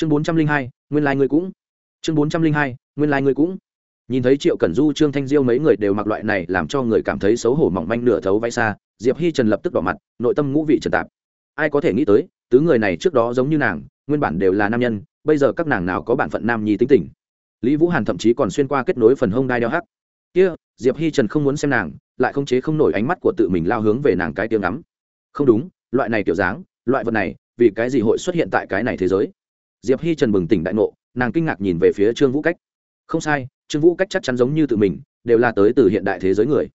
chương bốn trăm linh hai, nguyên lai、like、ngươi cũng. Chương bốn trăm linh hai, nguyên lai、like、ngươi cũng. Nhìn thấy triệu cẩn du, trương thanh diêu mấy người đều mặc loại này làm cho người cảm thấy xấu hổ mỏng manh nửa thấu vai xa, diệp hi trần lập tức đỏ mặt, nội tâm ngũ vị trần tạp. Ai có thể nghĩ tới, tứ người này trước đó giống như nàng, nguyên bản đều là nam nhân, bây giờ các nàng nào có bản phận nam nhi tính tình. Lý vũ hàn thậm chí còn xuyên qua kết nối phần hông đai đeo hắc. Kia, diệp hi trần không muốn xem nàng, lại không chế không nổi ánh mắt của tự mình lao hướng về nàng cái tiếng ngắm. Không đúng, loại này kiểu dáng, loại vật này, vì cái gì hội xuất hiện tại cái này thế giới? Diệp hi trần bừng tỉnh đại ngộ nàng kinh ngạc nhìn về phía trương vũ cách. Không sai trương vũ cách chắc chắn giống như tự mình đều là tới từ hiện đại thế giới người.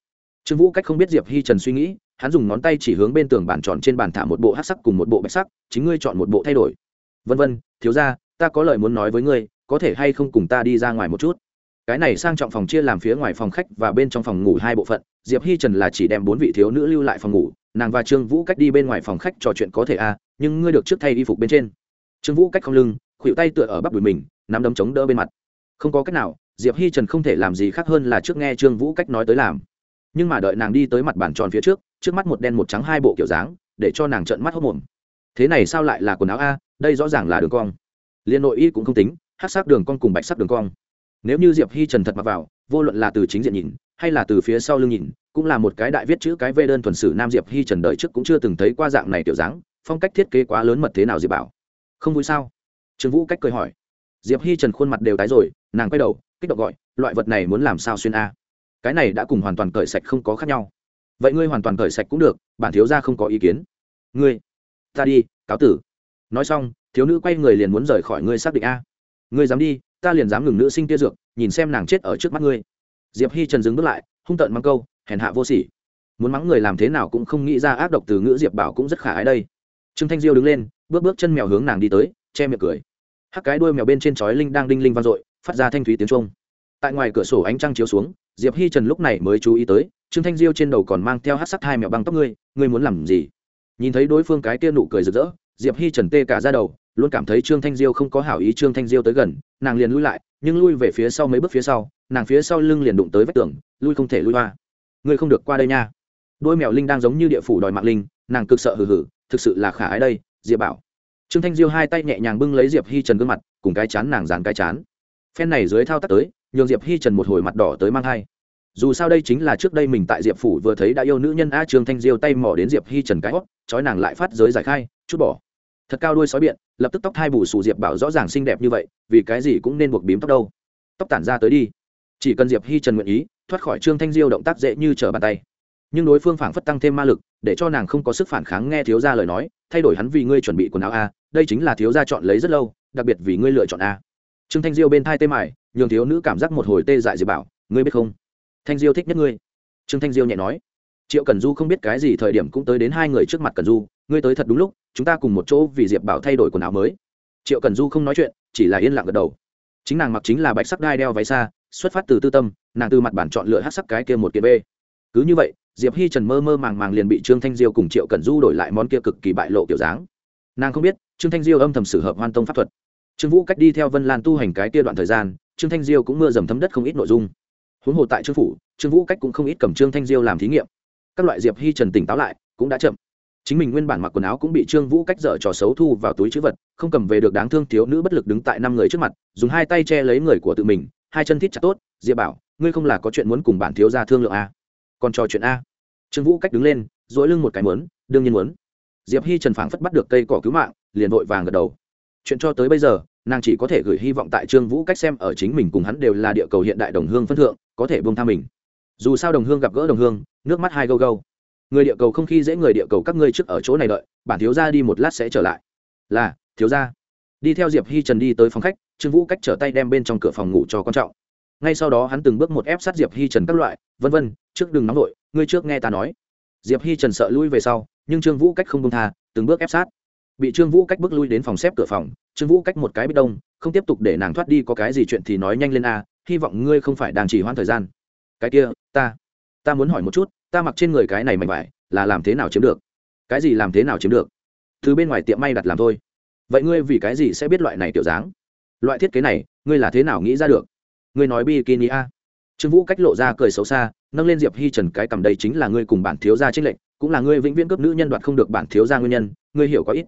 Trương vũ cách không biết diệp hi trần suy nghĩ hắn dùng ngón tay chỉ hướng bên tường bàn tròn trên bàn thả một bộ hát sắc cùng một bộ bạch sắc chính ngươi chọn một bộ thay đổi. Vân vân thiếu ra ta có lời muốn nói với ngươi có thể hay không cùng ta đi ra ngoài một chút? Cái này sang trọng phòng chia làm phía ngoài phòng khách và bên trong phòng ngủ hai bộ phận diệp hi trần là chỉ đem bốn vị thiếu nữ lưu lại phòng ngủ nàng và trương vũ cách đi bên ngoài phòng khách trò chuyện có thể a à, nhưng ngươi được trước thay y phục bên trên trương vũ cách không lưng khuỵu tay tựa ở bắp đùi mình, nắm đấm chống đỡ bên mặt. Không có cách nào, diệp hi trần không thể làm gì khác hơn là trước nghe trương vũ cách nói tới làm. Nhưng mà đợi nàng đi tới mặt bàn tròn phía trước trước mắt một đen một trắng hai bộ kiểu dáng, để cho nàng trợn mắt hốc mồm thế này sao lại là quần áo a, đây rõ ràng là đường cong. Liên nội y cũng không tính, hát sắc đường cong cùng bạch sắc đường cong. Nếu như diệp hi trần thật mặc vào, vô luận là từ chính diện nhìn, hay là từ phía sau lưng nhìn, cũng là một cái đại viết chữ cái vê đơn thuần sử nam diệp hi trần đời trước cũng chưa từng thấy qua dạng này tiểu dáng, phong cách thiết kế quá lớn mật thế nào diệp bảo không vui sao? Trương vũ cách cười hỏi. Diệp hi trần khuôn mặt đều tái rồi, nàng quay đầu, kích động gọi, loại vật này muốn làm sao xuyên a? Cái này đã cùng hoàn toàn cởi sạch không có khác nhau. Vậy ngươi hoàn toàn cởi sạch cũng được, bản thiếu gia không có ý kiến. Ngươi, ta đi, cáo tử. Nói xong, thiếu nữ quay người liền muốn rời khỏi ngươi xác định a. Ngươi dám đi, ta liền dám ngừng nữ sinh tia dược, nhìn xem nàng chết ở trước mắt ngươi. Diệp hi trần dừng bước lại, hung tợn mắng câu, hèn hạ vô sỉ. Muốn mắng người làm thế nào cũng không nghĩ ra ác độc từ ngữ diệp bảo cũng rất khả ái đây. Trương thanh diêu đứng lên bước bước chân mèo hướng nàng đi tới, che miệng cười. Hắc cái đuôi mèo bên trên chói linh đang đinh linh vang dội, phát ra thanh thúy tiếng trung tại ngoài cửa sổ ánh trăng chiếu xuống, diệp hi trần lúc này mới chú ý tới, trương thanh diêu trên đầu còn mang theo hát sắc hai mèo băng tóc ngươi ngươi muốn làm gì? Nhìn thấy đối phương cái kia nụ cười rực rỡ, diệp hi trần tê cả ra đầu, luôn cảm thấy trương thanh diêu không có hảo ý trương thanh diêu tới gần, nàng liền lui lại, nhưng lui về phía sau mấy bước phía sau, nàng phía sau lưng liền đụng tới vách tường, lui không thể lui hoa. Ngươi không được qua đây nha. Đôi mèo linh đang giống như địa phủ đòi mạng linh, nàng cực sợ hừ hừ, thực sự là khả ái đây diệp bảo. Trương thanh diêu hai tay nhẹ nhàng bưng lấy diệp hi trần gương mặt, cùng cái chán nàng dán cái chán. Phen này dưới thao tác tới, nhường diệp hi trần một hồi mặt đỏ tới mang hai dù sao đây chính là trước đây mình tại diệp phủ vừa thấy đã yêu nữ nhân a trương thanh diêu tay mỏ đến diệp hi trần cái hót chói nàng lại phát giới giải khai, chút bỏ. Thật cao đuôi sói biện, lập tức tóc hai bù sù diệp bảo rõ ràng xinh đẹp như vậy, vì cái gì cũng nên buộc bím tóc đâu. Tóc tản ra tới đi. Chỉ cần diệp hi trần nguyện ý, thoát khỏi trương thanh diêu động tác dễ như trở bàn tay. Nhưng đối phương phảng phất tăng thêm ma lực để cho nàng không có sức phản kháng nghe thiếu gia lời nói, thay đổi hắn vì ngươi chuẩn bị quần áo a, đây chính là thiếu gia chọn lấy rất lâu, đặc biệt vì ngươi lựa chọn a. Trương thanh diêu bên thai tê mải, nhường thiếu nữ cảm giác một hồi tê dại diệp bảo, ngươi biết không? Thanh diêu thích nhất ngươi. Trương thanh diêu nhẹ nói. Triệu cần du không biết cái gì thời điểm cũng tới đến hai người trước mặt cần du, ngươi tới thật đúng lúc, chúng ta cùng một chỗ vì diệp bảo thay đổi quần áo mới. Triệu cần du không nói chuyện, chỉ là yên lặng gật đầu. Chính nàng mặc chính là bạch sắc đai đeo váy xa, xuất phát từ tư tâm, nàng từ mặt bản chọn lựa hát sắc cái kia một kiện b cứ như vậy diệp hi trần mơ mơ màng màng liền bị trương thanh diêu cùng triệu cẩn du đổi lại món kia cực kỳ bại lộ kiểu dáng. Nàng không biết, trương thanh diêu âm thầm sử hợp hoan tông pháp thuật. Trương vũ cách đi theo vân lan tu hành cái kia đoạn thời gian, trương thanh diêu cũng mưa dầm thấm đất không ít nội dung. Huống hồ tại trương phủ, trương vũ cách cũng không ít cầm trương thanh diêu làm thí nghiệm. Các loại diệp hi trần tỉnh táo lại, cũng đã chậm. Chính mình nguyên bản mặc quần áo cũng bị trương vũ cách dở trò xấu thu vào túi chữ vật, không cầm về được đáng thương thiếu nữ bất lực đứng tại năm người trước mặt, dùng hai tay che lấy người của tự mình, hai chân thít chặt tốt, diệp bảo, ngươi không là có chuyện muốn cùng bản thiếu gia thương lượng à? Còn trò chuyện a. Trương vũ cách đứng lên dỗi lưng một cái muốn, đương nhiên muốn. Diệp hi trần phảng phất bắt được cây cỏ cứu mạng, liền vội vàng gật đầu. Chuyện cho tới bây giờ, nàng chỉ có thể gửi hy vọng tại trương vũ cách xem ở chính mình cùng hắn đều là địa cầu hiện đại đồng hương phân thượng, có thể buông tha mình. Dù sao đồng hương gặp gỡ đồng hương, nước mắt hai gâu gâu. Người địa cầu không khi dễ người địa cầu các ngươi trước ở chỗ này đợi, bản thiếu gia đi một lát sẽ trở lại. Là, thiếu gia. Đi theo diệp hi trần đi tới phòng khách, trương vũ cách trở tay đem bên trong cửa phòng ngủ cho con trọng. Ngay sau đó hắn từng bước một ép sát diệp hi trần các loại, vân vân trước đừng nóng vội, ngươi trước nghe ta nói. Diệp hi trần sợ lui về sau, nhưng trương vũ cách không công tha, từng bước ép sát. Bị trương vũ cách bước lui đến phòng xếp cửa phòng, trương vũ cách một cái bít đông, không tiếp tục để nàng thoát đi, có cái gì chuyện thì nói nhanh lên a, hy vọng ngươi không phải đang chỉ hoãn thời gian. Cái kia, ta ta muốn hỏi một chút, ta mặc trên người cái này mảnh vải, là làm thế nào chiếm được? Cái gì làm thế nào chiếm được? Từ bên ngoài tiệm may đặt làm thôi. Vậy ngươi vì cái gì sẽ biết loại này tiểu dáng? Loại thiết kế này, ngươi là thế nào nghĩ ra được? Ngươi nói bikini a trương vũ cách lộ ra cười xấu xa, nâng lên diệp hi trần cái cầm đây chính là ngươi cùng bản thiếu gia trinh lệnh cũng là ngươi vĩnh viễn cướp nữ nhân đoạt không được bản thiếu gia nguyên nhân, ngươi hiểu có ít.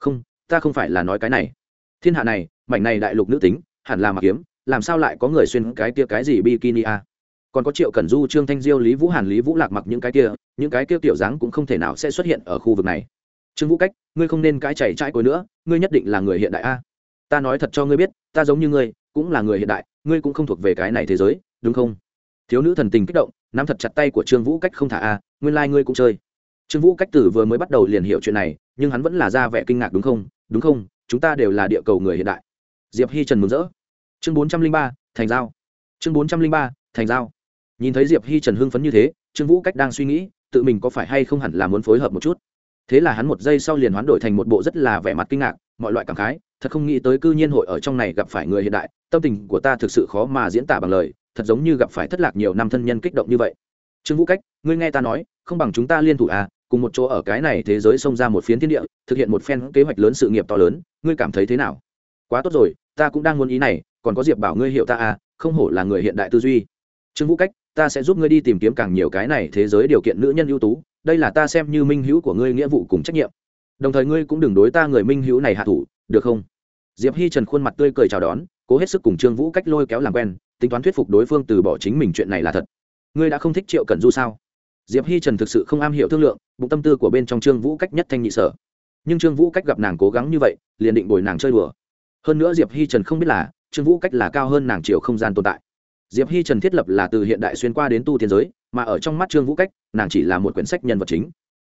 Không, ta không phải là nói cái này. Thiên hạ này, mảnh này đại lục nữ tính, hẳn là mặc kiếm, làm sao lại có người xuyên cái kia cái gì bikini a còn có triệu cẩn du, trương thanh diêu, lý vũ hàn, lý vũ lạc mặc những cái kia, những cái kia tiểu dáng cũng không thể nào sẽ xuất hiện ở khu vực này. Trương vũ cách, ngươi không nên cái chảy trãi cối nữa, ngươi nhất định là người hiện đại a. Ta nói thật cho ngươi biết, ta giống như ngươi, cũng là người hiện đại, ngươi cũng không thuộc về cái này thế giới đúng không? Thiếu nữ thần tình kích động, nắm thật chặt tay của trương vũ cách không thả a, nguyên lai、like、ngươi cũng chơi. Trương vũ cách tử vừa mới bắt đầu liền hiểu chuyện này, nhưng hắn vẫn là ra vẻ kinh ngạc đúng không? Đúng không? Chúng ta đều là địa cầu người hiện đại. Diệp hi trần mừng rỡ. Chương bốn trăm linh ba, thành giao. Chương bốn trăm linh ba, thành giao. Nhìn thấy diệp hi trần hưng phấn như thế, trương vũ cách đang suy nghĩ, tự mình có phải hay không hẳn là muốn phối hợp một chút. Thế là hắn một giây sau liền hoán đổi thành một bộ rất là vẻ mặt kinh ngạc, mọi loại cảm khái, thật không nghĩ tới cư nhiên hội ở trong này gặp phải người hiện đại, tâm tình của ta thực sự khó mà diễn tả bằng lời thật giống như gặp phải thất lạc nhiều năm thân nhân kích động như vậy. Trương vũ cách, ngươi nghe ta nói, không bằng chúng ta liên thủ à cùng một chỗ ở cái này thế giới xông ra một phiến thiên địa, thực hiện một phen kế hoạch lớn sự nghiệp to lớn, ngươi cảm thấy thế nào? Quá tốt rồi, ta cũng đang muốn ý này, còn có diệp bảo ngươi hiểu ta à không hổ là người hiện đại tư duy. Trương vũ cách, ta sẽ giúp ngươi đi tìm kiếm càng nhiều cái này thế giới điều kiện nữ nhân ưu tú, đây là ta xem như minh hữu của ngươi nghĩa vụ cùng trách nhiệm. Đồng thời ngươi cũng đừng đối ta người minh hữu này hạ thủ, được không? Diệp hi trần khuôn mặt tươi cười chào đón, cố hết sức cùng trương vũ cách lôi kéo làm quen tính toán thuyết phục đối phương từ bỏ chính mình chuyện này là thật. Ngươi đã không thích triệu cẩn du sao? Diệp hi trần thực sự không am hiểu thương lượng, bụng tâm tư của bên trong trương vũ cách nhất thanh nhị sở. Nhưng trương vũ cách gặp nàng cố gắng như vậy, liền định bồi nàng chơi đùa. Hơn nữa diệp hi trần không biết là, trương vũ cách là cao hơn nàng chiều không gian tồn tại. Diệp hi trần thiết lập là từ hiện đại xuyên qua đến tu thiên giới, mà ở trong mắt trương vũ cách, nàng chỉ là một quyển sách nhân vật chính.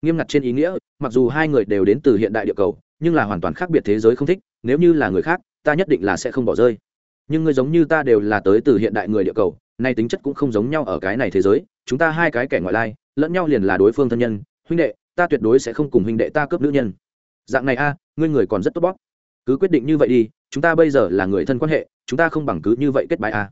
Nghiêm ngặt trên ý nghĩa, mặc dù hai người đều đến từ hiện đại địa cầu, nhưng là hoàn toàn khác biệt thế giới không thích, nếu như là người khác, ta nhất định là sẽ không bỏ rơi nhưng người giống như ta đều là tới từ hiện đại người địa cầu, nay tính chất cũng không giống nhau ở cái này thế giới, chúng ta hai cái kẻ ngoại lai, lẫn nhau liền là đối phương thân nhân, huynh đệ, ta tuyệt đối sẽ không cùng huynh đệ ta cướp nữ nhân. Dạng này a, ngươi người còn rất tốt bóp. Cứ quyết định như vậy đi, chúng ta bây giờ là người thân quan hệ, chúng ta không bằng cứ như vậy kết bái a.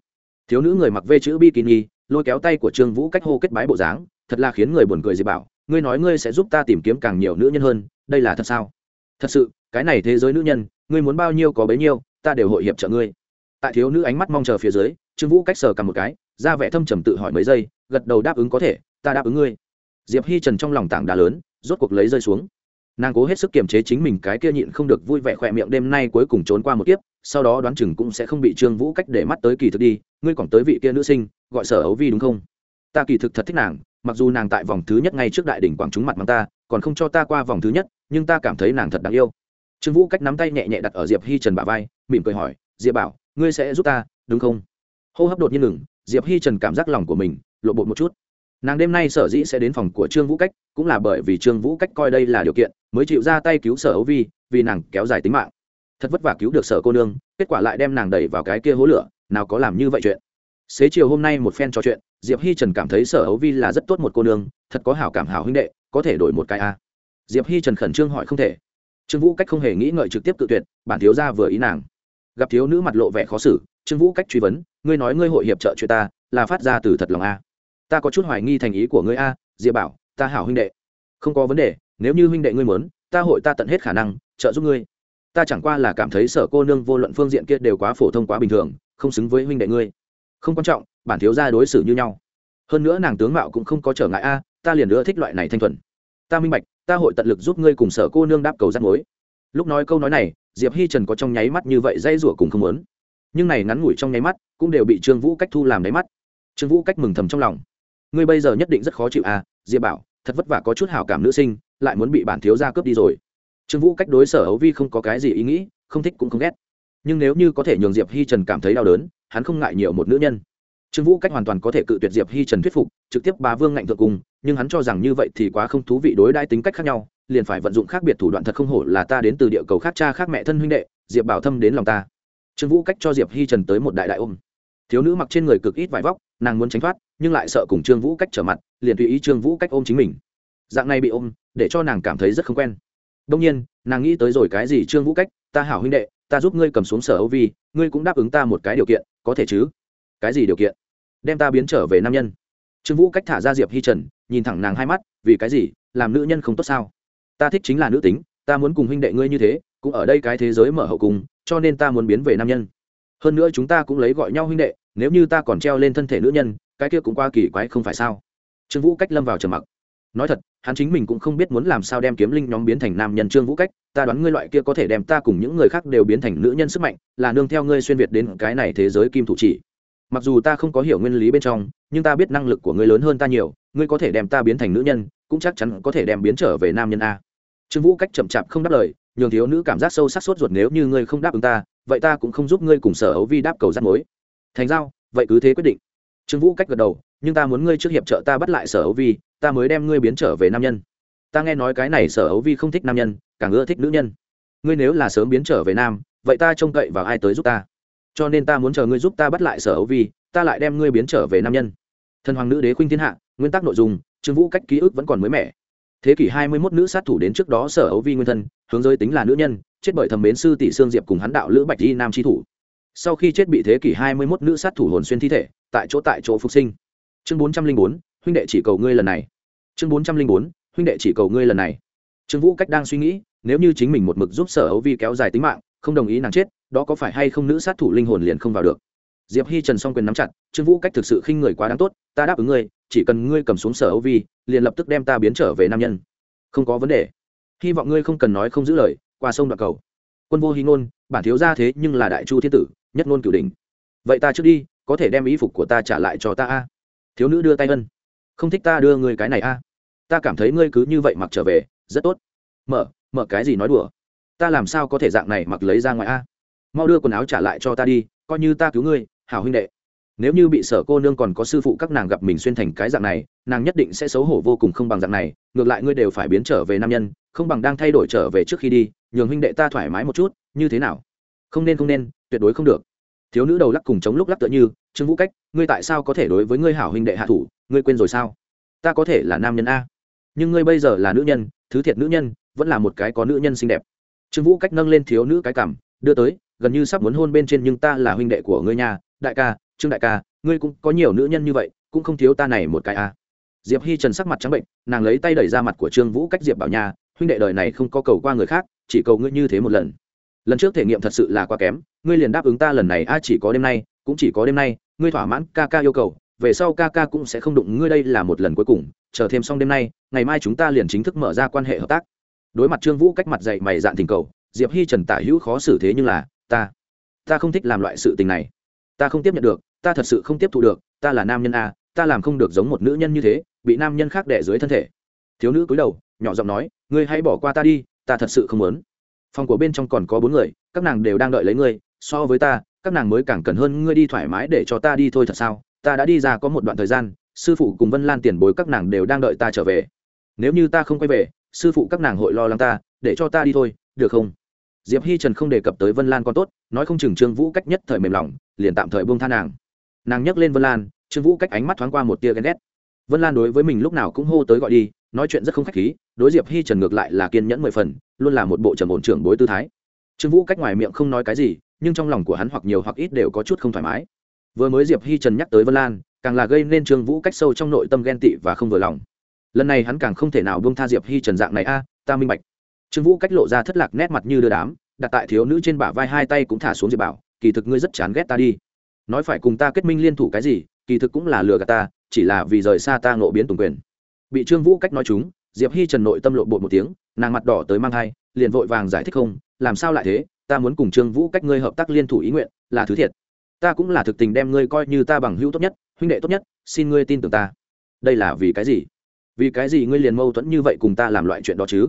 Thiếu nữ người mặc vê chữ bikini, lôi kéo tay của trương vũ cách hô kết bái bộ dáng, thật là khiến người buồn cười gì bảo, ngươi nói ngươi sẽ giúp ta tìm kiếm càng nhiều nữ nhân hơn, đây là thật sao? Thật sự, cái này thế giới nữ nhân, ngươi muốn bao nhiêu có bấy nhiêu, ta đều hội hiệp trợ ngươi tại thiếu nữ ánh mắt mong chờ phía dưới, trương vũ cách sờ cầm một cái, ra vẻ thâm trầm tự hỏi mấy giây, gật đầu đáp ứng có thể, ta đáp ứng ngươi. Diệp hi trần trong lòng tảng đá lớn, rốt cuộc lấy rơi xuống. Nàng cố hết sức kiềm chế chính mình cái kia nhịn không được vui vẻ khỏe miệng đêm nay cuối cùng trốn qua một kiếp, sau đó đoán chừng cũng sẽ không bị trương vũ cách để mắt tới kỳ thực đi, ngươi còn tới vị kia nữ sinh, gọi sở ấu vi đúng không? Ta kỳ thực thật thích nàng, mặc dù nàng tại vòng thứ nhất ngay trước đại đỉnh quảng trúng mặt mắng ta, còn không cho ta qua vòng thứ nhất, nhưng ta cảm thấy nàng thật đáng yêu. Trương vũ cách nắm tay nhẹ nhẹ đặt ở diệp hi trần bả vai, mỉm cười hỏi, diệp bảo ngươi sẽ giúp ta, đúng không? Hô hấp đột nhiên ngừng, diệp hi trần cảm giác lòng của mình lộ bột một chút. Nàng đêm nay sở dĩ sẽ đến phòng của trương vũ cách, cũng là bởi vì trương vũ cách coi đây là điều kiện, mới chịu ra tay cứu sở ấu vi, vì nàng kéo dài tính mạng. Thật vất vả cứu được sở cô nương, kết quả lại đem nàng đẩy vào cái kia hố lửa, nào có làm như vậy chuyện. Xế chiều hôm nay một phen trò chuyện, diệp hi trần cảm thấy sở ấu vi là rất tốt một cô nương, thật có hảo cảm hảo huynh đệ, có thể đổi một cái a. Diệp hi trần khẩn trương hỏi không thể. Trương vũ cách không hề nghĩ ngợi trực tiếp tự tuyệt, bản thiếu ra vừa ý nàng gặp thiếu nữ mặt lộ vẻ khó xử, trương vũ cách truy vấn, ngươi nói ngươi hội hiệp trợ chuyện ta, là phát ra từ thật lòng a. Ta có chút hoài nghi thành ý của ngươi a, diệp bảo, ta hảo huynh đệ. Không có vấn đề, nếu như huynh đệ ngươi muốn, ta hội ta tận hết khả năng, trợ giúp ngươi. Ta chẳng qua là cảm thấy sở cô nương vô luận phương diện kia đều quá phổ thông quá bình thường, không xứng với huynh đệ ngươi. Không quan trọng, bản thiếu gia đối xử như nhau. Hơn nữa nàng tướng mạo cũng không có trở ngại a, ta liền nữa thích loại này thanh thuần. Ta minh bạch, ta hội tận lực giúp ngươi cùng sở cô nương đáp cầu rắt mối. Lúc nói câu nói này diệp hi trần có trong nháy mắt như vậy dây rủa cùng không muốn. Nhưng này ngắn ngủi trong nháy mắt, cũng đều bị trương vũ cách thu làm đáy mắt. Trương vũ cách mừng thầm trong lòng. Ngươi bây giờ nhất định rất khó chịu à diệp bảo, thật vất vả có chút hảo cảm nữ sinh, lại muốn bị bản thiếu gia cướp đi rồi. Trương vũ cách đối sở ấu vi không có cái gì ý nghĩ, không thích cũng không ghét. Nhưng nếu như có thể nhường diệp hi trần cảm thấy đau đớn, hắn không ngại nhiều một nữ nhân trương vũ cách hoàn toàn có thể cự tuyệt diệp hi trần thuyết phục, trực tiếp bà vương ngạnh thượng cùng, nhưng hắn cho rằng như vậy thì quá không thú vị đối đãi tính cách khác nhau, liền phải vận dụng khác biệt thủ đoạn thật không hổ là ta đến từ địa cầu khác cha khác mẹ thân huynh đệ, diệp bảo thâm đến lòng ta. Trương vũ cách cho diệp hi trần tới một đại đại ôm. Thiếu nữ mặc trên người cực ít vải vóc, nàng muốn tránh thoát, nhưng lại sợ cùng trương vũ cách trở mặt, liền tùy ý trương vũ cách ôm chính mình. Dạng này bị ôm, để cho nàng cảm thấy rất không quen. Đông nhiên, nàng nghĩ tới rồi cái gì trương vũ cách, ta hảo huynh đệ, ta giúp ngươi cầm xuống sở âu vi, ngươi cũng đáp ứng ta một cái điều kiện, có thể chứ? Cái gì điều kiện? Đem ta biến trở về nam nhân. Trương vũ cách thả ra diệp hi trần, nhìn thẳng nàng hai mắt, vì cái gì? Làm nữ nhân không tốt sao? Ta thích chính là nữ tính, ta muốn cùng huynh đệ ngươi như thế, cũng ở đây cái thế giới mở hậu cùng cho nên ta muốn biến về nam nhân. Hơn nữa chúng ta cũng lấy gọi nhau huynh đệ, nếu như ta còn treo lên thân thể nữ nhân, cái kia cũng qua kỳ quái không phải sao? Trương vũ cách lâm vào trầm mặc. Nói thật, hắn chính mình cũng không biết muốn làm sao đem kiếm linh nhóm biến thành nam nhân trương vũ cách, ta đoán ngươi loại kia có thể đem ta cùng những người khác đều biến thành nữ nhân sức mạnh, là nương theo ngươi xuyên việt đến cái này thế giới kim thủ chỉ mặc dù ta không có hiểu nguyên lý bên trong, nhưng ta biết năng lực của ngươi lớn hơn ta nhiều, ngươi có thể đem ta biến thành nữ nhân, cũng chắc chắn có thể đem biến trở về nam nhân a. Trương vũ cách chậm chạp không đáp lời, nhường thiếu nữ cảm giác sâu sắc sốt ruột nếu như ngươi không đáp ứng ta, vậy ta cũng không giúp ngươi cùng sở ấu vi đáp cầu rắt mối. Thành giao, vậy cứ thế quyết định. Trương vũ cách gật đầu, nhưng ta muốn ngươi trước hiệp trợ ta bắt lại sở ấu vi, ta mới đem ngươi biến trở về nam nhân. Ta nghe nói cái này sở ấu vi không thích nam nhân, càng ưa thích nữ nhân. Ngươi nếu là sớm biến trở về nam, vậy ta trông cậy vào ai tới giúp ta? Cho nên ta muốn chờ ngươi giúp ta bắt lại sở ấu vi, ta lại đem ngươi biến trở về nam nhân. Thần hoàng nữ đế khuynh thiên hạ, nguyên tắc nội dung, trương vũ cách ký ức vẫn còn mới mẻ. Thế kỷ hai mươi 21 nữ sát thủ đến trước đó sở ấu vi nguyên thân, hướng giới tính là nữ nhân, chết bởi thẩm mến sư tỷ sương diệp cùng hắn đạo lữ bạch di nam chi thủ. Sau khi chết bị thế kỷ hai mươi 21 nữ sát thủ hồn xuyên thi thể, tại chỗ tại chỗ phục sinh. Chương bốn trăm linh bốn, huynh đệ chỉ cầu ngươi lần này. Chương bốn trăm linh bốn, huynh đệ chỉ cầu ngươi lần này. Trương vũ cách đang suy nghĩ, nếu như chính mình một mực giúp sở ấu vi kéo dài tính mạng không đồng ý nàng chết, đó có phải hay không nữ sát thủ linh hồn liền không vào được? Diệp hi trần song quyền nắm chặt, trương vũ cách thực sự khinh người quá đáng tốt, ta đáp ứng ngươi, chỉ cần ngươi cầm xuống sở âu vi, liền lập tức đem ta biến trở về nam nhân. Không có vấn đề. Hy vọng ngươi không cần nói không giữ lời, qua sông đoạn cầu. Quân vô hy ngôn, bản thiếu ra thế nhưng là đại chu thiên tử, nhất ngôn cửu đình vậy ta trước đi, có thể đem ý phục của ta trả lại cho ta a. Thiếu nữ đưa tay ân. Không thích ta đưa ngươi cái này a. Ta cảm thấy ngươi cứ như vậy mặc trở về, rất tốt. Mở mở cái gì nói đùa? Ta làm sao có thể dạng này mặc lấy ra ngoài a? Mau đưa quần áo trả lại cho ta đi, coi như ta cứu ngươi, hảo huynh đệ. Nếu như bị sở cô nương còn có sư phụ các nàng gặp mình xuyên thành cái dạng này, nàng nhất định sẽ xấu hổ vô cùng không bằng dạng này, ngược lại ngươi đều phải biến trở về nam nhân, không bằng đang thay đổi trở về trước khi đi, nhường huynh đệ ta thoải mái một chút, như thế nào? Không nên không nên, tuyệt đối không được. Thiếu nữ đầu lắc cùng chống lúc lắc tựa như, trương vũ cách, ngươi tại sao có thể đối với ngươi hảo huynh đệ hạ thủ, ngươi quên rồi sao? Ta có thể là nam nhân a, nhưng ngươi bây giờ là nữ nhân, thứ thiệt nữ nhân, vẫn là một cái có nữ nhân xinh đẹp trương vũ cách nâng lên thiếu nữ cái cảm đưa tới, gần như sắp muốn hôn bên trên nhưng ta là huynh đệ của ngươi nhà đại ca, trương đại ca, ngươi cũng có nhiều nữ nhân như vậy, cũng không thiếu ta này một cái a à. diệp hi trần sắc mặt trắng bệnh, nàng lấy tay đẩy ra mặt của trương vũ cách diệp bảo nha, huynh đệ đời này không có cầu qua người khác, chỉ cầu ngươi như thế một lần lần trước thể nghiệm thật sự là quá kém, ngươi liền đáp ứng ta lần này, a, chỉ có đêm nay, cũng chỉ có đêm nay, ngươi thỏa mãn ca ca yêu cầu, về sau ca ca cũng sẽ không đụng ngươi, đây là một lần cuối cùng, chờ thêm xong đêm nay, ngày mai chúng ta liền chính thức mở ra quan hệ hợp tác đối mặt trương vũ cách mặt dậy mày dạn thỉnh cầu, diệp hi trần tả hữu khó xử thế nhưng là, ta ta không thích làm loại sự tình này. Ta không tiếp nhận được, ta thật sự không tiếp thu được, ta là nam nhân a, ta làm không được giống một nữ nhân như thế, bị nam nhân khác đẻ dưới thân thể. Thiếu nữ cúi đầu, nhỏ giọng nói, ngươi hãy bỏ qua ta đi, ta thật sự không muốn. Phòng của bên trong còn có bốn người, các nàng đều đang đợi lấy ngươi, so với ta, các nàng mới càng cần hơn ngươi đi thoải mái để cho ta đi thôi thật sao? Ta đã đi ra có một đoạn thời gian, sư phụ cùng vân lan tiền bối các nàng đều đang đợi ta trở về. Nếu như ta không quay về sư phụ các nàng hội lo lắng ta, để cho ta đi thôi, được không? Diệp hi trần không đề cập tới vân lan con tốt, nói không chừng trương vũ cách nhất thời mềm lòng, liền tạm thời buông tha nàng. Nàng nhấc lên vân lan, trương vũ cách ánh mắt thoáng qua một tia ghen ghét. Vân lan đối với mình lúc nào cũng hô tới gọi đi, nói chuyện rất không khách khí, đối diệp hi trần ngược lại là kiên nhẫn mười phần, luôn là một bộ trầm ổn trưởng bối tư thái. Trương vũ cách ngoài miệng không nói cái gì, nhưng trong lòng của hắn hoặc nhiều hoặc ít đều có chút không thoải mái. Vừa mới diệp hi trần nhắc tới vân lan, càng là gây nên trương vũ cách sâu trong nội tâm ghen tị và không vừa lòng lần này hắn càng không thể nào buông tha diệp hi trần dạng này a, ta minh bạch. Trương vũ cách lộ ra thất lạc nét mặt như đưa đám, đặt tại thiếu nữ trên bả vai hai tay cũng thả xuống diệp bảo, kỳ thực ngươi rất chán ghét ta đi. Nói phải cùng ta kết minh liên thủ cái gì, kỳ thực cũng là lừa gạt ta, chỉ là vì rời xa ta ngộ biến tùng quyền. Bị trương vũ cách nói chúng, diệp hi trần nội tâm lộ bột một tiếng, nàng mặt đỏ tới mang thai, liền vội vàng giải thích không, làm sao lại thế, ta muốn cùng trương vũ cách ngươi hợp tác liên thủ ý nguyện, là thứ thiệt. Ta cũng là thực tình đem ngươi coi như ta bằng hữu tốt nhất, huynh đệ tốt nhất, xin ngươi tin tưởng ta. Đây là vì cái gì? Vì cái gì ngươi liền mâu thuẫn như vậy cùng ta làm loại chuyện đó chứ?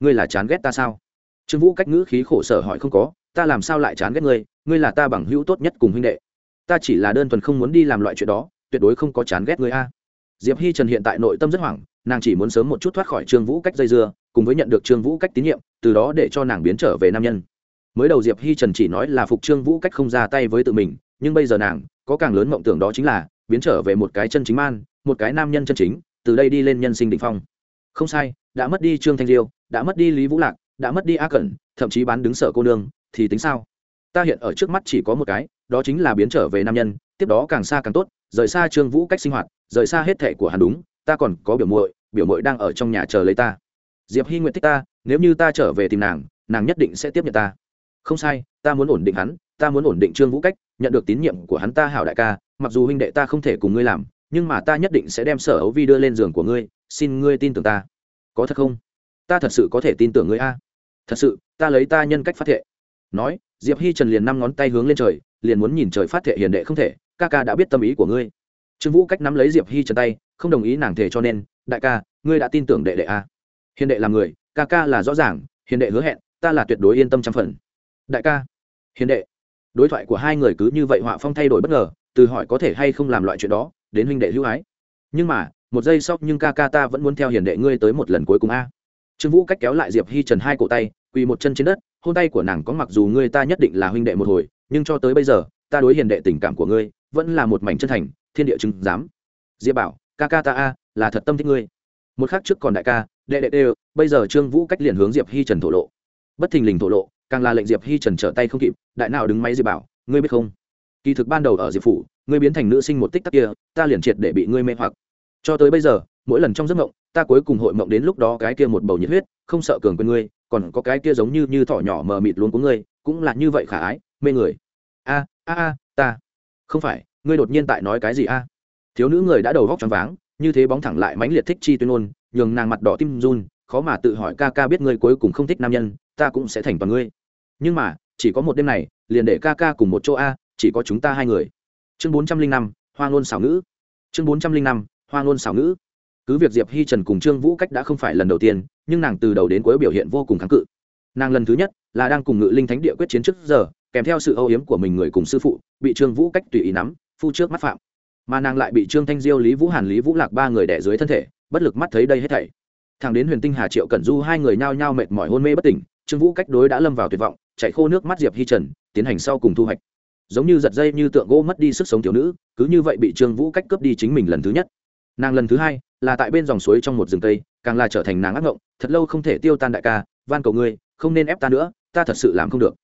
Ngươi là chán ghét ta sao? Trương vũ cách ngữ khí khổ sở hỏi không có, ta làm sao lại chán ghét ngươi? Ngươi là ta bằng hữu tốt nhất cùng huynh đệ. Ta chỉ là đơn thuần không muốn đi làm loại chuyện đó, tuyệt đối không có chán ghét ngươi a. Diệp hi trần hiện tại nội tâm rất hoảng, nàng chỉ muốn sớm một chút thoát khỏi trương vũ cách dây dưa, cùng với nhận được trương vũ cách tín nhiệm, từ đó để cho nàng biến trở về nam nhân. Mới đầu diệp hi trần chỉ nói là phục trương vũ cách không ra tay với tự mình, nhưng bây giờ nàng, có càng lớn mộng tưởng đó chính là, biến trở về một cái chân chính man, một cái nam nhân chân chính từ đây đi lên nhân sinh đỉnh phong. Không sai, đã mất đi trương thanh diêu đã mất đi lý vũ lạc, đã mất đi a cẩn, thậm chí bán đứng sở cô nương, thì tính sao? Ta hiện ở trước mắt chỉ có một cái, đó chính là biến trở về nam nhân, tiếp đó càng xa càng tốt, rời xa trương vũ cách sinh hoạt, rời xa hết thệ của hắn đúng, ta còn có biểu muội biểu muội đang ở trong nhà chờ lấy ta. Diệp hy nguyện thích ta, nếu như ta trở về tìm nàng nàng nhất định sẽ tiếp nhận ta. Không sai, ta muốn ổn định hắn, ta muốn ổn định trương vũ cách, nhận được tín nhiệm của hắn ta hảo đại ca, mặc dù huynh đệ ta không thể cùng ngươi làm nhưng mà ta nhất định sẽ đem sở ấu vi đưa lên giường của ngươi, xin ngươi tin tưởng ta. Có thật không? Ta thật sự có thể tin tưởng ngươi a. Thật sự, ta lấy ta nhân cách phát thệ. Nói, diệp hi trần liền năm ngón tay hướng lên trời, liền muốn nhìn trời phát thệ hiền đệ không thể, ca ca đã biết tâm ý của ngươi. Trương vũ cách nắm lấy diệp hi trần tay, không đồng ý nàng thể cho nên, đại ca, ngươi đã tin tưởng đệ đệ a. À. hiền đệ là người, ca ca là rõ ràng, hiền đệ hứa hẹn, ta là tuyệt đối yên tâm trăm phần. Đại ca. Hiền đệ. Đối thoại của hai người cứ như vậy họa phong thay đổi bất ngờ, từ hỏi có thể hay không làm loại chuyện đó đến huynh đệ hữu ái. Nhưng mà, một giây sau nhưng ca ca ta vẫn muốn theo hiền đệ ngươi tới một lần cuối cùng a. Trương vũ cách kéo lại diệp hi trần hai cổ tay, quỳ một chân trên đất, hôn tay của nàng có mặc dù ngươi ta nhất định là huynh đệ một hồi, nhưng cho tới bây giờ, ta đối hiền đệ tình cảm của ngươi vẫn là một mảnh chân thành, thiên địa chứng giám. Diệp bảo, ca ca ta a, là thật tâm thích ngươi. Một khắc trước còn đại ca, đệ đệ đều. bây giờ trương vũ cách liền hướng diệp hi trần thổ lộ. Bất thình lình thổ lộ, càng là lệnh diệp hi trần trở tay không kịp, đại nào đứng máy diệp bảo, ngươi biết không? Kỳ thực ban đầu ở diệp phủ ngươi biến thành nữ sinh một tích tắc kia ta liền triệt để bị ngươi mê hoặc. Cho tới bây giờ mỗi lần trong giấc mộng ta cuối cùng hội mộng đến lúc đó cái kia một bầu nhiệt huyết không sợ cường quên ngươi còn có cái kia giống như như thỏ nhỏ mờ mịt luôn của ngươi cũng là như vậy khả ái mê người. A a a ta. Không phải ngươi đột nhiên tại nói cái gì a? Thiếu nữ người đã đầu vóc choáng váng như thế bóng thẳng lại mãnh liệt thích chi tuyên luôn, nhường nàng mặt đỏ tim run khó mà tự hỏi ca ca biết ngươi cuối cùng không thích nam nhân ta cũng sẽ thành toàn ngươi. Nhưng mà chỉ có một đêm này liền để ca ca cùng một chỗ a chỉ có chúng ta hai người chương bốn trăm linh năm, hoa ngôn xảo ngữ. Chương bốn trăm linh năm, hoa ngôn xảo ngữ. Cứ việc diệp hi trần cùng trương vũ cách đã không phải lần đầu tiên, nhưng nàng từ đầu đến cuối biểu hiện vô cùng kháng cự. Nàng lần thứ nhất là đang cùng ngự linh thánh địa quyết chiến trước giờ, kèm theo sự âu yếm của mình người cùng sư phụ, bị trương vũ cách tùy ý nắm, phu trước mắt phạm. Mà nàng lại bị trương thanh diêu, lý vũ hàn, lý vũ lạc ba người đẻ dưới thân thể, bất lực mắt thấy đây hết thảy. Thằng đến huyền tinh hà, triệu cẩn du hai người nhao nhao mệt mỏi hôn mê bất tỉnh, trương vũ cách đối đã lâm vào tuyệt vọng, chạy khô nước mắt diệp hi trần, tiến hành sau cùng thu hoạch giống như giật dây như tượng gỗ mất đi sức sống thiếu nữ, cứ như vậy bị trương vũ cách cướp đi chính mình lần thứ nhất. Nàng lần thứ hai là tại bên dòng suối trong một rừng tây càng là trở thành nàng ác ngộng, thật lâu không thể tiêu tan đại ca, van cầu ngươi, không nên ép ta nữa, ta thật sự làm không được.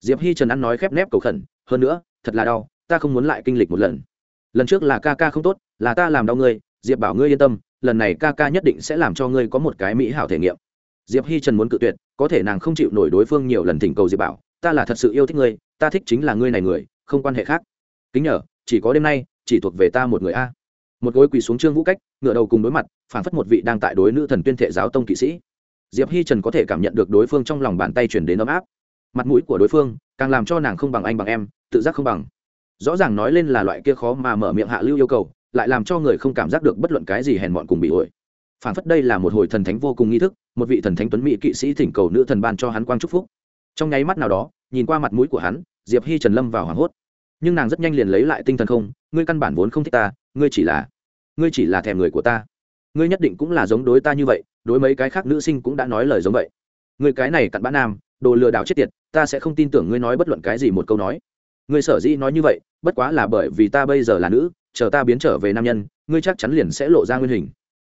Diệp hi trần ăn nói khép nép cầu khẩn, hơn nữa, thật là đau, ta không muốn lại kinh lịch một lần. Lần trước là ca ca không tốt, là ta làm đau ngươi, diệp bảo ngươi yên tâm, lần này ca ca nhất định sẽ làm cho ngươi có một cái mỹ hảo thể nghiệm. Diệp hi trần muốn cự tuyệt, có thể nàng không chịu nổi đối phương nhiều lần thỉnh cầu diệp bảo, ta là thật sự yêu thích ngươi ta thích chính là ngươi này người không quan hệ khác. Kính nhở, chỉ có đêm nay chỉ thuộc về ta một người a. Một gối quỳ xuống trương vũ cách ngựa đầu cùng đối mặt phản phất một vị đang tại đối nữ thần tuyên thệ giáo tông kỵ sĩ. Diệp hi trần có thể cảm nhận được đối phương trong lòng bàn tay chuyển đến ấm áp. Mặt mũi của đối phương càng làm cho nàng không bằng anh bằng em tự giác không bằng. Rõ ràng nói lên là loại kia khó mà mở miệng hạ lưu yêu cầu lại làm cho người không cảm giác được bất luận cái gì hèn mọn cùng bị ổi. Phản phất đây là một hồi thần thánh vô cùng nghi thức một vị thần thánh tuấn mỹ kỵ sĩ thỉnh cầu nữ thần ban cho hắn quang chúc phúc. Trong nháy mắt nào đó nhìn qua mặt mũi của hắn, diệp hi trần lâm vào hoảng hốt. Nhưng nàng rất nhanh liền lấy lại tinh thần không, ngươi căn bản vốn không thích ta, ngươi chỉ là, ngươi chỉ là thèm người của ta. Ngươi nhất định cũng là giống đối ta như vậy, đối mấy cái khác nữ sinh cũng đã nói lời giống vậy. Ngươi cái này cặn bã nam, đồ lừa đảo chết tiệt, ta sẽ không tin tưởng ngươi nói bất luận cái gì một câu nói. Ngươi sở dĩ nói như vậy, bất quá là bởi vì ta bây giờ là nữ, chờ ta biến trở về nam nhân, ngươi chắc chắn liền sẽ lộ ra nguyên hình.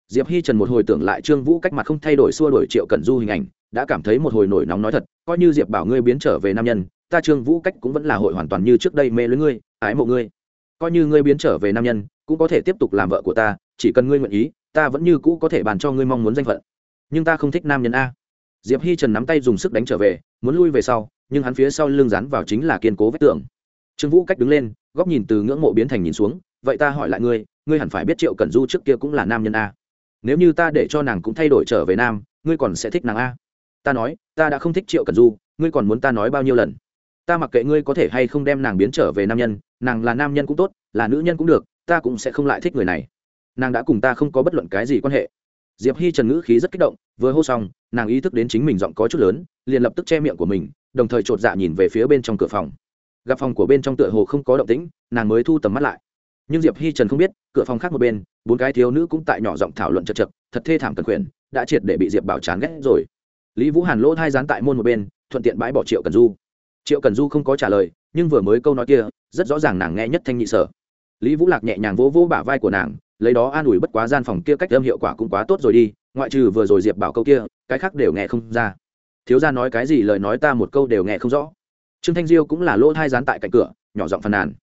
Diệp hi trần một hồi tưởng lại trương vũ cách mặt không thay đổi xua đổi triệu cẩn du hình ảnh đã cảm thấy một hồi nổi nóng nói thật, coi như diệp bảo ngươi biến trở về nam nhân, ta trương vũ cách cũng vẫn là hội hoàn toàn như trước đây mê lưới ngươi, ái mộ ngươi. Coi như ngươi biến trở về nam nhân, cũng có thể tiếp tục làm vợ của ta, chỉ cần ngươi nguyện ý, ta vẫn như cũ có thể bàn cho ngươi mong muốn danh phận. Nhưng ta không thích nam nhân a. Diệp hi trần nắm tay dùng sức đánh trở về, muốn lui về sau, nhưng hắn phía sau lưng rán vào chính là kiên cố vết tường. Trương vũ cách đứng lên, góc nhìn từ ngưỡng mộ biến thành nhìn xuống, vậy ta hỏi lại ngươi ngươi hẳn phải biết triệu cẩn du trước kia cũng là nam nhân a. Nếu như ta để cho nàng cũng thay đổi trở về nam, ngươi còn sẽ thích nàng a ta nói, ta đã không thích triệu cẩn du, ngươi còn muốn ta nói bao nhiêu lần? Ta mặc kệ ngươi có thể hay không đem nàng biến trở về nam nhân, nàng là nam nhân cũng tốt, là nữ nhân cũng được, ta cũng sẽ không lại thích người này. Nàng đã cùng ta không có bất luận cái gì quan hệ. Diệp hi trần ngữ khí rất kích động, vừa hô xong, nàng ý thức đến chính mình giọng có chút lớn, liền lập tức che miệng của mình, đồng thời chột dạ nhìn về phía bên trong cửa phòng. Gặp phòng của bên trong tựa hồ không có động tĩnh, nàng mới thu tầm mắt lại. Nhưng diệp hi trần không biết, cửa phòng khác một bên, bốn cái thiếu nữ cũng tại nhỏ giọng thảo luận chật chật, thật thê thảm tần quyền, đã triệt để bị diệp bảo chán ghét rồi lý vũ hàn lỗ thai dán tại môn một bên, thuận tiện bãi bỏ triệu cần du. Triệu cần du không có trả lời, nhưng vừa mới câu nói kia, rất rõ ràng nàng nghe nhất thanh nhị sở. Lý vũ lạc nhẹ nhàng vỗ vỗ bả vai của nàng, lấy đó an ủi bất quá gian phòng kia cách âm hiệu quả cũng quá tốt rồi đi, ngoại trừ vừa rồi diệp bảo câu kia, cái khác đều nghe không ra. Thiếu gia nói cái gì lời nói ta một câu đều nghe không rõ. Trương thanh diêu cũng là lỗ thai dán tại cạnh cửa, nhỏ giọng phàn nàn.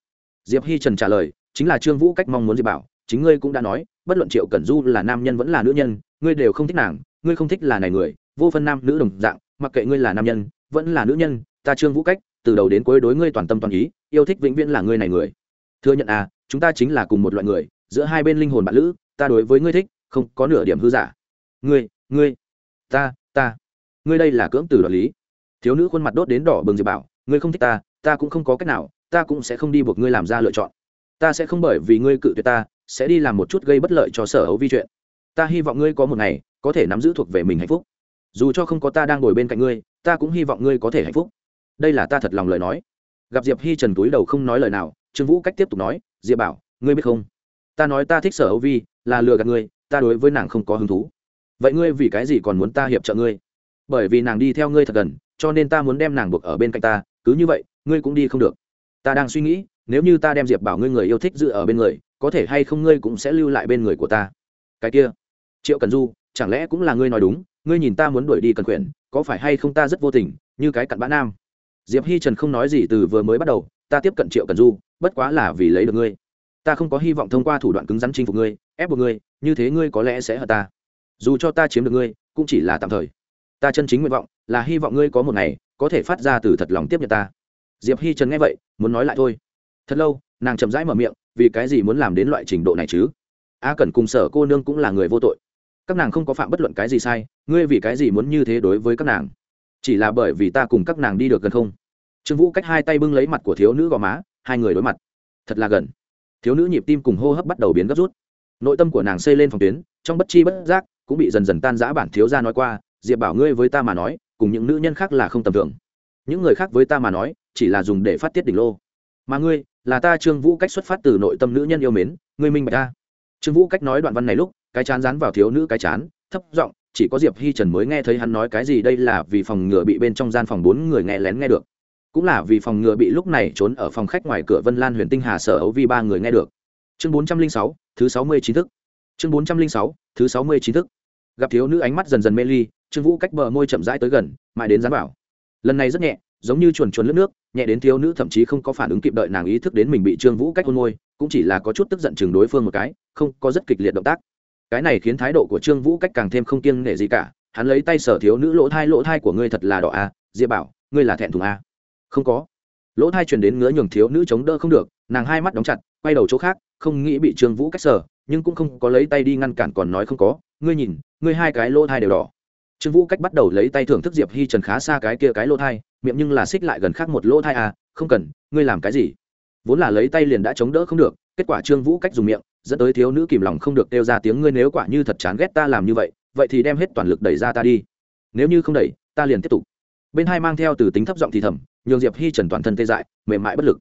Diệp hi trần trả lời, chính là trương vũ cách mong muốn diệp bảo, chính ngươi cũng đã nói, bất luận triệu cẩn du là nam nhân vẫn là nữ nhân, ngươi đều không thích nàng, ngươi không thích là này người vô phân nam nữ đồng dạng, mặc kệ ngươi là nam nhân, vẫn là nữ nhân, ta trương vũ cách, từ đầu đến cuối đối ngươi toàn tâm toàn ý, yêu thích vĩnh viễn là ngươi này người. Thừa nhận à chúng ta chính là cùng một loại người, giữa hai bên linh hồn bạn lữ, ta đối với ngươi thích, không có nửa điểm hư giả. Ngươi ngươi, ta ta, ngươi đây là cưỡng từ đoạt lý. Thiếu nữ khuôn mặt đốt đến đỏ bừng diệp bảo, ngươi không thích ta ta cũng không có cách nào, ta cũng sẽ không đi buộc ngươi làm ra lựa chọn. Ta sẽ không bởi vì ngươi cự tuyệt ta, sẽ đi làm một chút gây bất lợi cho sở hữu vi chuyện. Ta hy vọng ngươi có một ngày, có thể nắm giữ thuộc về mình hạnh phúc dù cho không có ta đang ngồi bên cạnh ngươi, ta cũng hy vọng ngươi có thể hạnh phúc. Đây là ta thật lòng lời nói. Gặp diệp hi trần túi đầu không nói lời nào, trương vũ cách tiếp tục nói, diệp bảo, ngươi biết không? Ta nói ta thích sở Âu vi, là lừa gạt ngươi, ta đối với nàng không có hứng thú. Vậy ngươi vì cái gì còn muốn ta hiệp trợ ngươi? Bởi vì nàng đi theo ngươi thật gần, cho nên ta muốn đem nàng buộc ở bên cạnh ta, cứ như vậy, ngươi cũng đi không được. Ta đang suy nghĩ, nếu như ta đem diệp bảo ngươi người yêu thích dự ở bên người, có thể hay không ngươi cũng sẽ lưu lại bên người của ta? Cái kia, triệu cần du, chẳng lẽ cũng là ngươi nói đúng? Ngươi nhìn ta muốn đuổi đi cần quyển, có phải hay không ta rất vô tình, như cái cặn bã nam? Diệp hi trần không nói gì từ vừa mới bắt đầu, ta tiếp cận triệu cần du, bất quá là vì lấy được ngươi. Ta không có hy vọng thông qua thủ đoạn cứng rắn chinh phục ngươi, ép buộc ngươi, như thế ngươi có lẽ sẽ hờ ta. Dù cho ta chiếm được ngươi, cũng chỉ là tạm thời. Ta chân chính nguyện vọng là hy vọng ngươi có một ngày, có thể phát ra từ thật lòng tiếp nhận ta. Diệp hi trần nghe vậy, muốn nói lại thôi. Thật lâu, nàng chậm rãi mở miệng, vì cái gì muốn làm đến loại trình độ này chứ? A cẩn cùng sở cô nương cũng là người vô tội các nàng không có phạm bất luận cái gì sai, ngươi vì cái gì muốn như thế đối với các nàng? Chỉ là bởi vì ta cùng các nàng đi được gần không? Trương vũ cách hai tay bưng lấy mặt của thiếu nữ gò má, hai người đối mặt. Thật là gần. Thiếu nữ nhịp tim cùng hô hấp bắt đầu biến gấp rút. Nội tâm của nàng xây lên phòng tuyến, trong bất chi bất giác cũng bị dần dần tan giã bản thiếu ra nói qua, diệp bảo ngươi với ta mà nói, cùng những nữ nhân khác là không tầm thường. Những người khác với ta mà nói, chỉ là dùng để phát tiết đỉnh lô. Mà ngươi, là ta trương vũ cách xuất phát từ nội tâm nữ nhân yêu mến, ngươi minh bạch ta. Trương vũ cách nói đoạn văn này lúc cái chán dán vào thiếu nữ cái chán, thấp giọng, chỉ có diệp hi trần mới nghe thấy hắn nói cái gì, đây là vì phòng ngừa bị bên trong gian phòng bốn người nghe lén nghe được. Cũng là vì phòng ngừa bị lúc này trốn ở phòng khách ngoài cửa vân lan huyền tinh hà sở ấu vi ba người nghe được. Chương bốn trăm linh sáu, thứ sáu mươi chín thức. Chương bốn trăm linh sáu, thứ sáu mươi chín thức. Gặp thiếu nữ ánh mắt dần dần mê ly, trương vũ cách bờ môi chậm rãi tới gần, mãi đến dán bảo lần này rất nhẹ, giống như chuồn chuồn lướt nước, nhẹ đến thiếu nữ thậm chí không có phản ứng kịp đợi nàng ý thức đến mình bị trương vũ cách hôn môi, cũng chỉ là có chút tức giận chừng đối phương một cái, không có rất kịch liệt động tác cái này khiến thái độ của trương vũ cách càng thêm không kiêng nể gì cả hắn lấy tay sở thiếu nữ lỗ thai lỗ thai của ngươi thật là đỏ a à, diệp bảo ngươi là thẹn thùng a. Không có. Lỗ thai truyền đến ngứa nhường thiếu nữ chống đỡ không được nàng hai mắt đóng chặt quay đầu chỗ khác không nghĩ bị trương vũ cách sở nhưng cũng không có lấy tay đi ngăn cản còn nói không có ngươi nhìn ngươi hai cái lỗ thai đều đỏ. Trương vũ cách bắt đầu lấy tay thưởng thức diệp hi trần khá xa cái kia cái lỗ thai miệng nhưng là xích lại gần khác một lỗ thai à không cần ngươi làm cái gì? Vốn là lấy tay liền đã chống đỡ không được kết quả trương vũ cách dùng miệng dẫn tới thiếu nữ kìm lòng không được kêu ra tiếng, ngươi nếu quả như thật chán ghét ta làm như vậy vậy thì đem hết toàn lực đẩy ra ta đi. Nếu như không đẩy, ta liền tiếp tục. Bên hai mang theo từ tính thấp giọng thì thầm, nhường diệp hi trần toàn thân tê dại, mềm mại bất lực.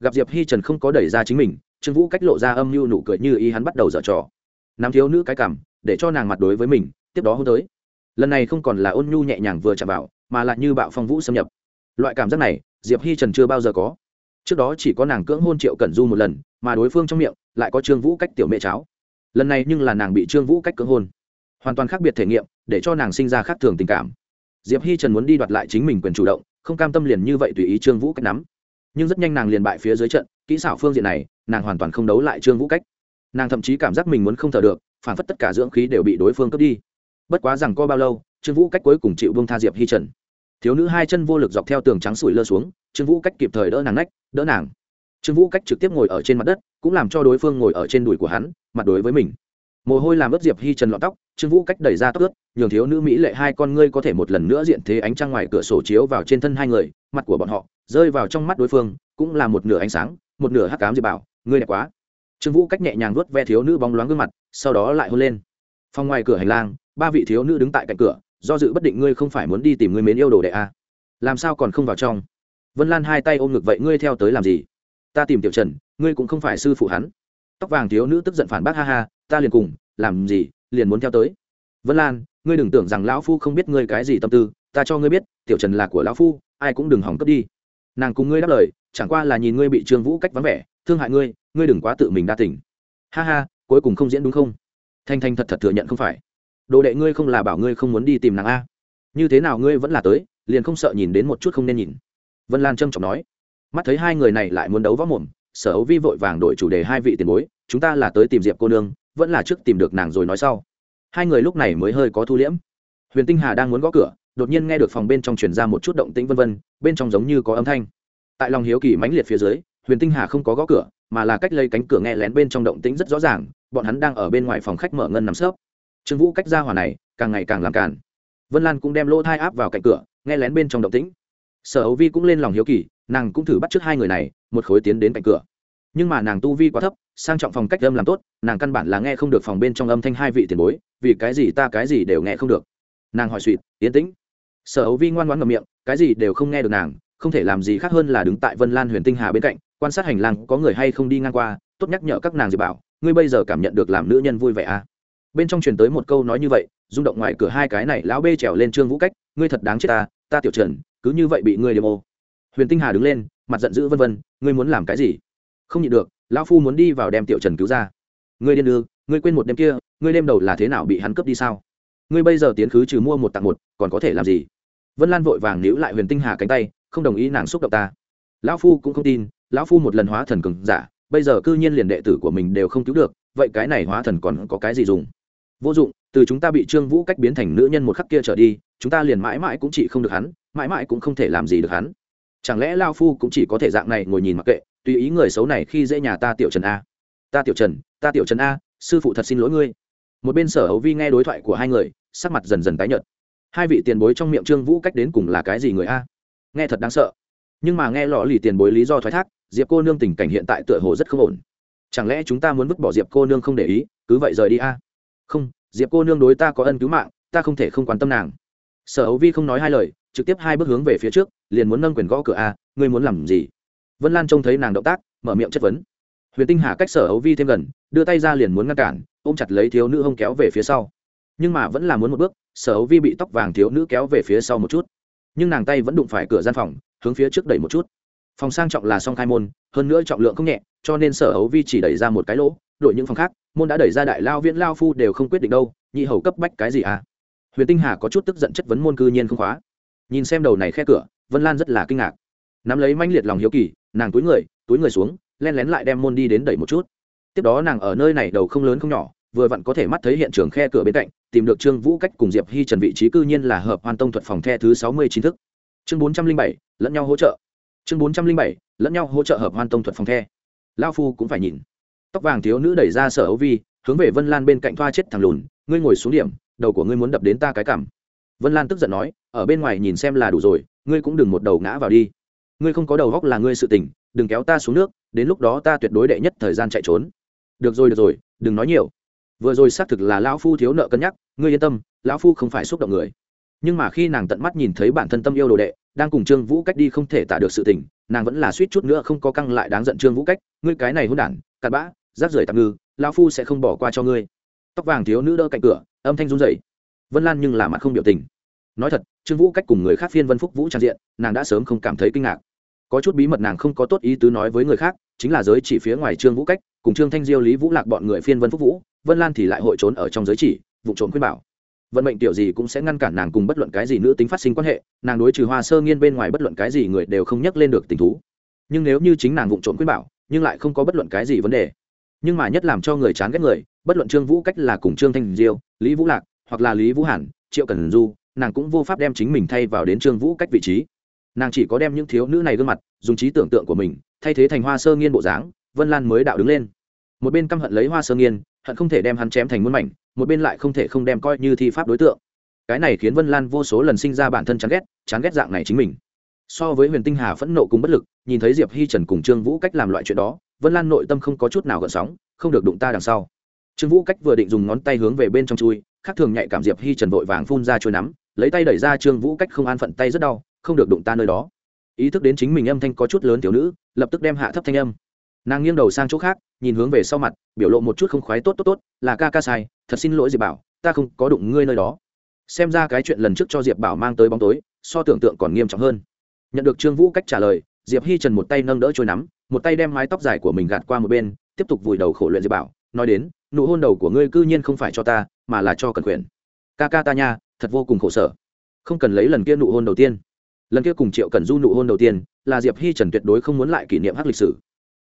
Gặp diệp hi trần không có đẩy ra chính mình, trương vũ cách lộ ra âm mưu nụ cười như ý hắn bắt đầu dở trò. Nắm thiếu nữ cái cảm, để cho nàng mặt đối với mình, tiếp đó hôn tới. Lần này không còn là ôn nhu nhẹ nhàng vừa chạm vào, mà lại như bạo phong vũ xâm nhập. Loại cảm giác này, diệp hi trần chưa bao giờ có. Trước đó chỉ có nàng cưỡng hôn triệu cẩn du một lần, mà đối phương trong miệng lại có trương vũ cách tiểu mẹ cháo lần này nhưng là nàng bị trương vũ cách cưỡng hôn. Hoàn toàn khác biệt thể nghiệm, để cho nàng sinh ra khác thường tình cảm. Diệp hi trần muốn đi đoạt lại chính mình quyền chủ động, không cam tâm liền như vậy tùy ý trương vũ cách nắm. Nhưng rất nhanh nàng liền bại phía dưới trận, kỹ xảo phương diện này, nàng hoàn toàn không đấu lại trương vũ cách. Nàng thậm chí cảm giác mình muốn không thở được, phản phất tất cả dưỡng khí đều bị đối phương cướp đi. Bất quá rằng co bao lâu, trương vũ cách cuối cùng chịu bông tha diệp hi trần. Thiếu nữ hai chân vô lực dọc theo tường trắng sủi lơ xuống, trương vũ cách kịp thời đỡ nàng nách, đỡ nàng. Trương vũ cách trực tiếp ngồi ở trên mặt đất cũng làm cho đối phương ngồi ở trên đùi của hắn, mặt đối với mình. Mồ hôi làm ướt diệp hi trần lọt tóc, trương vũ cách đẩy ra tóc ướt, nhường thiếu nữ mỹ lệ hai con ngươi có thể một lần nữa diện thế ánh trăng ngoài cửa sổ chiếu vào trên thân hai người, mặt của bọn họ, rơi vào trong mắt đối phương, cũng là một nửa ánh sáng, một nửa hắc cám diệp bảo, ngươi đẹp quá. Trương vũ cách nhẹ nhàng vuốt ve thiếu nữ bóng loáng gương mặt, sau đó lại hôn lên. Phòng ngoài cửa hành lang, ba vị thiếu nữ đứng tại cạnh cửa, do dự bất định ngươi không phải muốn đi tìm người mến yêu đồ đệ à. làm sao còn không vào trong? Vân lan hai tay ôm ngực, vậy ngươi theo tới làm gì? Ta tìm tiểu trần, ngươi cũng không phải sư phụ hắn. Tóc vàng thiếu nữ tức giận phản bác, ha ha, ta liền cùng, làm gì, liền muốn theo tới. Vân lan, ngươi đừng tưởng rằng lão phu không biết ngươi cái gì tâm tư, ta cho ngươi biết, tiểu trần là của lão phu, ai cũng đừng hỏng cướp đi. Nàng cùng ngươi đáp lời, chẳng qua là nhìn ngươi bị trương vũ cách vắng vẻ, thương hại ngươi ngươi đừng quá tự mình đa tỉnh ha ha, cuối cùng không diễn đúng không? Thanh thanh thật thật thừa nhận không phải. Đồ đệ ngươi không là bảo ngươi không muốn đi tìm nàng a. Như thế nào ngươi vẫn là tới, liền không sợ nhìn đến một chút không nên nhìn. Vân lan trâm trọng nói mắt thấy hai người này lại muốn đấu võ mồm, sở hữu vi vội vàng đổi chủ đề hai vị tiền bối, chúng ta là tới tìm diệp cô nương, vẫn là trước tìm được nàng rồi nói sau. Hai người lúc này mới hơi có thu liễm. Huyền tinh hà đang muốn gõ cửa, đột nhiên nghe được phòng bên trong truyền ra một chút động tĩnh vân vân, bên trong giống như có âm thanh. Tại lòng hiếu kỳ mãnh liệt phía dưới, huyền tinh hà không có gõ cửa, mà là cách lấy cánh cửa nghe lén bên trong động tĩnh rất rõ ràng, bọn hắn đang ở bên ngoài phòng khách mở ngân nằm sớp trương vũ cách ra hỏa này, càng ngày càng làm càn. Vân lan cũng đem lỗ thai áp vào cạnh cửa, nghe lén bên trong động tĩnh. Sở hữu vi cũng lên lòng hiếu kỳ nàng cũng thử bắt trước hai người này, một khối tiến đến cạnh cửa. Nhưng mà nàng tu vi quá thấp, sang trọng phòng cách âm làm tốt, nàng căn bản là nghe không được phòng bên trong âm thanh hai vị tiền bối, vì cái gì ta cái gì đều nghe không được. Nàng hỏi suỵt yến tĩnh. Sở hữu vi ngoan ngoãn ngậm miệng, cái gì đều không nghe được nàng, không thể làm gì khác hơn là đứng tại vân lan huyền tinh hà bên cạnh, quan sát hành lang, có người hay không đi ngang qua, tốt nhắc nhở các nàng diệp bảo, ngươi bây giờ cảm nhận được làm nữ nhân vui vẻ à? Bên trong truyền tới một câu nói như vậy, rung động ngoài cửa hai cái này lão bê trèo lên trương vũ cách, ngươi thật đáng chết ta ta tiểu trần, cứ như vậy bị ngươi đêm ô huyền tinh hà đứng lên, mặt giận dữ vân vân, ngươi muốn làm cái gì? Không nhịn được, lão phu muốn đi vào đem tiểu trần cứu ra. Ngươi điên đưa ngươi quên một đêm kia, ngươi đêm đầu là thế nào bị hắn cướp đi sao? Ngươi bây giờ tiến khứ trừ mua một tặng một, còn có thể làm gì? Vân lan vội vàng níu lại huyền tinh hà cánh tay, không đồng ý nàng xúc động ta. Lão phu cũng không tin, lão phu một lần hóa thần cường giả, bây giờ cư nhiên liền đệ tử của mình đều không cứu được, vậy cái này hóa thần còn có cái gì dùng? Vô dụng, từ chúng ta bị trương vũ cách biến thành nữ nhân một khắc kia trở đi, chúng ta liền mãi mãi cũng chỉ không được hắn, mãi mãi cũng không thể làm gì được hắn chẳng lẽ lao phu cũng chỉ có thể dạng này ngồi nhìn mặc kệ, tùy ý người xấu này khi dễ nhà ta tiểu trần a? Ta tiểu trần, ta tiểu trần a, sư phụ thật xin lỗi ngươi. Một bên sở hấu vi nghe đối thoại của hai người, sắc mặt dần dần tái nhợt. Hai vị tiền bối trong miệng trương vũ cách đến cùng là cái gì người a? Nghe thật đáng sợ. Nhưng mà nghe lọ lì tiền bối lý do thoái thác, diệp cô nương tình cảnh hiện tại tựa hồ rất không ổn. Chẳng lẽ chúng ta muốn vứt bỏ diệp cô nương không để ý, cứ vậy rời đi a? Không, diệp cô nương đối ta có ân cứu mạng, ta không thể không quan tâm nàng. Sở hấu vi không nói hai lời trực tiếp hai bước hướng về phía trước, liền muốn nâng quyền gõ cửa a, ngươi muốn làm gì? Vân lan trông thấy nàng động tác, mở miệng chất vấn. Huyền tinh hà cách sở hấu vi thêm gần, đưa tay ra liền muốn ngăn cản, ôm chặt lấy thiếu nữ hông kéo về phía sau. Nhưng mà vẫn là muốn một bước, sở hấu vi bị tóc vàng thiếu nữ kéo về phía sau một chút. Nhưng nàng tay vẫn đụng phải cửa gian phòng, hướng phía trước đẩy một chút. Phòng sang trọng là song khai môn, hơn nữa trọng lượng không nhẹ, cho nên sở hấu vi chỉ đẩy ra một cái lỗ đội những phòng khác, môn đã đẩy ra đại lao viễn lao phu đều không quyết định đâu, nhị hầu cấp bách cái gì à? Huyền tinh hà có chút tức giận chất vấn môn cư nhiên không khóa nhìn xem đầu này khe cửa, vân lan rất là kinh ngạc. Nắm lấy manh liệt lòng hiếu kỳ, nàng túi người túi người xuống, len lén lại đem môn đi đến đẩy một chút. Tiếp đó nàng ở nơi này đầu không lớn không nhỏ, vừa vặn có thể mắt thấy hiện trường khe cửa bên cạnh, tìm được trương vũ cách cùng diệp hi trần vị trí cư nhiên là hợp hoàn tông thuật phòng khe thứ sáu mươi chín thức. Chương bốn trăm linh bảy, lẫn nhau hỗ trợ. Chương bốn trăm linh bảy, lẫn nhau hỗ trợ hợp hoàn tông thuật phòng khe lao phu cũng phải nhìn. Tóc vàng thiếu nữ đẩy ra sở ấu vi, hướng về vân lan bên cạnh thoa chết thằng lùn, ngươi ngồi xuống điểm, đầu của ngươi muốn đập đến ta cái cảm vân lan tức giận nói, ở bên ngoài nhìn xem là đủ rồi, ngươi cũng đừng một đầu ngã vào đi. Ngươi không có đầu góc là ngươi sự tình, đừng kéo ta xuống nước, đến lúc đó ta tuyệt đối đệ nhất thời gian chạy trốn. Được rồi được rồi, đừng nói nhiều. Vừa rồi xác thực là lão phu thiếu nợ cân nhắc, ngươi yên tâm, lão phu không phải xúc động người. Nhưng mà khi nàng tận mắt nhìn thấy bản thân tâm yêu đồ đệ, đang cùng trương vũ cách đi không thể tả được sự tình, nàng vẫn là suýt chút nữa không có căng lại đáng giận trương vũ cách, ngươi cái này hôn đản, cặn bã, rác rưởi tạm ngư, lão phu sẽ không bỏ qua cho ngươi. Tóc vàng thiếu nữ đỡ cạnh cửa, âm thanh run rẩy vân lan nhưng là mặt không biểu tình nói thật trương vũ cách cùng người khác phiên vân phúc vũ trang diện nàng đã sớm không cảm thấy kinh ngạc có chút bí mật nàng không có tốt ý tứ nói với người khác chính là giới chỉ phía ngoài trương vũ cách cùng trương thanh diêu lý vũ lạc bọn người phiên vân phúc vũ vân lan thì lại hội trốn ở trong giới chỉ vụ trốn khuyên bảo vận mệnh tiểu gì cũng sẽ ngăn cản nàng cùng bất luận cái gì nữ tính phát sinh quan hệ nàng đối trừ hoa sơ nghiên bên ngoài bất luận cái gì người đều không nhắc lên được tình thú nhưng nếu như chính nàng vụ trộm khuyên bảo nhưng lại không có bất luận cái gì vấn đề nhưng mà nhất làm cho người chán ghét người bất luận trương vũ cách là cùng trương thanh diêu lý vũ lạc hoặc là lý vũ hàn triệu cần du nàng cũng vô pháp đem chính mình thay vào đến trương vũ cách vị trí nàng chỉ có đem những thiếu nữ này gương mặt dùng trí tưởng tượng của mình thay thế thành hoa sơ nghiên bộ dáng vân lan mới đạo đứng lên một bên căm hận lấy hoa sơ nghiên hận không thể đem hắn chém thành muôn mảnh một bên lại không thể không đem coi như thi pháp đối tượng cái này khiến vân lan vô số lần sinh ra bản thân chán ghét chán ghét dạng này chính mình so với huyền tinh hà phẫn nộ cùng bất lực nhìn thấy diệp hi trần cùng trương vũ cách làm loại chuyện đó vân lan nội tâm không có chút nào gợn sóng không được đụng ta đằng sau trương vũ cách vừa định dùng ngón tay hướng về bên trong chui khác thường nhạy cảm diệp hi trần vội vàng phun ra trôi nắm, lấy tay đẩy ra trương vũ cách không an phận tay rất đau, không được đụng ta nơi đó. ý thức đến chính mình âm thanh có chút lớn thiếu nữ, lập tức đem hạ thấp thanh âm. nàng nghiêng đầu sang chỗ khác, nhìn hướng về sau mặt, biểu lộ một chút không khoái tốt tốt tốt, là ca ca sai, thật xin lỗi diệp bảo, ta không có đụng ngươi nơi đó. xem ra cái chuyện lần trước cho diệp bảo mang tới bóng tối, so tưởng tượng còn nghiêm trọng hơn. nhận được trương vũ cách trả lời, diệp hi trần một tay nâng đỡ trôi nắm, một tay đem mái tóc dài của mình gạt qua một bên, tiếp tục vùi đầu khổ luyện diệp bảo, nói đến nụ hôn đầu của ngươi cư nhiên không phải cho ta, mà là cho cần quyền ca ca ta nha, thật vô cùng khổ sở. Không cần lấy lần kia nụ hôn đầu tiên. Lần kia cùng triệu cần du nụ hôn đầu tiên, là diệp hi trần tuyệt đối không muốn lại kỷ niệm hắc lịch sử.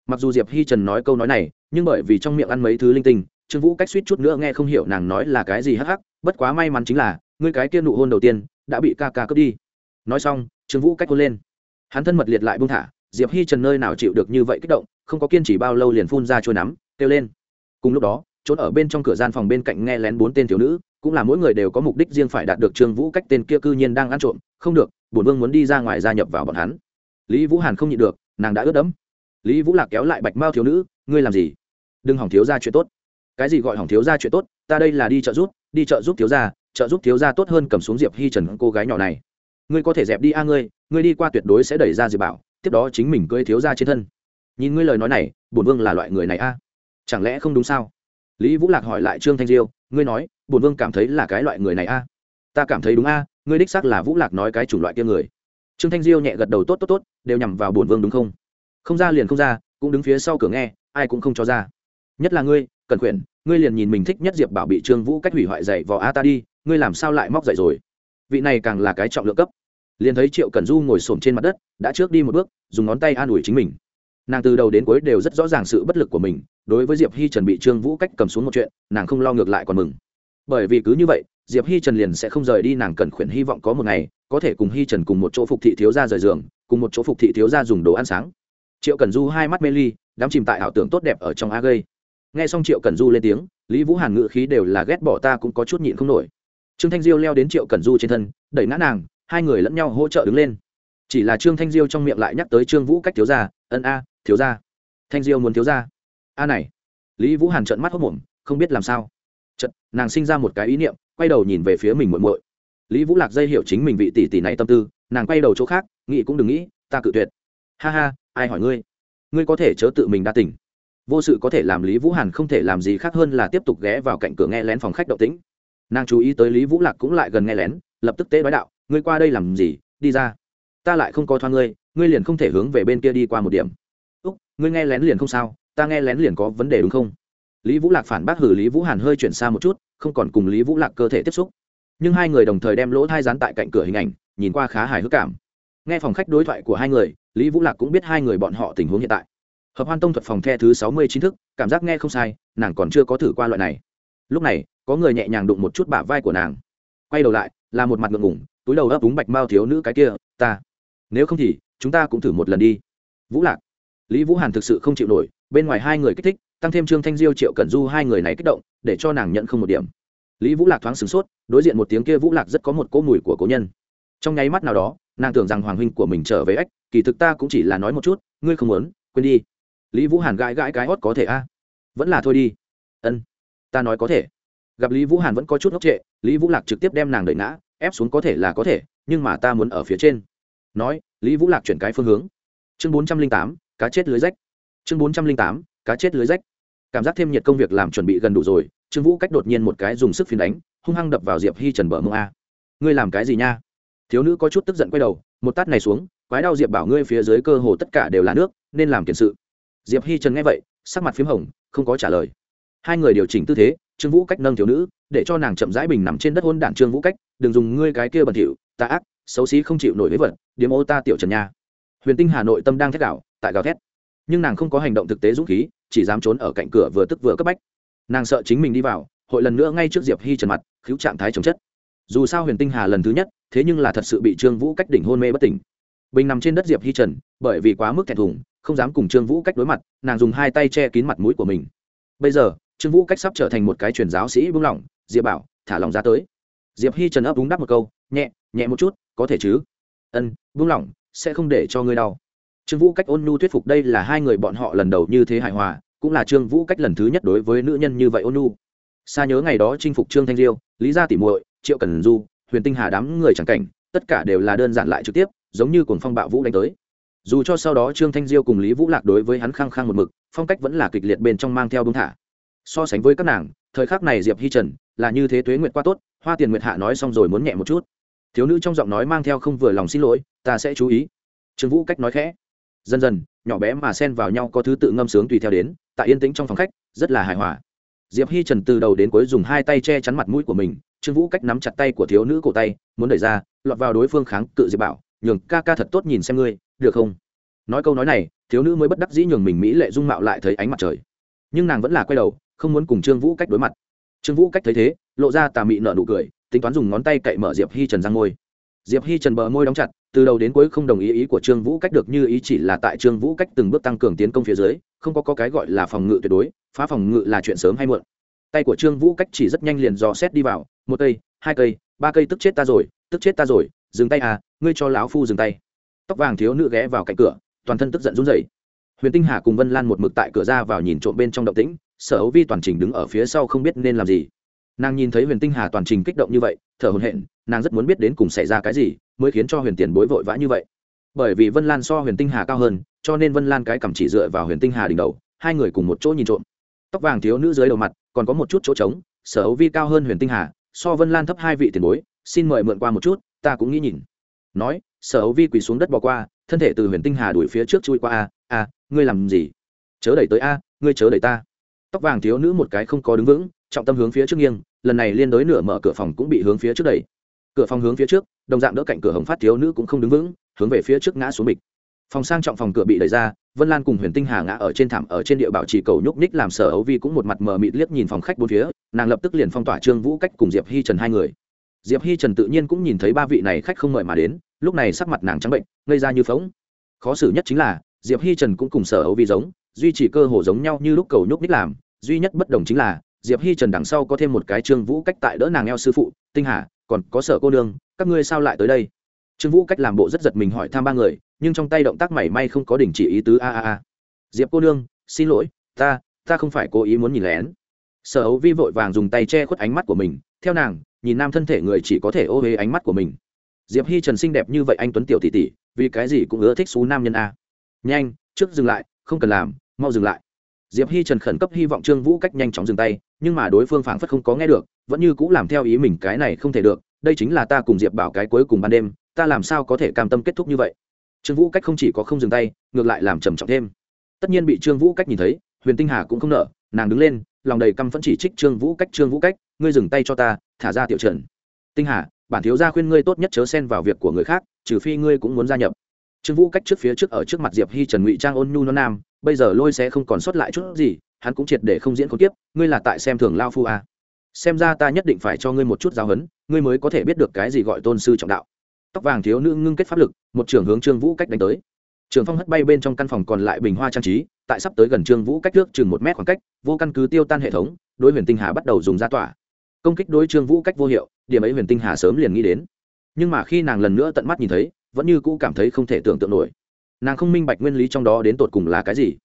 Mặc dù diệp hi trần nói câu nói này, nhưng bởi vì trong miệng ăn mấy thứ linh tinh, trương vũ cách suýt chút nữa nghe không hiểu nàng nói là cái gì hắc hắc, bất quá may mắn chính là, ngươi cái kia nụ hôn đầu tiên, đã bị ca ca cướp đi. Nói xong, trương vũ cách hôn lên. Hắn thân mật liệt lại buông thả, diệp hi trần nơi nào chịu được như vậy kích động, không có kiên trì bao lâu liền phun ra trôi nắm, kêu lên. Cùng lúc đó trốn ở bên trong cửa gian phòng bên cạnh nghe lén bốn tên thiếu nữ, cũng là mỗi người đều có mục đích riêng phải đạt được trương vũ cách tên kia cư nhiên đang ăn trộm. Không được, bổn vương muốn đi ra ngoài gia nhập vào bọn hắn. Lý vũ hàn không nhịn được, nàng đã ướt đẫm. Lý vũ lạc kéo lại bạch mao thiếu nữ, ngươi làm gì? Đừng hỏng thiếu ra chuyện tốt. Cái gì gọi hỏng thiếu ra chuyện tốt? Ta đây là đi trợ giúp, đi trợ giúp thiếu gia, trợ giúp thiếu gia tốt hơn cầm xuống diệp hi trần cô gái nhỏ này. Ngươi có thể dẹp đi a ngươi ngươi đi qua tuyệt đối sẽ đẩy ra diệp bảo, tiếp đó chính mình cưới thiếu gia trên thân. Nhìn ngươi lời nói này, bổn vương là loại người này a? Chẳng lẽ không đúng sao? Lý vũ lạc hỏi lại trương thanh diêu, ngươi nói, bổn vương cảm thấy là cái loại người này a? Ta cảm thấy đúng a, ngươi đích xác là vũ lạc nói cái chủng loại kia người. Trương thanh diêu nhẹ gật đầu, tốt tốt tốt, đều nhằm vào bổn vương đúng không? Không ra liền không ra, cũng đứng phía sau cửa nghe, ai cũng không cho ra. Nhất là ngươi, cần quyển, ngươi liền nhìn mình thích nhất diệp bảo bị trương vũ cách hủy hoại dạy vò a ta đi, ngươi làm sao lại móc dậy rồi? Vị này càng là cái trọng lượng cấp. Liền thấy triệu cẩn du ngồi xổm trên mặt đất, đã trước đi một bước, dùng ngón tay an ủi chính mình nàng từ đầu đến cuối đều rất rõ ràng sự bất lực của mình, đối với diệp hi trần bị trương vũ cách cầm xuống một chuyện, nàng không lo ngược lại còn mừng. Bởi vì cứ như vậy, diệp hi trần liền sẽ không rời đi nàng cần khuyển hy vọng có một ngày, có thể cùng hi trần cùng một chỗ phục thị thiếu gia rời giường, cùng một chỗ phục thị thiếu gia dùng đồ ăn sáng. Triệu cần du hai mắt mê ly, đắm chìm tại ảo tưởng tốt đẹp ở trong a gây. Nghe xong triệu cần du lên tiếng, lý vũ hàn ngự khí đều là ghét bỏ ta cũng có chút nhịn không nổi. Trương thanh diêu leo đến triệu cần du trên thân, đẩy ngã nàng, hai người lẫn nhau hỗ trợ đứng lên. Chỉ là trương thanh diêu trong miệng lại nhắc tới trương vũ cách thiếu gia, ân a thiếu gia. Thanh diêu muốn thiếu gia. A này. Lý vũ hàn trợn mắt hốc mồm, không biết làm sao. Chợt, nàng sinh ra một cái ý niệm, quay đầu nhìn về phía mình muội muội. Lý vũ lạc dây hiểu chính mình vị tỷ tỷ này tâm tư, nàng quay đầu chỗ khác, nghĩ cũng đừng nghĩ, ta cự tuyệt. Ha ha, ai hỏi ngươi? Ngươi có thể chớ tự mình đa tỉnh vô sự có thể làm lý vũ hàn không thể làm gì khác hơn là tiếp tục ghé vào cạnh cửa nghe lén phòng khách động tĩnh. Nàng chú ý tới lý vũ lạc cũng lại gần nghe lén, lập tức tế nói đạo, ngươi qua đây làm gì? Đi ra. Ta lại không có thoa ngươi ngươi liền không thể hướng về bên kia đi qua một điểm ngươi nghe lén liền không sao, ta nghe lén liền có vấn đề đúng không? Lý vũ lạc phản bác hử lý vũ hàn hơi chuyển xa một chút, không còn cùng lý vũ lạc cơ thể tiếp xúc. Nhưng hai người đồng thời đem lỗ thai dán tại cạnh cửa hình ảnh, nhìn qua khá hài hước cảm. Nghe phòng khách đối thoại của hai người, lý vũ lạc cũng biết hai người bọn họ tình huống hiện tại. Hợp hoan tông thuật phòng the thứ sáu mươi chính thức, cảm giác nghe không sai, nàng còn chưa có thử qua loại này. Lúc này, có người nhẹ nhàng đụng một chút bả vai của nàng. Quay đầu lại, là một mặt ngượng ngủng túi đầu ấp úng bạch mao thiếu nữ cái kia, ta, nếu không thì, chúng ta cũng thử một lần đi. Vũ lạc lý vũ hàn thực sự không chịu nổi, bên ngoài hai người kích thích, tăng thêm trương thanh diêu, triệu cẩn du hai người này kích động, để cho nàng nhận không một điểm. Lý vũ lạc thoáng sửng sốt, đối diện một tiếng kia vũ lạc rất có một cỗ mùi của cố nhân. Trong nháy mắt nào đó, nàng tưởng rằng hoàng huynh của mình trở về ếch kỳ thực ta cũng chỉ là nói một chút, ngươi không muốn, quên đi. Lý vũ hàn gãi gãi cái hót có thể a. Vẫn là thôi đi. Ân, ta nói có thể. Gặp lý vũ hàn vẫn có chút ngốc trệ, lý vũ lạc trực tiếp đem nàng đợi ngã, ép xuống có thể là có thể, nhưng mà ta muốn ở phía trên. Nói, lý vũ lạc chuyển cái phương hướng. Chương bốn trăm linh tám cá chết lưới rách. Chương bốn trăm linh tám, cá chết lưới rách. Cảm giác thêm nhiệt công việc làm chuẩn bị gần đủ rồi, trương vũ cách đột nhiên một cái dùng sức phiến đánh, hung hăng đập vào diệp hi trần bờ mông a. Ngươi làm cái gì nha? Thiếu nữ có chút tức giận quay đầu, một tát này xuống, quái đau diệp bảo ngươi phía dưới cơ hồ tất cả đều là nước, nên làm kiện sự. Diệp hi trần nghe vậy, sắc mặt p h í m hồng, không có trả lời. Hai người điều chỉnh tư thế, trương vũ cách nâng thiếu nữ, để cho nàng chậm rãi bình nằm trên đất hôn đản trương vũ cách, đừng dùng ngươi cái kia bẩn thỉu, ta ác, xấu xí không chịu nổi với vật, điếm ô ta tiểu trần nha. Huyền tinh hà nội tâm đang thét đảo tại gào thét. Nhưng nàng không có hành động thực tế dũng khí, chỉ dám trốn ở cạnh cửa vừa tức vừa cấp bách. Nàng sợ chính mình đi vào, hội lần nữa ngay trước diệp hi trần mặt cứu trạng thái chống chất. Dù sao huyền tinh hà lần thứ nhất, thế nhưng là thật sự bị trương vũ cách đỉnh hôn mê bất tỉnh. Bình nằm trên đất diệp hi trần, bởi vì quá mức thẹn thùng, không dám cùng trương vũ cách đối mặt, nàng dùng hai tay che kín mặt mũi của mình. Bây giờ, trương vũ cách sắp trở thành một cái truyền giáo sĩ buông lỏng diệp bảo, thả lòng ra tới. Diệp hi trần ấp đúng đáp một câu, nhẹ nhẹ một chút, có thể chứ? Ân buông lỏng sẽ không để cho ngươi đau trương vũ cách ôn nhu thuyết phục đây là hai người bọn họ lần đầu như thế hài hòa, cũng là trương vũ cách lần thứ nhất đối với nữ nhân như vậy ôn nhu. Xa nhớ ngày đó chinh phục trương thanh diêu lý gia tỉ muội, triệu cần du, huyền tinh hà đám người chẳng cảnh, tất cả đều là đơn giản lại trực tiếp, giống như cuồng phong bạo vũ đánh tới. Dù cho sau đó trương thanh diêu cùng lý vũ lạc đối với hắn khăng khăng một mực, phong cách vẫn là kịch liệt bên trong mang theo bưng thả. So sánh với các nàng, thời khắc này diệp hi trần là như thế tuế nguyệt qua tốt, hoa tiền nguyệt hạ nói xong rồi muốn nhẹ một chút. Thiếu nữ trong giọng nói mang theo không vừa lòng xin lỗi, ta sẽ chú ý. Trương vũ cách nói khẽ dần dần, nhỏ bé mà xen vào nhau có thứ tự ngâm sướng tùy theo đến, tại yên tĩnh trong phòng khách, rất là hài hòa. Diệp hi trần từ đầu đến cuối dùng hai tay che chắn mặt mũi của mình, trương vũ cách nắm chặt tay của thiếu nữ cổ tay, muốn đẩy ra, lọt vào đối phương kháng cự diệp bảo, nhường ca ca thật tốt nhìn xem ngươi, được không? Nói câu nói này, thiếu nữ mới bất đắc dĩ nhường mình mỹ lệ dung mạo lại thấy ánh mặt trời. Nhưng nàng vẫn là quay đầu, không muốn cùng trương vũ cách đối mặt. Trương vũ cách thấy thế, lộ ra tà mị nợ nụ cười, tính toán dùng ngón tay cậy mở diệp hi trần răng môi. Diệp hi trần bờ môi đóng chặt từ đầu đến cuối không đồng ý ý của trương vũ cách được như ý chỉ là tại trương vũ cách từng bước tăng cường tiến công phía dưới không có, có cái gọi là phòng ngự tuyệt đối phá phòng ngự là chuyện sớm hay muộn. Tay của trương vũ cách chỉ rất nhanh liền dò xét đi vào một cây hai cây ba cây tức chết ta rồi tức chết ta rồi dừng tay à ngươi cho lão phu dừng tay. Tóc vàng thiếu nữ ghé vào cạnh cửa toàn thân tức giận run rẩy. Huyền tinh hà cùng vân lan một mực tại cửa ra vào nhìn trộm bên trong động tĩnh sở ấu vi toàn trình đứng ở phía sau không biết nên làm gì. Nàng nhìn thấy huyền tinh hà toàn trình kích động như vậy thở hồn hện nàng rất muốn biết đến cùng xảy ra cái gì mới khiến cho huyền tiền bối vội vã như vậy. Bởi vì vân lan so huyền tinh hà cao hơn, cho nên vân lan cái cầm chỉ dựa vào huyền tinh hà đỉnh đầu, hai người cùng một chỗ nhìn trộm. Tóc vàng thiếu nữ dưới đầu mặt, còn có một chút chỗ trống, sở hữu vi cao hơn huyền tinh hà, so vân lan thấp hai vị tiền bối, xin mời mượn qua một chút, ta cũng nghĩ nhìn. Nói, sở hữu vi quỳ xuống đất bỏ qua, thân thể từ huyền tinh hà đuổi phía trước chui qua, a a, ngươi làm gì? Chớ đẩy tới a, ngươi chớ đẩy ta. Tóc vàng thiếu nữ một cái không có đứng vững, trọng tâm hướng phía trước nghiêng, lần này liên đối nửa mở cửa phòng cũng bị hướng phía trước đẩy cửa phòng hướng phía trước, đồng dạng đỡ cạnh cửa hồng phát thiếu nữ cũng không đứng vững, hướng về phía trước ngã xuống bịch. Phòng sang trọng phòng cửa bị đẩy ra, vân lan cùng huyền tinh hà ngã ở trên thảm, ở trên địa bảo trì cầu nhúc ních làm sở ấu vi cũng một mặt mờ mịt liếc nhìn phòng khách bốn phía, nàng lập tức liền phong tỏa trương vũ cách cùng diệp hi trần hai người. Diệp hi trần tự nhiên cũng nhìn thấy ba vị này khách không mời mà đến, lúc này sắc mặt nàng trắng bệnh, ngây ra như phóng khó xử nhất chính là, diệp hi trần cũng cùng sở ấu vi giống, duy trì cơ hồ giống nhau như lúc cầu nhúc ních làm, duy nhất bất đồng chính là, diệp hi trần đằng sau có thêm một cái trương vũ cách tại đỡ nàng eo sư phụ, tinh hà còn có sở cô nương, các ngươi sao lại tới đây? Trương vũ cách làm bộ rất giật mình hỏi thăm ba người, nhưng trong tay động tác mảy may không có đình chỉ ý tứ, a a a. Diệp cô nương, xin lỗi, ta ta không phải cố ý muốn nhìn lén. Sở ấu vi vội vàng dùng tay che khuất ánh mắt của mình, theo nàng, nhìn nam thân thể người chỉ có thể ô huế ánh mắt của mình. Diệp hi trần xinh đẹp như vậy anh tuấn tiểu tỷ tỷ, vì cái gì cũng ưa thích xú nam nhân a. Nhanh, trước dừng lại, không cần làm, mau dừng lại diệp hi trần khẩn cấp hy vọng trương vũ cách nhanh chóng dừng tay, nhưng mà đối phương phảng phất không có nghe được, vẫn như cũng làm theo ý mình cái này không thể được, đây chính là ta cùng diệp bảo cái cuối cùng ban đêm, ta làm sao có thể cam tâm kết thúc như vậy? Trương vũ cách không chỉ có không dừng tay, ngược lại làm trầm trọng thêm. Tất nhiên bị trương vũ cách nhìn thấy, huyền tinh hà cũng không nợ, nàng đứng lên, lòng đầy căm phẫn chỉ trích trương vũ cách, trương vũ cách, ngươi dừng tay cho ta, thả ra tiểu trần tinh hà, bản thiếu gia khuyên ngươi tốt nhất chớ xen vào việc của người khác, trừ phi ngươi cũng muốn gia nhập trương vũ cách trước phía trước ở trước mặt diệp hi trần ngụy trang, ôn nhu nó nam, bây giờ lôi sẽ không còn sót lại chút gì, hắn cũng triệt để không diễn khốn kiếp, ngươi là tại xem thường lao phu à. xem ra ta nhất định phải cho ngươi một chút giáo huấn, ngươi mới có thể biết được cái gì gọi tôn sư trọng đạo. Tóc vàng thiếu nữ ngưng kết pháp lực, một trưởng hướng trương vũ cách đánh tới. Trường phong hất bay bên trong căn phòng còn lại bình hoa trang trí, tại sắp tới gần trương vũ cách trước chừng một mét khoảng cách, vô căn cứ tiêu tan hệ thống, đối huyền tinh hà bắt đầu dùng ra tỏa. Công kích đối trương vũ cách vô hiệu, điểm ấy huyền tinh hà sớm liền nghĩ đến. Nhưng mà khi nàng lần nữa tận mắt nhìn thấy vẫn như cũ cảm thấy không thể tưởng tượng nổi. Nàng không minh bạch nguyên lý trong đó đến tột cùng là cái gì.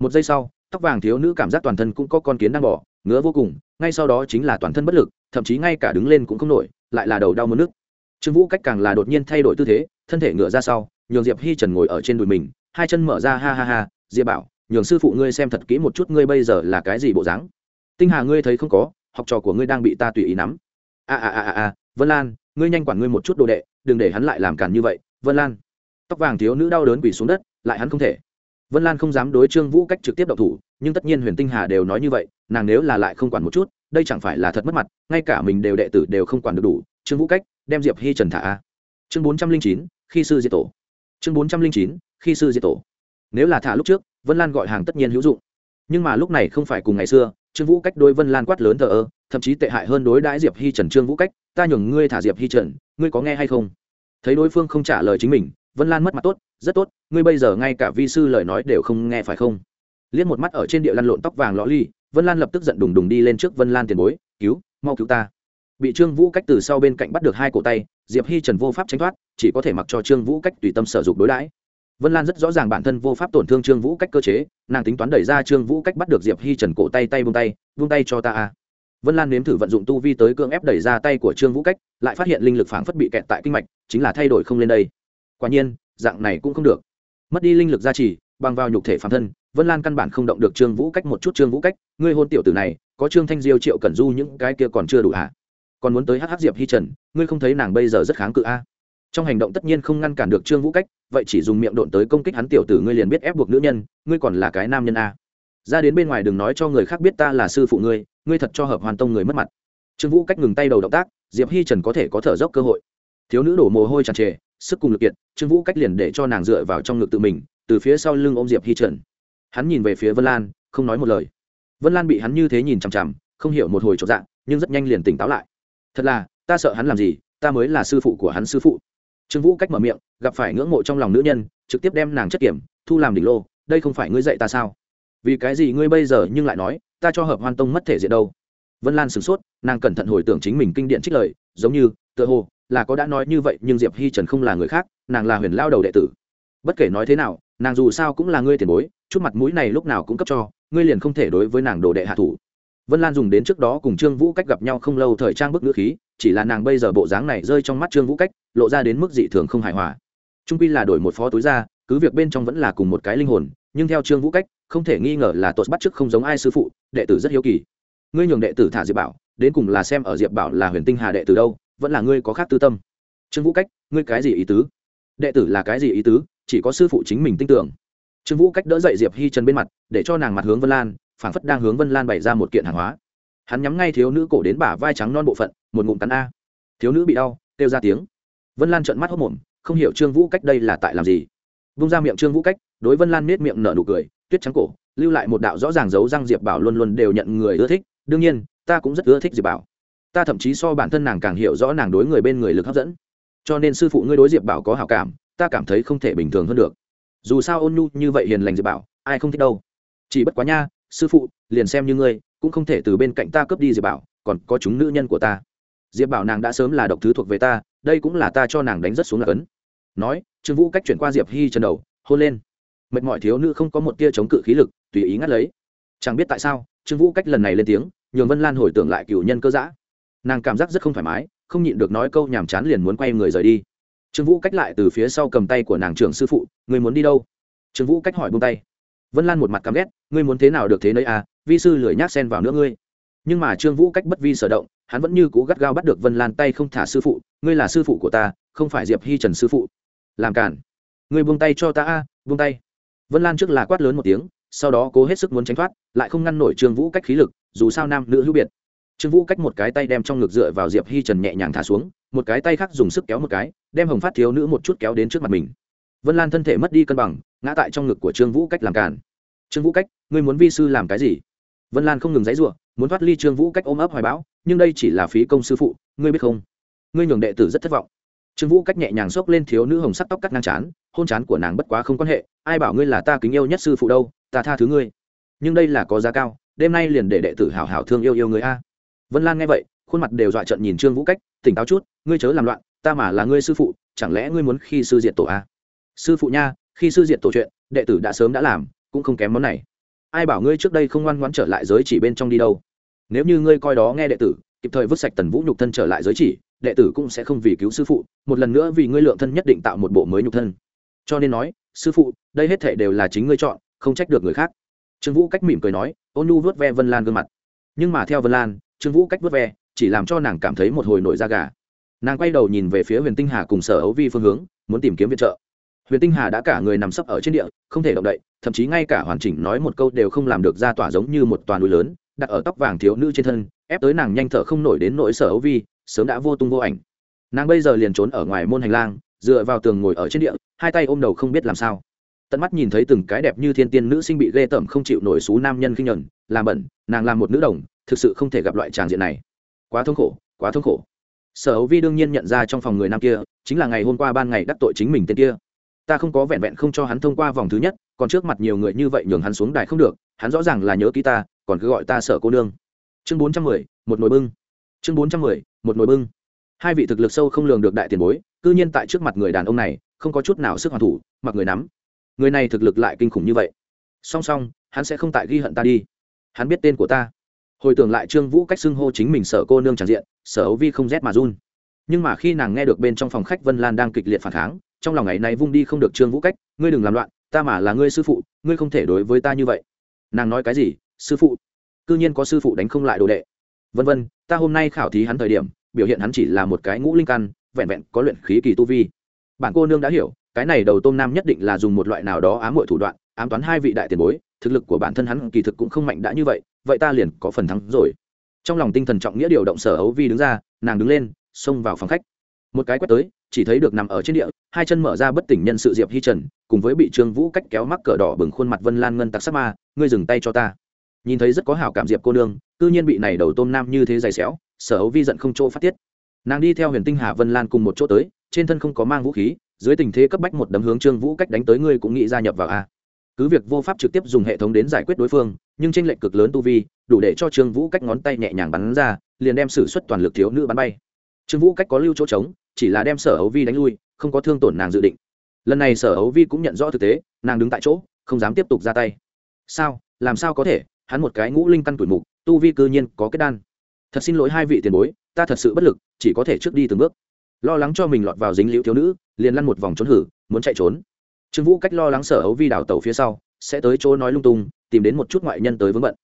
Một giây sau, tóc vàng thiếu nữ cảm giác toàn thân cũng có con kiến đang bỏ, ngứa vô cùng, ngay sau đó chính là toàn thân bất lực, thậm chí ngay cả đứng lên cũng không nổi, lại là đầu đau mất nước. Trương vũ cách càng là đột nhiên thay đổi tư thế, thân thể ngựa ra sau, nhường diệp hi trần ngồi ở trên đùi mình, hai chân mở ra, ha ha ha, diệp bảo, nhường sư phụ ngươi xem thật kỹ một chút ngươi bây giờ là cái gì bộ dáng. Tinh hà ngươi thấy không có, học trò của ngươi đang bị ta tùy ý nắm. A a a a, vân lan, ngươi nhanh quản ngươi một chút đồ đệ, đừng để hắn lại làm càn như vậy vân lan. Tóc vàng thiếu nữ đau đớn quỳ xuống đất, lại hắn không thể. Vân lan không dám đối trương vũ cách trực tiếp đậu thủ, nhưng tất nhiên huyền tinh hà đều nói như vậy, nàng nếu là lại không quản một chút, đây chẳng phải là thật mất mặt, ngay cả mình đều đệ tử đều không quản được đủ, trương vũ cách, đem diệp hi trần thả a. Chương bốn trăm linh chín, khi sư diệt tổ. Chương bốn trăm linh chín, khi sư diệt tổ. Nếu là thả lúc trước, vân lan gọi hàng tất nhiên hữu dụng. Nhưng mà lúc này không phải cùng ngày xưa, trương vũ cách đối vân lan quát lớn thờ ơ, thậm chí tệ hại hơn đối đãi diệp hi trần trương vũ cách, ta nhường ngươi thả diệp hi trần, ngươi có nghe hay không? Thấy đối phương không trả lời chính mình, vân lan mất mặt tốt, rất tốt, ngươi bây giờ ngay cả vi sư lời nói đều không nghe phải không? Liếc một mắt ở trên địa lăn lộn tóc vàng lõ ly, vân lan lập tức giận đùng đùng đi lên trước vân lan tiền bối, cứu, mau cứu ta. Bị trương vũ cách từ sau bên cạnh bắt được hai cổ tay, diệp hi trần vô pháp tránh thoát, chỉ có thể mặc cho trương vũ cách tùy tâm sở dục đối đãi. Vân lan rất rõ ràng bản thân vô pháp tổn thương trương vũ cách cơ chế, nàng tính toán đẩy ra trương vũ cách bắt được diệp hi trần cổ tay tay vung tay vung tay cho ta a vân lan nếm thử vận dụng tu vi tới cưỡng ép đẩy ra tay của trương vũ cách, lại phát hiện linh lực phảng phất bị kẹt tại kinh mạch, chính là thay đổi không lên đây. Quả nhiên, dạng này cũng không được. Mất đi linh lực gia trì, bằng vào nhục thể phản thân, vân lan căn bản không động được trương vũ cách một chút. Trương vũ cách, ngươi hôn tiểu tử này, có trương thanh diêu, triệu cẩn du những cái kia còn chưa đủ hả? Còn muốn tới hh diệp hi trần, ngươi không thấy nàng bây giờ rất kháng cự a? Trong hành động tất nhiên không ngăn cản được trương vũ cách, vậy chỉ dùng miệng độn tới công kích hắn tiểu tử, ngươi liền biết ép buộc nữ nhân, ngươi còn là cái nam nhân a? Ra đến bên ngoài đừng nói cho người khác biết ta là sư phụ ngươi ngươi thật cho hợp hoàn tông người mất mặt. Trương vũ cách ngừng tay đầu động tác, diệp hi trần có thể có thở dốc cơ hội. Thiếu nữ đổ mồ hôi tràn trề, sức cùng lực kiệt, trương vũ cách liền để cho nàng dựa vào trong ngực tự mình, từ phía sau lưng ôm diệp hi trần. Hắn nhìn về phía vân lan, không nói một lời. Vân lan bị hắn như thế nhìn chằm chằm, không hiểu một hồi trọn dạng, nhưng rất nhanh liền tỉnh táo lại. Thật là, ta sợ hắn làm gì, ta mới là sư phụ của hắn sư phụ. Trương vũ cách mở miệng, gặp phải ngưỡng mộ trong lòng nữ nhân, trực tiếp đem nàng chất kiểm, thu làm đỉnh lô, đây không phải ngươi dạy ta sao? Vì cái gì ngươi bây giờ nhưng lại nói, ta cho hợp hoan tông mất thể diện đâu? Vân lan sửng sốt, nàng cẩn thận hồi tưởng chính mình kinh điện trích lời, giống như, tựa hồ, là có đã nói như vậy nhưng diệp hi trần không là người khác, nàng là huyền lao đầu đệ tử. Bất kể nói thế nào, nàng dù sao cũng là ngươi tiền bối, chút mặt mũi này lúc nào cũng cấp cho, ngươi liền không thể đối với nàng đồ đệ hạ thủ. Vân lan dùng đến trước đó cùng trương vũ cách gặp nhau không lâu thời trang bức ngữ khí, chỉ là nàng bây giờ bộ dáng này rơi trong mắt trương vũ cách, lộ ra đến mức dị thường không hài hòa. Trung pi là đổi một phó túi ra, cứ việc bên trong vẫn là cùng một cái linh hồn, nhưng theo trương vũ cách không thể nghi ngờ là tội bắt chước không giống ai sư phụ, đệ tử rất hiếu kỳ. Ngươi nhường đệ tử thả diệp bảo, đến cùng là xem ở diệp bảo là huyền tinh hà đệ tử đâu, vẫn là ngươi có khác tư tâm. Trương vũ cách, ngươi cái gì ý tứ? Đệ tử là cái gì ý tứ? Chỉ có sư phụ chính mình tin tưởng. Trương vũ cách đỡ dậy diệp hi trần bên mặt, để cho nàng mặt hướng vân lan, phảng phất đang hướng vân lan bày ra một kiện hàng hóa. Hắn nhắm ngay thiếu nữ cổ đến bả vai trắng non bộ phận, một ngụm cắn a. Thiếu nữ bị đau, kêu ra tiếng. Vân lan trợn mắt hốc mồm, không hiểu trương vũ cách đây là tại làm gì. Vung ra miệng trương vũ cách, đối vân lan miết miệng nở nụ cười tuyết trắng cổ, lưu lại một đạo rõ ràng dấu răng diệp bảo luôn luôn đều nhận người ưa thích, đương nhiên, ta cũng rất ưa thích diệp bảo. Ta thậm chí so bản thân nàng càng hiểu rõ nàng đối người bên người lực hấp dẫn. Cho nên sư phụ ngươi đối diệp bảo có hào cảm, ta cảm thấy không thể bình thường hơn được. Dù sao ôn nhu như vậy hiền lành diệp bảo, ai không thích đâu. Chỉ bất quá nha, sư phụ, liền xem như ngươi, cũng không thể từ bên cạnh ta cướp đi diệp bảo, còn có chúng nữ nhân của ta. Diệp bảo nàng đã sớm là độc thứ thuộc về ta, đây cũng là ta cho nàng đánh rất xuống là cấn. Nói, trương vũ cách chuyển qua diệp hi chân đầu, hôn lên mệt mỏi thiếu nữ không có một tia chống cự khí lực, tùy ý ngắt lấy. Chẳng biết tại sao, trương vũ cách lần này lên tiếng, nhường vân lan hồi tưởng lại cựu nhân cơ giã nàng cảm giác rất không thoải mái, không nhịn được nói câu nhàm chán liền muốn quay người rời đi. Trương vũ cách lại từ phía sau cầm tay của nàng trưởng sư phụ người muốn đi đâu? Trương vũ cách hỏi buông tay. Vân lan một mặt cắm ghét, ngươi muốn thế nào được thế nơi à vi sư lười nhác xen vào nữa ngươi. Nhưng mà trương vũ cách bất vi sở động, hắn vẫn như cố gắt gao bắt được vân lan tay không thả sư phụ, ngươi là sư phụ của ta, không phải diệp hi trần sư phụ. Làm cản. Ngươi buông tay cho ta a, buông tay vân lan trước là quát lớn một tiếng, sau đó cố hết sức muốn tránh thoát, lại không ngăn nổi trương vũ cách khí lực, dù sao nam nữ hữu biệt. Trương vũ cách một cái tay đem trong ngực dựa vào diệp hi trần nhẹ nhàng thả xuống, một cái tay khác dùng sức kéo một cái, đem hồng phát thiếu nữ một chút kéo đến trước mặt mình. Vân lan thân thể mất đi cân bằng, ngã tại trong ngực của trương vũ cách làm cản trương vũ cách, ngươi muốn vi sư làm cái gì? Vân lan không ngừng dãy r muốn thoát ly trương vũ cách ôm ấp hoài bão, nhưng đây chỉ là phí công sư phụ, ngươi biết không? Ngươi nhường đệ tử rất thất vọng. Trương vũ cách nhẹ nhàng xốc lên thiếu nữ hồng sắc tóc cắt ngang chán hôn chán của nàng bất quá không quan hệ, ai bảo ngươi là ta kính yêu nhất sư phụ đâu, ta tha thứ ngươi. Nhưng đây là có giá cao, đêm nay liền để đệ tử hảo hảo thương yêu yêu người a. Vân lan nghe vậy, khuôn mặt đều dọa trận nhìn trương vũ cách, tỉnh táo chút, ngươi chớ làm loạn, ta mà là ngươi sư phụ, chẳng lẽ ngươi muốn khi sư diệt tổ a? Sư phụ nha, khi sư diệt tổ chuyện, đệ tử đã sớm đã làm, cũng không kém món này. Ai bảo ngươi trước đây không ngoan ngoãn trở lại giới chỉ bên trong đi đâu? Nếu như ngươi coi đó nghe đệ tử, kịp thời vứt sạch tần vũ nhục thân trở lại giới chỉ, đệ tử cũng sẽ không vì cứu sư phụ, một lần nữa vì ngươi lượng thân nhất định tạo một bộ mới nhục thân cho nên nói, sư phụ, đây hết thể đều là chính ngươi chọn, không trách được người khác. Trương vũ cách mỉm cười nói, ôn nhu vớt ve vân lan gương mặt. Nhưng mà theo vân lan, trương vũ cách vớt ve, chỉ làm cho nàng cảm thấy một hồi nổi da gà. Nàng quay đầu nhìn về phía huyền tinh hà cùng sở ấu vi phương hướng, muốn tìm kiếm viện trợ. Huyền tinh hà đã cả người nằm sấp ở trên địa, không thể động đậy, thậm chí ngay cả hoàn chỉnh nói một câu đều không làm được ra tỏa giống như một toàn núi lớn, đặt ở tóc vàng thiếu nữ trên thân, ép tới nàng nhanh thở không nổi đến nỗi sở ấu vi, sớm đã vô tung vô ảnh. Nàng bây giờ liền trốn ở ngoài môn hành lang, dựa vào tường ngồi ở trên địa hai tay ôm đầu không biết làm sao. Tận mắt nhìn thấy từng cái đẹp như thiên tiên nữ sinh bị ghê tởm không chịu nổi xú nam nhân khinh nhuần làm bẩn, nàng làm một nữ đồng, thực sự không thể gặp loại tràng diện này. Quá thống khổ, quá thống khổ. Sở hữu vi đương nhiên nhận ra trong phòng người nam kia, chính là ngày hôm qua ban ngày đắc tội chính mình tên kia. Ta không có vẹn vẹn không cho hắn thông qua vòng thứ nhất, còn trước mặt nhiều người như vậy nhường hắn xuống đài không được, hắn rõ ràng là nhớ ký ta, còn cứ gọi ta sở cô nương. Chương bốn trăm mười, một nồi bưng. Chương bốn trăm mười, một nồi bưng. Hai vị thực lực sâu không lường được đại tiền bối, cư nhiên tại trước mặt người đàn ông này không có chút nào sức hoàn thủ, mặc người nắm. Người này thực lực lại kinh khủng như vậy. Song song, hắn sẽ không tại ghi hận ta đi. Hắn biết tên của ta. Hồi tưởng lại trương vũ cách xưng hô chính mình sở cô nương tràn diện, sở ấu vi không rét mà run. Nhưng mà khi nàng nghe được bên trong phòng khách vân lan đang kịch liệt phản kháng, trong lòng ngày nay vung đi không được trương vũ cách, ngươi đừng làm loạn, ta mà là ngươi sư phụ, ngươi không thể đối với ta như vậy. Nàng nói cái gì? Sư phụ. C ư nhiên có sư phụ đánh không lại đồ đệ. Vân vân, ta hôm nay khảo thí hắn thời điểm, biểu hiện hắn chỉ là một cái ngũ linh căn, vẹn vẹn có luyện khí kỳ tu vi bản cô nương đã hiểu, cái này đầu tôm nam nhất định là dùng một loại nào đó ám muội thủ đoạn, ám toán hai vị đại tiền bối, thực lực của bản thân hắn kỳ thực cũng không mạnh đã như vậy vậy ta liền có phần thắng rồi. Trong lòng tinh thần trọng nghĩa điều động sở ấu vi đứng ra, nàng đứng lên, xông vào phòng khách. Một cái quét tới, chỉ thấy được nằm ở trên địa, hai chân mở ra bất tỉnh nhân sự diệp hi trần, cùng với bị trương vũ cách kéo mắc cờ đỏ bừng khuôn mặt vân lan ngân tặc sắc ma, ngươi dừng tay cho ta. Nhìn thấy rất có hảo cảm diệp cô nương tư nhiên bị này đầu tôm nam như thế dày xéo, sở ấu vi giận không chỗ phát tiết. Nàng đi theo huyền tinh hà vân lan cùng một chỗ tới trên thân không có mang vũ khí, dưới tình thế cấp bách một đấm hướng trương vũ cách đánh tới ngươi cũng nghĩ gia nhập vào a. Cứ việc vô pháp trực tiếp dùng hệ thống đến giải quyết đối phương, nhưng tranh lệch cực lớn tu vi, đủ để cho trương vũ cách ngón tay nhẹ nhàng bắn ra, liền đem xử suất toàn lực thiếu nữ bắn bay. Trương vũ cách có lưu chỗ trống, chỉ là đem sở ấu vi đánh lui, không có thương tổn nàng dự định. Lần này sở ấu vi cũng nhận rõ thực tế, nàng đứng tại chỗ, không dám tiếp tục ra tay. Sao? Làm sao có thể? Hắn một cái ngũ linh căn tuổi mục, tu vi cư nhiên có kết đan. Thật xin lỗi hai vị tiền bối, ta thật sự bất lực, chỉ có thể trước đi từng bước lo lắng cho mình lọt vào dính liễu thiếu nữ, liền lăn một vòng trốn hử, muốn chạy trốn. Trương vũ cách lo lắng sở hấu vi đào tàu phía sau, sẽ tới chỗ nói lung tung, tìm đến một chút ngoại nhân tới vướng bận.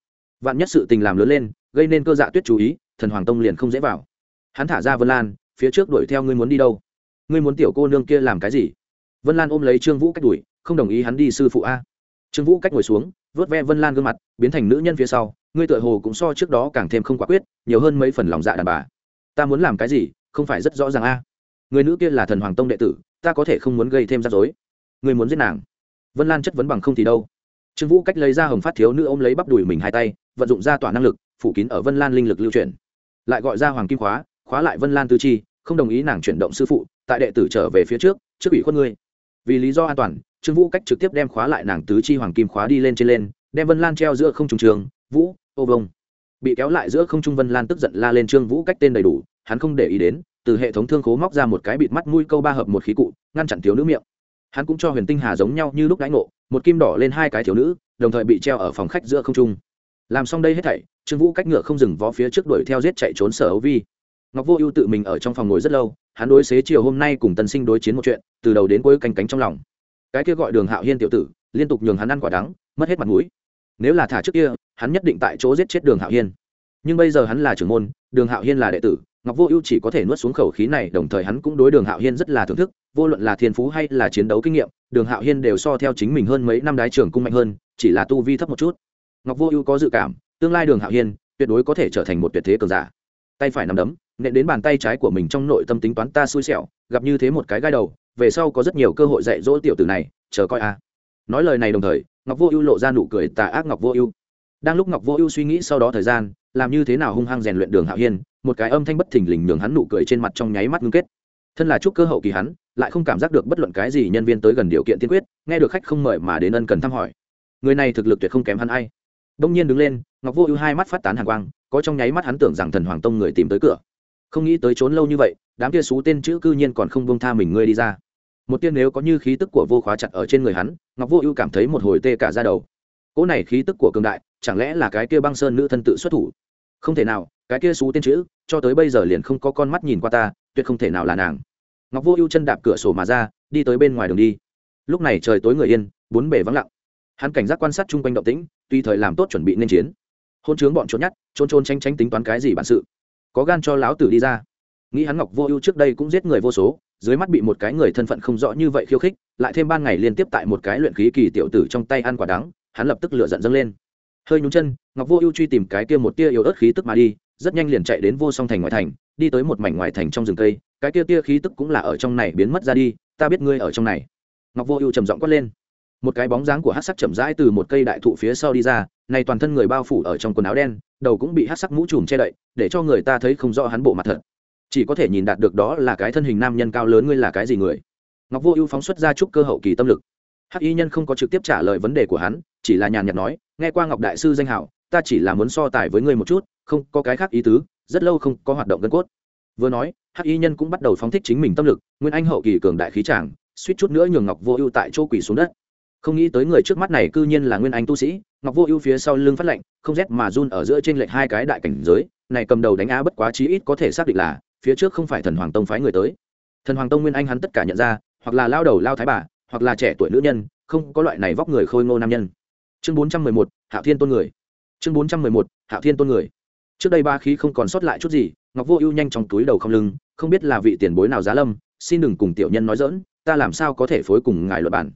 Vạn nhất sự tình làm lớn lên, gây nên cơ dạ tuyết chú ý, thần hoàng tông liền không dễ vào. Hắn thả ra vân lan, phía trước đuổi theo ngươi muốn đi đâu? Ngươi muốn tiểu cô nương kia làm cái gì? Vân lan ôm lấy trương vũ cách đuổi, không đồng ý hắn đi sư phụ a. Trương vũ cách ngồi xuống, vớt ve vân lan gương mặt, biến thành nữ nhân phía sau, ngươi tựa hồ cũng so trước đó càng thêm không quả quyết, nhiều hơn mấy phần lòng dạ đàn bà. Ta muốn làm cái gì, không phải rất rõ ràng a người nữ kia là thần hoàng tông đệ tử, ta có thể không muốn gây thêm rắc rối. Người muốn giết nàng. Vân lan chất vấn bằng không thì đâu. Trương vũ cách lấy ra hồng phát thiếu nữ ôm lấy bắp đùi mình hai tay, vận dụng ra tỏa năng lực, phủ kín ở vân lan linh lực lưu chuyển. Lại gọi ra hoàng kim khóa khóa lại vân lan tư chi, không đồng ý nàng chuyển động sư phụ, tại đệ tử trở về phía trước trước ủy khuất ngươi. Vì lý do an toàn, trương vũ cách trực tiếp đem khóa lại nàng tứ chi hoàng kim khóa đi lên trên lên, đem vân lan treo giữa không trung trường, vũ, ô vông. Bị kéo lại giữa không trung vân lan tức giận la lên trương vũ cách tên đầy đủ, hắn không để ý đến từ hệ thống thương khố móc ra một cái bịt mắt mũi câu ba hợp một khí cụ, ngăn chặn thiếu nữ miệng. Hắn cũng cho huyền tinh hà giống nhau như lúc đãi ngộ, một kim đỏ lên hai cái thiếu nữ, đồng thời bị treo ở phòng khách giữa không trung. Làm xong đây hết thảy, trương vũ cách ngựa không dừng vó phía trước đuổi theo giết chạy trốn sở ấu vi. Ngọc vô ưu tự mình ở trong phòng ngồi rất lâu, hắn đối xế chiều hôm nay cùng tân sinh đối chiến một chuyện, từ đầu đến cuối canh cánh trong lòng. Cái kia gọi đường hạo hiên tiểu tử, liên tục nhường hắn ăn quả đắng, mất hết mặt mũi. Nếu là thả trước kia, hắn nhất định tại chỗ giết chết đường hạo hiên nhưng bây giờ hắn là trưởng môn, đường hạo hiên là đệ tử, ngọc vô ưu chỉ có thể nuốt xuống khẩu khí này, đồng thời hắn cũng đối đường hạo hiên rất là thưởng thức, vô luận là thiên phú hay là chiến đấu kinh nghiệm, đường hạo hiên đều so theo chính mình hơn mấy năm đái trưởng cung mạnh hơn, chỉ là tu vi thấp một chút. Ngọc vô ưu có dự cảm, tương lai đường hạo hiên tuyệt đối có thể trở thành một tuyệt thế cường giả. Tay phải nắm đấm, nện đến bàn tay trái của mình trong nội tâm tính toán ta xui xẻo, gặp như thế một cái gai đầu, về sau có rất nhiều cơ hội dạy dỗ tiểu tử này, chờ coi a. Nói lời này đồng thời, ngọc vô ưu lộ ra nụ cười tà ác ngọc vô ưu đang lúc ngọc vô ưu suy nghĩ sau đó thời gian, làm như thế nào hung hăng rèn luyện đường hạo hiên, một cái âm thanh bất thình lình nhường hắn nụ cười trên mặt trong nháy mắt ngưng kết. Thân là chúc cơ hậu kỳ hắn, lại không cảm giác được bất luận cái gì nhân viên tới gần điều kiện tiên quyết, nghe được khách không mời mà đến ân cần thăm hỏi. Người này thực lực tuyệt không kém hắn ai. Đông nhiên đứng lên, ngọc vô ưu hai mắt phát tán hàng quang, có trong nháy mắt hắn tưởng rằng thần hoàng tông người tìm tới cửa. Không nghĩ tới trốn lâu như vậy, đám kia xú tên chữ cư nhiên còn không bông tha mình ngươi đi ra. Một tiên nếu có như khí tức của vô khóa chặt ở trên người hắn, ngọc vô ưu cảm thấy một hồi tê cả ra đầu cỗ này khí tức của cường đại, chẳng lẽ là cái kia băng sơn nữ thân tự xuất thủ? Không thể nào, cái kia xú tên chữ, cho tới bây giờ liền không có con mắt nhìn qua ta, tuyệt không thể nào là nàng. Ngọc vô ưu chân đạp cửa sổ mà ra, đi tới bên ngoài đường đi. Lúc này trời tối người yên, bốn bể vắng lặng. Hắn cảnh giác quan sát chung quanh động tĩnh tùy thời làm tốt chuẩn bị nên chiến. Hôn chướng bọn trốn nhát trôn trôn tranh tranh tính toán cái gì bản sự. Có gan cho lão tử đi ra. Nghĩ hắn ngọc vô ưu trước đây cũng giết người vô số, dưới mắt bị một cái người thân phận không rõ như vậy khiêu khích, lại thêm ban ngày liên tiếp tại một cái luyện khí kỳ tiểu tử trong tay ăn quả đắng hắn lập tức lửa giận dâng lên. Hơi nhúng chân, ngọc vô ưu truy tìm cái kia một tia yếu ớt khí tức mà đi, rất nhanh liền chạy đến vô song thành ngoại thành, đi tới một mảnh ngoại thành trong rừng cây, cái kia tia khí tức cũng là ở trong này biến mất ra đi, ta biết ngươi ở trong này. Ngọc vô ưu trầm giọng quát lên. Một cái bóng dáng của hát sắc chậm rãi từ một cây đại thụ phía sau đi ra, này toàn thân người bao phủ ở trong quần áo đen, đầu cũng bị hát sắc mũ trùm che đậy, để cho người ta thấy không rõ hắn bộ mặt thật. Chỉ có thể nhìn đạt được đó là cái thân hình nam nhân cao lớn, ngươi là cái gì người? Ngọc vô ưu phóng xuất ra chúc cơ hậu kỳ tâm lực. Hắc y nhân không có trực tiếp trả lời vấn đề của hắn chỉ là nhàn nhạt nói, nghe qua ngọc đại sư danh hảo, ta chỉ là muốn so tài với ngươi một chút, không có cái khác ý tứ, rất lâu không có hoạt động gân cốt. Vừa nói, hắc y nhân cũng bắt đầu phóng thích chính mình tâm lực, nguyên anh hậu kỳ cường đại khí tràng, suýt chút nữa nhường ngọc vô ưu tại chỗ quỳ xuống đất. Không nghĩ tới người trước mắt này cư nhiên là nguyên anh tu sĩ, ngọc vô ưu phía sau lưng phát lệnh, không rét mà run ở giữa trên lệch hai cái đại cảnh giới, này cầm đầu đánh á bất quá chí ít có thể xác định là, phía trước không phải thần hoàng tông phái người tới. Thần hoàng tông nguyên anh hắn tất cả nhận ra, hoặc là lao đầu lao thái bà, hoặc là trẻ tuổi nữ nhân, không có loại này vóc người khôi ngô nam nhân chương bốn trăm mười một, hạo thiên tôn người. Chương bốn trăm mười một, hạo thiên tôn người. Trước đây ba khí không còn sót lại chút gì, ngọc vô ưu nhanh trong túi đầu không lưng, không biết là vị tiền bối nào giá lâm, xin đừng cùng tiểu nhân nói dỡn ta làm sao có thể phối cùng ngài luật bản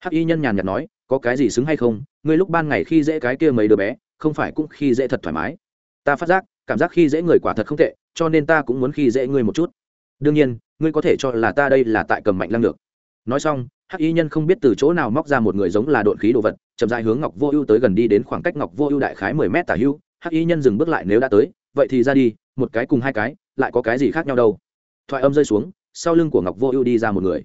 hắc y nhân nhàn nhạt nói, có cái gì xứng hay không, ngươi lúc ban ngày khi dễ cái kia mấy đứa bé, không phải cũng khi dễ thật thoải mái. Ta phát giác, cảm giác khi dễ người quả thật không tệ, cho nên ta cũng muốn khi dễ ngươi một chút. Đương nhiên, ngươi có thể cho là ta đây là tại cầm mạnh lăng được nói xong, hắc y nhân không biết từ chỗ nào móc ra một người giống là độn khí đồ vật chậm dài hướng ngọc vô ưu tới gần đi đến khoảng cách ngọc vô ưu đại khái mười mét tả hưu, hắc y nhân dừng bước lại nếu đã tới, vậy thì ra đi, một cái cùng hai cái, lại có cái gì khác nhau đâu. Thoại âm rơi xuống, sau lưng của ngọc vô ưu đi ra một người.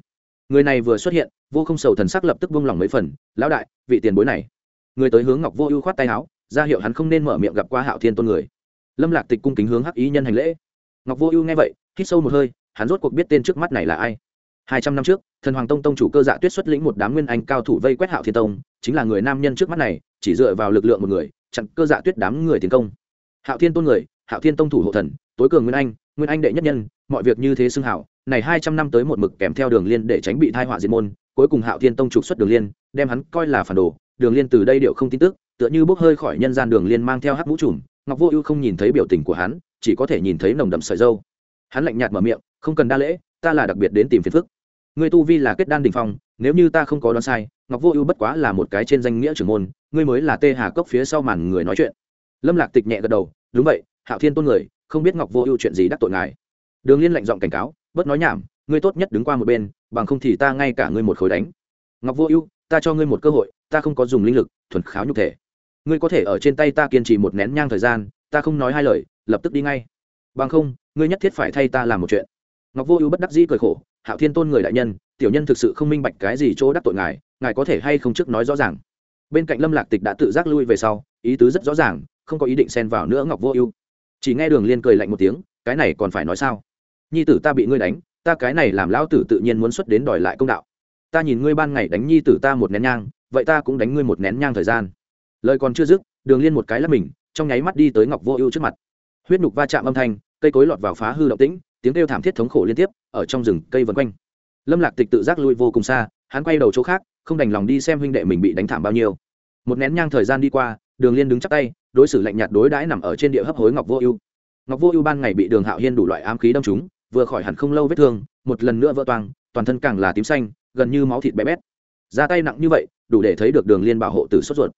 Người này vừa xuất hiện, vô không sầu thần sắc lập tức vung lòng mấy phần, lão đại, vị tiền bối này. Người tới hướng ngọc vô ưu khoát tay áo, ra hiệu hắn không nên mở miệng gặp qua hạo thiên tôn người. Lâm lạc tịch cung kính hướng hắc ý nhân hành lễ. Ngọc vô ưu nghe vậy, hít sâu một hơi, hắn rốt cuộc biết tên trước mắt này là ai. Hai trăm năm trước, thần hoàng tông tông chủ cơ dạ tuyết xuất lĩnh một đám nguyên anh cao thủ vây quét hạo thiên tông chính là người nam nhân trước mắt này, chỉ dựa vào lực lượng một người, chặn cơ dạ tuyết đám người tiến công. Hạo thiên tôn người, hạo thiên tông thủ hộ thần, tối cường nguyên anh nguyên anh đệ nhất nhân, mọi việc như thế xưng hảo, này hai trăm năm tới một mực kèm theo đường liên để tránh bị thai họa diệt môn, cuối cùng hạo thiên tông trục xuất đường liên, đem hắn coi là phản đồ, đường liên từ đây điệu không tin tức, tựa như bốc hơi khỏi nhân gian đường liên mang theo hắc mũ trùm, ngọc vô ưu không nhìn thấy biểu tình của hắn, chỉ có thể nhìn thấy nồng đậm sợi dâu. Hắn lạnh nhạt mở miệng, không cần đa lễ, ta là đặc biệt đến tìm phiền phức. Ngươi tu vi là kết đan đình phong, nếu như ta không có đoán sai ngọc vô ưu bất quá là một cái trên danh nghĩa trưởng môn, ngươi mới là tê hà cốc phía sau màn người nói chuyện. Lâm lạc tịch nhẹ gật đầu, đúng vậy, hạo thiên tôn người, không biết ngọc vô ưu chuyện gì đắc tội ngài. Đường liên lạnh giọng cảnh cáo, bớt nói nhảm, ngươi tốt nhất đứng qua một bên, bằng không thì ta ngay cả ngươi một khối đánh. Ngọc vô ưu, ta cho ngươi một cơ hội, ta không có dùng linh lực, thuần kháo nhục thể. Ngươi có thể ở trên tay ta kiên trì một nén nhang thời gian, ta không nói hai lời, lập tức đi ngay. Bằng không, ngươi nhất thiết phải thay ta làm một chuyện. Ngọc vô ưu bất đắc dĩ cười khổ, hạo thiên tôn người đại nhân, tiểu nhân thực sự không minh bạch cái gì chỗ đắc tội ngài ngài có thể hay không trước nói rõ ràng. Bên cạnh lâm lạc tịch đã tự giác lui về sau, ý tứ rất rõ ràng, không có ý định xen vào nữa ngọc vô ưu. Chỉ nghe đường liên cười lạnh một tiếng, cái này còn phải nói sao? Nhi tử ta bị ngươi đánh, ta cái này làm lão tử tự nhiên muốn xuất đến đòi lại công đạo. Ta nhìn ngươi ban ngày đánh nhi tử ta một nén nhang, vậy ta cũng đánh ngươi một nén nhang thời gian. Lời còn chưa dứt, đường liên một cái lắp mình, trong nháy mắt đi tới ngọc vô ưu trước mặt. Huyết nhục va chạm âm thanh, cây cối lọt vào phá hư động tĩnh, tiếng kêu thảm thiết thống khổ liên tiếp, ở trong rừng cây vân quanh. Lâm lạc tịch tự giác lui vô cùng xa, hắn quay đầu chỗ khác không đành lòng đi xem huynh đệ mình bị đánh thảm bao nhiêu. Một nén nhang thời gian đi qua, đường liên đứng chắc tay, đối xử lạnh nhạt đối đãi nằm ở trên địa hấp hối ngọc vô ưu. Ngọc vô ưu ban ngày bị đường hạo hiên đủ loại ám khí đâm trúng, vừa khỏi hẳn không lâu vết thương, một lần nữa vỡ toang, toàn thân càng là tím xanh, gần như máu thịt bé bét. Ra tay nặng như vậy, đủ để thấy được đường liên bảo hộ từ sốt ruột.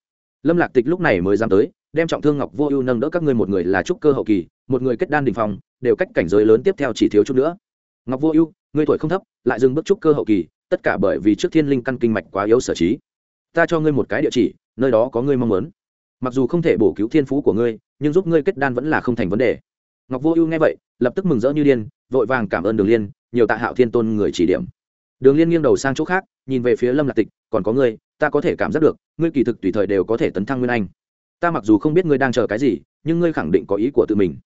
Lâm lạc tịch lúc này mới dám tới, đem trọng thương ngọc vô ưu nâng đỡ các ngươi một người là trúc cơ hậu kỳ, một người kết đan đình phòng đều cách cảnh giới lớn tiếp theo chỉ thiếu chút nữa. Ngọc vô ưu, ngươi tuổi không thấp, lại dừng bước trúc cơ hậu kỳ tất cả bởi vì trước thiên linh căn kinh mạch quá yếu sở trí. Ta cho ngươi một cái địa chỉ, nơi đó có ngươi mong muốn. Mặc dù không thể bổ cứu thiên phú của ngươi, nhưng giúp ngươi kết đan vẫn là không thành vấn đề. Ngọc vô ưu nghe vậy, lập tức mừng rỡ như điên, vội vàng cảm ơn đường liên, nhiều tạ hạo thiên tôn người chỉ điểm. Đường liên nghiêng đầu sang chỗ khác, nhìn về phía lâm lạc tịch, còn có ngươi, ta có thể cảm giác được, ngươi kỳ thực tùy thời đều có thể tấn thăng nguyên anh. Ta mặc dù không biết ngươi đang chờ cái gì, nhưng ngươi khẳng định có ý của tự mình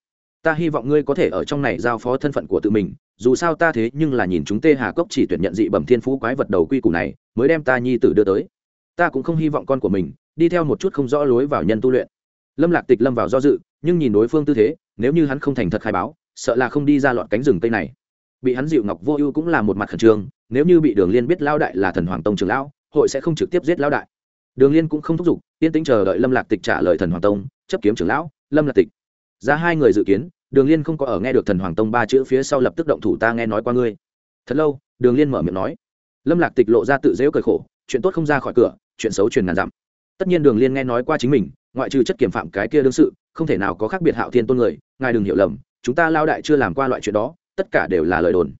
ta hy vọng ngươi có thể ở trong này giao phó thân phận của tự mình, dù sao ta thế nhưng là nhìn chúng tê hà cốc chỉ tuyển nhận dị bẩm thiên phú quái vật đầu quy củ này, mới đem ta nhi tử đưa tới. Ta cũng không hy vọng con của mình đi theo một chút không rõ lối vào nhân tu luyện. Lâm lạc tịch lâm vào do dự, nhưng nhìn đối phương tư thế, nếu như hắn không thành thật khai báo, sợ là không đi ra loạn cánh rừng tây này. Bị hắn dịu ngọc vô ưu cũng là một mặt khẩn trương, nếu như bị đường liên biết lao đại là thần hoàng tông trường lão, hội sẽ không trực tiếp giết lao đại. Đường liên cũng không thúc giục, yên tĩnh chờ đợi lâm lạc tịch trả lời thần hoàng tông, chấp kiếm trưởng lão, lâm lạc tịch. Ra hai người dự kiến đường liên không có ở nghe được thần hoàng tông ba chữ phía sau lập tức động thủ ta nghe nói qua ngươi. Thật lâu, đường liên mở miệng nói. Lâm lạc tịch lộ ra tự dễu cởi khổ, chuyện tốt không ra khỏi cửa, chuyện xấu truyền ngàn dặm. Tất nhiên đường liên nghe nói qua chính mình, ngoại trừ chất kiểm phạm cái kia đương sự, không thể nào có khác biệt hạo thiên tôn người, ngài đừng hiểu lầm, chúng ta lao đại chưa làm qua loại chuyện đó, tất cả đều là lời đồn.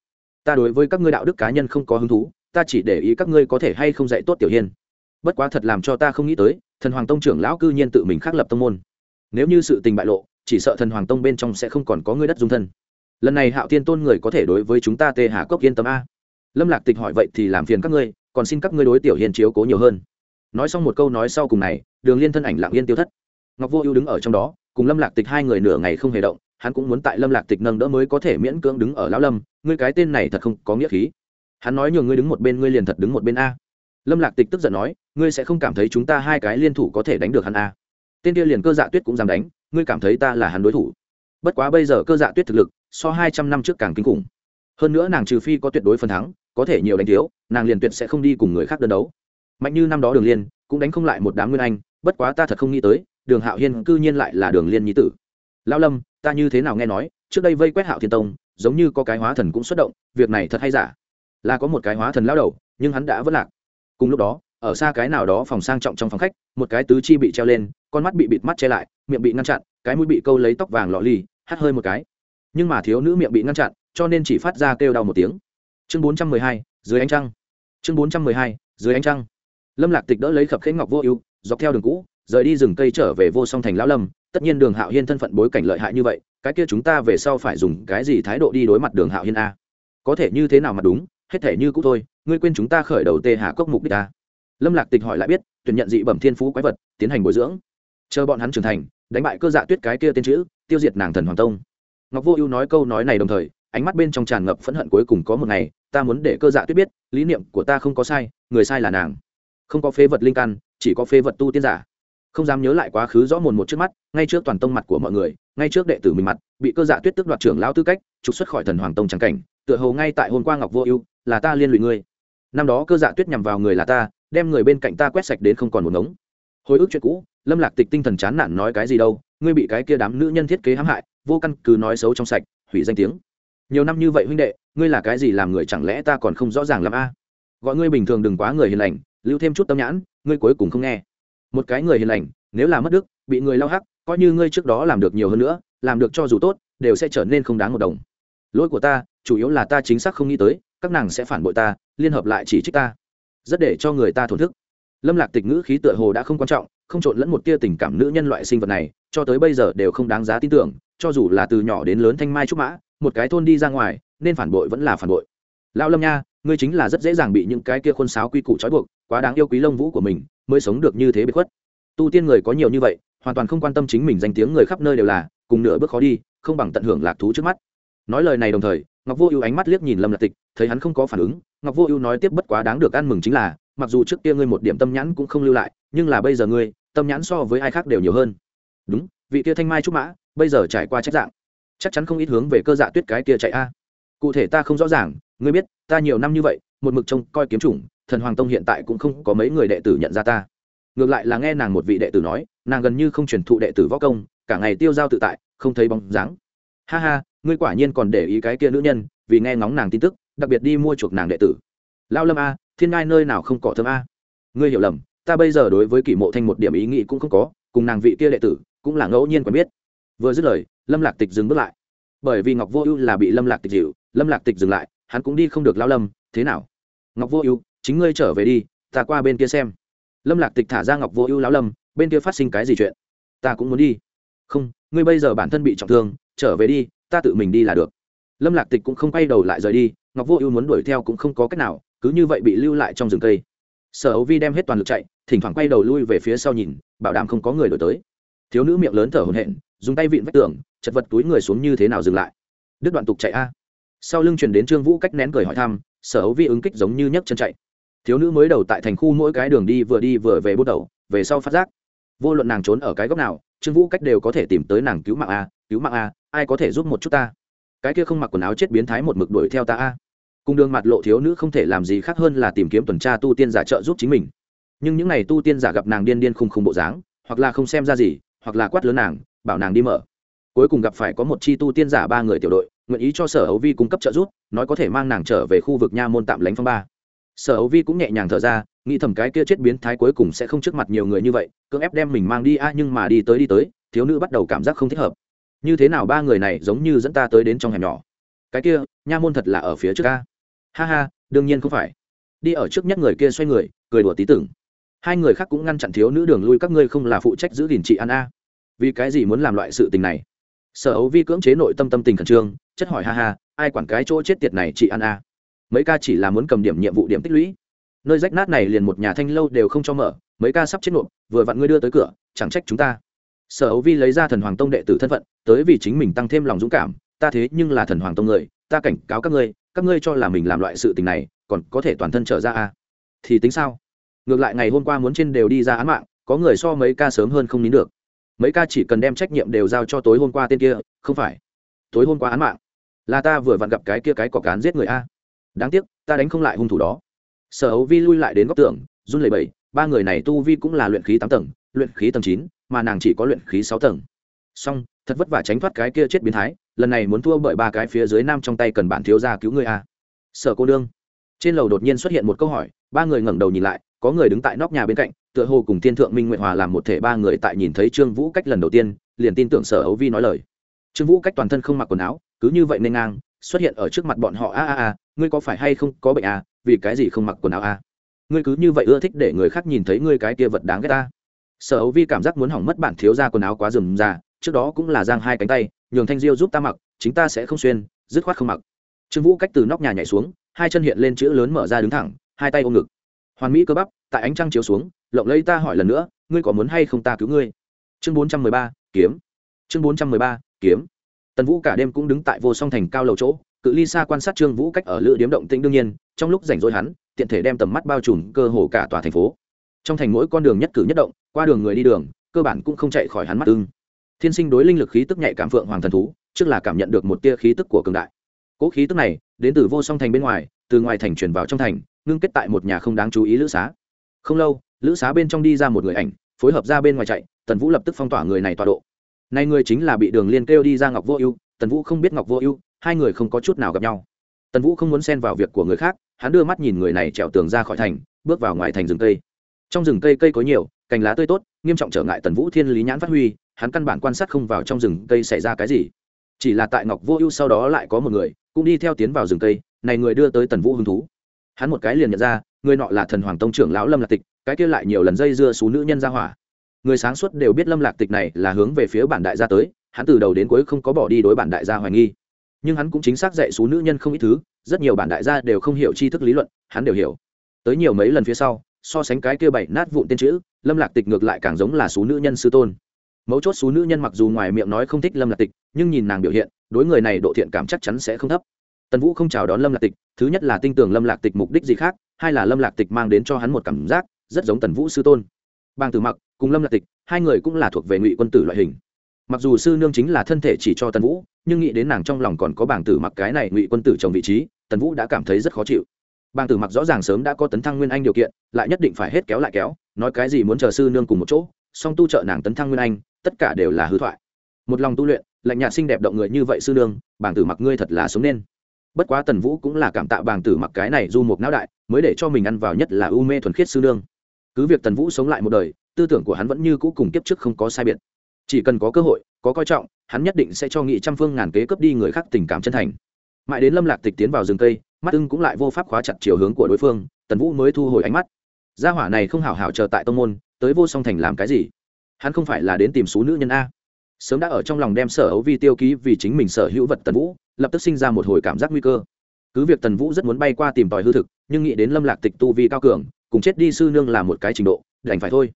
Ta đối với các ngươi đạo đức cá nhân không có hứng thú, ta chỉ để ý các ngươi có thể hay không dạy tốt tiểu hiên. Bất quá thật làm cho ta không nghĩ tới, thần hoàng tông trưởng lão cư nhiên tự mình khắc lập tông môn. Nếu như sự tình bại lộ chỉ sợ thần hoàng tông bên trong sẽ không còn có người đất dung thân. Lần này hạo thiên tôn người có thể đối với chúng ta tê hà cốc yên tâm a. Lâm lạc tịch hỏi vậy thì làm phiền các ngươi, còn xin các ngươi đối tiểu hiền chiếu cố nhiều hơn. Nói xong một câu nói sau cùng này, đường liên thân ảnh lặng yên tiêu thất. Ngọc vô ưu đứng ở trong đó, cùng lâm lạc tịch hai người nửa ngày không hề động, hắn cũng muốn tại lâm lạc tịch nâng đỡ mới có thể miễn cưỡng đứng ở lão lâm, ngươi cái tên này thật không có nghĩa khí. Hắn nói nhường ngươi đứng một bên, ngươi liền thật đứng một bên a. Lâm lạc tịch tức giận nói, ngươi sẽ không cảm thấy chúng ta hai cái liên thủ có thể đánh được hắn a tên kia liền cơ dạ tuyết cũng dám đánh, ngươi cảm thấy ta là hắn đối thủ. Bất quá bây giờ cơ dạ tuyết thực lực, so hai trăm năm trước càng kinh khủng. Hơn nữa nàng trừ phi có tuyệt đối phần thắng, có thể nhiều đánh thiếu, nàng liền tuyệt sẽ không đi cùng người khác đơn đấu. Mạnh như năm đó đường liên, cũng đánh không lại một đám nguyên anh, bất quá ta thật không nghĩ tới, đường hạo hiên cư nhiên lại là đường liên nhí tử. Lão lâm, ta như thế nào nghe nói, trước đây vây quét hạo thiên tông, giống như có cái hóa thần cũng xuất động, việc này thật hay giả? Là có một cái hóa thần lao đầu, nhưng hắn đã vất lạc. Cùng lúc đó, ở xa cái nào đó phòng sang trọng trong phòng khách, một cái tứ chi bị treo lên con mắt bị bịt mắt che lại, miệng bị ngăn chặn, cái mũi bị câu lấy tóc vàng lọ ly hắt hơi một cái. Nhưng mà thiếu nữ miệng bị ngăn chặn, cho nên chỉ phát ra kêu đau một tiếng. Chương bốn trăm mười hai, dưới ánh trăng. Chương bốn trăm mười hai, dưới ánh trăng. Lâm lạc tịch đỡ lấy khập khẽ ngọc vô ưu, dọc theo đường cũ, rời đi rừng cây trở về vô song thành lão lâm. Tất nhiên đường hạo hiên thân phận bối cảnh lợi hại như vậy, cái kia chúng ta về sau phải dùng cái gì thái độ đi đối mặt đường hạo hiên a? Có thể như thế nào mà đúng, hết thể như cũ thôi, ngươi quên chúng ta khởi đầu tê hạ cốc mục đích ta lâm lạc tịch hỏi lại biết, tuyển nhận dị bẩm thiên phú quái vật, tiến hành bồi dưỡng chờ bọn hắn trưởng thành, đánh bại cơ dạ tuyết cái kia tên chữ, tiêu diệt nàng thần hoàng tông. Ngọc vô ưu nói câu nói này đồng thời, ánh mắt bên trong tràn ngập phẫn hận cuối cùng có một ngày, ta muốn để cơ dạ tuyết biết, lý niệm của ta không có sai, người sai là nàng. Không có phế vật linh căn, chỉ có phế vật tu tiên giả. Không dám nhớ lại quá khứ rõ mồn một trước mắt, ngay trước toàn tông mặt của mọi người, ngay trước đệ tử mình mặt, bị cơ dạ tuyết tức đoạt trưởng lão tư cách, trục xuất khỏi thần hoàng tông trắng cảnh, tựa hồ ngay tại hôm qua ngọc vô ưu, là ta liên lụy ngươi. Năm đó cơ dạ tuyết nhằm vào người là ta, đem người bên cạnh ta quét sạch đến không còn một ngống hồi ức chuyện cũ, lâm lạc tịch tinh thần chán nản nói cái gì đâu, ngươi bị cái kia đám nữ nhân thiết kế hãm hại, vô căn cứ nói xấu trong sạch, hủy danh tiếng. Nhiều năm như vậy huynh đệ, ngươi là cái gì làm người chẳng lẽ ta còn không rõ ràng làm a? Gọi ngươi bình thường đừng quá người hiền lành, lưu thêm chút tâm nhãn, ngươi cuối cùng không nghe. Một cái người hiền lành, nếu là mất đức, bị người lao hắc, coi như ngươi trước đó làm được nhiều hơn nữa, làm được cho dù tốt, đều sẽ trở nên không đáng một đồng. Lỗi của ta, chủ yếu là ta chính xác không nghĩ tới, các nàng sẽ phản bội ta, liên hợp lại chỉ trích ta. Rất để cho người ta thổn thức lâm lạc tịch ngữ khí tựa hồ đã không quan trọng, không trộn lẫn một tia tình cảm nữ nhân loại sinh vật này, cho tới bây giờ đều không đáng giá tin tưởng, cho dù là từ nhỏ đến lớn thanh mai trúc mã, một cái thôn đi ra ngoài, nên phản bội vẫn là phản bội. Lão lâm nha, ngươi chính là rất dễ dàng bị những cái kia khuôn sáo quy củ trói buộc, quá đáng yêu quý lông vũ của mình, mới sống được như thế bị khuất. Tu tiên người có nhiều như vậy, hoàn toàn không quan tâm chính mình danh tiếng người khắp nơi đều là, cùng nửa bước khó đi, không bằng tận hưởng lạc thú trước mắt. Nói lời này đồng thời, ngọc vô ưu ánh mắt liếc nhìn lâm lạc tịch, thấy hắn không có phản ứng, ngọc vô ưu nói tiếp bất quá đáng được ăn mừng chính là mặc dù trước kia ngươi một điểm tâm nhãn cũng không lưu lại, nhưng là bây giờ ngươi, tâm nhãn so với ai khác đều nhiều hơn. Đúng, vị kia thanh mai trúc mã, bây giờ trải qua trách dạng. Chắc chắn không ít hướng về cơ dạ tuyết cái kia chạy a. Cụ thể ta không rõ ràng, ngươi biết, ta nhiều năm như vậy, một mực trông coi kiếm chủng, thần hoàng tông hiện tại cũng không có mấy người đệ tử nhận ra ta. Ngược lại là nghe nàng một vị đệ tử nói, nàng gần như không truyền thụ đệ tử võ công, cả ngày tiêu giao tự tại, không thấy bóng dáng. Ha ha, ngươi quả nhiên còn để ý cái kia nữ nhân, vì nghe ngóng nàng tin tức, đặc biệt đi mua chuộc nàng đệ tử. Lao lâm a thiên ngai nơi nào không cỏ thơm a? Ngươi hiểu lầm, ta bây giờ đối với kỷ mộ thanh một điểm ý nghĩ cũng không có, cùng nàng vị kia đệ tử cũng là ngẫu nhiên quen biết. Vừa dứt lời, lâm lạc tịch dừng bước lại. Bởi vì ngọc vô ưu là bị lâm lạc tịch dịu, lâm lạc tịch dừng lại, hắn cũng đi không được lao lâm, thế nào? Ngọc vô ưu, chính ngươi trở về đi, ta qua bên kia xem. Lâm lạc tịch thả ra ngọc vô ưu lao lâm, bên kia phát sinh cái gì chuyện? Ta cũng muốn đi. Không, ngươi bây giờ bản thân bị trọng thương, trở về đi, ta tự mình đi là được. Lâm lạc tịch cũng không quay đầu lại rời đi, ngọc vô ưu muốn đuổi theo cũng không có cách nào cứ như vậy bị lưu lại trong rừng cây. Sở ấu vi đem hết toàn lực chạy, thỉnh thoảng quay đầu lui về phía sau nhìn, bảo đảm không có người đổi tới. Thiếu nữ miệng lớn thở hổn hển, dùng tay vịn vách tường, chật vật túi người xuống như thế nào dừng lại. Đứt đoạn tục chạy a. Sau lưng chuyển đến trương vũ cách nén cười hỏi thăm, sở ấu vi ứng kích giống như nhấc chân chạy. Thiếu nữ mới đầu tại thành khu mỗi cái đường đi vừa đi vừa về bút đầu, về sau phát giác. Vô luận nàng trốn ở cái góc nào, trương vũ cách đều có thể tìm tới nàng cứu mạng a, cứu mạng a, ai có thể giúp một chút ta? Cái kia không mặc quần áo chết biến thái một mực đuổi theo ta a cùng đường mặt lộ thiếu nữ không thể làm gì khác hơn là tìm kiếm tuần tra tu tiên giả trợ giúp chính mình. Nhưng những n à y tu tiên giả gặp nàng điên điên khùng khùng bộ dáng, hoặc là không xem ra gì, hoặc là quát lớn nàng, bảo nàng đi mở. Cuối cùng gặp phải có một chi tu tiên giả ba người tiểu đội, nguyện ý cho sở hấu vi cung cấp trợ giúp, nói có thể mang nàng trở về khu vực nha môn tạm lánh phong ba. Sở hấu vi cũng nhẹ nhàng thở ra, nghĩ thầm cái kia chết biến thái cuối cùng sẽ không trước mặt nhiều người như vậy, cưỡng ép đem mình mang đi, a, nhưng mà đi tới đi tới, thiếu nữ bắt đầu cảm giác không thích hợp. Như thế nào ba người này giống như dẫn ta tới đến trong hẻm nhỏ. Cái kia, nha môn thật là ở phía trước a ha ha, đương nhiên không phải. Đi ở trước nhất người kia xoay người, cười đùa tí tưởng. Hai người khác cũng ngăn chặn thiếu nữ đường lui, các ngươi không là phụ trách giữ gìn chị an a vì cái gì muốn làm loại sự tình này? Sở ấu vi cưỡng chế nội tâm tâm tình khẩn trương, chất hỏi ha ha, ai quản cái chỗ chết tiệt này chị an a mấy ca chỉ là muốn cầm điểm nhiệm vụ điểm tích lũy. Nơi rách nát này liền một nhà thanh lâu đều không cho mở, mấy ca sắp chết nộp, vừa vặn ngươi đưa tới cửa, chẳng trách chúng ta. Sở ấu vi lấy ra thần hoàng tông đệ tử thân phận, tới vì chính mình tăng thêm lòng dũng cảm, ta thế nhưng là thần hoàng tông người, ta cảnh cáo các ngươi các ngươi cho là mình làm loại sự tình này, còn có thể toàn thân trở ra à? thì tính sao? Ngược lại ngày hôm qua muốn trên đều đi ra án mạng, có người so mấy ca sớm hơn không nín được. Mấy ca chỉ cần đem trách nhiệm đều giao cho tối hôm qua tên kia, không phải. Tối hôm qua án mạng, là ta vừa vặn gặp cái kia cái cọc cán giết người a. Đáng tiếc, ta đánh không lại hung thủ đó. Sở ấu vi lui lại đến góc tường, run lẩy bẩy, ba người này tu vi cũng là luyện khí tám tầng, luyện khí tầng chín, mà nàng chỉ có luyện khí sáu tầng. Song thật vất vả tránh thoát cái kia chết biến thái, lần này muốn thua bởi ba cái phía dưới nam trong tay cần bản thiếu ra cứu người a. Sở cô đương trên lầu đột nhiên xuất hiện một câu hỏi, ba người ngẩng đầu nhìn lại, có người đứng tại nóc nhà bên cạnh, tựa hồ cùng thiên thượng minh nguyện hòa làm một thể ba người tại nhìn thấy trương vũ cách lần đầu tiên, liền tin tưởng sở ấu vi nói lời. Trương vũ cách toàn thân không mặc quần áo, cứ như vậy nên ngang, xuất hiện ở trước mặt bọn họ, a a a, ngươi có phải hay không có bệnh à? Vì cái gì không mặc quần áo a ngươi cứ như vậy ưa thích để người khác nhìn thấy ngươi cái kia vật đáng ghét ta. Sở ấu vi cảm giác muốn hỏng mất bản thiếu ra quần áo quá rườm rà trước đó cũng là giang hai cánh tay, nhường thanh diêu giúp ta mặc, chính ta sẽ không xuyên, dứt khoát không mặc. Trương vũ cách từ nóc nhà nhảy xuống, hai chân hiện lên chữ lớn mở ra đứng thẳng, hai tay ôm ngực. Hoàn mỹ cơ bắp, tại ánh trăng chiếu xuống, lộng lấy ta hỏi lần nữa, ngươi có muốn hay không ta cứu ngươi? Chương bốn trăm mười ba, kiếm. Chương bốn trăm mười ba, kiếm. Tần vũ cả đêm cũng đứng tại vô song thành cao lầu chỗ, cự ly xa quan sát trương vũ cách ở lữ điếm động tĩnh đương nhiên, trong lúc rảnh rỗi hắn, tiện thể đem tầm mắt bao trùm cơ hồ cả tòa thành phố. Trong thành mỗi con đường nhất cử nhất động, qua đường người đi đường, cơ bản cũng không chạy khỏi hắn mắt tương thiên sinh đối linh lực khí tức nhạy cảm phượng hoàng thần thú, trước là cảm nhận được một tia khí tức của cường đại. Cỗ khí tức này, đến từ vô song thành bên ngoài, từ ngoài thành chuyển vào trong thành, ngưng kết tại một nhà không đáng chú ý lữ xá. Không lâu, lữ xá bên trong đi ra một người ảnh, phối hợp ra bên ngoài chạy, tần vũ lập tức phong tỏa người này tọa độ. Nay người chính là bị đường liên kêu đi ra ngọc vô ưu, tần vũ không biết ngọc vô ưu, hai người không có chút nào gặp nhau. Tần vũ không muốn xen vào việc của người khác, hắn đưa mắt nhìn người này trèo tường ra khỏi thành, bước vào ngoài thành rừng cây. Trong rừng cây cây có nhiều, cành lá tươi tốt, nghiêm trọng trở ngại tần vũ thiên lý nhãn phát huy hắn căn bản quan sát không vào trong rừng cây xảy ra cái gì. Chỉ là tại ngọc vô ưu sau đó lại có một người, cũng đi theo tiến vào rừng cây, này người đưa tới tần vũ hứng thú. Hắn một cái liền nhận ra, người nọ là thần hoàng tông trưởng lão lâm lạc tịch, cái kia lại nhiều lần dây dưa xú nữ nhân ra hỏa. Người sáng suốt đều biết lâm lạc tịch này là hướng về phía bản đại gia tới, hắn từ đầu đến cuối không có bỏ đi đối bản đại gia hoài nghi. Nhưng hắn cũng chính xác dạy xú nữ nhân không ít thứ, rất nhiều bản đại gia đều không hiểu tri thức lý luận, hắn đều hiểu. Tới nhiều mấy lần phía sau, so sánh cái kia bảy nát vụn tên chữ, lâm lạc tịch ngược lại càng giống là xú nữ nhân sư tôn mấu chốt xú nữ nhân mặc dù ngoài miệng nói không thích lâm lạc tịch, nhưng nhìn nàng biểu hiện, đối người này độ thiện cảm chắc chắn sẽ không thấp. Tần vũ không chào đón lâm lạc tịch, thứ nhất là tin tưởng lâm lạc tịch mục đích gì khác, hai là lâm lạc tịch mang đến cho hắn một cảm giác rất giống tần vũ sư tôn. Bàng tử mặc cùng lâm lạc tịch, hai người cũng là thuộc về ngụy quân tử loại hình. Mặc dù sư nương chính là thân thể chỉ cho tần vũ, nhưng nghĩ đến nàng trong lòng còn có bảng tử mặc cái này ngụy quân tử trồng vị trí, tần vũ đã cảm thấy rất khó chịu. Bàng tử mặc rõ ràng sớm đã có tấn thăng nguyên anh điều kiện, lại nhất định phải hết kéo lại kéo, nói cái gì muốn chờ sư nương cùng một chỗ song tu trợ nàng tấn thăng nguyên anh, tất cả đều là hư thoại. Một lòng tu luyện, lạnh nhạt xinh đẹp động người như vậy sư nương, bàng tử mặc ngươi thật là sống nên. Bất quá tần vũ cũng là cảm tạ bàng tử mặc cái này du một não đại, mới để cho mình ăn vào nhất là u mê thuần khiết sư nương. Cứ việc tần vũ sống lại một đời, tư tưởng của hắn vẫn như cũ cùng kiếp trước không có sai biệt. Chỉ cần có cơ hội, có coi trọng, hắn nhất định sẽ cho nghị trăm phương ngàn kế cướp đi người khác tình cảm chân thành. Mãi đến lâm lạc tịch tiến vào rừng cây, mắt ưng cũng lại vô pháp khóa chặt chiều hướng của đối phương, tần vũ mới thu hồi ánh mắt. Gia hỏa này không hảo hảo chờ tại tông môn tới vô song thành làm cái gì? Hắn không phải là đến tìm số nữ nhân a. Sớm đã ở trong lòng đem sở ấu vi tiêu ký vì chính mình sở hữu vật tần vũ, lập tức sinh ra một hồi cảm giác nguy cơ. Cứ việc tần vũ rất muốn bay qua tìm tòi hư thực, nhưng nghĩ đến lâm lạc tịch tu vi cao cường, cùng chết đi sư nương là một cái trình độ, đành phải thôi.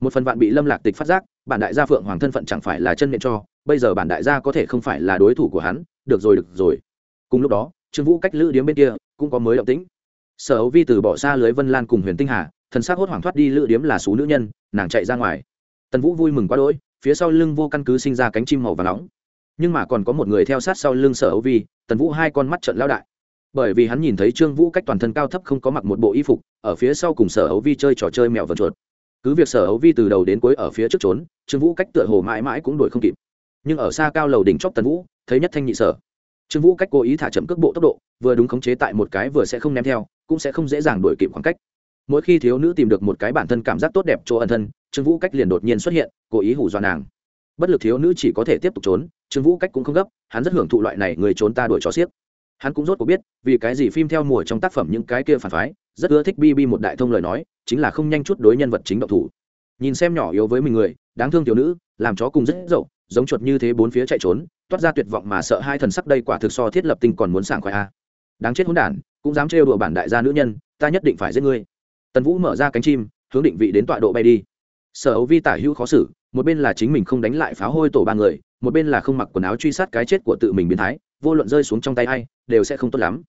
Một phần bạn bị lâm lạc tịch phát giác, bản đại gia phượng hoàng thân phận chẳng phải là chân miệng cho, bây giờ bản đại gia có thể không phải là đối thủ của hắn, được rồi được rồi. Cùng lúc đó, trương vũ cách lữ điếm bên kia cũng có mới động tĩnh sở hữu vi từ bỏ xa lưới vân lan cùng huyền tinh hà, thần s á c hốt hoảng thoát đi lữ điếm là số nữ nhân, nàng chạy ra ngoài. Tần vũ vui mừng quá đỗi, phía sau lưng vô căn cứ sinh ra cánh chim màu và nóng. Nhưng mà còn có một người theo sát sau lưng sở hữu vi, tần vũ hai con mắt trận lao đại. Bởi vì hắn nhìn thấy trương vũ cách toàn thân cao thấp không có mặc một bộ y phục, ở phía sau cùng sở hữu vi chơi trò chơi mèo vần chuột. Cứ việc sở hữu vi từ đầu đến cuối ở phía trước trốn, trương vũ cách tựa hồ mãi mãi cũng đuổi không kịp. Nhưng ở xa cao lầu đỉnh chóp tần vũ, thấy nhất thanh nhị sở. Trương vũ cách cố ý thả chậm cước bộ tốc độ, vừa đúng khống chế tại một cái vừa sẽ không ném theo cũng sẽ không dễ dàng đuổi kịp khoảng cách. Mỗi khi thiếu nữ tìm được một cái bản thân cảm giác tốt đẹp chỗ ẩn thân, trương vũ cách liền đột nhiên xuất hiện, cố ý hủ dọa nàng. Bất lực thiếu nữ chỉ có thể tiếp tục trốn, trương vũ cách cũng không gấp, hắn rất hưởng thụ loại này người trốn ta đuổi cho xiếc. Hắn cũng rốt cuộc biết, vì cái gì phim theo mùa trong tác phẩm những cái kia phản phái, rất ưa thích bb một đại thông lời nói, chính là không nhanh chút đối nhân vật chính độc thủ. Nhìn xem nhỏ yếu với mình người, đáng thương thiếu nữ, làm chó cùng rất dậu, giống chuột như thế bốn phía chạy trốn, toát ra tuyệt vọng mà sợ hai thần sắc đây quả thực so thiết lập tinh còn muốn sảng khoái a. Đáng chết hỗn đản cũng dám trêu đùa bản đại gia nữ nhân, ta nhất định phải giết ngươi. Tần vũ mở ra cánh chim, hướng định vị đến tọa độ bay đi. Sở ấu vi tả hữu khó xử, một bên là chính mình không đánh lại pháo hôi tổ ba người, một bên là không mặc quần áo truy sát cái chết của tự mình biến thái, vô luận rơi xuống trong tay ai, đều sẽ không tốt lắm.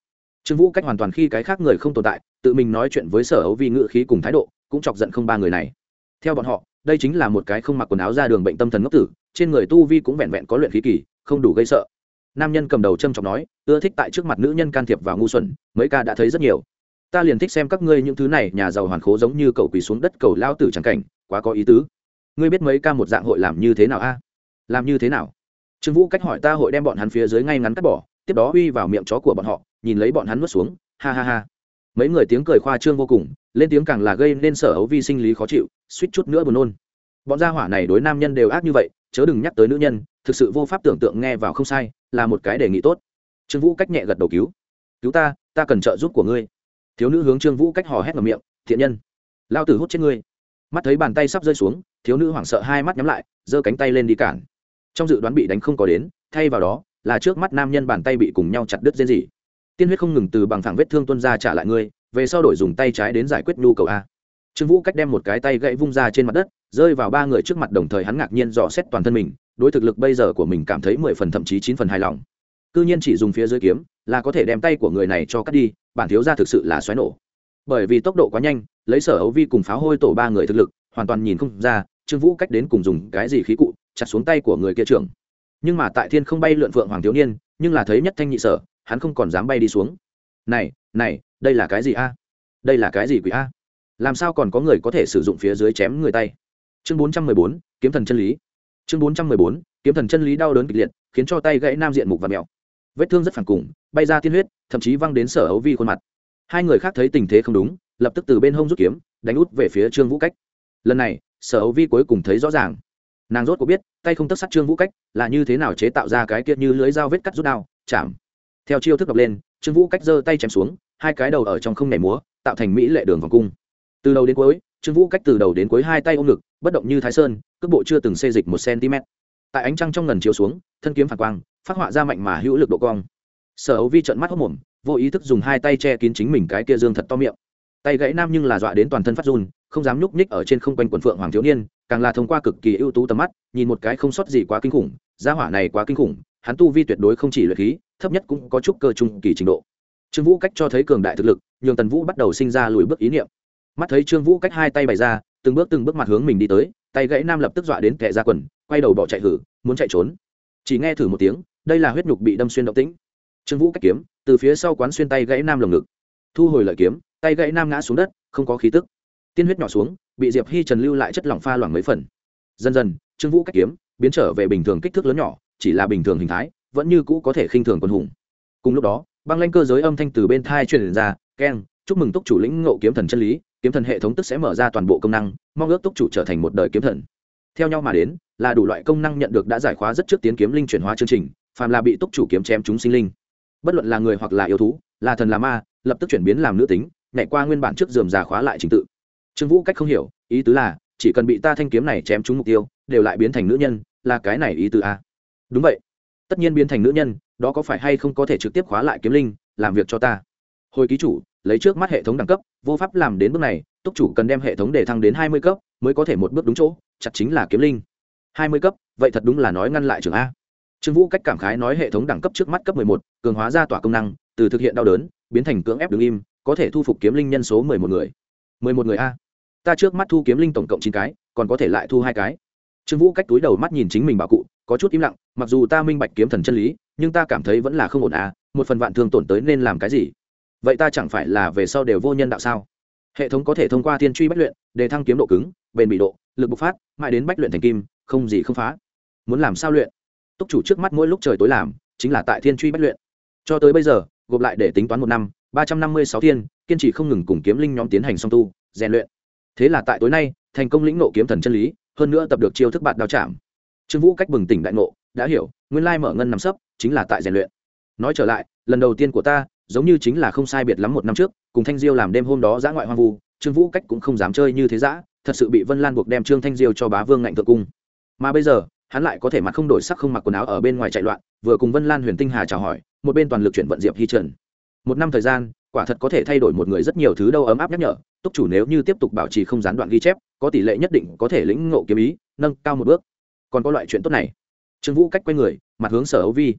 Trương vũ cách hoàn toàn khi cái khác người không tồn tại, tự mình nói chuyện với sở ấu vi ngự khí cùng thái độ, cũng chọc giận không ba người này. Theo bọn họ, đây chính là một cái không mặc quần áo ra đường bệnh tâm thần ngốc tử, trên người tu vi cũng vẹn vẹn có luyện khí kỳ, không đủ gây sợ nam nhân cầm đầu châm trọng nói, ưa thích tại trước mặt nữ nhân can thiệp vào ngu xuẩn, mấy ca đã thấy rất nhiều. Ta liền thích xem các ngươi những thứ này, nhà giàu hoàn khố giống như cậu quỳ xuống đất cầu lao tử trắng cảnh, quá có ý tứ. Ngươi biết mấy ca một dạng hội làm như thế nào a? Làm như thế nào? Trương vũ cách hỏi ta hội đem bọn hắn phía dưới ngay ngắn cắt bỏ, tiếp đó uy vào miệng chó của bọn họ, nhìn lấy bọn hắn nuốt xuống, ha ha ha. Mấy người tiếng cười khoa trương vô cùng, lên tiếng càng là gây nên sở ấu vi sinh lý khó chịu, suýt chút nữa buồn nôn. Bọn gia hỏa này đối nam nhân đều ác như vậy chớ đừng nhắc tới nữ nhân, thực sự vô pháp tưởng tượng nghe vào không sai, là một cái đề nghị tốt. Trương vũ cách nhẹ gật đầu cứu. Cứu ta ta cần trợ giúp của ngươi. Thiếu nữ hướng trương vũ cách hò hét vào miệng, thiện nhân, lao tử hút chết ngươi. Mắt thấy bàn tay sắp rơi xuống, thiếu nữ hoảng sợ hai mắt nhắm lại, giơ cánh tay lên đi cản. Trong dự đoán bị đánh không có đến, thay vào đó, là trước mắt nam nhân bàn tay bị cùng nhau chặt đứt dên gì tiên huyết không ngừng từ bằng thẳng vết thương tuân ra trả lại ngươi, về sau đổi dùng tay trái đến giải quyết nhu cầu a trương vũ cách đem một cái tay gãy vung ra trên mặt đất, rơi vào ba người trước mặt đồng thời hắn ngạc nhiên dò xét toàn thân mình, đối thực lực bây giờ của mình cảm thấy mười phần thậm chí chín phần hài lòng. Cư nhiên chỉ dùng phía dưới kiếm, là có thể đem tay của người này cho cắt đi, bản thiếu ra thực sự là xoáy nổ. Bởi vì tốc độ quá nhanh, lấy sở ấu vi cùng pháo hôi tổ ba người thực lực, hoàn toàn nhìn không ra, trương vũ cách đến cùng dùng cái gì khí cụ, chặt xuống tay của người kia trưởng. Nhưng mà tại thiên không bay lượn phượng hoàng thiếu niên, nhưng là thấy nhất thanh nhị sở, hắn không còn dám bay đi xuống. Này này, đây là cái gì a? Đây là cái gì quỷ a? Làm sao còn có người có thể sử dụng phía dưới chém người tay? Chương bốn trăm mười bốn, kiếm thần chân lý. Chương bốn trăm mười bốn, kiếm thần chân lý đau đớn kịch liệt, khiến cho tay gãy nam diện mục và mèo. Vết thương rất phản cùng, bay ra tiên huyết, thậm chí văng đến sở ấu vi khuôn mặt. Hai người khác thấy tình thế không đúng, lập tức từ bên hông rút kiếm, đánh út về phía trương vũ cách. Lần này, sở ấu vi cuối cùng thấy rõ ràng. Nàng rốt có biết, tay không tất sát trương vũ cách là như thế nào chế tạo ra cái kia như lưới dao vết cắt rút đao, chạm. Theo chiêu thức đọc lên, trương vũ cách giơ tay chém xuống, hai cái đầu ở trong không nhảy múa, tạo thành mỹ lệ đường vòng cung từ đầu đến cuối, trương vũ cách từ đầu đến cuối hai tay ôm ngực, bất động như thái sơn, cước bộ chưa từng xê dịch một cm. Tại ánh trăng trong ngần chiếu xuống, thân kiếm phản quang, phát họa ra mạnh mà hữu lực độ cong. Sở ấu vi trợn mắt hốc mồm, vô ý thức dùng hai tay che kín chính mình cái kia dương thật to miệng. Tay gãy nam nhưng là dọa đến toàn thân phát run, không dám nhúc nhích ở trên không quanh quần phượng hoàng thiếu niên, càng là thông qua cực kỳ ưu tú tầm mắt, nhìn một cái không sót gì quá kinh khủng, gia hỏa này quá kinh khủng, hắn tu vi tuyệt đối không chỉ luyện khí, thấp nhất cũng có chút cơ trung kỳ trình độ. Trương vũ cách cho thấy cường đại thực lực, nhường tần vũ bắt đầu sinh ra lùi bước ý niệm mắt thấy trương vũ cách hai tay bày ra, từng bước từng bước mặt hướng mình đi tới, tay gãy nam lập tức dọa đến kẻ ra quần, quay đầu bỏ chạy hử, muốn chạy trốn. Chỉ nghe thử một tiếng, đây là huyết nhục bị đâm xuyên động tĩnh. Trương vũ cách kiếm, từ phía sau quán xuyên tay gãy nam lồng ngực. Thu hồi lợi kiếm, tay gãy nam ngã xuống đất, không có khí tức. Tiên huyết nhỏ xuống, bị diệp hi trần lưu lại chất lỏng pha loãng mấy phần. Dần dần, trương vũ cách kiếm, biến trở về bình thường kích thước lớn nhỏ, chỉ là bình thường hình thái, vẫn như cũ có thể khinh thường quân hùng. Cùng lúc đó, băng lanh cơ giới âm thanh từ bên thai truyền ra, keng, chúc mừng túc chủ lĩnh ngộ kiếm thần chân lý kiếm thần hệ thống tức sẽ mở ra toàn bộ công năng, mong ước túc chủ trở thành một đời kiếm thần. Theo nhau mà đến, là đủ loại công năng nhận được đã giải khóa rất trước tiến kiếm linh chuyển hóa chương trình, phàm là bị túc chủ kiếm chém chúng sinh linh. Bất luận là người hoặc là yêu thú, là thần là ma, lập tức chuyển biến làm nữ tính, nhảy qua nguyên bản trước dườm giả khóa lại trình tự. Trương vũ cách không hiểu, ý tứ là, chỉ cần bị ta thanh kiếm này chém trúng mục tiêu, đều lại biến thành nữ nhân, là cái này ý tứ a đúng vậy. Tất nhiên biến thành nữ nhân, đó có phải hay không có thể trực tiếp khóa lại kiếm linh, làm việc cho ta. Hồi ký chủ lấy trước mắt hệ thống đẳng cấp, vô pháp làm đến bước này, túc chủ cần đem hệ thống để thăng đến hai mươi cấp mới có thể một bước đúng chỗ chặt chính là kiếm linh. hai mươi cấp, vậy thật đúng là nói ngăn lại trường a. Trương vũ cách cảm khái nói hệ thống đẳng cấp trước mắt cấp mười một, cường hóa ra tỏa công năng, từ thực hiện đau đớn, biến thành cưỡng ép đứng im, có thể thu phục kiếm linh nhân số mười một người. mười một người a. Ta trước mắt thu kiếm linh tổng cộng chín cái, còn có thể lại thu hai cái. Trương vũ cách túi đầu mắt nhìn chính mình bảo cụ, có chút im lặng, mặc dù ta minh bạch kiếm thần chân lý, nhưng ta cảm thấy vẫn là không ổn à một phần vạn thương tổn tới nên làm cái gì? Vậy ta chẳng phải là về sau đều vô nhân đạo sao? Hệ thống có thể thông qua thiên truy bách luyện để thăng kiếm độ cứng, bền bị độ, lực bộc phát, mãi đến bách luyện thành kim, không gì không phá. Muốn làm sao luyện? Túc chủ trước mắt mỗi lúc trời tối làm, chính là tại thiên truy bách luyện. Cho tới bây giờ, gộp lại để tính toán một năm, ba trăm năm mươi sáu thiên, kiên trì không ngừng cùng kiếm linh nhóm tiến hành song tu, rèn luyện. Thế là tại tối nay, thành công lĩnh nộ kiếm thần chân lý, hơn nữa tập được chiêu thức bạn đao chạm. Trương vũ cách bừng tỉnh đại ngộ, đã hiểu, nguyên lai mở ngân nằm sấp, chính là tại rèn luyện. Nói trở lại, lần đầu tiên của ta giống như chính là không sai biệt lắm một năm trước, cùng thanh diêu làm đêm hôm đó giã ngoại hoang vu, trương vũ cách cũng không dám chơi như thế giã thật sự bị vân lan buộc đem trương thanh diêu cho bá vương ngạnh thượng cung. Mà bây giờ, hắn lại có thể mặt không đổi sắc không mặc quần áo ở bên ngoài chạy loạn, vừa cùng vân lan huyền tinh hà chào hỏi, một bên toàn lực chuyển vận diệp hi trần. Một năm thời gian, quả thật có thể thay đổi một người rất nhiều thứ đâu ấm áp nhắc nhở, túc chủ nếu như tiếp tục bảo trì không gián đoạn ghi chép, có tỷ lệ nhất định có thể lĩnh ngộ kiếm ý, nâng cao một bước. Còn có loại chuyện tốt này. Trương vũ cách quay người, mặt hướng sở ấu vi.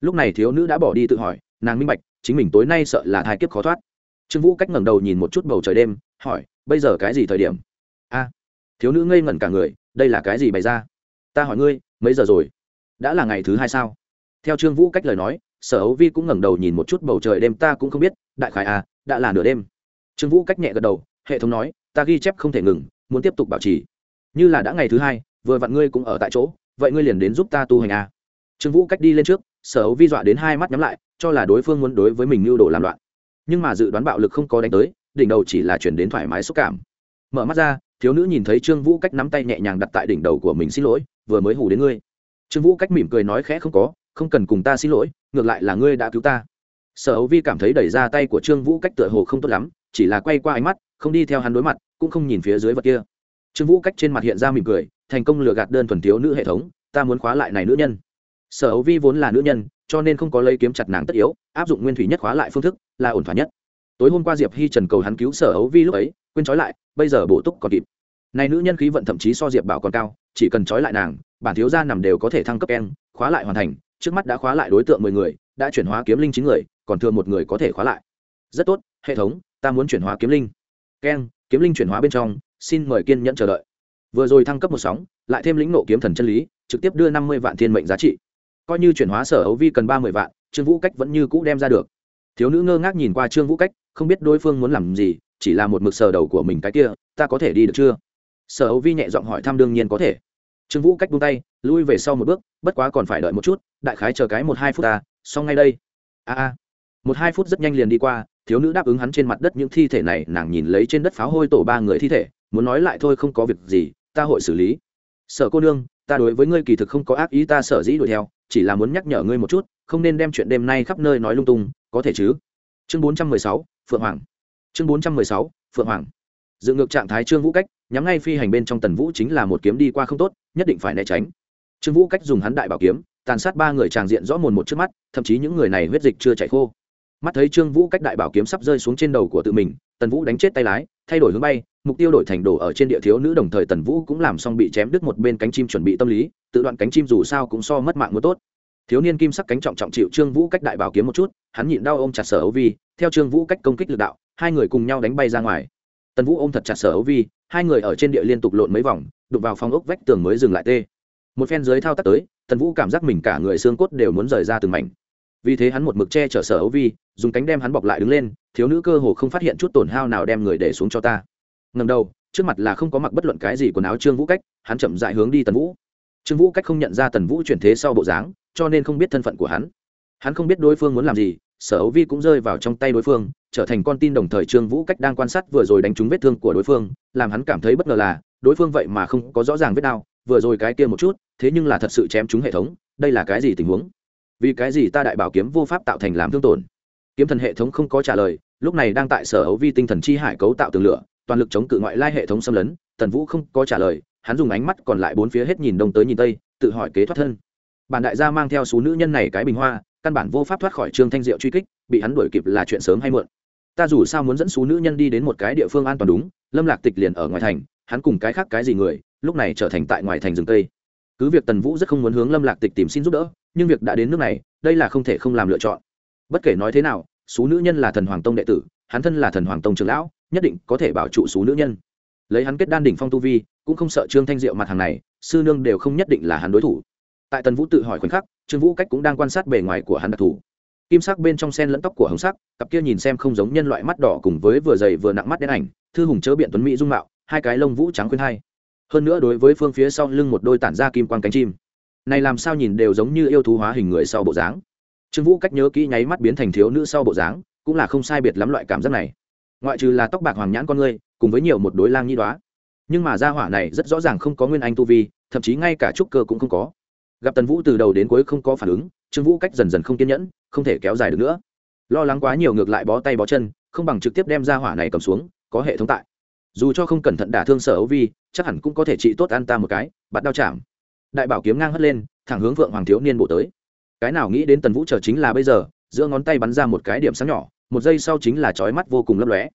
Lúc này thiếu nữ đã bỏ đi tự hỏi, nàng minh bạch chính mình tối nay sợ là thai kiếp khó thoát. Trương vũ cách ngẩng đầu nhìn một chút bầu trời đêm, hỏi, bây giờ cái gì thời điểm? A, thiếu nữ ngây ngẩn cả người, đây là cái gì bày ra? Ta hỏi ngươi, mấy giờ rồi? Đã là ngày thứ hai sao? Theo trương vũ cách lời nói, sở ấu vi cũng ngẩng đầu nhìn một chút bầu trời đêm, ta cũng không biết, đại khải à đã là nửa đêm. Trương vũ cách nhẹ gật đầu, hệ thống nói, ta ghi chép không thể ngừng, muốn tiếp tục bảo trì. Như là đã ngày thứ hai, vừa vặn ngươi cũng ở tại chỗ, vậy ngươi liền đến giúp ta tu hành à. trương vũ cách đi lên trước, sở ấu vi dọa đến hai mắt nhắm lại cho là đối phương muốn đối với mình mưu đồ làm loạn. Nhưng mà dự đoán bạo lực không có đánh tới, đỉnh đầu chỉ là chuyển đến thoải mái xúc cảm. Mở mắt ra, thiếu nữ nhìn thấy trương vũ cách nắm tay nhẹ nhàng đặt tại đỉnh đầu của mình xin lỗi, vừa mới hù đến ngươi. Trương vũ cách mỉm cười nói khẽ, không có, không cần cùng ta xin lỗi, ngược lại là ngươi đã cứu ta. Sở ấu vi cảm thấy đẩy ra tay của trương vũ cách tựa hồ không tốt lắm, chỉ là quay qua ánh mắt, không đi theo hắn đối mặt, cũng không nhìn phía dưới vật kia. Trương vũ cách trên mặt hiện ra mỉm cười, thành công lừa gạt đơn thuần thiếu nữ hệ thống, ta muốn khóa lại này nữ nhân sở ấu vi vốn là nữ nhân, cho nên không có lấy kiếm chặt nàng tất yếu, áp dụng nguyên thủy nhất khóa lại phương thức là ổn thỏa nhất. Tối hôm qua diệp hi trần cầu hắn cứu sở ấu vi lúc ấy, quên trói lại, bây giờ bổ túc còn kịp. Này nữ nhân khí vận thậm chí so diệp bảo còn cao, chỉ cần trói lại nàng, bản thiếu gia nằm đều có thể thăng cấp en khóa lại hoàn thành, trước mắt đã khóa lại đối tượng mười người, đã chuyển hóa kiếm linh chín người, còn thừa một người có thể khóa lại. Rất tốt, hệ thống, ta muốn chuyển hóa kiếm linh. Keng kiếm linh chuyển hóa bên trong, xin mời kiên nhẫn chờ đợi. Vừa rồi thăng cấp một sóng, lại thêm lĩnh nộ kiếm thần chân lý, trực tiếp đưa năm mươi vạn thiên mệnh giá trị coi như chuyển hóa sở ấu vi cần ba mươi vạn, trương vũ cách vẫn như cũ đem ra được. Thiếu nữ ngơ ngác nhìn qua trương vũ cách, không biết đối phương muốn làm gì, chỉ là một mực sờ đầu của mình cái kia, ta có thể đi được chưa? Sở ấu vi nhẹ giọng hỏi thăm đương nhiên có thể. Trương vũ cách buông tay, lui về sau một bước, bất quá còn phải đợi một chút, đại khái chờ cái một hai phút ta, xong ngay đây. A a. Một hai phút rất nhanh liền đi qua, thiếu nữ đáp ứng hắn trên mặt đất những thi thể này, nàng nhìn lấy trên đất pháo hôi tổ ba người thi thể, muốn nói lại thôi không có việc gì, ta hội xử lý. Sở cô nương, ta đối với ngươi kỳ thực không có ác ý, ta sở dĩ đuổi theo chỉ là muốn nhắc nhở ngươi một chút, không nên đem chuyện đêm nay khắp nơi nói lung tung, có thể chứ? Chương bốn trăm mười sáu, phượng hoàng. Chương bốn trăm mười sáu, phượng hoàng. Dựng ngược trạng thái trương vũ cách, nhắm ngay phi hành bên trong tần vũ chính là một kiếm đi qua không tốt, nhất định phải né tránh. Trương vũ cách dùng hắn đại bảo kiếm, tàn sát ba người tràng diện rõ mồn một trước mắt, thậm chí những người này huyết dịch chưa chảy khô mắt thấy trương vũ cách đại bảo kiếm sắp rơi xuống trên đầu của tự mình, tần vũ đánh chết tay lái, thay đổi hướng bay, mục tiêu đổi thành đổ ở trên địa thiếu nữ đồng thời tần vũ cũng làm xong bị chém đứt một bên cánh chim chuẩn bị tâm lý, tự đoạn cánh chim dù sao cũng so mất mạng muốn tốt. Thiếu niên kim sắc cánh trọng trọng chịu trương vũ cách đại bảo kiếm một chút, hắn nhịn đau ôm chặt sở ấu vi, theo trương vũ cách công kích lực đạo, hai người cùng nhau đánh bay ra ngoài. Tần vũ ôm thật chặt sở ấu vi, hai người ở trên địa liên tục lộn mấy vòng, đụng vào phòng ốc vách tường mới dừng lại tê. Một phen dưới thao tác tới, tần vũ cảm giác mình cả người xương cốt đều muốn rời ra từng mảnh vì thế hắn một mực che chở sở ấu vi, dùng cánh đem hắn bọc lại đứng lên, thiếu nữ cơ hồ không phát hiện chút tổn hao nào đem người để xuống cho ta. Ngầm đầu, trước mặt là không có mặc bất luận cái gì quần áo trương vũ cách, hắn chậm dại hướng đi tần vũ. Trương vũ cách không nhận ra tần vũ chuyển thế sau bộ dáng, cho nên không biết thân phận của hắn. Hắn không biết đối phương muốn làm gì, sở ấu vi cũng rơi vào trong tay đối phương, trở thành con tin đồng thời trương vũ cách đang quan sát vừa rồi đánh trúng vết thương của đối phương, làm hắn cảm thấy bất ngờ là, đối phương vậy mà không có rõ ràng vết đau, vừa rồi cái kia một chút, thế nhưng là thật sự chém trúng hệ thống, đây là cái gì tình huống? Vì cái gì ta đại bảo kiếm vô pháp tạo thành làm thương tổn? Kiếm thần hệ thống không có trả lời, lúc này đang tại sở ấu vi tinh thần chi hải cấu tạo tường lửa, toàn lực chống cự ngoại lai hệ thống xâm lấn, tần vũ không có trả lời, hắn dùng ánh mắt còn lại bốn phía hết nhìn đông tới nhìn tây, tự hỏi kế thoát thân. Bản đại gia mang theo số nữ nhân này cái bình hoa, căn bản vô pháp thoát khỏi trương thanh diệu truy kích, bị hắn đuổi kịp là chuyện sớm hay muộn. Ta dù sao muốn dẫn số nữ nhân đi đến một cái địa phương an toàn đúng, lâm lạc tịch liền ở ngoài thành, hắn cùng cái khác cái gì người, lúc này trở thành tại ngoài thành rừng tây cứ việc tần vũ rất không muốn hướng lâm lạc tịch tìm xin giúp đỡ, nhưng việc đã đến nước này, đây là không thể không làm lựa chọn. Bất kể nói thế nào số nữ nhân là thần hoàng tông đệ tử, hắn thân là thần hoàng tông trưởng lão, nhất định có thể bảo trụ số nữ nhân. Lấy hắn kết đan đỉnh phong tu vi, cũng không sợ trương thanh diệu mặt hàng này, sư nương đều không nhất định là hắn đối thủ. Tại tần vũ tự hỏi khoảnh khắc, trương vũ cách cũng đang quan sát bề ngoài của hắn đặc thù. Kim sắc bên trong sen lẫn tóc của hồng sắc, cặp kia nhìn xem không giống nhân loại mắt đỏ cùng với vừa dày vừa nặng mắt đen ảnh, thư hùng chớ biện tuấn mỹ dung mạo, hai cái lông vũ trắng khuyên hai hơn nữa đối với phương phía sau lưng một đôi tản ra kim quan cánh chim. Này làm sao nhìn đều giống như yêu thú hóa hình người sau bộ dáng. Trương vũ cách nhớ kỹ nháy mắt biến thành thiếu nữ sau bộ dáng, cũng là không sai biệt lắm loại cảm giác này. Ngoại trừ là tóc bạc hoàng nhãn con ngươi cùng với nhiều một đối lang nhi đoá nhưng mà gia hỏa này rất rõ ràng không có nguyên anh tu vi, thậm chí ngay cả trúc cơ cũng không có. Gặp tần vũ từ đầu đến cuối không có phản ứng, trương vũ cách dần dần không kiên nhẫn, không thể kéo dài được nữa. Lo lắng quá nhiều ngược lại bó tay bó chân, không bằng trực tiếp đem gia hỏa này cầm xuống, có hệ thống tại dù cho không cẩn thận đả thương sở ấu vi, chắc hẳn cũng có thể trị tốt an ta một cái, bắt đao chạm đại bảo kiếm ngang hất lên, thẳng hướng vượng hoàng thiếu niên bộ tới. Cái nào nghĩ đến tần vũ chờ chính là bây giờ, giữa ngón tay bắn ra một cái điểm sáng nhỏ, một giây sau chính là chói mắt vô cùng lấp lóe.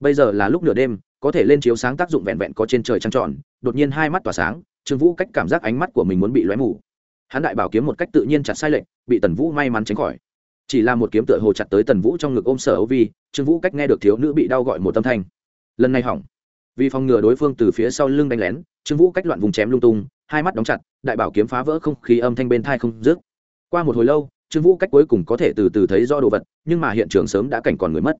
Bây giờ là lúc nửa đêm, có thể lên chiếu sáng tác dụng vẹn vẹn có trên trời trăng tròn, đột nhiên hai mắt tỏa sáng, trương vũ cách cảm giác ánh mắt của mình muốn bị lóe mù. Hắn đại bảo kiếm một cách tự nhiên chặt sai lệnh bị tần vũ may mắn tránh khỏi. Chỉ là một kiếm tựa hồ chặt tới tần vũ trong ngực ôm sở ấu vi, trương vũ cách nghe được thiếu nữ bị đau gọi một tâm thanh. Lần này hỏng vì phòng ngừa đối phương từ phía sau lưng đánh lén, trương vũ cách loạn vùng chém lung tung, hai mắt đóng chặt, đại bảo kiếm phá vỡ không khí âm thanh bên thai không dứt. Qua một hồi lâu, trương vũ cách cuối cùng có thể từ từ thấy do đồ vật, nhưng mà hiện trường sớm đã cảnh còn người mất.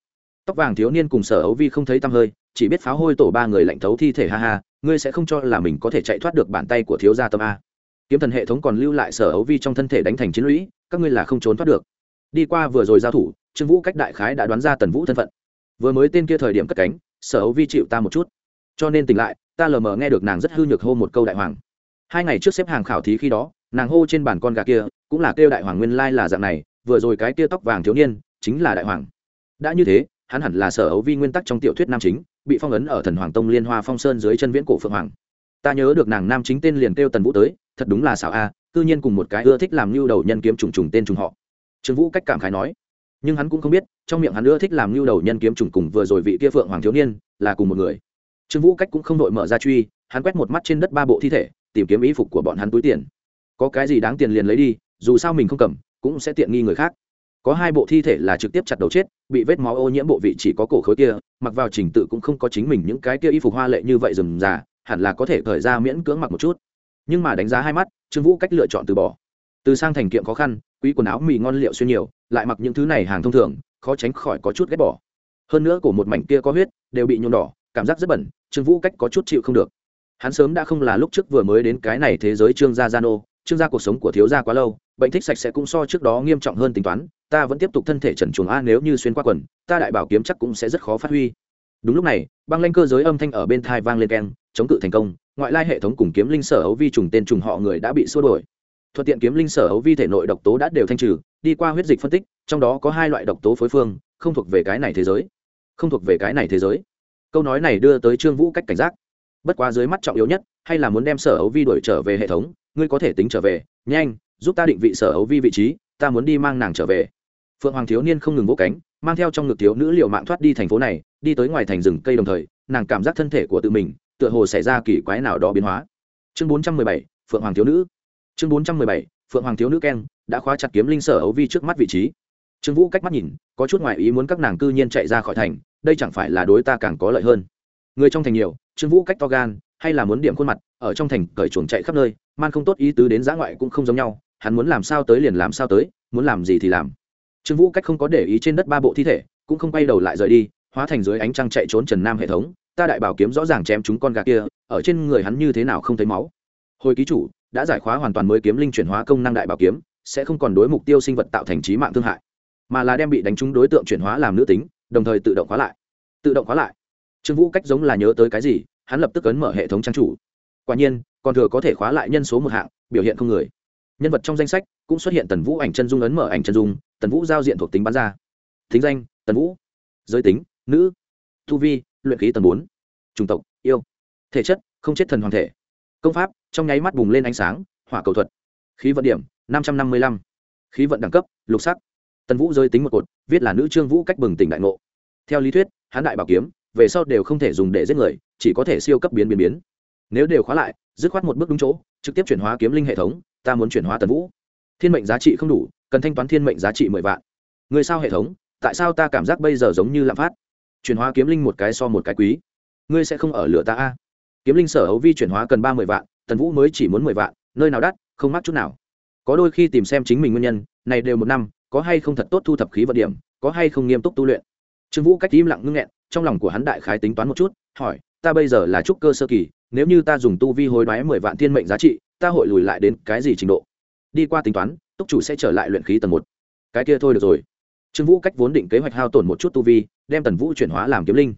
Tóc vàng thiếu niên cùng sở ấu vi không thấy tăm hơi, chỉ biết pháo hôi tổ ba người lạnh thấu thi thể, ha ha, ngươi sẽ không cho là mình có thể chạy thoát được bàn tay của thiếu gia tâm a. Kiếm thần hệ thống còn lưu lại sở ấu vi trong thân thể đánh thành chiến lũy, các ngươi là không trốn thoát được. Đi qua vừa rồi giao thủ, trương vũ cách đại khái đã đoán ra tần vũ thân phận. Vừa mới tên kia thời điểm cất cánh, sở ấu vi chịu ta một chút cho nên tỉnh lại, ta lờ mờ nghe được nàng rất hư nhược hô một câu đại hoàng. Hai ngày trước xếp hàng khảo thí khi đó, nàng hô trên bàn con gà kia, cũng là kêu đại hoàng nguyên lai là dạng này, vừa rồi cái kia tóc vàng thiếu niên, chính là đại hoàng. Đã như thế, hắn hẳn là sở ấu vi nguyên tắc trong tiểu thuyết nam chính, bị phong ấn ở thần hoàng tông liên hoa phong sơn dưới chân viễn cổ phượng hoàng. Ta nhớ được nàng nam chính tên liền kêu tần vũ tới, thật đúng là xảo a, cư nhiên cùng một cái ưa thích làm lưu đầu nhân kiếm trùng trùng tên trùng họ. Trương vũ cách cảm khái nói, nhưng hắn cũng không biết, trong miệng hắn ưa thích làm lưu đầu nhân kiếm trùng cùng vừa rồi vị kia phượng hoàng thiếu niên là cùng một người trương vũ cách cũng không đội mở ra truy, hắn quét một mắt trên đất ba bộ thi thể, tìm kiếm ý phục của bọn hắn túi tiền. Có cái gì đáng tiền liền lấy đi, dù sao mình không cầm, cũng sẽ tiện nghi người khác. Có hai bộ thi thể là trực tiếp chặt đầu chết, bị vết máu ô nhiễm bộ vị chỉ có cổ khối kia, mặc vào trình tự cũng không có chính mình những cái kia y phục hoa lệ như vậy rườm rà, hẳn là có thể thời ra miễn cưỡng mặc một chút. Nhưng mà đánh giá hai mắt, trương vũ cách lựa chọn từ bỏ. Từ sang thành kiệm khó khăn, quý quần áo mì ngon liệu xuyên nhiều, lại mặc những thứ này hàng thông thường, khó tránh khỏi có chút ghét bỏ. Hơn nữa cổ một mảnh kia có huyết, đều bị nhuộm đỏ, cảm giác rất bẩn trương vũ cách có chút chịu không được. Hắn sớm đã không là lúc trước vừa mới đến cái này thế giới trương gia gia nô, trương gia cuộc sống của thiếu gia quá lâu, bệnh thích sạch sẽ cũng so trước đó nghiêm trọng hơn tính toán, ta vẫn tiếp tục thân thể trần chuồng a nếu như xuyên qua quần, ta đại bảo kiếm chắc cũng sẽ rất khó phát huy. Đúng lúc này, băng lanh cơ giới âm thanh ở bên thai vang lên keng, chống cự thành công, ngoại lai hệ thống cùng kiếm linh sở ấu vi trùng tên trùng họ người đã bị xua đổi thuận tiện kiếm linh sở ấu vi thể nội độc tố đã đều thanh trừ, đi qua huyết dịch phân tích, trong đó có hai loại độc tố phối phương, không thuộc về cái này thế giới. Không thuộc về cái này thế giới câu nói này đưa tới trương vũ cách cảnh giác. Bất quá dưới mắt trọng yếu nhất, hay là muốn đem sở ấu vi đuổi trở về hệ thống, ngươi có thể tính trở về, nhanh, giúp ta định vị sở ấu vi vị trí, ta muốn đi mang nàng trở về. Phượng hoàng thiếu niên không ngừng vỗ cánh, mang theo trong ngực thiếu nữ liệu mạng thoát đi thành phố này, đi tới ngoài thành rừng cây đồng thời, nàng cảm giác thân thể của tự mình, tựa hồ xảy ra kỳ quái nào đó biến hóa. Chương bốn trăm mười bảy, phượng hoàng thiếu nữ. Chương bốn trăm mười bảy, phượng hoàng thiếu nữ keng, đã khóa chặt kiếm linh sở ấu vi trước mắt vị trí. Trương vũ cách mắt nhìn, có chút ngoại ý muốn các nàng cư nhiên chạy ra khỏi thành đây chẳng phải là đối ta càng có lợi hơn. Người trong thành nhiều, trương vũ cách to gan, hay là muốn điểm khuôn mặt, ở trong thành cởi chuồng chạy khắp nơi, man không tốt ý tứ đến giã ngoại cũng không giống nhau, hắn muốn làm sao tới liền làm sao tới, muốn làm gì thì làm. Trương vũ cách không có để ý trên đất ba bộ thi thể, cũng không quay đầu lại rời đi, hóa thành dưới ánh trăng chạy trốn trần nam hệ thống, ta đại bảo kiếm rõ ràng chém chúng con gà kia, ở trên người hắn như thế nào không thấy máu. Hồi ký chủ, đã giải khóa hoàn toàn mới kiếm linh chuyển hóa công năng đại bảo kiếm, sẽ không còn đối mục tiêu sinh vật tạo thành trí mạng thương hại, mà là đem bị đánh trúng đối tượng chuyển hóa làm nữ tính đồng thời tự động khóa lại. Tự động khóa lại. Trương vũ cách giống là nhớ tới cái gì, hắn lập tức ấn mở hệ thống trang chủ. Quả nhiên, còn thừa có thể khóa lại nhân số một hạng, biểu hiện không người. Nhân vật trong danh sách cũng xuất hiện tần vũ ảnh chân dung ấn mở ảnh chân dung, tần vũ giao diện thuộc tính bán ra. Thính danh, tần vũ. Giới tính, nữ. Thu vi, luyện khí tầng bốn. Chủng tộc, yêu. Thể chất, không chết thần hoàng thể. Công pháp, trong nháy mắt bùng lên ánh sáng, hỏa cầu thuật. Khí vận điểm, năm trăm năm mươi lăm. Khí vận đẳng cấp, lục sắc tần vũ giới tính một cột, viết là nữ trương vũ cách bừng tỉnh đại ngộ. Theo lý thuyết hán đại bảo kiếm, về sau đều không thể dùng để giết người, chỉ có thể siêu cấp biến biến biến. Nếu đều khóa lại, dứt khoát một bước đúng chỗ, trực tiếp chuyển hóa kiếm linh hệ thống, ta muốn chuyển hóa tần vũ. Thiên mệnh giá trị không đủ, cần thanh toán thiên mệnh giá trị mười vạn. Người sao hệ thống, tại sao ta cảm giác bây giờ giống như lạm phát? Chuyển hóa kiếm linh một cái so một cái quý. Ngươi sẽ không ở lửa ta a? Kiếm linh sở hấu vi chuyển hóa cần ba mươi vạn, tần vũ mới chỉ muốn mười vạn, nơi nào đắt, không mắc chút nào. Có đôi khi tìm xem chính mình nguyên nhân, này đều một năm có hay không thật tốt thu thập khí vận điểm, có hay không nghiêm túc tu luyện. Trương vũ cách im lặng ngưng nghẹn, trong lòng của hắn đại khái tính toán một chút, hỏi, ta bây giờ là trúc cơ sơ kỳ, nếu như ta dùng tu vi hối đoái mười vạn thiên mệnh giá trị, ta hội lùi lại đến cái gì trình độ? Đi qua tính toán, túc chủ sẽ trở lại luyện khí tầng một. Cái kia thôi được rồi. Trương vũ cách vốn định kế hoạch hao tổn một chút tu vi, đem tần vũ chuyển hóa làm kiếm linh.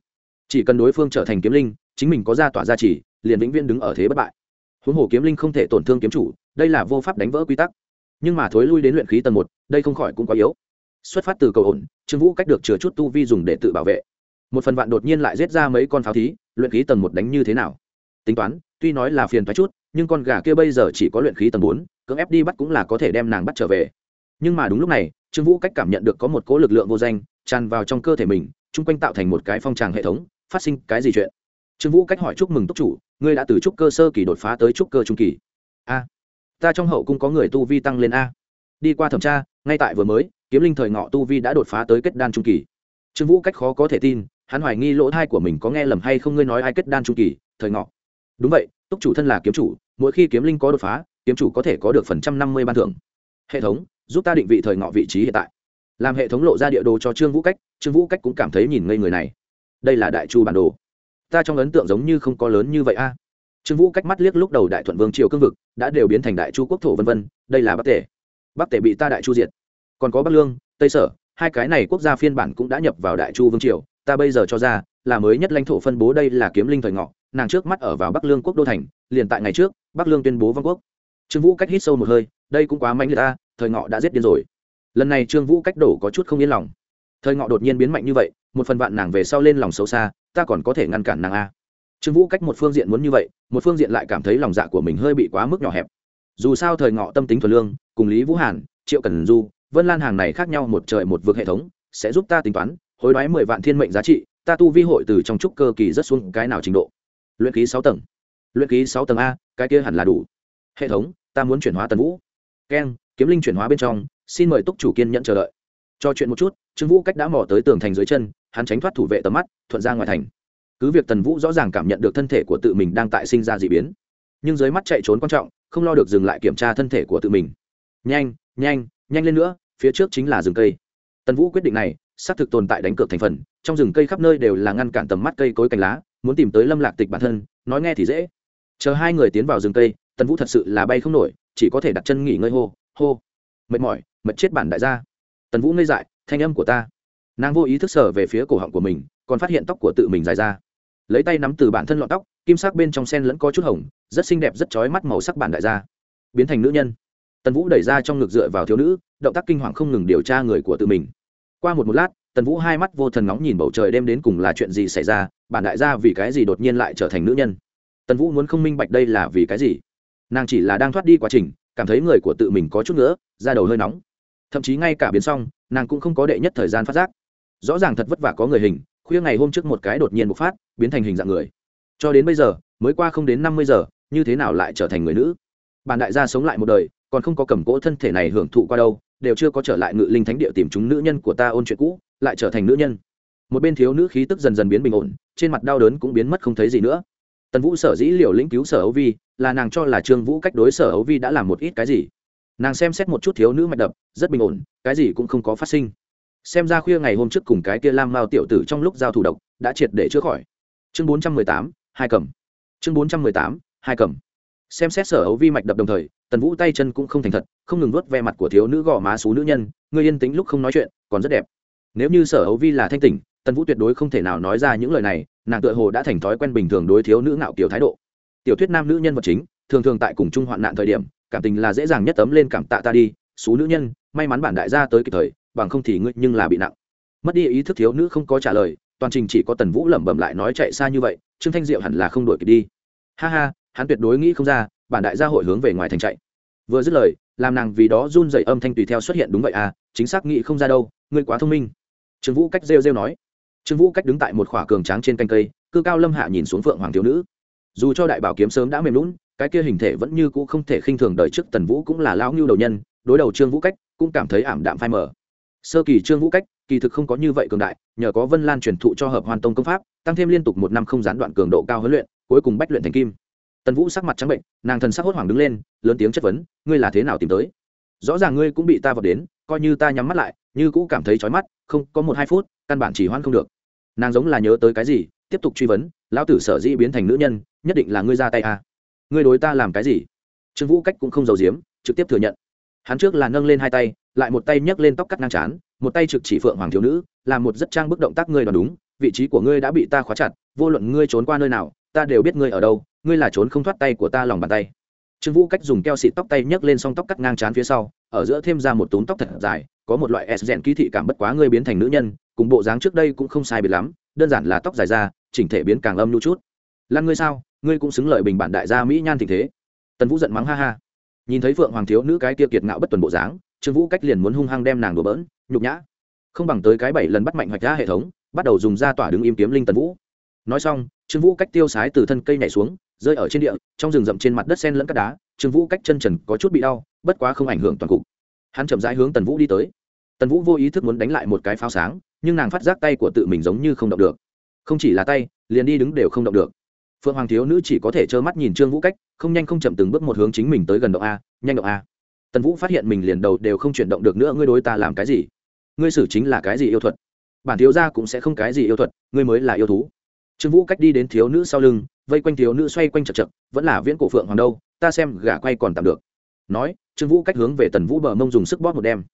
Chỉ cần đối phương trở thành kiếm linh, chính mình có ra tỏa gia trì, liền vĩnh viễn đứng ở thế bất bại. Huống hồ kiếm linh không thể tổn thương kiếm chủ, đây là vô pháp đánh vỡ quy tắc nhưng mà thối lui đến luyện khí tầng một, đây không khỏi cũng quá yếu. Xuất phát từ cầu ổn, trương vũ cách được chừa chút tu vi dùng để tự bảo vệ. Một phần vạn đột nhiên lại giết ra mấy con pháo thí, luyện khí tầng một đánh như thế nào? Tính toán, tuy nói là phiền thoái chút, nhưng con gà kia bây giờ chỉ có luyện khí tầng bốn, cưỡng ép đi bắt cũng là có thể đem nàng bắt trở về. Nhưng mà đúng lúc này, trương vũ cách cảm nhận được có một cỗ lực lượng vô danh, tràn vào trong cơ thể mình, chung quanh tạo thành một cái phong tràng hệ thống, phát sinh cái gì chuyện? Trương vũ cách hỏi chúc mừng túc chủ, ngươi đã từ trúc cơ sơ kỳ đột phá tới trúc cơ trung kỳ. A ta trong hậu cung có người tu vi tăng lên a. Đi qua thẩm tra, ngay tại vừa mới, kiếm linh thời ngọ tu vi đã đột phá tới kết đan trung kỳ. Trương vũ cách khó có thể tin, hắn hoài nghi lỗ thai của mình có nghe lầm hay không ngươi nói ai kết đan trung kỳ, thời ngọ. Đúng vậy, túc chủ thân là kiếm chủ, mỗi khi kiếm linh có đột phá, kiếm chủ có thể có được phần trăm năm mươi ban thưởng. Hệ thống, giúp ta định vị thời ngọ vị trí hiện tại. Làm hệ thống lộ ra địa đồ cho trương vũ cách, trương vũ cách cũng cảm thấy nhìn ngây người này. Đây là đại chu bản đồ. Ta trong ấn tượng giống như không có lớn như vậy a trương vũ cách mắt liếc lúc đầu đại thuận vương triều cương vực, đã đều biến thành đại chu quốc thổ vân vân, đây là bắc Tề. bắc Tề bị ta đại chu diệt. Còn có bắc lương, tây sở, hai cái này quốc gia phiên bản cũng đã nhập vào đại chu vương triều, ta bây giờ cho ra, là mới nhất lãnh thổ phân bố đây là kiếm linh thời ngọ, nàng trước mắt ở vào bắc lương quốc đô thành, liền tại ngày trước, bắc lương tuyên bố vong quốc. Trương vũ cách hít sâu một hơi, đây cũng quá mạnh người ta, thời ngọ đã giết điên rồi. Lần này trương vũ cách đổ có chút không yên lòng. Thời ngọ đột nhiên biến mạnh như vậy, một phần vạn nàng về sau lên lòng xấu xa, ta còn có thể ngăn cản nàng a trương vũ cách một phương diện muốn như vậy, một phương diện lại cảm thấy lòng dạ của mình hơi bị quá mức nhỏ hẹp. Dù sao thời ngọ tâm tính thuần lương, cùng lý vũ hàn, triệu cần du, vân lan hàng này khác nhau một trời một vực hệ thống, sẽ giúp ta tính toán, hối đoái mười vạn thiên mệnh giá trị, ta tu vi hội từ trong trúc cơ kỳ rất xuống cái nào trình độ. Luyện khí sáu tầng. Luyện khí sáu tầng a, cái kia hẳn là đủ. Hệ thống, ta muốn chuyển hóa tần vũ. Keng, kiếm linh chuyển hóa bên trong, xin mời túc chủ kiên nhận chờ đợi. Cho chuyện một chút, trương vũ cách đã mò tới tường thành dưới chân, hắn tránh thoát thủ vệ tầm mắt, thuận ra ngoài thành cứ việc tần vũ rõ ràng cảm nhận được thân thể của tự mình đang tại sinh ra d ị biến, nhưng dưới mắt chạy trốn quan trọng, không lo được dừng lại kiểm tra thân thể của tự mình. Nhanh nhanh nhanh lên nữa, phía trước chính là rừng cây. Tần vũ quyết định này, xác thực tồn tại đánh cược thành phần, trong rừng cây khắp nơi đều là ngăn cản tầm mắt cây cối cành lá, muốn tìm tới lâm lạc tịch bản thân, nói nghe thì dễ. Chờ hai người tiến vào rừng cây, tần vũ thật sự là bay không nổi, chỉ có thể đặt chân nghỉ ngơi hô hô. Mệt mỏi, mệt chết bản đại gia. Tần vũ ngây dại, thanh âm của ta. Nàng vô ý thức sở về phía cổ họng của mình, còn phát hiện tóc của tự mình dài ra lấy tay nắm từ bản thân lọn tóc, kim sắc bên trong sen lẫn có chút hồng, rất xinh đẹp, rất chói mắt màu sắc bản đại gia. Biến thành nữ nhân. Tần vũ đẩy ra trong ngực dựa vào thiếu nữ, động tác kinh hoàng không ngừng điều tra người của tự mình. Qua một một lát, tần vũ hai mắt vô thần ngóng nhìn bầu trời đêm đến cùng là chuyện gì xảy ra, bản đại gia vì cái gì đột nhiên lại trở thành nữ nhân? Tần vũ muốn không minh bạch đây là vì cái gì? Nàng chỉ là đang thoát đi quá trình, cảm thấy người của tự mình có chút nữa da đầu hơi nóng. Thậm chí ngay cả biến xong, nàng cũng không có đệ nhất thời gian phát giác. Rõ ràng thật vất vả có người hình, khuya ngày hôm trước một cái đột nhiên bộc phát biến thành hình dạng người. Cho đến bây giờ, mới qua không đến năm mươi giờ, như thế nào lại trở thành người nữ? Bản đại gia sống lại một đời, còn không có cầm cỗ thân thể này hưởng thụ qua đâu, đều chưa có trở lại ngự linh thánh địa tìm chúng nữ nhân của ta ôn chuyện cũ, lại trở thành nữ nhân. Một bên thiếu nữ khí tức dần dần biến bình ổn, trên mặt đau đớn cũng biến mất không thấy gì nữa. Tần vũ sở dĩ liều lĩnh cứu sở ấu vi, là nàng cho là trương vũ cách đối sở ấu vi đã làm một ít cái gì. Nàng xem xét một chút thiếu nữ mạch đập, rất bình ổn, cái gì cũng không có phát sinh. Xem ra khuya ngày hôm trước cùng cái kia lam mao tiểu tử trong lúc giao thủ độc, đã triệt để chữa khỏi chương bốn trăm mười tám, hai cầm. Chương bốn trăm mười tám, hai cầm. Xem xét sở ấu vi mạch đập đồng thời, tần vũ tay chân cũng không thành thật, không ngừng vớt ve mặt của thiếu nữ gò má xú nữ nhân, người yên tĩnh lúc không nói chuyện, còn rất đẹp. Nếu như sở ấu vi là thanh tỉnh, tần vũ tuyệt đối không thể nào nói ra những lời này, nàng tựa hồ đã thành thói quen bình thường đối thiếu nữ ngạo kiểu thái độ. Tiểu thuyết nam nữ nhân vật chính, thường thường tại cùng chung hoạn nạn thời điểm, cảm tình là dễ dàng nhất tấm lên cảm tạ ta đi, xú nữ nhân, may mắn bản đại gia tới kịp thời, bằng không thì ngươi nhưng là bị nặng. Mất đi ý thức thiếu nữ không có trả lời toàn trình chỉ có tần vũ lẩm bẩm lại nói chạy xa như vậy, trương thanh diệu hẳn là không đổi kịp đi. Ha ha, hắn tuyệt đối nghĩ không ra, bản đại gia hội hướng về ngoài thành chạy. Vừa dứt lời, làm nàng vì đó run dậy âm thanh tùy theo xuất hiện đúng vậy à chính xác nghĩ không ra đâu, ngươi quá thông minh. Trương vũ cách rêu rêu nói. Trương vũ cách đứng tại một khỏa cường tráng trên canh cây, cư cao lâm hạ nhìn xuống phượng hoàng thiếu nữ. Dù cho đại bảo kiếm sớm đã mềm lún, cái kia hình thể vẫn như cũ không thể khinh thường đời trước tần vũ cũng là lão ngưu đầu nhân, đối đầu trương vũ cách cũng cảm thấy ảm đạm phai mờ sơ kỳ trương vũ cách, kỳ thực không có như vậy cường đại, nhờ có vân lan truyền thụ cho hợp hoàn tông công pháp, tăng thêm liên tục một năm không gián đoạn cường độ cao huấn luyện, cuối cùng bách luyện thành kim. Tần vũ sắc mặt trắng bệnh, nàng thần sắc hốt hoảng đứng lên, lớn tiếng chất vấn, ngươi là thế nào tìm tới? Rõ ràng ngươi cũng bị ta vọt đến, coi như ta nhắm mắt lại, như cũ cảm thấy chói mắt, không, có một hai phút, căn bản chỉ hoãn không được. Nàng giống là nhớ tới cái gì, tiếp tục truy vấn, lão tử sở dĩ biến thành nữ nhân, nhất định là ngươi ra tay à. ngươi đối ta làm cái gì? Trương vũ cách cũng không giàu giếm, trực tiếp thừa nhận. Hắn trước là nâng lên hai tay lại một tay nhấc lên tóc cắt ngang chán, một tay trực chỉ phượng hoàng thiếu nữ làm một rất trang bức động tác ngươi đoán đúng, vị trí của ngươi đã bị ta khóa chặt, vô luận ngươi trốn qua nơi nào, ta đều biết ngươi ở đâu, ngươi là trốn không thoát tay của ta lòng bàn tay. Trương vũ cách dùng keo xịt tóc tay nhấc lên xong tóc cắt ngang chán phía sau, ở giữa thêm ra một túm tóc thật dài, có một loại s rèn ký thị cảm bất quá ngươi biến thành nữ nhân, cùng bộ dáng trước đây cũng không sai biệt lắm, đơn giản là tóc dài ra, chỉnh thể biến càng âm lưu chút. Lan ngươi sao? Ngươi cũng xứng lợi bình bản đại gia mỹ nhan tình thế. Tần vũ giận mắng ha ha. Nhìn thấy phượng hoàng thiếu nữ cái kia kiệt ngạo bất tuần bộ dáng trương vũ cách liền muốn hung hăng đem nàng đổ bỡn, nhục nhã. Không bằng tới cái bảy lần bắt mạnh hoạch ra hệ thống, bắt đầu dùng ra tỏa đứng im kiếm linh tần vũ. Nói xong, trương vũ cách tiêu sái từ thân cây nhảy xuống, rơi ở trên địa, trong rừng rậm trên mặt đất sen lẫn các đá. Trương vũ cách chân trần có chút bị đau, bất quá không ảnh hưởng toàn cục. Hắn chậm rãi hướng tần vũ đi tới. Tần vũ vô ý thức muốn đánh lại một cái pháo sáng, nhưng nàng phát giác tay của tự mình giống như không động được. Không chỉ là tay, liền đi đứng đều không động được. Phượng hoàng thiếu nữ chỉ có thể trơ mắt nhìn trương vũ cách, không nhanh không chậm từng bước một hướng chính mình tới gần động a, nhanh động a tần vũ phát hiện mình liền đầu đều không chuyển động được nữa, ngươi đối ta làm cái gì? Ngươi xử chính là cái gì yêu thuật? Bản thiếu gia cũng sẽ không cái gì yêu thuật, ngươi mới là yêu thú. Trương vũ cách đi đến thiếu nữ sau lưng, vây quanh thiếu nữ xoay quanh chật chật, vẫn là viễn cổ phượng hoàng đâu, ta xem gà quay còn tạm được. Nói, trương vũ cách hướng về tần vũ bờ mông dùng sức bóp một đem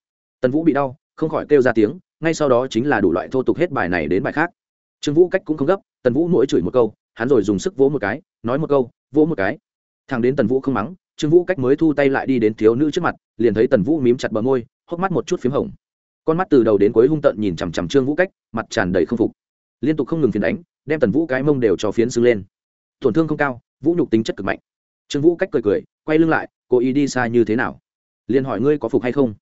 tần vũ bị đau, không khỏi kêu ra tiếng, ngay sau đó chính là đủ loại thô tục hết bài này đến bài khác. Trương vũ cách cũng không gấp, tần vũ mỗi chửi một câu, hắn rồi dùng sức vỗ một cái, nói một câu, vỗ một cái. Thằng đến tần vũ không mắng trương vũ cách mới thu tay lại đi đến thiếu nữ trước mặt, liền thấy tần vũ mím chặt bờ môi, hốc mắt một chút p h í m hồng. Con mắt từ đầu đến cuối hung tợn nhìn chằm chằm trương vũ cách, mặt tràn đầy không phục. Liên tục không ngừng phiền đánh, đem tần vũ cái mông đều cho phiến xưng lên. Tổn thương không cao, vũ nhục tính chất cực mạnh. Trương vũ cách cười cười, quay lưng lại cố ý đi xa như thế nào? Liền hỏi, ngươi có phục hay không?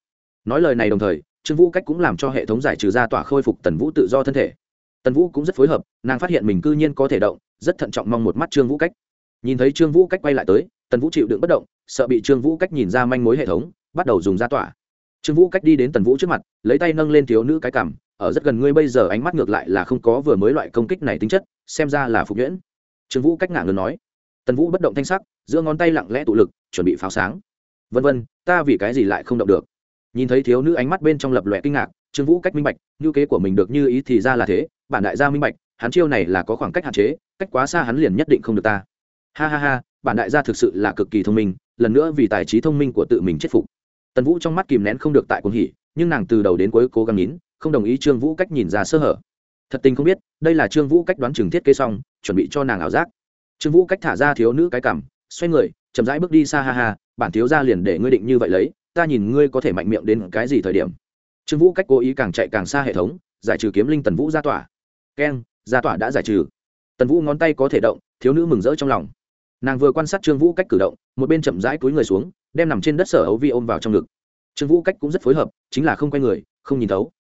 Nói lời này đồng thời, trương vũ cách cũng làm cho hệ thống giải trừ ra tỏa khôi phục tần vũ tự do thân thể. Tần vũ cũng rất phối hợp, nàng phát hiện mình cư nhiên có thể động, rất thận trọng mong một mắt trương vũ cách. Nhìn thấy trương vũ cách quay lại tới tần vũ chịu đựng bất động, sợ bị trương vũ cách nhìn ra manh mối hệ thống, bắt đầu dùng ra tỏa. Trương vũ cách đi đến tần vũ trước mặt, lấy tay nâng lên thiếu nữ cái cảm ở rất gần ngươi bây giờ ánh mắt ngược lại là không có vừa mới loại công kích này tính chất, xem ra là phục nhuyễn. Trương vũ cách ngả ngờ nói. Tần vũ bất động thanh sắc, giữa ngón tay lặng lẽ tụ lực, chuẩn bị pháo sáng. Vân vân, ta vì cái gì lại không động được? Nhìn thấy thiếu nữ ánh mắt bên trong lập lòe kinh ngạc, trương vũ cách minh bạch, ngữ kế của mình được như ý thì ra là thế, bản đại gia minh bạch, hắn chiêu này là có khoảng cách hạn chế, cách quá xa hắn liền nhất định không được ta. Ha ha ha bản đại gia thực sự là cực kỳ thông minh, lần nữa vì tài trí thông minh của tự mình chết phục. Tần vũ trong mắt kìm nén không được tại cuồng hỉ, nhưng nàng từ đầu đến cuối cố gắng nín, không đồng ý trương vũ cách nhìn ra sơ hở. Thật tình không biết, đây là trương vũ cách đoán chừng thiết kế xong, chuẩn bị cho nàng ảo giác. Trương vũ cách thả ra thiếu nữ cái cảm, xoay người, chậm rãi bước đi xa ha ha, bản thiếu ra liền để ngươi định như vậy lấy, ta nhìn ngươi có thể mạnh miệng đến cái gì thời điểm. Trương vũ cách cố ý càng chạy càng xa hệ thống, giải trừ kiếm linh tần vũ ra tỏa. Keng, ra tỏa đã giải trừ. Tần vũ ngón tay có thể động, thiếu nữ mừng rỡ trong lòng nàng vừa quan sát trương vũ cách cử động, một bên chậm rãi túi người xuống, đem nằm trên đất sở ấu vi ôm vào trong ngực. Trương vũ cách cũng rất phối hợp, chính là không quay người, không nhìn thấu.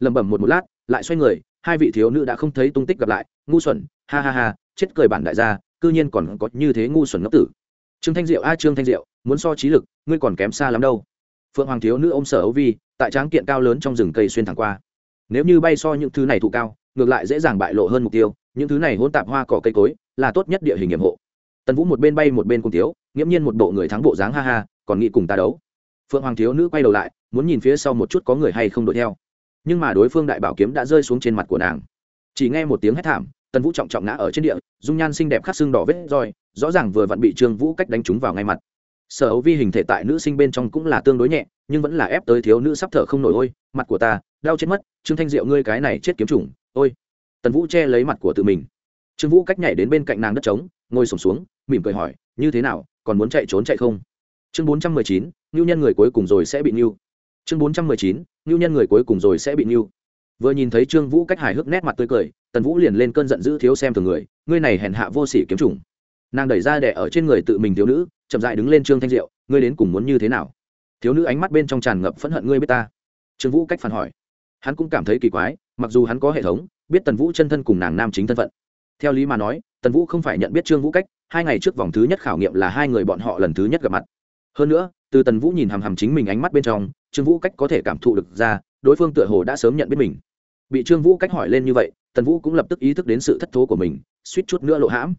Lẩm bẩm một một lát, lại xoay người, hai vị thiếu nữ đã không thấy tung tích gặp lại, ngu xuẩn, ha ha ha, chết cười bản đại gia, cư nhiên còn có như thế ngu xuẩn ngốc tử. Trương thanh diệu, a, trương thanh diệu, muốn so trí lực, ngươi còn kém xa lắm đâu. Phượng hoàng thiếu nữ ôm sở ấu vi, tại tráng kiện cao lớn trong rừng cây xuyên thẳng qua. Nếu như bay so những thứ này thụ cao, ngược lại dễ dàng bại lộ hơn mục tiêu, những thứ này hỗn tạp hoa cỏ cây cối, là tốt nhất địa hình nghiệm hộ tần vũ một bên bay một bên cùng thiếu, nghiễm nhiên một bộ người thắng bộ dáng, ha ha, còn nghĩ cùng ta đấu. Phượng hoàng thiếu nữ quay đầu lại, muốn nhìn phía sau một chút có người hay không đuổi theo. Nhưng mà đối phương đại bảo kiếm đã rơi xuống trên mặt của nàng. Chỉ nghe một tiếng hét thảm, tần vũ trọng trọng ngã ở trên địa, dung nhan xinh đẹp khắc xương đỏ vết roi, rõ ràng vừa vặn bị trương vũ cách đánh trúng vào ngay mặt. Sở hữu vi hình thể tại nữ sinh bên trong cũng là tương đối nhẹ, nhưng vẫn là ép tới thiếu nữ sắp thở không nổi, ôi, mặt của ta, đau chết mất, trương thanh diệu ngươi cái này chết kiếm chủng, ôi. Tần vũ che lấy mặt của tự mình trương vũ cách nhảy đến bên cạnh nàng đất trống, ngồi sổm xuống, mỉm cười hỏi, như thế nào, còn muốn chạy trốn chạy không? Chương bốn trăm mười chín ngưu nhân người cuối cùng rồi sẽ bị ngưu chương bốn trăm mười chín ngưu nhân người cuối cùng rồi sẽ bị ngưu vừa nhìn thấy trương vũ cách hài hước nét mặt tươi cười, tần vũ liền lên cơn giận dữ thiếu xem thường người, ngươi này hèn hạ vô sỉ kiếm trùng. nàng đẩy ra đẻ ở trên người tự mình thiếu nữ, chậm dại đứng lên trương thanh diệu, ngươi đến cùng muốn như thế nào? Thiếu nữ ánh mắt bên trong tràn ngập phẫn hận, ngươi biết ta? Trương vũ cách phản hỏi. Hắn cũng cảm thấy kỳ quái, mặc dù hắn có hệ thống, biết tần vũ chân thân cùng nàng nam chính thân phận theo lý mà nói, tần vũ không phải nhận biết trương vũ cách, hai ngày trước vòng thứ nhất khảo nghiệm là hai người bọn họ lần thứ nhất gặp mặt. Hơn nữa, từ tần vũ nhìn hằm hằm chính mình ánh mắt bên trong, trương vũ cách có thể cảm thụ được ra, đối phương tựa hồ đã sớm nhận biết mình. Bị trương vũ cách hỏi lên như vậy, tần vũ cũng lập tức ý thức đến sự thất thố của mình, suýt chút nữa lộ hãm.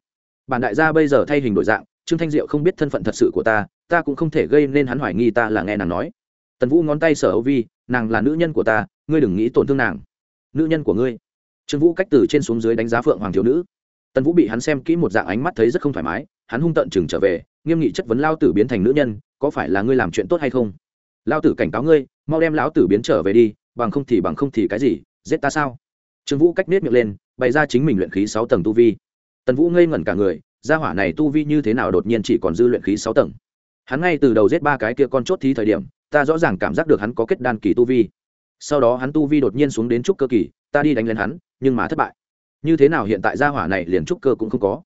Bản đại gia bây giờ thay hình đổi dạng, trương thanh diệu không biết thân phận thật sự của ta ta cũng không thể gây nên hắn hoài nghi ta là nghe nàng nói. Tần vũ ngón tay sở âu vi, nàng là nữ nhân của ta, ngươi đừng nghĩ tổn thương nàng. Nữ nhân của ngươi trương vũ cách từ trên xuống dưới đánh giá phượng hoàng thiếu nữ. Tần vũ bị hắn xem kỹ một dạng ánh mắt thấy rất không thoải mái, hắn hung tận chừng trở về, nghiêm nghị chất vấn lao tử biến thành nữ nhân, có phải là ngươi làm chuyện tốt hay không? Lao tử cảnh cáo ngươi, mau đem lão tử biến trở về đi, bằng không thì bằng không thì cái gì, giết ta sao? Trương vũ cách nết miệng lên, bày ra chính mình luyện khí sáu tầng tu vi. Tần vũ ngây ngẩn cả người, gia hỏa này tu vi như thế nào đột nhiên chỉ còn dư luyện khí sáu tầng? Hắn ngay từ đầu giết ba cái kia con chốt thí thời điểm, ta rõ ràng cảm giác được hắn có kết đan kỳ tu vi sau đó hắn tu vi đột nhiên xuống đến trúc cơ kỳ, ta đi đánh lên hắn, nhưng mà thất bại. Như thế nào hiện tại gia hỏa này liền trúc cơ cũng không có?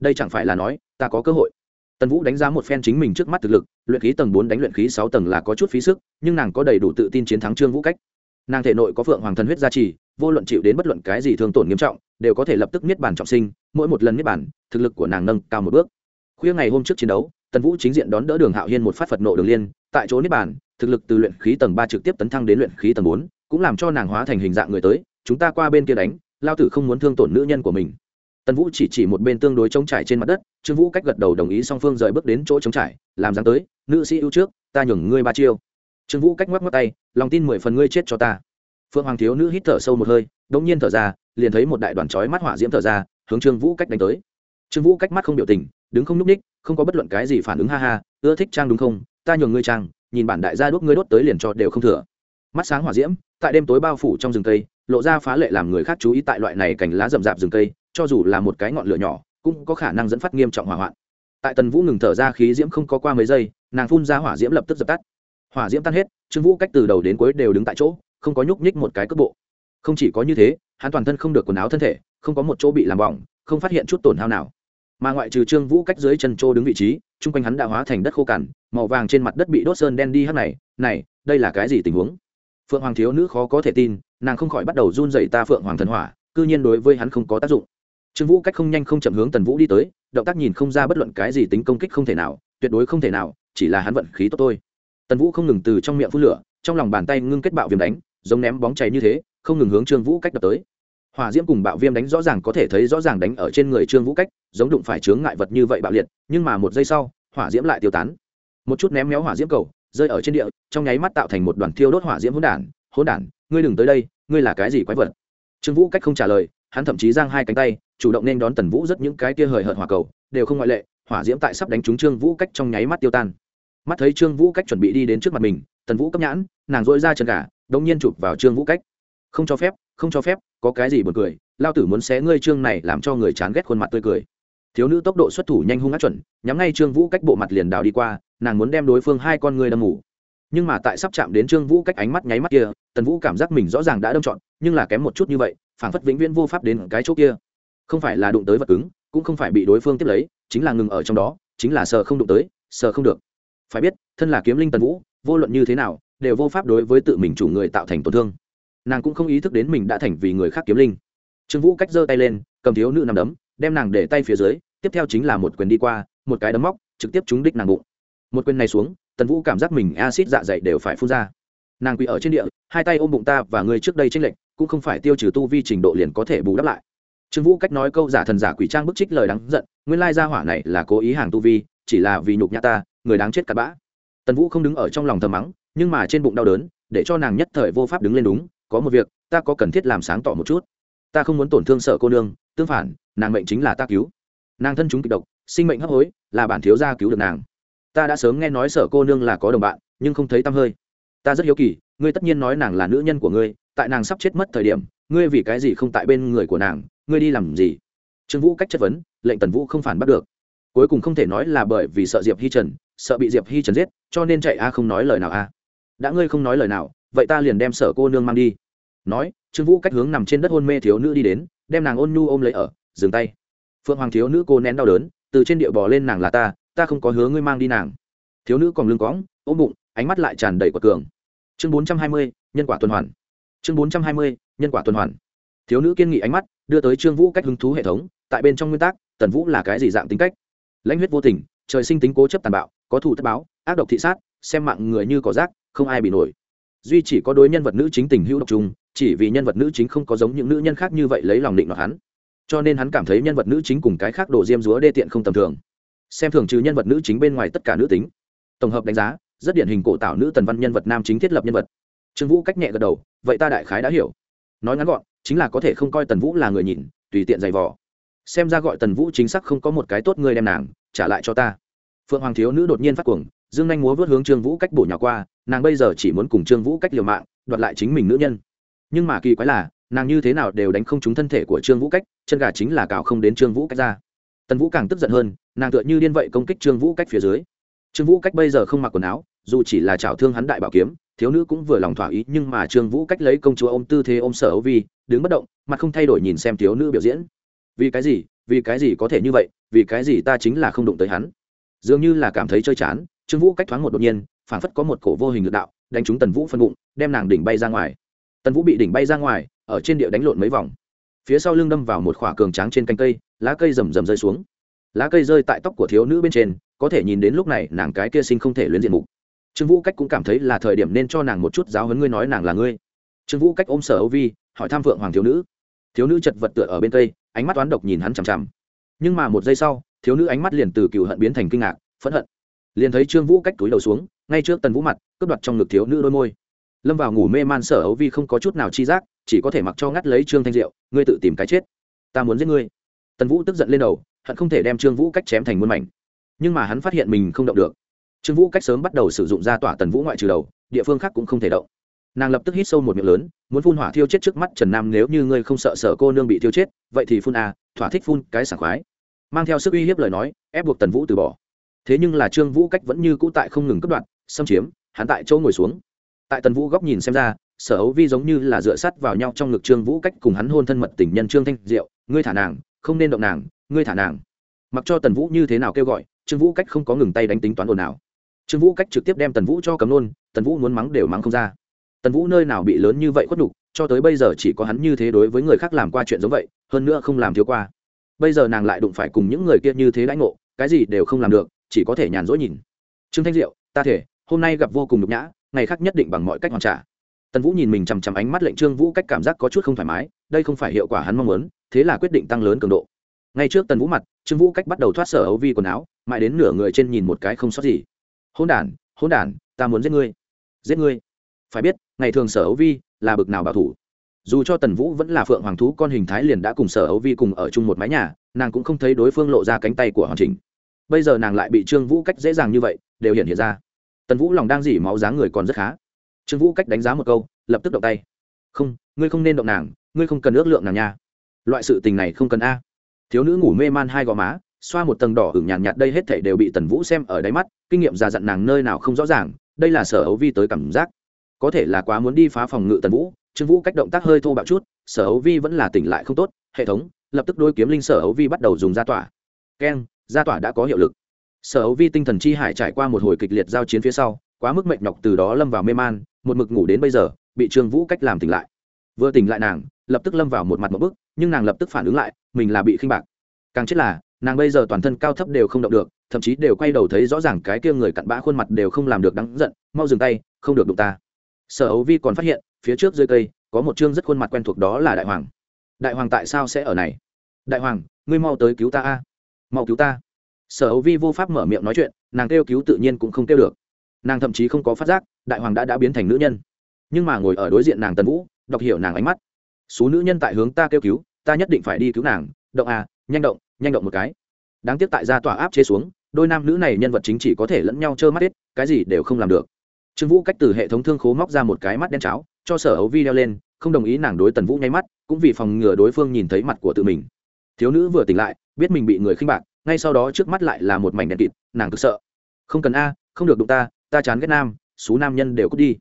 Đây chẳng phải là nói, ta có cơ hội. Tần vũ đánh giá một phen chính mình trước mắt thực lực, luyện khí tầng bốn đánh luyện khí sáu tầng là có chút phí sức, nhưng nàng có đầy đủ tự tin chiến thắng trương vũ cách. Nàng thể nội có phượng hoàng thần huyết gia trì, vô luận chịu đến bất luận cái gì thương tổn nghiêm trọng, đều có thể lập tức niết bàn trọng sinh, mỗi một lần niết bàn, thực lực của nàng nâng cao một bước. Khuya ngày hôm trước chiến đấu, tần vũ chính diện đón đỡ đường hạo hiên một phát phật nộ đường liên, tại chỗ niết bàn thực lực từ luyện khí tầng ba trực tiếp tấn thăng đến luyện khí tầng bốn, cũng làm cho nàng hóa thành hình dạng người tới, chúng ta qua bên kia đánh, lao tử không muốn thương tổn nữ nhân của mình. Tần vũ chỉ chỉ một bên tương đối chống trải trên mặt đất, trương vũ cách gật đầu đồng ý song phương rời bước đến chỗ chống trải, làm dáng tới, nữ sĩ ưu trước, ta nhường ngươi ba chiêu. Trương vũ cách ngoắc ngoắc tay, lòng tin mười phần ngươi chết cho ta. Phượng hoàng thiếu nữ hít thở sâu một hơi đ ỗ n g nhiên thở ra, liền thấy một đại đoàn chói mắt hỏa diễm thở ra, hướng trương vũ cách đánh tới. Trương vũ cách mắt không biểu tình, đứng không nhúc ních không có bất luận cái gì phản ứng ha ha, ưa thích trang đúng không? Ta nhường ngươi trang nhìn bản đại gia đốt ngươi đốt tới liền cho đều không thừa. Mắt sáng hỏa diễm, tại đêm tối bao phủ trong rừng cây, lộ ra phá lệ làm người khác chú ý tại loại này cành lá rậm rạp rừng cây, cho dù là một cái ngọn lửa nhỏ, cũng có khả năng dẫn phát nghiêm trọng hỏa hoạn. Tại tần vũ ngừng thở ra khí diễm không có qua mấy giây, nàng phun ra hỏa diễm lập tức dập tắt. Hỏa diễm tan hết, trương vũ cách từ đầu đến cuối đều đứng tại chỗ, không có nhúc nhích một cái cước bộ. Không chỉ có như thế, hắn toàn thân không được quần áo thân thể, không có một chỗ bị làm bỏng, không phát hiện chút tổn hao nào mà ngoại trừ trương vũ cách dưới chân trô đứng vị trí, chung quanh hắn đã hóa thành đất khô cằn, màu vàng trên mặt đất bị đốt sơn đen đi hắt này này, đây là cái gì tình huống? Phượng hoàng thiếu nữ khó có thể tin, nàng không khỏi bắt đầu run dậy ta phượng hoàng thần hỏa, cư nhiên đối với hắn không có tác dụng. Trương vũ cách không nhanh không chậm hướng tần vũ đi tới, động tác nhìn không ra bất luận cái gì tính công kích không thể nào, tuyệt đối không thể nào, chỉ là hắn vận khí tốt thôi. Tần vũ không ngừng từ trong miệng phun lửa, trong lòng bàn tay ngưng kết bạo viêm đánh, giống ném bóng chảy như thế, không ngừng hướng trương vũ cách đập tới hỏa diễm cùng bạo viêm đánh rõ ràng có thể thấy rõ ràng đánh ở trên người trương vũ cách, giống đụng phải chướng ngại vật như vậy bạo liệt, nhưng mà một giây sau, hỏa diễm lại tiêu tán. Một chút ném méo hỏa diễm cầu, rơi ở trên địa, trong nháy mắt tạo thành một đoàn thiêu đốt hỏa diễm hỗn đản hỗn đản, ngươi đừng tới đây, ngươi là cái gì quái vật? Trương vũ cách không trả lời, hắn thậm chí giang hai cánh tay, chủ động nên đón tần vũ rất những cái kia hời hợt hỏa cầu, đều không ngoại lệ, hỏa diễm tại sắp đánh trúng trương vũ cách trong nháy mắt tiêu tan. Mắt thấy trương vũ cách chuẩn bị đi đến trước mặt mình, tần vũ cấp nhãn, nàng dội ra chân gà đông nhiên chụp vào trương vũ cách. Không cho phép không cho phép, có cái gì buồn cười, lao tử muốn xé ngươi trương này làm cho người chán ghét khuôn mặt tươi cười. Thiếu nữ tốc độ xuất thủ nhanh hung ác chuẩn, nhắm ngay trương vũ cách bộ mặt liền đào đi qua, nàng muốn đem đối phương hai con ngươi đâm ngủ. Nhưng mà tại sắp chạm đến trương vũ cách ánh mắt nháy mắt kia, tần vũ cảm giác mình rõ ràng đã đâm trọn, nhưng là kém một chút như vậy, phảng phất vĩnh viễn vô pháp đến cái chỗ kia. Không phải là đụng tới vật cứng, cũng không phải bị đối phương tiếp lấy, chính là ngừng ở trong đó, chính là sợ không đụng tới, sợ không được. Phải biết, thân là kiếm linh tần vũ, vô luận như thế nào, đều vô pháp đối với tự mình chủ người tạo thành tổn thương nàng cũng không ý thức đến mình đã thành vì người khác kiếm linh. Trương vũ cách giơ tay lên, cầm thiếu nữ nằm đấm, đem nàng để tay phía dưới, tiếp theo chính là một quyền đi qua, một cái đấm móc, trực tiếp trúng đích nàng bụng. Một quyền này xuống, tần vũ cảm giác mình acid dạ dày đều phải phun ra. Nàng quỳ ở trên địa, hai tay ôm bụng ta và người trước đây tranh lệch, cũng không phải tiêu trừ tu vi trình độ liền có thể bù đắp lại. Trương vũ cách nói câu giả thần giả quỷ trang bức trích lời đáng giận, nguyên lai gia hỏa này là cố ý hàng tu vi, chỉ là vì nhục nhã ta, người đáng chết cặn bã. Tần vũ không đứng ở trong lòng thầm mắng, nhưng mà trên bụng đau đớn, để cho nàng nhất thời vô pháp đứng lên đúng có một việc, ta có cần thiết làm sáng tỏ một chút. Ta không muốn tổn thương sợ cô nương, tương phản, nàng mệnh chính là ta cứu. Nàng thân chúng kịch độc, sinh mệnh hấp hối, là bản thiếu gia cứu được nàng. Ta đã sớm nghe nói sở cô nương là có đồng bạn, nhưng không thấy tăm hơi. Ta rất hiếu kỳ, ngươi tất nhiên nói nàng là nữ nhân của ngươi, tại nàng sắp chết mất thời điểm, ngươi vì cái gì không tại bên người của nàng, ngươi đi làm gì? Trương vũ cách chất vấn, lệnh tần vũ không phản bắt được. Cuối cùng không thể nói là bởi vì sợ diệp hi trần, sợ bị diệp hi trần giết, cho nên chạy a không nói lời nào a. Đã ngươi không nói lời nào vậy ta liền đem sở cô nương mang đi. Nói, trương vũ cách hướng nằm trên đất hôn mê thiếu nữ đi đến, đem nàng ôn nhu ôm lấy ở, dừng tay. Phượng hoàng thiếu nữ cô nén đau đớn, từ trên địa bò lên nàng là ta ta không có hứa ngươi mang đi nàng. Thiếu nữ còn lưng cõng, ôm bụng, ánh mắt lại tràn đầy quả cường. Chương bốn trăm hai mươi, nhân quả tuần hoàn. Chương bốn trăm hai mươi, nhân quả tuần hoàn. Thiếu nữ kiên nghị ánh mắt, đưa tới trương vũ cách hứng thú hệ thống, tại bên trong nguyên tắc, tần vũ là cái gì dạng tính cách? Lãnh huyết vô tình, trời sinh tính cố chấp tàn bạo, có thủ thất báo, ác độc thị sát, xem mạng người như cỏ rác, không ai bị nổi duy chỉ có đối nhân vật nữ chính tình hữu độc trung chỉ vì nhân vật nữ chính không có giống những nữ nhân khác như vậy lấy lòng định đoạt hắn. Cho nên hắn cảm thấy nhân vật nữ chính cùng cái khác đồ diêm dúa đê tiện không tầm thường. Xem thường trừ nhân vật nữ chính bên ngoài tất cả nữ tính. Tổng hợp đánh giá, rất điển hình cổ tạo nữ tần văn nhân vật nam chính thiết lập nhân vật. Trương vũ cách nhẹ gật đầu, vậy ta đại khái đã hiểu. Nói ngắn gọn, chính là có thể không coi tần vũ là người nhìn, tùy tiện giày vò. Xem ra gọi tần vũ chính xác không có một cái tốt người đem nàng, trả lại cho ta. Phượng hoàng thiếu nữ đột nhiên phát cuồng dương anh múa vớt hướng trương vũ cách bổ nhỏ qua, nàng bây giờ chỉ muốn cùng trương vũ cách liều mạng, đoạt lại chính mình nữ nhân. Nhưng mà kỳ quái là, nàng như thế nào đều đánh không trúng thân thể của trương vũ cách, chân gà chính là cào không đến trương vũ cách ra. Tần vũ càng tức giận hơn, nàng tựa như điên vậy công kích trương vũ cách phía dưới. Trương vũ cách bây giờ không mặc quần áo, dù chỉ là chảo thương hắn đại bảo kiếm, thiếu nữ cũng vừa lòng thỏa ý, nhưng mà trương vũ cách lấy công chúa ôm tư thế ôm sở âu vi, đứng bất động, mặt không thay đổi nhìn xem thiếu nữ biểu diễn. Vì cái gì? Vì cái gì có thể như vậy? Vì cái gì ta chính là không đụng tới hắn? Dường như là cảm thấy chơi chán trương vũ cách thoáng một đột nhiên, phảng phất có một cổ vô hình lực đạo, đánh trúng tần vũ phân bụng, đem nàng đỉnh bay ra ngoài. Tần vũ bị đỉnh bay ra ngoài, ở trên địa đánh lộn mấy vòng. Phía sau lưng đâm vào một khỏa cường tráng trên canh cây, lá cây rầm rầm rơi xuống. Lá cây rơi tại tóc của thiếu nữ bên trên, có thể nhìn đến lúc này nàng cái kia sinh không thể luyến diện mục. Trương vũ cách cũng cảm thấy là thời điểm nên cho nàng một chút giáo hấn ngươi nói nàng là ngươi. Trương vũ cách ôm sở âu vi, hỏi tham vượng hoàng thiếu nữ. Thiếu nữ chật vật tựa ở bên cây, ánh mắt toán độc nhìn hắn chằm chằm. Nhưng mà một giây sau, thiếu nữ ánh mắt liền từ cựu hận biến thành kinh ngạc, phẫn hận liền thấy trương vũ cách túi đầu xuống, ngay trước tần vũ mặt, cướp đoạt trong ngực thiếu nữ đôi môi. Lâm vào ngủ mê man sở ấu vi không có chút nào chi giác, chỉ có thể mặc cho ngắt lấy trương thanh diệu, ngươi tự tìm cái chết. Ta muốn giết ngươi. Tần vũ tức giận lên đầu, hận không thể đem trương vũ cách chém thành muôn mảnh. Nhưng mà hắn phát hiện mình không động được. Trương vũ cách sớm bắt đầu sử dụng ra tỏa tần vũ ngoại trừ đầu, địa phương khác cũng không thể động. Nàng lập tức hít sâu một miệng lớn, muốn phun hỏa thiêu chết trước mắt trần nam nếu như ngươi không sợ sợ cô nương bị thiêu chết, vậy thì phun a thỏa thích phun cái sảng khoái. Mang theo sức uy hiếp lời nói, ép buộc tần vũ từ bỏ thế nhưng là trương vũ cách vẫn như cũ tại không ngừng cất đoạn xâm chiếm, hắn tại chỗ ngồi xuống. Tại tần vũ góc nhìn xem ra, sở hấu vi giống như là dựa sắt vào nhau trong ngực trương vũ cách cùng hắn hôn thân mật tình nhân trương thanh diệu, ngươi thả nàng, không nên động nàng, ngươi thả nàng. Mặc cho tần vũ như thế nào kêu gọi, trương vũ cách không có ngừng tay đánh tính toán ồn nào trương vũ cách trực tiếp đem tần vũ cho cấm nôn tần vũ muốn mắng đều mắng không ra. Tần vũ nơi nào bị lớn như vậy khuất đục cho tới bây giờ chỉ có hắn như thế đối với người khác làm qua chuyện giống vậy, hơn nữa không làm thiếu qua. Bây giờ nàng lại đụng phải cùng những người kia như thế lãnh ngộ, cái gì đều không làm được chỉ có thể nhàn rỗi nhìn. Trương thanh diệu, ta thể, hôm nay gặp vô cùng nhục nhã, ngày khác nhất định bằng mọi cách hoàn trả. Tần vũ nhìn mình chằm chằm ánh mắt lệnh trương vũ cách cảm giác có chút không thoải mái, đây không phải hiệu quả hắn mong muốn, thế là quyết định tăng lớn cường độ. Ngay trước tần vũ mặt, trương vũ cách bắt đầu thoát sở ấu vi quần áo, mãi đến nửa người trên nhìn một cái không sót gì. Hôn đản hôn đản, ta muốn giết ngươi giết ngươi. Phải biết, ngày thường sở ấu vi là bực nào bảo thủ. Dù cho tần vũ vẫn là phượng hoàng thú, con hình thái liền đã cùng sở ấu vi cùng ở chung một mái nhà, nàng cũng không thấy đối phương lộ ra cánh tay của hoàn chỉnh bây giờ nàng lại bị trương vũ cách dễ dàng như vậy đều hiện hiện ra tần vũ lòng đang dỉ máu dáng người còn rất khá trương vũ cách đánh giá một câu lập tức động tay không ngươi không nên động nàng ngươi không cần ước lượng nàng nha loại sự tình này không cần a thiếu nữ ngủ mê man hai gò má xoa một tầng đỏ hửng nhàn nhạt, nhạt đây hết thảy đều bị tần vũ xem ở đáy mắt kinh nghiệm già dặn nàng nơi nào không rõ ràng đây là sở ấu vi tới cảm giác có thể là quá muốn đi phá phòng ngự tần vũ trương vũ cách động tác hơi thô bạo chút sở ấu vi vẫn là tỉnh lại không tốt hệ thống lập tức đôi kiếm linh sở ấu vi bắt đầu dùng ra tỏa keng gia tỏa đã có hiệu lực. Sở ấu vi tinh thần chi hải trải qua một hồi kịch liệt giao chiến phía sau, quá mức mệnh nhọc từ đó lâm vào mê man, một mực ngủ đến bây giờ, bị trương vũ cách làm tỉnh lại. Vừa tỉnh lại nàng, lập tức lâm vào một mặt một bức, nhưng nàng lập tức phản ứng lại, mình là bị khinh bạc. Càng chết là, nàng bây giờ toàn thân cao thấp đều không động được, thậm chí đều quay đầu thấy rõ ràng cái kia người cặn bã khuôn mặt đều không làm được đắng giận, mau dừng tay, không được đụng ta. Sở ấu vi còn phát hiện, phía trước dưới cây, có một chương rất khuôn mặt quen thuộc đó là đại hoàng. Đại hoàng tại sao sẽ ở này? Đại hoàng, ngươi mau tới cứu ta a mau cứu ta. Sở ấu vi vô pháp mở miệng nói chuyện, nàng kêu cứu tự nhiên cũng không kêu được. Nàng thậm chí không có phát giác, đại hoàng đã đã biến thành nữ nhân. Nhưng mà ngồi ở đối diện nàng tần vũ, đọc hiểu nàng ánh mắt. Số nữ nhân tại hướng ta kêu cứu, ta nhất định phải đi cứu nàng. Động à nhanh động nhanh động một cái. Đáng tiếc tại gia tòa áp chế xuống, đôi nam nữ này nhân vật chính chỉ có thể lẫn nhau trơ mắt hết, cái gì đều không làm được. Trương vũ cách từ hệ thống thương khố móc ra một cái mắt đen cháo, cho sở ấu vi đeo lên, không đồng ý nàng đối tần vũ nháy mắt, cũng vì phòng ngừa đối phương nhìn thấy mặt của tự mình thiếu nữ vừa tỉnh lại, biết mình bị người khinh bạc, ngay sau đó trước mắt lại là một mảnh đèn kịt, nàng cực sợ. Không cần a, không được đụng ta ta chán ghét nam số nam nhân đều cút đi.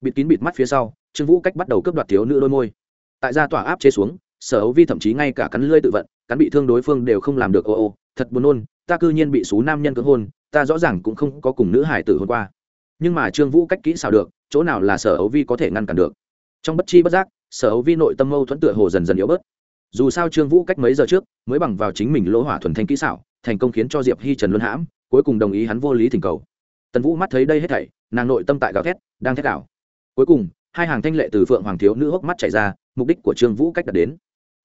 Bịt kín bịt mắt phía sau, trương vũ cách bắt đầu cướp đoạt thiếu nữ đôi môi. Tại gia tỏa áp chế xuống, sở hữu vi thậm chí ngay cả cắn lưỡi tự vận, cắn bị thương đối phương đều không làm được, ô ô, thật buồn nôn, ta cư nhiên bị số nam nhân cưỡng hôn, ta rõ ràng cũng không có cùng nữ hải tử hôn qua. Nhưng mà trương vũ cách kỹ xào được, chỗ nào là sở hữu vi có thể ngăn cản được? Trong bất chi bất giác, sở hữu vi nội tâm mâu thuẫn tựa hồ dần dần yếu bớt dù sao trương vũ cách mấy giờ trước mới bằng vào chính mình lỗ hỏa thuần thanh kỹ xảo, thành công khiến cho diệp hi trần luân hãm cuối cùng đồng ý hắn vô lý thỉnh cầu. Tần vũ mắt thấy đây hết thảy, nàng nội tâm tại gào thét, đang thét đảo cuối cùng, hai hàng thanh lệ từ phượng hoàng thiếu nữ hốc mắt chảy ra, mục đích của trương vũ cách đạt đến.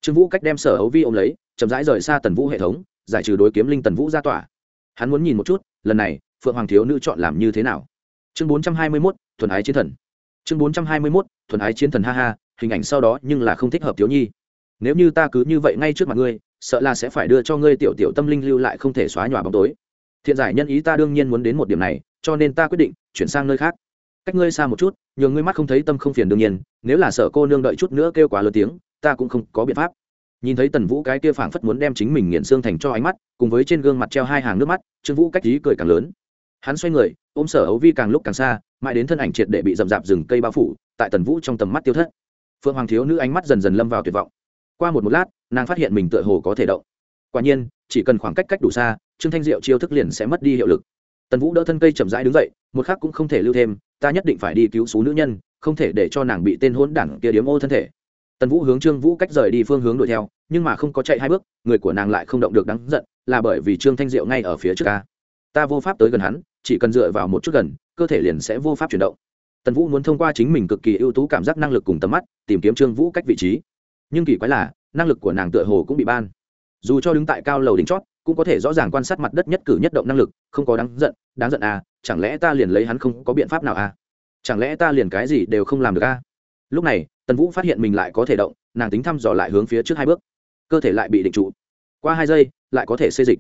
Trương vũ cách đem sở ấu vi ôm lấy, chậm rãi rời xa tần vũ hệ thống, giải trừ đối kiếm linh tần vũ ra tỏa. Hắn muốn nhìn một chút, lần này, phượng hoàng thiếu nữ chọn làm như thế nào. Chương bốn trăm hai mươi mốt, thuần ái chiến thần. Chương bốn trăm hai mươi mốt, thuần ái chiến thần, ha ha, hình ảnh sau đó nhưng là không thích hợp thiếu nhi nếu như ta cứ như vậy ngay trước mặt ngươi, sợ là sẽ phải đưa cho ngươi tiểu tiểu tâm linh lưu lại không thể xóa nhòa bóng tối. Thiện giải nhân ý ta đương nhiên muốn đến một điểm này, cho nên ta quyết định chuyển sang nơi khác. Cách ngươi xa một chút, nhường ngươi mắt không thấy tâm không phiền đương nhiên, nếu là sợ cô nương đợi chút nữa kêu quá lớn tiếng, ta cũng không có biện pháp. Nhìn thấy tần vũ cái kia phảng phất muốn đem chính mình nghiện xương thành cho ánh mắt, cùng với trên gương mặt treo hai hàng nước mắt, trương vũ cách ý cười càng lớn. Hắn xoay người, ôm sở ấu vi càng lúc càng xa, mãi đến thân ảnh triệt để bị rậm rạp rừng cây bao phủ, tại tần vũ trong tầm mắt tiêu thất. Phượng hoàng thiếu nữ ánh mắt dần dần lâm vào tuyệt vọng qua một một lát, nàng phát hiện mình tựa hồ có thể động. Quả nhiên, chỉ cần khoảng cách cách đủ xa, trương thanh diệu chiêu thức liền sẽ mất đi hiệu lực. Tần vũ đỡ thân cây chậm rãi đứng dậy, một khác cũng không thể lưu thêm, ta nhất định phải đi cứu số nữ nhân, không thể để cho nàng bị tên hôn đảng kia điếm ô thân thể. Tần vũ hướng trương vũ cách rời đi phương hướng đuổi theo, nhưng mà không có chạy hai bước, người của nàng lại không động được đáng giận, là bởi vì trương thanh diệu ngay ở phía trước ca ta vô pháp tới gần hắn, chỉ cần dựa vào một chút gần, cơ thể liền sẽ vô pháp chuyển động. Tần vũ muốn thông qua chính mình cực kỳ ưu tú cảm giác năng lực cùng tầm mắt, tìm kiếm trương vũ cách vị trí nhưng kỳ quái là, năng lực của nàng tựa hồ cũng bị ban. Dù cho đứng tại cao lầu đỉnh chót, cũng có thể rõ ràng quan sát mặt đất nhất cử nhất động năng lực, không có đáng giận đáng giận à chẳng lẽ ta liền lấy hắn không có biện pháp nào à? Chẳng lẽ ta liền cái gì đều không làm được à? Lúc này, tần vũ phát hiện mình lại có thể động, nàng tính thăm dò lại hướng phía trước hai bước. Cơ thể lại bị định trụ. Qua hai giây, lại có thể xê dịch.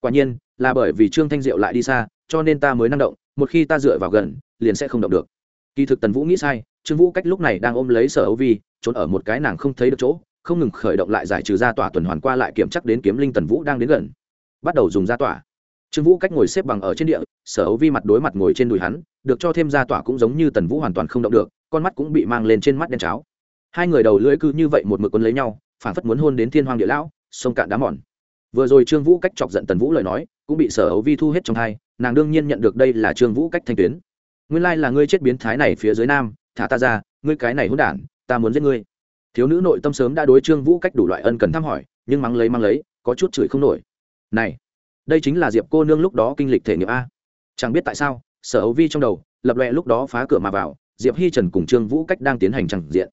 Quả nhiên, là bởi vì trương thanh diệu lại đi xa, cho nên ta mới năng động, một khi ta dựa vào gần, liền sẽ không động được. Kỳ thực tần vũ nghĩ sai, trương vũ cách lúc này đang ôm lấy sở ấu vi trốn ở một cái nàng không thấy được chỗ, không ngừng khởi động lại giải trừ ra tỏa tuần hoàn qua lại kiểm chắc đến kiếm linh tần vũ đang đến gần. Bắt đầu dùng ra tỏa trương vũ cách ngồi xếp bằng ở trên địa, sở hữu vi mặt đối mặt ngồi trên đùi hắn, được cho thêm ra tỏa cũng giống như tần vũ hoàn toàn không động được, con mắt cũng bị mang lên trên mắt đen cháo. Hai người đầu lưỡi cứ như vậy một mực quân lấy nhau phản phất muốn hôn đến thiên hoàng địa lão, sông cạn đá mòn. Vừa rồi trương vũ cách chọc giận tần vũ lời nói, cũng bị sở hữu vi thu hết trong hai, nàng đương nhiên nhận được đây là trương vũ cách thanh tuyến. Nguyên lai là ngươi chết biến thái này phía dưới nam, thả ta ra, ngươi cái này hôn đản ta muốn giết ngươi. Thiếu nữ nội tâm sớm đã đối trương vũ cách đủ loại ân cần thăm hỏi, nhưng mắng lấy mắng lấy, có chút chửi không nổi. Này, đây chính là diệp cô nương lúc đó kinh lịch thể nghiệm a. Chẳng biết tại sao, sở hấu vi trong đầu, lập lệ lúc đó phá cửa mà vào, diệp hi trần cùng trương vũ cách đang tiến hành chẳng diện.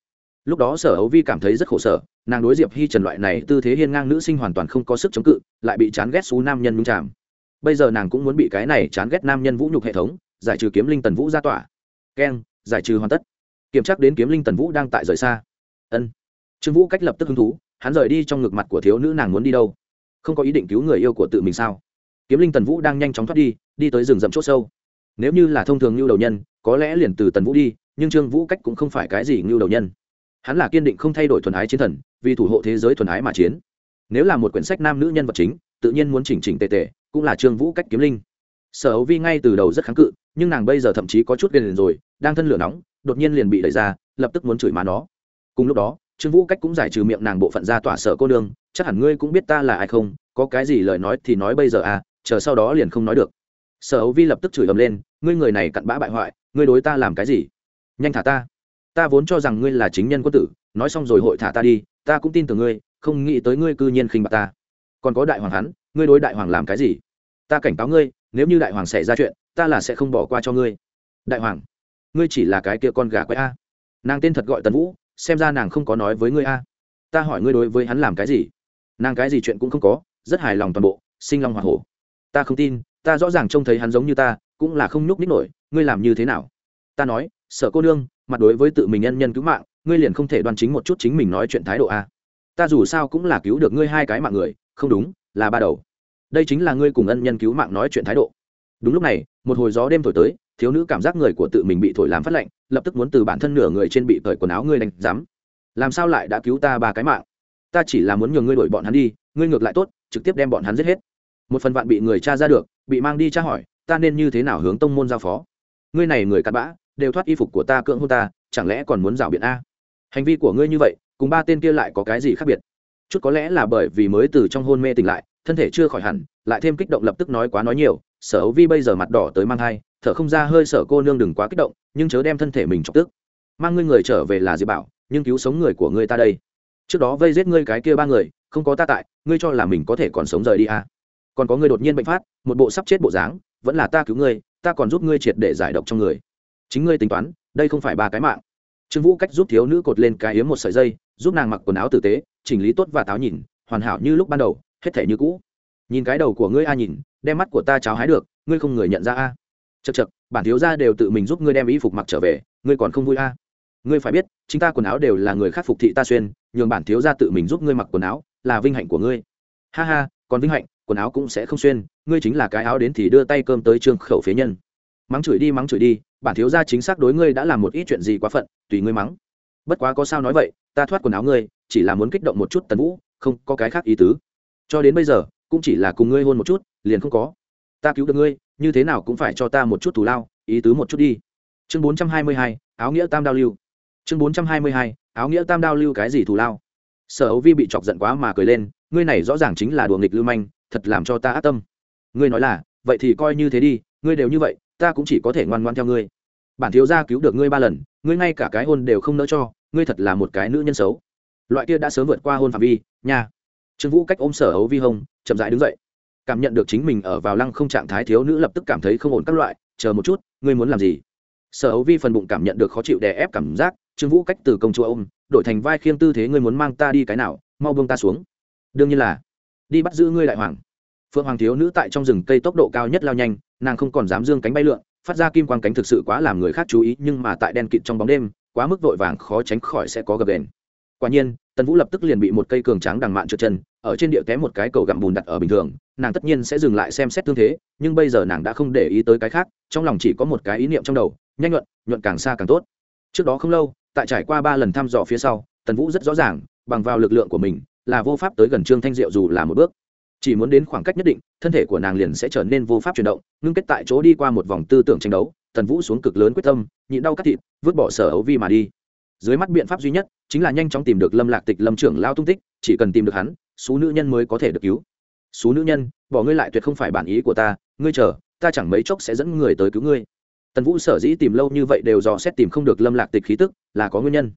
Lúc đó sở hấu vi cảm thấy rất khổ sở, nàng đối diệp hi trần loại này tư thế hiên ngang nữ sinh hoàn toàn không có sức chống cự, lại bị chán ghét xú nam nhân nhung chạm bây giờ nàng cũng muốn bị cái này chán ghét nam nhân vũ nhục hệ thống, giải trừ kiếm linh tần vũ ra tỏa. Keng, giải trừ hoàn tất kiểm tra đến kiếm linh tần vũ đang tại rời xa. Ân. Trương vũ cách lập tức hứng thú, hắn rời đi trong ngực mặt của thiếu nữ nàng muốn đi đâu? Không có ý định cứu người yêu của tự mình sao? Kiếm linh tần vũ đang nhanh chóng thoát đi đi tới rừng rậm c h ỗ sâu. Nếu như là thông thường ngưu đầu nhân, có lẽ liền từ tần vũ đi, nhưng trương vũ cách cũng không phải cái gì ngưu đầu nhân. Hắn là kiên định không thay đổi thuần ái chiến thần, vì thủ hộ thế giới thuần ái mà chiến. Nếu là một quyển sách nam nữ nhân vật chính, tự nhiên muốn chỉnh chỉnh tề tề, cũng là trương vũ cách kiếm linh. Sở hữu vi ngay từ đầu rất kháng cự nhưng nàng bây giờ thậm chí có chút gần rồi, đang thân lửa nóng, đột nhiên liền bị đẩy ra, lập tức muốn chửi má nó. Cùng lúc đó, trương vũ cách cũng giải trừ miệng nàng bộ phận ra tỏa sở cô đương chắc hẳn ngươi cũng biết ta là ai không, có cái gì lời nói thì nói bây giờ à chờ sau đó liền không nói được. Sở ấu vi lập tức chửi ầm lên, ngươi người này cặn bã bại hoại, ngươi đối ta làm cái gì? Nhanh thả ta. Ta vốn cho rằng ngươi là chính nhân quân tử, nói xong rồi hội thả ta đi, ta cũng tin tưởng ngươi, không nghĩ tới ngươi cư nhiên khinh bạc ta. Còn có đại hoàng hắn, ngươi đối đại hoàng làm cái gì? Ta cảnh cáo ngươi, nếu như đại hoàng xảy ra chuyện ta là sẽ không bỏ qua cho ngươi. Đại hoàng, ngươi chỉ là cái kia con gà quái a. Nàng tên thật gọi tần vũ, xem ra nàng không có nói với ngươi a. Ta hỏi ngươi đối với hắn làm cái gì? Nàng cái gì chuyện cũng không có, rất hài lòng toàn bộ, sinh long hoa hổ. Ta không tin, ta rõ ràng trông thấy hắn giống như ta, cũng là không nhúc nít nổi, ngươi làm như thế nào? Ta nói sợ cô nương, mặt đối với tự mình nhân nhân cứu mạng, ngươi liền không thể đoan chính một chút chính mình nói chuyện thái độ a. Ta dù sao cũng là cứu được ngươi hai cái mạng người, không đúng, là ba đầu. Đây chính là ngươi cùng ân nhân cứu mạng nói chuyện thái độ đúng lúc này, một hồi gió đêm thổi tới, thiếu nữ cảm giác người của tự mình bị thổi làm phát lạnh, lập tức muốn từ bản thân nửa người trên bị cởi quần áo ngươi đánh dám làm sao lại đã cứu ta ba cái mạng? Ta chỉ là muốn nhường ngươi đổi bọn hắn đi, ngươi ngược lại tốt, trực tiếp đem bọn hắn giết hết. Một phần vạn bị người cha ra được, bị mang đi tra hỏi, ta nên như thế nào hướng tông môn giao phó? Ngươi này người cặn bã, đều thoát y phục của ta cưỡng hôn ta, chẳng lẽ còn muốn rào biện a? Hành vi của ngươi như vậy, cùng ba tên kia lại có cái gì khác biệt? Chút có lẽ là bởi vì mới từ trong hôn mê tỉnh lại thân thể chưa khỏi hẳn, lại thêm kích động lập tức nói quá nói nhiều, sở ấu vi bây giờ mặt đỏ tới mang thai, thở không ra hơi sở cô nương đừng quá kích động, nhưng chớ đem thân thể mình chọc tức. Mang ngươi người trở về là diệp bảo, nhưng cứu sống người của ngươi ta đây. Trước đó vây giết ngươi cái kia ba người, không có ta tại, ngươi cho là mình có thể còn sống rời đi à. còn có ngươi đột nhiên bệnh phát, một bộ sắp chết bộ dáng, vẫn là ta cứu ngươi, ta còn giúp ngươi triệt để giải độc trong người. Chính ngươi tính toán, đây không phải ba cái mạng. Trương vũ cách giúp thiếu nữ cột lên cái yếm một sợi dây, giúp nàng mặc quần áo tử tế, chỉnh lý tốt và táo nhìn, hoàn hảo như lúc ban đầu hết thể như cũ. Nhìn cái đầu của ngươi a nhìn, đem mắt của ta cháo hái được, ngươi không người nhận ra a. Chật chật bản thiếu gia đều tự mình giúp ngươi đem y phục mặc trở về, ngươi còn không vui a. Ngươi phải biết, chính ta quần áo đều là người khác phục thị ta xuyên, nhường bản thiếu gia tự mình giúp ngươi mặc quần áo, là vinh hạnh của ngươi. Ha ha, còn vinh hạnh, quần áo cũng sẽ không xuyên, ngươi chính là cái áo đến thì đưa tay cơm tới trương khẩu phế nhân. Mắng chửi đi, mắng chửi đi, bản thiếu gia chính xác đối ngươi đã làm một ít chuyện gì quá phận, tùy ngươi mắng. Bất quá có sao nói vậy, ta thoát quần áo ngươi, chỉ là muốn kích động một chút tần vũ, không có cái khác ý tứ cho đến bây giờ, cũng chỉ là cùng ngươi hôn một chút, liền không có. Ta cứu được ngươi, như thế nào cũng phải cho ta một chút thù lao, ý tứ một chút đi. Chương bốn trăm hai mươi hai, áo nghĩa tam đao lưu. Chương bốn trăm hai mươi hai, áo nghĩa tam đao lưu cái gì thù lao? Sở ấu vi bị chọc giận quá mà cười lên, ngươi này rõ ràng chính là đùa nghịch lưu manh, thật làm cho ta ác tâm. Ngươi nói là, vậy thì coi như thế đi, ngươi đều như vậy, ta cũng chỉ có thể ngoan ngoan theo ngươi. Bản thiếu gia cứu được ngươi ba lần, ngươi ngay cả cái hôn đều không nỡ cho, ngươi thật là một cái nữ nhân xấu. Loại kia đã sớm vượt qua hôn phạm vi, nha trương vũ cách ôm sở hấu vi hông chậm dãi đứng dậy. Cảm nhận được chính mình ở vào lăng không trạng thái thiếu nữ lập tức cảm thấy không ổn các loại, chờ một chút, ngươi muốn làm gì? Sở hấu vi phần bụng cảm nhận được khó chịu đè ép cảm giác, trương vũ cách từ công chúa ôm, đổi thành vai khiêng tư thế ngươi muốn mang ta đi cái nào, mau bông ta xuống. Đương nhiên là, đi bắt giữ ngươi đại hoàng. Phượng hoàng thiếu nữ tại trong rừng cây tốc độ cao nhất lao nhanh, nàng không còn dám dương cánh bay lượn, phát ra kim quang cánh thực sự quá làm người khác chú ý, nhưng mà tại đen kịt trong bóng đêm, quá mức vội vàng khó tránh khỏi sẽ có gập đền quả nhiên, tần vũ lập tức liền bị một cây cường tráng đằng mạn trượt chân, ở trên địa té một cái cầu gặm bùn đặt ở bình thường, nàng tất nhiên sẽ dừng lại xem xét thương thế, nhưng bây giờ nàng đã không để ý tới cái khác, trong lòng chỉ có một cái ý niệm trong đầu, nhanh nhuận nhuận càng xa càng tốt. Trước đó không lâu, tại trải qua ba lần thăm dò phía sau, tần vũ rất rõ ràng, bằng vào lực lượng của mình, là vô pháp tới gần trương thanh diệu dù là một bước. Chỉ muốn đến khoảng cách nhất định, thân thể của nàng liền sẽ trở nên vô pháp chuyển động, ngưng kết tại chỗ đi qua một vòng tư tưởng tranh đấu, tần vũ xuống cực lớn quyết tâm, nhịn đau cắt thịt, vứt bỏ sở ấu vi mà đi dưới mắt biện pháp duy nhất chính là nhanh chóng tìm được lâm lạc tịch lâm trưởng lao tung tích, chỉ cần tìm được hắn số nữ nhân mới có thể được cứu. Số nữ nhân, bỏ ngươi lại tuyệt không phải bản ý của ta, ngươi chờ, ta chẳng mấy chốc sẽ dẫn người tới cứu ngươi. Tần vũ sở dĩ tìm lâu như vậy đều dò xét tìm không được lâm lạc tịch khí tức, là có nguyên nhân.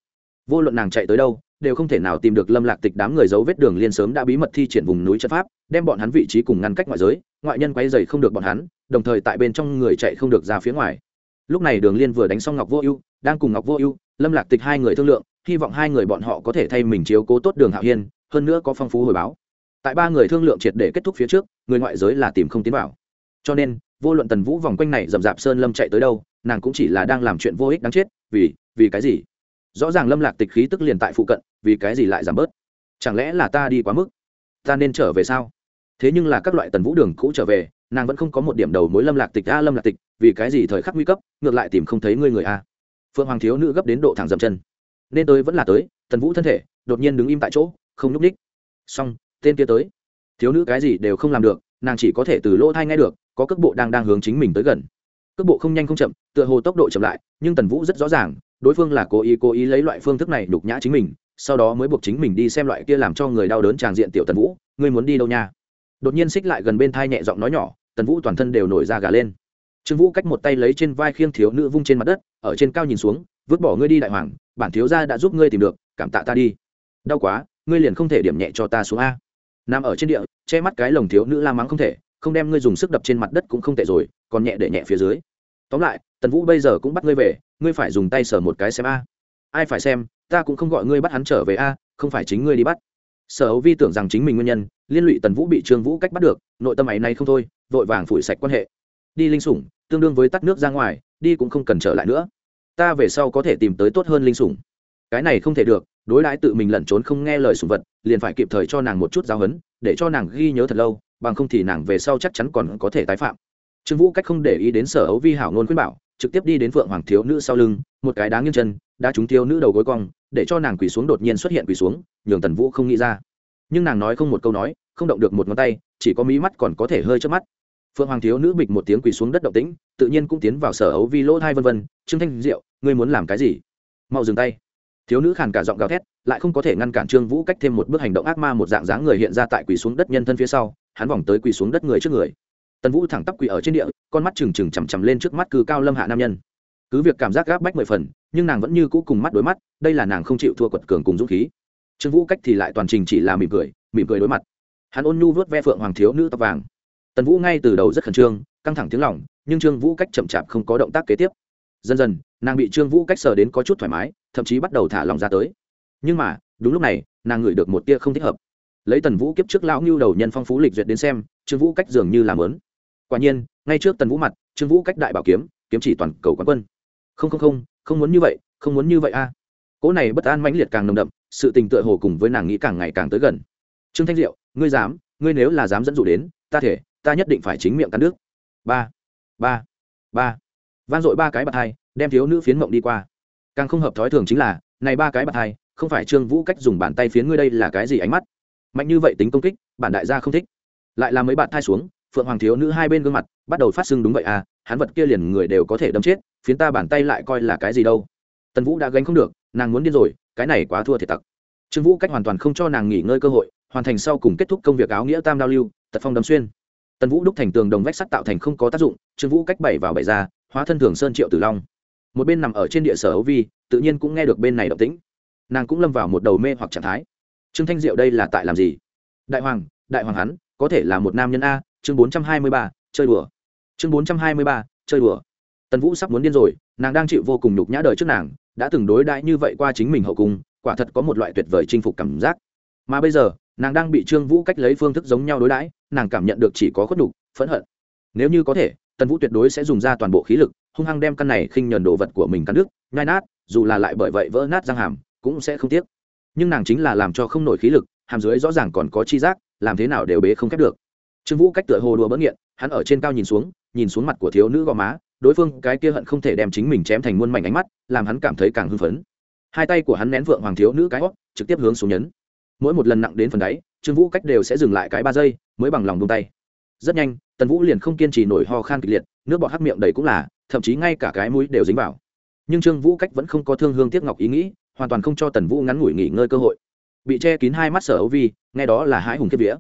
Vô luận nàng chạy tới đâu, đều không thể nào tìm được lâm lạc tịch đám người giấu vết đường liên sớm đã bí mật thi triển vùng núi chất pháp, đem bọn hắn vị trí cùng ngăn cách ngoại giới, ngoại nhân quay dày không được bọn hắn, đồng thời tại bên trong người chạy không được ra phía ngoài lúc này đường liên vừa đánh xong ngọc vô ưu, đang cùng ngọc vô ưu, lâm lạc tịch hai người thương lượng, hy vọng hai người bọn họ có thể thay mình chiếu cố tốt đường hạo hiên, hơn nữa có phong phú hồi báo. Tại ba người thương lượng triệt để kết thúc phía trước, người ngoại giới là tìm không tiến vào. Cho nên, vô luận tần vũ vòng quanh này dầm dạp sơn lâm chạy tới đâu, nàng cũng chỉ là đang làm chuyện vô ích đáng chết, vì vì cái gì? Rõ ràng lâm lạc tịch khí tức liền tại phụ cận, vì cái gì lại giảm bớt? Chẳng lẽ là ta đi quá mức? Ta nên trở về sao? Thế nhưng là các loại tần vũ đường cũ trở về nàng vẫn không có một điểm đầu mối lâm lạc tịch a, lâm lạc tịch, vì cái gì thời khắc nguy cấp, ngược lại tìm không thấy ngươi người a. Phượng hoàng thiếu nữ gấp đến độ thẳng dầm chân. Nên tới vẫn là tới, tần vũ thân thể, đột nhiên đứng im tại chỗ, không nhúc ních xong, tên kia tới. Thiếu nữ cái gì đều không làm được, nàng chỉ có thể từ lỗ thai nghe được, có cước bộ đang đang hướng chính mình tới gần. Cước bộ không nhanh không chậm, tựa hồ tốc độ chậm lại, nhưng tần vũ rất rõ ràng, đối phương là cố ý cố ý lấy loại phương thức này đục nhã chính mình, sau đó mới buộc chính mình đi xem loại kia làm cho người đau đớn tràng diện tiểu tần vũ, ngươi muốn đi đâu nha? Đột nhiên xích lại gần bên thai nhẹ giọng nói nhỏ, tần vũ toàn thân đều nổi ra gà lên. Trương vũ cách một tay lấy trên vai khiêng thiếu nữ vung trên mặt đất, ở trên cao nhìn xuống, vứt bỏ ngươi đi đại hoàng, bản thiếu gia đã giúp ngươi tìm được, cảm tạ ta đi. Đau quá, ngươi liền không thể điểm nhẹ cho ta xuống a. Nằm ở trên địa, che mắt cái lồng thiếu nữ la mắng không thể, không đem ngươi dùng sức đập trên mặt đất cũng không tệ rồi, còn nhẹ để nhẹ phía dưới. Tóm lại, tần vũ bây giờ cũng bắt ngươi về, ngươi phải dùng tay sờ một cái xem a. Ai phải xem, ta cũng không gọi ngươi bắt hắn trở về a, không phải chính ngươi đi bắt sở hữu vi tưởng rằng chính mình nguyên nhân, liên lụy tần vũ bị trương vũ cách bắt được, nội tâm ấy này không thôi, vội vàng phủi sạch quan hệ. Đi linh sủng, tương đương với tắt nước ra ngoài, đi cũng không cần trở lại nữa. Ta về sau có thể tìm tới tốt hơn linh sủng. Cái này không thể được, đối đãi tự mình lẩn trốn không nghe lời sủng vật, liền phải kịp thời cho nàng một chút giáo hấn để cho nàng ghi nhớ thật lâu, bằng không thì nàng về sau chắc chắn còn có thể tái phạm. Trương vũ cách không để ý đến sở ấu vi hảo ngôn khuyên bảo, trực tiếp đi đến phượng hoàng thiếu nữ sau lưng, một cái đáng nghiêng chân đã trúng thiếu nữ đầu gối cong để cho nàng quỳ xuống đột nhiên xuất hiện quỳ xuống, nhường tần vũ không nghĩ ra. Nhưng nàng nói không một câu nói, không động được một ngón tay, chỉ có mí mắt còn có thể hơi chớp mắt. Phượng hoàng thiếu nữ bịch một tiếng quỳ xuống đất động tĩnh, tự nhiên cũng tiến vào sở ấu vi lỗ thai vân vân, trương thanh diệu, ngươi muốn làm cái gì? Mau dừng tay. Thiếu nữ khàn cả giọng gào thét, lại không có thể ngăn cản trương vũ cách thêm một bước hành động ác ma một dạng dáng người hiện ra tại quỳ xuống đất nhân thân phía sau, hắn vòng tới quỳ xuống đất người trước người. Tần vũ thẳng tắp quỳ ở trên địa, con mắt trừng trừng chằm chằm lên trước mắt cư cao lâm hạ nam nhân cứ việc cảm giác gáp bách mười phần, nhưng nàng vẫn như cũ cùng mắt đối mắt, đây là nàng không chịu thua quật cường cùng dũng khí. Trương vũ cách thì lại toàn trình chỉ là mỉm cười mỉm cười đối mặt. Hắn ôn nhu vớt ve phượng hoàng thiếu nữ tóc vàng. Tần vũ ngay từ đầu rất khẩn trương, căng thẳng tiếng lòng, nhưng trương vũ cách chậm chạp không có động tác kế tiếp. Dần dần, nàng bị trương vũ cách sờ đến có chút thoải mái, thậm chí bắt đầu thả lòng ra tới. Nhưng mà, đúng lúc này, nàng ngửi được một tia không thích hợp. Lấy tần vũ kiếp trước lão ngưu đầu nhân phong phú lịch duyệt đến xem, trương vũ cách dường như làm lớn. Quả nhiên, ngay trước tần vũ mặt, trương vũ cách đại bảo kiếm kiếm chỉ toàn cầu quán quân không không không không muốn như vậy, không muốn như vậy a. À. cỗ này bất an mãnh liệt càng nồng đậm, sự tình tựa hồ cùng với nàng nghĩ càng ngày càng tới gần. Trương thanh diệu, ngươi dám, ngươi nếu là dám dẫn dụ đến, ta thể, ta nhất định phải chính miệng cắn nước. Ba ba ba. Van dội ba cái bạt hai đem thiếu nữ phiến mộng đi qua. Càng không hợp thói thường chính là, này ba cái bạt hai không phải trương vũ cách dùng bàn tay phiến ngươi đây là cái gì ánh mắt? Mạnh như vậy tính công kích, bản đại gia không thích. Lại làm mấy bạn thai xuống, phượng hoàng thiếu nữ hai bên gương mặt, bắt đầu phát sưng đúng vậy à hắn vật kia liền người đều có thể đâm chết, phiến ta bàn tay lại coi là cái gì đâu. Tần vũ đã gánh không được, nàng muốn điên rồi, cái này quá thua thiệt tặc. Trương vũ cách hoàn toàn không cho nàng nghỉ ngơi cơ hội, hoàn thành sau cùng kết thúc công việc áo nghĩa tam đao lưu, tật phong đâm xuyên. Tần vũ đúc thành tường đồng vách sắt tạo thành không có tác dụng, trương vũ cách bảy vào bảy ra, hóa thân thường sơn triệu tử long. Một bên nằm ở trên địa sở ấu vi, tự nhiên cũng nghe được bên này động tĩnh. Nàng cũng lâm vào một đầu mê hoặc trạng thái. Trương thanh diệu đây là tại làm gì? Đại hoàng đại hoàng hắn, có thể là một nam nhân a, chương bốn trăm hai mươi ba, chơi đùa chương bốn trăm hai mươi ba chơi đùa. Tần vũ sắp muốn điên rồi nàng đang chịu vô cùng nhục nhã đời trước nàng đã từng đối đãi như vậy qua chính mình hậu cung quả thật có một loại tuyệt vời chinh phục cảm giác. Mà bây giờ nàng đang bị trương vũ cách lấy phương thức giống nhau đối đãi nàng cảm nhận được chỉ có khuất đục phẫn hận. Nếu như có thể tần vũ tuyệt đối sẽ dùng ra toàn bộ khí lực hung hăng đem căn này khinh nhờn đồ vật của mình cắn đứt, nhai nát dù là lại bởi vậy vỡ nát răng hàm cũng sẽ không tiếc. Nhưng nàng chính là làm cho không nổi khí lực hàm dưới rõ ràng còn có chi giác làm thế nào đều bế không khép được. Trương vũ cách tựa hồ đùa bỡ nghiện hắn ở trên cao nhìn xuống nhìn xuống mặt của thiếu nữ gò má, đối phương cái kia hận không thể đem chính mình chém thành muôn mảnh ánh mắt, làm hắn cảm thấy càng hưng phấn. Hai tay của hắn nén vượng hoàng thiếu nữ cái hót, trực tiếp hướng xuống nhấn. Mỗi một lần nặng đến phần đáy, trương vũ cách đều sẽ dừng lại cái ba giây, mới bằng lòng vung tay. Rất nhanh, tần vũ liền không kiên trì nổi ho khan kịch liệt, nước bọt hắc miệng đầy cũng là, thậm chí ngay cả cái mũi đều dính vào. Nhưng trương vũ cách vẫn không có thương hương tiếc ngọc ý nghĩ, hoàn toàn không cho tần vũ ngắn ngủi nghỉ ngơi cơ hội. Bị che kín hai mắt sở ấu vi, nghe đó là hãi hùng kiếp vía.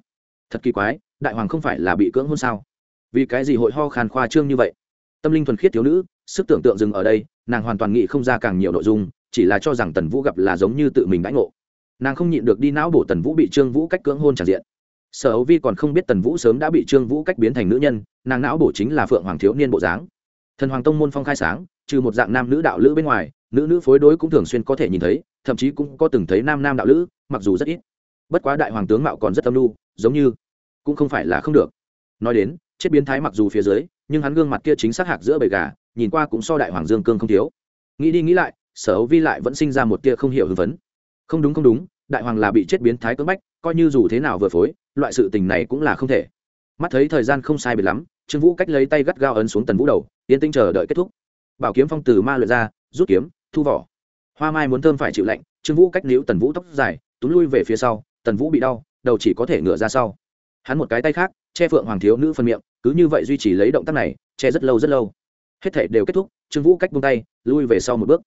Thật kỳ quái, đại hoàng không phải là bị cưỡng hôn sao? Vì cái gì hội ho khàn khoa trương như vậy? Tâm linh thuần khiết thiếu nữ, sức tưởng tượng dừng ở đây, nàng hoàn toàn nghĩ không ra càng nhiều nội dung, chỉ là cho rằng tần vũ gặp là giống như tự mình đãi ngộ. Nàng không nhịn được đi não bổ tần vũ bị trương vũ cách cưỡng hôn tràn diện. Sở ấu vi còn không biết tần vũ sớm đã bị trương vũ cách biến thành nữ nhân, nàng não bổ chính là phượng hoàng thiếu niên bộ dáng. Thần hoàng tông môn phong khai sáng, trừ một dạng nam nữ đạo lữ bên ngoài, nữ nữ phối đối cũng thường xuyên có thể nhìn thấy, thậm chí cũng có từng thấy nam nam đạo lữ, mặc dù rất ít. Bất quá đại hoàng tướng mạo còn rất âm lưu giống như cũng không phải là không được. Nói đến chết biến thái mặc dù phía dưới, nhưng hắn gương mặt kia chính xác hạc giữa bầy gà, nhìn qua cũng so đại hoàng dương cương không thiếu. Nghĩ đi nghĩ lại, sở ấu vi lại vẫn sinh ra một tia không hiểu hưng phấn. Không đúng không đúng, đại hoàng là bị chết biến thái cưỡng bách, coi như dù thế nào vừa phối, loại sự tình này cũng là không thể. Mắt thấy thời gian không sai biệt lắm, trương vũ cách lấy tay gắt gao ấn xuống tần vũ đầu, yên tinh chờ đợi kết thúc. Bảo kiếm phong từ ma lượt ra, rút kiếm, thu vỏ. Hoa mai muốn thơm phải chịu lạnh, trương vũ cách níu tần vũ tóc dài, túm lui về phía sau, tần vũ bị đau, đầu chỉ có thể ngửa ra sau. Hắn một cái tay khác che phượng hoàng thiếu nữ phân miệng, cứ như vậy duy trì lấy động tác này, che rất lâu rất lâu. Hết thể đều kết thúc, trương vũ cách bung tay, lui về sau một bước.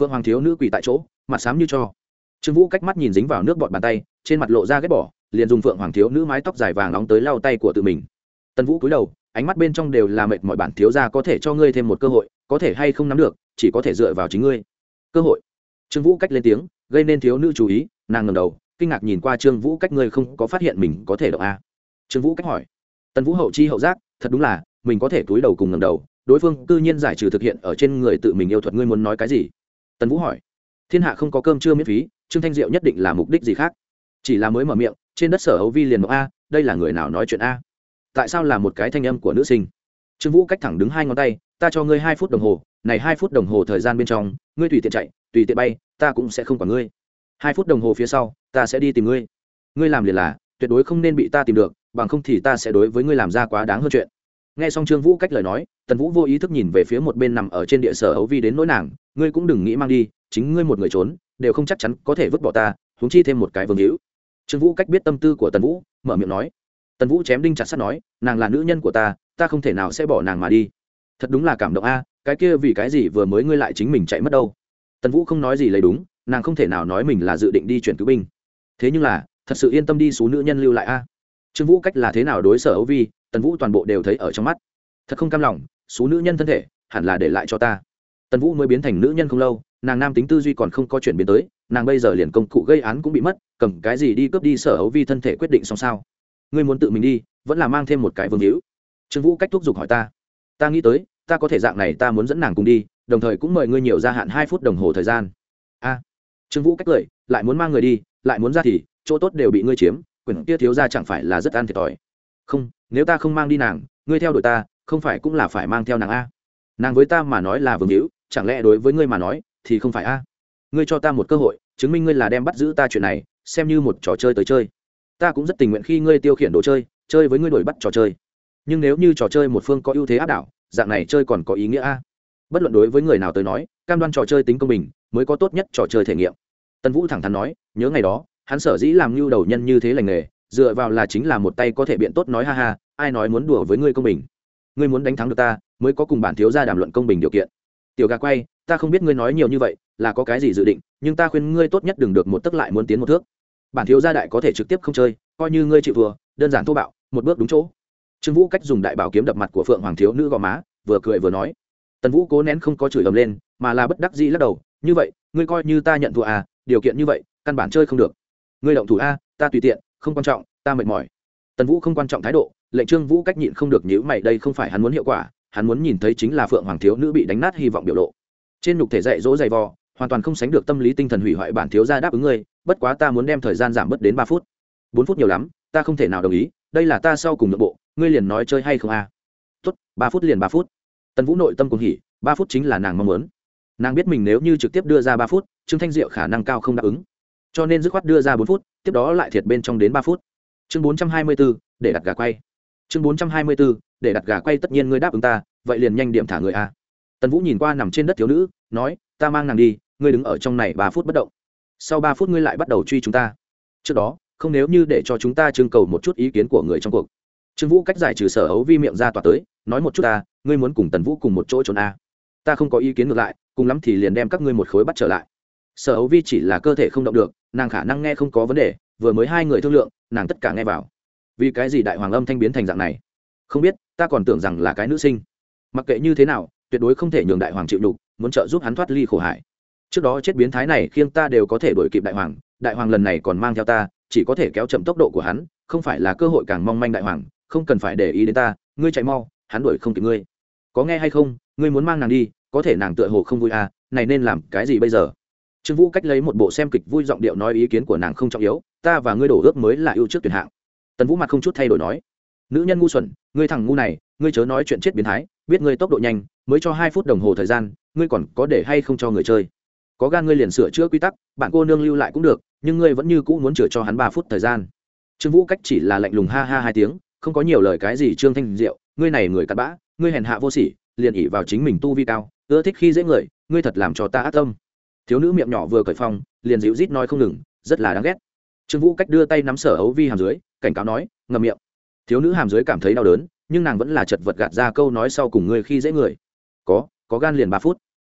Phượng hoàng thiếu nữ quỳ tại chỗ, mặt xám như cho. Trương vũ cách mắt nhìn dính vào nước bọt bàn tay, trên mặt lộ ra ghét bỏ, liền dùng phượng hoàng thiếu nữ mái tóc dài vàng nóng tới lau tay của tự mình. Tần vũ cúi đầu, ánh mắt bên trong đều là mệt mọi bản thiếu gia có thể cho ngươi thêm một cơ hội, có thể hay không nắm được, chỉ có thể dựa vào chính ngươi. Cơ hội. Trương vũ cách lên tiếng, gây nên thiếu nữ chú ý, nàng ngầm đầu, kinh ngạc nhìn qua trương vũ cách ngươi không có phát hiện mình có thể động a trương vũ cách hỏi. Tần vũ hậu chi hậu giác, thật đúng là, mình có thể túi đầu cùng ngầm đầu, đối phương cư nhiên giải trừ thực hiện ở trên người tự mình yêu thuật ngươi muốn nói cái gì? Tần vũ hỏi. Thiên hạ không có cơm chưa miễn phí, trương thanh diệu nhất định là mục đích gì khác? Chỉ là mới mở miệng, trên đất sở hấu vi liền mộng a, đây là người nào nói chuyện a? Tại sao là một cái thanh âm của nữ sinh? Trương vũ cách thẳng đứng hai ngón tay, ta cho ngươi hai phút đồng hồ, này hai phút đồng hồ thời gian bên trong, ngươi tùy tiện chạy, tùy tiện bay, ta cũng sẽ không quản ngươi. Hai phút đồng hồ phía sau, ta sẽ đi tìm ngươi. Ngươi làm liền là, tuyệt đối không nên bị ta tìm được bằng không thì ta sẽ đối với ngươi làm ra quá đáng hơn chuyện. Nghe xong trương vũ cách lời nói, tần vũ vô ý thức nhìn về phía một bên nằm ở trên địa sở ấu vi đến nỗi nàng, ngươi cũng đừng nghĩ mang đi, chính ngươi một người trốn, đều không chắc chắn có thể vứt bỏ ta húng chi thêm một cái vương hữu. Trương vũ cách biết tâm tư của tần vũ, mở miệng nói. Tần vũ chém đinh chặt sắt nói, nàng là nữ nhân của ta ta không thể nào sẽ bỏ nàng mà đi. Thật đúng là cảm động a, cái kia vì cái gì vừa mới ngươi lại chính mình chạy mất đâu? Tần vũ không nói gì lấy đúng, nàng không thể nào nói mình là dự định đi chuyển cứu binh. Thế nhưng là, thật sự yên tâm đi số nữ nhân lưu lại a trương vũ cách là thế nào đối sở ấu vi, tần vũ toàn bộ đều thấy ở trong mắt. Thật không cam lòng, số nữ nhân thân thể, hẳn là để lại cho ta. Tần vũ mới biến thành nữ nhân không lâu, nàng nam tính tư duy còn không có chuyển biến tới, nàng bây giờ liền công cụ gây án cũng bị mất, cầm cái gì đi cướp đi sở ấu vi thân thể quyết định xong sao. Ngươi muốn tự mình đi, vẫn là mang thêm một cái vương hữu. Trương vũ cách thúc giục hỏi ta. Ta nghĩ tới, ta có thể dạng này ta muốn dẫn nàng cùng đi, đồng thời cũng mời ngươi nhiều gia hạn hai phút đồng hồ thời gian. A. Trương vũ cách cười, lại muốn mang người đi, lại muốn ra thì, chỗ tốt đều bị ngươi chiếm quyển kia thiếu ra chẳng phải là rất ăn thiệt thòi. Không, nếu ta không mang đi nàng, ngươi theo đuổi ta, không phải cũng là phải mang theo nàng a? Nàng với ta mà nói là vương hữu, chẳng lẽ đối với ngươi mà nói thì không phải a? Ngươi cho ta một cơ hội, chứng minh ngươi là đem bắt giữ ta chuyện này, xem như một trò chơi tới chơi. Ta cũng rất tình nguyện khi ngươi tiêu khiển đồ chơi chơi với ngươi đuổi bắt trò chơi. Nhưng nếu như trò chơi một phương có ưu thế áp đảo, dạng này chơi còn có ý nghĩa a? Bất luận đối với người nào tới nói, cam đoan trò chơi tính công bình, mới có tốt nhất trò chơi thể nghiệm. Tân vũ thẳng thắn nói, nhớ ngày đó hắn sở dĩ làm mưu đầu nhân như thế lành nghề, dựa vào là chính là một tay có thể biện tốt nói ha ha, ai nói muốn đùa với ngươi công bình. Ngươi muốn đánh thắng được ta, mới có cùng bản thiếu gia đàm luận công bình điều kiện. Tiểu gà quay, ta không biết ngươi nói nhiều như vậy, là có cái gì dự định, nhưng ta khuyên ngươi tốt nhất đừng được một tấc lại muốn tiến một thước. Bản thiếu gia đại có thể trực tiếp không chơi, coi như ngươi chịu vừa đơn giản thô bạo, một bước đúng chỗ. Trương vũ cách dùng đại bảo kiếm đập mặt của phượng hoàng thiếu nữ gò má, vừa cười vừa nói. Tần vũ cố nén không có chửi ầm lên, mà là bất đắc dĩ lắc đầu, như vậy, ngươi coi như ta nhận thua à điều kiện như vậy, căn bản chơi không được ngươi động thủ a, ta tùy tiện, không quan trọng, ta mệt mỏi. Tần vũ không quan trọng thái độ, lệnh trương vũ cách nhịn không được nhữ mày, đây không phải hắn muốn hiệu quả, hắn muốn nhìn thấy chính là phượng hoàng thiếu nữ bị đánh nát hy vọng biểu lộ. Trên nhục thể dạy dỗ dày vò, hoàn toàn không sánh được tâm lý tinh thần hủy hoại bản thiếu gia đáp ứng ngươi, bất quá ta muốn đem thời gian giảm bớt đến ba phút. Bốn phút nhiều lắm, ta không thể nào đồng ý, đây là ta sau cùng nội bộ, ngươi liền nói chơi hay không a? À? tốt, ba phút liền ba phút. Tần vũ nội tâm cùng hỉ, ba phút chính là nàng mong muốn. Nàng biết mình nếu như trực tiếp đưa ra ba phút, trương thanh diệu khả năng cao không đáp ứng cho nên dứt khoát đưa ra bốn phút, tiếp đó lại thiệt bên trong đến ba phút. Chương bốn trăm hai mươi b ố để đặt gà quay. Chương bốn trăm hai mươi b ố để đặt gà quay tất nhiên ngươi đáp ứng ta, vậy liền nhanh điểm thả người a. Tần vũ nhìn qua nằm trên đất thiếu nữ, nói, ta mang nàng đi, ngươi đứng ở trong này ba phút bất động. Sau ba phút ngươi lại bắt đầu truy chúng ta. Trước đó, không nếu như để cho chúng ta trưng cầu một chút ý kiến của người trong cuộc. Trương vũ cách giải trừ sở hấu vi miệng ra tòa tới, nói một chút ta, ngươi muốn cùng tần vũ cùng một chỗ trốn a. Ta không có ý kiến ngược lại, cùng lắm thì liền đem các ngươi một khối bắt trở lại. Sở hấu vi chỉ là cơ thể không động được nàng khả năng nghe không có vấn đề, vừa mới hai người thương lượng, nàng tất cả nghe vào. Vì cái gì đại hoàng âm thanh biến thành dạng này? Không biết, ta còn tưởng rằng là cái nữ sinh. Mặc kệ như thế nào, tuyệt đối không thể nhường đại hoàng chịu nhục, muốn trợ giúp hắn thoát ly khổ hải trước đó chết biến thái này khiêng ta đều có thể đuổi kịp đại hoàng đại hoàng lần này còn mang theo ta, chỉ có thể kéo chậm tốc độ của hắn, không phải là cơ hội càng mong manh đại hoàng, không cần phải để ý đến ta, ngươi chạy mau, hắn đuổi không kịp ngươi. Có nghe hay không, ngươi muốn mang nàng đi, có thể nàng tựa hồ không vui à này nên làm cái gì bây giờ? Trương vũ cách lấy một bộ xem kịch vui giọng điệu nói ý kiến của nàng không trọng yếu, ta và ngươi đổ ước mới là ưu trước tuyển hạng. Tần vũ mặt không chút thay đổi nói, nữ nhân ngu xuẩn, ngươi thằng ngu này, ngươi chớ nói chuyện chết biến thái, biết ngươi tốc độ nhanh, mới cho hai phút đồng hồ thời gian, ngươi còn có để hay không cho người chơi. Có gan ngươi liền sửa chữa quy tắc, bạn cô nương lưu lại cũng được, nhưng ngươi vẫn như cũ muốn chừa cho hắn ba phút thời gian. Trương vũ cách chỉ là lạnh lùng ha ha hai tiếng, không có nhiều lời cái gì trương thanh diệu, ngươi này người cặn bã, ngươi hèn hạ vô sỉ, liền ỉ vào chính mình tu vi cao, ưa thích khi dễ người, ngươi thật làm cho ta ác tâm thiếu nữ miệng nhỏ vừa cởi phong, liền dịu rít nói không ngừng, rất là đáng ghét. Trương vũ cách đưa tay nắm sở ấu vi hàm dưới, cảnh cáo nói, ngậm miệng. Thiếu nữ hàm dưới cảm thấy đau đớn, nhưng nàng vẫn là chật vật gạt ra câu nói sau cùng ngươi khi dễ người. Có có gan liền ba phút.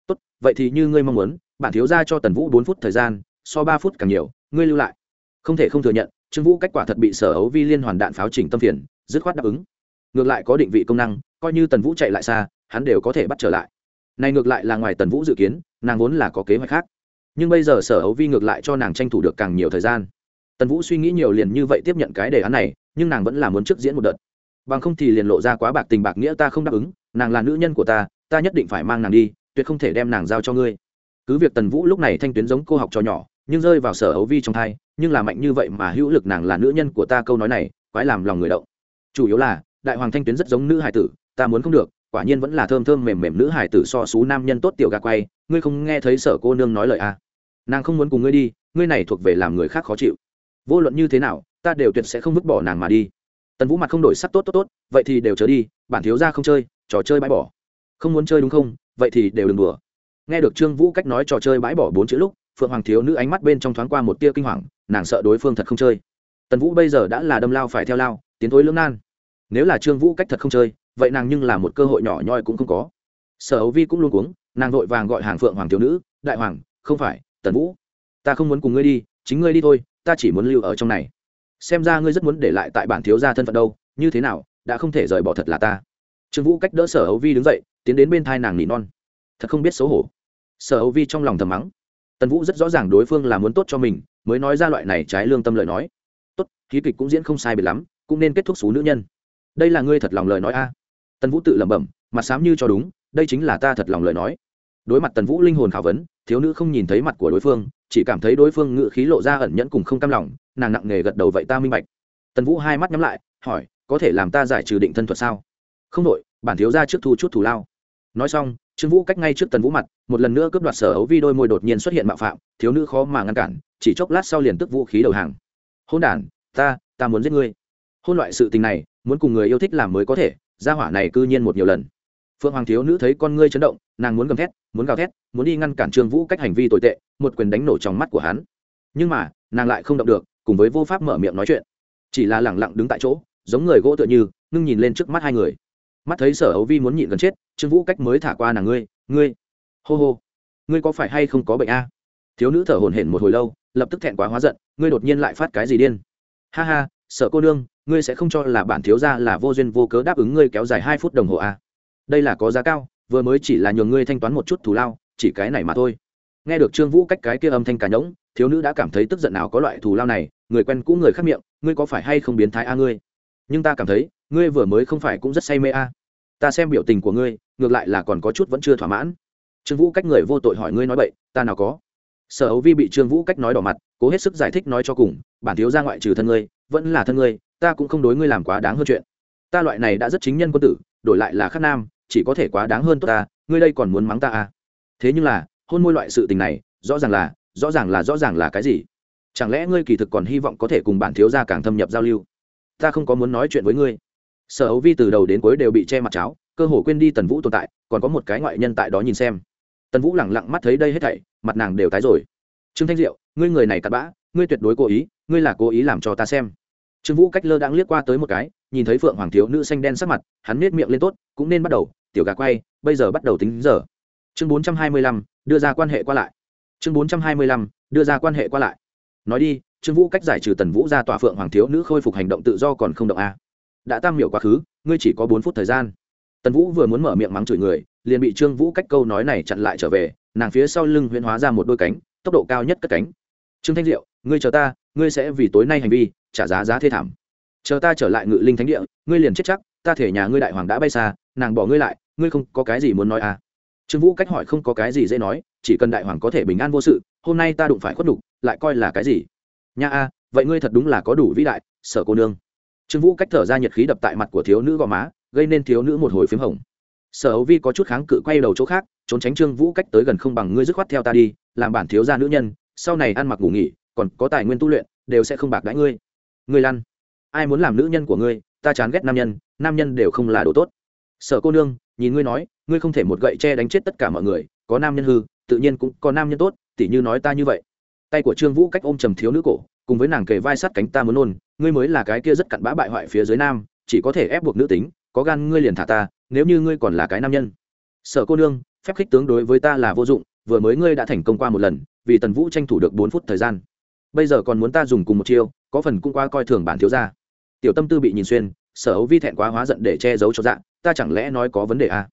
Tốt, vậy thì như ngươi mong muốn bản thiếu ra cho tần vũ bốn phút thời gian, so ba phút càng nhiều, ngươi lưu lại. Không thể không thừa nhận, trương vũ cách quả thật bị sở ấu vi liên hoàn đạn pháo chỉnh tâm phiền, dứt khoát đáp ứng. Ngược lại có định vị công năng, coi như tần vũ chạy lại xa, hắn đều có thể bắt trở lại. Này ngược lại là ngoài tần vũ dự kiến nàng vốn là có kế hoạch khác. Nhưng bây giờ sở hấu vi ngược lại cho nàng tranh thủ được càng nhiều thời gian. Tần vũ suy nghĩ nhiều liền như vậy tiếp nhận cái đề án này, nhưng nàng vẫn là muốn trước diễn một đợt. Bằng không thì liền lộ ra quá bạc tình bạc nghĩa ta không đáp ứng, nàng là nữ nhân của ta ta nhất định phải mang nàng đi, tuyệt không thể đem nàng giao cho ngươi. Cứ việc tần vũ lúc này thanh tuyến giống cô học trò nhỏ, nhưng rơi vào sở hấu vi trong thai, nhưng là mạnh như vậy mà hữu lực nàng là nữ nhân của ta câu nói này, quái làm lòng người động. Chủ yếu là, đại hoàng thanh tuyến rất giống nữ hải tử, ta muốn không được, quả nhiên vẫn là thơm thơm mềm mềm nữ hải tử so xú nam nhân tốt tiểu gà quay ngươi không nghe thấy sở cô nương nói lời à. nàng không muốn cùng ngươi đi, ngươi này thuộc về làm người khác khó chịu. Vô luận như thế nào, ta đều tuyệt sẽ không vứt bỏ nàng mà đi. Tần vũ mặt không đổi sắc tốt tốt tốt, vậy thì đều trở đi, bản thiếu ra không chơi, trò chơi bãi bỏ. Không muốn chơi đúng không, vậy thì đều đừng đùa. Nghe được trương vũ cách nói trò chơi bãi bỏ bốn chữ lúc, phượng hoàng thiếu nữ ánh mắt bên trong thoáng qua một tia kinh hoàng, nàng sợ đối phương thật không chơi. Tần vũ bây giờ đã là đâm lao phải theo lao, tiến thối lưỡng nan. Nếu là trương vũ cách thật không chơi, vậy nàng nhưng là một cơ hội nhỏ nhoi cũng không có. Sở ấu vi cũng luôn cuống nàng vội vàng gọi hàng phượng hoàng thiếu nữ, đại hoàng, không phải, tần vũ, ta không muốn cùng ngươi đi, chính ngươi đi thôi, ta chỉ muốn lưu ở trong này. Xem ra ngươi rất muốn để lại tại bản thiếu gia thân phận đâu, như thế nào, đã không thể rời bỏ thật là ta. Trương vũ cách đỡ sở hấu vi đứng dậy, tiến đến bên thai nàng nỉ non. Thật không biết xấu hổ. Sở hấu vi trong lòng thầm mắng. Tần vũ rất rõ ràng đối phương là muốn tốt cho mình, mới nói ra loại này trái lương tâm lời nói. Tốt khí kịch cũng diễn không sai biệt lắm, cũng nên kết thúc xú nữ nhân. Đây là ngươi thật lòng lời nói a. Tần vũ tự lẩm bẩm, mặt sám như cho đúng đây chính là ta thật lòng lời nói. Đối mặt tần vũ linh hồn khảo vấn, thiếu nữ không nhìn thấy mặt của đối phương, chỉ cảm thấy đối phương ngự khí lộ ra ẩn nhẫn cùng không cam lòng, nàng nặng nề gật đầu vậy ta minh bạch. Tần vũ hai mắt nhắm lại, hỏi, có thể làm ta giải trừ định thân thuật sao? Không đội bản thiếu ra trước thu chút thù lao. Nói xong, trương vũ cách ngay trước tần vũ mặt, một lần nữa cướp đoạt sở ấu vi đôi môi đột nhiên xuất hiện mạo phạm, thiếu nữ khó mà ngăn cản, chỉ chốc lát sau liền tức vũ khí đầu hàng. Hôn đản, ta ta muốn giết ngươi. Hôn loại sự tình này, muốn cùng người yêu thích làm mới có thể, gia hỏa này cư nhiên một nhiều lần phượng hoàng thiếu nữ thấy con ngươi chấn động, nàng muốn gầm thét, muốn gào thét, muốn đi ngăn cản trương vũ cách hành vi tồi tệ, một quyền đánh nổ trong mắt của hắn. Nhưng mà, nàng lại không động được, cùng với vô pháp mở miệng nói chuyện. Chỉ là lẳng lặng đứng tại chỗ, giống người gỗ tựa như, ngưng nhìn lên trước mắt hai người. Mắt thấy sở ấu vi muốn nhịn gần chết, trương vũ cách mới thả qua nàng ngươi ngươi, hô hô, ngươi có phải hay không có bệnh a? Thiếu nữ thở hổn hển một hồi lâu, lập tức thẹn quá hóa giận, ngươi đột nhiên lại phát cái gì điên? Ha ha, sở cô nương, ngươi sẽ không cho là bản thiếu gia là vô duyên vô cớ đáp ứng ngươi kéo dài hai phút đồng hồ a đây là có giá cao, vừa mới chỉ là nhường ngươi thanh toán một chút thù lao, chỉ cái này mà thôi. Nghe được trương vũ cách cái kia âm thanh cả nhỗng, thiếu nữ đã cảm thấy tức giận nào có loại thù lao này, người quen cũ người khác miệng, ngươi có phải hay không biến thái a ngươi? Nhưng ta cảm thấy, ngươi vừa mới không phải cũng rất say mê a. Ta xem biểu tình của ngươi, ngược lại là còn có chút vẫn chưa thỏa mãn. Trương vũ cách người vô tội hỏi ngươi nói bậy, ta nào có. Sở ấu vi bị trương vũ cách nói đỏ mặt, cố hết sức giải thích nói cho cùng, bản thiếu ra ngoại trừ thân ngươi, vẫn là thân ngươi, ta cũng không đối ngươi làm quá đáng hơn chuyện ta loại này đã rất chính nhân quân tử, đổi lại là khắc nam, chỉ có thể quá đáng hơn tốt ta, ngươi đây còn muốn mắng ta à? Thế nhưng là, hôn môi loại sự tình này, rõ ràng là, rõ ràng là, rõ ràng là cái gì? Chẳng lẽ ngươi kỳ thực còn hy vọng có thể cùng bản thiếu gia càng thâm nhập giao lưu? Ta không có muốn nói chuyện với ngươi. Sở ấu vi từ đầu đến cuối đều bị che mặt cháo, cơ hồ quên đi tần vũ tồn tại, còn có một cái ngoại nhân tại đó nhìn xem. Tần vũ lẳng lặng mắt thấy đây hết thảy, mặt nàng đều tái rồi. Trương thanh diệu, ngươi người này cặn bã, ngươi tuyệt đối cố ý, ngươi là cố ý làm cho ta xem trương vũ cách lơ đang liếc qua tới một cái, nhìn thấy phượng hoàng thiếu nữ xanh đen sắc mặt, hắn nết miệng lên tốt, cũng nên bắt đầu, tiểu gà quay, bây giờ bắt đầu tính giờ. Chương bốn trăm hai mươi lăm, đưa ra quan hệ qua lại. Chương bốn trăm hai mươi lăm, đưa ra quan hệ qua lại. Nói đi, trương vũ cách giải trừ tần vũ ra tòa phượng hoàng thiếu nữ khôi phục hành động tự do còn không động a đã tam miểu quá khứ, ngươi chỉ có bốn phút thời gian. Tần vũ vừa muốn mở miệng mắng chửi người, liền bị trương vũ cách câu nói này chặn lại trở về, nàng phía sau lưng huyễn hóa ra một đôi cánh, tốc độ cao nhất cất cánh. Trương thanh diệu, ngươi chờ ta, ngươi sẽ vì tối nay hành vi trả giá giá thê thảm. Chờ ta trở lại ngự linh thánh địa, ngươi liền chết chắc, ta thể nhà ngươi đại hoàng đã bay xa, nàng bỏ ngươi lại, ngươi không có cái gì muốn nói à. Trương vũ cách hỏi không có cái gì dễ nói, chỉ cần đại hoàng có thể bình an vô sự, hôm nay ta đụng phải khuất đục lại coi là cái gì? Nha a, vậy ngươi thật đúng là có đủ vĩ đại sở cô nương. Trương vũ cách thở ra nhiệt khí đập tại mặt của thiếu nữ gò má, gây nên thiếu nữ một hồi p h í m hồng. Sở hấu vi có chút kháng cự quay đầu chỗ khác, trốn tránh trương vũ cách tới gần không bằng ngươi dứt khoát theo ta đi, làm bản thiếu gia nữ nhân, sau này ăn mặc ngủ nghỉ, còn có tài nguyên tu luyện, đều sẽ không bạc đãi ngươi ngươi lăn ai muốn làm nữ nhân của ngươi, ta chán ghét nam nhân nam nhân đều không là đồ tốt. Sở cô nương, nhìn ngươi nói, ngươi không thể một gậy che đánh chết tất cả mọi người, có nam nhân hư, tự nhiên cũng có nam nhân tốt, tỉ như nói ta như vậy. Tay của trương vũ cách ôm trầm thiếu nữ cổ, cùng với nàng kề vai sát cánh ta muốn nôn, ngươi mới là cái kia rất cặn bã bại hoại phía dưới nam, chỉ có thể ép buộc nữ tính, có gan ngươi liền thả ta, nếu như ngươi còn là cái nam nhân. Sở cô nương, phép khích tướng đối với ta là vô dụng, vừa mới ngươi đã thành công qua một lần, vì tần vũ tranh thủ được bốn phút thời gian. Bây giờ còn muốn ta dùng cùng một chiêu có phần cũng qua coi thường bản thiếu gia. Tiểu tâm tư bị nhìn xuyên, sở hữu vi thẹn quá hóa giận để che giấu cho dạng ta chẳng lẽ nói có vấn đề à?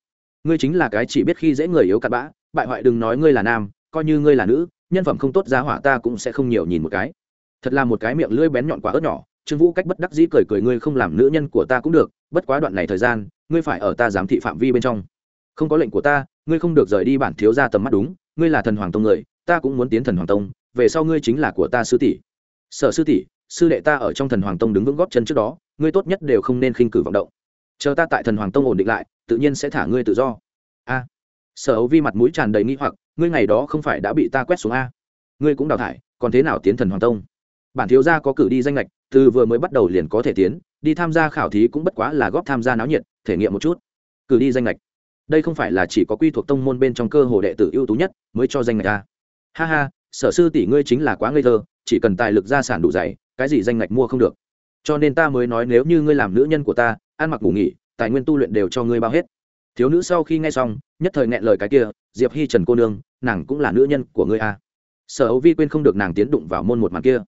ngươi chính là cái chỉ biết khi dễ người yếu cặn bã, bại hoại đừng nói ngươi là nam, coi như ngươi là nữ, nhân phẩm không tốt giá hỏa ta cũng sẽ không nhiều nhìn một cái. Thật là một cái miệng lưỡi bén nhọn quả ớt nhỏ, trương vũ cách bất đắc dĩ cười cười ngươi không làm nữ nhân của ta cũng được, bất quá đoạn này thời gian, ngươi phải ở ta giám thị phạm vi bên trong. Không có lệnh của ta, ngươi không được rời đi bản thiếu ra tầm mắt đúng, ngươi là thần hoàng tông người, ta cũng muốn tiến thần hoàng tông, về sau ngươi chính là của ta sư tỷ. Sở sư tỷ sư đệ ta ở trong thần hoàng tông đứng vững góp chân trước đó, ngươi tốt nhất đều không nên khinh cử vọng động. Chờ ta tại thần hoàng tông ổn định lại, tự nhiên sẽ thả ngươi tự do. A. Sở ấu vi mặt mũi tràn đầy nghi hoặc, ngươi ngày đó không phải đã bị ta quét xuống a? Ngươi cũng đào thải, còn thế nào tiến thần hoàng tông? Bản thiếu gia có cử đi danh lệch từ vừa mới bắt đầu liền có thể tiến, đi tham gia khảo thí cũng bất quá là góp tham gia náo nhiệt, thể nghiệm một chút. Cử đi danh lệch đây không phải là chỉ có quy thuộc tông môn bên trong cơ hồ đệ tử ưu tú nhất mới cho danh lệch a. Ha ha, sở sư tỷ ngươi chính là quá ngây thơ chỉ cần tài lực gia sản đủ dày, cái gì danh ngạch mua không được. Cho nên ta mới nói nếu như ngươi làm nữ nhân của ta, ăn mặc ngủ nghỉ, tài nguyên tu luyện đều cho ngươi bao hết. Thiếu nữ sau khi nghe xong, nhất thời nghẹn lời cái kia, diệp hi trần cô nương, nàng cũng là nữ nhân của ngươi à. sở ấu vi quên không được nàng tiến đụng vào môn một màn kia.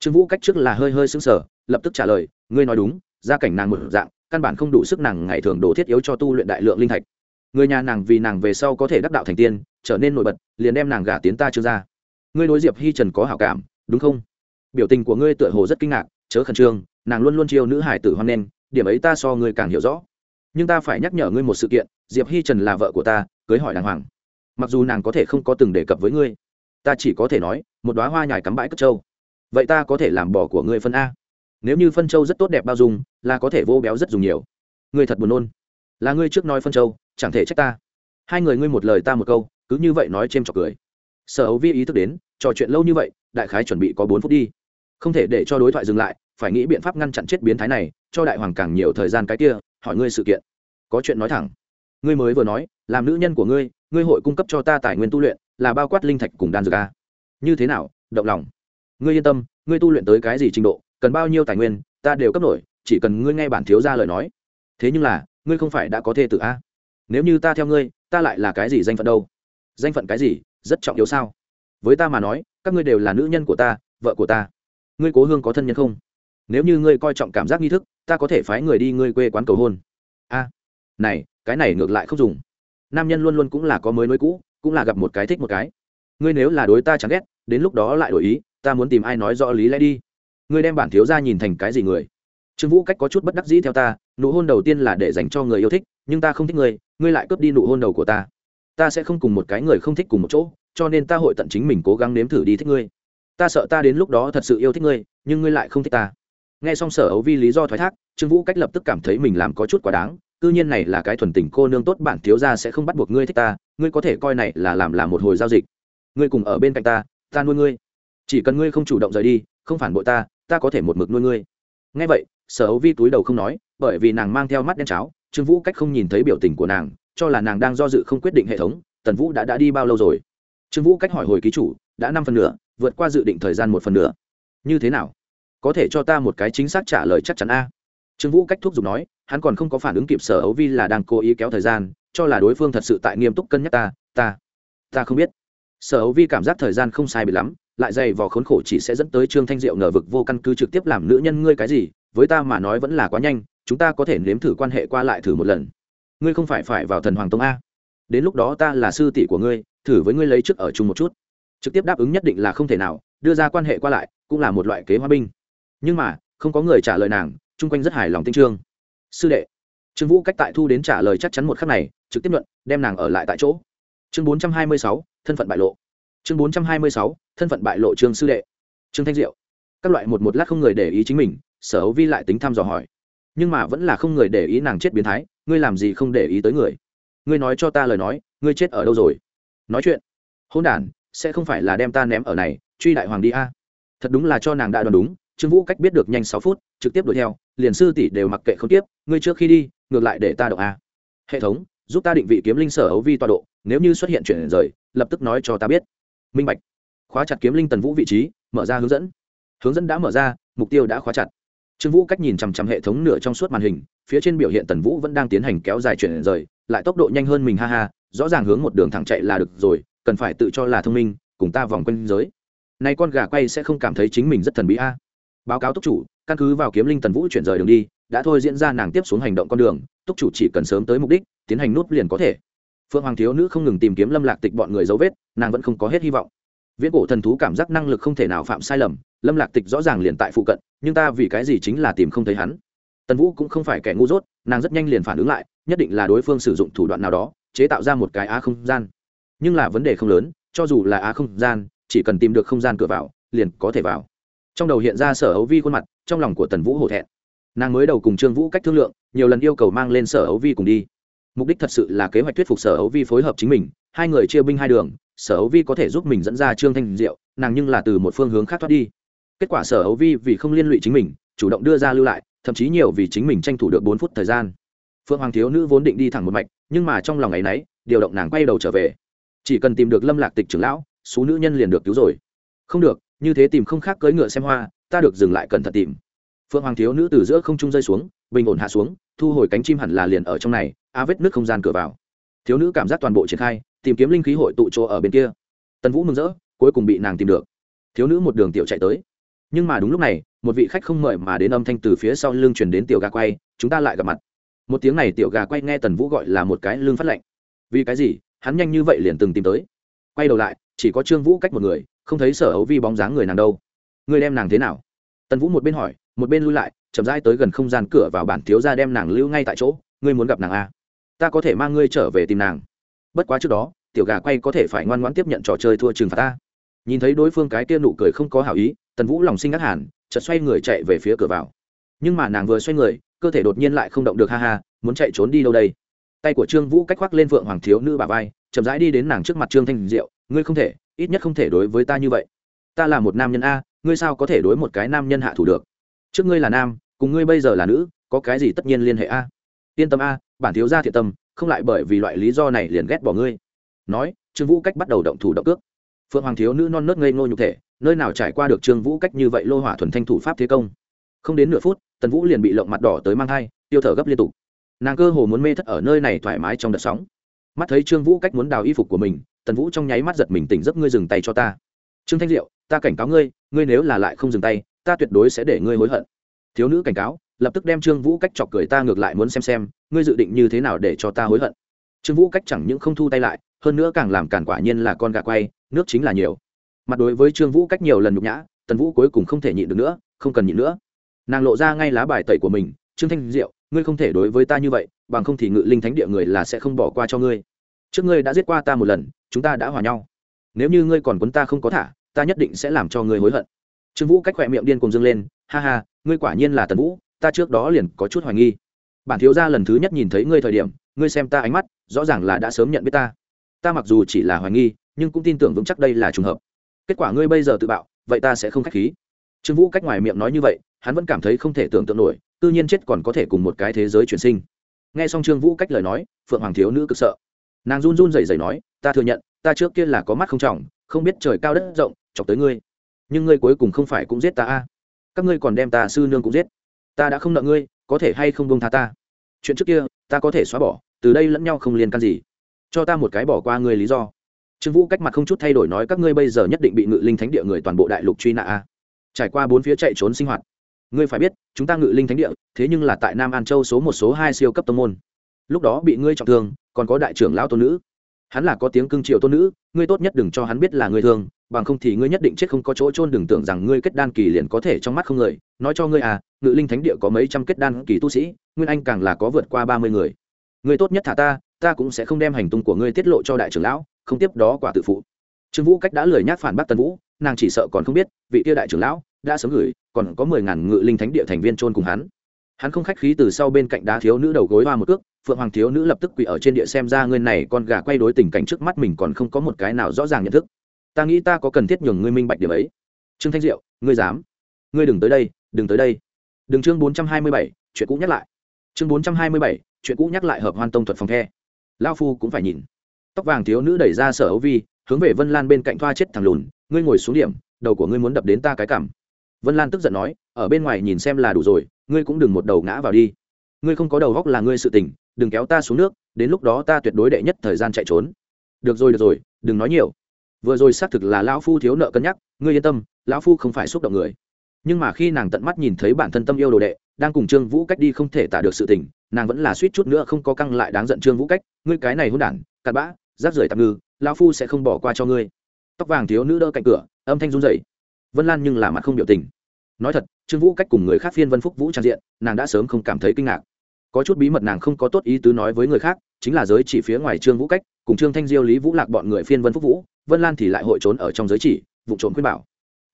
Trương vũ cách trước là hơi hơi sững sờ, lập tức trả lời, ngươi nói đúng, gia cảnh nàng một dạng, căn bản không đủ sức nàng ngày thường đồ thiết yếu cho tu luyện đại lượng linh thạch. Người nhà nàng vì nàng về sau có thể đắc đạo thành tiên, trở nên nổi bật, liền đem nàng gả tiến ta chưa ra. Ngươi đối diệp hi trần có hảo cảm đúng không? Biểu tình của ngươi tựa hồ rất kinh ngạc, chớ khẩn trương, nàng luôn luôn chiêu nữ hải tử hoan nen điểm ấy ta so ngươi càng hiểu rõ. Nhưng ta phải nhắc nhở ngươi một sự kiện, diệp hi trần là vợ của ta, cưới hỏi đàng hoàng. Mặc dù nàng có thể không có từng đề cập với ngươi, ta chỉ có thể nói, một đoá hoa nhài cắm bãi cất trâu. Vậy ta có thể làm bỏ của ngươi phân a. Nếu như phân trâu rất tốt đẹp bao dung, là có thể vô béo rất dùng nhiều. Ngươi thật buồn nôn. Là ngươi trước nói phân trâu, chẳng thể trách ta. Hai người ngươi một lời ta một câu, cứ như vậy nói c h trọc cười sở Hữu vi ý thức đến, trò chuyện lâu như vậy, đại khái chuẩn bị có bốn phút đi. Không thể để cho đối thoại dừng lại, phải nghĩ biện pháp ngăn chặn chết biến thái này, cho đại hoàng càng nhiều thời gian cái kia, hỏi ngươi sự kiện. Có chuyện nói thẳng. Ngươi mới vừa nói, làm nữ nhân của ngươi ngươi hội cung cấp cho ta tài nguyên tu luyện, là bao quát linh thạch cùng đan dược a như thế nào? Động lòng. Ngươi yên tâm, ngươi tu luyện tới cái gì trình độ, cần bao nhiêu tài nguyên, ta đều cấp nổi chỉ cần ngươi nghe bản thiếu ra lời nói. Thế nhưng là, ngươi không phải đã có thê tử a nếu như ta theo ngươi, ta lại là cái gì danh phận đâu? Danh phận cái gì? Rất trọng yếu sao? Với ta mà nói, các ngươi đều là nữ nhân của ta, vợ của ta. Ngươi cố hương có thân nhân không? Nếu như ngươi coi trọng cảm giác nghi thức, ta có thể phái người đi ngươi quê quán cầu hôn. A, này, cái này ngược lại không dùng. Nam nhân luôn luôn cũng là có mới nối cũ, cũng là gặp một cái thích một cái. Ngươi nếu là đối ta chẳng ghét, đến lúc đó lại đổi ý, ta muốn tìm ai nói rõ lý lẽ đi. Ngươi đem bản thiếu ra nhìn thành cái gì người? Trương vũ cách có chút bất đắc dĩ theo ta, nụ hôn đầu tiên là để dành cho người yêu thích, nhưng ta không thích ngươi ngươi lại cướp đi nụ hôn đầu của ta ta sẽ không cùng một cái người không thích cùng một chỗ, cho nên ta hội tận chính mình cố gắng nếm thử đi thích ngươi. Ta sợ ta đến lúc đó thật sự yêu thích ngươi, nhưng ngươi lại không thích ta. Nghe xong sở ấu vi lý do thoái thác, trương vũ cách lập tức cảm thấy mình làm có chút quá đáng tư nhiên này là cái thuần tình cô nương tốt bản thiếu ra sẽ không bắt buộc ngươi thích ta, ngươi có thể coi này là làm là một hồi giao dịch. Ngươi cùng ở bên cạnh ta ta nuôi ngươi. Chỉ cần ngươi không chủ động rời đi, không phản bội ta ta có thể một mực nuôi ngươi. Ngay vậy, sở ấu vi túi đầu không nói, bởi vì nàng mang theo mắt đen cháo, trương vũ cách không nhìn thấy biểu tình của nàng cho là nàng đang do dự không quyết định hệ thống, tần vũ đã đã đi bao lâu rồi? Trương vũ cách hỏi hồi ký chủ, đã năm phần nửa, vượt qua dự định thời gian một phần nửa. Như thế nào? Có thể cho ta một cái chính xác trả lời chắc chắn a? Trương vũ cách thuốc giục nói, hắn còn không có phản ứng kịp sở ấu vi là đang cố ý kéo thời gian, cho là đối phương thật sự tại nghiêm túc cân nhắc ta ta ta không biết. Sở ấu vi cảm giác thời gian không sai bị lắm, lại dày vò khốn khổ chỉ sẽ dẫn tới trương thanh diệu ngờ vực vô căn cứ trực tiếp làm nữ nhân ngươi cái gì, với ta mà nói vẫn là quá nhanh, chúng ta có thể nếm thử quan hệ qua lại thử một lần ngươi không phải phải vào thần hoàng tông a? Đến lúc đó ta là sư tỷ của ngươi, thử với ngươi lấy trước ở chung một chút. Trực tiếp đáp ứng nhất định là không thể nào, đưa ra quan hệ qua lại, cũng là một loại kế hoa binh. Nhưng mà, không có người trả lời nàng, chung quanh rất hài lòng tinh trương. Sư đệ. Trương vũ cách tại thu đến trả lời chắc chắn một khắc này, trực tiếp luận đem nàng ở lại tại chỗ. Chương bốn trăm hai mươi sáu, thân phận bại lộ. Chương bốn trăm hai mươi sáu, thân phận bại lộ trương sư đệ. Trương thanh diệu. Các loại một một lát không người để ý chính mình, sở hữu vi lại tính thăm dò hỏi. Nhưng mà vẫn là không người để ý nàng chết biến thái ngươi làm gì không để ý tới người? Ngươi nói cho ta lời nói, ngươi chết ở đâu rồi? Nói chuyện. Hôn đ sẽ không phải là đem ta ném ở này, truy đại hoàng đi a. Thật đúng là cho nàng đã đoán đúng, trương vũ cách biết được nhanh sáu phút, trực tiếp đuổi theo, liền sư tỷ đều mặc kệ không tiếp, ngươi trước khi đi, ngược lại để ta động a. Hệ thống, giúp ta định vị kiếm linh sở ấu vi tọa độ, nếu như xuất hiện chuyển rời, lập tức nói cho ta biết. Minh bạch. Khóa chặt kiếm linh tần vũ vị trí, mở ra hướng dẫn. Hướng dẫn đã mở ra, mục tiêu đã khóa chặt trương vũ cách nhìn chằm chằm hệ thống nửa trong suốt màn hình, phía trên biểu hiện tần vũ vẫn đang tiến hành kéo dài chuyển rời, lại tốc độ nhanh hơn mình, ha ha, rõ ràng hướng một đường thẳng chạy là được rồi, cần phải tự cho là thông minh, cùng ta vòng quanh giới. Nay con gà quay sẽ không cảm thấy chính mình rất thần bí a. Báo cáo túc chủ, căn cứ vào kiếm linh tần vũ chuyển rời đường đi, đã thôi diễn ra nàng tiếp xuống hành động con đường, túc chủ chỉ cần sớm tới mục đích, tiến hành nút liền có thể. Phượng hoàng thiếu nữ không ngừng tìm kiếm lâm lạc tịch bọn người dấu vết, nàng vẫn không có hết hy vọng. Viễn cổ thần thú cảm giác năng lực không thể nào phạm sai lầm lâm lạc tịch rõ ràng liền tại phụ cận, nhưng ta vì cái gì chính là tìm không thấy hắn? Tần vũ cũng không phải kẻ ngu dốt, nàng rất nhanh liền phản ứng lại, nhất định là đối phương sử dụng thủ đoạn nào đó, chế tạo ra một cái á không gian. Nhưng là vấn đề không lớn, cho dù là á không gian, chỉ cần tìm được không gian cửa vào, liền có thể vào. Trong đầu hiện ra sở ấu vi khuôn mặt, trong lòng của tần vũ hổ thẹn. Nàng mới đầu cùng trương vũ cách thương lượng, nhiều lần yêu cầu mang lên sở ấu vi cùng đi. Mục đích thật sự là kế hoạch thuyết phục sở ấu vi phối hợp chính mình, hai người chia binh hai đường, sở ấu vi có thể giúp mình dẫn ra trương thanh diệu, nàng nhưng là từ một phương hướng khác thoát đi kết quả sở hấu vi vì không liên lụy chính mình, chủ động đưa ra lưu lại, thậm chí nhiều vì chính mình tranh thủ được bốn phút thời gian. Phượng hoàng thiếu nữ vốn định đi thẳng một mạch, nhưng mà trong lòng ngày nấy, điều động nàng quay đầu trở về. Chỉ cần tìm được lâm lạc tịch trưởng lão số nữ nhân liền được cứu rồi. Không được, như thế tìm không khác cưỡi ngựa xem hoa, ta được dừng lại cẩn thận tìm. Phượng hoàng thiếu nữ từ giữa không trung rơi xuống, bình ổn hạ xuống, thu hồi cánh chim hẳn là liền ở trong này, a vết nước không gian cửa vào. Thiếu nữ cảm giác toàn bộ triển khai, tìm kiếm linh khí hội tụ chỗ ở bên kia. Tần vũ mừng rỡ, cuối cùng bị nàng tìm được. Thiếu nữ một đường tiểu chạy tới nhưng mà đúng lúc này, một vị khách không mời mà đến âm thanh từ phía sau lưng chuyển đến tiểu gà quay, chúng ta lại gặp mặt. Một tiếng này tiểu gà quay nghe tần vũ gọi là một cái lương phát lệnh. Vì cái gì? Hắn nhanh như vậy liền từng tìm tới. Quay đầu lại, chỉ có trương vũ cách một người, không thấy sở ấu vi bóng dáng người nàng đâu. Người đem nàng thế nào? Tần vũ một bên hỏi, một bên lui lại, chậm rãi tới gần không gian cửa vào bản thiếu ra đem nàng lưu ngay tại chỗ. Ngươi muốn gặp nàng a à? ta có thể mang ngươi trở về tìm nàng. Bất quá trước đó, tiểu gà quay có thể phải ngoan ngoãn tiếp nhận trò chơi thua trừng phạt ta nhìn thấy đối phương cái kia nụ cười không có hảo ý, tần vũ lòng sinh ngắc hẳn, chợt xoay người chạy về phía cửa vào. Nhưng mà nàng vừa xoay người, cơ thể đột nhiên lại không động được, ha ha, muốn chạy trốn đi đâu đây? Tay của trương vũ cách khoác lên phượng hoàng thiếu nữ bà vai, chậm rãi đi đến nàng trước mặt trương thanh diệu, ngươi không thể, ít nhất không thể đối với ta như vậy. Ta là một nam nhân a, ngươi sao có thể đối một cái nam nhân hạ thủ được? Trước ngươi là nam, cùng ngươi bây giờ là nữ, có cái gì tất nhiên liên hệ a? Yên tâm a, bản thiếu gia thiện tâm, không lại bởi vì loại lý do này liền ghét bỏ ngươi. Nói, trương vũ cách bắt đầu động thủ động cước phượng hoàng thiếu nữ non nớt ngây ngô nhục thể, nơi nào trải qua được trương vũ cách như vậy lô hỏa thuần thanh thủ pháp thế công. Không đến nửa phút, tần vũ liền bị lộng mặt đỏ tới mang thai, tiêu thở gấp liên tục. Nàng cơ hồ muốn mê thất ở nơi này thoải mái trong đợt sóng. Mắt thấy trương vũ cách muốn đào y phục của mình, tần vũ trong nháy mắt giật mình tỉnh giấc, ngươi dừng tay cho ta. Trương thanh diệu, ta cảnh cáo ngươi ngươi nếu là lại không dừng tay, ta tuyệt đối sẽ để ngươi hối hận. Thiếu nữ cảnh cáo, lập tức đem trương vũ cách chọc cười, ta ngược lại muốn xem xem, ngươi dự định như thế nào để cho ta hối hận. Trương vũ cách chẳng những không thu tay lại, hơn nữa càng làm càng quả nhiên là con gà quay nước chính là nhiều. Mặt đối với trương vũ cách nhiều lần nhục nhã, tần vũ cuối cùng không thể nhịn được nữa, không cần nhịn nữa. Nàng lộ ra ngay lá bài tẩy của mình, trương thanh diệu, ngươi không thể đối với ta như vậy, bằng không thì ngự linh thánh địa người là sẽ không bỏ qua cho ngươi. Trước ngươi đã giết qua ta một lần, chúng ta đã hòa nhau. Nếu như ngươi còn quấn ta không có thả, ta nhất định sẽ làm cho ngươi hối hận. Trương vũ cách khỏe miệng điên cùng dâng lên, ha ha, ngươi quả nhiên là tần vũ, ta trước đó liền có chút hoài nghi. Bản thiếu gia lần thứ nhất nhìn thấy ngươi thời điểm, ngươi xem ta ánh mắt, rõ ràng là đã sớm nhận biết ta. Ta mặc dù chỉ là hoài nghi nhưng cũng tin tưởng vững chắc đây là trùng hợp. Kết quả ngươi bây giờ tự bạo, vậy ta sẽ không k h á c h khí. Trương vũ cách ngoài miệng nói như vậy, hắn vẫn cảm thấy không thể tưởng tượng nổi tự nhiên chết còn có thể cùng một cái thế giới chuyển sinh. N g h e xong trương vũ cách lời nói, phượng hoàng thiếu nữ cực sợ. Nàng run run rẩy rẩy nói, ta thừa nhận, ta trước kia là có mắt không trọng, không biết trời cao đất rộng, chọc tới ngươi. Nhưng ngươi cuối cùng không phải cũng giết ta a? Các ngươi còn đem ta sư nương cũng giết. Ta đã không nợ ngươi, có thể hay không bông tha ta? Chuyện trước kia, ta có thể xóa bỏ, từ đây lẫn nhau không liên can gì. Cho ta một cái bỏ qua ngươi lý do trương vũ cách mặt không chút thay đổi nói, các ngươi bây giờ nhất định bị ngự linh thánh địa người toàn bộ đại lục truy nã a. Trải qua bốn phía chạy trốn sinh hoạt, ngươi phải biết, chúng ta ngự linh thánh địa, thế nhưng là tại nam an châu số một, số hai siêu cấp tông môn. Lúc đó bị ngươi trọng thương, còn có đại trưởng lão tôn nữ. Hắn là có tiếng cưng triệu tôn nữ, ngươi tốt nhất đừng cho hắn biết là ngươi thương, bằng không thì ngươi nhất định chết không có chỗ trôn đừng tưởng rằng ngươi kết đan kỳ liền có thể trong mắt không người. Nói cho ngươi à ngự linh thánh địa có mấy trăm kết đan kỳ tu sĩ, nguyên anh càng là có vượt qua ba mươi người. Ngươi tốt nhất thả ta ta cũng sẽ không đem hành tung của ngươi tiết lộ cho đại trưởng lão không tiếp đó quả tự phụ. Trương vũ cách đã lười nhác phản bác tần vũ, nàng chỉ sợ còn không biết, vị tiêu đại trưởng lão đã sớm gửi, còn có mười ngàn ngự linh thánh địa thành viên trôn cùng hắn. Hắn không khách khí từ sau bên cạnh đá thiếu nữ đầu gối hoa một cước, phượng hoàng thiếu nữ lập tức quỳ ở trên địa xem ra ngươi này con gà quay đối tình cảnh trước mắt mình còn không có một cái nào rõ ràng nhận thức. Ta nghĩ ta có cần thiết nhường ngươi minh bạch điểm ấy. Trương thanh diệu, ngươi dám? Ngươi đừng tới đây, đừng tới đây. Đừng chương bốn trăm hai mươi bảy, chuyện cũ nhắc lại. Chương bốn trăm hai mươi bảy, chuyện cũ nhắc lại hợp hoan tông thuật phòng the. Lao phu cũng phải nhìn tóc vàng thiếu nữ đẩy ra sở ấu vi, hướng về vân lan bên cạnh thoa chết thằng lùn, ngươi ngồi xuống điểm, đầu của ngươi muốn đập đến ta cái cảm vân lan tức giận nói, ở bên ngoài nhìn xem là đủ rồi, ngươi cũng đừng một đầu ngã vào đi. Ngươi không có đầu góc là ngươi sự tình, đừng kéo ta xuống nước, đến lúc đó ta tuyệt đối đệ nhất thời gian chạy trốn. Được rồi được rồi, đừng nói nhiều. Vừa rồi xác thực là lão phu thiếu nợ cân nhắc, ngươi yên tâm, lão phu không phải xúc động người. Nhưng mà khi nàng tận mắt nhìn thấy bản thân tâm yêu đồ đệ, đang cùng trương vũ cách đi không thể tả được sự tình, nàng vẫn là suýt chút nữa không có căng lại đáng giận trương vũ cách, ngươi cái này hôn đản, cặn bã rác rưởi tạm ngư, lão phu sẽ không bỏ qua cho ngươi. Tóc vàng thiếu nữ đỡ cạnh cửa, âm thanh run rẩy. Vân lan nhưng là mặt không biểu tình. Nói thật, trương vũ cách cùng người khác phiên vân phúc vũ trang diện, nàng đã sớm không cảm thấy kinh ngạc. Có chút bí mật nàng không có tốt ý tứ nói với người khác, chính là giới chỉ phía ngoài trương vũ cách, cùng trương thanh diêu, lý vũ lạc bọn người phiên vân phúc vũ, vân lan thì lại hội trốn ở trong giới chỉ, vụ trốn khuyên bảo.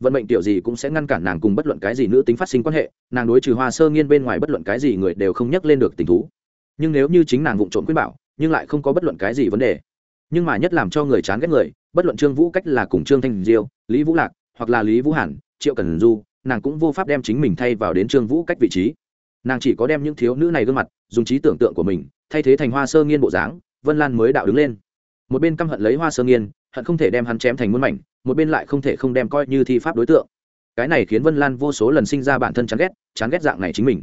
Vận mệnh tiểu gì cũng sẽ ngăn cản nàng cùng bất luận cái gì nữ tính phát sinh quan hệ, nàng đối trừ hoa sơ nghiên bên ngoài bất luận cái gì người đều không nhắc lên được tình thú. Nhưng nếu như chính nàng vụ trộm khuyên bảo, nhưng lại không có bất luận cái gì vấn đề nhưng mà nhất làm cho người chán ghét người, bất luận trương vũ cách là cùng trương thanh diêu, lý vũ lạc, hoặc là lý vũ hàn, triệu cần du, nàng cũng vô pháp đem chính mình thay vào đến trương vũ cách vị trí. Nàng chỉ có đem những thiếu nữ này gương mặt, dùng trí tưởng tượng của mình, thay thế thành hoa sơ nghiên bộ dáng, vân lan mới đạo đứng lên. Một bên căm hận lấy hoa sơ nghiên, hận không thể đem hắn chém thành muôn mảnh, một bên lại không thể không đem coi như thi pháp đối tượng. Cái này khiến vân lan vô số lần sinh ra bản thân chán ghét chán ghét dạng này chính mình.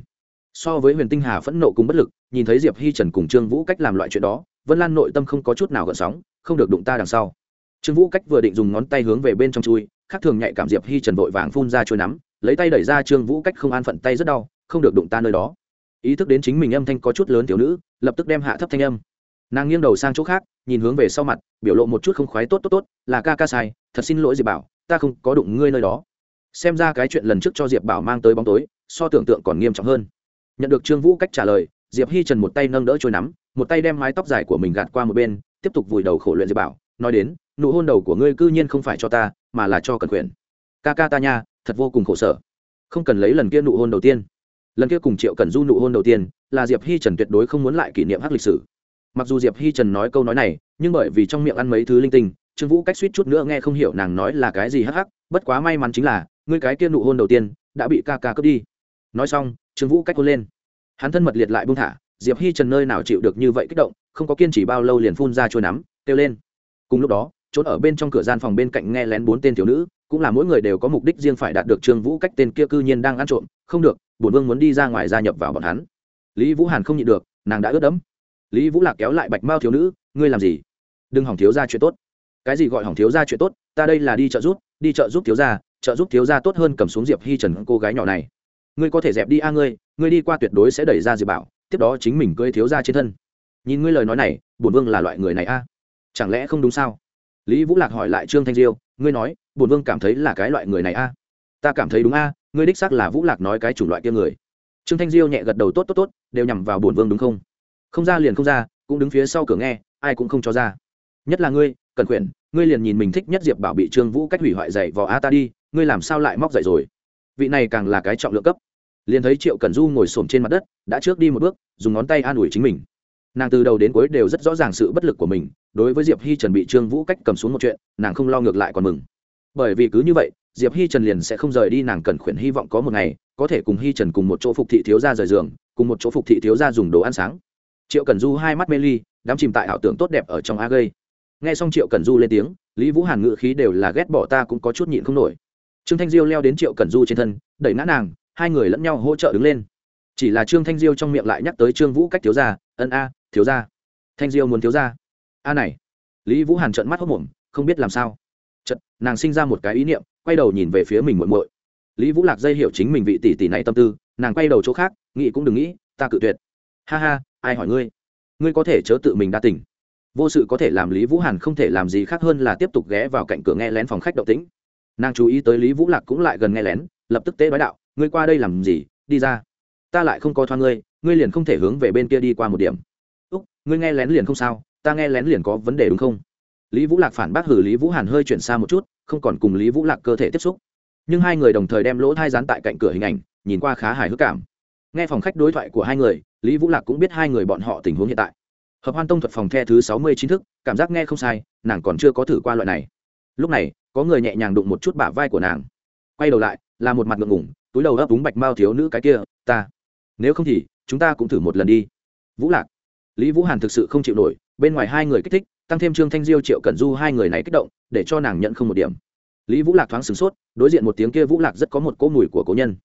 So với huyền tinh hà phẫn nộ cùng bất lực, nhìn thấy diệp hi trần cùng trương vũ cách làm loại chuyện đó vân lan nội tâm không có chút nào gợn sóng, không được đụng ta đằng sau. Trương vũ cách vừa định dùng ngón tay hướng về bên trong chui, khác thường nhạy cảm diệp hi trần vội vàng phun ra trôi nắm, lấy tay đẩy ra trương vũ cách không an phận tay rất đau, không được đụng ta nơi đó. Ý thức đến chính mình âm thanh có chút lớn thiếu nữ, lập tức đem hạ thấp thanh âm. Nàng nghiêng đầu sang chỗ khác, nhìn hướng về sau mặt, biểu lộ một chút không khoái tốt tốt tốt, là ca ca sai, thật xin lỗi diệp bảo, ta không có đụng ngươi nơi đó. Xem ra cái chuyện lần trước cho diệp bảo mang tới bóng tối, so tưởng tượng còn nghiêm trọng hơn. Nhận được trương vũ cách trả lời, diệp hi trần một tay nâng đỡ trôi nắm một tay đem mái tóc dài của mình gạt qua một bên, tiếp tục vùi đầu khổ luyện diệp bảo, nói đến, nụ hôn đầu của ngươi cư nhiên không phải cho ta, mà là cho cần quyền ca ca ta nha, thật vô cùng khổ sở. Không cần lấy lần kia nụ hôn đầu tiên. Lần kia cùng triệu cần du nụ hôn đầu tiên, là diệp hi trần tuyệt đối không muốn lại kỷ niệm hắc lịch sử. Mặc dù diệp hi trần nói câu nói này, nhưng bởi vì trong miệng ăn mấy thứ linh tinh, trương vũ cách suýt chút nữa nghe không hiểu nàng nói là cái gì hắc hắc, bất quá may mắn chính là, ngươi cái kia nụ hôn đầu tiên, đã bị ca ca cướp đi. Nói xong, trương vũ cách hôn lên. Hắn thân mật liệt lại buông thả diệp hi trần nơi nào chịu được như vậy kích động, không có kiên trì bao lâu liền phun ra trôi nắm, kêu lên. Cùng lúc đó trốn ở bên trong cửa gian phòng bên cạnh nghe lén bốn tên thiếu nữ, cũng là mỗi người đều có mục đích riêng phải đạt được trương vũ cách tên kia cư nhiên đang ăn trộm, không được, bổn vương muốn đi ra ngoài gia nhập vào bọn hắn. Lý vũ hàn không nhịn được, nàng đã ướt đẫm. Lý vũ lạc kéo lại bạch mao thiếu nữ, ngươi làm gì? Đừng hỏng thiếu ra chuyện tốt. Cái gì gọi hỏng thiếu ra chuyện tốt? Ta đây là đi trợ giúp, đi trợ giúp thiếu gia, trợ giúp thiếu gia tốt hơn cầm xuống diệp hi trần cô gái nhỏ này. Ngươi có thể dẹp đi a ngươi ngươi đi qua tuyệt đối sẽ đẩy ra diệp bảo tiếp đó chính mình cưỡi thiếu gia trên thân. Nhìn ngươi lời nói này, bổn vương là loại người này a? Chẳng lẽ không đúng sao? Lý vũ lạc hỏi lại trương thanh diêu, ngươi nói, bổn vương cảm thấy là cái loại người này a? Ta cảm thấy đúng a, ngươi đích xác là vũ lạc nói cái chủng loại kia người. Trương thanh diêu nhẹ gật đầu tốt tốt tốt, đều nhằm vào bổn vương đúng không? Không ra liền không ra, cũng đứng phía sau cửa nghe, ai cũng không cho ra. Nhất là ngươi, cần quyển ngươi liền nhìn mình thích nhất diệp bảo bị trương vũ cách hủy hoại dạy vò a ta đi, ngươi làm sao lại móc dậy rồi? Vị này càng là cái trọng lượng cấp liền thấy triệu cần du ngồi xổm trên mặt đất, đã trước đi một bước, dùng ngón tay an ủi chính mình. Nàng từ đầu đến cuối đều rất rõ ràng sự bất lực của mình, đối với diệp hi trần bị trương vũ cách cầm xuống một chuyện, nàng không lo ngược lại còn mừng. Bởi vì cứ như vậy, diệp hi trần liền sẽ không rời đi nàng cần khuyển hy vọng có một ngày, có thể cùng hi trần cùng một chỗ phục thị thiếu ra rời giường, cùng một chỗ phục thị thiếu ra dùng đồ ăn sáng. Triệu cần du hai mắt mê ly, đắm chìm tại ảo tưởng tốt đẹp ở trong a gây. Nghe xong triệu cần du lên tiếng, lý vũ hàn ngự khí đều là ghét bỏ ta cũng có chút nhịn không nổi. Trương thanh diêu leo đến triệu cần du trên thân, đẩy ngã nàng hai người lẫn nhau hỗ trợ đứng lên. Chỉ là trương thanh diêu trong miệng lại nhắc tới trương vũ cách thiếu gia, ân a, thiếu gia. Thanh diêu muốn thiếu gia. A này. Lý vũ hàn trợn mắt hốc mồm không biết làm sao. Chợt, nàng sinh ra một cái ý niệm, quay đầu nhìn về phía mình muội muội. Lý vũ lạc dây hiểu chính mình vị tỷ tỷ này tâm tư, nàng quay đầu chỗ khác, nghĩ cũng đừng nghĩ, ta cự tuyệt. Ha ha, ai hỏi ngươi? Ngươi có thể chớ tự mình đa tỉnh vô sự có thể làm lý vũ hàn không thể làm gì khác hơn là tiếp tục ghé vào cạnh cửa nghe lén phòng khách động tĩnh. Nàng chú ý tới lý vũ lạc cũng lại gần nghe lén, lập tức tế đói đạo ngươi qua đây làm gì, đi ra. Ta lại không có thoa ngươi ngươi liền không thể hướng về bên kia đi qua một điểm. Úc, ngươi nghe lén liền không sao, ta nghe lén liền có vấn đề đúng không? Lý vũ lạc phản bác hử lý vũ hàn hơi chuyển xa một chút, không còn cùng lý vũ lạc cơ thể tiếp xúc. Nhưng hai người đồng thời đem lỗ thai dán tại cạnh cửa hình ảnh, nhìn qua khá hài hước cảm. Nghe phòng khách đối thoại của hai người, lý vũ lạc cũng biết hai người bọn họ tình huống hiện tại. Hợp hoan tông thuật phòng the thứ sáu mươi chín thức, cảm giác nghe không sai, nàng còn chưa có thử qua loại này. Lúc này, có người nhẹ nhàng đụng một chút bả vai của nàng. Quay đầu lại, là một mặt ngượng ngủng túi đầu ấp úng bạch mao thiếu nữ cái kia, ta, nếu không thì chúng ta cũng thử một lần đi. Vũ lạc, lý vũ hàn thực sự không chịu nổi, bên ngoài hai người kích thích, tăng thêm trương thanh diêu, triệu cẩn du hai người này kích động, để cho nàng nhận không một điểm. Lý vũ lạc thoáng sửng sốt, đối diện một tiếng kia vũ lạc rất có một cỗ mùi của cố nhân.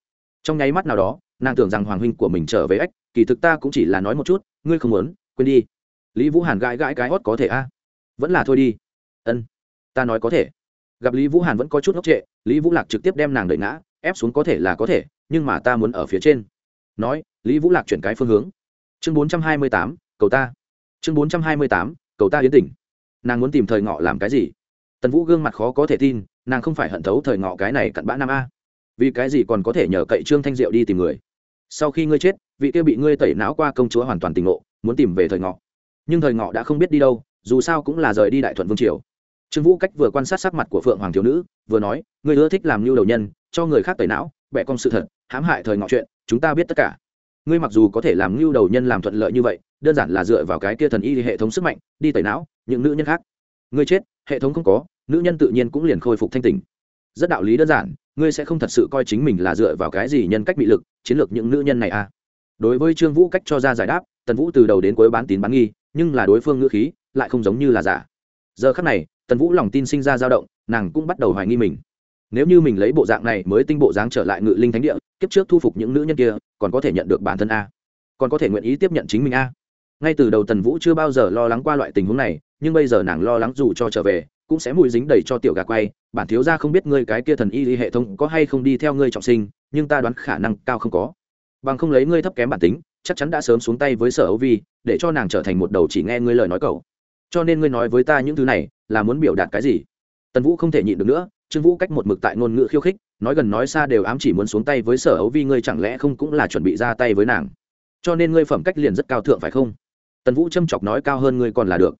Trong nháy mắt nào đó, nàng tưởng rằng hoàng huynh của mình trở về ếch kỳ thực ta cũng chỉ là nói một chút, ngươi không muốn, quên đi. Lý vũ hàn gãi gãi cái hót có thể a. Vẫn là thôi đi. Ân, ta nói có thể. Gặp lý vũ hàn vẫn có chút ngốc trệ, lý vũ lạc trực tiếp đem nàng đợi ngã ép xuống có thể là có thể, nhưng mà ta muốn ở phía trên. Nói, lý vũ lạc chuyển cái phương hướng. Chương bốn trăm hai mươi tám, cầu ta. Chương bốn trăm hai mươi tám, cầu ta yến tỉnh. Nàng muốn tìm thời ngọ làm cái gì? Tần vũ gương mặt khó có thể tin, nàng không phải hận thấu thời ngọ cái này cặn bã nam a. Vì cái gì còn có thể nhờ cậy trương thanh diệu đi tìm người? Sau khi ngươi chết, vị kia bị ngươi tẩy não qua công chúa hoàn toàn tình ngộ, muốn tìm về thời ngọ. Nhưng thời ngọ đã không biết đi đâu, dù sao cũng là rời đi đại thuận vương triều trương vũ cách vừa quan sát sắc mặt của phượng hoàng thiếu nữ, vừa nói, ngươi ưa thích làm lưu đầu nhân, cho người khác tẩy não, bẻ cong sự thật, hãm hại thời ngọ chuyện, chúng ta biết tất cả. Ngươi mặc dù có thể làm lưu đầu nhân làm thuận lợi như vậy, đơn giản là dựa vào cái kia thần y hệ thống sức mạnh, đi tẩy não, những nữ nhân khác. Ngươi chết, hệ thống không có, nữ nhân tự nhiên cũng liền khôi phục thanh tình rất đạo lý đơn giản, ngươi sẽ không thật sự coi chính mình là dựa vào cái gì nhân cách bị lực, chiến lược những nữ nhân này à? Đối với trương vũ cách cho ra giải đáp, tần vũ từ đầu đến cuối bán tín bán nghi, nhưng là đối phương ngữ khí lại không giống như là giả. Giờ khắc này tần vũ lòng tin sinh ra dao động, nàng cũng bắt đầu hoài nghi mình. Nếu như mình lấy bộ dạng này mới tinh bộ dáng trở lại ngự linh thánh địa, kiếp trước thu phục những nữ nhân kia, còn có thể nhận được bản thân a. Còn có thể nguyện ý tiếp nhận chính mình a. Ngay từ đầu tần vũ chưa bao giờ lo lắng qua loại tình huống này, nhưng bây giờ nàng lo lắng dù cho trở về, cũng sẽ mùi dính đầy cho tiểu gà quay. Bản thiếu ra không biết ngươi cái kia thần y lý hệ thống có hay không đi theo ngươi trọng sinh, nhưng ta đoán khả năng cao không có. Bằng không lấy ngươi thấp kém bản tính, chắc chắn đã sớm xuống tay với sở âu vi, để cho nàng trở thành một đầu chỉ nghe ngươi lời nói cầu cho nên ngươi nói với ta những thứ này là muốn biểu đạt cái gì? Tần vũ không thể nhịn được nữa, trương vũ cách một mực tại ngôn ngữ khiêu khích, nói gần nói xa đều ám chỉ muốn xuống tay với sở ấu vi, ngươi chẳng lẽ không cũng là chuẩn bị ra tay với nàng? Cho nên ngươi phẩm cách liền rất cao thượng phải không? Tần vũ châm chọc nói cao hơn ngươi còn là được.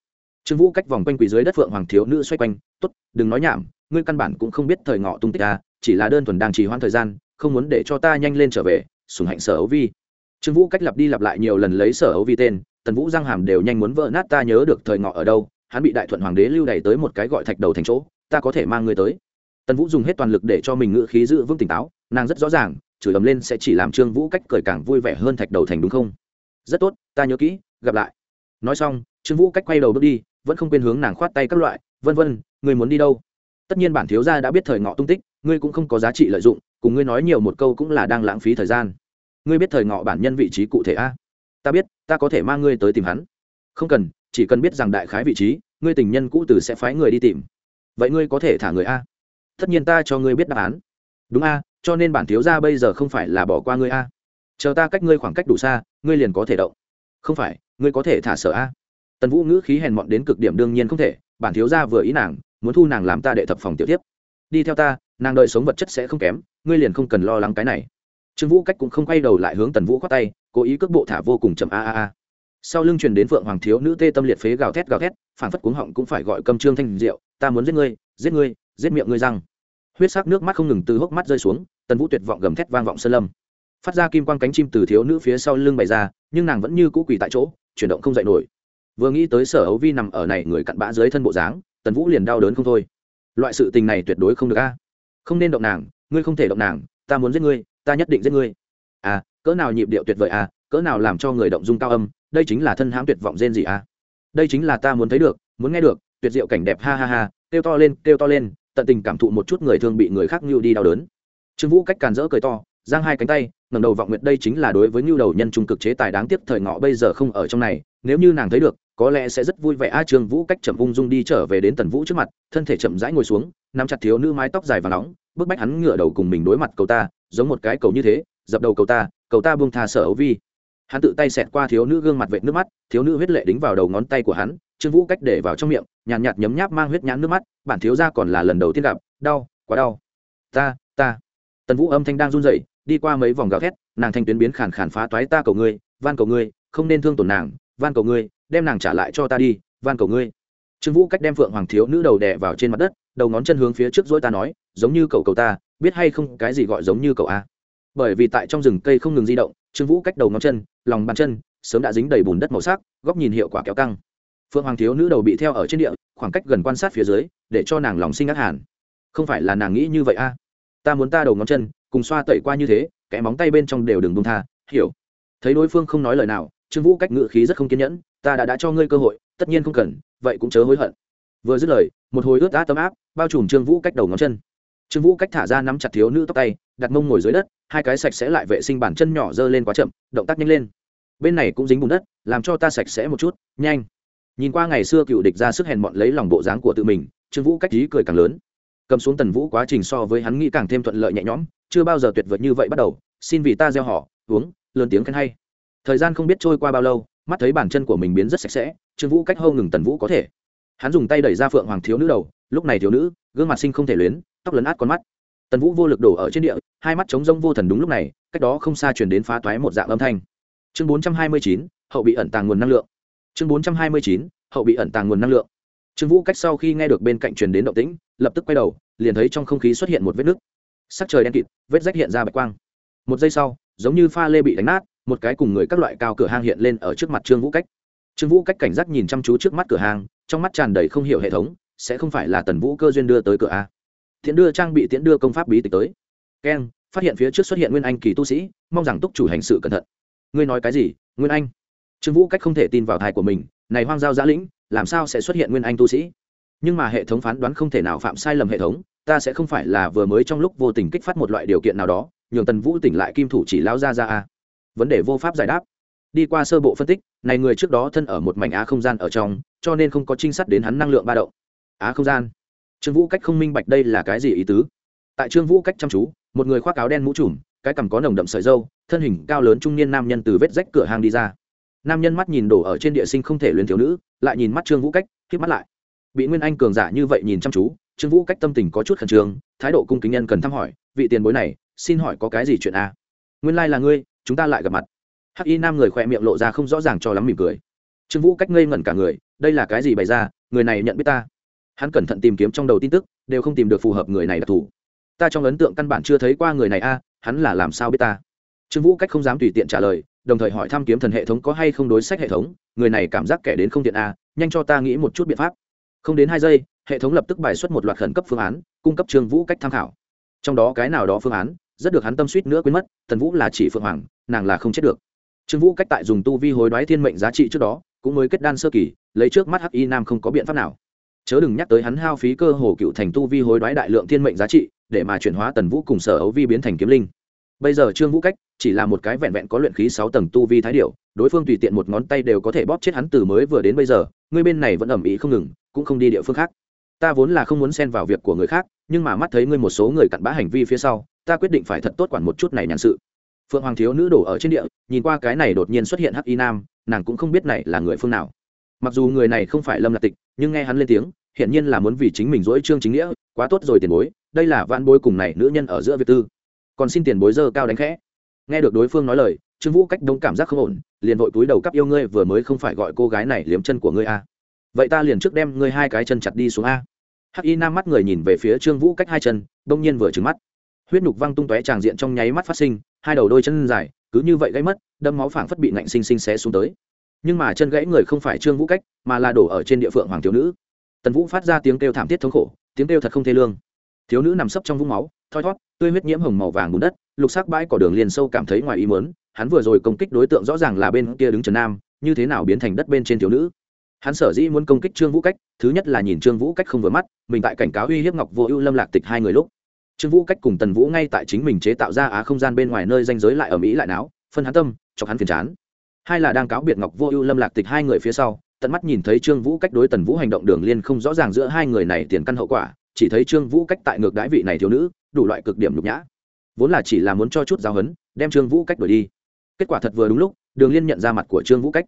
Trương vũ cách vòng quanh quỳ dưới đất phượng hoàng thiếu nữ xoay quanh t ố t đừng nói nhảm, ngươi căn bản cũng không biết thời ngọ tung tích ta chỉ là đơn thuần đang trì hoãn thời gian, không muốn để cho ta nhanh lên trở về sùng hạnh sở ấu vi. Trương vũ cách lặp đi lặp lại nhiều lần lấy sở ấu vi tên tần vũ giang hàm đều nhanh muốn vỡ nát ta nhớ được thời ngọ ở đâu, hắn bị đại thuận hoàng đế lưu đày tới một cái gọi thạch đầu thành chỗ, ta có thể mang ngươi tới. Tần vũ dùng hết toàn lực để cho mình ngự khí giữ vững tỉnh táo, nàng rất rõ ràng, chửi ầm lên sẽ chỉ làm trương vũ cách cười càng vui vẻ hơn thạch đầu thành đúng không? Rất tốt, ta nhớ kỹ, gặp lại. Nói xong, trương vũ cách quay đầu bước đi, vẫn không quên hướng nàng khoát tay các loại, vân vân người muốn đi đâu? Tất nhiên bản thiếu gia đã biết thời ngọ tung tích, ngươi cũng không có giá trị lợi dụng, cùng ngươi nói nhiều một câu cũng là đang lãng phí thời gian. Ngươi biết thời ngọ bản nhân vị trí cụ thể a? Ta biết, ta có thể mang ngươi tới tìm hắn. Không cần, chỉ cần biết rằng đại khái vị trí, ngươi tình nhân cũ tử sẽ phái người đi tìm. Vậy ngươi có thể thả người a. Tất nhiên ta cho ngươi biết đáp án. Đúng a, cho nên bản thiếu gia bây giờ không phải là bỏ qua ngươi a. Chờ ta cách ngươi khoảng cách đủ xa, ngươi liền có thể động. Không phải, ngươi có thể thả sở a. Tần vũ ngữ khí hèn mọn đến cực điểm đương nhiên không thể, bản thiếu gia vừa ý nàng, muốn thu nàng làm ta đệ thập phòng tiểu tiếp. Đi theo ta, nàng đợi sống vật chất sẽ không kém, ngươi liền không cần lo lắng cái này trương vũ cách cũng không quay đầu lại hướng tần vũ khoát tay, cố ý cước bộ thả vô cùng chậm, a a a. Sau lưng truyền đến phượng hoàng thiếu nữ tê tâm liệt phế gào thét gào thét phản phất cuống họng cũng phải gọi cầm trương thanh diệu ta muốn giết ngươi giết ngươi, giết miệng ngươi răng. Huyết sắc nước mắt không ngừng từ hốc mắt rơi xuống, tần vũ tuyệt vọng gầm thét vang vọng sơn lâm. Phát ra kim quang cánh chim từ thiếu nữ phía sau lưng bày ra, nhưng nàng vẫn như cũ quỳ tại chỗ, chuyển động không dậy nổi. Vừa nghĩ tới sở ấu vi nằm ở này người cặn bã dưới thân bộ dáng, tần vũ liền đau đớn không thôi. Loại sự tình này tuyệt đối không được a. Không nên động nàng, ngươi không thể động nàng, ta muốn giết ngươi ta nhất định giết ngươi. À cỡ nào nhịp điệu tuyệt vời à cỡ nào làm cho người động dung cao âm, đây chính là thân hãm tuyệt vọng rên gì à. Đây chính là ta muốn thấy được, muốn nghe được, tuyệt diệu cảnh đẹp, ha ha ha, kêu to lên, kêu to lên, tận tình cảm thụ một chút người thương bị người khác như đi đau đớn. Trương vũ cách càn rỡ cười to, giang hai cánh tay, ngẩng đầu vọng nguyện đây chính là đối với nhu đầu nhân trung cực chế tài đáng tiếc thời ngọ bây giờ không ở trong này, nếu như nàng thấy được, có lẽ sẽ rất vui vẻ a. Trương vũ cách chậm ung dung đi trở về đến tần vũ trước mặt, thân thể chậm rãi ngồi xuống, nắm chặt thiếu nữ mái tóc dài và nóng, bức bách hắn ngựa đầu cùng mình đối mặt cầu ta giống một cái cầu như thế dập đầu cầu ta cầu ta buông tha sở ấu vi. Hắn tự tay xẹt qua thiếu nữ gương mặt vệ nước mắt thiếu nữ huyết lệ đính vào đầu ngón tay của hắn trương vũ cách để vào trong miệng nhàn nhạt, nhạt nhấm nháp mang huyết nhãn nước mắt bản thiếu ra còn là lần đầu tiên gặp đau quá đau. Ta ta. Tần vũ âm thanh đang run rẩy đi qua mấy vòng gào thét nàng thanh tuyến biến khàn khàn phá toái ta cầu ngươi van cầu ngươi không nên thương tổn nàng van cầu ngươi đem nàng trả lại cho ta đi van cầu ngươi. Trương vũ cách đem phượng hoàng thiếu nữ đầu đè vào trên mặt đất đầu ngón chân hướng phía trước dỗi ta nói giống như cầu cầu ta biết hay không cái gì gọi giống như cậu a? Bởi vì tại trong rừng cây không ngừng di động, trương vũ cách đầu ngón chân, lòng bàn chân, sớm đã dính đầy bùn đất màu sắc, góc nhìn hiệu quả kéo căng. Phượng hoàng thiếu nữ đầu bị theo ở trên địa, khoảng cách gần quan sát phía dưới, để cho nàng lòng sinh ác hàn. Không phải là nàng nghĩ như vậy a? Ta muốn ta đầu ngón chân, cùng xoa tẩy qua như thế cái móng tay bên trong đều đừng bông tha, hiểu? Thấy đối phương không nói lời nào, trương vũ cách ngự khí rất không kiên nhẫn, ta đã đã cho ngươi cơ hội, tất nhiên không cần, vậy cũng chớ hối hận. Vừa dứt lời, một hồi ướt át tấm áp, bao trùm trương vũ cách đầu ngón chân trương vũ cách thả ra nắm chặt thiếu nữ tóc tay, đặt mông ngồi dưới đất, hai cái sạch sẽ lại vệ sinh bản chân nhỏ dơ lên quá chậm, động tác nhanh lên. Bên này cũng dính bùn đất, làm cho ta sạch sẽ một chút, nhanh. Nhìn qua ngày xưa cựu địch ra sức hèn mọn lấy lòng bộ dáng của tự mình, trương vũ cách trí cười càng lớn. Cầm xuống tần vũ quá trình so với hắn nghĩ càng thêm thuận lợi nhẹ nhõm, chưa bao giờ tuyệt vời như vậy bắt đầu, xin vì ta gieo họ, uống, lớn tiếng khen hay. Thời gian không biết trôi qua bao lâu, mắt thấy bàn chân của mình biến rất sạch sẽ, trương vũ cách hâu ngừng tần vũ có thể. Hắn dùng tay đẩy ra phượng hoàng thiếu nữ đầu, lúc này thiếu nữ, gương mặt sinh không thể luyến tóc lấn át con mắt. Tần vũ vô lực đổ ở trên địa, hai mắt trống rông vô thần đúng lúc này, cách đó không xa chuyển đến phá toái một dạng âm thanh. Chương bốn trăm hai mươi chín, hậu bị ẩn tàng nguồn năng lượng. Chương bốn trăm hai mươi chín, hậu bị ẩn tàng nguồn năng lượng. Trương vũ cách sau khi nghe được bên cạnh truyền đến động tĩnh, lập tức quay đầu, liền thấy trong không khí xuất hiện một vết nứt. Sắc trời đen kịt, vết rách hiện ra bạch quang. Một giây sau, giống như pha lê bị đánh nát, một cái cùng người các loại cao cửa hàng hiện lên ở trước mặt trương vũ cách. Trương vũ cách cảnh giác nhìn chăm chú trước mắt cửa hàng trong mắt tràn đầy không hiểu hệ thống, sẽ không phải là tần vũ cơ duyên đưa tới cửa a. Tiễn đưa trang bị tiễn đưa công pháp bí tịch tới. Keng phát hiện phía trước xuất hiện nguyên anh kỳ tu sĩ, mong rằng túc chủ hành sự cẩn thận. Ngươi nói cái gì, nguyên anh? Trương vũ cách không thể tin vào thai của mình, này hoang giao giã lĩnh, làm sao sẽ xuất hiện nguyên anh tu sĩ? Nhưng mà hệ thống phán đoán không thể nào phạm sai lầm hệ thống, ta sẽ không phải là vừa mới trong lúc vô tình kích phát một loại điều kiện nào đó, nhường tần vũ tỉnh lại kim thủ chỉ lao ra ra a. Vấn đề vô pháp giải đáp. Đi qua sơ bộ phân tích, này người trước đó thân ở một mảnh á không gian ở trong, cho nên không có trinh sát đến hắn năng lượng ba động. Á không gian trương vũ cách không minh bạch đây là cái gì ý tứ. Tại trương vũ cách chăm chú, một người khoác áo đen mũ trùm, cái cằm có nồng đậm sợi dâu thân hình cao lớn trung niên nam nhân từ vết rách cửa hàng đi ra. Nam nhân mắt nhìn đổ ở trên địa sinh không thể luyến thiếu nữ, lại nhìn mắt trương vũ cách k mắt lại. Bị nguyên anh cường giả như vậy nhìn chăm chú, trương vũ cách tâm tình có chút khẩn trương, thái độ cung kính nhân cần thăm hỏi, vị tiền bối này, xin hỏi có cái gì chuyện a nguyên lai là ngươi, chúng ta lại gặp mặt. Hắc y nam người khỏe miệng lộ ra không rõ ràng cho lắm mỉm cười. Trương vũ cách ngây ngẩn cả người, đây là cái gì bày ra, người này nhận biết ta? Hắn cẩn thận tìm kiếm trong đầu tin tức, đều không tìm được phù hợp người này đặc thù. Ta trong ấn tượng căn bản chưa thấy qua người này a, hắn là làm sao biết ta? Trương vũ cách không dám tùy tiện trả lời, đồng thời hỏi thăm kiếm thần hệ thống có hay không đối sách hệ thống. Người này cảm giác kẻ đến không tiện a, nhanh cho ta nghĩ một chút biện pháp. Không đến hai giây, hệ thống lập tức bài xuất một loạt khẩn cấp phương án, cung cấp trương vũ cách tham khảo. Trong đó cái nào đó phương án, rất được hắn tâm suýt nữa quên mất, tần vũ là chỉ phượng hoàng, nàng là không chết được. Trương vũ cách tại dùng tu vi hối đoái thiên mệnh giá trị trước đó, cũng mới kết đan sơ kỳ, lấy trước mắt hắc y nam không có biện pháp nào chớ đừng nhắc tới hắn hao phí cơ hồ cựu thành tu vi hối đoái đại lượng thiên mệnh giá trị, để mà chuyển hóa tần vũ cùng sở ấu vi biến thành kiếm linh. Bây giờ trương vũ cách chỉ là một cái vẹn vẹn có luyện khí sáu tầng tu vi thái điệu đối phương tùy tiện một ngón tay đều có thể bóp chết hắn từ mới vừa đến bây giờ ngươi bên này vẫn ẩm ý không ngừng, cũng không đi địa phương khác. Ta vốn là không muốn xen vào việc của người khác, nhưng mà mắt thấy ngươi một số người cặn bã hành vi phía sau, ta quyết định phải thật tốt quản một chút này nhàn sự. Phượng hoàng thiếu nữ đổ ở trên địa, nhìn qua cái này đột nhiên xuất hiện hắc y nam, nàng cũng không biết này là người phương nào mặc dù người này không phải lâm lạc tịch, nhưng nghe hắn lên tiếng, hiển nhiên là muốn vì chính mình dỗi trương chính nghĩa, quá tốt rồi tiền bối, đây là vãn bối cùng này nữ nhân ở giữa việt tư. Còn xin tiền bối dơ cao đánh khẽ. Nghe được đối phương nói lời, trương vũ cách đống cảm giác không ổn, liền vội túi đầu cắp yêu ngươi, vừa mới không phải gọi cô gái này liếm chân của ngươi a à. vậy ta liền trước đem ngươi hai cái chân chặt đi xuống a. Hắc y nam mắt người nhìn về phía trương vũ cách hai chân, đông nhiên vừa trứng mắt. Huyết nhục văng tung tóe tràng diện trong nháy mắt phát sinh, hai đầu đôi chân dài, cứ như vậy gãy mất, đâm máu phảng phất bị nạnh sinh sinh xé xuống tới nhưng mà chân gãy người không phải trương vũ cách, mà là đổ ở trên địa phượng hoàng thiếu nữ. Tần vũ phát ra tiếng kêu thảm thiết thống khổ, tiếng kêu thật không thê lương. Thiếu nữ nằm sấp trong vũng máu, thoi thót, tươi huyết nhiễm hồng màu vàng bùn đất, lục sắc bãi cỏ đường liền sâu cảm thấy ngoài ý mớn hắn vừa rồi công kích đối tượng rõ ràng là bên kia đứng trần nam, như thế nào biến thành đất bên trên thiếu nữ? Hắn sở dĩ muốn công kích trương vũ cách, thứ nhất là nhìn trương vũ cách không vừa mắt, mình tại cảnh cáo uy hiếp ngọc vô ưu lâm lạc tịch hai người lúc. Trương vũ cách cùng tần vũ ngay tại chính mình chế tạo ra á không gian bên ngoài nơi danh giới lại ở mỹ lại não phân hắn tâm, chọc hắn phiền chán hai là đang cáo biệt ngọc vô ưu lâm lạc tịch hai người phía sau, tận mắt nhìn thấy trương vũ cách đối tần vũ hành động đường liên không rõ ràng giữa hai người này tiền căn hậu quả, chỉ thấy trương vũ cách tại ngược đãi vị này thiếu nữ, đủ loại cực điểm nhục nhã. Vốn là chỉ là muốn cho chút giáo hấn, đem trương vũ cách đuổi đi. Kết quả thật vừa đúng lúc, đường liên nhận ra mặt của trương vũ cách.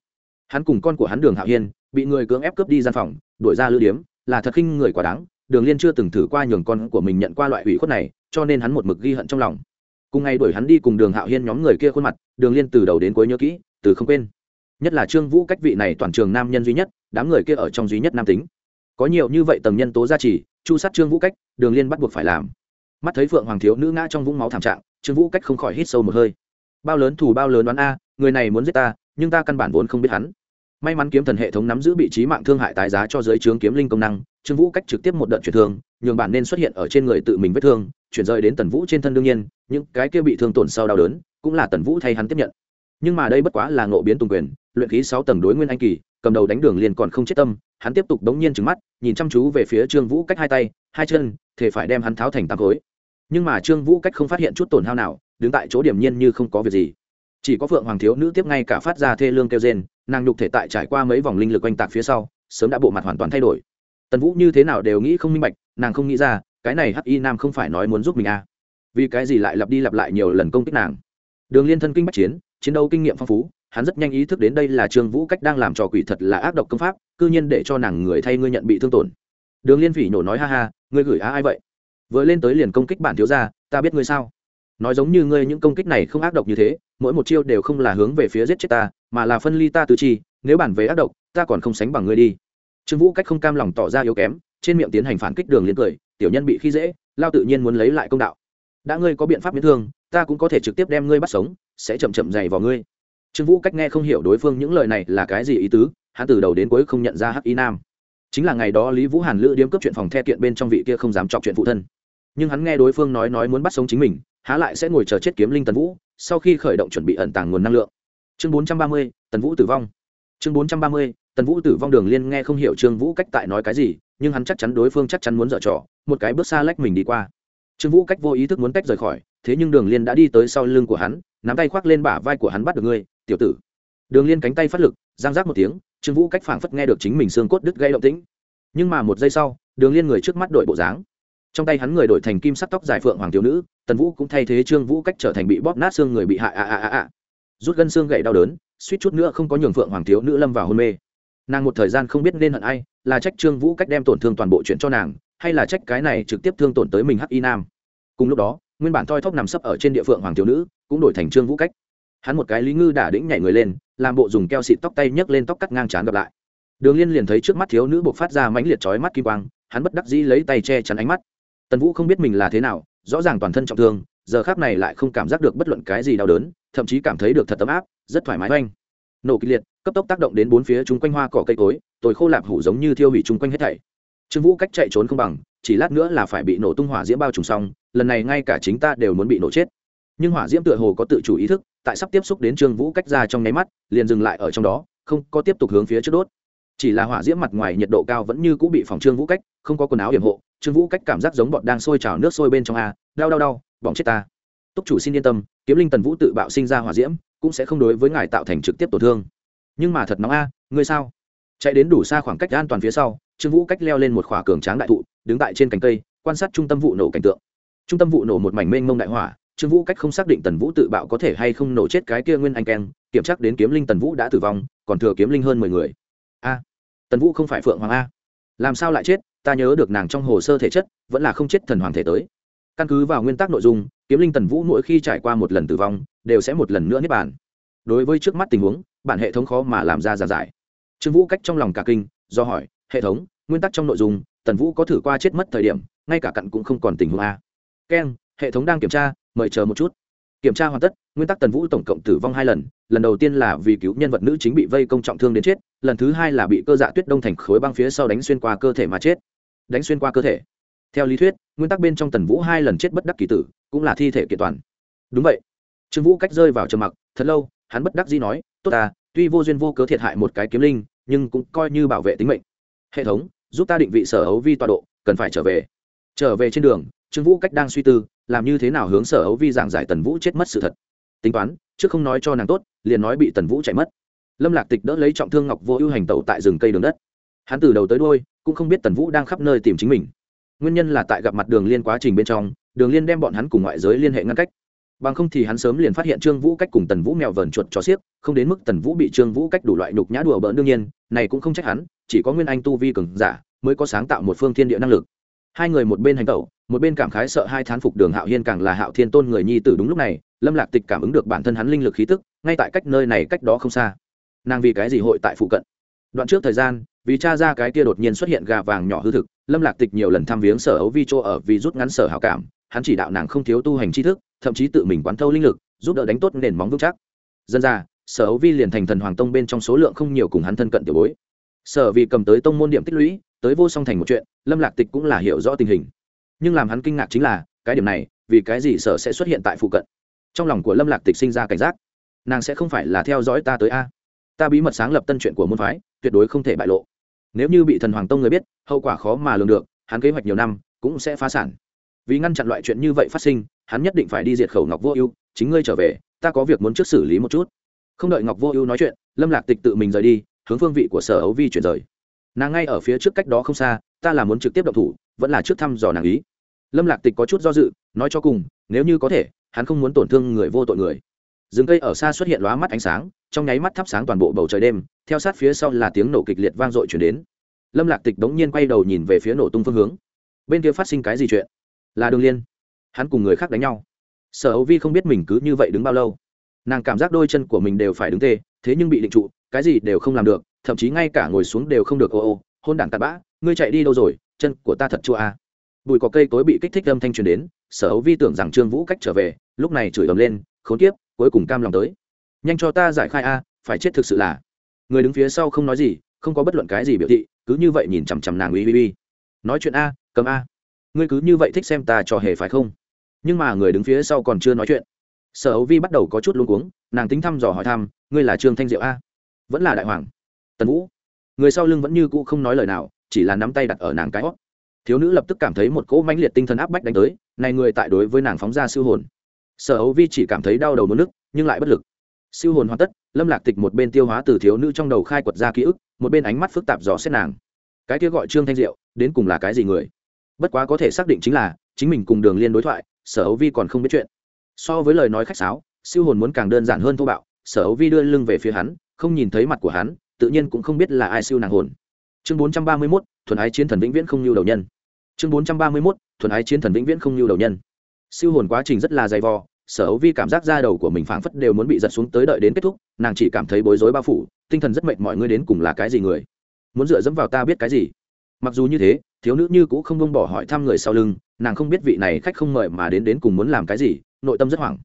Hắn cùng con của hắn đường hạo hiên, bị người cưỡng ép cướp đi gian phòng, đuổi ra lữ điếm, là thật khinh người quá đáng, đường liên chưa từng thử qua nhường con của mình nhận qua loại ủy khuất này, cho nên hắn một mực ghi hận trong lòng. Cùng ngày đuổi hắn đi cùng đường hạo hiên nhóm người kia khuôn mặt, đường liên từ đầu đến cuối nhớ kỹ từ không quên. Nhất là trương vũ cách vị này toàn trường nam nhân duy nhất, đám người kia ở trong duy nhất nam tính. Có nhiều như vậy tầng nhân tố gia trì, chu sát trương vũ cách, đường liên bắt buộc phải làm. Mắt thấy phượng hoàng thiếu nữ ngã trong vũng máu thảm trạng, trương vũ cách không khỏi hít sâu một hơi. Bao lớn thù bao lớn đoán a, người này muốn giết ta, nhưng ta căn bản vốn không biết hắn. May mắn kiếm thần hệ thống nắm giữ vị trí mạng thương hại tái giá cho giới trướng kiếm linh công năng, trương vũ cách trực tiếp một đợt chuyển thương, nhường bản nên xuất hiện ở trên người tự mình vết thương, chuyển rời đến tần vũ trên thân đương nhiên, những cái kia bị thương tổn sau đau đớn, cũng là tần vũ thay hắn tiếp nhận nhưng mà đây bất quá là ngộ biến tùng quyền, luyện khí sáu tầng đối nguyên anh kỳ, cầm đầu đánh đường liền còn không chết tâm, hắn tiếp tục đống nhiên trừng mắt, nhìn chăm chú về phía trương vũ cách hai tay, hai chân, thể phải đem hắn tháo thành tám khối. Nhưng mà trương vũ cách không phát hiện chút tổn hao nào, đứng tại chỗ điểm nhiên như không có việc gì. Chỉ có phượng hoàng thiếu nữ tiếp ngay cả phát ra thê lương kêu rên, nàng nhục thể tại trải qua mấy vòng linh lực oanh tạc phía sau, sớm đã bộ mặt hoàn toàn thay đổi. Tần vũ như thế nào đều nghĩ không minh bạch, nàng không nghĩ ra, cái này hắc y nam không phải nói muốn giúp mình à? Vì cái gì lại lặp đi lặp lại nhiều lần công kích nàng? Đường liên thân kinh bách chiến chiến đấu kinh nghiệm phong phú, hắn rất nhanh ý thức đến đây là trương vũ cách đang làm trò quỷ thật là ác độc công pháp, cư nhiên để cho nàng người thay ngươi nhận bị thương tổn. Đường liên phỉ nhổ nói ha ha, ngươi gửi á ai vậy? Vừa lên tới liền công kích bản thiếu gia, ta biết ngươi sao? Nói giống như ngươi những công kích này không ác độc như thế, mỗi một chiêu đều không là hướng về phía giết chết ta, mà là phân ly ta tứ chi, nếu bản về ác độc, ta còn không sánh bằng ngươi đi. Trương vũ cách không cam lòng tỏ ra yếu kém, trên miệng tiến hành phản kích đường liên cười, tiểu nhân bị khi dễ, lao tự nhiên muốn lấy lại công đạo. Đã ngươi có biện pháp miễn thương ta cũng có thể trực tiếp đem ngươi bắt sống, sẽ chậm chậm dày vào ngươi. Trương vũ cách nghe không hiểu đối phương những lời này là cái gì ý tứ, hắn từ đầu đến cuối không nhận ra hắc y nam. Chính là ngày đó lý vũ hàn lữ điếm cướp chuyện phòng the kiện bên trong vị kia không dám chọc chuyện phụ thân. Nhưng hắn nghe đối phương nói nói muốn bắt sống chính mình, há lại sẽ ngồi chờ chết kiếm linh tần vũ, sau khi khởi động chuẩn bị ẩn tàng nguồn năng lượng. Chương bốn trăm ba mươi, tần vũ tử vong. Chương bốn trăm ba mươi, tần vũ tử vong đường liên nghe không hiểu trương vũ cách tại nói cái gì, nhưng hắn chắc chắn đối phương chắc chắn muốn dở trò, một cái bước xa lách mình đi qua trương vũ cách vô ý thức muốn cách rời khỏi, thế nhưng đường liên đã đi tới sau lưng của hắn, nắm tay khoác lên bả vai của hắn bắt được ngươi, tiểu tử. Đường liên cánh tay phát lực, giang giác một tiếng, trương vũ cách phảng phất nghe được chính mình xương cốt đứt gây động tĩnh. Nhưng mà một giây sau, đường liên người trước mắt đổi bộ dáng. Trong tay hắn người đổi thành kim sắc tóc dài phượng hoàng thiếu nữ, tần vũ cũng thay thế trương vũ cách trở thành bị bóp nát xương người bị hại a a a a. Rút gân xương gậy đau đớn, suýt chút nữa không có nhường phượng hoàng thiếu nữ lâm vào hôn mê. Nàng một thời gian không biết nên hận ai, là trách trương vũ cách đem tổn thương toàn bộ chuyện cho nàng hay là trách cái này trực tiếp thương tổn tới mình hắc y nam. Cùng lúc đó, nguyên bản thoi thóp nằm sấp ở trên địa phượng hoàng thiếu nữ, cũng đổi thành trương vũ cách. Hắn một cái lý ngư đả đĩnh nhảy người lên, làm bộ dùng keo xịt tóc tay nhấc lên tóc cắt ngang trán gặp lại. Đường liên liền thấy trước mắt thiếu nữ buộc phát ra mãnh liệt chói mắt kim quang, hắn bất đắc dĩ lấy tay che chắn ánh mắt. Tần vũ không biết mình là thế nào, rõ ràng toàn thân trọng thương, giờ khác này lại không cảm giác được bất luận cái gì đau đớn, thậm chí cảm thấy được thật ấm áp, rất thoải mái oanh. Nổ kịch liệt, cấp tốc tác động đến bốn phía chung quanh hoa cỏ cây cối, tồi khô lạp hủ giống như thiêu hủy chung quanh hết thảy trương vũ cách chạy trốn không bằng, chỉ lát nữa là phải bị nổ tung hỏa diễm bao trùm xong, lần này ngay cả chính ta đều muốn bị nổ chết. Nhưng hỏa diễm tựa hồ có tự chủ ý thức, tại sắp tiếp xúc đến trương vũ cách ra trong nháy mắt, liền dừng lại ở trong đó, không có tiếp tục hướng phía trước đốt. Chỉ là hỏa diễm mặt ngoài nhiệt độ cao vẫn như cũng bị phòng trương vũ cách, không có quần áo hiểm hộ, trương vũ cách cảm giác giống bọn đang sôi trào nước sôi bên trong a, đau đau đau, bỏng chết ta. Túc chủ xin yên tâm, kiếm linh tần vũ tự bạo sinh ra hỏa diễm, cũng sẽ không đối với ngài tạo thành trực tiếp tổn thương. Nhưng mà thật nóng a, ngươi sao? Chạy đến đủ xa khoảng cách an toàn phía sau trương vũ cách leo lên một khỏa cường tráng đại thụ, đứng tại trên cành cây, quan sát trung tâm vụ nổ cảnh tượng. Trung tâm vụ nổ một mảnh mênh mông đại hỏa, trương vũ cách không xác định tần vũ tự bạo có thể hay không nổ chết cái kia nguyên anh keng, kiểm tra đến kiếm linh tần vũ đã tử vong, còn thừa kiếm linh hơn mười người. A, tần vũ không phải phượng hoàng a. Làm sao lại chết, ta nhớ được nàng trong hồ sơ thể chất, vẫn là không chết thần hoàng thể tới. Căn cứ vào nguyên tắc nội dung, kiếm linh tần vũ mỗi khi trải qua một lần tử vong, đều sẽ một lần nữa niết bản đối với trước mắt tình huống, bản hệ thống khó mà làm ra giả giải. Trương vũ cách trong lòng cả kinh, do hỏi hệ thống, nguyên tắc trong nội dung, tần vũ có thử qua chết mất thời điểm, ngay cả cặn cũng không còn tình huống a. Keng, hệ thống đang kiểm tra, mời chờ một chút. Kiểm tra hoàn tất, nguyên tắc tần vũ tổng cộng tử vong hai lần lần đầu tiên là vì cứu nhân vật nữ chính bị vây công trọng thương đến chết, lần thứ hai là bị cơ dạ tuyết đông thành khối băng phía sau đánh xuyên qua cơ thể mà chết. Đánh xuyên qua cơ thể. Theo lý thuyết, nguyên tắc bên trong tần vũ hai lần chết bất đắc kỳ tử, cũng là thi thể kiện toàn. Đúng vậy. Trương vũ cách rơi vào trầm mặc, thật lâu, hắn bất đắc dĩ nói, tốt ta, tuy vô duyên vô cớ thiệt hại một cái kiếm linh, nhưng cũng coi như bảo vệ tính mệnh hệ thống, giúp ta định vị sở hấu vi tọa độ, cần phải trở về. Trở về trên đường, trương vũ cách đang suy tư, làm như thế nào hướng sở hấu vi giảng giải tần vũ chết mất sự thật. Tính toán, trước không nói cho nàng tốt, liền nói bị tần vũ chạy mất. Lâm lạc tịch đỡ lấy trọng thương ngọc vô ưu hành tẩu tại rừng cây đường đất. Hắn từ đầu tới đôi cũng không biết tần vũ đang khắp nơi tìm chính mình. Nguyên nhân là tại gặp mặt đường liên quá trình bên trong, đường liên đem bọn hắn cùng ngoại giới liên hệ ngăn cách. Bằng không thì hắn sớm liền phát hiện trương vũ cách cùng tần vũ mèo vờn chuột cho xiếc, không đến mức tần vũ bị trương vũ cách đủ loại nhục nhã đùa bỡn đương nhiên, này cũng không trách hắn chỉ có nguyên anh tu vi cường giả mới có sáng tạo một phương thiên địa năng lực. Hai người một bên hành tẩu, một bên cảm khái sợ hai thán phục đường hạo hiên càng là hạo thiên tôn người nhi tử đúng lúc này, lâm lạc tịch cảm ứng được bản thân hắn linh lực khí tức, ngay tại cách nơi này cách đó không xa. Nàng vì cái gì hội tại phụ cận? Đoạn trước thời gian, vì cha ra cái kia đột nhiên xuất hiện gà vàng nhỏ hư thực, lâm lạc tịch nhiều lần thăm viếng sở ấu vi chỗ ở vì rút ngắn sở hảo cảm, hắn chỉ đạo nàng không thiếu tu hành tri thức, thậm chí tự mình quán thâu linh lực, giúp đỡ đánh tốt nền móng vững chắc. Dân ra, sở ấu vi liền thành thần hoàng tông bên trong số lượng không nhiều cùng hắn thân cận tiểu bối sở vì cầm tới tông môn điểm tích lũy, tới vô song thành một chuyện, lâm lạc tịch cũng là hiểu rõ tình hình. Nhưng làm hắn kinh ngạc chính là, cái điểm này, vì cái gì sở sẽ xuất hiện tại phụ cận? Trong lòng của lâm lạc tịch sinh ra cảnh giác. Nàng sẽ không phải là theo dõi ta tới a. Ta bí mật sáng lập tân chuyện của môn phái, tuyệt đối không thể bại lộ. Nếu như bị thần hoàng tông người biết, hậu quả khó mà lường được, hắn kế hoạch nhiều năm, cũng sẽ phá sản. Vì ngăn chặn loại chuyện như vậy phát sinh, hắn nhất định phải đi diệt khẩu ngọc vô ưu, chính ngươi trở về, ta có việc muốn trước xử lý một chút. Không đợi ngọc vô ưu nói chuyện, lâm lạc tịch tự mình rời đi hướng phương vị của sở ấu vi chuyển rời. Nàng ngay ở phía trước cách đó không xa, ta là muốn trực tiếp động thủ, vẫn là trước thăm dò nàng ý. Lâm lạc tịch có chút do dự, nói cho cùng, nếu như có thể, hắn không muốn tổn thương người vô tội người. Rừng cây ở xa xuất hiện lóa mắt ánh sáng, trong nháy mắt thắp sáng toàn bộ bầu trời đêm, theo sát phía sau là tiếng nổ kịch liệt vang dội chuyển đến. Lâm lạc tịch đống nhiên quay đầu nhìn về phía nổ tung phương hướng. Bên kia phát sinh cái gì chuyện? Là đường liên. Hắn cùng người khác đánh nhau. Sở ấu vi không biết mình cứ như vậy đứng bao lâu. Nàng cảm giác đôi chân của mình đều phải đứng tê, thế nhưng bị định trụ cái gì đều không làm được, thậm chí ngay cả ngồi xuống đều không được, ô ô, hôn đản tạt bã, ngươi chạy đi đâu rồi, chân của ta thật chua a à. bụi có cây tối bị kích thích âm thanh truyền đến, sở ấu vi tưởng rằng trương vũ cách trở về, lúc này chửi ầm lên, khốn kiếp, cuối cùng cam lòng tới. Nhanh cho ta giải khai a, phải chết thực sự là. Người đứng phía sau không nói gì, không có bất luận cái gì biểu thị, cứ như vậy nhìn chằm chằm nàng uy uy uy. Nói chuyện a, cầm a. Ngươi cứ như vậy thích xem ta trò hề phải không? Nhưng mà người đứng phía sau còn chưa nói chuyện. Sở ấu vi bắt đầu có chút luống cuống, nàng tính thăm dò hỏi thăm, ngươi là trương thanh diệu a? Vẫn là đại hoàng. Tần vũ, người sau lưng vẫn như cũ không nói lời nào, chỉ là nắm tay đặt ở nàng cái hót. Thiếu nữ lập tức cảm thấy một cỗ mãnh liệt tinh thần áp bách đánh tới, này người tại đối với nàng phóng ra siêu hồn. Sở ấu vi chỉ cảm thấy đau đầu mất nước, nhưng lại bất lực. Siêu hồn hoàn tất, lâm lạc tịch một bên tiêu hóa từ thiếu nữ trong đầu khai quật ra ký ức, một bên ánh mắt phức tạp dò xét nàng. Cái kia gọi trương thanh diệu, đến cùng là cái gì người? Bất quá có thể xác định chính là, chính mình cùng đường liên đối thoại, sở ấu vi còn không biết chuyện. So với lời nói khách sáo, siêu hồn muốn càng đơn giản hơn thô bạo, sở ấu vi đưa lưng về phía hắn không nhìn thấy mặt của hắn, tự nhiên cũng không biết là ai siêu nàng hồn. Chương bốn trăm ba mươi mốt, thuần ái chiến thần vĩnh viễn không lưu đầu nhân. Chương bốn trăm ba mươi mốt, thuần ái chiến thần vĩnh viễn không lưu đầu nhân. Siêu hồn quá trình rất là dày vò, sở hữu vi cảm giác da đầu của mình phảng phất đều muốn bị giật xuống tới đợi đến kết thúc, nàng chỉ cảm thấy bối rối bao phủ, tinh thần rất mệt mọi người đến cùng là cái gì người? Muốn dựa dẫm vào ta biết cái gì? Mặc dù như thế, thiếu nữ như cũng không bông bỏ hỏi thăm người sau lưng, nàng không biết vị này khách không mời mà đến đến cùng muốn làm cái gì, nội tâm rất hoảng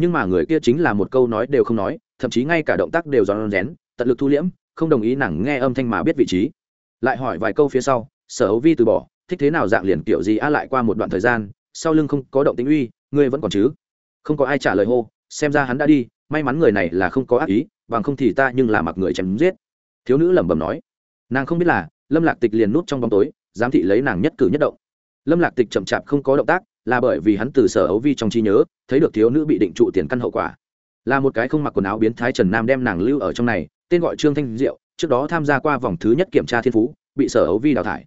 nhưng mà người kia chính là một câu nói đều không nói, thậm chí ngay cả động tác đều giòn rén, tận lực thu liễm, không đồng ý nàng nghe âm thanh mà biết vị trí. Lại hỏi vài câu phía sau, sở hữu vi từ bỏ, thích thế nào dạng liền kiểu gì a lại qua một đoạn thời gian, sau lưng không có động tĩnh uy, ngươi vẫn còn chứ? Không có ai trả lời hô, xem ra hắn đã đi, may mắn người này là không có ác ý, bằng không thì ta nhưng là mặc người chém giết. Thiếu nữ lẩm bẩm nói. Nàng không biết là, lâm lạc tịch liền nút trong bóng tối, giám thị lấy nàng nhất cử nhất động. Lâm lạc tịch chậm chạp không có động tác là bởi vì hắn từ sở ấu vi trong trí nhớ, thấy được thiếu nữ bị định trụ tiền căn hậu quả. Là một cái không mặc quần áo biến thái trần nam đem nàng lưu ở trong này, tên gọi trương thanh diệu, trước đó tham gia qua vòng thứ nhất kiểm tra thiên phú, bị sở ấu vi đào thải.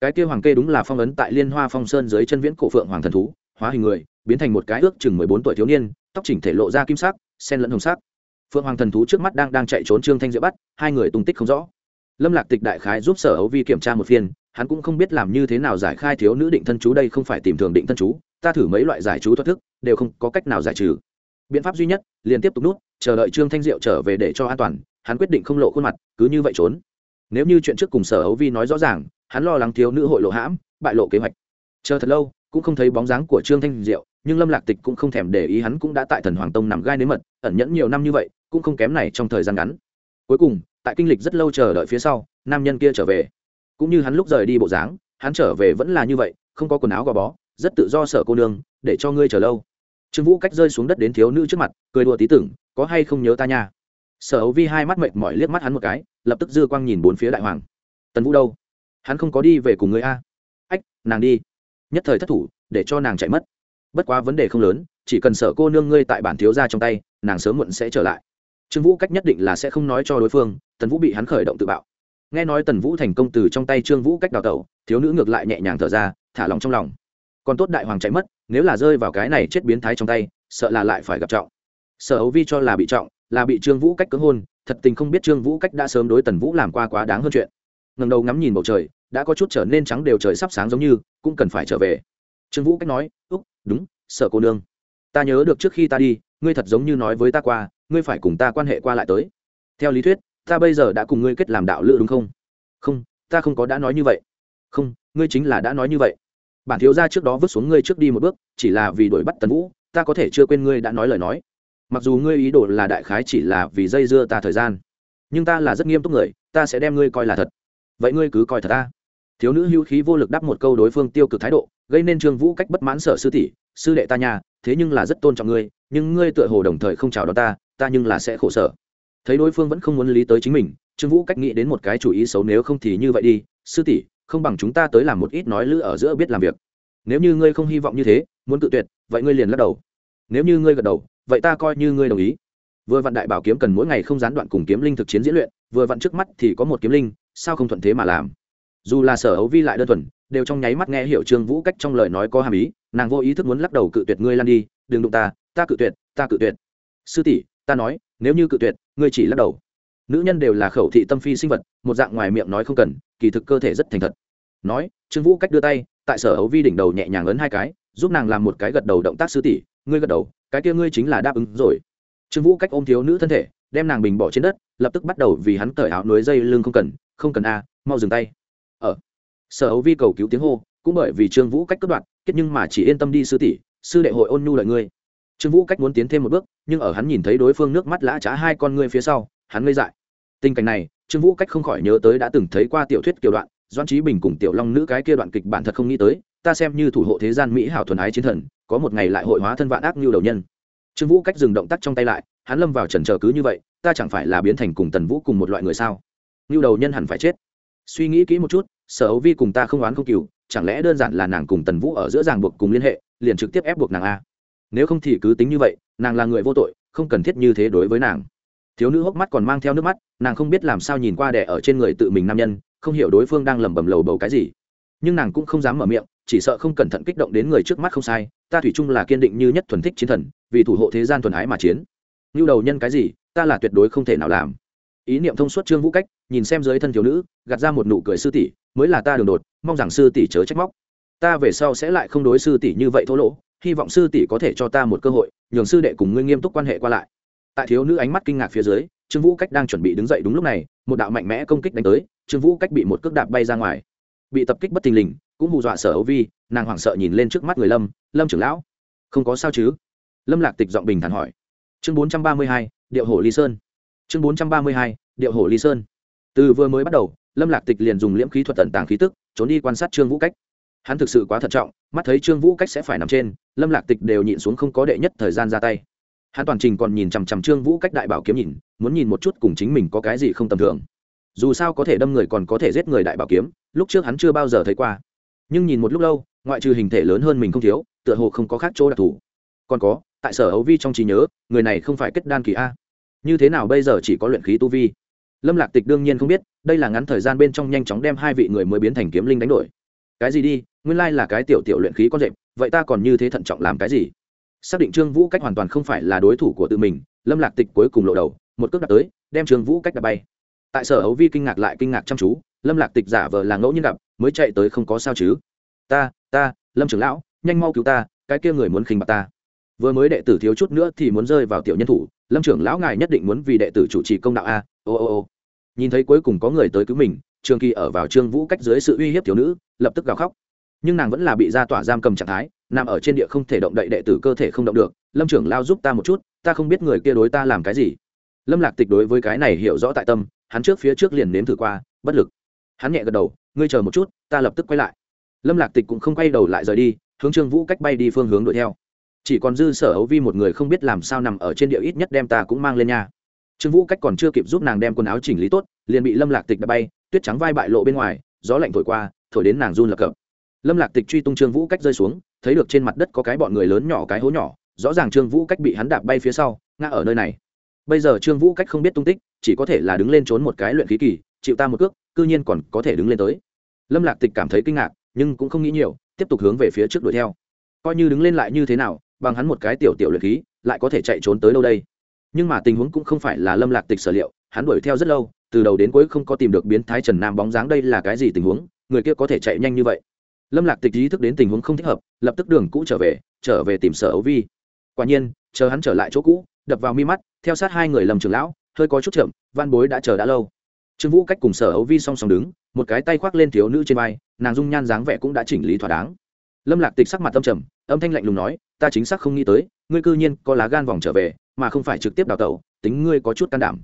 Cái kia hoàng kê đúng là phong ấn tại liên hoa phong sơn dưới chân viễn cổ phượng hoàng thần thú, hóa hình người, biến thành một cái ước chừng mười bốn tuổi thiếu niên, tóc chỉnh thể lộ ra kim sắc, sen lẫn hồng sắc. Phượng hoàng thần thú trước mắt đang đang chạy trốn trương thanh diệu bắt, hai người tung tích không rõ. Lâm lạc tịch đại khái giúp sở ấu vi kiểm tra một phiên hắn cũng không biết làm như thế nào giải khai thiếu nữ định thân chú đây không phải tìm thường định thân chú, ta thử mấy loại giải chú thoát thức, đều không có cách nào giải trừ. Biện pháp duy nhất, liền tiếp tục nút, chờ đợi trương thanh diệu trở về để cho an toàn, hắn quyết định không lộ khuôn mặt, cứ như vậy trốn. Nếu như chuyện trước cùng sở ấu vi nói rõ ràng, hắn lo lắng thiếu nữ hội lộ hãm, bại lộ kế hoạch. Chờ thật lâu, cũng không thấy bóng dáng của trương thanh diệu, nhưng lâm lạc tịch cũng không thèm để ý hắn cũng đã tại thần hoàng tông nằm gai nếm mật, ẩn nhẫn nhiều năm như vậy, cũng không kém này trong thời gian ngắn. Cuối cùng, tại kinh lịch rất lâu chờ đợi phía sau, nam nhân kia trở về cũng như hắn lúc rời đi bộ dáng, hắn trở về vẫn là như vậy, không có quần áo gò bó, rất tự do sở cô nương, để cho ngươi chờ lâu. Trương vũ cách rơi xuống đất đến thiếu nữ trước mặt, cười đùa tí tưởng, có hay không nhớ ta nha. Sở ấu vi hai mắt mệt mỏi liếc mắt hắn một cái, lập tức dư quang nhìn bốn phía đại hoàng. Tần vũ đâu? Hắn không có đi về cùng người a. Ách, nàng đi. Nhất thời thất thủ, để cho nàng chạy mất. Bất quá vấn đề không lớn, chỉ cần sợ cô nương ngươi tại bản thiếu ra trong tay, nàng sớm muộn sẽ trở lại. Trương vũ cách nhất định là sẽ không nói cho đối phương, tần vũ bị hắn khởi động tự bạo nghe nói tần vũ thành công từ trong tay trương vũ cách đào tẩu, thiếu nữ ngược lại nhẹ nhàng thở ra, thả lòng trong lòng. Còn tốt đại hoàng chạy mất, nếu là rơi vào cái này chết biến thái trong tay, sợ là lại phải gặp trọng. Sở hấu vi cho là bị trọng, là bị trương vũ cách cưỡng hôn, thật tình không biết trương vũ cách đã sớm đối tần vũ làm qua quá đáng hơn chuyện. Ngần đầu ngắm nhìn bầu trời, đã có chút trở nên trắng đều trời sắp sáng giống như, cũng cần phải trở về. Trương vũ cách nói, úc, đúng, sợ cô nương. Ta nhớ được trước khi ta đi, ngươi thật giống như nói với ta qua, ngươi phải cùng ta quan hệ qua lại tới. Theo lý thuyết ta bây giờ đã cùng ngươi kết làm đạo lữ đúng không? Không, ta không có đã nói như vậy. Không, ngươi chính là đã nói như vậy. Bản thiếu gia trước đó vứt xuống ngươi trước đi một bước, chỉ là vì đuổi bắt tần vũ, ta có thể chưa quên ngươi đã nói lời nói. Mặc dù ngươi ý đồ là đại khái chỉ là vì dây dưa ta thời gian, nhưng ta là rất nghiêm túc người, ta sẽ đem ngươi coi là thật. Vậy ngươi cứ coi thật ta. Thiếu nữ hữu khí vô lực đáp một câu đối phương tiêu cực thái độ, gây nên trương vũ cách bất mãn sở sư tỷ, sư đệ ta nhà, thế nhưng là rất tôn trọng ngươi, nhưng ngươi tựa hồ đồng thời không chào đón ta ta nhưng là sẽ khổ sở thấy đối phương vẫn không muốn lý tới chính mình, trương vũ cách nghĩ đến một cái chủ ý xấu nếu không thì như vậy đi, sư tỷ, không bằng chúng ta tới làm một ít nói lữ ở giữa biết làm việc. Nếu như ngươi không hy vọng như thế, muốn tự tuyệt, vậy ngươi liền lắc đầu. Nếu như ngươi gật đầu, vậy ta coi như ngươi đồng ý. Vừa vặn đại bảo kiếm cần mỗi ngày không gián đoạn cùng kiếm linh thực chiến diễn luyện, vừa vặn trước mắt thì có một kiếm linh, sao không thuận thế mà làm? Dù là sở ấu vi lại đơn thuần, đều trong nháy mắt nghe hiểu trương vũ cách trong lời nói có hàm ý, nàng vô ý thức muốn lắc đầu cự tuyệt ngươi lan đi, đừng đụng ta ta cự tuyệt, ta cự tuyệt. Sư tỷ, ta nói, nếu như cự tuyệt ngươi chỉ lắc đầu. Nữ nhân đều là khẩu thị tâm phi sinh vật, một dạng ngoài miệng nói không cần, kỳ thực cơ thể rất thành thật. Nói, trương vũ cách đưa tay, tại sở ấu vi đỉnh đầu nhẹ nhàng ấn hai cái, giúp nàng làm một cái gật đầu động tác sư tỷ, ngươi gật đầu, cái kia ngươi chính là đáp ứng rồi. Trương vũ cách ôm thiếu nữ thân thể, đem nàng bình bỏ trên đất, lập tức bắt đầu vì hắn cởi áo núi dây lưng không cần không cần a, mau dừng tay. Ở, sở ấu vi cầu cứu tiếng hô, cũng bởi vì trương vũ cách cất đoạn kết nhưng mà chỉ yên tâm đi sư tỷ, sư đệ hội ôn nhu lợi ngươi trương vũ cách muốn tiến thêm một bước, nhưng ở hắn nhìn thấy đối phương nước mắt lã trá hai con ngươi phía sau, hắn ngây dại. Tình cảnh này, trương vũ cách không khỏi nhớ tới đã từng thấy qua tiểu thuyết kiểu đoạn doan trí bình cùng tiểu long nữ cái kia đoạn kịch bản thật không nghĩ tới, ta xem như thủ hộ thế gian mỹ hảo thuần ái chiến thần, có một ngày lại hội hóa thân vạn ác như đầu nhân. Trương vũ cách dừng động tác trong tay lại, hắn lâm vào trần trờ cứ như vậy, ta chẳng phải là biến thành cùng tần vũ cùng một loại người sao? Như đầu nhân hẳn phải chết. Suy nghĩ kỹ một chút, sở ấu vi cùng ta không oán không cừu, chẳng lẽ đơn giản là nàng cùng tần vũ ở giữa ràng buộc cùng liên hệ, liền trực tiếp ép buộc nàng a? Nếu không thì cứ tính như vậy, nàng là người vô tội, không cần thiết như thế đối với nàng. Thiếu nữ hốc mắt còn mang theo nước mắt, nàng không biết làm sao nhìn qua đẻ ở trên người tự mình nam nhân, không hiểu đối phương đang lẩm bẩm lầu bầu cái gì. Nhưng nàng cũng không dám mở miệng, chỉ sợ không cẩn thận kích động đến người trước mắt không sai, ta thủy chung là kiên định như nhất thuần thích chiến thần, vì thủ hộ thế gian thuần ái mà chiến. Như đầu nhân cái gì, ta là tuyệt đối không thể nào làm. Ý niệm thông suốt trương vũ cách, nhìn xem dưới thân thiếu nữ, gạt ra một nụ cười sư tỷ, mới là ta đường đột, mong rằng sư tỷ chớ trách móc. Ta về sau sẽ lại không đối sư tỷ như vậy thô lỗ hy vọng sư tỷ có thể cho ta một cơ hội, nhường sư đệ cùng ngươi nghiêm túc quan hệ qua lại. Tại thiếu nữ ánh mắt kinh ngạc phía dưới, trương vũ cách đang chuẩn bị đứng dậy đúng lúc này, một đạo mạnh mẽ công kích đánh tới, trương vũ cách bị một cước đạp bay ra ngoài. Bị tập kích bất thình lình, cũng hù dọa sở ấu vi, nàng hoảng sợ nhìn lên trước mắt người lâm lâm trưởng lão, không có sao chứ? Lâm lạc tịch giọng bình thản hỏi. Chương bốn trăm ba mươi hai, điệu hổ ly sơn. Chương bốn trăm ba mươi hai, điệu hổ ly sơn. Từ vừa mới bắt đầu, lâm lạc tịch liền dùng liễm khí thuật tận tàng khí tức, trốn đi quan sát trương vũ cách hắn thực sự quá thận trọng, mắt thấy trương vũ cách sẽ phải nằm trên, lâm lạc tịch đều nhịn xuống không có đệ nhất thời gian ra tay. Hắn toàn trình còn nhìn chằm chằm trương vũ cách đại bảo kiếm nhìn, muốn nhìn một chút cùng chính mình có cái gì không tầm thường. Dù sao có thể đâm người còn có thể giết người đại bảo kiếm, lúc trước hắn chưa bao giờ thấy qua. Nhưng nhìn một lúc lâu, ngoại trừ hình thể lớn hơn mình không thiếu, tựa hồ không có khác chỗ đặc thù. Còn có, tại sở ấu vi trong trí nhớ, người này không phải kết đan kỳ a. Như thế nào bây giờ chỉ có luyện khí tu vi? Lâm lạc tịch đương nhiên không biết, đây là ngắn thời gian bên trong nhanh chóng đem hai vị người mới biến thành kiếm linh đánh đổi cái gì đi, nguyên lai là cái tiểu tiểu luyện khí con rệp, vậy ta còn như thế thận trọng làm cái gì? Xác định trương vũ cách hoàn toàn không phải là đối thủ của tự mình, lâm lạc tịch cuối cùng lộ đầu, một cước đặt tới, đem trương vũ cách đặt bay. Tại sở ấu vi kinh ngạc lại kinh ngạc chăm chú, lâm lạc tịch giả vờ là ngẫu nhiên gặp, mới chạy tới không có sao chứ. Ta ta, lâm trưởng lão, nhanh mau cứu ta, cái kia người muốn khinh bạc ta. Vừa mới đệ tử thiếu chút nữa thì muốn rơi vào tiểu nhân thủ, lâm trưởng lão ngài nhất định muốn vì đệ tử chủ trì công đạo a, ô ô ô. Nhìn thấy cuối cùng có người tới cứu mình trường kỳ ở vào trương vũ cách dưới sự uy hiếp thiếu nữ, lập tức gào khóc. Nhưng nàng vẫn là bị ra tỏa giam cầm trạng thái, nằm ở trên địa không thể động đậy đệ tử cơ thể không động được, lâm trưởng lao giúp ta một chút, ta không biết người kia đối ta làm cái gì. Lâm lạc tịch đối với cái này hiểu rõ tại tâm, hắn trước phía trước liền nếm thử qua, bất lực. Hắn nhẹ gật đầu, ngươi chờ một chút, ta lập tức quay lại. Lâm lạc tịch cũng không quay đầu lại rời đi, hướng trương vũ cách bay đi phương hướng đuổi theo. Chỉ còn dư sở ấu vi một người không biết làm sao nằm ở trên địa ít nhất đem ta cũng mang lên nhà trương vũ cách còn chưa kịp giúp nàng đem quần áo chỉnh lý tốt, liền bị lâm lạc tịch đã bay, tuyết trắng vai bại lộ bên ngoài, gió lạnh thổi qua, thổi đến nàng run lập cập. Lâm lạc tịch truy tung trương vũ cách rơi xuống, thấy được trên mặt đất có cái bọn người lớn nhỏ cái hố nhỏ, rõ ràng trương vũ cách bị hắn đạp bay phía sau, ngã ở nơi này. Bây giờ trương vũ cách không biết tung tích, chỉ có thể là đứng lên trốn một cái luyện khí kỳ, chịu ta một cước, cư nhiên còn có thể đứng lên tới. Lâm lạc tịch cảm thấy kinh ngạc, nhưng cũng không nghĩ nhiều, tiếp tục hướng về phía trước đuổi theo. Coi như đứng lên lại như thế nào, bằng hắn một cái tiểu tiểu luyện khí, lại có thể chạy trốn tới đâu đây? Nhưng mà tình huống cũng không phải là lâm lạc tịch sở liệu, hắn đuổi theo rất lâu, từ đầu đến cuối không có tìm được biến thái trần nam bóng dáng đây là cái gì tình huống, người kia có thể chạy nhanh như vậy. Lâm lạc tịch ý thức đến tình huống không thích hợp, lập tức đường cũ trở về trở về tìm sở ấu vi. Quả nhiên, chờ hắn trở lại chỗ cũ, đập vào mi mắt, theo sát hai người lầm trường lão, hơi có chút chậm, văn bối đã chờ đã lâu. Trương vũ cách cùng sở ấu vi song song đứng, một cái tay khoác lên thiếu nữ trên vai, nàng dung nhan dáng vẻ cũng đã chỉnh lý thỏa đáng. Lâm lạc tịch sắc mặt tâm trầm, âm thanh lạnh lùng nói, ta chính xác không nghĩ tới, ngươi cư nhiên có lá gan vòng trở về mà không phải trực tiếp đào tẩu, tính ngươi có chút can đảm.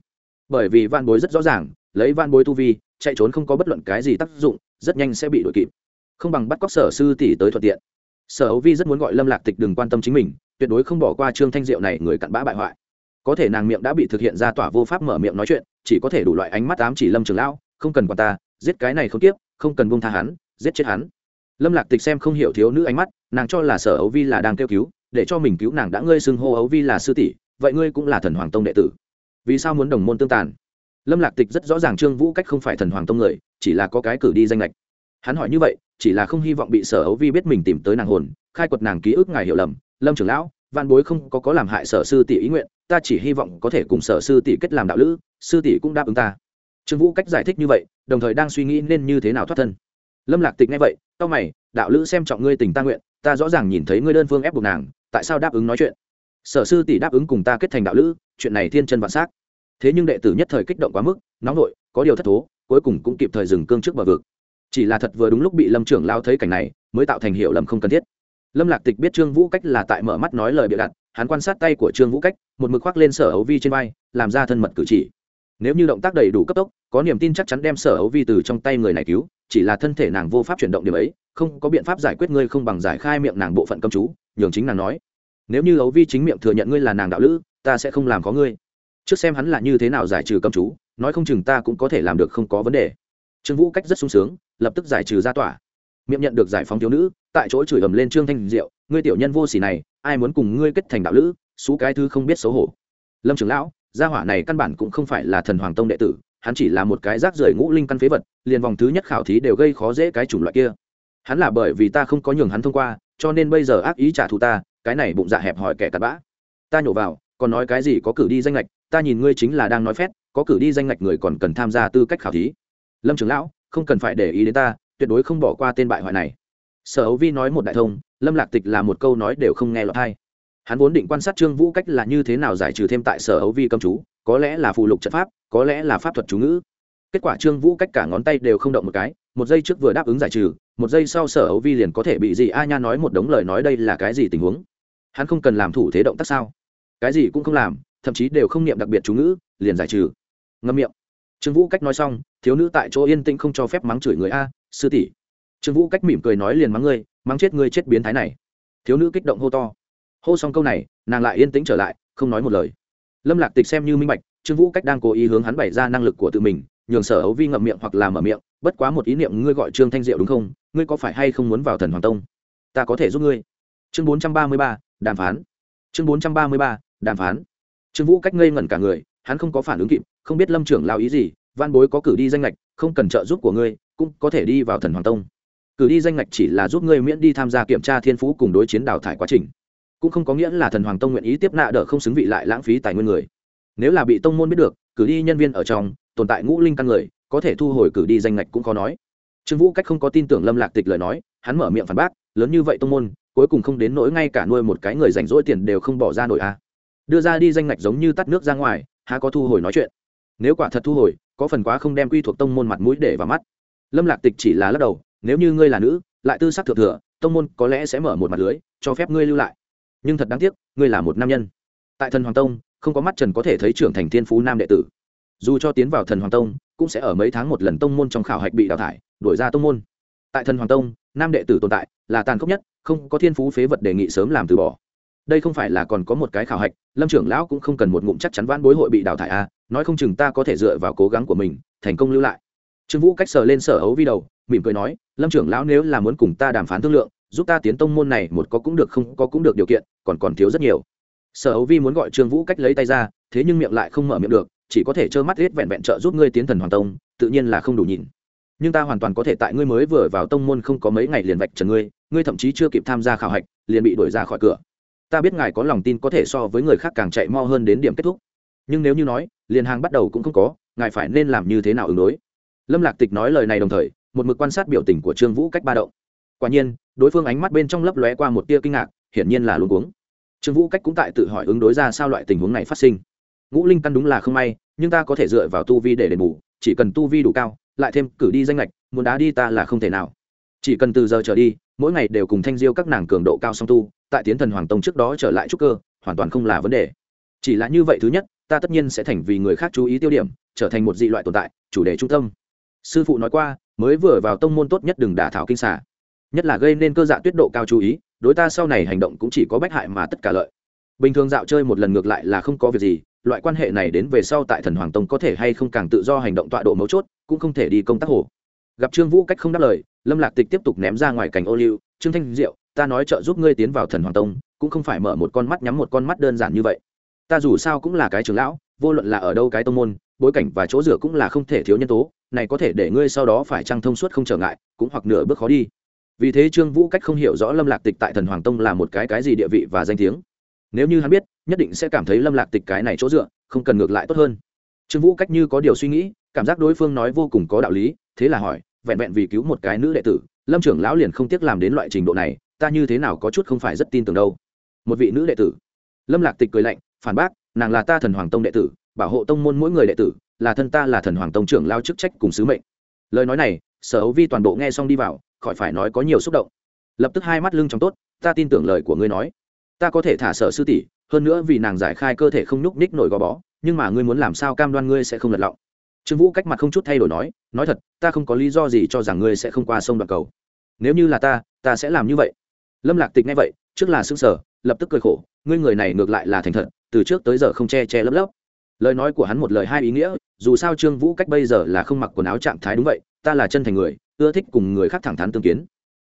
Bởi vì van bối rất rõ ràng, lấy van bối tu vi, chạy trốn không có bất luận cái gì tác dụng, rất nhanh sẽ bị đuổi kịp. Không bằng bắt cóc sở sư tỷ tới thuận tiện. Sở ấu vi rất muốn gọi lâm lạc tịch đừng quan tâm chính mình, tuyệt đối không bỏ qua trương thanh diệu này người cặn bã bại hoại. Có thể nàng miệng đã bị thực hiện ra tỏa vô pháp mở miệng nói chuyện, chỉ có thể đủ loại ánh mắt ám chỉ lâm trường lão, không cần quan ta, giết cái này không tiếp, không cần buông tha hắn, giết chết hắn. Lâm lạc tịch xem không hiểu thiếu nữ ánh mắt, nàng cho là sở ấu vi là đang kêu cứu, để cho mình cứu nàng đã ngơi xưng hô ấu vi là sư tỷ vậy ngươi cũng là thần hoàng tông đệ tử. Vì sao muốn đồng môn tương tàn? Lâm lạc tịch rất rõ ràng trương vũ cách không phải thần hoàng tông người, chỉ là có cái cử đi danh lệch hắn hỏi như vậy, chỉ là không hy vọng bị sở ấu vi biết mình tìm tới nàng hồn, khai quật nàng ký ức ngài hiểu lầm, lâm trưởng lão văn bối không có có làm hại sở sư tỷ ý nguyện, ta chỉ hy vọng có thể cùng sở sư tỷ kết làm đạo lữ, sư tỷ cũng đáp ứng ta. Trương vũ cách giải thích như vậy, đồng thời đang suy nghĩ nên như thế nào thoát thân. Lâm lạc tịch nghe vậy tao mày, đạo lữ xem trọng ngươi tình ta nguyện, ta rõ ràng nhìn thấy ngươi đơn phương ép buộc nàng, tại sao đáp ứng nói chuyện? Sở sư tỷ đáp ứng cùng ta kết thành đạo lữ, chuyện này thiên chân vạn s á c thế nhưng đệ tử nhất thời kích động quá mức, nóng nổi có điều thất thố, cuối cùng cũng kịp thời dừng cương trước bờ vực. Chỉ là thật vừa đúng lúc bị lâm trưởng lao thấy cảnh này, mới tạo thành hiệu lầm không cần thiết. Lâm lạc tịch biết trương vũ cách là tại mở mắt nói lời bịa đặt, hắn quan sát tay của trương vũ cách, một mực khoác lên sở ấu vi trên vai, làm ra thân mật cử chỉ. Nếu như động tác đầy đủ cấp tốc, có niềm tin chắc chắn đem sở ấu vi từ trong tay người này cứu, chỉ là thân thể nàng vô pháp chuyển động điểm ấy, không có biện pháp giải quyết ngươi không bằng giải khai miệng nàng bộ phận công chú, nhường chính nàng nói nếu như ấu vi chính miệng thừa nhận ngươi là nàng đạo lữ, ta sẽ không làm có ngươi. Trước xem hắn là như thế nào giải trừ cầm chú, nói không chừng ta cũng có thể làm được không có vấn đề. Trương vũ cách rất sung sướng, lập tức giải trừ ra tỏa miệng nhận được giải phóng thiếu nữ, tại chỗ chửi ầm lên trương thanh diệu, ngươi tiểu nhân vô s ỉ này, ai muốn cùng ngươi kết thành đạo lữ, xú cái thứ không biết xấu hổ. Lâm trưởng lão, gia hỏa này căn bản cũng không phải là thần hoàng tông đệ tử, hắn chỉ là một cái rác rưởi ngũ linh căn phế vật, liền vòng thứ nhất khảo thí đều gây khó dễ cái chủng loại kia. Hắn là bởi vì ta không có nhường hắn thông qua, cho nên bây giờ ác ý trả thù ta cái này bụng dạ hẹp hòi kẻ cặn bã. Ta nhổ vào, còn nói cái gì có cử đi danh lệch ta nhìn ngươi chính là đang nói phét, có cử đi danh lệch người còn cần tham gia tư cách khảo thí. Lâm trưởng lão, không cần phải để ý đến ta, tuyệt đối không bỏ qua tên bại hoại này. Sở hấu vi nói một đại thông, lâm lạc tịch là một câu nói đều không nghe lọt hay hắn vốn định quan sát trương vũ cách là như thế nào giải trừ thêm tại sở hấu vi cầm chú, có lẽ là phụ lục trận pháp, có lẽ là pháp thuật chú ngữ. Kết quả trương vũ cách cả ngón tay đều không động một cái, một giây trước vừa đáp ứng giải trừ, một giây sau sở hấu vi liền có thể bị gì a nha nói một đống lời nói đây là cái gì tình huống hắn không cần làm thủ thế động tác sao? Cái gì cũng không làm, thậm chí đều không niệm đặc biệt chú ngữ, liền giải trừ. Ngâm miệng. Trương vũ cách nói xong, thiếu nữ tại chỗ yên tĩnh không cho phép mắng chửi người a, sư tỷ. Trương vũ cách mỉm cười nói liền mắng ngươi, mắng chết ngươi chết biến thái này. Thiếu nữ kích động hô to. Hô xong câu này, nàng lại yên tĩnh trở lại, không nói một lời. Lâm lạc tịch xem như minh bạch, trương vũ cách đang cố ý hướng hắn bày ra năng lực của tự mình, nhường sở ấu vi ngậm miệng hoặc là mở miệng, bất quá một ý niệm ngươi gọi trương thanh diệu đúng không? Ngươi có phải hay không muốn vào thần hoàng tông? Ta có thể giúp ngươi. Chương bốn trăm ba mươi ba đàm phán. Chương bốn trăm ba mươi ba, đàm phán. Trương vũ cách ngây ngẩn cả người, hắn không có phản ứng kịp, không biết lâm trưởng lao ý gì, văn bối có cử đi danh lệch không cần trợ giúp của ngươi, cũng có thể đi vào thần hoàng tông. Cử đi danh lệch chỉ là giúp ngươi miễn đi tham gia kiểm tra thiên phú cùng đối chiến đào thải quá trình. Cũng không có nghĩa là thần hoàng tông nguyện ý tiếp nạ đỡ không xứng vị lại lãng phí tài nguyên người. Nếu là bị tông môn biết được, cử đi nhân viên ở trong, tồn tại ngũ linh căn người, có thể thu hồi cử đi danh lệch cũng khó nói. Trương vũ cách không có tin tưởng lâm lạc tịch lời nói, hắn mở miệng phản bác lớn như vậy tông môn, cuối cùng không đến nỗi ngay cả nuôi một cái người rảnh rỗi tiền đều không bỏ ra nổi a à. đưa ra đi danh ngạch giống như tắt nước ra ngoài, há có thu hồi nói chuyện. Nếu quả thật thu hồi, có phần quá không đem quy thuộc tông môn mặt mũi để vào mắt. Lâm lạc tịch chỉ là lắc đầu, nếu như ngươi là nữ, lại tư sắc thượng thừa, tông môn có lẽ sẽ mở một mặt lưới, cho phép ngươi lưu lại. Nhưng thật đáng tiếc, ngươi là một nam nhân. Tại thần hoàng tông, không có mắt trần có thể thấy trưởng thành thiên phú nam đệ tử. Dù cho tiến vào thần hoàng tông, cũng sẽ ở mấy tháng một lần tông môn trong khảo hạch bị đào thải, đuổi ra tông môn. Tại thần hoàng tông nam đệ tử tồn tại là tàn khốc nhất không có thiên phú phế vật đề nghị sớm làm từ bỏ. Đây không phải là còn có một cái khảo hạch lâm trưởng lão cũng không cần một ngụm chắc chắn vãn bối hội bị đào thải a à, nói không chừng ta có thể dựa vào cố gắng của mình thành công lưu lại. Trương vũ cách sờ lên sở ấu vi đầu mỉm cười nói lâm trưởng lão nếu là muốn cùng ta đàm phán thương lượng giúp ta tiến tông môn này một có cũng được không có cũng được điều kiện còn còn thiếu rất nhiều. Sở ấu vi muốn gọi trương vũ cách lấy tay ra thế nhưng miệng lại không mở miệng được chỉ có thể trơ mắt hết vẹn vẹn trợ giúp ngươi tiến thần hoàng tông tự nhiên là không đủ nhìn nhưng ta hoàn toàn có thể tại ngươi mới vừa vào tông môn không có mấy ngày liền vạch trần ngươi ngươi thậm chí chưa kịp tham gia khảo hạch, liền bị đuổi ra khỏi cửa. Ta biết ngài có lòng tin có thể so với người khác càng chạy mo hơn đến điểm kết thúc. Nhưng nếu như nói, liền hàng bắt đầu cũng không có, ngài phải nên làm như thế nào ứng đối? Lâm lạc tịch nói lời này đồng thời, một mực quan sát biểu tình của trương vũ cách ba động. Quả nhiên, đối phương ánh mắt bên trong lấp lóe qua một tia kinh ngạc, hiển nhiên là luôn cuống. Trương vũ cách cũng tại tự hỏi ứng đối ra sao loại tình huống này phát sinh. Ngũ linh căn đúng là không may, nhưng ta có thể dựa vào tu vi để đền bù, chỉ cần tu vi đủ cao lại thêm cử đi danh lệch muốn đá đi ta là không thể nào. Chỉ cần từ giờ trở đi, mỗi ngày đều cùng thanh diêu các nàng cường độ cao song tu, tại tiến thần hoàng tông trước đó trở lại trúc cơ, hoàn toàn không là vấn đề. Chỉ là như vậy thứ nhất, ta tất nhiên sẽ thành vì người khác chú ý tiêu điểm, trở thành một dị loại tồn tại, chủ đề trung tâm. Sư phụ nói qua, mới vừa vào tông môn tốt nhất đừng đả thảo kinh xả nhất là gây nên cơ dạ tuyết độ cao chú ý, đối ta sau này hành động cũng chỉ có bách hại mà tất cả lợi. Bình thường dạo chơi một lần ngược lại là không có việc gì, loại quan hệ này đến về sau tại thần hoàng tông có thể hay không càng tự do hành động tọa độ mấu chốt cũng không thể đi công tác hồ. Gặp trương vũ cách không đáp lời, lâm lạc tịch tiếp tục ném ra ngoài cảnh ô liu. Trương thanh diệu, ta nói trợ giúp ngươi tiến vào thần hoàng tông, cũng không phải mở một con mắt nhắm một con mắt đơn giản như vậy. Ta dù sao cũng là cái trưởng lão, vô luận là ở đâu cái tông môn, bối cảnh và chỗ dựa cũng là không thể thiếu nhân tố, này có thể để ngươi sau đó phải trăng thông suốt không trở ngại, cũng hoặc nửa bước khó đi. Vì thế trương vũ cách không hiểu rõ lâm lạc tịch tại thần hoàng tông là một cái cái gì địa vị và danh tiếng. Nếu như hắn biết, nhất định sẽ cảm thấy lâm lạc tịch cái này chỗ dựa, không cần ngược lại tốt hơn. Trương vũ cách như có điều suy nghĩ cảm giác đối phương nói vô cùng có đạo lý, thế là hỏi, vẹn vẹn vì cứu một cái nữ đệ tử, lâm trưởng lão liền không tiếc làm đến loại trình độ này, ta như thế nào có chút không phải rất tin tưởng đâu. Một vị nữ đệ tử. Lâm lạc tịch cười lạnh, phản bác, nàng là ta thần hoàng tông đệ tử, bảo hộ tông môn mỗi người đệ tử, là thân ta là thần hoàng tông trưởng lao chức trách cùng sứ mệnh. Lời nói này, sở ấu vi toàn bộ nghe xong đi vào, khỏi phải nói có nhiều xúc động. Lập tức hai mắt lưng trong tốt, ta tin tưởng lời của ngươi nói. Ta có thể thả sở sư tỷ, hơn nữa vì nàng giải khai cơ thể không nhúc ních nổi gò bó, nhưng mà ngươi muốn làm sao cam đoan ngươi sẽ không lật lọng trương vũ cách mặt không chút thay đổi nói nói thật, ta không có lý do gì cho rằng ngươi sẽ không qua sông đoạn cầu. Nếu như là ta ta sẽ làm như vậy. Lâm lạc tịch nghe vậy, trước là xương sở lập tức cười khổ, ngươi người này ngược lại là thành thật, từ trước tới giờ không che che lấp lấp. Lời nói của hắn một lời hai ý nghĩa, dù sao trương vũ cách bây giờ là không mặc quần áo trạng thái đúng vậy, ta là chân thành người, ưa thích cùng người khác thẳng thắn tương kiến.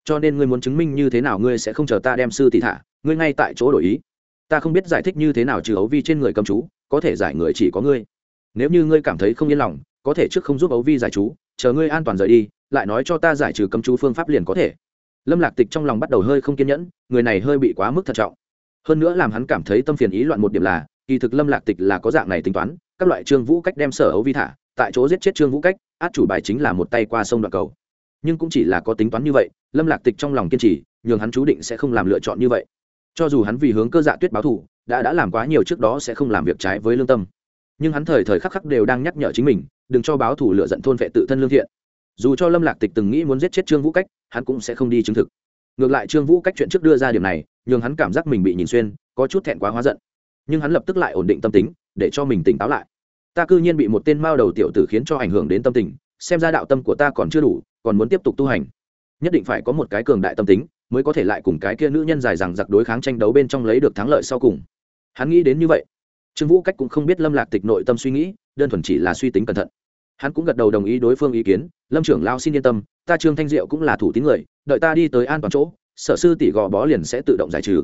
Cho nên ngươi muốn chứng minh như thế nào ngươi sẽ không chờ ta đem sư tỷ thả, ngươi ngay tại chỗ đổi ý. Ta không biết giải thích như thế nào trừ ấu vi trên người cầm chú, có thể giải người chỉ có ngươi nếu như ngươi cảm thấy không yên lòng, có thể trước không giúp ấu vi giải chú, chờ ngươi an toàn rời đi, lại nói cho ta giải trừ cấm chú phương pháp liền có thể. Lâm lạc tịch trong lòng bắt đầu hơi không kiên nhẫn, người này hơi bị quá mức thận trọng. Hơn nữa làm hắn cảm thấy tâm phiền ý loạn một điểm là, kỳ thực lâm lạc tịch là có dạng này tính toán, các loại trương vũ cách đem sở ấu vi thả, tại chỗ giết chết trương vũ cách, át chủ bài chính là một tay qua sông đoạn cầu. Nhưng cũng chỉ là có tính toán như vậy, lâm lạc tịch trong lòng kiên trì, nhường hắn chú định sẽ không làm lựa chọn như vậy. Cho dù hắn vì hướng cơ dạ tuyết báo thù, đã đã làm quá nhiều trước đó sẽ không làm việc trái với lương tâm nhưng hắn thời thời khắc khắc đều đang nhắc nhở chính mình, đừng cho báo thù lựa giận thôn vệ tự thân lương thiện. Dù cho lâm lạc tịch từng nghĩ muốn giết chết trương vũ cách, hắn cũng sẽ không đi chứng thực. Ngược lại trương vũ cách chuyện trước đưa ra điểm này, nhường hắn cảm giác mình bị nhìn xuyên, có chút thẹn quá hóa giận. Nhưng hắn lập tức lại ổn định tâm tính, để cho mình tỉnh táo lại. Ta cư nhiên bị một tên mao đầu tiểu tử khiến cho ảnh hưởng đến tâm tình, xem ra đạo tâm của ta còn chưa đủ, còn muốn tiếp tục tu hành. Nhất định phải có một cái cường đại tâm tính, mới có thể lại cùng cái kia nữ nhân dài rằng giặc đối kháng tranh đấu bên trong lấy được thắng lợi sau cùng. Hắn nghĩ đến như vậy trương vũ cách cũng không biết lâm lạc tịch nội tâm suy nghĩ, đơn thuần chỉ là suy tính cẩn thận. Hắn cũng gật đầu đồng ý đối phương ý kiến, lâm trưởng lao xin yên tâm, ta trương thanh diệu cũng là thủ tín người, đợi ta đi tới an toàn chỗ, sở sư tỷ gò bó liền sẽ tự động giải trừ.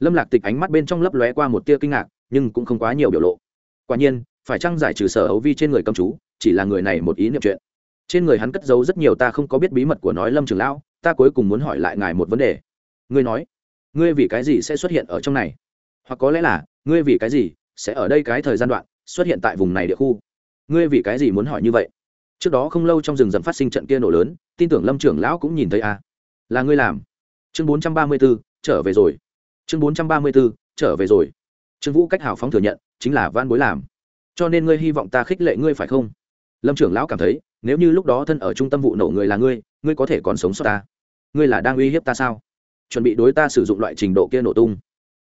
Lâm lạc tịch ánh mắt bên trong lấp lóe qua một tia kinh ngạc, nhưng cũng không quá nhiều biểu lộ. Quả nhiên, phải chăng giải trừ sở ấu vi trên người công chú, chỉ là người này một ý niệm chuyện. Trên người hắn cất giấu rất nhiều ta không có biết bí mật của nói lâm trường lão, ta cuối cùng muốn hỏi lại ngài một vấn đề. Ngươi nói, ngươi vì cái gì sẽ xuất hiện ở trong này? Hoặc có lẽ là, ngươi vì cái gì sẽ ở đây cái thời gian đoạn xuất hiện tại vùng này địa khu. Ngươi vì cái gì muốn hỏi như vậy? Trước đó không lâu trong rừng rậm phát sinh trận kia nổ lớn, tin tưởng lâm trưởng lão cũng nhìn thấy à. là ngươi làm. Chương bốn trăm ba mươi b ố trở về rồi. Chương bốn trăm ba mươi b ố trở về rồi. Trương vũ cách hào phóng thừa nhận, chính là van bối làm. Cho nên ngươi hy vọng ta khích lệ ngươi phải không? Lâm trưởng lão cảm thấy, nếu như lúc đó thân ở trung tâm vụ nổ người là ngươi ngươi có thể còn sống sót ta. Ngươi là đang uy hiếp ta sao? Chuẩn bị đối ta sử dụng loại trình độ kia nổ tung.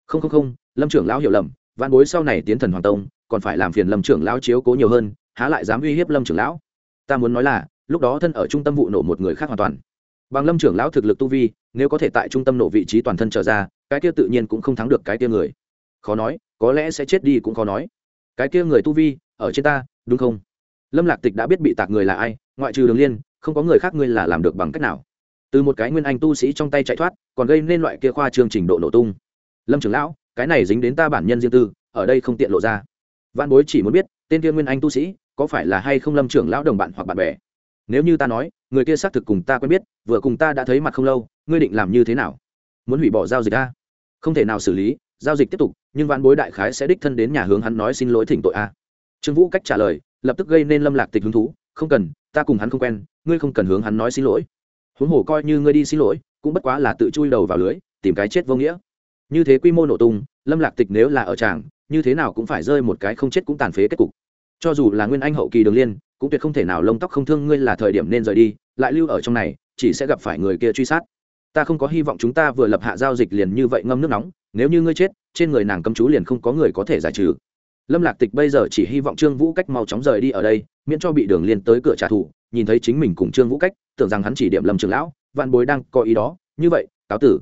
Không không không, lâm trưởng lão hiểu lầm văn bối sau này tiến thần hoàng tông, còn phải làm phiền lâm trưởng lão chiếu cố nhiều hơn, há lại dám uy hiếp lâm trưởng lão. Ta muốn nói là, lúc đó thân ở trung tâm vụ nổ một người khác hoàn toàn. Bằng lâm trưởng lão thực lực tu vi, nếu có thể tại trung tâm nổ vị trí toàn thân trở ra, cái kia tự nhiên cũng không thắng được cái kia người. Khó nói, có lẽ sẽ chết đi cũng khó nói. Cái kia người tu vi, ở trên ta, đúng không? Lâm lạc tịch đã biết bị tạc người là ai, ngoại trừ đường liên, không có người khác ngươi là làm được bằng cách nào. Từ một cái nguyên anh tu sĩ trong tay chạy thoát, còn gây nên loại kia khoa trương trình độ nổ tung. Lâm trưởng lão cái này dính đến ta bản nhân riêng tư, ở đây không tiện lộ ra. Văn bối chỉ muốn biết, tên kia nguyên anh tu sĩ, có phải là hay không lâm trưởng lão đồng bạn hoặc bạn bè? Nếu như ta nói, người kia xác thực cùng ta quen biết, vừa cùng ta đã thấy mặt không lâu, ngươi định làm như thế nào? Muốn hủy bỏ giao dịch a? Không thể nào xử lý, giao dịch tiếp tục, nhưng văn bối đại khái sẽ đích thân đến nhà hướng hắn nói xin lỗi thỉnh tội a. Trương vũ cách trả lời, lập tức gây nên lâm lạc tịch hứng thú, không cần, ta cùng hắn không quen, ngươi không cần hướng hắn nói xin lỗi. Huống hồ coi như ngươi đi xin lỗi, cũng bất quá là tự chui đầu vào lưới, tìm cái chết vô nghĩa như thế quy mô nổ tung, lâm lạc tịch nếu là ở tràng, như thế nào cũng phải rơi một cái không chết cũng tàn phế kết cục. Cho dù là nguyên anh hậu kỳ đường liên, cũng tuyệt không thể nào lông tóc không thương ngươi là thời điểm nên rời đi, lại lưu ở trong này, chỉ sẽ gặp phải người kia truy sát. Ta không có hy vọng chúng ta vừa lập hạ giao dịch liền như vậy ngâm nước nóng, nếu như ngươi chết, trên người nàng cấm chú liền không có người có thể giải trừ. Lâm lạc tịch bây giờ chỉ hy vọng trương vũ cách mau chóng rời đi ở đây, miễn cho bị đường liên tới cửa trả thù, nhìn thấy chính mình cùng trương vũ cách, tưởng rằng hắn chỉ điểm lâm trường lão, vạn bối đang có ý đó, như vậy, cáo tử.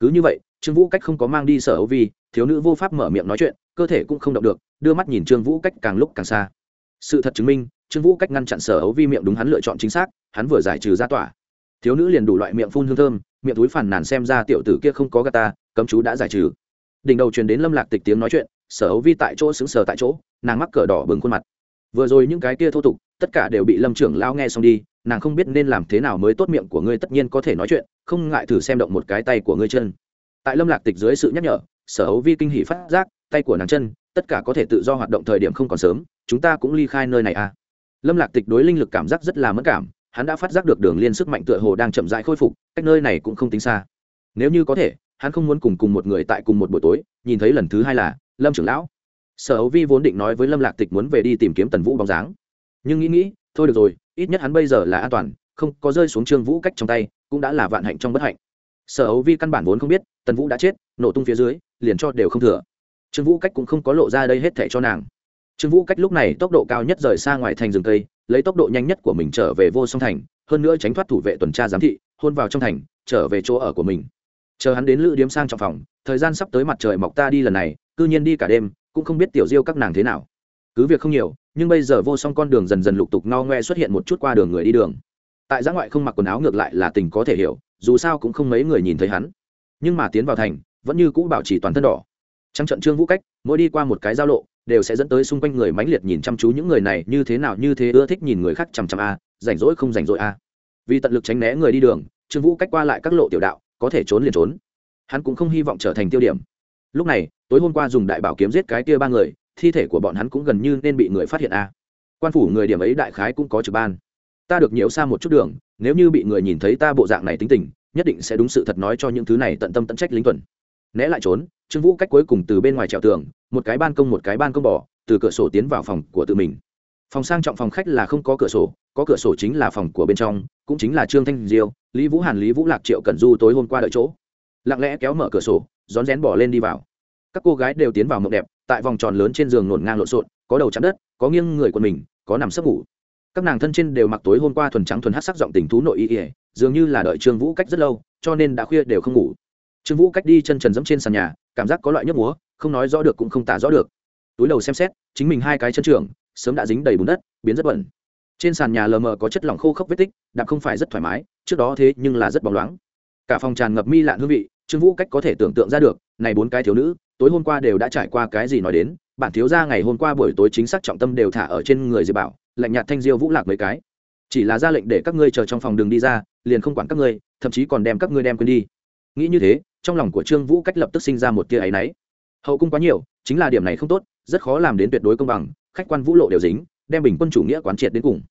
Cứ như vậy trương vũ cách không có mang đi sở Âu vi, thiếu nữ vô pháp mở miệng nói chuyện, cơ thể cũng không động được, đưa mắt nhìn trương vũ cách càng lúc càng xa. Sự thật chứng minh, trương vũ cách ngăn chặn sở Âu vi miệng đúng hắn lựa chọn chính xác, hắn vừa giải trừ ra tỏa thiếu nữ liền đủ loại miệng phun hương thơm, miệng túi phản nàn xem ra tiểu tử kia không có gà ta, cấm chú đã giải trừ. Đỉnh đầu truyền đến lâm lạc tịch tiếng nói chuyện, sở Âu vi tại chỗ xứng sờ tại chỗ, nàng mắc cờ đỏ bừng khuôn mặt. Vừa rồi những cái kia thô tục, tất cả đều bị lâm trưởng lao nghe xong đi, nàng không biết nên làm thế nào mới tốt miệng của ngươi tất nhiên có thể nói chuyện, không ngại thử xem động một cái tay của ngươi chân tại lâm lạc tịch dưới sự nhắc nhở, sở Hấu vi kinh hỷ phát giác, tay của nàng chân, tất cả có thể tự do hoạt động thời điểm không còn sớm, chúng ta cũng ly khai nơi này à. Lâm lạc tịch đối linh lực cảm giác rất là mất cảm, hắn đã phát giác được đường liên sức mạnh tựa hồ đang chậm rãi khôi phục, cách nơi này cũng không tính xa. Nếu như có thể, hắn không muốn cùng cùng một người tại cùng một buổi tối, nhìn thấy lần thứ hai là lâm trưởng lão. Sở Hấu vi vốn định nói với lâm lạc tịch muốn về đi tìm kiếm tần vũ bóng dáng. Nhưng nghĩ nghĩ, thôi được rồi, ít nhất hắn bây giờ là an toàn, không có rơi xuống trương vũ cách trong tay, cũng đã là vạn hạnh trong bất hạnh sở ấu vi căn bản vốn không biết, tần vũ đã chết, nổ tung phía dưới, liền cho đều không thừa. Trương vũ cách cũng không có lộ ra đây hết thẻ cho nàng. Trương vũ cách lúc này tốc độ cao nhất rời xa ngoài thành rừng tây lấy tốc độ nhanh nhất của mình trở về vô song thành, hơn nữa tránh thoát thủ vệ tuần tra giám thị, hôn vào trong thành, trở về chỗ ở của mình. Chờ hắn đến lữ điếm sang trong phòng, thời gian sắp tới mặt trời mọc ta đi lần này, cư nhiên đi cả đêm, cũng không biết tiểu diêu các nàng thế nào. Cứ việc không nhiều, nhưng bây giờ vô song con đường dần dần lục tục no ngoe xuất hiện một chút qua đường người đi đường. Tại giã ngoại không mặc quần áo ngược lại là tình có thể hiểu dù sao cũng không mấy người nhìn thấy hắn. Nhưng mà tiến vào thành, vẫn như cũ bảo trì toàn thân đỏ. Trăng trận trương vũ cách, mỗi đi qua một cái giao lộ, đều sẽ dẫn tới xung quanh người mãnh liệt nhìn chăm chú những người này, như thế nào, như thế ưa thích nhìn người khác chằm chằm a, rảnh rỗi không rảnh rỗi a. Vì tận lực tránh né người đi đường, trương vũ cách qua lại các lộ tiểu đạo, có thể trốn liền trốn. Hắn cũng không hy vọng trở thành tiêu điểm. Lúc này, tối hôm qua dùng đại bảo kiếm giết cái kia ba người, thi thể của bọn hắn cũng gần như nên bị người phát hiện a. Quan phủ người điểm ấy đại khái cũng có trực ban ta được nhiễu xa một chút đường, nếu như bị người nhìn thấy ta bộ dạng này tính tình, nhất định sẽ đúng sự thật nói cho những thứ này tận tâm tận trách lính tuần. Né lại trốn, trương vũ cách cuối cùng từ bên ngoài trèo tường, một cái ban công một cái ban công bỏ, từ cửa sổ tiến vào phòng của tự mình. Phòng sang trọng phòng khách là không có cửa sổ, có cửa sổ chính là phòng của bên trong, cũng chính là trương thanh diêu, lý vũ hàn, lý vũ lạc, triệu cẩn du tối hôm qua đợi chỗ. Lặng lẽ kéo mở cửa sổ, rón rén bỏ lên đi vào. Các cô gái đều tiến vào mộng đẹp, tại vòng tròn lớn trên giường nổn ngang lộn xộn, có đầu chắn đất, có nghiêng người của mình, có nằm sấp ngủ các nàng thân trên đều mặc tối hôm qua thuần trắng thuần hát sắc giọng tình thú nội y ỉa, dường như là đợi trương vũ cách rất lâu, cho nên đã khuya đều không ngủ. Trương vũ cách đi chân trần dẫm trên sàn nhà, cảm giác có loại nhấp múa, không nói rõ được cũng không tả rõ được. Túi đầu xem xét, chính mình hai cái chân trường sớm đã dính đầy bùn đất, biến rất bẩn. Trên sàn nhà lờ mờ có chất lỏng khô khốc vết tích, đạp không phải rất thoải mái, trước đó thế nhưng là rất bóng loáng. Cả phòng tràn ngập mi lạn hương vị, trương vũ cách có thể tưởng tượng ra được, này bốn cái thiếu nữ, tối hôm qua đều đã trải qua cái gì nói đến bản thiếu gia ngày hôm qua buổi tối chính xác trọng tâm đều thả ở trên người diệp bảo, lạnh nhạt thanh diêu vũ lạc mấy cái. Chỉ là ra lệnh để các ngươi chờ trong phòng đường đi ra, liền không quản các ngươi, thậm chí còn đem các ngươi đem quên đi. Nghĩ như thế, trong lòng của trương vũ cách lập tức sinh ra một tia áy náy. Hậu cung quá nhiều, chính là điểm này không tốt, rất khó làm đến tuyệt đối công bằng, khách quan vũ lộ đều dính, đem bình quân chủ nghĩa quán triệt đến cùng.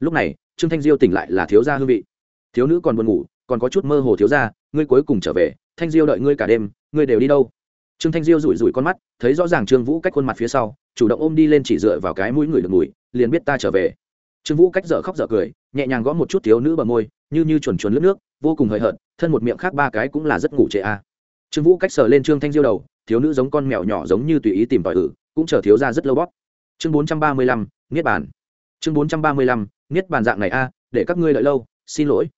Lúc này, trương thanh diêu tỉnh lại là thiếu gia hương vị. Thiếu nữ còn buồn ngủ, còn có chút mơ hồ thiếu gia, ngươi cuối cùng trở về, thanh diêu đợi ngươi cả đêm, ngươi đều đi đâu? Trương thanh diêu rủi rủi con mắt, thấy rõ ràng trương vũ cách khuôn mặt phía sau, chủ động ôm đi lên chỉ dựa vào cái mũi người được mùi liền biết ta trở về. Trương vũ cách dở khóc dở cười, nhẹ nhàng gõ một chút thiếu nữ bờ môi, như như chuồn chuồn lướt nước, vô cùng hời hợt, thân một miệng khác ba cái cũng là rất ngủ trệ a. Trương vũ cách sờ lên trương thanh diêu đầu, thiếu nữ giống con mèo nhỏ giống như tùy ý tìm tòi ử, cũng chờ thiếu ra rất lâu bóp. Chương bốn trăm ba mươi lăm, niết bàn. Chương bốn trăm ba mươi lăm, niết bàn dạng này a, để các ngươi đợi lâu, xin lỗi.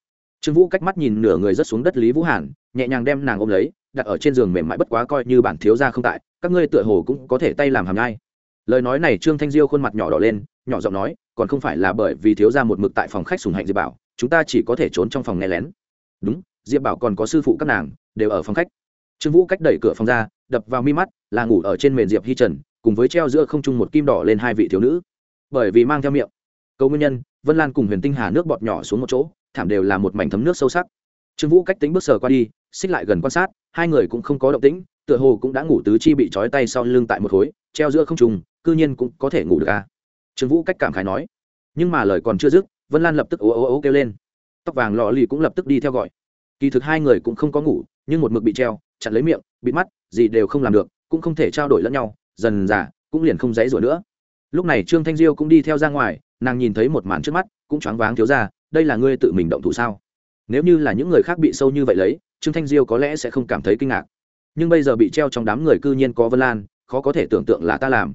Trương vũ cách mắt nhìn nửa người rất xuống đất lý vũ hàn, nhẹ nhàng đem nàng ôm lấy đặt ở trên giường mềm mại bất quá coi như bản thiếu gia không tại, các ngươi tựa hồ cũng có thể tay làm hàm nhai. Lời nói này trương thanh diêu khuôn mặt nhỏ đỏ lên, nhỏ giọng nói, còn không phải là bởi vì thiếu gia một mực tại phòng khách sùng hạnh diệp bảo, chúng ta chỉ có thể trốn trong phòng nghe lén. Đúng, diệp bảo còn có sư phụ các nàng, đều ở phòng khách. Trương vũ cách đẩy cửa phòng ra, đập vào mi mắt, là ngủ ở trên mền diệp hi trần, cùng với treo giữa không trung một kim đỏ lên hai vị thiếu nữ. Bởi vì mang theo miệng. Câu nguyên nhân, vân lan cùng huyền tinh hà nước bọt nhỏ xuống một chỗ, thảm đều là một mảnh thấm nước sâu sắc. Trương vũ cách tính bước sờ qua đi xích lại gần quan sát, hai người cũng không có động tĩnh, tựa hồ cũng đã ngủ tứ chi bị trói tay sau lưng tại một khối, treo giữa không trùng cư nhiên cũng có thể ngủ được à. trương vũ cách cảm khái nói. Nhưng mà lời còn chưa dứt, vân lan lập tức ố ố ố kêu lên. Tóc vàng lò lì cũng lập tức đi theo gọi. Kỳ thực hai người cũng không có ngủ, nhưng một mực bị treo, chặn lấy miệng bị mắt, gì đều không làm được, cũng không thể trao đổi lẫn nhau, dần dà, cũng liền không dãy rủa nữa. Lúc này trương thanh diêu cũng đi theo ra ngoài, nàng nhìn thấy một màn trước mắt, cũng choáng váng thiếu ra, đây là ngươi tự mình động thủ sao? Nếu như là những người khác bị sâu như vậy lấy trương thanh diêu có lẽ sẽ không cảm thấy kinh ngạc. Nhưng bây giờ bị treo trong đám người cư nhiên có vân lan, khó có thể tưởng tượng là ta làm.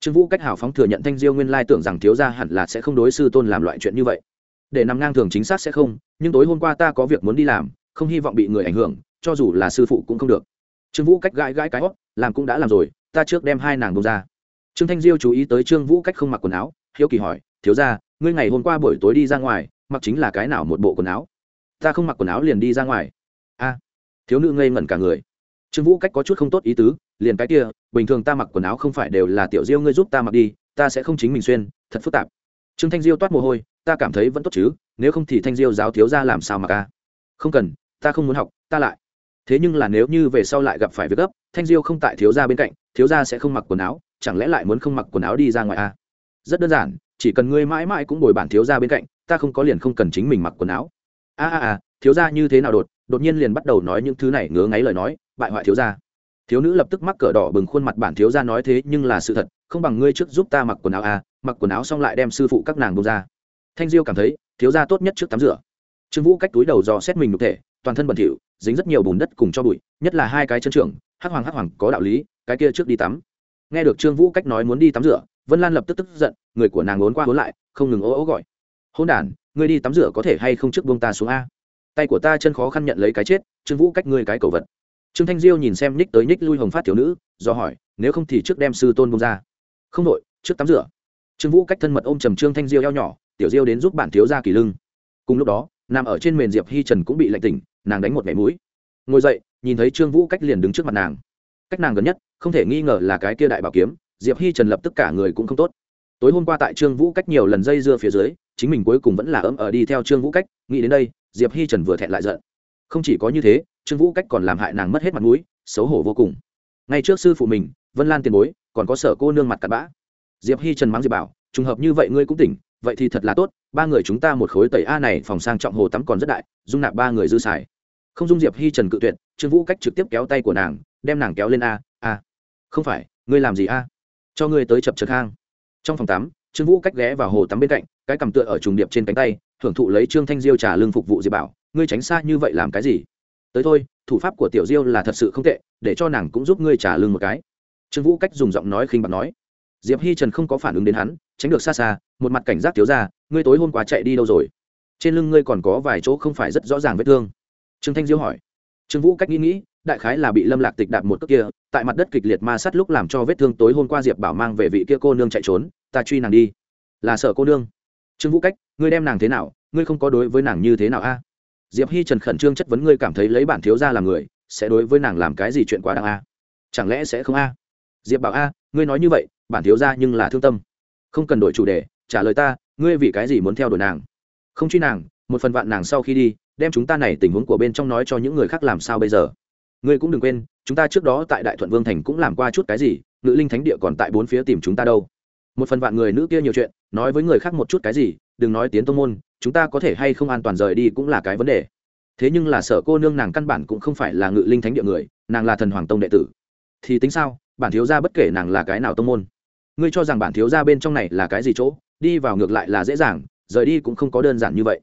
Trương vũ cách hào phóng thừa nhận thanh diêu nguyên lai tưởng rằng thiếu gia hẳn là sẽ không đối sư tôn làm loại chuyện như vậy. Để nằm ngang thường chính xác sẽ không, nhưng tối hôm qua ta có việc muốn đi làm, không hy vọng bị người ảnh hưởng, cho dù là sư phụ cũng không được. Trương vũ cách gãi gãi cái hót, làm cũng đã làm rồi, ta trước đem hai nàng bông ra. Trương thanh diêu chú ý tới trương vũ cách không mặc quần áo, hiếu kỳ hỏi, thiếu ra ngươi ngày hôm qua buổi tối đi ra ngoài, mặc chính là cái nào một bộ quần áo? Ta không mặc quần áo liền đi ra ngoài a, thiếu nữ ngây ngẩn cả người. Trương vũ cách có chút không tốt ý tứ, liền cái kia, bình thường ta mặc quần áo không phải đều là tiểu diêu ngươi giúp ta mặc đi, ta sẽ không chính mình xuyên, thật phức tạp. Trương thanh diêu toát mồ hôi, ta cảm thấy vẫn tốt chứ, nếu không thì thanh diêu giáo thiếu ra làm sao mà ca không cần, ta không muốn học, ta lại. Thế nhưng là nếu như về sau lại gặp phải việc gấp, thanh diêu không tại thiếu gia bên cạnh, thiếu gia sẽ không mặc quần áo, chẳng lẽ lại muốn không mặc quần áo đi ra ngoài à? rất đơn giản, chỉ cần ngươi mãi mãi cũng bồi bản thiếu gia bên cạnh, ta không có liền không cần chính mình mặc quần áo. A a a, thiếu gia như thế nào đột đột nhiên liền bắt đầu nói những thứ này ngứa ngáy lời nói, bại hoại thiếu gia. Thiếu nữ lập tức mắc cỡ đỏ bừng khuôn mặt bản thiếu gia nói thế nhưng là sự thật, không bằng ngươi trước giúp ta mặc quần áo à mặc quần áo xong lại đem sư phụ các nàng bông ra. Thanh diêu cảm thấy, thiếu gia tốt nhất trước tắm rửa. Trương vũ cách túi đầu dò xét mình nhục thể, toàn thân bẩn thỉu, dính rất nhiều bùn đất cùng cho bụi, nhất là hai cái chân trưởng, hắc hoàng hắc hoàng, có đạo lý, cái kia trước đi tắm. Nghe được trương vũ cách nói muốn đi tắm rửa, vân lan lập tức tức giận, người của nàng ốn qua ốn lại, không ngừng ố ố gọi. Hôn đ ngươi đi tắm rửa có thể hay không trước buông ta xuống a? Tay của ta chân khó khăn nhận lấy cái chết, trương vũ cách ngươi cái cầu vật. Trương thanh diêu nhìn xem nhích tới nhích lui hồng phát thiếu nữ, do hỏi, nếu không thì trước đem sư tôn bông ra. Không đội, trước tắm rửa. Trương vũ cách thân mật ôm trầm trương thanh diêu eo nhỏ, tiểu diêu đến giúp bản thiếu ra kỳ lưng. Cùng lúc đó, nằm ở trên mền diệp hi trần cũng bị lạnh tỉnh, nàng đánh một mẻ mũi. Ngồi dậy, nhìn thấy trương vũ cách liền đứng trước mặt nàng. Cách nàng gần nhất, không thể nghi ngờ là cái kia đại bảo kiếm, diệp hi trần lập tức cả người cũng không tốt. Tối hôm qua tại trương vũ cách nhiều lần dây dưa phía dưới, chính mình cuối cùng vẫn là ấm ở đi theo trương vũ cách, nghĩ đến đây diệp hi trần vừa thẹn lại giận. Không chỉ có như thế, trương vũ cách còn làm hại nàng mất hết mặt mũi, xấu hổ vô cùng. Ngay trước sư phụ mình, vân lan tiền bối, còn có sở cô nương mặt cặn bã. Diệp hi trần mắng diệp bảo, trùng hợp như vậy ngươi cũng tỉnh, vậy thì thật là tốt, ba người chúng ta một khối tẩy a này phòng sang trọng hồ tắm còn rất đại, dung nạp ba người dư xài. Không dung diệp hi trần cự tuyệt, trương vũ cách trực tiếp kéo tay của nàng, đem nàng kéo lên a a, không phải, ngươi làm gì a? Cho ngươi tới chập chật hang. Trong phòng tắm, trương vũ cách ghé vào hồ tắm bên cạnh, cái cầm tựa ở trùng điệp trên cánh tay thưởng thụ lấy trương thanh diêu trả lương phục vụ diệp bảo, ngươi tránh xa như vậy làm cái gì? Tới thôi, thủ pháp của tiểu diêu là thật sự không tệ, để cho nàng cũng giúp ngươi trả lương một cái. Trương vũ cách dùng giọng nói khinh bạc nói. Diệp hi trần không có phản ứng đến hắn, tránh được xa xa, một mặt cảnh giác thiếu ra, ngươi tối hôm qua chạy đi đâu rồi? Trên lưng ngươi còn có vài chỗ không phải rất rõ ràng vết thương. Trương thanh diêu hỏi. Trương vũ cách nghĩ nghĩ, đại khái là bị lâm lạc tịch đạp một cước kia, tại mặt đất kịch liệt ma sát lúc làm cho vết thương tối hôm qua diệp bảo mang về vị kia cô nương chạy trốn, ta truy nàng đi. Là sợ cô nương trương vũ cách, ngươi đem nàng thế nào, ngươi không có đối với nàng như thế nào a? Diệp hi trần khẩn trương chất vấn ngươi cảm thấy lấy bản thiếu ra làm người, sẽ đối với nàng làm cái gì chuyện quá đáng a? Chẳng lẽ sẽ không a? Diệp bảo a, ngươi nói như vậy, bản thiếu ra nhưng là thương tâm. Không cần đổi chủ đề, trả lời ta, ngươi vì cái gì muốn theo đuổi nàng? Không truy nàng, một phần vạn nàng sau khi đi, đem chúng ta này tình huống của bên trong nói cho những người khác làm sao bây giờ? Ngươi cũng đừng quên, chúng ta trước đó tại đại thuận vương thành cũng làm qua chút cái gì nữ linh thánh địa còn tại bốn phía tìm chúng ta đâu. Một phần vạn người nữ kia nhiều chuyện nói với người khác một chút cái gì, đừng nói tiến tông môn, chúng ta có thể hay không an toàn rời đi cũng là cái vấn đề. Thế nhưng là sở cô nương nàng căn bản cũng không phải là ngự linh thánh địa người, nàng là thần hoàng tông đệ tử. Thì tính sao, bản thiếu gia bất kể nàng là cái nào tông môn. Ngươi cho rằng bản thiếu gia bên trong này là cái gì chỗ, đi vào ngược lại là dễ dàng, rời đi cũng không có đơn giản như vậy.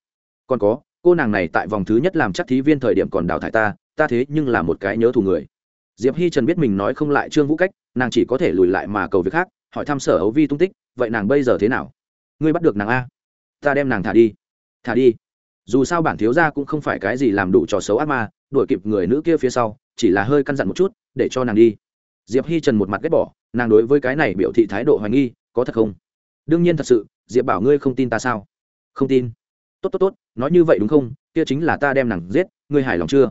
Còn có, cô nàng này tại vòng thứ nhất làm chắc thí viên thời điểm còn đào thải ta ta thế nhưng là một cái nhớ thù người. Diệp hi trần biết mình nói không lại trương vũ cách, nàng chỉ có thể lùi lại mà cầu việc khác, hỏi thăm sở ấu vi tung tích, vậy nàng bây giờ thế nào? Ngươi bắt được nàng a, ta đem nàng thả đi thả đi. Dù sao bản thiếu gia cũng không phải cái gì làm đủ trò xấu ác ma, đuổi kịp người nữ kia phía sau, chỉ là hơi căn dặn một chút, để cho nàng đi. Diệp hi trần một mặt ghét bỏ, nàng đối với cái này biểu thị thái độ hoài nghi, có thật không? Đương nhiên thật sự, diệp bảo ngươi không tin ta sao? Không tin. Tốt tốt tốt, nói như vậy đúng không? Kia chính là ta đem nàng giết, ngươi hài lòng chưa?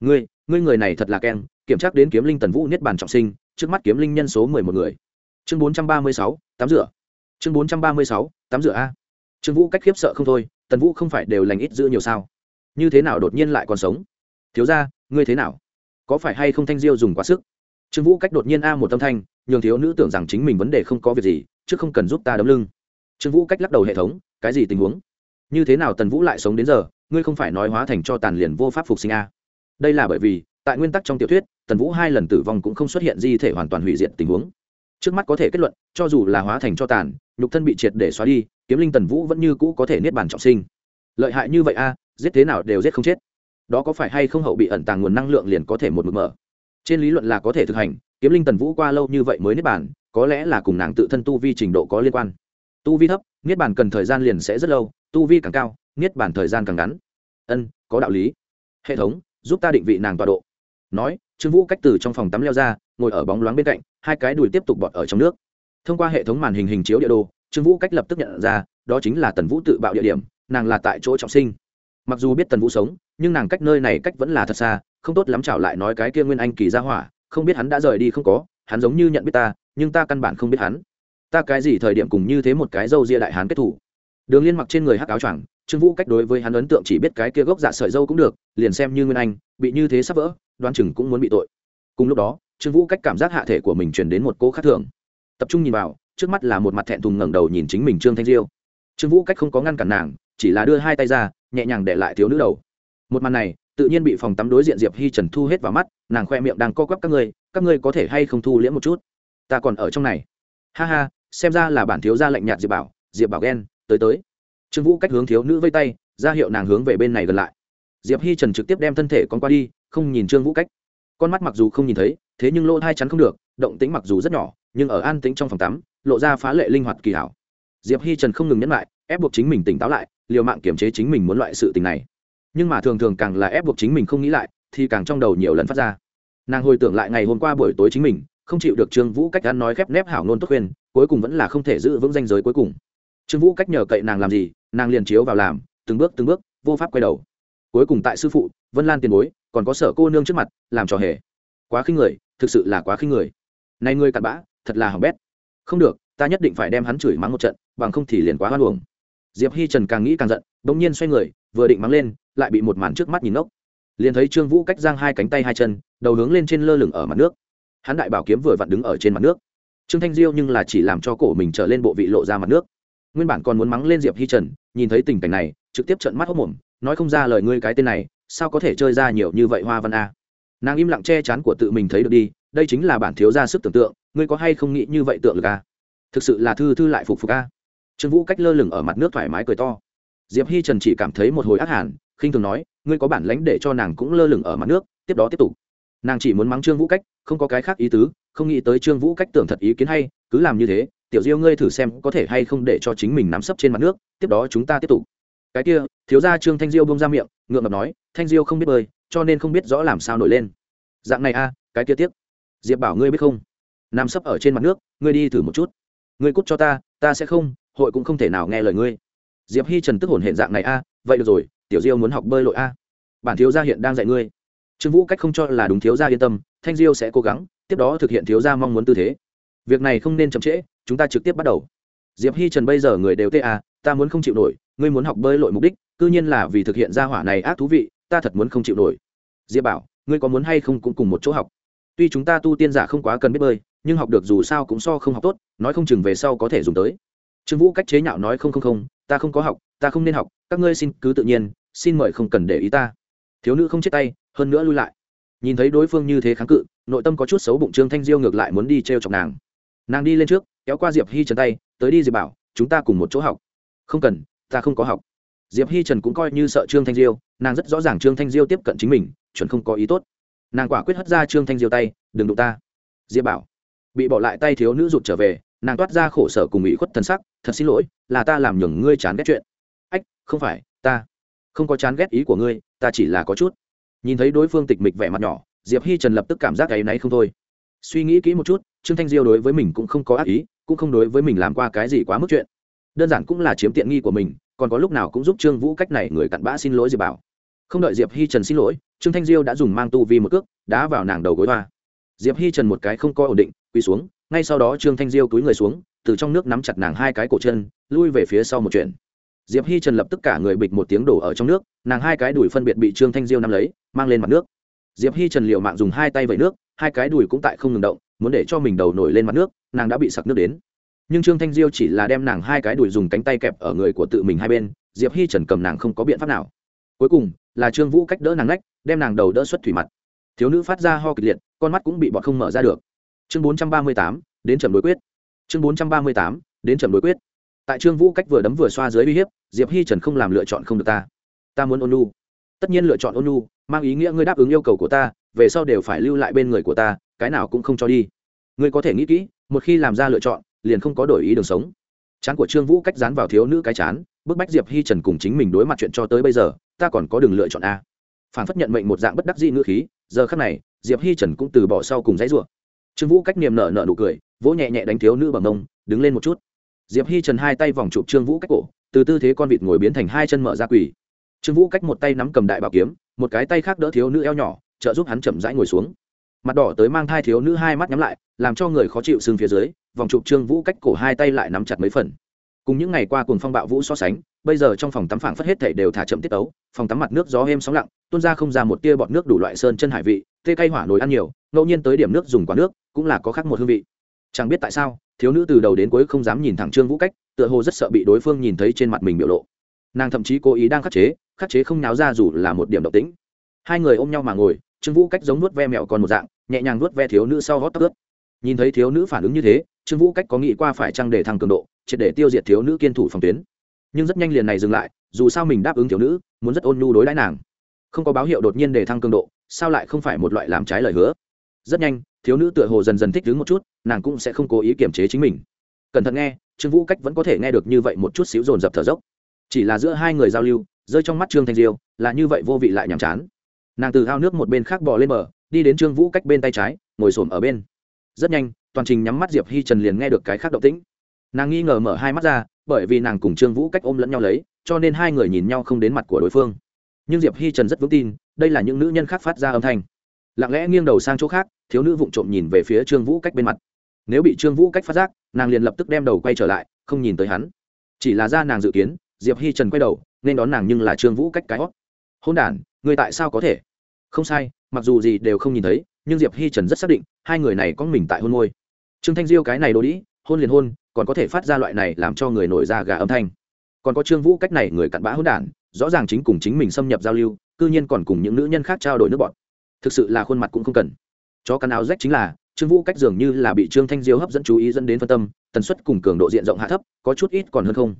Ngươi ngươi người này thật là keng, kiểm tra đến kiếm linh tần vũ niết bàn trọng sinh, trước mắt kiếm linh nhân số mười một người. Chương bốn trăm ba mươi sáu, tắm rửa. Chương bốn trăm ba mươi sáu tắm rửa a. Trương vũ cách khiếp sợ không thôi, tần vũ không phải đều lành ít giữ nhiều sao? Như thế nào đột nhiên lại còn sống? Thiếu ra ngươi thế nào? Có phải hay không thanh diêu dùng quá sức? Trương vũ cách đột nhiên a một tâm thanh, nhường thiếu nữ tưởng rằng chính mình vấn đề không có việc gì, chứ không cần giúp ta đấm lưng. Trương vũ cách lắc đầu hệ thống, cái gì tình huống? Như thế nào tần vũ lại sống đến giờ, ngươi không phải nói hóa thành cho tàn liền vô pháp phục sinh a? Đây là bởi vì, tại nguyên tắc trong tiểu thuyết, tần vũ hai lần tử vong cũng không xuất hiện di thể hoàn toàn hủy diệt tình huống trước mắt có thể kết luận, cho dù là hóa thành cho tàn, nhục thân bị triệt để xóa đi, kiếm linh tần vũ vẫn như cũ có thể niết bàn trọng sinh. Lợi hại như vậy a, giết thế nào đều giết không chết. Đó có phải hay không hậu bị ẩn tàng nguồn năng lượng liền có thể một mực mở? Trên lý luận là có thể thực hành, kiếm linh tần vũ qua lâu như vậy mới niết bàn, có lẽ là cùng nàng tự thân tu vi trình độ có liên quan. Tu vi thấp, niết bàn cần thời gian liền sẽ rất lâu, tu vi càng cao, niết bàn thời gian càng ngắn. Ân, có đạo lý. Hệ thống, giúp ta định vị nàng tọa độ. Nói trương vũ cách từ trong phòng tắm leo ra, ngồi ở bóng loáng bên cạnh, hai cái đùi tiếp tục bọt ở trong nước. Thông qua hệ thống màn hình hình chiếu địa đồ, trương vũ cách lập tức nhận ra, đó chính là tần vũ tự bạo địa điểm, nàng là tại chỗ trọng sinh. Mặc dù biết tần vũ sống, nhưng nàng cách nơi này cách vẫn là thật xa, không tốt lắm chảo lại nói cái kia nguyên anh kỳ ra hỏa, không biết hắn đã rời đi không có, hắn giống như nhận biết ta, nhưng ta căn bản không biết hắn. Ta cái gì thời điểm cùng như thế một cái dâu ria đại hán kết thủ. Đường liên mặc trên người hắc áo choàng, trương vũ cách đối với hắn ấn tượng chỉ biết cái kia gốc dạ sợi dâu cũng được, liền xem như nguyên anh, bị như thế sắp vỡ đoan chừng cũng muốn bị tội. Cùng lúc đó, trương vũ cách cảm giác hạ thể của mình truyền đến một cô khác thường. Tập trung nhìn vào, trước mắt là một mặt thẹn thùng ngẩng đầu nhìn chính mình trương thanh diêu. Trương vũ cách không có ngăn cản nàng, chỉ là đưa hai tay ra, nhẹ nhàng để lại thiếu nữ đầu. Một màn này, tự nhiên bị phòng tắm đối diện diệp hi trần thu hết vào mắt, nàng khoe miệng đang co quắp các ngươi các ngươi có thể hay không thu liễm một chút? Ta còn ở trong này. Ha ha, xem ra là bản thiếu gia lạnh nhạt diệp bảo diệp bảo ghen, tới tới. Trương vũ cách hướng thiếu nữ vây tay, ra hiệu nàng hướng về bên này gần lại diệp hi trần trực tiếp đem thân thể con qua đi, không nhìn trương vũ cách. Con mắt mặc dù không nhìn thấy, thế nhưng lỗ hai chắn không được, động tính mặc dù rất nhỏ, nhưng ở an tĩnh trong phòng tắm, lộ ra phá lệ linh hoạt kỳ hảo. Diệp hi trần không ngừng nhấn lại, ép buộc chính mình tỉnh táo lại, liều mạng kiềm chế chính mình muốn loại sự tình này. Nhưng mà thường thường càng là ép buộc chính mình không nghĩ lại, thì càng trong đầu nhiều lần phát ra. Nàng hồi tưởng lại ngày hôm qua buổi tối chính mình, không chịu được trương vũ cách ăn nói khép nép hảo nôn tốt khuyên, cuối cùng vẫn là không thể giữ vững danh giới cuối cùng. Trương vũ cách nhờ cậy nàng làm gì, nàng liền chiếu vào làm, từng bước từng bước, vô pháp quay đầu cuối cùng tại sư phụ, vân lan tiền bối, còn có sở cô nương trước mặt, làm trò hề. Quá khinh người, thực sự là quá khinh người. Này ngươi cặn bã, thật là hỏng bét. Không được, ta nhất định phải đem hắn chửi mắng một trận, bằng không thì liền quá hoan uổng. Diệp hi trần càng nghĩ càng giận đ ỗ n g nhiên xoay người, vừa định mắng lên, lại bị một màn trước mắt nhìn ngốc. Liền thấy trương vũ cách giang hai cánh tay hai chân, đầu hướng lên trên lơ lửng ở mặt nước. Hắn đại bảo kiếm vừa vặn đứng ở trên mặt nước. Trương thanh diêu nhưng là chỉ làm cho cổ mình trở lên bộ vị lộ ra mặt nước. Nguyên bản còn muốn mắng lên diệp hi trần, nhìn thấy tình cảnh này, trực tiếp trận mắt hốc mồm nói không ra lời ngươi cái tên này, sao có thể chơi ra nhiều như vậy hoa văn a? Nàng im lặng che chắn của tự mình thấy được đi, đây chính là bản thiếu ra sức tưởng tượng, ngươi có hay không nghĩ như vậy tượng được a? Thực sự là thư thư lại phục phục a. Trương vũ cách lơ lửng ở mặt nước thoải mái cười to. Diệp hi trần chỉ cảm thấy một hồi ác hàn, khinh thường nói, ngươi có bản lãnh để cho nàng cũng lơ lửng ở mặt nước, tiếp đó tiếp tục. Nàng chỉ muốn mắng trương vũ cách, không có cái khác ý tứ, không nghĩ tới trương vũ cách tưởng thật ý kiến hay, cứ làm như thế, tiểu diêu ngươi thử xem có thể hay không để cho chính mình nắm sấp trên mặt nước, tiếp đó chúng ta tiếp tục cái kia, thiếu gia trương thanh diêu bông ra miệng, ngượng ngập nói, thanh diêu không biết bơi, cho nên không biết rõ làm sao nổi lên. Dạng này a cái kia tiếc. Diệp bảo ngươi biết không? Nằm sấp ở trên mặt nước, ngươi đi thử một chút. Ngươi cút cho ta ta sẽ không, hội cũng không thể nào nghe lời ngươi. Diệp hi trần tức hồn hiện dạng này a, vậy được rồi, tiểu diêu muốn học bơi lội a. Bản thiếu gia hiện đang dạy ngươi. Trương vũ cách không cho là đúng thiếu gia yên tâm, thanh diêu sẽ cố gắng, tiếp đó thực hiện thiếu gia mong muốn tư thế. Việc này không nên chậm trễ, chúng ta trực tiếp bắt đầu. Diệp hi trần bây giờ người đều tê à ta muốn không chịu nổi ngươi muốn học bơi lội mục đích, cư nhiên là vì thực hiện ra hỏa này ác thú vị, ta thật muốn không chịu nổi. Diệp bảo, ngươi có muốn hay không cũng cùng một chỗ học. Tuy chúng ta tu tiên giả không quá cần biết bơi, nhưng học được dù sao cũng so không học tốt, nói không chừng về sau có thể dùng tới. Trương vũ cách chế nhạo nói không không không, ta không có học, ta không nên học, các ngươi xin cứ tự nhiên, xin mời không cần để ý ta. Thiếu nữ không chết tay, hơn nữa lui lại. Nhìn thấy đối phương như thế kháng cự, nội tâm có chút xấu bụng trương thanh diêu ngược lại muốn đi t r e o chọc nàng. Nàng đi lên trước, kéo qua diệp hi trần tay, tới đi diệp bảo, chúng ta cùng một chỗ học. Không cần ta không có học. Diệp hi trần cũng coi như sợ trương thanh diêu, nàng rất rõ ràng trương thanh diêu tiếp cận chính mình, chuẩn không có ý tốt. Nàng quả quyết hất ra trương thanh diêu tay, đừng đụng ta. Diệp bảo, bị bỏ lại tay thiếu nữ rụt trở về, nàng toát ra khổ sở cùng ủy khuất thân sắc, thật xin lỗi, là ta làm nhường ngươi chán ghét chuyện. Ách, không phải, ta không có chán ghét ý của ngươi, ta chỉ là có chút. Nhìn thấy đối phương tịch mịch vẻ mặt nhỏ, diệp hi trần lập tức cảm giác cái náy không thôi. Suy nghĩ kỹ một chút, trương thanh diêu đối với mình cũng không có ác ý, cũng không đối với mình làm qua cái gì quá mức chuyện đơn giản cũng là chiếm tiện nghi của mình, còn có lúc nào cũng giúp trương vũ cách này người cặn bã xin lỗi diệp bảo. Không đợi diệp hi trần xin lỗi, trương thanh diêu đã dùng mang tu vi một cước, đá vào nàng đầu gối hoa. Diệp hi trần một cái không có ổn định, quỳ xuống, ngay sau đó trương thanh diêu túi người xuống, từ trong nước nắm chặt nàng hai cái cổ chân, lui về phía sau một chuyện. Diệp hi trần lập tức cả người bịch một tiếng đổ ở trong nước, nàng hai cái đùi phân biệt bị trương thanh diêu nắm lấy, mang lên mặt nước. Diệp hi trần liệu mạng dùng hai tay vẩy nước, hai cái đùi cũng tại không ngừng động, muốn để cho mình đầu nổi lên mặt nước, nàng đã bị sặc nước đến nhưng trương thanh diêu chỉ là đem nàng hai cái đùi dùng cánh tay kẹp ở người của tự mình hai bên, diệp hi trần cầm nàng không có biện pháp nào. Cuối cùng, là trương vũ cách đỡ nàng nách, đem nàng đầu đỡ xuất thủy mặt. Thiếu nữ phát ra ho kịch liệt, con mắt cũng bị bọt không mở ra được. Chương bốn trăm ba mươi tám, đến chậm đối quyết. Chương bốn trăm ba mươi tám, đến chậm đối quyết. Tại trương vũ cách vừa đấm vừa xoa dưới uy hiếp, diệp hi trần không làm lựa chọn không được ta. Ta muốn ôn lu tất nhiên lựa chọn ôn lu mang ý nghĩa ngươi đáp ứng yêu cầu của ta, về sau đều phải lưu lại bên người của ta, cái nào cũng không cho đi. Ngươi có thể nghĩ kỹ, một khi làm ra lựa chọn liền không có đổi ý đường sống. Chán của trương vũ cách dán vào thiếu nữ cái chán, bức bách diệp hi trần cùng chính mình đối mặt chuyện cho tới bây giờ, ta còn có đường lựa chọn a. Phản phất nhận mệnh một dạng bất đắc dĩ ngữ khí, giờ khắc này, diệp hi trần cũng từ bỏ sau cùng dãy rủa. Trương vũ cách niềm nở nở nụ cười, vỗ nhẹ nhẹ đánh thiếu nữ bằng mông, đứng lên một chút. Diệp hi trần hai tay vòng chụp trương vũ cách cổ, từ tư thế con vịt ngồi biến thành hai chân mở ra quỳ. Trương vũ cách một tay nắm cầm đại bảo kiếm, một cái tay khác đỡ thiếu nữ eo nhỏ, trợ giúp hắn chậm rãi ngồi xuống mặt đỏ tới mang thai thiếu nữ hai mắt nhắm lại, làm cho người khó chịu xương phía dưới, vòng chụp trương vũ cách cổ hai tay lại nắm chặt mấy phần. Cùng những ngày qua cùng phong bạo vũ so sánh, bây giờ trong phòng tắm phảng phất hết thảy đều thả chậm tiết tấu, phòng tắm mặt nước gió êm sóng lặng, tuôn ra không ra một tia bọt nước đủ loại sơn chân hải vị, tê cay hỏa nồi ăn nhiều, ngẫu nhiên tới điểm nước dùng quả nước, cũng là có khác một hương vị. Chẳng biết tại sao, thiếu nữ từ đầu đến cuối không dám nhìn thẳng trương vũ cách, tựa hồ rất sợ bị đối phương nhìn thấy trên mặt mình biểu lộ. Nàng thậm chí cố ý đang khắc chế khắc chế không náo ra dù là một điểm độc tính hai người ôm nhau mà ngồi, trương vũ cách giống nuốt ve mẹo còn một dạng nhẹ nhàng nuốt ve thiếu nữ sau hót tóc ướt. Nhìn thấy thiếu nữ phản ứng như thế, trương vũ cách có nghĩ qua phải trăng để thăng cường độ, triệt để tiêu diệt thiếu nữ kiên thủ phòng tuyến. Nhưng rất nhanh liền này dừng lại, dù sao mình đáp ứng thiếu nữ, muốn rất ôn nhu đối đãi nàng. Không có báo hiệu đột nhiên để thăng cường độ, sao lại không phải một loại làm trái lời hứa? Rất nhanh, thiếu nữ tựa hồ dần dần thích đứng một chút, nàng cũng sẽ không cố ý kiềm chế chính mình. Cẩn thận nghe, trương vũ cách vẫn có thể nghe được như vậy một chút xíu dồn dập thở dốc. Chỉ là giữa hai người giao lưu, rơi trong mắt trương thanh diêu, là như vậy vô vị lại nhàm chán. Nàng từ ao nước một bên khác bò lên bờ đi đến trương vũ cách bên tay trái, ngồi xổm ở bên. Rất nhanh, toàn trình nhắm mắt diệp hi trần liền nghe được cái khác động tĩnh. Nàng nghi ngờ mở hai mắt ra, bởi vì nàng cùng trương vũ cách ôm lẫn nhau lấy, cho nên hai người nhìn nhau không đến mặt của đối phương. Nhưng diệp hi trần rất vững tin, đây là những nữ nhân khác phát ra âm thanh. Lặng lẽ nghiêng đầu sang chỗ khác, thiếu nữ vụng trộm nhìn về phía trương vũ cách bên mặt. Nếu bị trương vũ cách phát giác, nàng liền lập tức đem đầu quay trở lại, không nhìn tới hắn. Chỉ là ra nàng dự kiến, diệp hi trần quay đầu, nên đón nàng nhưng là trương vũ cách cái hót hôn đ người tại sao có thể? Không sai, mặc dù gì đều không nhìn thấy, nhưng diệp hi trần rất xác định, hai người này có mình tại hôn môi. Trương thanh diêu cái này đồ đĩ, hôn liền hôn, còn có thể phát ra loại này làm cho người nổi ra gà âm thanh. Còn có trương vũ cách này người cặn bã hôn đản, rõ ràng chính cùng chính mình xâm nhập giao lưu, cư nhiên còn cùng những nữ nhân khác trao đổi nước bọn thực sự là khuôn mặt cũng không cần. Chó cắn áo rách chính là, trương vũ cách dường như là bị trương thanh diêu hấp dẫn chú ý dẫn đến phân tâm, tần suất cùng cường độ diện rộng hạ thấp, có chút ít còn hơn không.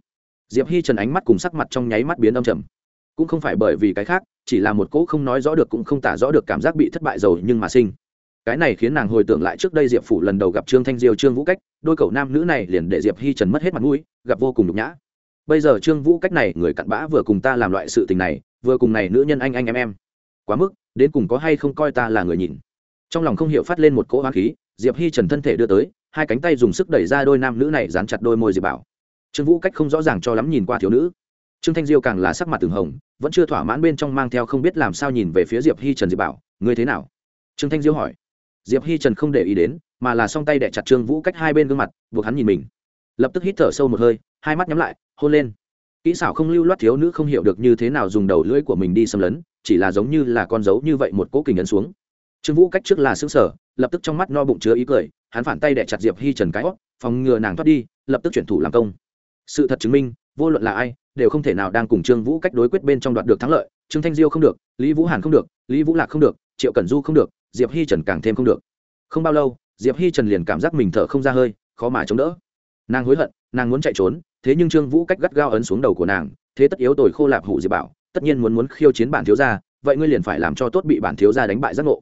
Diệp hi trần ánh mắt cùng sắc mặt trong nháy mắt biến âm trầm cũng không phải bởi vì cái khác, chỉ là một cỗ không nói rõ được cũng không tả rõ được cảm giác bị thất bại rồi nhưng mà sinh. Cái này khiến nàng hồi tưởng lại trước đây diệp phủ lần đầu gặp trương thanh diêu, trương vũ cách, đôi cậu nam nữ này liền để diệp hi trần mất hết mặt mũi, gặp vô cùng nhục nhã. Bây giờ trương vũ cách này, người cặn bã vừa cùng ta làm loại sự tình này, vừa cùng này nữ nhân anh anh em em. Quá mức, đến cùng có hay không coi ta là người nhìn. Trong lòng không hiểu phát lên một cỗ hoa khí, diệp hi trần thân thể đưa tới, hai cánh tay dùng sức đẩy ra đôi nam nữ này, dán chặt đôi môi diệp bảo. Trương vũ cách không rõ ràng cho lắm nhìn qua thiếu nữ trương thanh diêu càng là sắc mặt từng hồng, vẫn chưa thỏa mãn bên trong mang theo không biết làm sao nhìn về phía diệp hi trần diệp bảo, ngươi thế nào? Trương thanh diêu hỏi. Diệp hi trần không để ý đến, mà là song tay đẻ chặt trương vũ cách hai bên gương mặt, buộc hắn nhìn mình. Lập tức hít thở sâu một hơi, hai mắt nhắm lại, hôn lên. Kỹ xảo không lưu loát thiếu nữ không hiểu được như thế nào dùng đầu lưỡi của mình đi xâm lấn, chỉ là giống như là con dấu như vậy một cố kình ấn xuống. Trương vũ cách trước là xứng sở lập tức trong mắt no bụng chứa ý cười, hắn phản tay đẻ chặt diệp hi trần cái hót, phòng ngừa nàng thoát đi, lập tức chuyển thủ làm công sự thật chứng minh, vô luận là ai, đều không thể nào đang cùng trương vũ cách đối quyết bên trong đoạt được thắng lợi, trương thanh diêu không được, lý vũ hàn không được, lý vũ lạc không được, triệu cẩn du không được, diệp hi trần càng thêm không được. Không bao lâu, diệp hi trần liền cảm giác mình thở không ra hơi, khó mà chống đỡ. Nàng hối hận, nàng muốn chạy trốn, thế nhưng trương vũ cách gắt gao ấn xuống đầu của nàng, thế tất yếu tồi khô lạp hủ diệp bảo, tất nhiên muốn muốn khiêu chiến bản thiếu gia, vậy ngươi liền phải làm cho tốt bị bản thiếu gia đánh bại giác ngộ.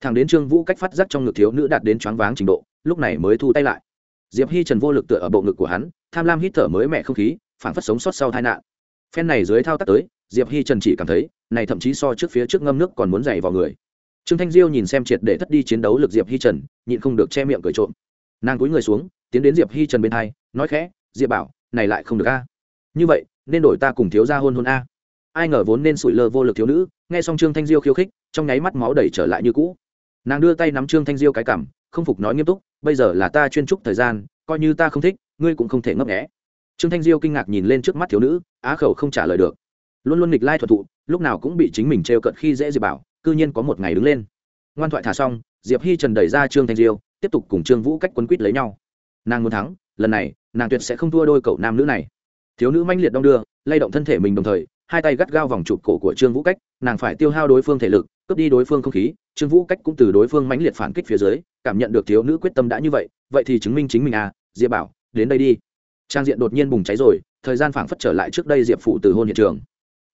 Thằng đến trương vũ cách phát giác trong ngực thiếu nữ đạt đến choáng váng trình độ, lúc này mới thu tay lại diệp hi trần vô lực tựa ở bộ ngực của hắn, tham lam hít thở mới mẹ không khí phản phất sống sót sau tai nạn. Phen này dưới thao tác tới, diệp hi trần chỉ cảm thấy, này thậm chí so trước phía trước ngâm nước còn muốn dày vào người. Trương thanh diêu nhìn xem triệt để thất đi chiến đấu lực diệp hi trần, nhịn không được che miệng cười trộm. Nàng cúi người xuống, tiến đến diệp hi trần bên hai, nói khẽ, diệp bảo, này lại không được a. Như vậy, nên đổi ta cùng thiếu gia hôn hôn a. Ai ngờ vốn nên sủi lơ vô lực thiếu nữ, nghe xong trương thanh diêu khiêu khích, trong nháy mắt máu đẩy trở lại như cũ. Nàng đưa tay nắm trương thanh diêu cái cảm, không phục nói nghiêm túc bây giờ là ta chuyên trúc thời gian, coi như ta không thích, ngươi cũng không thể ngấp nghẽ trương thanh diêu kinh ngạc nhìn lên trước mắt thiếu nữ, á khẩu không trả lời được. Luôn luôn nghịch lai thuật thụ, lúc nào cũng bị chính mình trêu cận khi dễ diệp bảo, cư nhiên có một ngày đứng lên. Ngoan thoại thả xong, diệp hi trần đẩy ra trương thanh diêu, tiếp tục cùng trương vũ cách quấn quýt lấy nhau. Nàng muốn thắng, lần này, nàng tuyệt sẽ không thua đôi cậu nam nữ này. Thiếu nữ manh liệt đong đưa, lay động thân thể mình đồng thời, hai tay gắt gao vòng chụp cổ của trương vũ cách, nàng phải tiêu hao đối phương thể lực cướp đi đối phương không khí, trương vũ cách cũng từ đối phương mãnh liệt phản kích phía dưới, cảm nhận được thiếu nữ quyết tâm đã như vậy vậy thì chứng minh chính mình à diệp bảo, đến đây đi. Trang diện đột nhiên bùng cháy rồi, thời gian phảng phất trở lại trước đây diệp phụ từ hôn hiện trường.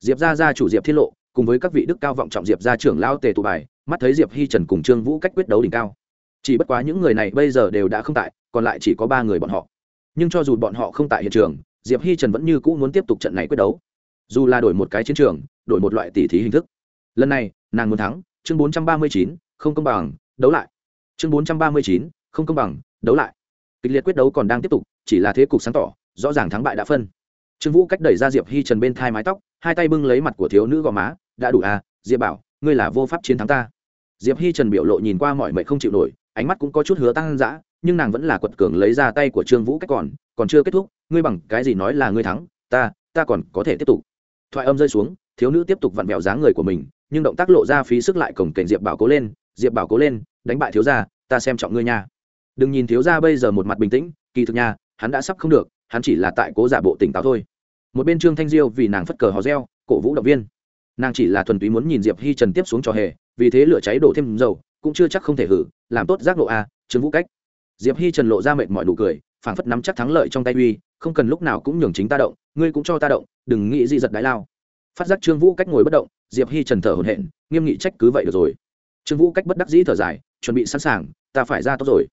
Diệp gia gia chủ diệp thiết lộ, cùng với các vị đức cao vọng trọng diệp gia trưởng lao tề tụ bài, mắt thấy diệp hi trần cùng trương vũ cách quyết đấu đỉnh cao. Chỉ bất quá những người này bây giờ đều đã không tại, còn lại chỉ có ba người bọn họ. Nhưng cho dù bọn họ không tại hiện trường, diệp hi trần vẫn như cũ muốn tiếp tục trận này quyết đấu. Dù là đổi một cái chiến trường, đổi một loại tỉ thí hình thức. Lần này nàng muốn thắng, chương bốn trăm ba mươi chín, không công bằng, đấu lại. Chương bốn trăm ba mươi chín, không công bằng, đấu lại. Kịch liệt quyết đấu còn đang tiếp tục, chỉ là thế cục sáng tỏ, rõ ràng thắng bại đã phân. Trương vũ cách đẩy ra diệp hi trần bên thai mái tóc, hai tay bưng lấy mặt của thiếu nữ gò má, đã đủ à diệp bảo, ngươi là vô pháp chiến thắng ta. Diệp hi trần biểu lộ nhìn qua mọi mệnh không chịu nổi, ánh mắt cũng có chút hứa tăng dã, nhưng nàng vẫn là quật cường lấy ra tay của trương vũ cách còn còn chưa kết thúc, ngươi bằng cái gì nói là ngươi thắng, ta ta còn có thể tiếp tục. Thoại âm rơi xuống, thiếu nữ tiếp tục vặn vẹo dáng người của mình nhưng động tác lộ ra phí sức lại cổng kềnh diệp bảo cố lên, diệp bảo cố lên, đánh bại thiếu gia, ta xem trọng ngươi nha. Đừng nhìn thiếu gia bây giờ một mặt bình tĩnh, kỳ thực nha, hắn đã sắp không được, hắn chỉ là tại cố giả bộ tỉnh táo thôi. Một bên trương thanh diêu vì nàng phất cờ hò reo, cổ vũ động viên. Nàng chỉ là thuần túy muốn nhìn diệp hi trần tiếp xuống trò hề, vì thế lửa cháy đổ thêm dầu, cũng chưa chắc không thể hử, làm tốt giác lộ a, trương vũ cách. Diệp hi trần lộ ra mệt mọi nụ cười, phảng phất nắm chắc thắng lợi trong tay uy, không cần lúc nào cũng nhường chính ta động, ngươi cũng cho ta động, đừng nghĩ di giật đái lao. Phát giác trương vũ cách ngồi bất động diệp hi trần thở hổn hển, nghiêm nghị trách cứ vậy được rồi. Trương vũ cách bất đắc dĩ thở dài, chuẩn bị sẵn sàng, ta phải ra tốt rồi.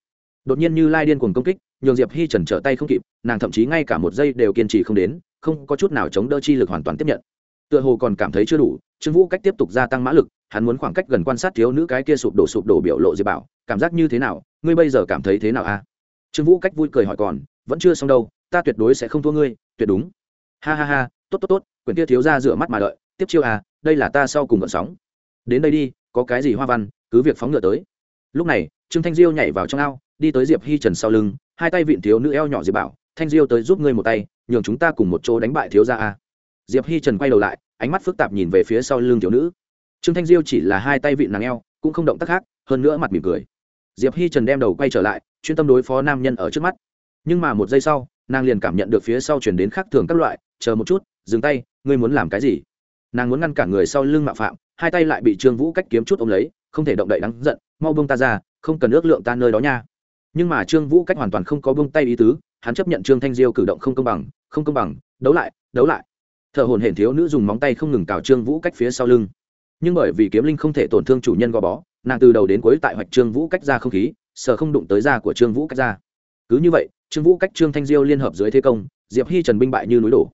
Đột nhiên như lai điên cuồng công kích, nhường diệp hi trần trở tay không kịp, nàng thậm chí ngay cả một giây đều kiên trì không đến, không có chút nào chống đỡ chi lực hoàn toàn tiếp nhận. Tựa hồ còn cảm thấy chưa đủ, trương vũ cách tiếp tục gia tăng mã lực, hắn muốn khoảng cách gần quan sát thiếu nữ cái kia sụp đổ sụp đổ biểu lộ diệp bảo, cảm giác như thế nào, ngươi bây giờ cảm thấy thế nào a? Trương vũ cách vui cười hỏi còn, vẫn chưa xong đâu, ta tuyệt đối sẽ không thua ngươi, tuyệt đúng. Ha ha ha, tốt tốt tốt, quyển kia thiếu ra rửa mắt mà đợi tiếp chiêu à đây là ta sau cùng gợn sóng. Đến đây đi, có cái gì hoa văn, cứ việc phóng ngựa tới. Lúc này, trương thanh diêu nhảy vào trong ao, đi tới diệp hi trần sau lưng, hai tay vịn thiếu nữ eo nhỏ diệp bảo, thanh diêu tới giúp ngươi một tay, nhường chúng ta cùng một chỗ đánh bại thiếu gia a. Diệp hi trần quay đầu lại, ánh mắt phức tạp nhìn về phía sau lưng thiếu nữ. Trương thanh diêu chỉ là hai tay vịn nàng eo, cũng không động tác khác, hơn nữa mặt mỉm cười. Diệp hi trần đem đầu quay trở lại, chuyên tâm đối phó nam nhân ở trước mắt. Nhưng mà một giây sau, nàng liền cảm nhận được phía sau chuyển đến khác thường các loại, chờ một chút, dừng tay, ngươi muốn làm cái gì? Nàng muốn ngăn cản người sau lưng mạo phạm, hai tay lại bị trương vũ cách kiếm chút ôm lấy, không thể động đậy đắng giận, mau bông ta ra, không cần ước lượng ta nơi đó nha. Nhưng mà trương vũ cách hoàn toàn không có bông tay ý tứ, hắn chấp nhận trương thanh diêu cử động không công bằng, không công bằng, đấu lại đấu lại. Thợ hồn hển thiếu nữ dùng móng tay không ngừng cào trương vũ cách phía sau lưng. Nhưng bởi vì kiếm linh không thể tổn thương chủ nhân gò bó, nàng từ đầu đến cuối tại hoạch trương vũ cách ra không khí, sợ không đụng tới da của trương vũ cách ra. Cứ như vậy, trương vũ cách trương thanh diêu liên hợp dưới thế công, diệp hi trần binh bại như núi đổ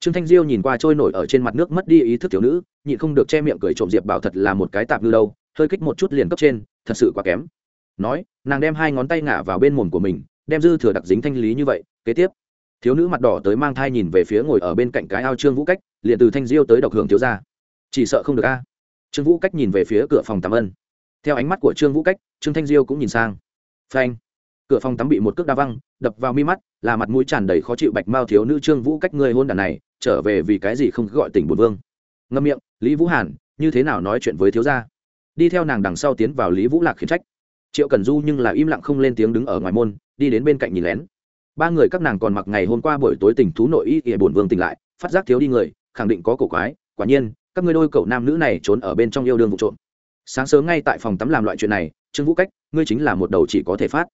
trương thanh diêu nhìn qua trôi nổi ở trên mặt nước mất đi ý thức thiếu nữ, nhịn không được che miệng cười trộm diệp bảo thật là một cái tạp ngư đâu, hơi kích một chút liền cấp trên, thật sự quá kém. Nói, nàng đem hai ngón tay ngả vào bên mồm của mình, đem dư thừa đặc dính thanh lý như vậy, kế tiếp. Thiếu nữ mặt đỏ tới mang thai nhìn về phía ngồi ở bên cạnh cái ao trương vũ cách, liền từ thanh diêu tới độc hưởng thiếu ra chỉ sợ không được a. Trương vũ cách nhìn về phía cửa phòng tắm ân. Theo ánh mắt của trương vũ cách, trương thanh diêu cũng nhìn sang. Phanh cửa phòng tắm bị một cước đa văng, đập vào mi mắt, là mặt mũi tràn đầy khó chịu bạch mao thiếu nữ trương vũ cách người hôn đàn này, trở về vì cái gì không gọi tỉnh bùn vương. Ngâm miệng, lý vũ hàn, như thế nào nói chuyện với thiếu gia? Đi theo nàng đằng sau tiến vào lý vũ lạc khiến trách. Triệu cần du nhưng là im lặng không lên tiếng đứng ở ngoài môn, đi đến bên cạnh nhìn lén. Ba người các nàng còn mặc ngày hôm qua buổi tối tỉnh thú nội y ỉa bổn vương tỉnh lại, phát giác thiếu đi người, khẳng định có cổ quái, quả nhiên, các ngươi đôi cậu nam nữ này trốn ở bên trong yêu đương vụ trộm. Sáng sớm ngay tại phòng tắm làm loại chuyện này, trương vũ cách, ngươi chính là một đầu chỉ có thể phát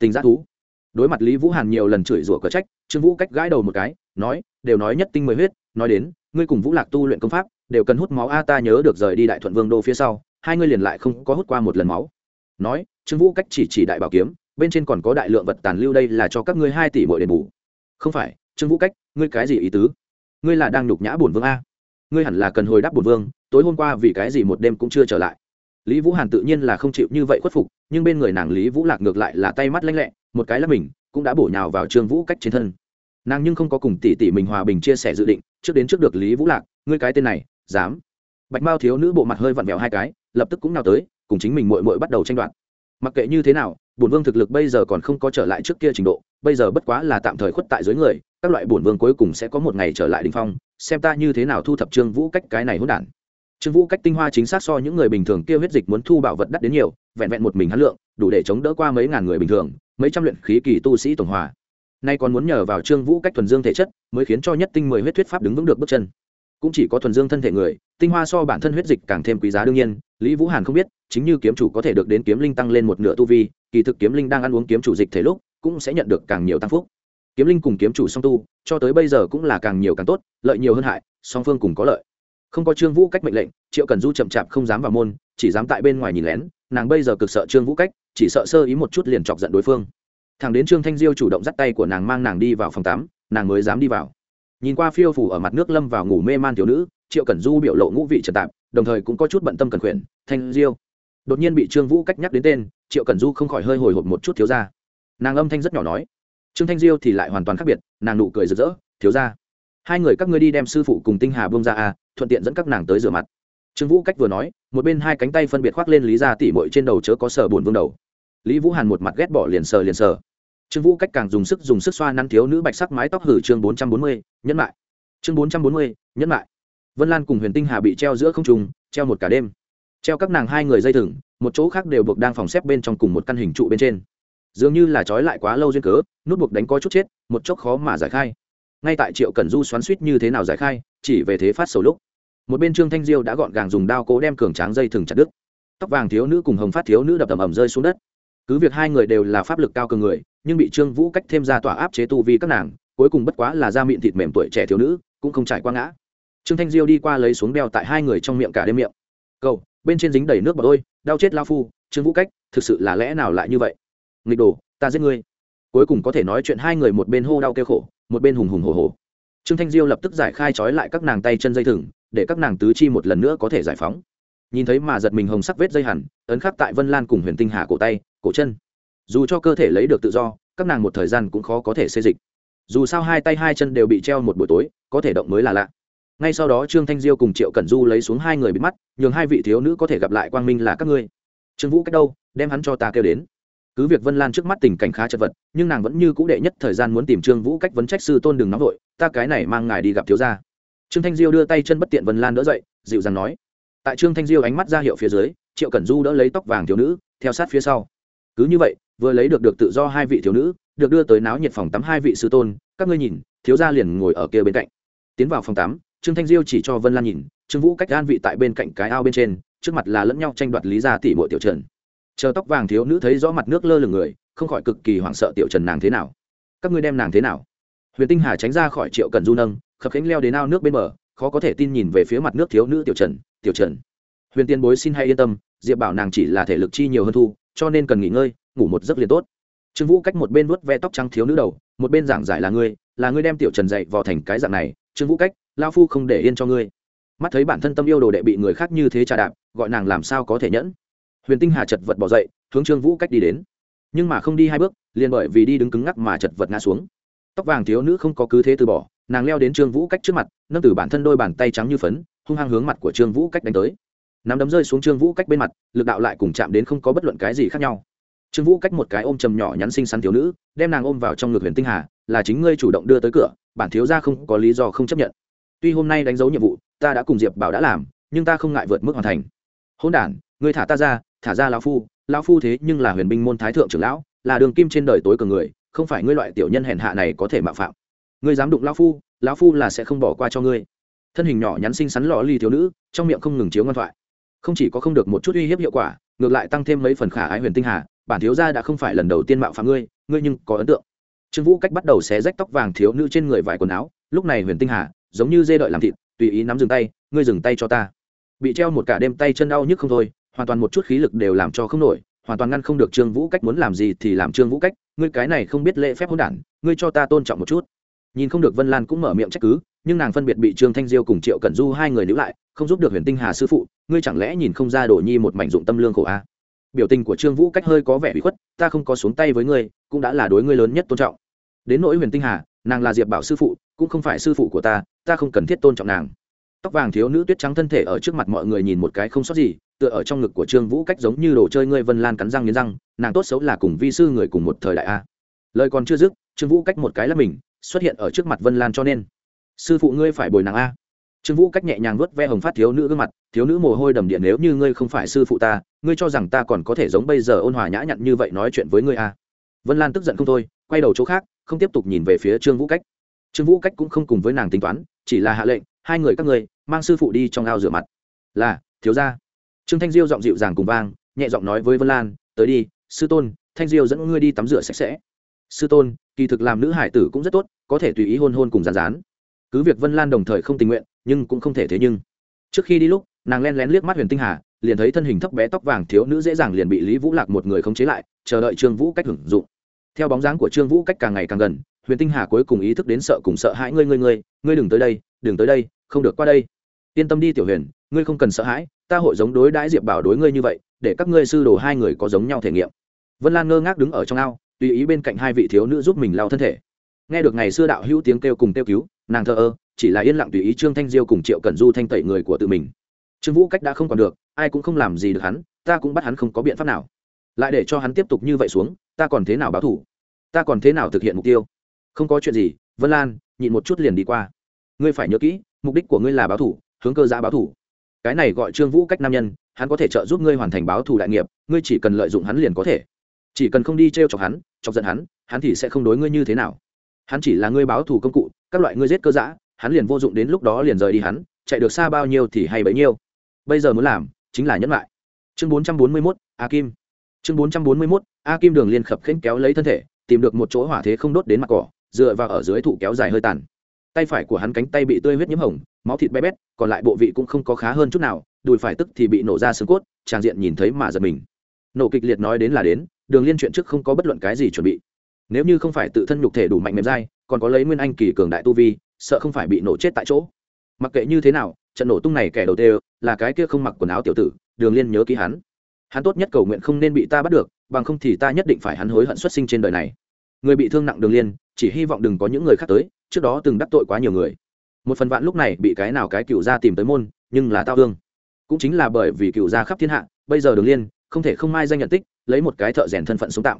tình giác thú. Đối mặt lý vũ hàn nhiều lần chửi rủa cờ trách, trương vũ cách gãi đầu một cái, nói, đều nói nhất tinh mười huyết, nói đến, ngươi cùng vũ lạc tu luyện công pháp, đều cần hút máu a, ta nhớ được rời đi đại thuận vương đô phía sau, hai ngươi liền lại không có hút qua một lần máu. Nói, trương vũ cách chỉ chỉ đại bảo kiếm, bên trên còn có đại lượng vật tàn lưu đây là cho các ngươi hai tỷ mỗi đền bù. Không phải, trương vũ cách, ngươi cái gì ý tứ? Ngươi là đang nhục nhã bổn vương a? Ngươi hẳn là cần hồi đáp bổn vương, tối hôm qua vì cái gì một đêm cũng chưa trở lại? Lý vũ hàn tự nhiên là không chịu như vậy khuất phục, nhưng bên người nàng lý vũ lạc ngược lại là tay mắt lanh lẹ, một cái là mình, cũng đã bổ nhào vào trương vũ cách trên thân. Nàng nhưng không có cùng tỷ tỷ mình hòa bình chia sẻ dự định, trước đến trước được lý vũ lạc, ngươi cái tên này, dám. Bạch mao thiếu nữ bộ mặt hơi vặn vẹo hai cái, lập tức cũng nào tới, cùng chính mình mội mội bắt đầu tranh đoạt. Mặc kệ như thế nào, bổn vương thực lực bây giờ còn không có trở lại trước kia trình độ, bây giờ bất quá là tạm thời khuất tại dưới người, các loại bổn vương cuối cùng sẽ có một ngày trở lại đình phong, xem ta như thế nào thu thập trương vũ cách cái này hỗn đản trương vũ cách tinh hoa chính xác so những người bình thường kia huyết dịch muốn thu bảo vật đắt đến nhiều, vẹn vẹn một mình hắn lượng, đủ để chống đỡ qua mấy ngàn người bình thường, mấy trăm luyện khí kỳ tu sĩ tổng hòa. Nay còn muốn nhờ vào trương vũ cách thuần dương thể chất, mới khiến cho nhất tinh mười huyết thuyết pháp đứng vững được bước chân. Cũng chỉ có thuần dương thân thể người, tinh hoa so bản thân huyết dịch càng thêm quý giá đương nhiên, lý vũ hàn không biết, chính như kiếm chủ có thể được đến kiếm linh tăng lên một nửa tu vi, kỳ thực kiếm linh đang ăn uống kiếm chủ dịch thể lúc, cũng sẽ nhận được càng nhiều tăng phúc. Kiếm linh cùng kiếm chủ song tu, cho tới bây giờ cũng là càng nhiều càng tốt, lợi nhiều hơn hại, song phương cùng có lợi không có trương vũ cách mệnh lệnh, triệu cần du chậm chạp không dám vào môn, chỉ dám tại bên ngoài nhìn lén, nàng bây giờ cực sợ trương vũ cách, chỉ sợ sơ ý một chút liền chọc giận đối phương. Thằng đến trương thanh diêu chủ động dắt tay của nàng mang nàng đi vào phòng tắm, nàng mới dám đi vào. Nhìn qua phiêu phủ ở mặt nước lâm vào ngủ mê man thiếu nữ, triệu cẩn du biểu lộ ngũ vị trần tạp, đồng thời cũng có chút bận tâm cần khuyển, thanh diêu. Đột nhiên bị trương vũ cách nhắc đến tên, triệu cẩn du không khỏi hơi hồi hộp một chút thiếu ra nàng âm thanh rất nhỏ nói. Trương thanh diêu thì lại hoàn toàn khác biệt, nàng nụ cười rực rỡ, thiếu ra hai người các ngươi đi đem sư phụ cùng tinh hà bông ra a thuận tiện dẫn các nàng tới rửa mặt. Trương vũ cách vừa nói, một bên hai cánh tay phân biệt khoác lên lý ra tỉ mội trên đầu chớ có sờ bùn vương đầu. Lý vũ hàn một mặt ghét bỏ liền sờ liền sờ. Trương vũ cách càng dùng sức dùng sức xoa năn thiếu nữ bạch sắc mái tóc hử chương bốn trăm bốn mươi, nhẫn lại chương bốn trăm bốn mươi, nhẫn lại vân lan cùng huyền tinh hà bị treo giữa không trùng treo một cả đêm. Treo các nàng hai người dây thừng, một chỗ khác đều buộc đang phòng xếp bên trong cùng một căn hình trụ bên trên. Dường như là trói lại quá lâu duyên cớ, nút buộc đánh có chút chết, một chốc khó mà giải khai ngay tại triệu cẩn du xoắn suýt như thế nào giải khai, chỉ về thế phát sầu lúc. Một bên trương thanh diêu đã gọn gàng dùng đao cố đem cường tráng dây thừng chặt đứt. Tóc vàng thiếu nữ cùng hồng phát thiếu nữ đập tầm ầm rơi xuống đất. Cứ việc hai người đều là pháp lực cao cường người, nhưng bị trương vũ cách thêm ra tỏa áp chế tu vi các nàng, cuối cùng bất quá là da miệng thịt mềm tuổi trẻ thiếu nữ, cũng không trải qua ngã. Trương thanh diêu đi qua lấy xuống đeo tại hai người trong miệng cả đêm miệng. Cầu, bên trên dính đầy nước bọt ôi, đau chết lao phu, trương vũ cách, thực sự là lẽ nào lại như vậy? Nghịch đồ, ta giết ngươi cuối cùng có thể nói chuyện hai người một bên hô đau kêu khổ, một bên hùng hùng hồ hồ trương thanh diêu lập tức giải khai trói lại các nàng tay chân dây thừng, để các nàng tứ chi một lần nữa có thể giải phóng. Nhìn thấy mà giật mình hồng sắc vết dây hẳn, ấn khắc tại vân lan cùng huyền tinh hà cổ tay, cổ chân. Dù cho cơ thể lấy được tự do, các nàng một thời gian cũng khó có thể xê dịch. Dù sao hai tay hai chân đều bị treo một buổi tối, có thể động mới là lạ. Ngay sau đó trương thanh diêu cùng triệu cẩn du lấy xuống hai người bị mắt, nhường hai vị thiếu nữ có thể gặp lại quang minh là các ngươi. Trương vũ cách đâu, đem hắn cho ta kêu đến cứ việc vân lan trước mắt tình cảnh khá chật vật nhưng nàng vẫn như c ũ đệ nhất thời gian muốn tìm trương vũ cách vấn trách sư tôn đừng nóng vội ta cái này mang ngài đi gặp thiếu gia trương thanh diêu đưa tay chân bất tiện vân lan đỡ dậy dịu dàng nói tại trương thanh diêu ánh mắt ra hiệu phía dưới triệu cẩn du đỡ lấy tóc vàng thiếu nữ theo sát phía sau cứ như vậy vừa lấy được được tự do hai vị thiếu nữ được đưa tới náo nhiệt phòng tắm hai vị sư tôn các ngươi nhìn thiếu gia liền ngồi ở kia bên cạnh tiến vào phòng tắm trương thanh diêu chỉ cho vân lan nhìn trương vũ cách an vị tại bên cạnh cái ao bên trên trước mặt là lẫn nhau tranh đoạt lý gia tỷ bội tiểu trần chờ tóc vàng thiếu nữ thấy rõ mặt nước lơ lửng người, không khỏi cực kỳ hoảng sợ, tiểu trần nàng thế nào? Các ngươi đem nàng thế nào? Huyền tinh hà tránh ra khỏi triệu cần du nâng, khập khánh leo đến ao nước bên bờ, khó có thể tin nhìn về phía mặt nước thiếu nữ tiểu trần tiểu trần. Huyền tiên bối xin hãy yên tâm, diệp bảo nàng chỉ là thể lực chi nhiều hơn thu, cho nên cần nghỉ ngơi, ngủ một giấc liền tốt. Trương vũ cách một bên vuốt ve tóc trắng thiếu nữ đầu, một bên giảng giải là ngươi là ngươi đem tiểu trần dậy vào thành cái dạng này. Trương vũ cách lao phu không để yên cho ngươi. Mắt thấy bản thân tâm yêu đồ đệ bị người khác như thế trà đạp, gọi nàng làm sao có thể nhẫn? Huyền tinh hà chật vật bỏ dậy, hướng trương vũ cách đi đến. Nhưng mà không đi hai bước, liền bởi vì đi đứng cứng ngắc mà chật vật ngã xuống. Tóc vàng thiếu nữ không có cứ thế từ bỏ, nàng leo đến trương vũ cách trước mặt, nâng từ bản thân đôi bàn tay trắng như phấn, hung hăng hướng mặt của trương vũ cách đánh tới. Nắm đấm rơi xuống trương vũ cách bên mặt, lực đạo lại cùng chạm đến không có bất luận cái gì khác nhau. Trương vũ cách một cái ôm trầm nhỏ nhắn xinh xắn thiếu nữ, đem nàng ôm vào trong ngực huyền tinh hà, là chính ngươi chủ động đưa tới cửa, bản thiếu ra không có lý do không chấp nhận. Tuy hôm nay đánh dấu nhiệm vụ, ta đã cùng diệp bảo đã làm, nhưng ta không ngại vượt mức hoàn thành. Hôn đản, ngươi thả ta ra thả ra lão phu lão phu thế nhưng là huyền binh môn thái thượng trưởng lão, là đường kim trên đời tối cường người, không phải ngươi loại tiểu nhân hèn hạ này có thể mạo phạm. Ngươi dám đụng lão phu lão phu là sẽ không bỏ qua cho ngươi. Thân hình nhỏ nhắn xinh xắn lò ly thiếu nữ, trong miệng không ngừng chiếu ngoan thoại. Không chỉ có không được một chút uy hiếp hiệu quả, ngược lại tăng thêm mấy phần khả ái huyền tinh hà, bản thiếu gia đã không phải lần đầu tiên mạo phạm ngươi ngươi nhưng có ấn tượng. Trương vũ cách bắt đầu xé rách tóc vàng thiếu nữ trên người vải quần áo, lúc này huyền tinh hà, giống như dê đợi làm thịt, tùy ý nắm dừng tay, ngươi dừng tay cho ta. Bị treo một cả đêm tay chân đau nhức không thôi hoàn toàn một chút khí lực đều làm cho không nổi, hoàn toàn ngăn không được trương vũ cách muốn làm gì thì làm trương vũ cách, ngươi cái này không biết lễ phép hỗn đản, ngươi cho ta tôn trọng một chút. Nhìn không được vân lan cũng mở miệng trách cứ, nhưng nàng phân biệt bị trương thanh diêu cùng triệu cẩn du hai người níu lại, không giúp được huyền tinh hà sư phụ, ngươi chẳng lẽ nhìn không ra đồ nhi một mảnh dụng tâm lương khổ a à? biểu tình của trương vũ cách hơi có vẻ bị khuất, ta không có xuống tay với ngươi, cũng đã là đối ngươi lớn nhất tôn trọng. Đến nỗi huyền tinh hà, nàng là diệp bảo sư phụ, cũng không phải sư phụ của ta ta không cần thiết tôn trọng nàng tóc vàng thiếu nữ tuyết trắng thân thể ở trước mặt mọi người nhìn một cái không sót gì, tựa ở trong ngực của trương vũ cách giống như đồ chơi ngươi vân lan cắn răng nghiến răng, nàng tốt xấu là cùng vi sư người cùng một thời đại a. Lời còn chưa dứt, trương vũ cách một cái là mình, xuất hiện ở trước mặt vân lan cho nên, sư phụ ngươi phải bồi nàng a. Trương vũ cách nhẹ nhàng vớt ve hồng phát thiếu nữ gương mặt, thiếu nữ mồ hôi đầm điện nếu như ngươi không phải sư phụ ta, ngươi cho rằng ta còn có thể giống bây giờ ôn hòa nhã nhặn như vậy nói chuyện với ngươi a? Vân lan tức giận không thôi, quay đầu chỗ khác, không tiếp tục nhìn về phía trương vũ cách. Trương vũ cách cũng không cùng với nàng tính toán chỉ là hạ lệnh, hai người các ngươi, mang sư phụ đi trong ao rửa mặt. Là, thiếu gia. Trương thanh diêu giọng dịu dàng cùng vang, nhẹ giọng nói với vân lan, tới đi, sư tôn, thanh diêu dẫn ngươi đi tắm rửa sạch sẽ. Sư tôn, kỳ thực làm nữ hải tử cũng rất tốt, có thể tùy ý hôn hôn cùng rán rán cứ việc vân lan đồng thời không tình nguyện, nhưng cũng không thể thế nhưng. Trước khi đi lúc, nàng len lén liếc mắt huyền tinh hà, liền thấy thân hình thấp bé tóc vàng thiếu nữ dễ dàng liền bị lý vũ lạc một người khống chế lại, chờ đợi trương vũ cách hưởng dụng. Theo bóng dáng của trương vũ cách càng ngày càng gần huyền tinh hà cuối cùng ý thức đến sợ cùng sợ hãi ngươi ngươi ngươi ngươi đừng tới đây, đừng tới đây, không được qua đây. Yên tâm đi tiểu huyền, ngươi không cần sợ hãi, ta hội giống đối đãi diệp bảo đối ngươi như vậy, để các ngươi sư đồ hai người có giống nhau thể nghiệm. Vân lan ngơ ngác đứng ở trong ao, tùy ý bên cạnh hai vị thiếu nữ giúp mình lao thân thể. Nghe được ngày xưa đạo hữu tiếng kêu cùng kêu cứu, nàng thờ ơ, chỉ là yên lặng tùy ý trương thanh diêu cùng triệu cẩn du thanh tẩy người của tự mình. Trương vũ cách đã không còn được, ai cũng không làm gì được hắn, ta cũng bắt hắn không có biện pháp nào. Lại để cho hắn tiếp tục như vậy xuống, ta còn thế nào báo thủ? Ta còn thế nào thực hiện mục tiêu? Không có chuyện gì, vân lan, nhịn một chút liền đi qua. Ngươi phải nhớ kỹ, mục đích của ngươi là báo thủ, hướng cơ giã báo thủ. Cái này gọi trương vũ cách nam nhân, hắn có thể trợ giúp ngươi hoàn thành báo thù đại nghiệp, ngươi chỉ cần lợi dụng hắn liền có thể. Chỉ cần không đi t r e o chọc hắn, chọc giận hắn hắn thì sẽ không đối ngươi như thế nào. Hắn chỉ là ngươi báo thù công cụ, các loại ngươi giết cơ giã, hắn liền vô dụng đến lúc đó liền rời đi hắn, chạy được xa bao nhiêu thì hay bấy nhiêu. Bây giờ muốn làm, chính là nhẫn lại. Chương bốn trăm bốn mươi mốt, a kim. Chương bốn trăm bốn mươi mốt, a kim đường liên khập khênh kéo lấy thân thể, tìm được một chỗ hỏa thế không đốt đến mặt cỏ dựa vào ở dưới thụ kéo dài hơi tàn. Tay phải của hắn cánh tay bị tươi huyết nhiễm hồng, máu thịt bé bét, còn lại bộ vị cũng không có khá hơn chút nào, đùi phải tức thì bị nổ ra xương cốt tràng diện nhìn thấy mà giật mình. Nổ kịch liệt nói đến là đến, đường liên chuyện trước không có bất luận cái gì chuẩn bị. Nếu như không phải tự thân nhục thể đủ mạnh mềm dai, còn có lấy nguyên anh kỳ cường đại tu vi, sợ không phải bị nổ chết tại chỗ. Mặc kệ như thế nào, trận nổ tung này kẻ đầu tiên, là cái kia không mặc quần áo tiểu tử, đường liên nhớ ký hắn. Hắn tốt nhất cầu nguyện không nên bị ta bắt được, bằng không thì ta nhất định phải hắn hối hận xuất sinh trên đời này. Người bị thương nặng đường liên chỉ hy vọng đừng có những người khác tới, trước đó từng đắc tội quá nhiều người. Một phần vạn lúc này bị cái nào cái cựu gia tìm tới môn, nhưng là tao hương cũng chính là bởi vì cựu gia khắp thiên hạ, bây giờ đường liên, không thể không mai danh nhận tích, lấy một cái thợ rèn thân phận sống tạm.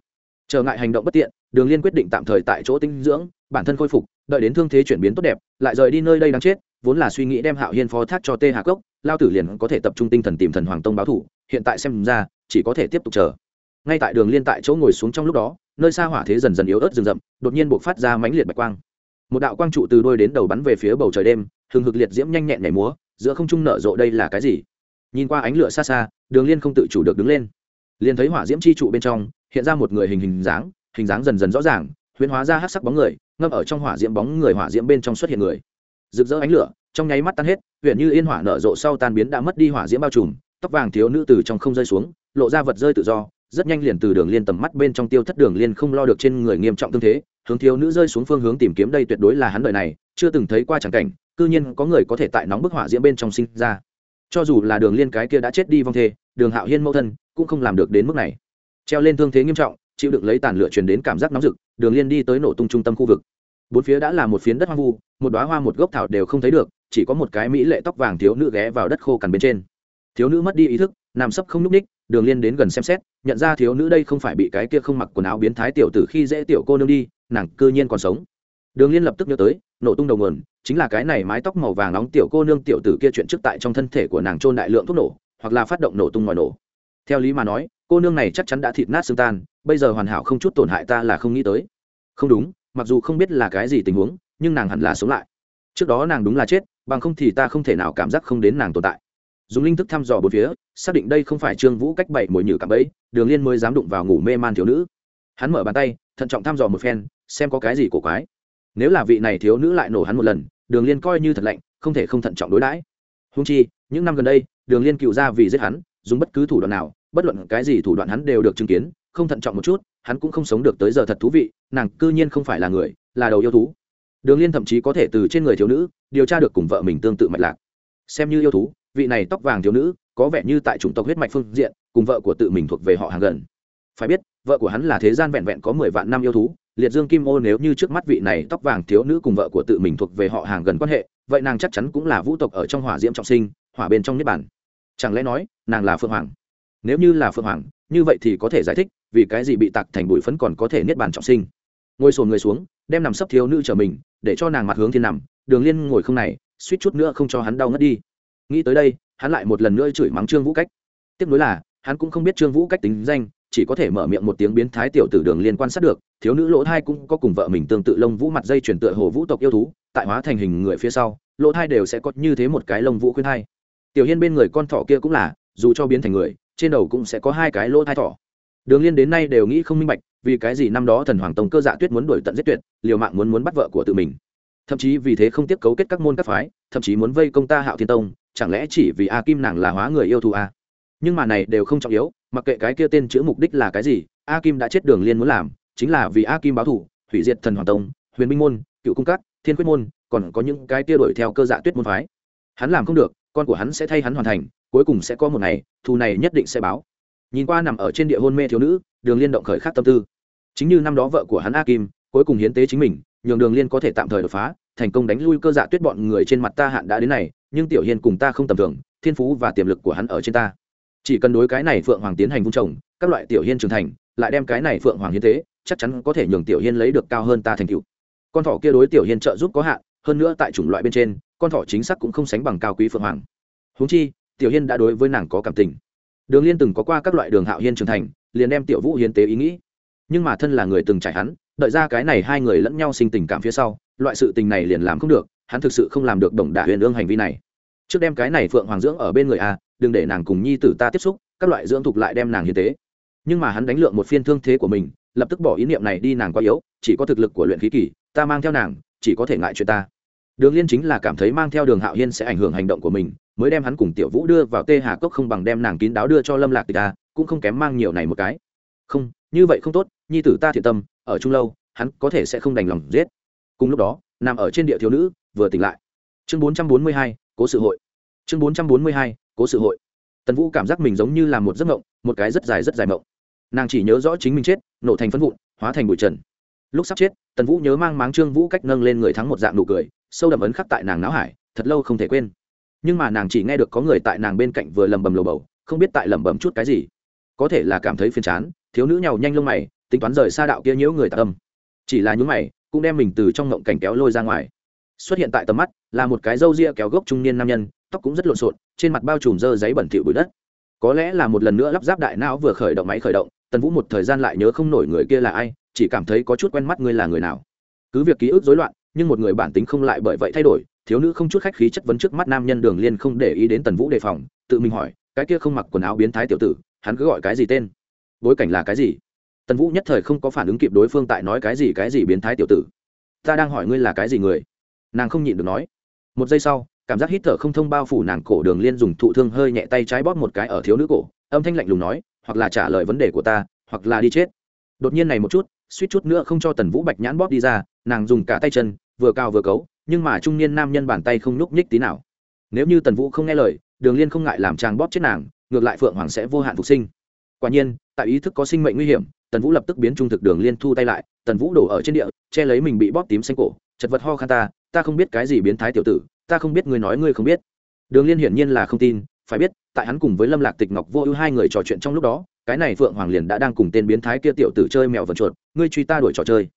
Trở ngại hành động bất tiện, đường liên quyết định tạm thời tại chỗ tinh dưỡng, bản thân khôi phục, đợi đến thương thế chuyển biến tốt đẹp, lại rời đi nơi đây đáng chết, vốn là suy nghĩ đem hạo hiên phó thác cho tê hà cốc, lao tử liền có thể tập trung tinh thần tìm thần hoàng tông báo thủ, hiện tại xem ra, chỉ có thể tiếp tục chờ ngay tại đường liên tại chỗ ngồi xuống trong lúc đó, nơi xa hỏa thế dần dần yếu ớt rừng rậm, đột nhiên buộc phát ra mãnh liệt bạch quang. Một đạo quang trụ từ đôi đến đầu bắn về phía bầu trời đêm, hừng hực liệt diễm nhanh nhẹn nhảy múa, giữa không trung nở rộ đây là cái gì? Nhìn qua ánh lửa xa xa, đường liên không tự chủ được đứng lên. Liền thấy hỏa diễm chi trụ bên trong, hiện ra một người hình hình dáng hình dáng dần dần rõ ràng, huyễn hóa ra hát sắc bóng người, ngâm ở trong hỏa diễm bóng người hỏa diễm bên trong xuất hiện người. Rực rỡ ánh lửa, trong nháy mắt tan hết huyện như yên hỏa nở rộ sau tan biến đã mất đi hỏa diễm bao trùm, tóc vàng thiếu nữ từ trong không rơi xuống, lộ ra vật rơi tự do rất nhanh liền từ đường liên tầm mắt bên trong tiêu thất đường liên không lo được trên người nghiêm trọng tương thế, hướng thiếu nữ rơi xuống phương hướng tìm kiếm đây tuyệt đối là hắn đời này, chưa từng thấy qua chẳng cảnh, cư nhiên có người có thể tại nóng bức hỏa diễm bên trong sinh ra. Cho dù là đường liên cái kia đã chết đi vong thê, đường hạo hiên mẫu thân, cũng không làm được đến mức này. Treo lên thương thế nghiêm trọng, chịu đựng lấy tàn lửa truyền đến cảm giác nóng rực, đường liên đi tới nổ tung trung tâm khu vực. Bốn phía đã là một phiến đất hoang vu, một đoá hoa một gốc thảo đều không thấy được, chỉ có một cái mỹ lệ tóc vàng thiếu nữ ghé vào đất khô cằn bên trên. Thiếu nữ mất đi ý thức, nằm sấp không nhúc ních đường liên đến gần xem xét, nhận ra thiếu nữ đây không phải bị cái kia không mặc quần áo biến thái tiểu tử khi dễ tiểu cô nương đi, nàng cư nhiên còn sống. Đường liên lập tức nhớ tới, nổ tung đầu nguồn, chính là cái này mái tóc màu vàng nóng tiểu cô nương tiểu tử kia chuyện trước tại trong thân thể của nàng trôn đại lượng thuốc nổ, hoặc là phát động nổ tung ngoài nổ. Theo lý mà nói, cô nương này chắc chắn đã thịt nát xương tan, bây giờ hoàn hảo không chút tổn hại ta là không nghĩ tới. Không đúng, mặc dù không biết là cái gì tình huống, nhưng nàng hẳn là sống lại. Trước đó nàng đúng là chết, bằng không thì ta không thể nào cảm giác không đến nàng tồn tại dùng linh thức thăm dò bốn phía, xác định đây không phải trương vũ cách bảy mồi nhử cạm bẫy, đường liên mới dám đụng vào ngủ mê man thiếu nữ. Hắn mở bàn tay, thận trọng thăm dò một phen, xem có cái gì cổ quái. Nếu là vị này thiếu nữ lại nổ hắn một lần, đường liên coi như thật lạnh, không thể không thận trọng đối đãi. Hung chi, những năm gần đây, đường liên cựu ra vì giết hắn, dùng bất cứ thủ đoạn nào, bất luận cái gì thủ đoạn hắn đều được chứng kiến, không thận trọng một chút, hắn cũng không sống được tới giờ thật thú vị, nàng cư nhiên không phải là người, là đầu yêu thú. Đường liên thậm chí có thể từ trên người thiếu nữ, điều tra được cùng vợ mình tương tự mạch lạc. Xem như yêu thú vị này tóc vàng thiếu nữ, có vẻ như tại chủng tộc huyết mạch phương diện, cùng vợ của tự mình thuộc về họ hàng gần. Phải biết, vợ của hắn là thế gian vẹn vẹn có mười vạn năm yêu thú, liệt dương kim ô nếu như trước mắt vị này tóc vàng thiếu nữ cùng vợ của tự mình thuộc về họ hàng gần quan hệ, vậy nàng chắc chắn cũng là vũ tộc ở trong hỏa diễm trọng sinh, hỏa bên trong niết bản chẳng lẽ nói, nàng là phượng hoàng? Nếu như là phượng hoàng, như vậy thì có thể giải thích, vì cái gì bị tặc thành bụi phấn còn có thể niết bàn trọng sinh. Ngồi sồn người xuống, đem nằm sấp thiếu nữ trở mình, để cho nàng mặt hướng thiên nằm, đường liên ngồi không này, suýt chút nữa không cho hắn đau ngất đi nghĩ tới đây, hắn lại một lần nữa chửi mắng trương vũ cách. Tiếp nối là, hắn cũng không biết trương vũ cách tính danh, chỉ có thể mở miệng một tiếng biến thái tiểu tử đường liên quan sát được, thiếu nữ lỗ thai cũng có cùng vợ mình tương tự lông vũ mặt dây chuyển tựa hồ vũ tộc yêu thú, tại hóa thành hình người phía sau, lỗ thai đều sẽ có như thế một cái lông vũ khuyên thai. Tiểu hiên bên người con thỏ kia cũng là, dù cho biến thành người, trên đầu cũng sẽ có hai cái lỗ thai thỏ. Đường liên đến nay đều nghĩ không minh bạch, vì cái gì năm đó thần hoàng tông cơ dạ tuyết muốn đuổi tận giết tuyệt, liều mạng muốn muốn bắt vợ của tự mình. Thậm chí vì thế không tiếp cấu kết các môn các phái, thậm chí muốn vây công ta hạo thiên tông chẳng lẽ chỉ vì a kim nàng là hóa người yêu thù a nhưng mà này đều không trọng yếu, mặc kệ cái kia tên chữ mục đích là cái gì, a kim đã chết đường liên muốn làm, chính là vì a kim báo thủ hủy diệt thần hoàng tông, huyền minh môn, cựu cung cát thiên quyết môn, còn có những cái kia đuổi theo cơ dạ tuyết môn phái. Hắn làm không được, con của hắn sẽ thay hắn hoàn thành, cuối cùng sẽ có một ngày, thù này nhất định sẽ báo. Nhìn qua nằm ở trên địa hôn mê thiếu nữ, đường liên động khởi khắc tâm tư. Chính như năm đó vợ của hắn a kim, cuối cùng hiến tế chính mình, nhường đường liên có thể tạm thời đột phá, thành công đánh lui cơ dạ tuyết bọn người trên mặt ta hạn đã đến này nhưng tiểu hiên cùng ta không tầm thường, thiên phú và tiềm lực của hắn ở trên ta. Chỉ cần đối cái này phượng hoàng tiến hành vung trồng, các loại tiểu hiên trưởng thành, lại đem cái này phượng hoàng hiến tế, chắc chắn có thể nhường tiểu hiên lấy được cao hơn ta thành cựu con thỏ kia đối tiểu hiên trợ giúp có hạn, hơn nữa tại chủng loại bên trên, con thỏ chính xác cũng không sánh bằng cao quý phượng hoàng. Húng chi, tiểu hiên đã đối với nàng có cảm tình. Đường liên từng có qua các loại đường hạo hiên trưởng thành, liền đem tiểu vũ hiến tế ý nghĩ. Nhưng mà thân là người từng trải hắn, đợi ra cái này hai người lẫn nhau sinh tình cảm phía sau, loại sự tình này liền làm không được hắn thực sự không làm được đồng đả huyền ương hành vi này. Trước đem cái này phượng hoàng dưỡng ở bên người a, đừng để nàng cùng nhi tử ta tiếp xúc, các loại dưỡng thục lại đem nàng hiến tế nhưng mà hắn đánh lượng một phiên thương thế của mình, lập tức bỏ ý niệm này đi nàng quá yếu, chỉ có thực lực của luyện khí kỳ, ta mang theo nàng, chỉ có thể ngại chuyện ta. Đường liên chính là cảm thấy mang theo đường hạo hiên sẽ ảnh hưởng hành động của mình, mới đem hắn cùng tiểu vũ đưa vào tê hà cốc không bằng đem nàng kín đáo đưa cho lâm lạc tịch ta cũng không kém mang nhiều này một cái. Không, như vậy không tốt, nhi tử ta thiện tâm, ở chung lâu, hắn có thể sẽ không đành lòng giết. Cùng lúc đó, nằm ở trên địa thiếu nữ vừa tỉnh lại. Chương bốn trăm bốn mươi hai, cố sự hội. Chương bốn trăm bốn mươi hai, cố sự hội. Tần vũ cảm giác mình giống như là một giấc mộng, một cái rất dài rất dài mộng. Nàng chỉ nhớ rõ chính mình chết, nổ thành phân vụn, hóa thành bụi trần. Lúc sắp chết, tần vũ nhớ mang máng trương vũ cách nâng lên người thắng một dạng nụ cười, sâu đậm ấn khắc tại nàng não hải, thật lâu không thể quên. Nhưng mà nàng chỉ nghe được có người tại nàng bên cạnh vừa lầm bầm lầu bầu, không biết tại lẩm bẩm chút cái gì. Có thể là cảm thấy phiền chán, thiếu nữ nhàu nhanh lông mày, tính toán rời xa đạo kia nhiễu người tạ tâm. Chỉ là nhún mày, cũng đem mình từ trong ngộng cảnh kéo lôi ra ngoài xuất hiện tại tầm mắt, là một cái râu ria kéo gốc trung niên nam nhân, tóc cũng rất lộn xộn, trên mặt bao trùm dơ giấy bẩn thỉu bụi đất. Có lẽ là một lần nữa lắp ráp đại não vừa khởi động máy khởi động, tần vũ một thời gian lại nhớ không nổi người kia là ai, chỉ cảm thấy có chút quen mắt ngươi là người nào. Cứ việc ký ức rối loạn, nhưng một người bản tính không lại bởi vậy thay đổi, thiếu nữ không chút khách khí chất vấn trước mắt nam nhân đường liên không để ý đến tần vũ đề phòng, tự mình hỏi, cái kia không mặc quần áo biến thái tiểu tử, hắn cứ gọi cái gì tên? Bối cảnh là cái gì? Tần vũ nhất thời không có phản ứng kịp đối phương tại nói cái gì cái gì biến thái tiểu tử. Ta đang hỏi ngươi là cái gì người? Nàng không nhịn được nói. Một giây sau, cảm giác hít thở không thông bao phủ nàng cổ đường liên dùng thụ thương hơi nhẹ tay trái bóp một cái ở thiếu nữ cổ, âm thanh lạnh lùng nói, hoặc là trả lời vấn đề của ta, hoặc là đi chết. Đột nhiên này một chút, suýt chút nữa không cho tần vũ bạch nhãn bóp đi ra, nàng dùng cả tay chân, vừa cao vừa cấu, nhưng mà trung niên nam nhân bàn tay không nhúc nhích tí nào. Nếu như tần vũ không nghe lời, đường liên không ngại làm chàng bóp chết nàng, ngược lại phượng hoàng sẽ vô hạn phục sinh. Quả nhiên, tại ý thức có sinh mệnh nguy hiểm, tần vũ lập tức biến trung thực đường liên thu tay lại, tần vũ đổ ở trên địa, che lấy mình bị bóp tím xanh cổ, chật vật ho khan ta ta không biết cái gì biến thái tiểu tử, ta không biết ngươi nói ngươi không biết. Đường liên hiển nhiên là không tin, phải biết, tại hắn cùng với lâm lạc tịch ngọc vô ưu hai người trò chuyện trong lúc đó, cái này phượng hoàng liền đã đang cùng tên biến thái kia tiểu tử chơi mèo vần chuột, ngươi truy ta đuổi trò chơi.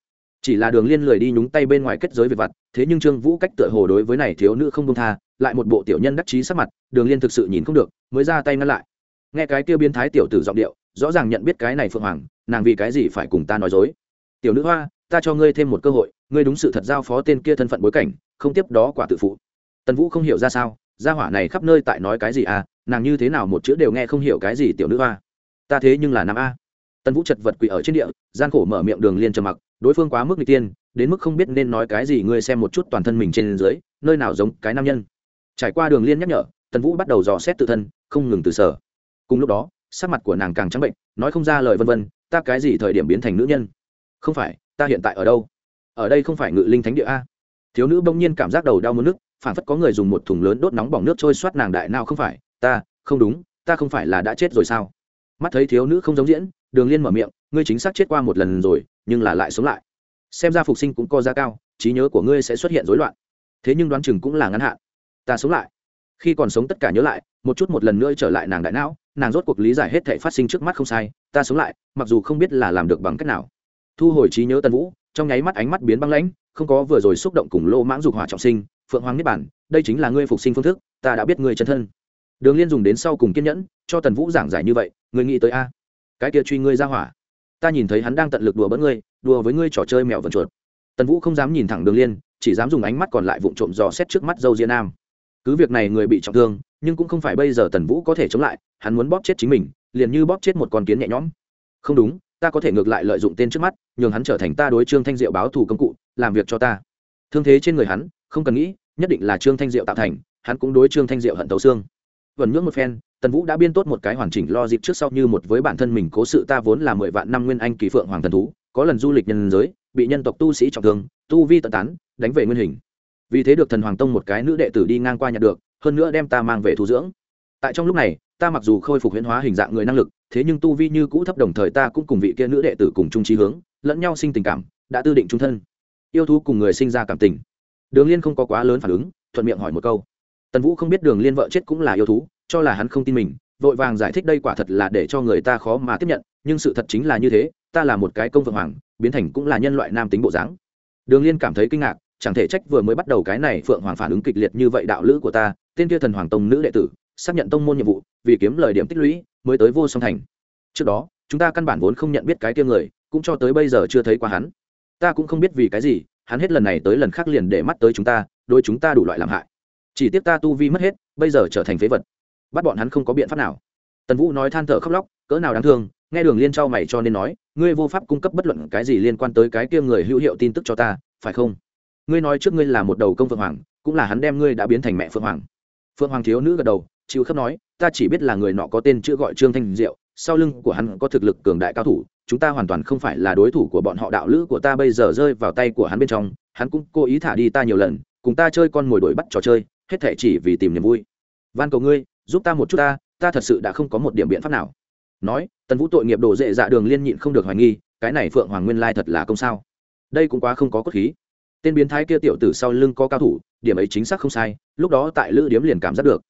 Chỉ là đường liên lười đi nhúng tay bên ngoài kết giới về vặt, thế nhưng trương vũ cách tựa hồ đối với này thiếu nữ không công tha, lại một bộ tiểu nhân đắc chí sắc mặt, đường liên thực sự nhìn không được, mới ra tay ngăn lại. Nghe cái kia biến thái tiểu tử giọng điệu, rõ ràng nhận biết cái này phượng hoàng, nàng vì cái gì phải cùng ta nói dối? Tiểu nữ hoa, ta cho ngươi thêm một cơ hội ngươi đúng sự thật giao phó tên kia thân phận bối cảnh, không tiếp đó quả tự phụ. Tần vũ không hiểu ra sao, gia hỏa này khắp nơi tại nói cái gì à nàng như thế nào một chữ đều nghe không hiểu cái gì tiểu nữ hoa. Ta thế nhưng là nam a. Tần vũ chật vật quỷ ở trên địa, gian khổ mở miệng đường liên trầm mặc, đối phương quá mức n tiên, đến mức không biết nên nói cái gì ngươi xem một chút toàn thân mình trên dưới, nơi nào giống cái nam nhân. Trải qua đường liên nhắc nhở, tần vũ bắt đầu dò xét tự thân, không ngừng từ sở cùng lúc đó, sắc mặt của nàng càng trắng bệnh, nói không ra lời vân vân, ta cái gì thời điểm biến thành nữ nhân? Không phải, ta hiện tại ở đâu? Ở đây không phải ngự linh thánh địa a. Thiếu nữ bỗng nhiên cảm giác đầu đau mất nước phản phất có người dùng một thùng lớn đốt nóng bỏng nước trôi soát nàng đại nào không phải, ta, không đúng, ta không phải là đã chết rồi sao? Mắt thấy thiếu nữ không giống diễn, đường liên mở miệng, ngươi chính xác chết qua một lần rồi, nhưng là lại sống lại. Xem ra phục sinh cũng co giá cao, trí nhớ của ngươi sẽ xuất hiện rối loạn. Thế nhưng đoán chừng cũng là ngắn hạn. Ta sống lại. Khi còn sống tất cả nhớ lại, một chút một lần nữa trở lại nàng đại não, nàng rốt cuộc lý giải hết thể phát sinh trước mắt không sai, ta sống lại, mặc dù không biết là làm được bằng cách nào. Thu hồi trí nhớ tân vũ trong nháy mắt ánh mắt biến băng lãnh, không có vừa rồi xúc động cùng lô mãng dục hỏa trọng sinh, phượng hoàng niết bản đây chính là ngươi phục sinh phương thức, ta đã biết ngươi chân thân. Đường liên dùng đến sau cùng kiên nhẫn, cho tần vũ giảng giải như vậy, ngươi nghĩ tới a? Cái kia truy ngươi ra hỏa. Ta nhìn thấy hắn đang tận lực đùa bỡn ngươi, đùa với ngươi trò chơi mèo vần chuột. Tần vũ không dám nhìn thẳng đường liên, chỉ dám dùng ánh mắt còn lại vụng trộm dò xét trước mắt dâu diên nam. Cứ việc này người bị trọng thương, nhưng cũng không phải bây giờ tần vũ có thể chống lại, hắn muốn bóp chết chính mình, liền như bóp chết một con kiến nhẹ nhõm. Không đúng ta có thể ngược lại lợi dụng tên trước mắt, nhường hắn trở thành ta đối trương thanh diệu báo thù công cụ, làm việc cho ta. Thương thế trên người hắn, không cần nghĩ, nhất định là trương thanh diệu tạo thành, hắn cũng đối trương thanh diệu hận tấu xương. Vẩn nhưỡng một phen, tần vũ đã biên tốt một cái hoàn chỉnh lo dịp trước sau như một với bản thân mình cố sự ta vốn là mười vạn năm nguyên anh kỳ phượng hoàng thần thú, có lần du lịch nhân giới, bị nhân tộc tu sĩ trọng thương, tu vi tận tán, đánh về nguyên hình. Vì thế được thần hoàng tông một cái nữ đệ tử đi ngang qua nhận được, hơn nữa đem ta mang về thu dưỡng. Tại trong lúc này ta mặc dù khôi phục huyễn hóa hình dạng người năng lực, thế nhưng tu vi như cũ thấp đồng thời ta cũng cùng vị kia nữ đệ tử cùng chung trí hướng, lẫn nhau sinh tình cảm, đã tư định trung thân. Yêu thú cùng người sinh ra cảm tình. Đường liên không có quá lớn phản ứng, thuận miệng hỏi một câu. Tần vũ không biết đường liên vợ chết cũng là yêu thú, cho là hắn không tin mình, vội vàng giải thích đây quả thật là để cho người ta khó mà tiếp nhận, nhưng sự thật chính là như thế, ta là một cái công vượng hoàng, biến thành cũng là nhân loại nam tính bộ dáng. Đường liên cảm thấy kinh ngạc, chẳng thể trách vừa mới bắt đầu cái này phượng hoàng phản ứng kịch liệt như vậy đạo lữ của ta, tên kia thần hoàng tông nữ đệ tử xác nhận tông môn nhiệm vụ, vì kiếm lời điểm tích lũy, mới tới vô song thành. Trước đó, chúng ta căn bản vốn không nhận biết cái kia người, cũng cho tới bây giờ chưa thấy qua hắn. Ta cũng không biết vì cái gì, hắn hết lần này tới lần khác liền để mắt tới chúng ta đôi chúng ta đủ loại làm hại. Chỉ tiếc ta tu vi mất hết, bây giờ trở thành phế vật. Bắt bọn hắn không có biện pháp nào. Tần vũ nói than thở khóc lóc, cỡ nào đáng thương, nghe đường liên trao mày cho nên nói, ngươi vô pháp cung cấp bất luận cái gì liên quan tới cái kia người hữu hiệu tin tức cho ta, phải không? Ngươi nói trước ngươi là một đầu công phượng hoàng, cũng là hắn đem ngươi đã biến thành mẹ phượng hoàng. Phượng hoàng thiếu nữ gật đầu chịu khắp nói, ta chỉ biết là người nọ có tên chữ gọi trương thanh diệu, sau lưng của hắn có thực lực cường đại cao thủ, chúng ta hoàn toàn không phải là đối thủ của bọn họ, đạo lữ của ta bây giờ rơi vào tay của hắn bên trong, hắn cũng cố ý thả đi ta nhiều lần, cùng ta chơi con mồi đổi bắt trò chơi, hết thể chỉ vì tìm niềm vui. Van cầu ngươi, giúp ta một chút ta ta thật sự đã không có một điểm biện pháp nào. Nói, tần vũ tội nghiệp đổ dệ dạ đường liên nhịn không được hoài nghi, cái này phượng hoàng nguyên lai thật là công sao? Đây cũng quá không có cốt khí. Tên biến thái kia tiểu tử sau lưng có cao thủ, điểm ấy chính xác không sai, lúc đó tại lữ điếm liền cảm giác được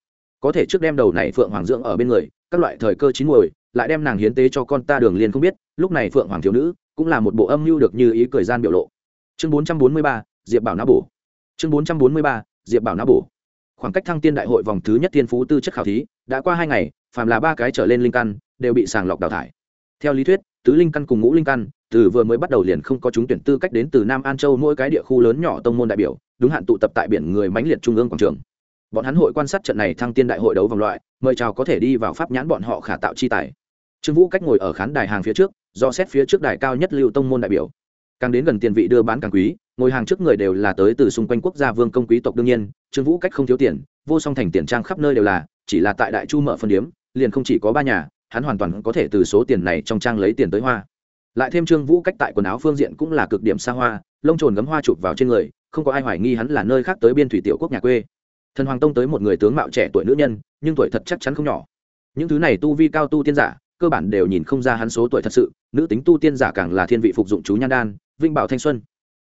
có thể trước đem đầu này phượng hoàng dưỡng ở bên người, các loại thời cơ chín muồi, lại đem nàng hiến tế cho con ta đường liền không biết, lúc này phượng hoàng thiếu nữ cũng là một bộ âm mưu được như ý cười gian biểu lộ. Chương bốn trăm bốn mươi ba, diệp bảo não bổ. Chương bốn trăm bốn mươi ba, diệp bảo não bổ. Khoảng cách thăng tiên đại hội vòng thứ nhất thiên phú tư chất khảo thí, đã qua hai ngày, phàm là ba cái trở lên linh căn đều bị sàng lọc đào thải. Theo lý thuyết, tứ linh căn cùng ngũ linh căn, từ vừa mới bắt đầu liền không có chúng tuyển tư cách đến từ nam an châu mỗi cái địa khu lớn nhỏ tông môn đại biểu, đúng hạn tụ tập tại biển người mãnh liệt trung ương quảng trường bọn hắn hội quan sát trận này thăng tiên đại hội đấu vòng loại, mời chào có thể đi vào pháp nhãn bọn họ khả tạo chi tài. Trương vũ cách ngồi ở khán đài hàng phía trước, do xét phía trước đài cao nhất lưu tông môn đại biểu. Càng đến gần tiền vị đưa bán càng quý, ngồi hàng trước người đều là tới từ xung quanh quốc gia vương công quý tộc đương nhiên, trương vũ cách không thiếu tiền, vô song thành tiền trang khắp nơi đều là, chỉ là tại đại chu mở phân điếm, liền không chỉ có ba nhà, hắn hoàn toàn có thể từ số tiền này trong trang lấy tiền tới hoa. Lại thêm trương vũ cách tại quần áo phương diện cũng là cực điểm xa hoa, lông trồn gấm hoa chụp vào trên người, không có ai hoài nghi hắn là nơi khác tới biên thủy tiểu quốc nhà quê thần hoàng tông tới một người tướng mạo trẻ tuổi nữ nhân, nhưng tuổi thật chắc chắn không nhỏ. Những thứ này tu vi cao tu tiên giả, cơ bản đều nhìn không ra hắn số tuổi thật sự, nữ tính tu tiên giả càng là thiên vị phục dụng chú nhan đan, vinh bảo thanh xuân.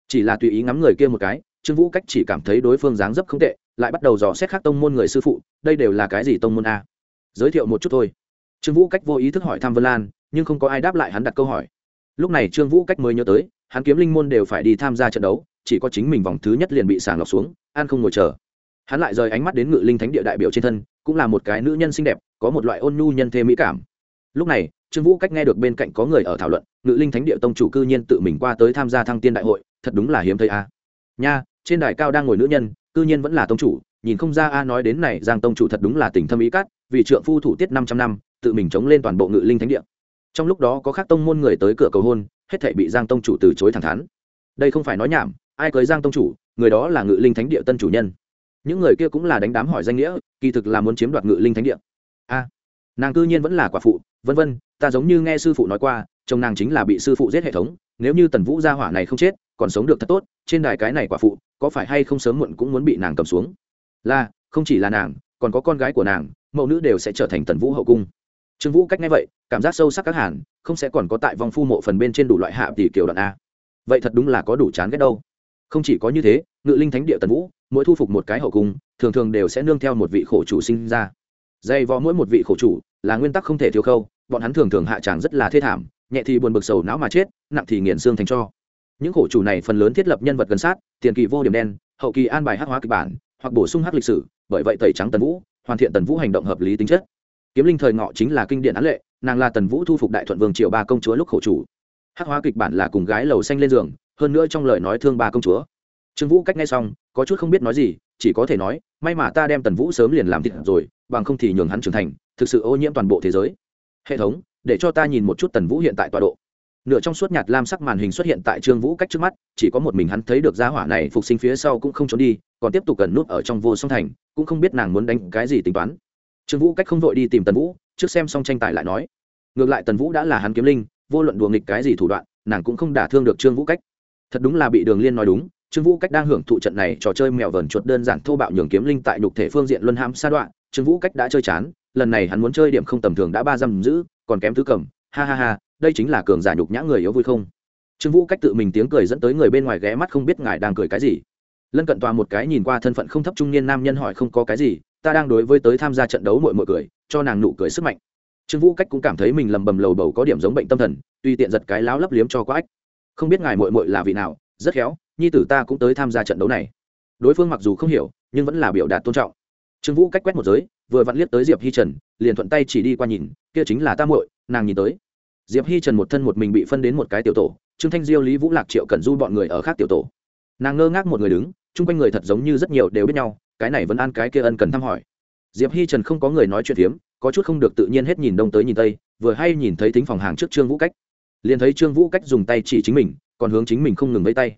Chỉ là tùy ý ngắm người kia một cái, trương vũ cách chỉ cảm thấy đối phương dáng dấp không tệ, lại bắt đầu dò xét khác tông môn người sư phụ, đây đều là cái gì tông môn a? Giới thiệu một chút thôi. Trương vũ cách vô ý thức hỏi thăm vân lan, nhưng không có ai đáp lại hắn đặt câu hỏi. Lúc này trương vũ cách mới nhớ tới, hắn kiếm linh môn đều phải đi tham gia trận đấu, chỉ có chính mình vòng thứ nhất liền bị sàng lọc xuống, an không ngồi chờ hắn lại rời ánh mắt đến ngự linh thánh địa đại biểu trên thân, cũng là một cái nữ nhân xinh đẹp, có một loại ôn nhu nhân thê mỹ cảm. Lúc này, trương vũ cách nghe được bên cạnh có người ở thảo luận, ngự linh thánh địa tông chủ cư nhiên tự mình qua tới tham gia thăng tiên đại hội, thật đúng là hiếm thấy a. Nha, trên đài cao đang ngồi nữ nhân, cư nhiên vẫn là tông chủ, nhìn không ra a nói đến này, giang tông chủ thật đúng là tình thâm ý cát, vì trượng phu thủ tiết năm trăm năm, tự mình chống lên toàn bộ ngự linh thánh địa. Trong lúc đó có khác tông môn người tới cửa cầu hôn, hết thảy bị giang tông chủ từ chối thẳng thắn. Đây không phải nói nhảm, ai cưới giang tông chủ, người đó là ngự linh thánh địa tân chủ nhân những người kia cũng là đánh đám hỏi danh nghĩa, kỳ thực là muốn chiếm đoạt ngự linh thánh địa. A, nàng cư nhiên vẫn là quả phụ, vân vân, ta giống như nghe sư phụ nói qua, chồng nàng chính là bị sư phụ giết hệ thống, nếu như tần vũ gia hỏa này không chết, còn sống được thật tốt, trên đài cái này quả phụ, có phải hay không sớm muộn cũng muốn bị nàng cầm xuống? Là, không chỉ là nàng, còn có con gái của nàng, mẫu nữ đều sẽ trở thành tần vũ hậu cung. Trương vũ cách nghe vậy, cảm giác sâu sắc các hàn không sẽ còn có tại vòng phu mộ phần bên trên đủ loại hạ tỷ kiểu đoạn a. Vậy thật đúng là có đủ chán ghét đâu. Không chỉ có như thế ngự linh thánh địa tần vũ, mỗi thu phục một cái hậu cung, thường thường đều sẽ nương theo một vị khổ chủ sinh ra. Dày vò mỗi một vị khổ chủ là nguyên tắc không thể thiếu khâu, bọn hắn thường thường hạ tràng rất là thê thảm, nhẹ thì buồn bực sầu não mà chết, nặng thì nghiền xương thành cho. Những khổ chủ này phần lớn thiết lập nhân vật gần sát, tiền kỳ vô điểm đen, hậu kỳ an bài hắc hóa kịch bản, hoặc bổ sung hắc lịch sử, bởi vậy tẩy trắng tần vũ, hoàn thiện tần vũ hành động hợp lý tính chất. Kiếm linh thời ngọ chính là kinh điển án lệ, nàng là tần vũ thu phục đại thuận vương triều ba công chúa lúc khổ chủ. Hắc hóa kịch bản là cùng gái lầu xanh lên giường, hơn nữa trong lời nói thương ba công chúa trương vũ cách nghe xong, có chút không biết nói gì, chỉ có thể nói, may mà ta đem tần vũ sớm liền làm thịt rồi, bằng không thì nhường hắn trưởng thành, thực sự ô nhiễm toàn bộ thế giới. Hệ thống, để cho ta nhìn một chút tần vũ hiện tại tọa độ. Nửa trong suốt nhạt lam sắc màn hình xuất hiện tại trương vũ cách trước mắt, chỉ có một mình hắn thấy được giá hỏa này phục sinh phía sau cũng không trốn đi, còn tiếp tục cần nút ở trong vô song thành, cũng không biết nàng muốn đánh cái gì tính toán. Trương vũ cách không vội đi tìm tần vũ, trước xem xong tranh tài lại nói, ngược lại tần vũ đã là hắn kiếm linh, vô luận đùa nghịch cái gì thủ đoạn, nàng cũng không đả thương được trương vũ cách. Thật đúng là bị đường liên nói đúng trương vũ cách đang hưởng thụ trận này trò chơi mèo vờn chuột đơn giản thô bạo nhường kiếm linh tại nhục thể phương diện luân ham sa đoạn, trương vũ cách đã chơi chán, lần này hắn muốn chơi điểm không tầm thường đã ba dăm giữ, còn kém thứ cầm, ha ha ha, đây chính là cường giả nhục nhã người yếu vui không? Trương vũ cách tự mình tiếng cười dẫn tới người bên ngoài ghé mắt không biết ngài đang cười cái gì. Lân cận tòa một cái nhìn qua thân phận không thấp trung niên nam nhân hỏi không có cái gì, ta đang đối với tới tham gia trận đấu mội mội cười, cho nàng nụ cười sức mạnh. Trương vũ cách cũng cảm thấy mình lầm bầm lầu bầu có điểm giống bệnh tâm thần tuy tiện giật cái láo lấp liếm cho quá ách. Không biết ngài mội mội là vị nào, rất khéo nhi tử ta cũng tới tham gia trận đấu này. Đối phương mặc dù không hiểu, nhưng vẫn là biểu đạt tôn trọng. Trương vũ cách quét một giới, vừa vặn liếc tới diệp hi trần, liền thuận tay chỉ đi qua nhìn, kia chính là ta muội, nàng nhìn tới. Diệp hi trần một thân một mình bị phân đến một cái tiểu tổ, trương thanh diêu, lý vũ lạc triệu cần du bọn người ở khác tiểu tổ. Nàng ngơ ngác một người đứng, chung quanh người thật giống như rất nhiều đều biết nhau, cái này vẫn an cái kia ân cần thăm hỏi. Diệp hi trần không có người nói chuyện phiếm, có chút không được tự nhiên hết nhìn đông tới nhìn tây, vừa hay nhìn thấy thính phòng hàng trước trương vũ cách. Liền thấy trương vũ cách dùng tay chỉ chính mình, còn hướng chính mình không ngừng vây tay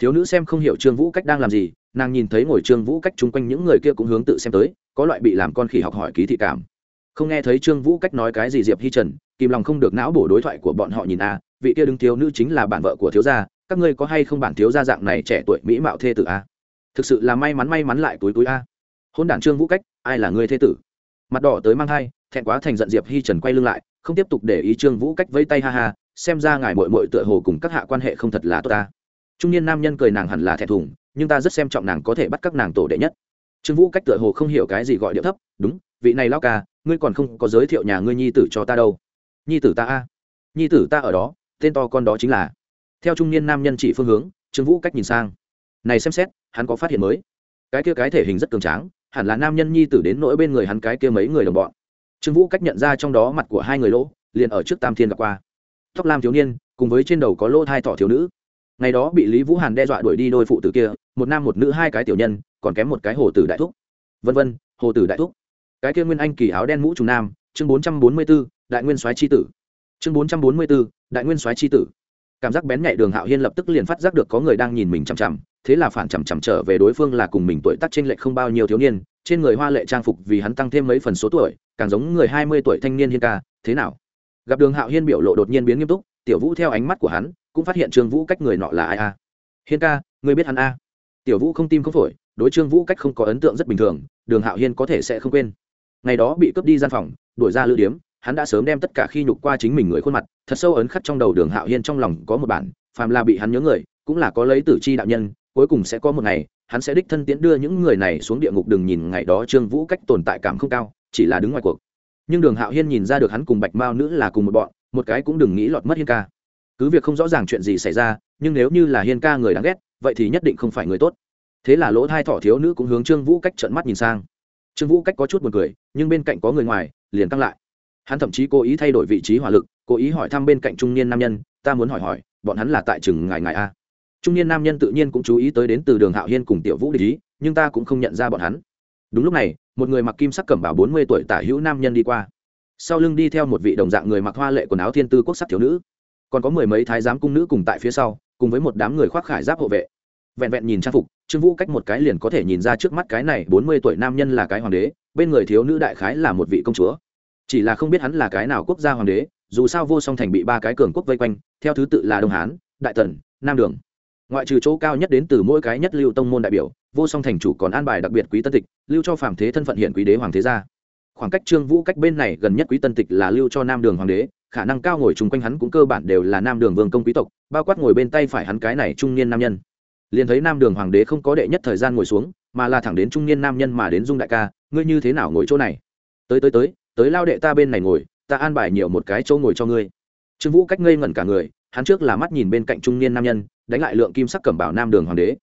thiếu nữ xem không hiểu trương vũ cách đang làm gì, nàng nhìn thấy ngồi trương vũ cách chung quanh những người kia cũng hướng tự xem tới, có loại bị làm con khỉ học hỏi ký thị cảm. Không nghe thấy trương vũ cách nói cái gì diệp hi trần, kìm lòng không được não bổ đối thoại của bọn họ nhìn a vị kia đứng thiếu nữ chính là bản vợ của thiếu gia, các ngươi có hay không bản thiếu gia dạng này trẻ tuổi mỹ mạo thê tử a thực sự là may mắn may mắn lại túi túi a. Hôn đản trương vũ cách, ai là người thê tử? Mặt đỏ tới mang thai, thẹn quá thành giận diệp hi trần quay lưng lại, không tiếp tục để ý trương vũ cách vây tay ha ha, xem ra ngài mội mội tựa hồ cùng các hạ quan hệ không thật là tốt ta trung niên nam nhân cười nàng hẳn là thẹn thùng, nhưng ta rất xem trọng nàng có thể bắt các nàng tổ đệ nhất. Trương vũ cách tựa hồ không hiểu cái gì gọi điệu thấp, đúng, vị này lao ca, ngươi còn không có giới thiệu nhà ngươi nhi tử cho ta đâu. Nhi tử ta a? Nhi tử ta ở đó, tên to con đó chính là. Theo trung niên nam nhân chỉ phương hướng, trương vũ cách nhìn sang. Này xem xét, hắn có phát hiện mới. Cái kia cái thể hình rất cường tráng, hẳn là nam nhân nhi tử đến nỗi bên người hắn cái kia mấy người đồng bọn. Trương vũ cách nhận ra trong đó mặt của hai người lỗ, liền ở trước tam thiên gặp qua. Tóc lam thiếu niên, cùng với trên đầu có lỗ hai thỏ thiếu nữ ngày đó bị lý vũ hàn đe dọa đuổi đi đôi phụ tử kia, một nam một nữ hai cái tiểu nhân, còn kém một cái hồ tử đại thúc. Vân vân, hồ tử đại thúc. Cái kia nguyên anh kỳ áo đen mũ trùng nam, chương bốn trăm bốn mươi b ố đại nguyên soái tri tử. Chương bốn trăm bốn mươi b ố đại nguyên soái tri tử. Cảm giác bén nhạy đường hạo hiên lập tức liền phát giác được có người đang nhìn mình chằm chằm, thế là phản chằm chằm trở về đối phương là cùng mình tuổi tác n lệch không bao nhiêu thiếu niên, trên người hoa lệ trang phục vì hắn tăng thêm mấy phần số tuổi, càng giống người hai mươi tuổi thanh niên hiên ca, thế nào? Gặp đường hạo hiên biểu lộ đột nhiên biến nghiêm túc, tiểu vũ theo ánh mắt của hắn cũng phát hiện trương vũ cách người nọ là ai a? Hiên ca, người biết hắn a? Tiểu vũ không tim không phổi, đối trương vũ cách không có ấn tượng rất bình thường, đường hạo hiên có thể sẽ không quên. Ngày đó bị cướp đi gian phòng, đuổi ra lữ điếm, hắn đã sớm đem tất cả khi nhục qua chính mình người khuôn mặt, thật sâu ấn khắc trong đầu đường hạo hiên trong lòng có một bản, phàm là bị hắn nhớ người, cũng là có lấy tử chi đạo nhân, cuối cùng sẽ có một ngày, hắn sẽ đích thân tiến đưa những người này xuống địa ngục đừng nhìn ngày đó trương vũ cách tồn tại cảm không cao, chỉ là đứng ngoài cuộc. Nhưng đường hạo hiên nhìn ra được hắn cùng bạch mao nữ là cùng một bọn, một cái cũng đừng nghĩ lọt mất hiên ca cứ việc không rõ ràng chuyện gì xảy ra, nhưng nếu như là hiên ca người đáng ghét, vậy thì nhất định không phải người tốt. Thế là lỗ thai thỏ thiếu nữ cũng hướng trương vũ cách trợn mắt nhìn sang. Trương vũ cách có chút buồn cười, nhưng bên cạnh có người ngoài, liền tăng lại. Hắn thậm chí cố ý thay đổi vị trí hỏa lực, cố ý hỏi thăm bên cạnh trung niên nam nhân, ta muốn hỏi hỏi, bọn hắn là tại chừng ngài ngài a? Trung niên nam nhân tự nhiên cũng chú ý tới đến từ đường hạo hiên cùng tiểu vũ địch ý, nhưng ta cũng không nhận ra bọn hắn. Đúng lúc này, một người mặc kim sắc cẩm bảo bốn mươi tuổi tả hữu nam nhân đi qua. Sau lưng đi theo một vị đồng dạng người mặc hoa lệ quần áo thiên tư quốc sắc thiếu nữ còn có mười mấy thái giám cung nữ cùng tại phía sau, cùng với một đám người khoác khải giáp hộ vệ. Vẹn vẹn nhìn trang phục, trương vũ cách một cái liền có thể nhìn ra trước mắt cái này bốn mươi tuổi nam nhân là cái hoàng đế, bên người thiếu nữ đại khái là một vị công chúa. Chỉ là không biết hắn là cái nào quốc gia hoàng đế, dù sao vô song thành bị ba cái cường quốc vây quanh, theo thứ tự là đông hán, đại tần, nam đường. Ngoại trừ chỗ cao nhất đến từ mỗi cái nhất lưu tông môn đại biểu, vô song thành chủ còn an bài đặc biệt quý tân tịch, lưu cho phạm thế thân phận hiện quý đế hoàng thế gia. Khoảng cách trương vũ cách bên này gần nhất quý tân tịch là lưu cho nam đường hoàng đế khả năng cao ngồi chung quanh hắn cũng cơ bản đều là nam đường vương công quý tộc, bao quát ngồi bên tay phải hắn cái này trung niên nam nhân. Liền thấy nam đường hoàng đế không có đệ nhất thời gian ngồi xuống, mà là thẳng đến trung niên nam nhân mà đến dung đại ca, ngươi như thế nào ngồi chỗ này? Tới tới tới tới lao đệ ta bên này ngồi, ta an bài nhiều một cái chỗ ngồi cho ngươi. Trương vũ cách ngây ngẩn cả người, hắn trước là mắt nhìn bên cạnh trung niên nam nhân, đánh lại lượng kim sắc cẩm bảo nam đường hoàng đế.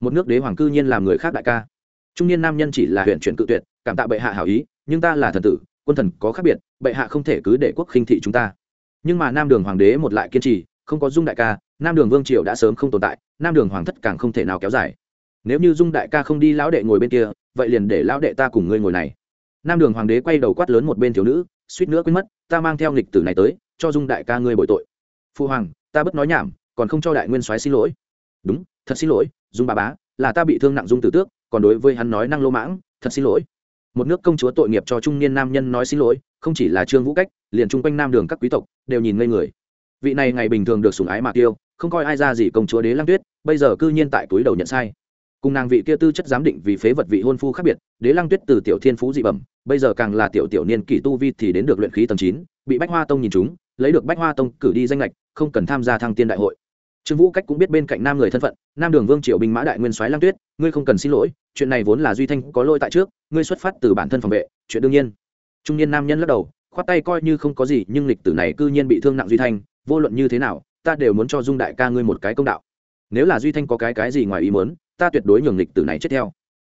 Một nước đế hoàng cư nhiên làm người khác đại ca. Trung niên nam nhân chỉ là huyện chuyển cự tuyệt, cảm tạ bệ hạ hảo ý, nhưng ta là thần tử quân thần có khác biệt, bệ hạ không thể cứ để quốc khinh thị chúng ta. Nhưng mà nam đường hoàng đế một lại kiên trì, không có dung đại ca, nam đường vương triều đã sớm không tồn tại, nam đường hoàng thất càng không thể nào kéo dài. Nếu như dung đại ca không đi lão đệ ngồi bên kia, vậy liền để lão đệ ta cùng ngươi ngồi này. Nam đường hoàng đế quay đầu quát lớn một bên thiếu nữ, suýt nữa quên mất, ta mang theo nghịch tử này tới, cho dung đại ca ngươi bội tội. Phu hoàng, ta bất nói nhảm, còn không cho đại nguyên soái xin lỗi. Đúng, thật xin lỗi, dung bà bá, là ta bị thương nặng dung tử tước, còn đối với hắn nói năng lô mãng, thật xin lỗi một nước công chúa tội nghiệp cho trung niên nam nhân nói xin lỗi, không chỉ là trương vũ cách, liền chung quanh nam đường các quý tộc đều nhìn ngây người. Vị này ngày bình thường được sủng ái mà tiêu không coi ai ra gì công chúa đế lăng tuyết, bây giờ cư nhiên tại túi đầu nhận sai. Cùng nàng vị kia tư chất giám định vì phế vật vị hôn phu khác biệt, đế lăng tuyết từ tiểu thiên phú dị bẩm, bây giờ càng là tiểu tiểu niên kỷ tu vi thì đến được luyện khí tầng chín, bị bách hoa tông nhìn chúng lấy được bách hoa tông cử đi danh lệch không cần tham gia thăng tiên đại hội trương vũ cách cũng biết bên cạnh nam người thân phận, nam đường vương triều binh mã đại nguyên soái lăng tuyết, ngươi không cần xin lỗi, chuyện này vốn là duy thanh có lỗi tại trước, ngươi xuất phát từ bản thân phòng vệ, chuyện đương nhiên. Trung niên nam nhân lắc đầu, khoát tay coi như không có gì, nhưng lịch tử này cư nhiên bị thương nặng duy thanh, vô luận như thế nào, ta đều muốn cho dung đại ca ngươi một cái công đạo. Nếu là duy thanh có cái cái gì ngoài ý muốn, ta tuyệt đối nhường lịch tử này chết theo.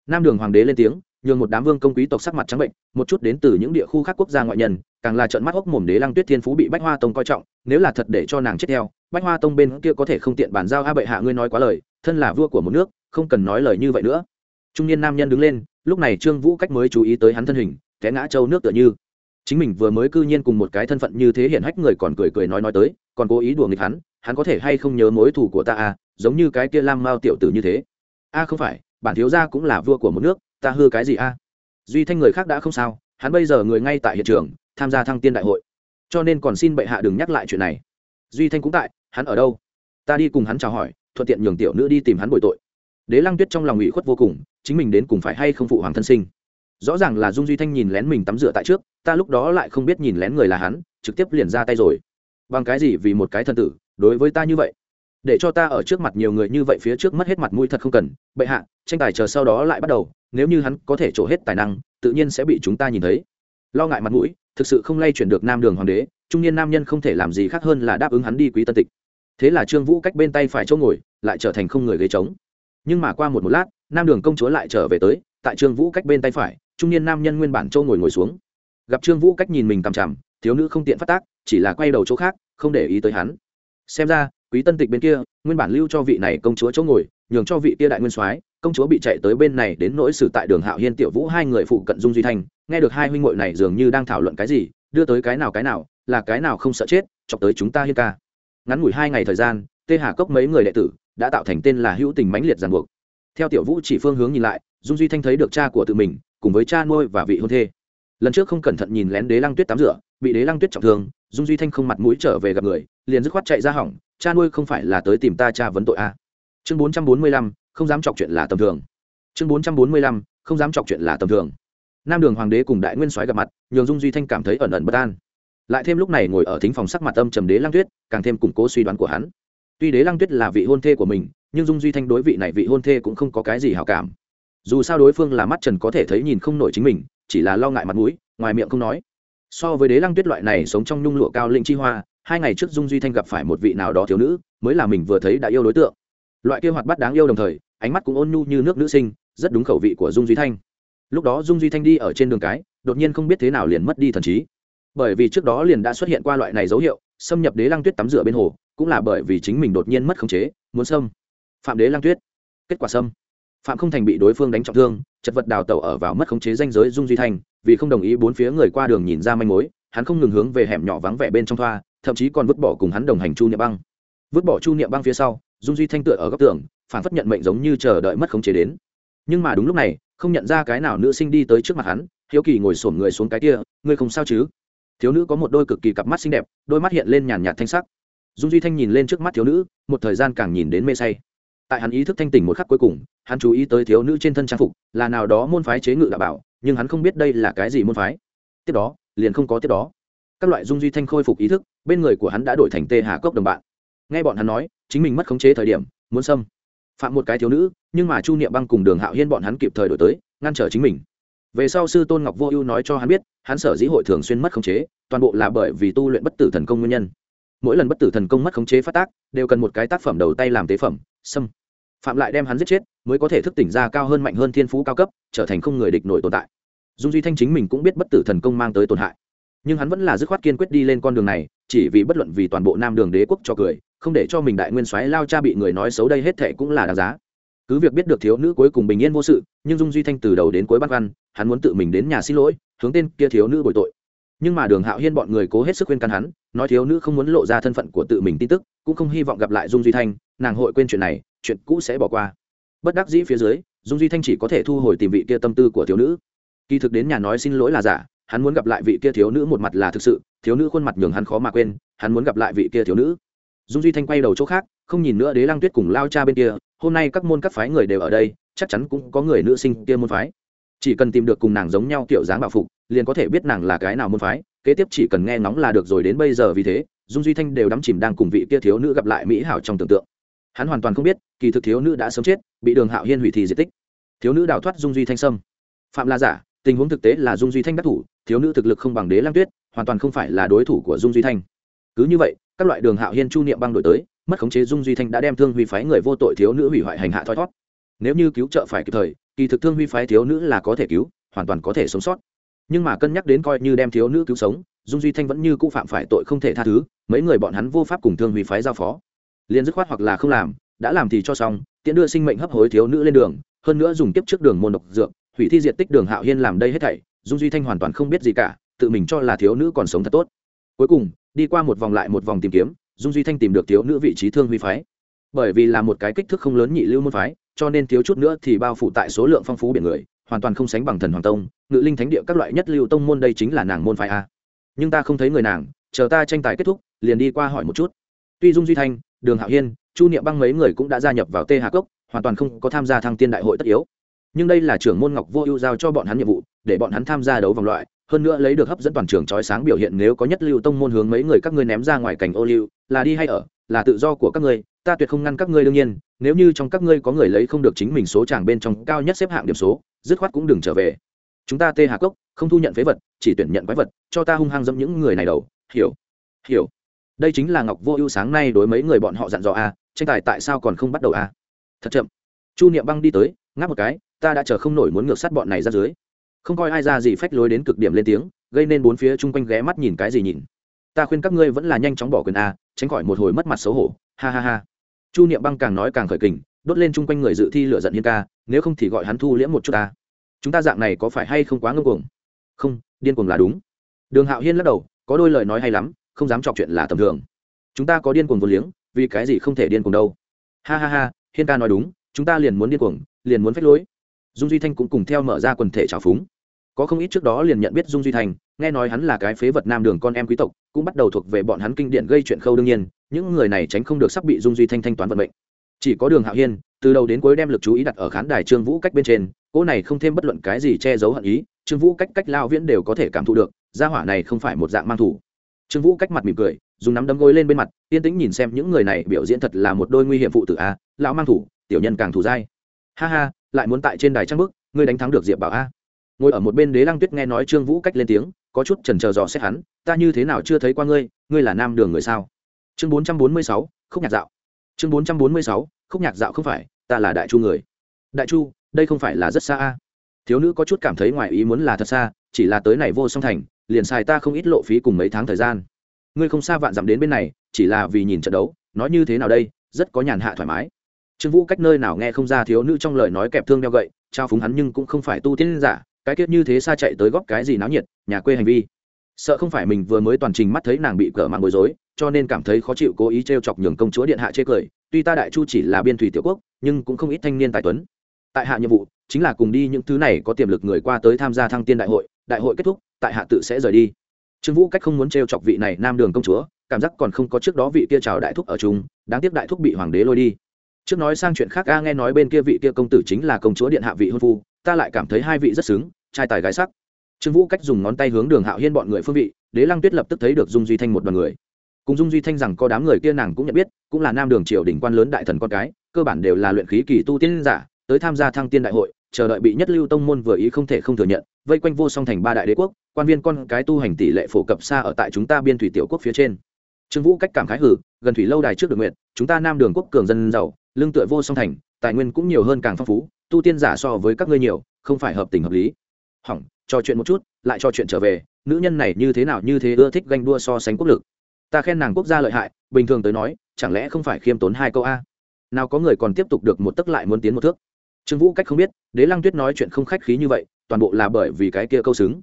Nam đường hoàng đế lên tiếng nhường một đám vương công quý tộc sắc mặt trắng bệnh, một chút đến từ những địa khu khác quốc gia ngoại nhân, càng là trận mắt hốc mồm đế lăng tuyết thiên phú bị bách hoa tông coi trọng, nếu là thật để cho nàng chết theo, bách hoa tông bên kia có thể không tiện bàn giao a bệ hạ ngươi nói quá lời, thân là vua của một nước, không cần nói lời như vậy nữa. Trung niên nam nhân đứng lên, lúc này trương vũ cách mới chú ý tới hắn thân hình, té ngã châu nước tựa như. Chính mình vừa mới cư nhiên cùng một cái thân phận như thế hiện hách người còn cười cười nói nói tới, còn cố ý đùa nghịch hắn hắn có thể hay không nhớ mối thù của ta à giống như cái kia lam mao tiểu tử như thế. A không phải, bản thiếu gia cũng là vua của một nước ta hư cái gì a? Duy thanh người khác đã không sao, hắn bây giờ người ngay tại hiện trường, tham gia thăng tiên đại hội. Cho nên còn xin bệ hạ đừng nhắc lại chuyện này. Duy thanh cũng tại, hắn ở đâu? Ta đi cùng hắn chào hỏi, thuận tiện nhường tiểu nữ đi tìm hắn bồi tội. Đế lăng tuyết trong lòng ủy khuất vô cùng, chính mình đến cùng phải hay không phụ hoàng thân sinh? Rõ ràng là dung duy thanh nhìn lén mình tắm rửa tại trước, ta lúc đó lại không biết nhìn lén người là hắn, trực tiếp liền ra tay rồi. Bằng cái gì vì một cái thân tử, đối với ta như vậy? Để cho ta ở trước mặt nhiều người như vậy phía trước mất hết mặt mũi thật không cần. Bệ hạ, tranh tài chờ sau đó lại bắt đầu nếu như hắn có thể trổ hết tài năng, tự nhiên sẽ bị chúng ta nhìn thấy. Lo ngại mặt mũi, thực sự không lay chuyển được nam đường hoàng đế, trung niên nam nhân không thể làm gì khác hơn là đáp ứng hắn đi quý tân tịch. Thế là trương vũ cách bên tay phải chỗ ngồi, lại trở thành không người ghế trống. Nhưng mà qua một một lát, nam đường công chúa lại trở về tới, tại trương vũ cách bên tay phải, trung niên nam nhân nguyên bản châu ngồi ngồi xuống. Gặp trương vũ cách nhìn mình cằm chằm, thiếu nữ không tiện phát tác, chỉ là quay đầu chỗ khác, không để ý tới hắn. Xem ra, quý tân tịch bên kia, nguyên bản lưu cho vị này công chúa chỗ ngồi nhường cho vị kia đại nguyên soái, công chúa bị chạy tới bên này đến nỗi xử tại đường hạo hiên tiểu vũ hai người phụ cận dung duy thanh, nghe được hai huynh muội này dường như đang thảo luận cái gì, đưa tới cái nào cái nào, là cái nào không sợ chết, chọc tới chúng ta hiên ca. Ngắn ngủi hai ngày thời gian, tê hà cốc mấy người đệ tử đã tạo thành tên là hữu tình mãnh liệt giàn buộc. Theo tiểu vũ chỉ phương hướng nhìn lại, dung duy thanh thấy được cha của tự mình, cùng với cha nuôi và vị hôn thê. Lần trước không cẩn thận nhìn lén đế lăng tuyết tắm rửa, bị đế lăng tuyết trọng thương, dung duy thanh không mặt mũi trở về gặp người, liền dứt khoát chạy ra hỏng, cha nuôi không phải là tới tìm ta cha vấn tội a à chương bốn trăm bốn mươi lăm, không dám chọc chuyện là tầm thường. Chương bốn trăm bốn mươi lăm, không dám chọc chuyện là tầm thường. Nam đường hoàng đế cùng đại nguyên soái gặp mặt, nhường dung duy thanh cảm thấy ẩn ẩn bất an. Lại thêm lúc này ngồi ở thính phòng sắc mặt âm trầm đế lăng tuyết, càng thêm củng cố suy đoán của hắn. Tuy đế lăng tuyết là vị hôn thê của mình, nhưng dung duy thanh đối vị này vị hôn thê cũng không có cái gì hảo cảm. Dù sao đối phương là mắt trần có thể thấy nhìn không nổi chính mình, chỉ là lo ngại mặt mũi, ngoài miệng không nói. So với đế lăng tuyết loại này sống trong nhung lụa cao linh chi hoa, hai ngày trước dung duy thanh gặp phải một vị nào đó thiếu nữ, mới là mình vừa thấy đã yêu đối tượng loại kia hoạt bát đáng yêu đồng thời, ánh mắt cũng ôn nhu như nước nữ sinh, rất đúng khẩu vị của dung duy thanh. Lúc đó dung duy thanh đi ở trên đường cái, đột nhiên không biết thế nào liền mất đi thần trí. Bởi vì trước đó liền đã xuất hiện qua loại này dấu hiệu, xâm nhập đế Lang tuyết tắm rửa bên hồ, cũng là bởi vì chính mình đột nhiên mất khống chế, muốn xâm. Phạm đế Lang tuyết. Kết quả xâm. Phạm không thành bị đối phương đánh trọng thương, chật vật đào tẩu ở vào mất khống chế danh giới dung duy thanh, vì không đồng ý bốn phía người qua đường nhìn ra manh mối, hắn không ngừng hướng về hẻm nhỏ vắng vẻ bên trong thoa, thậm chí còn vứt bỏ cùng hắn đồng hành chu niệm băng. Vứt bỏ chu niệm băng phía sau dung duy thanh tựa ở góc tường, phản phất nhận mệnh giống như chờ đợi mất khống chế đến. Nhưng mà đúng lúc này, không nhận ra cái nào nữ sinh đi tới trước mặt hắn, hiếu kỳ ngồi sổm người xuống cái kia, ngươi không sao chứ? Thiếu nữ có một đôi cực kỳ cặp mắt xinh đẹp, đôi mắt hiện lên nhàn nhạt thanh sắc. Dung duy thanh nhìn lên trước mắt thiếu nữ, một thời gian càng nhìn đến mê say. Tại hắn ý thức thanh tỉnh một khắc cuối cùng, hắn chú ý tới thiếu nữ trên thân trang phục, là nào đó môn phái chế ngự đạo bảo, nhưng hắn không biết đây là cái gì môn phái. Tiếp đó, liền không có tiếp đó. Các loại dung duy thanh khôi phục ý thức, bên người của hắn đã đổi thành tê hà cốc đồng bạn nghe bọn hắn nói, chính mình mất khống chế thời điểm, muốn xâm phạm một cái thiếu nữ, nhưng mà chu niệm băng cùng đường hạo hiên bọn hắn kịp thời đổi tới, ngăn trở chính mình. Về sau sư tôn ngọc vô ưu nói cho hắn biết, hắn sở dĩ hội thường xuyên mất khống chế, toàn bộ là bởi vì tu luyện bất tử thần công nguyên nhân. Mỗi lần bất tử thần công mất khống chế phát tác, đều cần một cái tác phẩm đầu tay làm tế phẩm, xâm phạm lại đem hắn giết chết, mới có thể thức tỉnh ra cao hơn mạnh hơn thiên phú cao cấp, trở thành không người địch nổi tồn tại. Dung duy thanh chính mình cũng biết bất tử thần công mang tới tổn hại, nhưng hắn vẫn là dứt khoát kiên quyết đi lên con đường này chỉ vì bất luận vì toàn bộ nam đường đế quốc cho cười, không để cho mình đại nguyên soái lao cha bị người nói xấu đây hết thệ cũng là đáng giá. Cứ việc biết được thiếu nữ cuối cùng bình yên vô sự, nhưng dung duy thanh từ đầu đến cuối bắt văn hắn muốn tự mình đến nhà xin lỗi, hướng tên kia thiếu nữ bồi tội. Nhưng mà đường hạo hiên bọn người cố hết sức khuyên can hắn, nói thiếu nữ không muốn lộ ra thân phận của tự mình tin tức, cũng không hy vọng gặp lại dung duy thanh, nàng hội quên chuyện này, chuyện cũ sẽ bỏ qua. Bất đắc dĩ phía dưới, dung duy thanh chỉ có thể thu hồi tìm vị kia tâm tư của thiếu nữ. Kỳ thực đến nhà nói xin lỗi là giả hắn muốn gặp lại vị kia thiếu nữ một mặt là thực sự, thiếu nữ khuôn mặt nhường hắn khó mà quên, hắn muốn gặp lại vị kia thiếu nữ. Dung duy thanh quay đầu chỗ khác, không nhìn nữa đế lăng tuyết cùng lao cha bên kia, hôm nay các môn các phái người đều ở đây, chắc chắn cũng có người nữ sinh kia môn phái. Chỉ cần tìm được cùng nàng giống nhau kiểu dáng bảo phục, liền có thể biết nàng là cái nào môn phái, kế tiếp chỉ cần nghe ngóng là được rồi đến bây giờ vì thế, dung duy thanh đều đắm chìm đang cùng vị kia thiếu nữ gặp lại mỹ hảo trong tưởng tượng. Hắn hoàn toàn không biết, kỳ thực thiếu nữ đã sớm chết, bị đường hạo hiên hủy thì di tích. Thiếu nữ đào thoát dung duy thanh sâm phạm la giả, tình huống thực tế là dung duy thanh đắc thủ thiếu nữ thực lực không bằng đế lăng tuyết, hoàn toàn không phải là đối thủ của dung duy thanh. Cứ như vậy, các loại đường hạo hiên chu niệm băng đổi tới, mất khống chế dung duy thanh đã đem thương huy phái người vô tội thiếu nữ hủy hoại hành hạ thoi thót. Nếu như cứu trợ phải kịp thời, kỳ thực thương huy phái thiếu nữ là có thể cứu, hoàn toàn có thể sống sót. Nhưng mà cân nhắc đến coi như đem thiếu nữ cứu sống, dung duy thanh vẫn như cũ phạm phải tội không thể tha thứ, mấy người bọn hắn vô pháp cùng thương huy phái giao phó. Liền dứt khoát hoặc là không làm, đã làm thì cho xong, tiễn đưa sinh mệnh hấp hối thiếu nữ lên đường, hơn nữa dùng tiếp trước đường môn độc dược, hủy thi diện tích đường hạo hiên làm đây hết thảy dung duy thanh hoàn toàn không biết gì cả, tự mình cho là thiếu nữ còn sống thật tốt. Cuối cùng, đi qua một vòng lại một vòng tìm kiếm, dung duy thanh tìm được thiếu nữ vị trí thương huy phái. Bởi vì là một cái kích thước không lớn nhị lưu môn phái, cho nên thiếu chút nữa thì bao phủ tại số lượng phong phú biển người, hoàn toàn không sánh bằng thần hoàng tông, ngự linh thánh địa các loại nhất lưu tông môn đây chính là nàng môn phái a. Nhưng ta không thấy người nàng, chờ ta tranh tài kết thúc, liền đi qua hỏi một chút. Tuy dung duy thanh, đường hạo hiên, chu niệm băng mấy người cũng đã gia nhập vào tê Hà cốc, hoàn toàn không có tham gia thăng tiên đại hội tất yếu. Nhưng đây là trưởng môn ngọc vô ưu giao cho bọn hắn nhiệm vụ để bọn hắn tham gia đấu vòng loại, hơn nữa lấy được hấp dẫn toàn trường trói sáng biểu hiện nếu có nhất lưu tông môn hướng mấy người các ngươi ném ra ngoài cảnh ô liu, là đi hay ở, là tự do của các ngươi, ta tuyệt không ngăn các ngươi đương nhiên, nếu như trong các ngươi có người lấy không được chính mình số tràng bên trong cao nhất xếp hạng điểm số, dứt khoát cũng đừng trở về. Chúng ta tê hà cốc, không thu nhận phế vật, chỉ tuyển nhận quái vật, cho ta hung hăng dẫm những người này đầu. Hiểu. Hiểu. Đây chính là ngọc vô ưu sáng nay đối mấy người bọn họ dặn dò a, tranh tài tại sao còn không bắt đầu a? Thật chậm. Chu niệm băng đi tới, ngáp một cái, ta đã chờ không nổi muốn ngược sát bọn này ra dưới không coi ai ra gì phách lối đến cực điểm lên tiếng, gây nên bốn phía chung quanh ghé mắt nhìn cái gì nhìn. Ta khuyên các ngươi vẫn là nhanh chóng bỏ quyền a, tránh khỏi một hồi mất mặt xấu hổ. Ha ha ha. Chu niệm băng càng nói càng khởi kình, đốt lên chung quanh người dự thi lựa giận hiên ca, nếu không thì gọi hắn thu liễm một chút ta. Chúng ta dạng này có phải hay không quá ngưng cuồng? Không, điên cuồng là đúng. Đường hạo hiên lắc đầu, có đôi lời nói hay lắm, không dám chọc chuyện là tầm thường. Chúng ta có điên cuồng vô liếng, vì cái gì không thể điên cuồng đâu? Ha ha ha, hiên ca nói đúng, chúng ta liền muốn điên cuồng, liền muốn phách lối dung duy thanh cũng cùng theo mở ra quần thể trào phúng. Có không ít trước đó liền nhận biết dung duy thành nghe nói hắn là cái phế vật nam đường con em quý tộc, cũng bắt đầu thuộc về bọn hắn kinh điển gây chuyện khâu đương nhiên, những người này tránh không được sắp bị dung duy thanh thanh toán vận mệnh. Chỉ có đường hạo hiên, từ đầu đến cuối đem lực chú ý đặt ở khán đài trương vũ cách bên trên cỗ này không thêm bất luận cái gì che giấu hận ý, trương vũ cách cách lao viễn đều có thể cảm thụ được, gia hỏa này không phải một dạng mang thủ. Trương vũ cách mặt mỉm cười, dùng nắm đấm gối lên bên mặt, yên tĩnh nhìn xem những người này biểu diễn thật là một đôi nguy hiểm phụ tử a, lão mang thủ, tiểu nhân càng thủ dai. Ha ha lại muốn tại trên đài trang bức ngươi đánh thắng được diệp bảo a. Ngồi ở một bên đế lăng tuyết nghe nói trương vũ cách lên tiếng, có chút trần trờ dò xét hắn, ta như thế nào chưa thấy qua ngươi ngươi là nam đường người sao? Chương bốn trăm bốn mươi sáu, khúc nhạc dạo. Chương bốn trăm bốn mươi sáu, khúc nhạc dạo không phải, ta là đại chu người. Đại chu, đây không phải là rất xa a. Thiếu nữ có chút cảm thấy ngoài ý muốn là thật xa, chỉ là tới này vô song thành, liền xài ta không ít lộ phí cùng mấy tháng thời gian. Ngươi không xa vạn dặm đến bên này, chỉ là vì nhìn trận đấu, nói như thế nào đây, rất có nhàn hạ thoải mái trương vũ cách nơi nào nghe không ra thiếu nữ trong lời nói kẹp thương đeo gậy, trao phúng hắn nhưng cũng không phải tu tiên giả, cái tiết như thế xa chạy tới góp cái gì náo nhiệt, nhà quê hành vi. Sợ không phải mình vừa mới toàn trình mắt thấy nàng bị cỡ mạng bối rối, cho nên cảm thấy khó chịu cố ý t r e o chọc nhường công chúa điện hạ chê cười, tuy ta đại chu chỉ là biên thủy tiểu quốc, nhưng cũng không ít thanh niên tài tuấn. Tại hạ nhiệm vụ, chính là cùng đi những thứ này có tiềm lực người qua tới tham gia thăng tiên đại hội đại hội kết thúc, tại hạ tự sẽ rời đi. Trương vũ cách không muốn t r e o chọc vị này nam đường công chúa, cảm giác còn không có trước đó vị kia chào đại thúc ở chúng đáng tiếc đại thúc bị hoàng đế lôi đi trước nói sang chuyện khác, a nghe nói bên kia vị kia công tử chính là công chúa điện hạ vị hôn phu, ta lại cảm thấy hai vị rất xứng, trai tài gái sắc. Trương vũ cách dùng ngón tay hướng đường hạo hiên bọn người phương vị, đế lăng tuyết lập tức thấy được dung duy thanh một đoàn người. Cùng dung duy thanh rằng có đám người kia nàng cũng nhận biết, cũng là nam đường triều đỉnh quan lớn đại thần con cái, cơ bản đều là luyện khí kỳ tu tiên giả, tới tham gia thăng tiên đại hội, chờ đợi bị nhất lưu tông môn vừa ý không thể không thừa nhận, vây quanh vô song thành ba đại đế quốc, quan viên con cái tu hành tỷ lệ phổ cập xa ở tại chúng ta biên thủy tiểu quốc phía trên. Trương vũ cách cảm khái hử gần thủy lâu đài trước được nguyện, chúng ta nam đường quốc cường dân giàu, lương tựa vô song thành, tài nguyên cũng nhiều hơn càng phong phú, tu tiên giả so với các ngươi nhiều, không phải hợp tình hợp lý. Hỏng, trò chuyện một chút, lại trò chuyện trở về, nữ nhân này như thế nào như thế ưa thích ganh đua so sánh quốc lực. Ta khen nàng quốc gia lợi hại, bình thường tới nói, chẳng lẽ không phải khiêm tốn hai câu a? Nào có người còn tiếp tục được một tấc lại muốn tiến một thước. Trương vũ cách không biết, đế lăng tuyết nói chuyện không khách khí như vậy, toàn bộ là bởi vì cái kia câu xứng.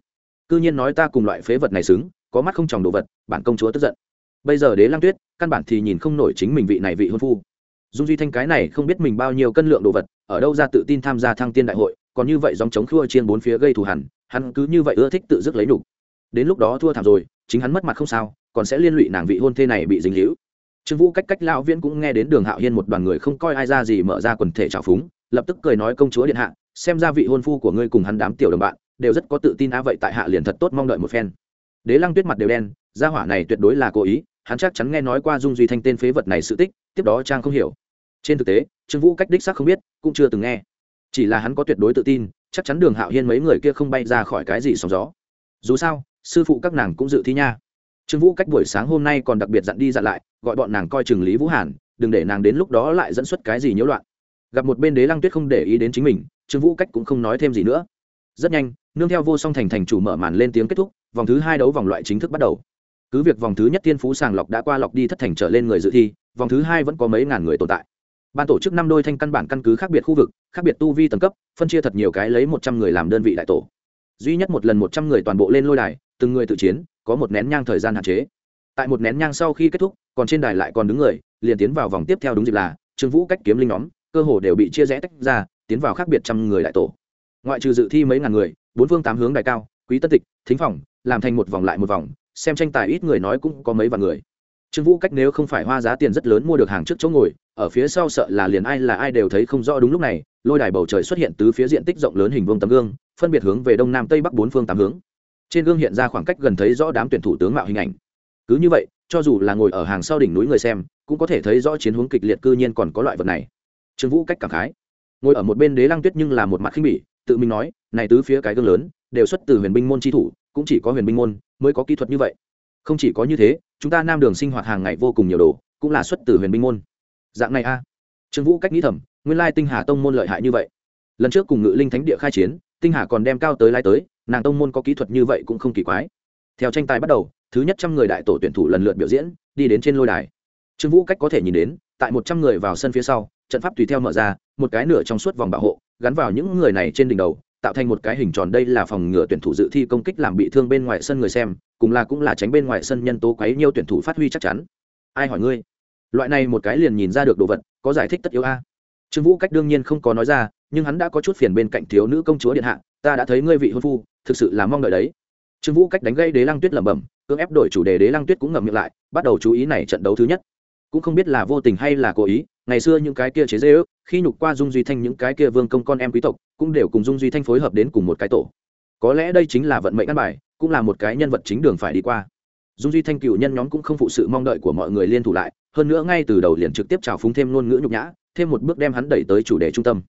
Cư nhiên nói ta cùng loại phế vật này xứng, có mắt không tròng đồ vật, bản công chúa tức giận. Bây giờ đế lăng tuyết căn bản thì nhìn không nổi chính mình vị này vị hôn phu. Dung duy thanh cái này không biết mình bao nhiêu cân lượng đồ vật, ở đâu ra tự tin tham gia thăng tiên đại hội, còn như vậy dòng chống khua trên bốn phía gây thù hẳn hắn cứ như vậy ưa thích tự dứt lấy đủ. đến lúc đó thua thảm rồi, chính hắn mất mặt không sao, còn sẽ liên lụy nàng vị hôn thê này bị dính hữu trương vũ cách cách lão viên cũng nghe đến đường hạo hiên một đoàn người không coi ai ra gì mở ra quần thể trào phúng, lập tức cười nói công chúa điện hạ, xem ra vị hôn phu của ngươi cùng hắn đám tiểu đồng bạn, đều rất có tự tin á, vậy tại hạ liền thật tốt mong đợi một phen. Đế lăng tuyết mặt đều đen, gia hỏa này tuyệt đối là cố ý hắn chắc chắn nghe nói qua dung duy thanh tên phế vật này sự tích, tiếp đó trang không hiểu. Trên thực tế, trương vũ cách đích xác không biết, cũng chưa từng nghe. Chỉ là hắn có tuyệt đối tự tin, chắc chắn đường hạo hiên mấy người kia không bay ra khỏi cái gì sóng gió. Dù sao, sư phụ các nàng cũng dự thi nha. Trương vũ cách buổi sáng hôm nay còn đặc biệt dặn đi dặn lại, gọi bọn nàng coi chừng lý vũ hàn, đừng để nàng đến lúc đó lại dẫn xuất cái gì nhiễu loạn. Gặp một bên đế lăng tuyết không để ý đến chính mình, trương vũ cách cũng không nói thêm gì nữa. Rất nhanh, nương theo vô song thành thành chủ mở màn lên tiếng kết thúc, vòng thứ hai đấu vòng loại chính thức bắt đầu cứ việc vòng thứ nhất thiên phú sàng lọc đã qua lọc đi thất thành trở lên người dự thi, vòng thứ hai vẫn có mấy ngàn người tồn tại. Ban tổ chức năm đôi thanh căn bản căn cứ khác biệt khu vực, khác biệt tu vi tầng cấp, phân chia thật nhiều cái lấy một trăm người làm đơn vị đại tổ. Duy nhất một lần một trăm người toàn bộ lên lôi đài, từng người tự chiến, có một nén nhang thời gian hạn chế. Tại một nén nhang sau khi kết thúc, còn trên đài lại còn đứng người, liền tiến vào vòng tiếp theo đúng dịp là, trương vũ cách kiếm linh nhóm, cơ hồ đều bị chia rẽ tách ra, tiến vào khác biệt trăm người đại tổ. Ngoại trừ dự thi mấy ngàn người, bốn phương tám hướng đại cao, quý tân tịch, thính phòng, làm thành một vòng lại một vòng xem tranh tài ít người nói cũng có mấy vạn người. Trương vũ cách nếu không phải hoa giá tiền rất lớn mua được hàng trước chỗ ngồi, ở phía sau sợ là liền ai là ai đều thấy không rõ đúng lúc này, lôi đài bầu trời xuất hiện tứ phía diện tích rộng lớn hình vuông tấm gương, phân biệt hướng về đông nam tây bắc bốn phương tám hướng. Trên gương hiện ra khoảng cách gần thấy rõ đám tuyển thủ tướng mạo hình ảnh. Cứ như vậy, cho dù là ngồi ở hàng sau đỉnh núi người xem, cũng có thể thấy rõ chiến hướng kịch liệt cư nhiên còn có loại vật này. Trương vũ cách cảm khái. Ngồi ở một bên đế lăng tuyết nhưng là một mặt khinh bỉ, tự mình nói, này tứ phía cái gương lớn, đều xuất từ huyền binh môn chi thủ cũng chỉ có huyền binh môn mới có kỹ thuật như vậy. Không chỉ có như thế, chúng ta nam đường sinh hoạt hàng ngày vô cùng nhiều đồ, cũng là xuất từ huyền binh môn. Dạng này a. Trương vũ cách nghĩ thầm, nguyên lai tinh hà tông môn lợi hại như vậy. Lần trước cùng ngự linh thánh địa khai chiến, tinh hà còn đem cao tới lai tới, nàng tông môn có kỹ thuật như vậy cũng không kỳ quái. Theo tranh tài bắt đầu, thứ nhất trăm người đại tổ tuyển thủ lần lượt biểu diễn, đi đến trên lôi đài. Trương vũ cách có thể nhìn đến, tại một trăm người vào sân phía sau, trận pháp tùy theo mở ra, một cái nửa trong suốt vòng bảo hộ, gắn vào những người này trên đỉnh đầu tạo thành một cái hình tròn đây là phòng ngừa tuyển thủ dự thi công kích làm bị thương bên ngoài sân người xem, cùng là cũng là tránh bên ngoài sân nhân tố quấy nhiều tuyển thủ phát huy chắc chắn. Ai hỏi ngươi? Loại này một cái liền nhìn ra được đồ vật, có giải thích tất yếu a. Trương vũ cách đương nhiên không có nói ra, nhưng hắn đã có chút phiền bên cạnh thiếu nữ công chúa điện hạ, ta đã thấy ngươi vị hôn phu, thực sự là mong đợi đấy. Trương vũ cách đánh gây đế lăng tuyết lẩm bẩm, cưỡng ép đổi chủ đề đế lăng tuyết cũng ngậm miệng lại, bắt đầu chú ý này trận đấu thứ nhất cũng không biết là vô tình hay là cố ý, ngày xưa những cái kia chế dễ ước khi nhục qua dung duy thanh những cái kia vương công con em quý tộc, cũng đều cùng dung duy thanh phối hợp đến cùng một cái tổ. Có lẽ đây chính là vận mệnh ăn bài, cũng là một cái nhân vật chính đường phải đi qua. Dung duy thanh cựu nhân nhóm cũng không phụ sự mong đợi của mọi người liên thủ lại, hơn nữa ngay từ đầu liền trực tiếp trào phúng thêm ngôn ngữ nhục nhã, thêm một bước đem hắn đẩy tới chủ đề trung tâm.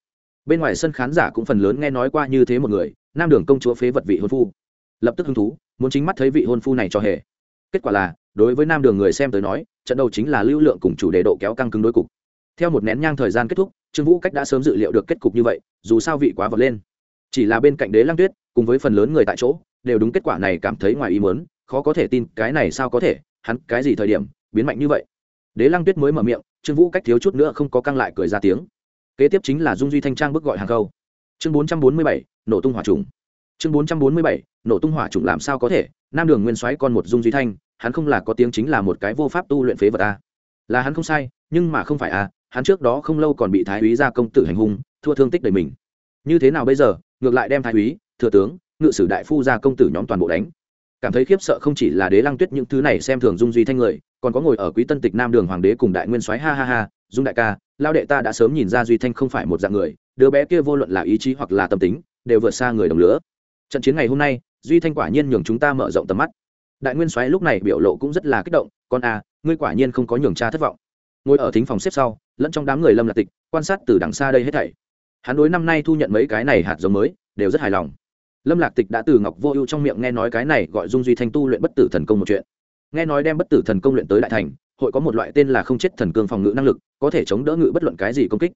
Bên ngoài sân khán giả cũng phần lớn nghe nói qua như thế một người, nam đường công chúa phế vật vị hôn phu. Lập tức hứng thú, muốn chính mắt thấy vị hôn phu này cho hề. Kết quả là, đối với nam đường người xem tới nói trận đầu chính là lưu lượng cùng chủ đề độ kéo căng cứng đối cục. Theo một nén nhang thời gian kết thúc, trương vũ cách đã sớm dự liệu được kết cục như vậy, dù sao vị quá vật lên. Chỉ là bên cạnh đế lăng tuyết, cùng với phần lớn người tại chỗ, đều đúng kết quả này cảm thấy ngoài ý muốn, khó có thể tin cái này sao có thể, hắn cái gì thời điểm, biến mạnh như vậy. Đế lăng tuyết mới mở miệng, trương vũ cách thiếu chút nữa không có căng lại cười ra tiếng. Kế tiếp chính là dung duy thanh trang bức gọi hàng câu. Chương bốn trăm bốn mươi bảy, nổ tung hỏa trùng. Chương bốn trăm bốn mươi bảy, nổ tung hỏa trùng làm sao có thể, nam đường nguyên soái con một dung duy thanh hắn không là có tiếng chính là một cái vô pháp tu luyện phế vật a à. là hắn không sai nhưng mà không phải a à, hắn trước đó không lâu còn bị thái úy ra công tử hành hung thua thương tích đầy mình. Như thế nào bây giờ ngược lại đem thái úy thừa tướng ngự sử đại phu ra công tử nhóm toàn bộ đánh. Cảm thấy khiếp sợ không chỉ là đế lăng tuyết những thứ này xem thường dung duy thanh người còn có ngồi ở quý tân tịch nam đường hoàng đế cùng đại nguyên soái ha ha ha dung đại ca lao đệ ta đã sớm nhìn ra duy thanh không phải một dạng người đứa bé kia vô luận là ý chí hoặc là tâm tính đều vượt xa người đồng lứa trận chiến ngày hôm nay duy thanh quả nhiên nhường chúng ta mở rộng tầm mắt đại nguyên soái lúc này biểu lộ cũng rất là kích động con à, ngươi quả nhiên không có nhường cha thất vọng. Ngồi ở thính phòng xếp sau lẫn trong đám người lâm lạc tịch quan sát từ đằng xa đây hết thảy. Hắn đối năm nay thu nhận mấy cái này hạt giống mới đều rất hài lòng. Lâm lạc tịch đã từ ngọc vô ưu trong miệng nghe nói cái này gọi dung duy thanh tu luyện bất tử thần công một chuyện. Nghe nói đem bất tử thần công luyện tới đại thành hội có một loại tên là không chết thần cương phòng ngự năng lực có thể chống đỡ ngự bất luận cái gì công kích.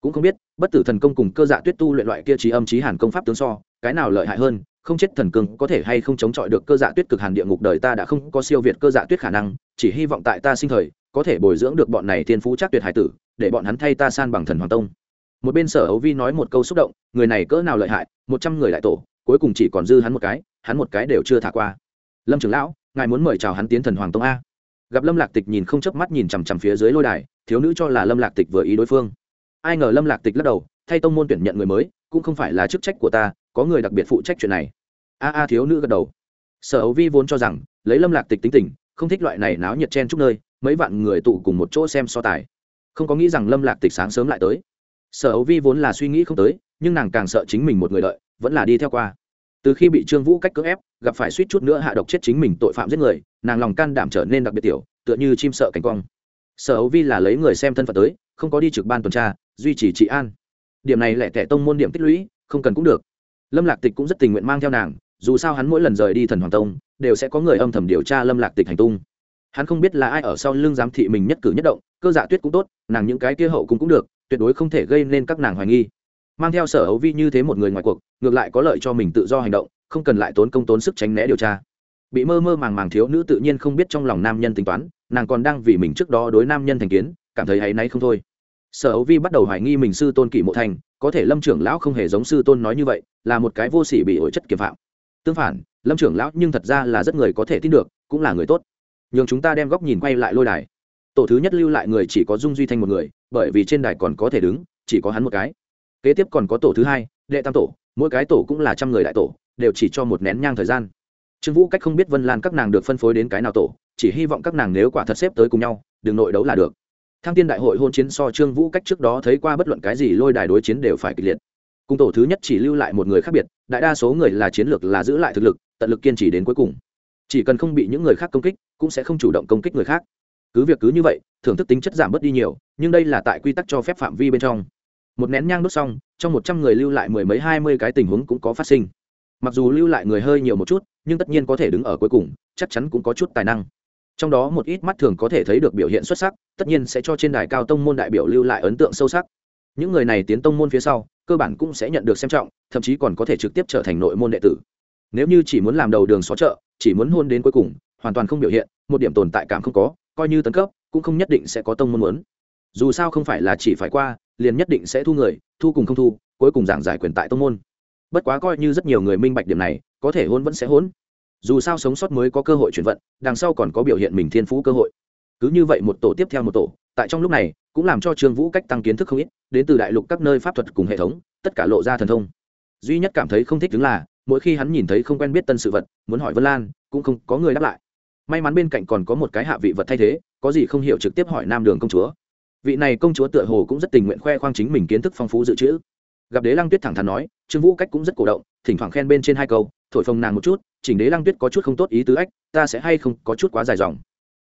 Cũng không biết bất tử thần công cùng cơ dạ tuyết tu luyện loại kia trí âm trí hàn công pháp tướng so cái nào lợi hại hơn không chết thần cương có thể hay không chống chọi được cơ dạ tuyết cực hàn địa ngục đời ta đã không có siêu việt cơ dạ tuyết khả năng, chỉ hy vọng tại ta sinh thời, có thể bồi dưỡng được bọn này thiên phú chắc tuyệt hải tử, để bọn hắn thay ta san bằng thần hoàng tông. Một bên sở ấu vi nói một câu xúc động, người này cỡ nào lợi hại, một trăm người đại tổ, cuối cùng chỉ còn dư hắn một cái, hắn một cái đều chưa thả qua. Lâm trưởng lão, ngài muốn mời chào hắn tiến thần hoàng tông a. Gặp lâm lạc tịch nhìn không chớp mắt nhìn chằm chằm phía dưới lôi đài, thiếu nữ cho là lâm lạc tịch vừa ý đối phương. Ai ngờ lâm lạc tịch lắc đầu, thay tông môn tuyển nhận người mới, cũng không phải là chức trách của ta, có người đặc biệt phụ trách chuyện này a a thiếu nữ gật đầu. Sở ấu vi vốn cho rằng, lấy lâm lạc tịch tính tình, không thích loại này náo nhiệt chen chúc nơi, mấy vạn người tụ cùng một chỗ xem so tài. Không có nghĩ rằng lâm lạc tịch sáng sớm lại tới. Sở ấu vi vốn là suy nghĩ không tới, nhưng nàng càng sợ chính mình một người đợi, vẫn là đi theo qua. Từ khi bị trương vũ cách cưỡng ép, gặp phải suýt chút nữa hạ độc chết chính mình tội phạm giết người, nàng lòng can đảm trở nên đặc biệt tiểu, tựa như chim sợ cánh cong sở ấu vi là lấy người xem thân phận tới, không có đi trực ban tuần tra, duy trì trị an. Điểm này lẻ tẻ tông môn điểm tích lũy, không cần cũng được. Lâm lạc tịch cũng rất tình nguyện mang theo nàng dù sao hắn mỗi lần rời đi thần hoàng tông, đều sẽ có người âm thầm điều tra lâm lạc tịch hành tung. Hắn không biết là ai ở sau lưng giám thị mình nhất cử nhất động, cơ dạ tuyết cũng tốt, nàng những cái kia hậu cũng cũng được, tuyệt đối không thể gây nên các nàng hoài nghi. Mang theo sở hấu vi như thế một người ngoài cuộc, ngược lại có lợi cho mình tự do hành động, không cần lại tốn công tốn sức tránh né điều tra. Bị mơ mơ màng màng thiếu nữ tự nhiên không biết trong lòng nam nhân tính toán, nàng còn đang vì mình trước đó đối nam nhân thành kiến, cảm thấy áy náy không thôi. Sở hấu vi bắt đầu hoài nghi mình sư tôn kỷ mộ thành, có thể lâm trưởng lão không hề giống sư tôn nói như vậy, là một cái vô sỉ bị ổi chất kiềm phạm tương phản, lâm trưởng lão nhưng thật ra là rất người có thể tin được, cũng là người tốt. Nhường chúng ta đem góc nhìn quay lại lôi đài. Tổ thứ nhất lưu lại người chỉ có dung duy thanh một người, bởi vì trên đài còn có thể đứng, chỉ có hắn một cái. Kế tiếp còn có tổ thứ hai, đệ tam tổ, mỗi cái tổ cũng là trăm người đại tổ, đều chỉ cho một nén nhang thời gian. Trương vũ cách không biết vân lan các nàng được phân phối đến cái nào tổ, chỉ hy vọng các nàng nếu quả thật xếp tới cùng nhau, đừng nội đấu là được. Thăng tiên đại hội hôn chiến so trương vũ cách trước đó thấy qua bất luận cái gì lôi đài đối chiến đều phải kịch liệt cùng tổ thứ nhất chỉ lưu lại một người khác biệt, đại đa số người là chiến lược là giữ lại thực lực, tận lực kiên trì đến cuối cùng. Chỉ cần không bị những người khác công kích, cũng sẽ không chủ động công kích người khác. Cứ việc cứ như vậy, thưởng thức tính chất giảm bớt đi nhiều, nhưng đây là tại quy tắc cho phép phạm vi bên trong. Một nén nhang đốt xong, trong một trăm người lưu lại mười mấy hai mươi cái tình huống cũng có phát sinh. Mặc dù lưu lại người hơi nhiều một chút, nhưng tất nhiên có thể đứng ở cuối cùng, chắc chắn cũng có chút tài năng. Trong đó một ít mắt thường có thể thấy được biểu hiện xuất sắc, tất nhiên sẽ cho trên đài cao tông môn đại biểu lưu lại ấn tượng sâu sắc. Những người này tiến tông môn phía sau cơ bản cũng sẽ nhận được xem trọng, thậm chí còn có thể trực tiếp trở thành nội môn đệ tử. Nếu như chỉ muốn làm đầu đường xó chợ, chỉ muốn hôn đến cuối cùng, hoàn toàn không biểu hiện, một điểm tồn tại cảm không có, coi như tấn cấp, cũng không nhất định sẽ có tông môn muốn. Dù sao không phải là chỉ phải qua, liền nhất định sẽ thu người, thu cùng không thu, cuối cùng giảng giải quyền tại tông môn. Bất quá coi như rất nhiều người minh bạch điểm này, có thể hôn vẫn sẽ hôn. Dù sao sống sót mới có cơ hội chuyển vận, đằng sau còn có biểu hiện mình thiên phú cơ hội. Cứ như vậy một tổ tiếp theo một tổ tại trong lúc này cũng làm cho trương vũ cách tăng kiến thức không ít, đến từ đại lục các nơi pháp thuật cùng hệ thống, tất cả lộ ra thần thông. Duy nhất cảm thấy không thích đứng là, mỗi khi hắn nhìn thấy không quen biết tân sự vật, muốn hỏi vân lan, cũng không có người đáp lại. May mắn bên cạnh còn có một cái hạ vị vật thay thế, có gì không hiểu trực tiếp hỏi nam đường công chúa. Vị này công chúa tựa hồ cũng rất tình nguyện khoe khoang chính mình kiến thức phong phú dự trữ. Gặp đế lăng tuyết thẳng thắn nói, trương vũ cách cũng rất cổ động, thỉnh thoảng khen bên trên hai câu, thổi phồng nàng một chút, chỉnh đế lăng tuyết có chút không tốt ý tứ ách, ta sẽ hay không có chút quá dài dòng.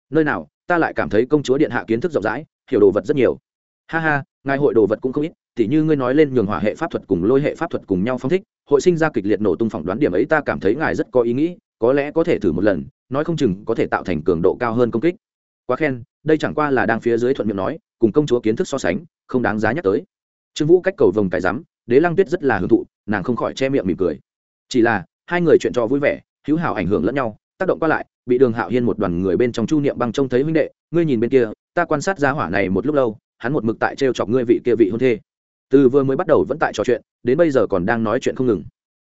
Nơi nào ta lại cảm thấy công chúa điện hạ kiến thức rộng rãi, hiểu đồ vật rất nhiều. Ha ha, ngài hội đồ vật cũng không ít, tỉ như ngươi nói lên nhường hỏa hệ pháp thuật cùng lôi hệ pháp thuật cùng nhau phong thích, hội sinh ra kịch liệt nổ tung phỏng đoán điểm ấy ta cảm thấy ngài rất có ý nghĩ, có lẽ có thể thử một lần, nói không chừng có thể tạo thành cường độ cao hơn công kích. Quá khen, đây chẳng qua là đang phía dưới thuận miệng nói, cùng công chúa kiến thức so sánh, không đáng giá nhắc tới. Trương vũ cách cầu vồng cái rắm, đế lăng tuyết rất là hưởng thụ, nàng không khỏi che miệng mỉm cười. Chỉ là, hai người chuyện trò vui vẻ hữu hảo ảnh hưởng lẫn nhau, tác động qua lại bị đường hạo hiên một đoàn người bên trong chu niệm băng trông thấy huynh đệ, ngươi nhìn bên kia, ta quan sát giá hỏa này một lúc lâu, hắn một mực tại t chọc ngươi vị kia vị hôn thê. Từ vừa mới bắt đầu vẫn tại trò chuyện, đến bây giờ còn đang nói chuyện không ngừng.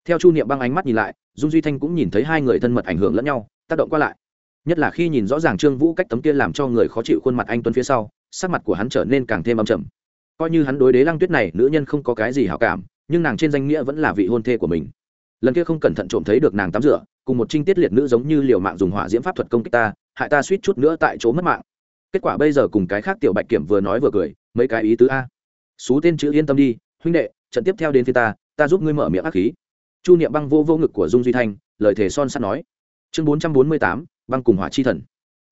Theo chu niệm băng ánh mắt nhìn lại, dung duy thanh cũng nhìn thấy hai người thân mật ảnh hưởng lẫn nhau, tác động qua lại. Nhất là khi nhìn rõ ràng trương vũ cách tấm kia làm cho người khó chịu khuôn mặt anh tuấn phía sau, sắc mặt của hắn trở nên càng thêm âm trầm. Coi như hắn đối đế lăng tuyết này, nữ nhân không có cái gì hảo cảm, nhưng nàng trên danh nghĩa vẫn là vị hôn thê của mình. Lần kia không cẩn thận trộm thấy được nàng tắm rửa cùng một trinh tiết liệt nữ giống như liều mạng dùng hỏa diễm pháp thuật công kích ta, hại ta suýt chút nữa tại chỗ mất mạng. Kết quả bây giờ cùng cái khác tiểu bạch kiểm vừa nói vừa cười, mấy cái ý tứ a. Xú tên chữ yên tâm đi, huynh đệ, trận tiếp theo đến phía ta ta giúp ngươi mở miệng ác khí. Chu niệm băng vô vô ngực của dung duy thanh, lời thề son sắt nói. Chương bốn trăm bốn mươi tám, băng cùng hỏa chi thần.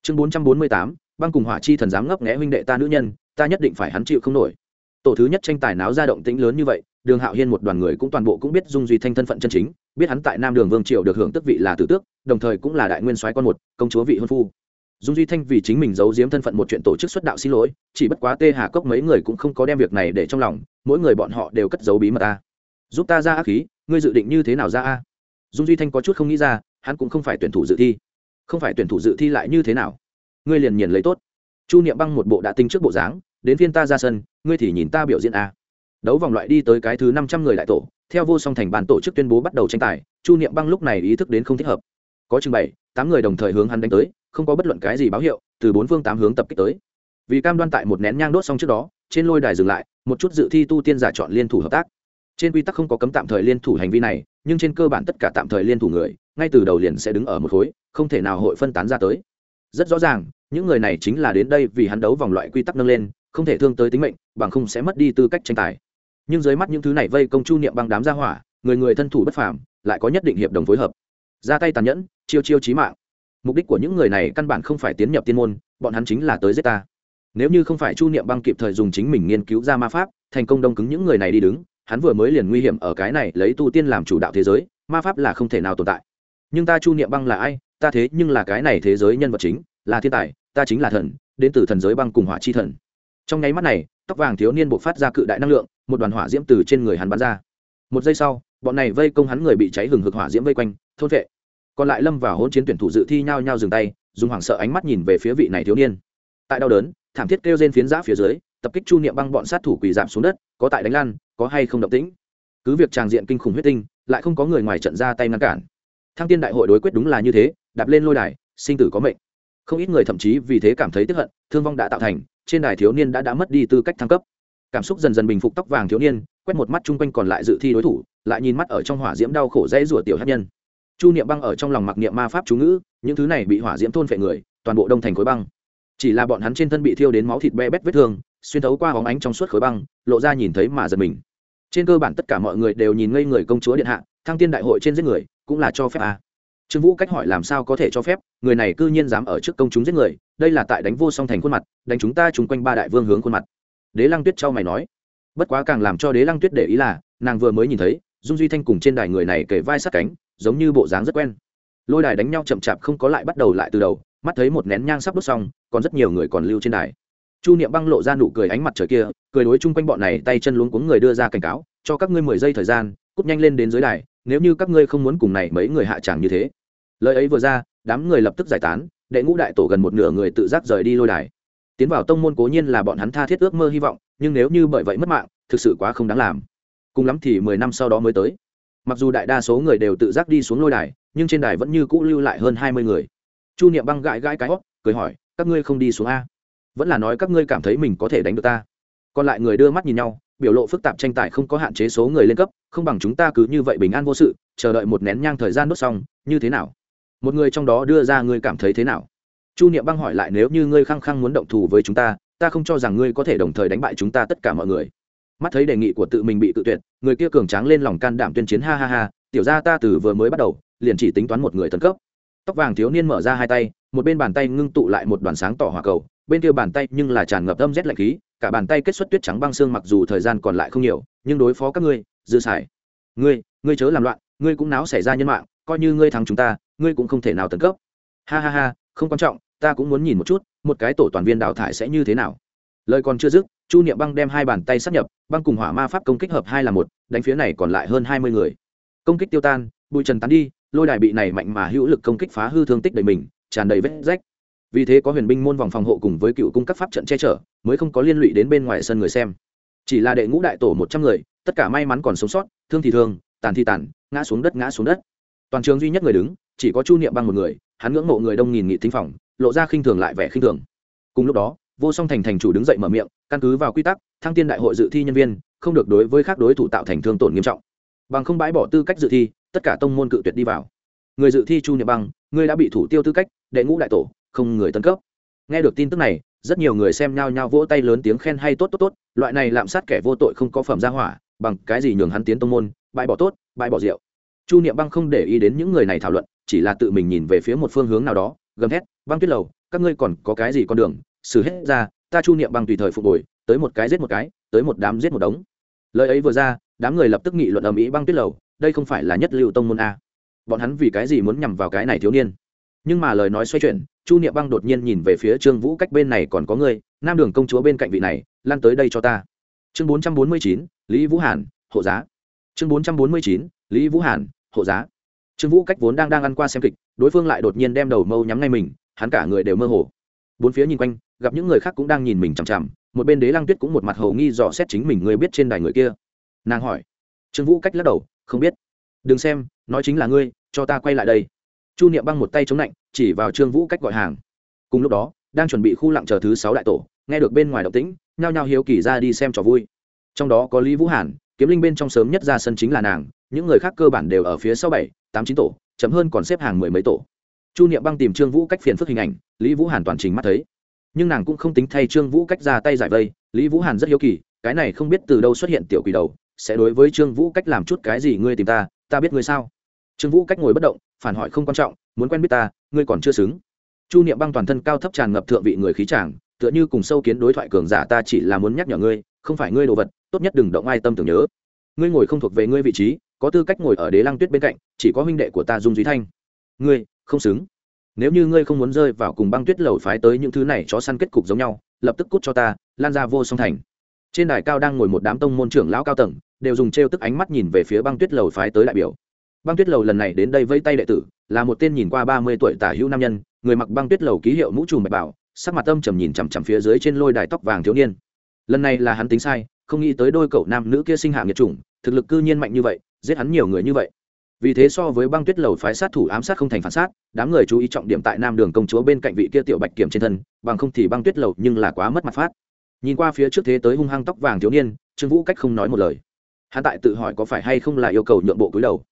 Chương bốn trăm bốn mươi tám, băng cùng hỏa chi thần dám ngấp nghẽ huynh đệ ta nữ nhân, ta nhất định phải hắn chịu không nổi tổ thứ nhất tranh tài náo ra động tĩnh lớn như vậy, đường hạo hiên một đoàn người cũng toàn bộ cũng biết dung duy thanh thân phận chân chính, biết hắn tại nam đường vương triều được hưởng tức vị là tử tước, đồng thời cũng là đại nguyên soái con một, công chúa vị hôn phu. Dung duy thanh vì chính mình giấu giếm thân phận một chuyện tổ chức xuất đạo xin lỗi, chỉ bất quá tê hà cốc mấy người cũng không có đem việc này để trong lòng, mỗi người bọn họ đều cất giấu bí mật ta giúp ta ra ác khí, ngươi dự định như thế nào ra a? Dung duy thanh có chút không nghĩ ra, hắn cũng không phải tuyển thủ dự thi. Không phải tuyển thủ dự thi lại như thế nào? Ngươi liền nhìn lấy tốt. Chu niệm băng một bộ đã tinh trước bộ dáng, đến phiên ta ra sân ngươi thì nhìn ta biểu diễn a đấu vòng loại đi tới cái thứ năm trăm người đại tổ, theo vô song thành bàn tổ chức tuyên bố bắt đầu tranh tài, chu niệm băng lúc này ý thức đến không thích hợp. Có chừng bảy, tám người đồng thời hướng hắn đánh tới, không có bất luận cái gì báo hiệu, từ bốn phương tám hướng tập kích tới. Vì cam đoan tại một nén nhang đốt xong trước đó, trên lôi đài dừng lại, một chút dự thi tu tiên giả chọn liên thủ hợp tác. Trên quy tắc không có cấm tạm thời liên thủ hành vi này, nhưng trên cơ bản tất cả tạm thời liên thủ người, ngay từ đầu liền sẽ đứng ở một khối, không thể nào hội phân tán ra tới. Rất rõ ràng, những người này chính là đến đây vì hắn đấu vòng loại quy tắc nâng lên không thể thương tới tính mệnh, bằng không sẽ mất đi tư cách tranh tài. Nhưng dưới mắt những thứ này vây công chu niệm băng đám ra hỏa, người người thân thủ bất phàm, lại có nhất định hiệp đồng phối hợp. Ra tay tàn nhẫn, chiêu chiêu chí mạng. Mục đích của những người này căn bản không phải tiến nhập tiên môn, bọn hắn chính là tới giết ta. Nếu như không phải chu niệm băng kịp thời dùng chính mình nghiên cứu ra ma pháp, thành công đông cứng những người này đi đứng, hắn vừa mới liền nguy hiểm ở cái này lấy tu tiên làm chủ đạo thế giới, ma pháp là không thể nào tồn tại. Nhưng ta chu niệm băng là ai? Ta thế nhưng là cái này thế giới nhân vật chính, là thiên tài, ta chính là thần, đến từ thần giới băng cùng hỏa chi thần trong nháy mắt này, tóc vàng thiếu niên buộc phát ra cự đại năng lượng, một đoàn hỏa diễm từ trên người hắn bắn ra. Một giây sau, bọn này vây công hắn người bị cháy hừng hực hỏa diễm vây quanh, thôn vệ. Còn lại lâm vào hôn chiến tuyển thủ dự thi nhau nhau dừng tay, dùng hoảng sợ ánh mắt nhìn về phía vị này thiếu niên. Tại đau đớn, thảm thiết kêu trên phiến giã phía dưới, tập kích chu niệm băng bọn sát thủ quỳ giảm xuống đất, có tại đánh lan, có hay không động tĩnh. Cứ việc tràng diện kinh khủng huyết tinh, lại không có người ngoài trận ra tay ngăn cản. Thăng tiên đại hội đối quyết đúng là như thế, đạp lên lôi đài, sinh tử có mệnh không ít người thậm chí vì thế cảm thấy tức hận, thương vong đã tạo thành, trên đài thiếu niên đã đã mất đi tư cách thăng cấp. Cảm xúc dần dần bình phục tóc vàng thiếu niên, quét một mắt chung quanh còn lại dự thi đối thủ, lại nhìn mắt ở trong hỏa diễm đau khổ dãy rủa tiểu hát nhân. Chu niệm băng ở trong lòng mặc niệm ma pháp chú ngữ, những thứ này bị hỏa diễm thôn phệ người, toàn bộ đông thành khối băng. Chỉ là bọn hắn trên thân bị thiêu đến máu thịt be bét vết thương, xuyên thấu qua hóng ánh trong suốt khối băng, lộ ra nhìn thấy mà giật mình. Trên cơ bản tất cả mọi người đều nhìn ngây người công chúa điện hạ, thăng tiên đại hội trên giết người, cũng là cho phép à trương vũ cách hỏi làm sao có thể cho phép, người này cư nhiên dám ở trước công chúng giết người, đây là tại đánh vô song thành khuôn mặt, đánh chúng ta chung quanh ba đại vương hướng khuôn mặt. Đế lăng tuyết trao mày nói. Bất quá càng làm cho đế lăng tuyết để ý là, nàng vừa mới nhìn thấy, dung duy thanh cùng trên đài người này kể vai sát cánh, giống như bộ dáng rất quen. Lôi đài đánh nhau chậm chạp không có lại bắt đầu lại từ đầu, mắt thấy một nén nhang sắp đốt xong, còn rất nhiều người còn lưu trên đài. Chu niệm băng lộ ra nụ cười ánh mặt trời kia, cười đối chung quanh bọn này tay chân luống cuống người đưa ra cảnh cáo, cho các ngươi mười giây thời gian, cút nhanh lên đến dưới đài, nếu như các ngươi không muốn cùng này mấy người hạ tràng như thế lời ấy vừa ra, đám người lập tức giải tán, đệ ngũ đại tổ gần một nửa người tự giác rời đi lôi đài. Tiến vào tông môn cố nhiên là bọn hắn tha thiết ước mơ hy vọng, nhưng nếu như bởi vậy mất mạng, thực sự quá không đáng làm. Cùng lắm thì mười năm sau đó mới tới. Mặc dù đại đa số người đều tự giác đi xuống lôi đài, nhưng trên đài vẫn như cũ lưu lại hơn hai mươi người. Chu niệm băng gãi gãi cái hót, cười hỏi, các ngươi không đi xuống a? Vẫn là nói các ngươi cảm thấy mình có thể đánh được ta. Còn lại người đưa mắt nhìn nhau, biểu lộ phức tạp tranh tài không có hạn chế số người lên cấp, không bằng chúng ta cứ như vậy bình an vô sự, chờ đợi một nén nhang thời gian đốt xong, như thế nào? Một người trong đó đưa ra ngươi cảm thấy thế nào? Chu niệm băng hỏi lại, nếu như ngươi khăng khăng muốn động thù với chúng ta ta không cho rằng ngươi có thể đồng thời đánh bại chúng ta tất cả mọi người. Mắt thấy đề nghị của tự mình bị tự tuyệt, người kia cường tráng lên lòng can đảm tuyên chiến, ha ha ha, tiểu ra ta từ vừa mới bắt đầu, liền chỉ tính toán một người tấn cấp. Tóc vàng thiếu niên mở ra hai tay, một bên bàn tay ngưng tụ lại một đoàn sáng tỏ hỏa cầu, bên kia bàn tay nhưng là tràn ngập âm rét lạnh khí, cả bàn tay kết xuất tuyết trắng băng xương mặc dù thời gian còn lại không nhiều, nhưng đối phó các ngươi, dư xài. Ngươi ngươi chớ làm loạn, ngươi cũng náo xảy ra nhân mạng, coi như ngươi thắng chúng ta ngươi cũng không thể nào tấn cấp. Ha ha ha, không quan trọng, ta cũng muốn nhìn một chút, một cái tổ toàn viên đào thải sẽ như thế nào. Lời còn chưa dứt, chu niệm băng đem hai bàn tay sắp nhập, băng cùng hỏa ma pháp công kích hợp hai là một, đánh phía này còn lại hơn hai mươi người. Công kích tiêu tan, bụi trần tán đi, lôi đài bị này mạnh mà hữu lực công kích phá hư thương tích đầy mình, tràn đầy vết rách. Vì thế có huyền binh môn vòng phòng hộ cùng với cựu cung các pháp trận che chở, mới không có liên lụy đến bên ngoài sân người xem. Chỉ là đệ ngũ đại tổ một trăm người, tất cả may mắn còn sống sót, thương thì thương, tàn thì tàn, ngã xuống đất, ngã xuống đất. Toàn trường duy nhất người đứng chỉ có chu niệm băng một người, hắn ngưỡng mộ người đông nghìn nghị thính phòng, lộ ra khinh thường lại vẻ khinh thường. Cùng lúc đó, vô song thành thành chủ đứng dậy mở miệng, căn cứ vào quy tắc, thăng tiên đại hội dự thi nhân viên, không được đối với các đối thủ tạo thành thương tổn nghiêm trọng. Bằng không bãi bỏ tư cách dự thi, tất cả tông môn cự tuyệt đi vào. Người dự thi chu niệm băng, người đã bị thủ tiêu tư cách, đệ ngũ đại tổ, không người tấn cấp. Nghe được tin tức này, rất nhiều người xem nhao nhao vỗ tay lớn tiếng khen hay tốt tốt tốt, loại này lạm sát kẻ vô tội không có phẩm gia hỏa, bằng cái gì nhường hắn tiến tông môn, bãi bỏ tốt, bãi bỏ rượu. Chu niệm băng không để ý đến những người này thảo luận chỉ là tự mình nhìn về phía một phương hướng nào đó, gầm thét, băng tuyết lầu, các ngươi còn có cái gì con đường? Xử hết ra, ta chu niệm băng tùy thời phục hồi, tới một cái giết một cái, tới một đám giết một đống. Lời ấy vừa ra, đám người lập tức nghị luận ầm ĩ băng tuyết lầu, đây không phải là nhất lưu tông môn a. Bọn hắn vì cái gì muốn nhằm vào cái này thiếu niên? Nhưng mà lời nói xoay chuyển, chu niệm băng đột nhiên nhìn về phía trương vũ cách bên này còn có người nam đường công chúa bên cạnh vị này lan tới đây cho ta. Chương bốn trăm bốn mươi chín, lý vũ hàn, hộ giá. Chương bốn trăm bốn mươi chín, lý vũ hàn, hộ giá trương vũ cách vốn đang đang ăn qua xem kịch, đối phương lại đột nhiên đem đầu mâu nhắm ngay mình, hắn cả người đều mơ hồ. Bốn phía nhìn quanh, gặp những người khác cũng đang nhìn mình chằm chằm, một bên đế lăng tuyết cũng một mặt hầu nghi dò xét chính mình người biết trên đài người kia. Nàng hỏi. Trương vũ cách lắc đầu, không biết. Đừng xem, nói chính là ngươi, cho ta quay lại đây. Chu niệm băng một tay chống lạnh chỉ vào trương vũ cách gọi hàng. Cùng lúc đó, đang chuẩn bị khu lặng chờ thứ sáu đại tổ, nghe được bên ngoài động tĩnh, nhao nhao hiếu kỳ ra đi xem trò vui. Trong đó có lý vũ hàn, kiếm linh bên trong sớm nhất ra sân chính là nàng, những người khác cơ bản đều ở phía sau bảy tám chín tổ chấm hơn còn xếp hàng mười mấy tổ. Chu niệm băng tìm trương vũ cách phiền phức hình ảnh, lý vũ hàn toàn trình mắt thấy. Nhưng nàng cũng không tính thay trương vũ cách ra tay giải vây, lý vũ hàn rất hiếu kỳ, cái này không biết từ đâu xuất hiện tiểu quỷ đầu, sẽ đối với trương vũ cách làm chút cái gì ngươi tìm ta ta biết ngươi sao? Trương vũ cách ngồi bất động, phản hỏi không quan trọng, muốn quen biết ta, ngươi còn chưa xứng. Chu niệm băng toàn thân cao thấp tràn ngập thượng vị người khí tràng tựa như cùng sâu kiến đối thoại cường giả ta chỉ là muốn nhắc nhở ngươi, không phải ngươi đồ vật, tốt nhất đừng động ai tâm tưởng nhớ. Ngươi ngồi không thuộc về ngươi vị trí có tư cách ngồi ở đế lăng tuyết bên cạnh, chỉ có huynh đệ của ta dung duy thanh. Ngươi, không xứng. Nếu như ngươi không muốn rơi vào cùng băng tuyết lầu phái tới những thứ này chó săn kết cục giống nhau, lập tức cút cho ta, lan ra vô song thành. Trên đài cao đang ngồi một đám tông môn trưởng lão cao tầng, đều dùng t tức ánh mắt nhìn về phía băng tuyết lầu phái tới đại biểu. Băng tuyết lầu lần này đến đây vây tay đệ tử, là một tên nhìn qua ba mươi tuổi tả hữu nam nhân, người mặc băng tuyết lầu ký hiệu mũ trùm bạch bảo, sắc mặt âm trầm nhìn chằm chằm phía dưới trên lôi đài tóc vàng thiếu niên. Lần này là hắn tính sai, không nghĩ tới đôi cậu nam nữ kia sinh hạ nghiệt chủng, thực lực cư nhiên mạnh như vậy giết hắn nhiều người như vậy. Vì thế so với băng tuyết lầu phái sát thủ ám sát không thành phản sát, đám người chú ý trọng điểm tại nam đường công chúa bên cạnh vị kia tiểu bạch kiểm trên thân, bằng không thì băng tuyết lầu nhưng là quá mất mặt phát. Nhìn qua phía trước thế tới hung hăng tóc vàng thiếu niên, trương vũ cách không nói một lời. Hắn tại tự hỏi có phải hay không là yêu cầu nhượng bộ cúi đầu.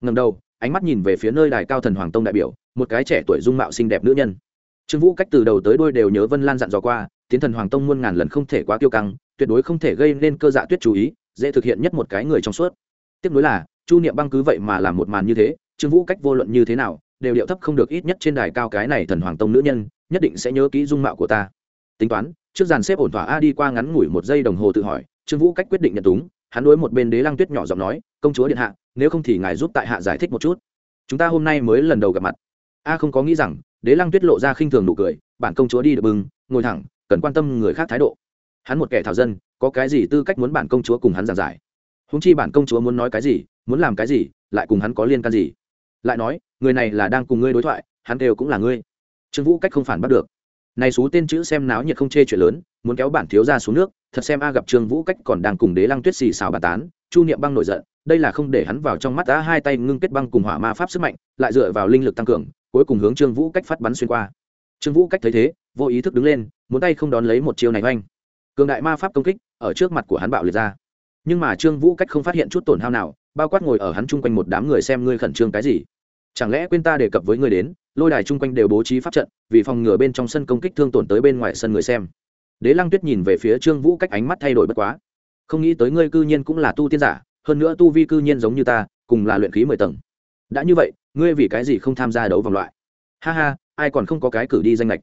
Ngầm đầu, ánh mắt nhìn về phía nơi đài cao thần hoàng tông đại biểu, một cái trẻ tuổi dung mạo xinh đẹp nữ nhân. Trương vũ cách từ đầu tới đôi đều nhớ vân lan dặn dò qua, tiến thần hoàng tông muôn ngàn lần không thể quá kiêu căng, tuyệt đối không thể gây nên cơ dạ tuyết chú ý, dễ thực hiện nhất một cái người trong suốt tiếp nối là, chu niệm băng cứ vậy mà làm một màn như thế, trương vũ cách vô luận như thế nào, đều điệu thấp không được ít nhất trên đài cao cái này thần hoàng tông nữ nhân, nhất định sẽ nhớ kỹ dung mạo của ta. Tính toán, trước dàn xếp ổn thỏa a đi qua ngắn ngủi một giây đồng hồ tự hỏi, trương vũ cách quyết định nhận túng, hắn đối một bên đế lăng tuyết nhỏ giọng nói, công chúa điện hạ, nếu không thì ngài giúp tại hạ giải thích một chút. Chúng ta hôm nay mới lần đầu gặp mặt. A không có nghĩ rằng, đế lăng tuyết lộ ra khinh thường nụ cười, bản công chúa đi được bưng ngồi thẳng, cần quan tâm người khác thái độ. Hắn một kẻ thảo dân, có cái gì tư cách muốn bản công chúa cùng hắn giảng giải? Húng chi bản công chúa muốn nói cái gì, muốn làm cái gì, lại cùng hắn có liên can gì? Lại nói, người này là đang cùng ngươi đối thoại, hắn đều cũng là ngươi. Trương vũ cách không phản bắt được. Này xú tên chữ xem náo nhiệt không chê chuyện lớn, muốn kéo bản thiếu ra xuống nước, thật xem a gặp trương vũ cách còn đang cùng đế lăng tuyết xì xào bà tán, chu niệm băng nổi giận, đây là không để hắn vào trong mắt đã hai tay ngưng kết băng cùng hỏa ma pháp sức mạnh, lại dựa vào linh lực tăng cường, cuối cùng hướng trương vũ cách phát bắn xuyên qua. Trương vũ cách thấy thế, vô ý thức đứng lên, muốn tay không đón lấy một chiêu này oanh. Cường đại ma pháp công kích, ở trước mặt của hắn bạo liệt ra nhưng mà trương vũ cách không phát hiện chút tổn hao nào, bao quát ngồi ở hắn chung quanh một đám người xem ngươi khẩn trương cái gì. Chẳng lẽ quên ta đề cập với ngươi đến, lôi đài chung quanh đều bố trí pháp trận, vì phòng ngừa bên trong sân công kích thương tổn tới bên ngoài sân người xem. Đế lăng tuyết nhìn về phía trương vũ cách ánh mắt thay đổi bất quá. Không nghĩ tới ngươi cư nhiên cũng là tu tiên giả, hơn nữa tu vi cư nhiên giống như ta, cùng là luyện khí mười tầng. Đã như vậy, ngươi vì cái gì không tham gia đấu vòng loại? Ha ha, ai còn không có cái cử đi danh lệch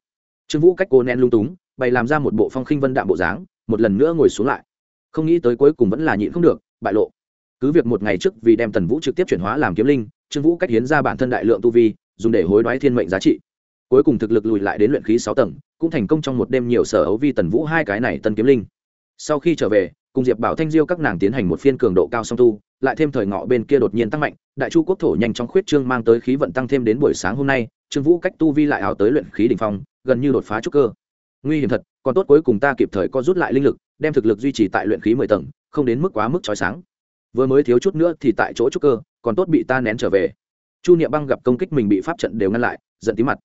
trương vũ cách cô nén lung túng, bày làm ra một bộ phong khinh vân đạm bộ dáng, một lần nữa ngồi xuống lại không nghĩ tới cuối cùng vẫn là nhịn không được, bại lộ. Cứ việc một ngày trước vì đem tần vũ trực tiếp chuyển hóa làm kiếm linh, trương vũ cách hiến ra bản thân đại lượng tu vi, dùng để hối đoái thiên mệnh giá trị. Cuối cùng thực lực lùi lại đến luyện khí sáu tầng, cũng thành công trong một đêm nhiều sở ấu vi tần vũ hai cái này tân kiếm linh. Sau khi trở về, cùng diệp bảo thanh diêu các nàng tiến hành một phiên cường độ cao song tu, lại thêm thời ngọ bên kia đột nhiên tăng mạnh, đại chu quốc thổ nhanh chóng khuyết trương mang tới khí vận tăng thêm đến buổi sáng hôm nay, trương vũ cách tu vi lại ảo tới luyện khí đ ỉ n h phong, gần như đột phá trúc cơ. Nguy hiểm thật còn tốt cuối cùng ta kịp thời có rút lại linh lực, đem thực lực duy trì tại luyện khí mười tầng, không đến mức quá mức trói sáng. Vừa mới thiếu chút nữa thì tại chỗ trúc cơ, còn tốt bị ta nén trở về. Chu niệm băng gặp công kích mình bị pháp trận đều ngăn lại, giận tí mặt.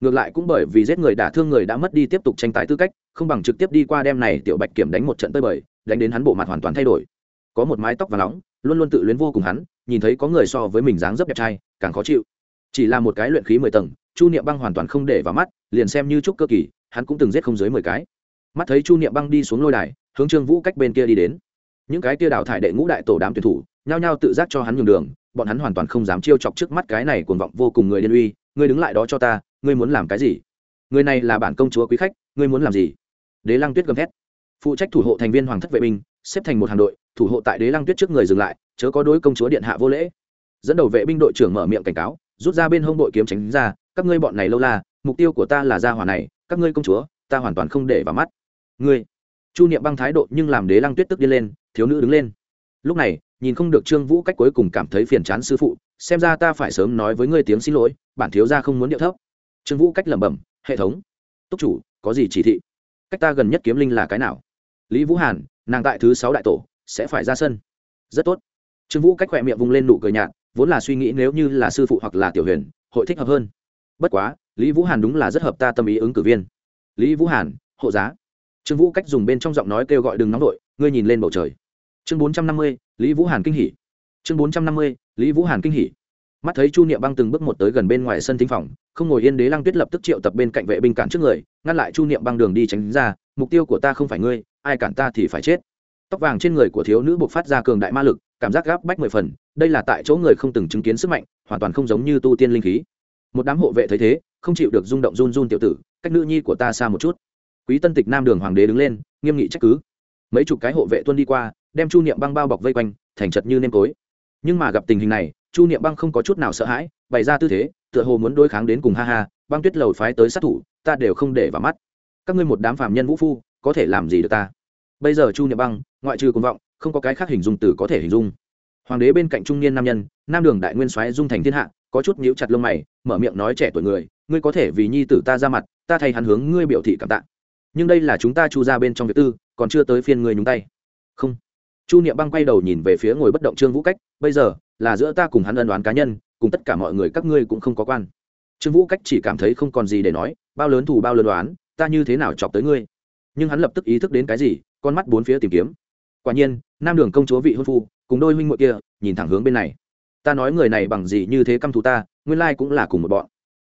Ngược lại cũng bởi vì giết người đả thương người đã mất đi tiếp tục tranh tài tư cách, không bằng trực tiếp đi qua đem này tiểu bạch kiểm đánh một trận tơi bời, đánh đến hắn bộ mặt hoàn toàn thay đổi. Có một mái tóc và nóng, luôn luôn tự luyến vô cùng hắn, nhìn thấy có người so với mình dáng dấp đẹp trai, càng khó chịu. Chỉ là một cái luyện khí mười tầng, chu niệm băng hoàn toàn không để vào mắt, liền xem như trúc cơ kỳ hắn cũng từng giết không dưới mười cái. Mắt thấy chu niệm băng đi xuống lôi đài, hướng trương vũ cách bên kia đi đến. Những cái kia đào thải đệ ngũ đại tổ đám tuyển thủ, nhao nhao tự giác cho hắn nhường đường, bọn hắn hoàn toàn không dám chiêu chọc trước mắt cái này cuồng vọng vô cùng người liên uy, ngươi đứng lại đó cho ta, ngươi muốn làm cái gì? Người này là bản công chúa quý khách, ngươi muốn làm gì? Đế lăng tuyết gầm thét. Phụ trách thủ hộ thành viên hoàng thất vệ binh, xếp thành một hàng đội, thủ hộ tại đế lăng tuyết trước người dừng lại, chớ có đối công chúa điện hạ vô lễ. Dẫn đầu vệ binh đội trưởng mở miệng cảnh cáo, rút ra bên hông đội kiếm tránh ra, các ngươi bọn này lâu la, mục tiêu của ta là gia hỏa này các ngươi công chúa, ta hoàn toàn không để vào mắt. Ngươi. Chu niệm băng thái độ nhưng làm đế lăng tuyết tức đi lên, thiếu nữ đứng lên. Lúc này, nhìn không được trương vũ cách cuối cùng cảm thấy phiền chán sư phụ, xem ra ta phải sớm nói với ngươi tiếng xin lỗi, bản thiếu gia không muốn điệu thấp. Trương vũ cách lẩm bẩm, hệ thống, túc chủ, có gì chỉ thị? Cách ta gần nhất kiếm linh là cái nào? Lý vũ hàn, nàng tại thứ sáu đại tổ, sẽ phải ra sân. Rất tốt. Trương vũ cách khỏe miệng vung lên nụ cười nhạt, vốn là suy nghĩ nếu như là sư phụ hoặc là tiểu huyền, hội thích hợp hơn bất quá, lý vũ hàn đúng là rất hợp ta tâm ý ứng cử viên. Lý vũ hàn, hộ giá. Trương vũ cách dùng bên trong giọng nói kêu gọi đừng nóng đội ngươi nhìn lên bầu trời. Chương bốn trăm năm mươi, lý vũ hàn kinh hỉ. Chương bốn trăm năm mươi, lý vũ hàn kinh hỉ. Mắt thấy chu niệm băng từng bước một tới gần bên ngoài sân thính phòng, không ngồi yên đế lăng tuyết lập tức triệu tập bên cạnh vệ binh cản trước người, ngăn lại chu niệm băng đường đi tránh ra, mục tiêu của ta không phải ngươi, ai cản ta thì phải chết. Tóc vàng trên người của thiếu nữ buộc phát ra cường đại ma lực, cảm giác gáp bách mười phần, đây là tại chỗ người không từng chứng kiến sức mạnh, hoàn toàn không giống như tu tiên linh khí một đám hộ vệ thấy thế, không chịu được rung động run run tiểu tử, cách nữ nhi của ta xa một chút. Quý tân tịch nam đường hoàng đế đứng lên, nghiêm nghị trách cứ. Mấy chục cái hộ vệ tuân đi qua, đem chu niệm băng bao bọc vây quanh, thành chật như nêm tối nhưng mà gặp tình hình này, chu niệm băng không có chút nào sợ hãi, bày ra tư thế, tựa hồ muốn đối kháng đến cùng ha ha, băng tuyết lầu phái tới sát thủ, ta đều không để vào mắt. Các ngươi một đám phạm nhân vũ phu, có thể làm gì được ta? Bây giờ chu niệm băng, ngoại trừ cuồng vọng, không có cái khác hình dung từ có thể hình dung. Hoàng đế bên cạnh trung niên nam nhân, nam đường đại nguyên soái dung thành thiên hạ có chút nhíu chặt lông mày, mở miệng nói trẻ tuổi người, ngươi có thể vì nhi tử ta ra mặt, ta thay hắn hướng ngươi biểu thị cảm tạ. Nhưng đây là chúng ta chu ra bên trong việc tư, còn chưa tới phiên ngươi nhúng tay. Không. Chu niệm băng quay đầu nhìn về phía ngồi bất động trương vũ cách, bây giờ là giữa ta cùng hắn ân đoán cá nhân, cùng tất cả mọi người các ngươi cũng không có quan. Trương vũ cách chỉ cảm thấy không còn gì để nói, bao lớn thù bao lớn đoán ta như thế nào chọc tới ngươi? Nhưng hắn lập tức ý thức đến cái gì, con mắt bốn phía tìm kiếm. Quả nhiên, nam đường công chúa vị hôn phu, cùng đôi huynh muội kia, nhìn thẳng hướng bên này ta nói người này bằng gì như thế căm thù ta, nguyên lai cũng là cùng một bọn.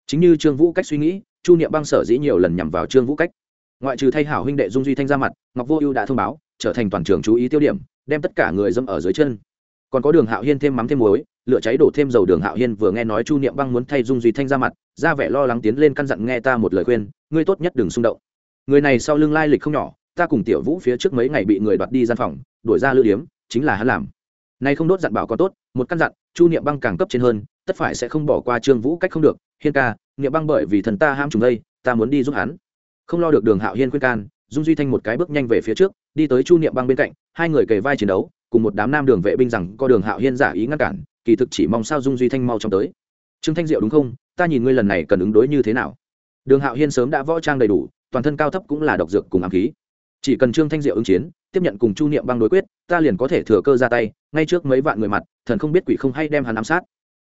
Chính như trương vũ cách suy nghĩ, chu niệm băng sở dĩ nhiều lần nhằm vào trương vũ cách. Ngoại trừ thay hảo huynh đệ dung duy thanh ra mặt, ngọc vô ưu đã thông báo, trở thành toàn trường chú ý tiêu điểm, đem tất cả người dâm ở dưới chân. Còn có đường hạo hiên thêm mắm thêm muối, lửa cháy đổ thêm dầu đường hạo hiên vừa nghe nói chu niệm băng muốn thay dung duy thanh ra mặt, ra vẻ lo lắng tiến lên căn dặn nghe ta một lời khuyên, ngươi tốt nhất đừng xung động. Người này sau lưng lai lịch không nhỏ, ta cùng tiểu vũ phía trước mấy ngày bị người đoạt đi gian phòng, đuổi ra lưu điếm, chính là hắn làm nay không đốt dặn bảo có tốt, một căn dặn, chu niệm băng càng cấp trên hơn, tất phải sẽ không bỏ qua trương vũ cách không được. Hiên ca, niệm băng bởi vì thần ta ham trùng đây, ta muốn đi giúp hắn. Không lo được đường hạo hiên khuyên can, dung duy thanh một cái bước nhanh về phía trước, đi tới chu niệm băng bên cạnh, hai người kề vai chiến đấu, cùng một đám nam đường vệ binh rằng có đường hạo hiên giả ý ngăn cản, kỳ thực chỉ mong sao dung duy thanh mau chóng tới. Trương thanh diệu đúng không? Ta nhìn ngươi lần này cần ứng đối như thế nào? Đường hạo hiên sớm đã võ trang đầy đủ, toàn thân cao thấp cũng là độc dược cùng ám khí. Chỉ cần trương thanh diệu ứng chiến tiếp nhận cùng chu niệm băng đối quyết, ta liền có thể thừa cơ ra tay, ngay trước mấy vạn người mặt, thần không biết quỷ không hay đem hắn ám sát.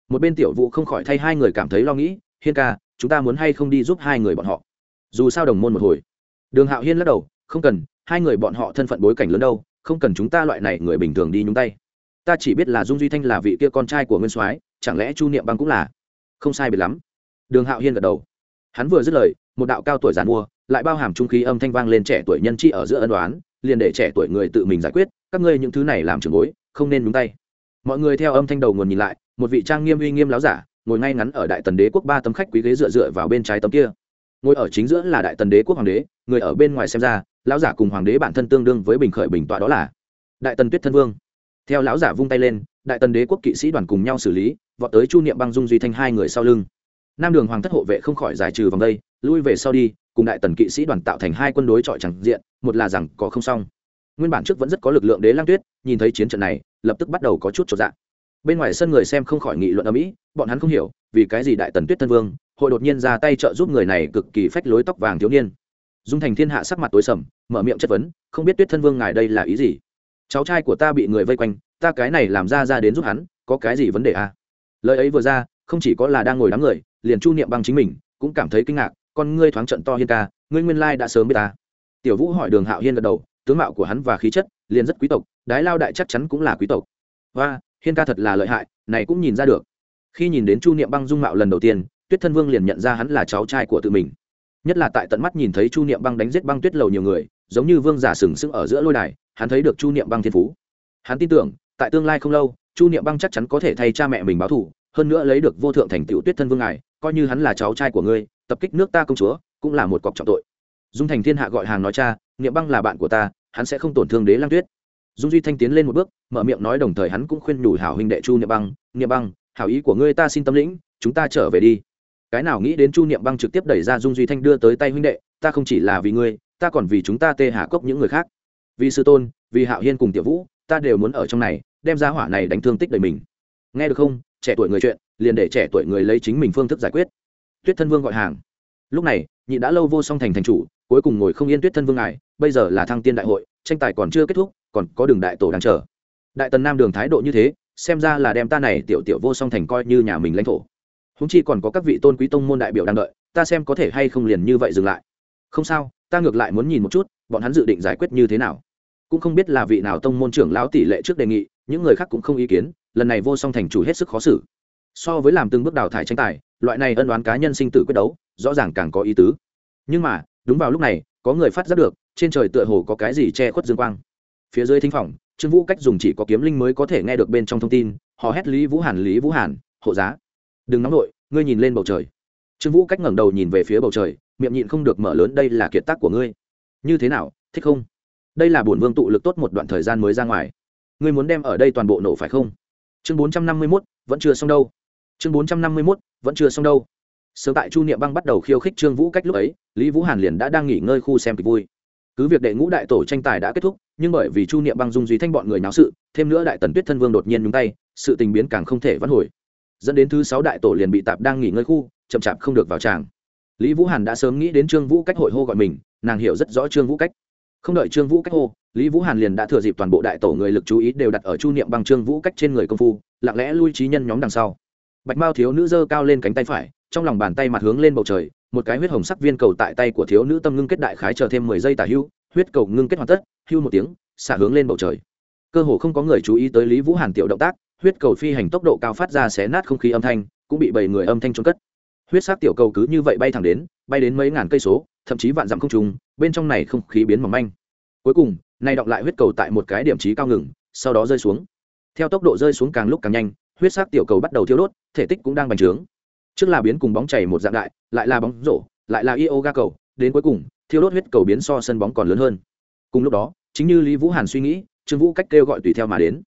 Một bên tiểu vũ không khỏi thay hai người cảm thấy lo nghĩ, hiên ca, chúng ta muốn hay không đi giúp hai người bọn họ? Dù sao đồng môn một hồi. Đường hạo hiên lắc đầu, không cần, hai người bọn họ thân phận bối cảnh lớn đâu, không cần chúng ta loại này người bình thường đi nhúng tay. Ta chỉ biết là dung duy thanh là vị kia con trai của nguyên soái, chẳng lẽ chu niệm băng cũng là? Không sai biệt lắm. Đường hạo hiên gật đầu. Hắn vừa dứt lời, một đạo cao tuổi giàn mua, lại bao hàm trung khí âm thanh vang lên trẻ tuổi nhân chi ở giữa ân đoán liền để trẻ tuổi người tự mình giải quyết, các ngươi những thứ này làm trường bối, không nên nhúng tay. Mọi người theo âm thanh đầu nguồn nhìn lại, một vị trang nghiêm uy nghiêm láo giả, ngồi ngay ngắn ở đại tần đế quốc ba tấm khách quý ghế dựa dựa vào bên trái tấm kia. Ngồi ở chính giữa là đại tần đế quốc hoàng đế, người ở bên ngoài xem ra lão giả cùng hoàng đế bản thân tương đương với bình khởi bình tọa đó là đại tần tuyết thân vương. Theo lão giả vung tay lên, đại tần đế quốc kỵ sĩ đoàn cùng nhau xử lý, vọt tới chu niệm băng dung duy thanh hai người sau lưng. Nam đường hoàng thất hộ vệ không khỏi giải trừ vòng đây, lui về sau đi cùng đại tần kỵ sĩ đoàn tạo thành hai quân đối chọi chẳng diện, một là rằng có không xong. Nguyên bản trước vẫn rất có lực lượng đế lang tuyết, nhìn thấy chiến trận này, lập tức bắt đầu có chút trọn dạng bên ngoài sân người xem không khỏi nghị luận ở mỹ, bọn hắn không hiểu, vì cái gì đại tần tuyết thân vương, hội đột nhiên ra tay trợ giúp người này cực kỳ phách lối tóc vàng thiếu niên. Dung thành thiên hạ sắc mặt tối sầm, mở miệng chất vấn, không biết tuyết thân vương ngài đây là ý gì? Cháu trai của ta bị người vây quanh, ta cái này làm ra ra đến giúp hắn, có cái gì vấn đề à? lời ấy vừa ra, không chỉ có là đang ngồi đám người, liền chu niệm bằng chính mình, cũng cảm thấy kinh ngạc con ngươi thoáng trận to hiên ca, ngươi nguyên lai đã sớm biết ta. Tiểu vũ hỏi đường hạo hiên gật đầu, tướng mạo của hắn và khí chất liền rất quý tộc, đái lao đại chắc chắn cũng là quý tộc. Và hiên ca thật là lợi hại, này cũng nhìn ra được. Khi nhìn đến chu niệm băng dung mạo lần đầu tiên, tuyết thân vương liền nhận ra hắn là cháu trai của tự mình. Nhất là tại tận mắt nhìn thấy chu niệm băng đánh giết băng tuyết lầu nhiều người, giống như vương giả sừng sững ở giữa lôi đài, hắn thấy được chu niệm băng thiên phú. Hắn tin tưởng, tại tương lai không lâu, chu niệm băng chắc chắn có thể thay cha mẹ mình báo thù, hơn nữa lấy được vô thượng thành tựu tuyết thân vương ngài, coi như hắn là cháu trai của ngươi tập kích nước ta công chúa, cũng là một cọc trọng tội. Dung thành thiên hạ gọi hàng nói cha, niệm băng là bạn của ta, hắn sẽ không tổn thương đế lang tuyết. Dung duy thanh tiến lên một bước, mở miệng nói đồng thời hắn cũng khuyên nhủ hảo huynh đệ chu niệm băng niệm băng, hảo ý của ngươi ta xin tâm lĩnh, chúng ta trở về đi. Cái nào nghĩ đến chu niệm băng trực tiếp đẩy ra dung duy thanh đưa tới tay huynh đệ, ta không chỉ là vì ngươi, ta còn vì chúng ta tê hạ cốc những người khác. Vì sư tôn, vì hạo hiên cùng tiểu vũ, ta đều muốn ở trong này, đem ra hỏa này đánh thương tích đầy mình. Nghe được không? Trẻ tuổi người chuyện, liền để trẻ tuổi người lấy chính mình phương thức giải quyết tuyết thân vương gọi hàng. Lúc này, nhị đã lâu vô song thành thành chủ, cuối cùng ngồi không yên tuyết thân vương ngài, bây giờ là thăng tiên đại hội, tranh tài còn chưa kết thúc, còn có đường đại tổ đang chờ. Đại tần nam đường thái độ như thế, xem ra là đem ta này tiểu tiểu vô song thành coi như nhà mình lãnh thổ. Húng chi còn có các vị tôn quý tông môn đại biểu đang đợi, ta xem có thể hay không liền như vậy dừng lại. Không sao, ta ngược lại muốn nhìn một chút, bọn hắn dự định giải quyết như thế nào. Cũng không biết là vị nào tông môn trưởng lão tỷ lệ trước đề nghị, những người khác cũng không ý kiến, lần này vô song thành chủ hết sức khó xử so với làm từng bước đào thải tranh tài, loại này ân đoán cá nhân sinh tử quyết đấu, rõ ràng càng có ý tứ. Nhưng mà, đúng vào lúc này, có người phát giác được, trên trời tựa hồ có cái gì che khuất dương quang. Phía dưới thính phòng, trương vũ cách dùng chỉ có kiếm linh mới có thể nghe được bên trong thông tin họ hét lý vũ hàn, lý vũ hàn, hộ giá, đừng nóng nổi ngươi nhìn lên bầu trời. Trương vũ cách ngẩng đầu nhìn về phía bầu trời, miệng nhịn không được mở lớn, đây là kiệt tác của ngươi. Như thế nào, thích không? Đây là bổn vương tụ lực tốt một đoạn thời gian mới ra ngoài. Ngươi muốn đem ở đây toàn bộ nổ phải không? Chương bốn trăm năm mươi mốt, vẫn chưa xong đâu chương bốn trăm năm mươi mốt, vẫn chưa xong đâu. Sớm tại chu niệm băng bắt đầu khiêu khích trương vũ cách lúc ấy, lý vũ hàn liền đã đang nghỉ ngơi khu xem kịch vui. Cứ việc đệ ngũ đại tổ tranh tài đã kết thúc, nhưng bởi vì chu niệm băng dung duy thanh bọn người náo sự, thêm nữa đại tần tuyết thân vương đột nhiên nhúng tay, sự tình biến càng không thể vãn hồi. Dẫn đến thứ sáu đại tổ liền bị tạp đang nghỉ ngơi khu, chậm chạp không được vào tràng. Lý vũ hàn đã sớm nghĩ đến trương vũ cách hội hô gọi mình, nàng hiểu rất rõ trương vũ cách. Không đợi trương vũ cách hô, lý vũ hàn liền đã thừa dịp toàn bộ đại tổ người lực chú ý đều đặt ở chu niệm băng trương vũ cách trên người công phu, lặng lẽ lui trí nhân nhóm đằng sau bạch mao thiếu nữ giơ cao lên cánh tay phải, trong lòng bàn tay mặt hướng lên bầu trời, một cái huyết hồng sắc viên cầu tại tay của thiếu nữ tâm ngưng kết đại khái chờ thêm mười giây tả hưu, huyết cầu ngưng kết hoàn tất, hưu một tiếng, xả hướng lên bầu trời. Cơ hồ không có người chú ý tới lý vũ hàn tiểu động tác, huyết cầu phi hành tốc độ cao phát ra xé nát không khí âm thanh, cũng bị bảy người âm thanh trốn cất. Huyết sắc tiểu cầu cứ như vậy bay thẳng đến, bay đến mấy ngàn cây số, thậm chí vạn dặm không trùng bên trong này không khí biến mỏng manh. Cuối cùng nay đọng lại huyết cầu tại một cái điểm trí cao ngừng, sau đó rơi xuống. Theo tốc độ rơi xuống càng lúc càng nhanh, huyết sắc tiểu cầu bắt đầu thiêu đốt thể tích cũng đang bành trướng. Trước là biến cùng bóng chảy một dạng đại, lại là bóng rổ, lại là yoga cầu, đến cuối cùng, thiêu đốt huyết cầu biến so sân bóng còn lớn hơn. Cùng lúc đó, chính như lý vũ hàn suy nghĩ, trương vũ cách kêu gọi tùy theo mà đến.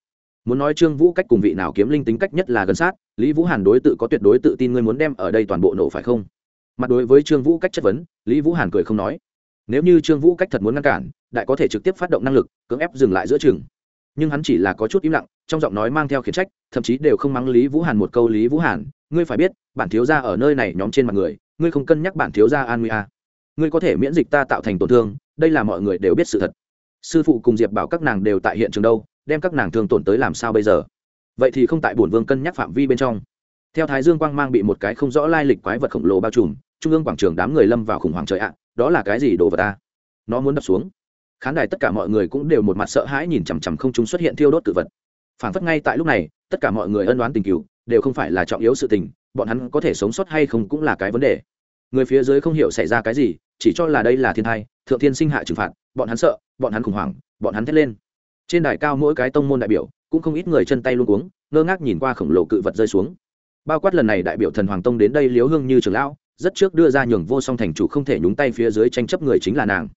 Muốn nói trương vũ cách cùng vị nào kiếm linh tính cách nhất là gần sát, lý vũ hàn đối tự có tuyệt đối tự tin ngươi muốn đem ở đây toàn bộ nổ phải không? Mặt đối với trương vũ cách chất vấn, lý vũ hàn cười không nói. Nếu như trương vũ cách thật muốn ngăn cản, đại có thể trực tiếp phát động năng lực, cưỡng ép dừng lại giữa chừng nhưng hắn chỉ là có chút im lặng, trong giọng nói mang theo khiển trách, thậm chí đều không mắng lý vũ hàn một câu, lý vũ hàn, ngươi phải biết, bản thiếu gia ở nơi này nhóm trên mặt người, ngươi không cân nhắc bản thiếu gia an nguy a. Ngươi có thể miễn dịch ta tạo thành tổn thương, đây là mọi người đều biết sự thật. Sư phụ cùng diệp bảo các nàng đều tại hiện trường đâu, đem các nàng thương tổn tới làm sao bây giờ? Vậy thì không tại bổn vương cân nhắc phạm vi bên trong. Theo thái dương quang mang bị một cái không rõ lai lịch quái vật khổng lồ bao trùm, trung ương quảng trường đám người lâm vào khủng hoảng trời ạ, đó là cái gì đồ vật ta nó muốn đập xuống khán đài tất cả mọi người cũng đều một mặt sợ hãi nhìn chằm chằm không chúng xuất hiện thiêu đốt tự vật. Phản phất ngay tại lúc này, tất cả mọi người ân đoán tình cựu đều không phải là trọng yếu sự tình, bọn hắn có thể sống sót hay không cũng là cái vấn đề. Người phía dưới không hiểu xảy ra cái gì, chỉ cho là đây là thiên thai, thượng thiên sinh hạ trừng phạt, bọn hắn sợ, bọn hắn khủng hoảng, bọn hắn thét lên. Trên đài cao mỗi cái tông môn đại biểu, cũng không ít người chân tay luôn cuống, ngơ ngác nhìn qua khổng lồ cự vật rơi xuống. Bao quát lần này đại biểu thần hoàng tông đến đây liếu hương như trường lão, rất trước đưa ra nhường vô song thành chủ không thể nhúng tay phía dưới tranh chấp người chính là nàng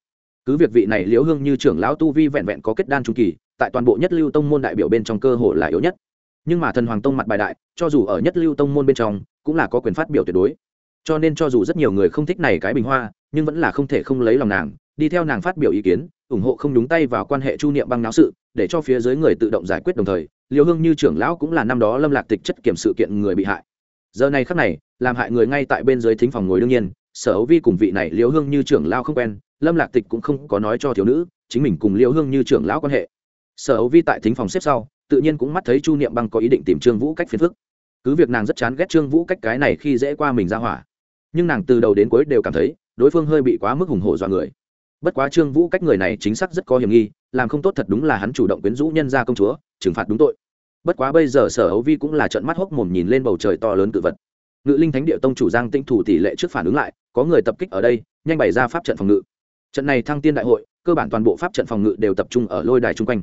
cứ việc vị này liễu hương như trưởng lão tu vi vẹn vẹn có kết đan trung kỳ, tại toàn bộ nhất lưu tông môn đại biểu bên trong cơ hội là yếu nhất. Nhưng mà thần hoàng tông mặt bài đại, cho dù ở nhất lưu tông môn bên trong, cũng là có quyền phát biểu tuyệt đối. Cho nên cho dù rất nhiều người không thích này cái bình hoa, nhưng vẫn là không thể không lấy lòng nàng, đi theo nàng phát biểu ý kiến, ủng hộ không đúng tay vào quan hệ chu niệm băng náo sự, để cho phía dưới người tự động giải quyết đồng thời, Liễu hương như trưởng lão cũng là năm đó lâm lạc tịch chất kiểm sự kiện người bị hại. Giờ này khắc này, làm hại người ngay tại bên dưới thính phòng ngồi đương nhiên sở ấu vi cùng vị này Liễu hương như trưởng lão không quen, lâm lạc tịch cũng không có nói cho thiếu nữ, chính mình cùng Liễu hương như trưởng lão quan hệ. Sở ấu vi tại thính phòng xếp sau, tự nhiên cũng mắt thấy chu niệm băng có ý định tìm trương vũ cách phiền phức. Cứ việc nàng rất chán ghét trương vũ cách cái này khi dễ qua mình ra hỏa, nhưng nàng từ đầu đến cuối đều cảm thấy, đối phương hơi bị quá mức hùng hổ dọa người. Bất quá trương vũ cách người này chính xác rất có hiểm nghi, làm không tốt thật đúng là hắn chủ động quyến rũ nhân ra công chúa, trừng phạt đúng tội. Bất quá bây giờ sở ấu vi cũng là trận mắt hốc mồm nhìn lên bầu trời to lớn cự vật ngự linh thánh địa tông chủ giang tinh thủ tỷ lệ trước phản ứng lại, có người tập kích ở đây, nhanh bày ra pháp trận phòng ngự. Trận này thăng tiên đại hội, cơ bản toàn bộ pháp trận phòng ngự đều tập trung ở lôi đài chung quanh.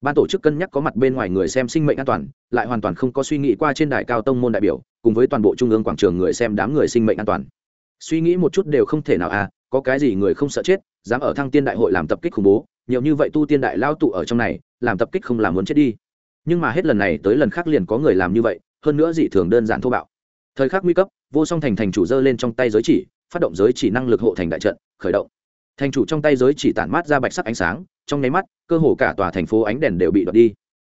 Ban tổ chức cân nhắc có mặt bên ngoài người xem sinh mệnh an toàn, lại hoàn toàn không có suy nghĩ qua trên đài cao tông môn đại biểu, cùng với toàn bộ trung ương quảng trường người xem đám người sinh mệnh an toàn. Suy nghĩ một chút đều không thể nào à có cái gì người không sợ chết, dám ở thăng tiên đại hội làm tập kích khủng bố, nhiều như vậy tu tiên đại lao tụ ở trong này, làm tập kích không làm muốn chết đi. Nhưng mà hết lần này tới lần khác liền có người làm như vậy, hơn nữa dị thường đơn giản thô bạo thời khắc nguy cấp, vô song thành thành chủ dơ lên trong tay giới chỉ, phát động giới chỉ năng lực hộ thành đại trận, khởi động. Thành chủ trong tay giới chỉ tản mát ra bạch sắc ánh sáng, trong nháy mắt, cơ hồ cả tòa thành phố ánh đèn đều bị đoạt đi.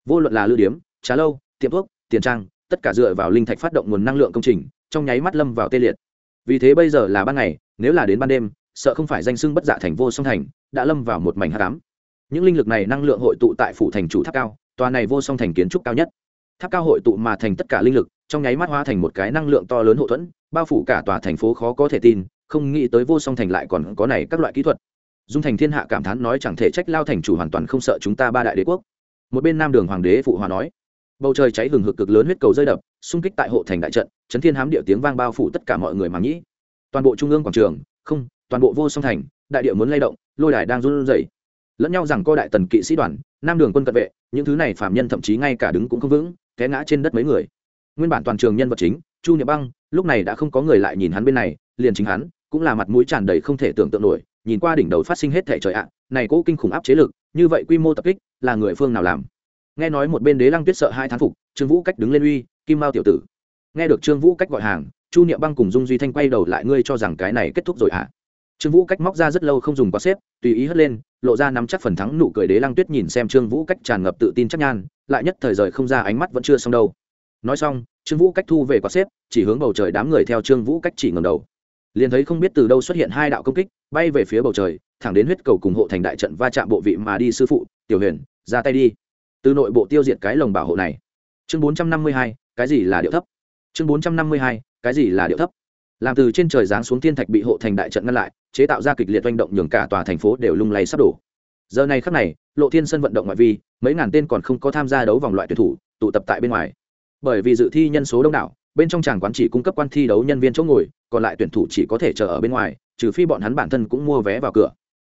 Vô luận là lưu điếm, trà lâu, tiệm thuốc, tiền trang, tất cả dựa vào linh thạch phát động nguồn năng lượng công trình, trong nháy mắt lâm vào tê liệt. Vì thế bây giờ là ban ngày, nếu là đến ban đêm, sợ không phải danh sưng bất dạ thành vô song thành, đã lâm vào một mảnh hát cám những linh lực này năng lượng hội tụ tại phủ thành chủ tháp cao, tòa này vô song thành kiến trúc cao nhất. Tháp cao hội tụ mà thành tất cả linh lực trong nháy mắt hóa thành một cái năng lượng to lớn hậu thuẫn, bao phủ cả tòa thành phố khó có thể tin, không nghĩ tới vô song thành lại còn có này các loại kỹ thuật. Dung thành thiên hạ cảm thán nói chẳng thể trách lao thành chủ hoàn toàn không sợ chúng ta ba đại đế quốc. Một bên nam đường hoàng đế phụ hòa nói, bầu trời cháy hừng hực cực lớn huyết cầu rơi đập, xung kích tại hộ thành đại trận, chấn thiên hám địa tiếng vang bao phủ tất cả mọi người mà nghĩ. Toàn bộ trung ương quảng trường, không, toàn bộ vô song thành, đại địa muốn lay động, lôi đài đang run rẩy. Lẫn nhau rằng co đại tần kỵ sĩ đoàn, nam đường quân cận vệ, những thứ này phạm nhân thậm chí ngay cả đứng cũng không vững, té ngã trên đất mấy người nguyên bản toàn trường nhân vật chính, chu niệm băng, lúc này đã không có người lại nhìn hắn bên này, liền chính hắn, cũng là mặt mũi tràn đầy không thể tưởng tượng nổi, nhìn qua đỉnh đầu phát sinh hết thể trời ạ, này cố kinh khủng áp chế lực, như vậy quy mô tập kích, là người phương nào làm? Nghe nói một bên đế lăng tuyết sợ hai thán phục, trương vũ cách đứng lên uy, kim mao tiểu tử. Nghe được trương vũ cách gọi hàng, chu niệm băng cùng dung duy thanh quay đầu lại ngươi cho rằng cái này kết thúc rồi ạ. À? trương vũ cách móc ra rất lâu không dùng quá xếp, tùy ý hất lên, lộ ra nắm chắc phần thắng nụ cười đế lăng tuyết nhìn xem trương vũ cách tràn ngập tự tin chắc nhan, lại nhất thời rời không ra ánh mắt vẫn chưa xong đâu nói xong, trương vũ cách thu về quạt xếp, chỉ hướng bầu trời đám người theo trương vũ cách chỉ ngầm đầu. Liền thấy không biết từ đâu xuất hiện hai đạo công kích, bay về phía bầu trời, thẳng đến huyết cầu cùng hộ thành đại trận va chạm bộ vị mà đi sư phụ, tiểu huyền, ra tay đi. Từ nội bộ tiêu diệt cái lồng bảo hộ này. Chương bốn trăm năm mươi hai, cái gì là điệu thấp? Chương bốn trăm năm mươi hai, cái gì là điệu thấp? Làm từ trên trời giáng xuống thiên thạch bị hộ thành đại trận ngăn lại, chế tạo ra kịch liệt oanh động nhường cả tòa thành phố đều lung lay sắp đổ. Giờ này khắc này, lộ thiên sân vận động ngoại vi, mấy ngàn tên còn không có tham gia đấu vòng loại tuyển thủ, tụ tập tại bên ngoài bởi vì dự thi nhân số đông đảo, bên trong tràng quán chỉ cung cấp quan thi đấu nhân viên chỗ ngồi, còn lại tuyển thủ chỉ có thể chờ ở bên ngoài, trừ phi bọn hắn bản thân cũng mua vé vào cửa.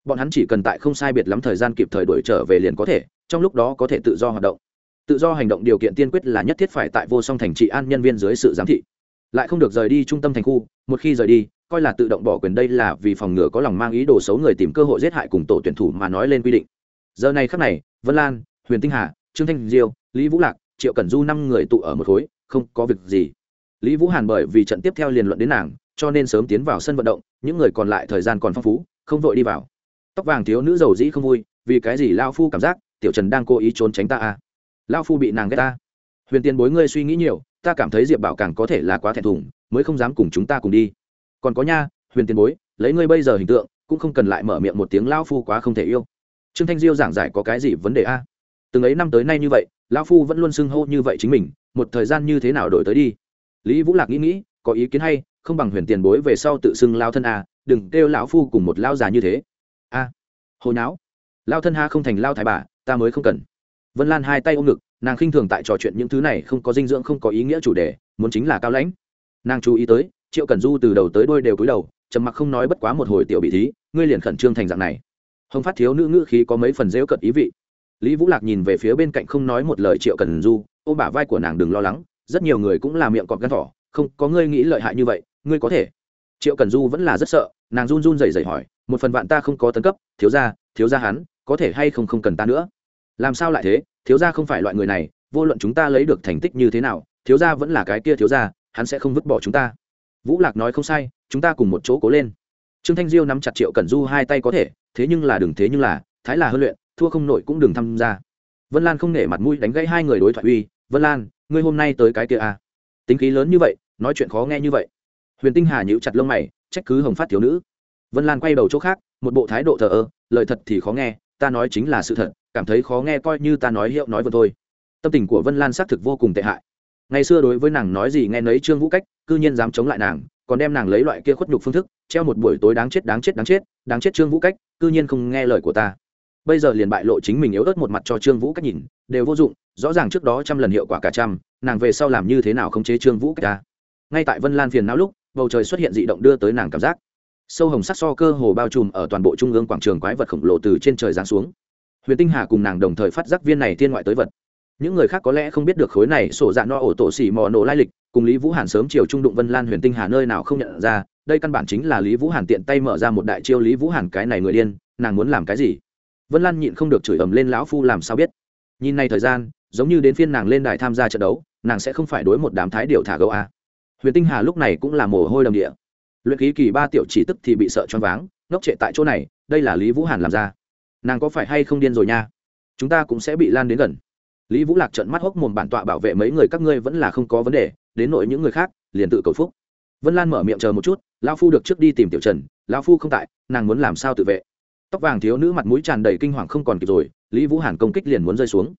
Bọn hắn chỉ cần tại không sai biệt lắm thời gian kịp thời đuổi trở về liền có thể, trong lúc đó có thể tự do hoạt động. Tự do hành động điều kiện tiên quyết là nhất thiết phải tại vô song thành trị an nhân viên dưới sự giám thị. Lại không được rời đi trung tâm thành khu, một khi rời đi, coi là tự động bỏ quyền đây là vì phòng ngừa có lòng mang ý đồ xấu người tìm cơ hội giết hại cùng tổ tuyển thủ mà nói lên quy định. Giờ này khắc này, vân lan, huyền tinh hà, trương thanh diêu, lý vũ lạc triệu cẩn du năm người tụ ở một khối, không có việc gì. Lý vũ hàn bởi vì trận tiếp theo liền luận đến nàng, cho nên sớm tiến vào sân vận động, những người còn lại thời gian còn phong phú, không vội đi vào. Tóc vàng thiếu nữ giàu dĩ không vui, vì cái gì lao phu cảm giác, tiểu trần đang cố ý trốn tránh ta à? Lao phu bị nàng ghét ta. Huyền tiền bối ngươi suy nghĩ nhiều, ta cảm thấy diệp bảo càng có thể là quá thẹn thùng, mới không dám cùng chúng ta cùng đi. Còn có nha, huyền tiền bối, lấy ngươi bây giờ hình tượng, cũng không cần lại mở miệng một tiếng lao phu quá không thể yêu. Trương thanh diêu giảng giải có cái gì vấn đề a? Từng ấy năm tới nay như vậy lão phu vẫn luôn xưng hô như vậy chính mình một thời gian như thế nào đổi tới đi? Lý vũ lạc nghĩ nghĩ có ý kiến hay không bằng huyền tiền bối về sau tự xưng lao thân à đừng kêu lão phu cùng một lao già như thế. A à, hồi não lao thân ha không thành lao thái bà ta mới không cần. Vân lan hai tay ôm ngực nàng khinh thường tại trò chuyện những thứ này không có dinh dưỡng không có ý nghĩa chủ đề muốn chính là cao lãnh. Nàng chú ý tới triệu cẩn du từ đầu tới đôi đều cúi đầu trầm mặc không nói bất quá một hồi tiểu bị thí ngươi liền khẩn trương thành dạng này. Hồng phát thiếu nữ ngữ khí có mấy phần rêu cận ý vị lý vũ lạc nhìn về phía bên cạnh không nói một lời triệu Cần du ô bả vai của nàng đừng lo lắng, rất nhiều người cũng là miệng cọp gan thỏ, không, có ngươi nghĩ lợi hại như vậy, ngươi có thể. Triệu Cần du vẫn là rất sợ, nàng run run rẩy rẩy hỏi, một phần vạn ta không có tấn cấp, thiếu ra thiếu ra hắn, có thể hay không không cần ta nữa? Làm sao lại thế? Thiếu ra không phải loại người này, vô luận chúng ta lấy được thành tích như thế nào, thiếu ra vẫn là cái kia thiếu ra hắn sẽ không vứt bỏ chúng ta. Vũ lạc nói không sai, chúng ta cùng một chỗ cố lên. Trương thanh diêu nắm chặt triệu Cần du hai tay có thể, thế nhưng là đừng thế nhưng là, thái là hơn luyện thua không nổi cũng đừng tham gia. Vân lan không nể mặt mũi đánh gãy hai người đối thoại uy, vân lan, ngươi hôm nay tới cái kia à. tính khí lớn như vậy, nói chuyện khó nghe như vậy. Huyền tinh hà nhíu chặt lông mày, trách cứ hồng phát thiếu nữ. Vân lan quay đầu chỗ khác, một bộ thái độ thờ ơ, lời thật thì khó nghe, ta nói chính là sự thật, cảm thấy khó nghe coi như ta nói hiệu nói vừa thôi. Tâm tình của vân lan xác thực vô cùng tệ hại. Ngày xưa đối với nàng nói gì nghe nấy trương vũ cách, cư nhiên dám chống lại nàng, còn đem nàng lấy loại kia khuất nhục phương thức, treo một buổi tối đáng chết đáng chết đáng chết đáng chết trương vũ cách, cư nhiên không nghe lời của ta bây giờ liền bại lộ chính mình yếu ớt một mặt cho trương vũ cách nhìn, đều vô dụng, rõ ràng trước đó trăm lần hiệu quả cả trăm, nàng về sau làm như thế nào không chế trương vũ cách ta. Ngay tại vân lan phiền não lúc, bầu trời xuất hiện dị động đưa tới nàng cảm giác. Sâu hồng sắc so cơ hồ bao trùm ở toàn bộ trung ương quảng trường quái vật khổng lồ từ trên trời giáng xuống. Huyền tinh hà cùng nàng đồng thời phát giác viên này thiên ngoại tới vật. Những người khác có lẽ không biết được khối này sổ dạ no ổ tổ xỉ mò nổ lai lịch, cùng lý vũ hàn sớm chiều trung đụng vân lan huyền tinh hà nơi nào không nhận ra, đây căn bản chính là lý vũ hàn tiện tay mở ra một đại chiêu lý vũ hàn cái này người điên, nàng muốn làm cái gì? Vân lan nhịn không được chửi ầm lên lão phu làm sao biết. Nhìn này thời gian, giống như đến phiên nàng lên đài tham gia trận đấu, nàng sẽ không phải đối một đám thái điều thả gấu a. Huyền tinh hà lúc này cũng là mồ hôi đầm địa. Luyện khí kỳ ba tiểu chỉ tức thì bị sợ choáng váng, ngốc trệ tại chỗ này, đây là lý vũ hàn làm ra. Nàng có phải hay không điên rồi nha? Chúng ta cũng sẽ bị lan đến gần. Lý vũ lạc trận mắt hốc mồm bản tọa bảo vệ mấy người các ngươi vẫn là không có vấn đề, đến nội những người khác, liền tự cầu phúc. Vân lan mở miệng chờ một chút lao phu được trước đi tìm tiểu trần lao phu không tại, nàng muốn làm sao tự vệ? Tóc vàng thiếu nữ mặt mũi tràn đầy kinh hoàng không còn kịp rồi, lý vũ hàn công kích liền muốn rơi xuống.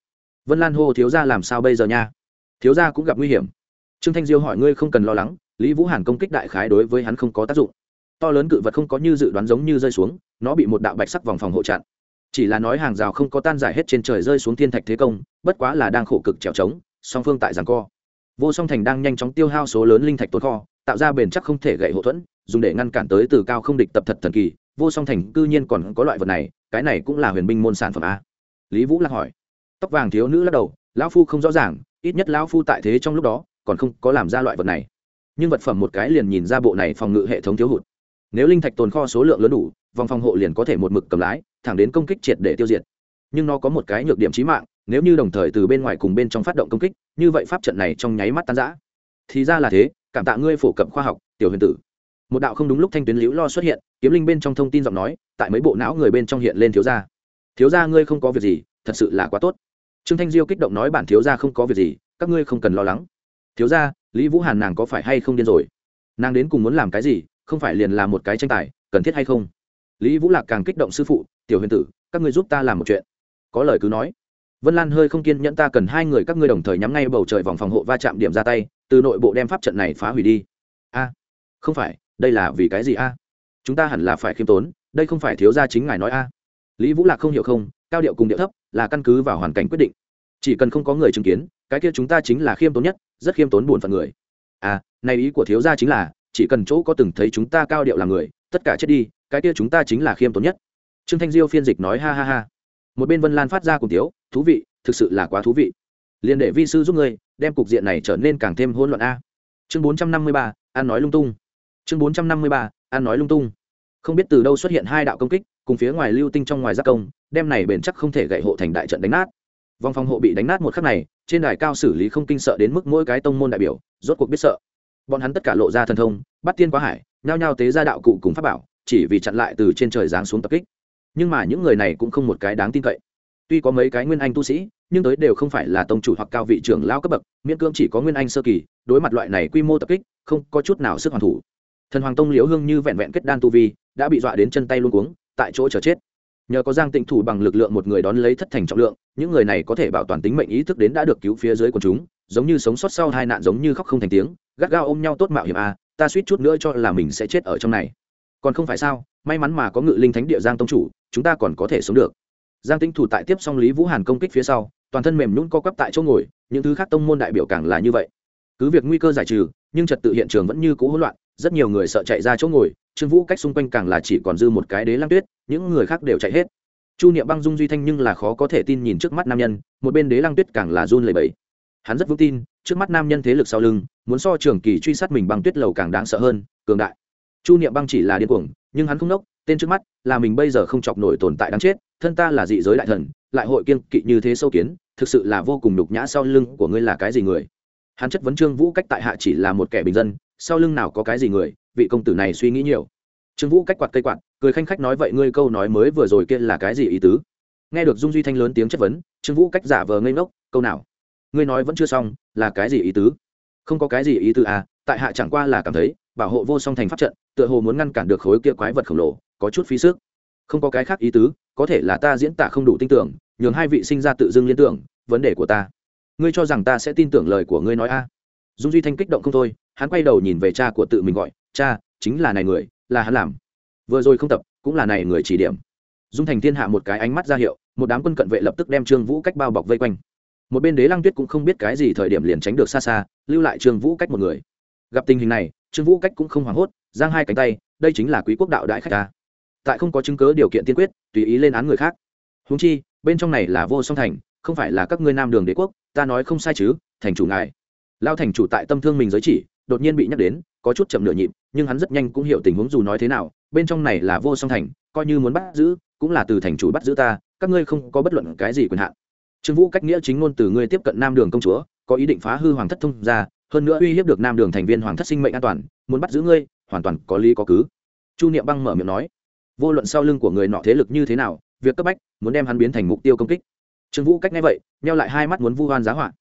Vân lan hô, thiếu ra làm sao bây giờ nha? Thiếu ra cũng gặp nguy hiểm. Trương thanh diêu hỏi, ngươi không cần lo lắng. Lý vũ hàn công kích đại khái đối với hắn không có tác dụng. To lớn cự vật không có như dự đoán giống như rơi xuống, nó bị một đạo bạch sắc vòng phòng hộ chặn. Chỉ là nói hàng rào không có tan giải hết trên trời rơi xuống thiên thạch thế công, bất quá là đang khổ cực trèo trống, song phương tại giảng co. Vô song thành đang nhanh chóng tiêu hao số lớn linh thạch tồn kho, tạo ra bền chắc không thể gậy hậu thuẫn, dùng để ngăn cản tới từ cao không địch tập thật thần kỳ vô song thành cư nhiên còn có loại vật này, cái này cũng là huyền binh môn sản phẩm a. Lý vũ lạc hỏi. Tóc vàng thiếu nữ lắc đầu, lão phu không rõ ràng, ít nhất lão phu tại thế trong lúc đó, còn không có làm ra loại vật này. Nhưng vật phẩm một cái liền nhìn ra bộ này phòng ngự hệ thống thiếu hụt. Nếu linh thạch tồn kho số lượng lớn đủ, vòng phòng hộ liền có thể một mực cầm lái, thẳng đến công kích triệt để tiêu diệt. Nhưng nó có một cái nhược điểm chí mạng, nếu như đồng thời từ bên ngoài cùng bên trong phát động công kích, như vậy pháp trận này trong nháy mắt tan rã. Thì ra là thế, cảm tạ ngươi phổ cập khoa học, tiểu huyền tử. Một đạo không đúng lúc thanh tuyến liễu lo xuất hiện kiếm linh bên trong thông tin giọng nói, tại mấy bộ não người bên trong hiện lên thiếu gia. Thiếu gia ngươi không có việc gì, thật sự là quá tốt. Trương thanh diêu kích động nói bản thiếu gia không có việc gì, các ngươi không cần lo lắng. Thiếu gia, lý vũ hàn nàng có phải hay không điên rồi? Nàng đến cùng muốn làm cái gì, không phải liền là một cái tranh tài, cần thiết hay không? Lý vũ lạc càng kích động sư phụ, tiểu huyền tử, các ngươi giúp ta làm một chuyện. Có lời cứ nói. Vân lan hơi không kiên nhẫn ta cần hai người các ngươi đồng thời nhắm ngay bầu trời vòng phòng hộ va chạm điểm ra tay, từ nội bộ đem pháp trận này phá hủy đi. A, không phải, đây là vì cái gì a? Chúng ta hẳn là phải khiêm tốn, đây không phải thiếu gia chính ngài nói a. Lý vũ lạc không hiểu không, cao điệu cùng điệu thấp là căn cứ vào hoàn cảnh quyết định. Chỉ cần không có người chứng kiến, cái kia chúng ta chính là khiêm tốn nhất, rất khiêm tốn buồn phận người. À này ý của thiếu gia chính là, chỉ cần chỗ có từng thấy chúng ta cao điệu là người, tất cả chết đi, cái kia chúng ta chính là khiêm tốn nhất. Trương thanh diêu phiên dịch nói ha ha ha. Một bên vân lan phát ra cùng tiếu thú vị, thực sự là quá thú vị. Liền để vi sư giúp ngươi, đem cục diện này trở nên càng thêm hỗn loạn a. Chương bốn trăm năm mươi ba an nói lung tung. Chương bốn trăm năm mươi ba an nói lung tung không biết từ đâu xuất hiện hai đạo công kích, cùng phía ngoài lưu tinh trong ngoài giác công, đem này bền chắc không thể gậy hộ thành đại trận đánh nát. Vòng phòng hộ bị đánh nát một khắc này, trên đài cao xử lý không kinh sợ đến mức mỗi cái tông môn đại biểu, rốt cuộc biết sợ. Bọn hắn tất cả lộ ra thần thông, bắt tiên quá hải, nhao nhao tế ra đạo cụ cùng pháp bảo, chỉ vì chặn lại từ trên trời giáng xuống tập kích. Nhưng mà những người này cũng không một cái đáng tin cậy. Tuy có mấy cái nguyên anh tu sĩ, nhưng tới đều không phải là tông chủ hoặc cao vị trưởng lao cấp bậc, miễn cưỡng chỉ có nguyên anh sơ kỳ, đối mặt loại này quy mô tập kích, không có chút nào sức hoàn thủ thần hoàng tông liễu hương như vẹn vẹn kết đan tu vi đã bị dọa đến chân tay luôn cuống tại chỗ chờ chết. Nhờ có giang tịnh thủ bằng lực lượng một người đón lấy thất thành trọng lượng những người này có thể bảo toàn tính mệnh ý thức đến đã được cứu phía dưới quần chúng giống như sống sót sau hai nạn giống như khóc không thành tiếng gắt gao ôm nhau tốt mạo hiểm a à, ta suýt chút nữa cho là mình sẽ chết ở trong này. Còn không phải sao may mắn mà có ngự linh thánh địa giang tông chủ chúng ta còn có thể sống được. Giang tĩnh thủ tại tiếp xong lý vũ hàn công kích phía sau toàn thân mềm nhún co quắp tại chỗ ngồi những thứ khác tông môn đại biểu càng là như vậy. Cứ việc nguy cơ giải trừ nhưng trật tự hiện trường vẫn như cũ hỗn loạn rất nhiều người sợ chạy ra chỗ ngồi, trương vũ cách xung quanh càng là chỉ còn dư một cái đế lăng tuyết, những người khác đều chạy hết. Chu niệm băng, dung duy thanh nhưng là khó có thể tin nhìn trước mắt nam nhân, một bên đế lăng tuyết càng là run lầy bẫy hắn rất vững tin, trước mắt nam nhân thế lực sau lưng, muốn so trường kỳ truy sát mình băng tuyết lầu càng đáng sợ hơn, cường đại. Chu niệm băng chỉ là điên cuồng, nhưng hắn không nốc, tên trước mắt là mình bây giờ không chọc nổi tồn tại đáng chết, thân ta là dị giới đại thần, lại hội kiên kỵ như thế sâu kiến, thực sự là vô cùng nhục nhã sau lưng của ngươi là cái gì người? Hắn chất vấn trương vũ cách tại hạ chỉ là một kẻ bình dân, sau lưng nào có cái gì người, vị công tử này suy nghĩ nhiều. Trương vũ cách quạt cây quạt, cười khanh khách nói vậy ngươi câu nói mới vừa rồi kia là cái gì ý tứ? Nghe được dung duy thanh lớn tiếng chất vấn, trương vũ cách giả vờ ngây ngốc, câu nào? Ngươi nói vẫn chưa xong, là cái gì ý tứ? Không có cái gì ý tứ à tại hạ chẳng qua là cảm thấy, bảo hộ vô song thành pháp trận, tựa hồ muốn ngăn cản được khối kia quái vật khổng lồ, có chút phí sức. Không có cái khác ý tứ, có thể là ta diễn tả không đủ tin tưởng, nhường hai vị sinh ra tự dưng liên tưởng, vấn đề của ta ngươi cho rằng ta sẽ tin tưởng lời của ngươi nói a? À. dung duy thanh kích động không thôi, hắn quay đầu nhìn về cha của tự mình gọi, cha, chính là này người, là hắn làm. Vừa rồi không tập, cũng là này người chỉ điểm. Dung thành thiên hạ một cái ánh mắt ra hiệu, một đám quân cận vệ lập tức đem trương vũ cách bao bọc vây quanh. Một bên đế lăng tuyết cũng không biết cái gì thời điểm liền tránh được xa xa, lưu lại trương vũ cách một người. Gặp tình hình này, trương vũ cách cũng không hoảng hốt, giang hai cánh tay, đây chính là quý quốc đạo đại khách ta. Tại không có chứng cớ điều kiện tiên quyết, tùy ý lên án người khác. Húng chi, bên trong này là vô song thành không phải là các ngươi nam đường đế quốc, ta nói không sai chứ, thành chủ ngài. Lao thành chủ tại tâm thương mình giới chỉ, đột nhiên bị nhắc đến, có chút chậm nửa nhịp, nhưng hắn rất nhanh cũng hiểu tình huống dù nói thế nào, bên trong này là vô song thành, coi như muốn bắt giữ, cũng là từ thành chủ bắt giữ ta, các ngươi không có bất luận cái gì quyền hạn. Trương vũ cách nghĩa chính ngôn từ ngươi tiếp cận nam đường công chúa, có ý định phá hư hoàng thất thông ra, hơn nữa uy hiếp được nam đường thành viên hoàng thất sinh mệnh an toàn, muốn bắt giữ ngươi, hoàn toàn có lý có cứ. Chu niệm băng mở miệng nói, vô luận sau lưng của người nọ thế lực như thế nào, việc cấp bách muốn đem hắn biến thành mục tiêu công kích trương vũ cách nghe vậy neo lại hai mắt muốn vu hoan giá họa.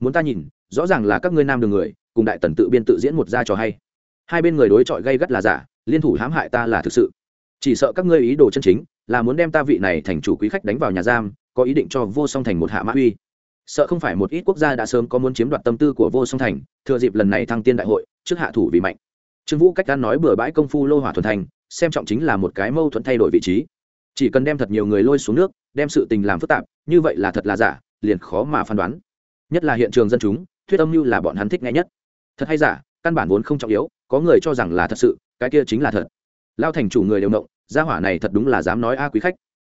Muốn ta nhìn, rõ ràng là các ngươi nam đường người, cùng đại tần tự biên tự diễn một gia trò hay. Hai bên người đối chọi gây gắt là giả, liên thủ hãm hại ta là thực sự. Chỉ sợ các ngươi ý đồ chân chính, là muốn đem ta vị này thành chủ quý khách đánh vào nhà giam, có ý định cho vô song thành một hạ mã uy. Sợ không phải một ít quốc gia đã sớm có muốn chiếm đoạt tâm tư của vô song thành, thừa dịp lần này thăng tiên đại hội, trước hạ thủ vì mạnh. Trương vũ cách đã nói bừa bãi công phu lô hỏa thuần thành, xem trọng chính là một cái mâu thuẫn thay đổi vị trí chỉ cần đem thật nhiều người lôi xuống nước, đem sự tình làm phức tạp, như vậy là thật là giả, liền khó mà phán đoán. Nhất là hiện trường dân chúng, thuyết âm mưu là bọn hắn thích nghe nhất. Thật hay giả, căn bản vốn không trọng yếu, có người cho rằng là thật sự, cái kia chính là thật. Lao thành chủ người đều động, gia hỏa này thật đúng là dám nói a quý khách.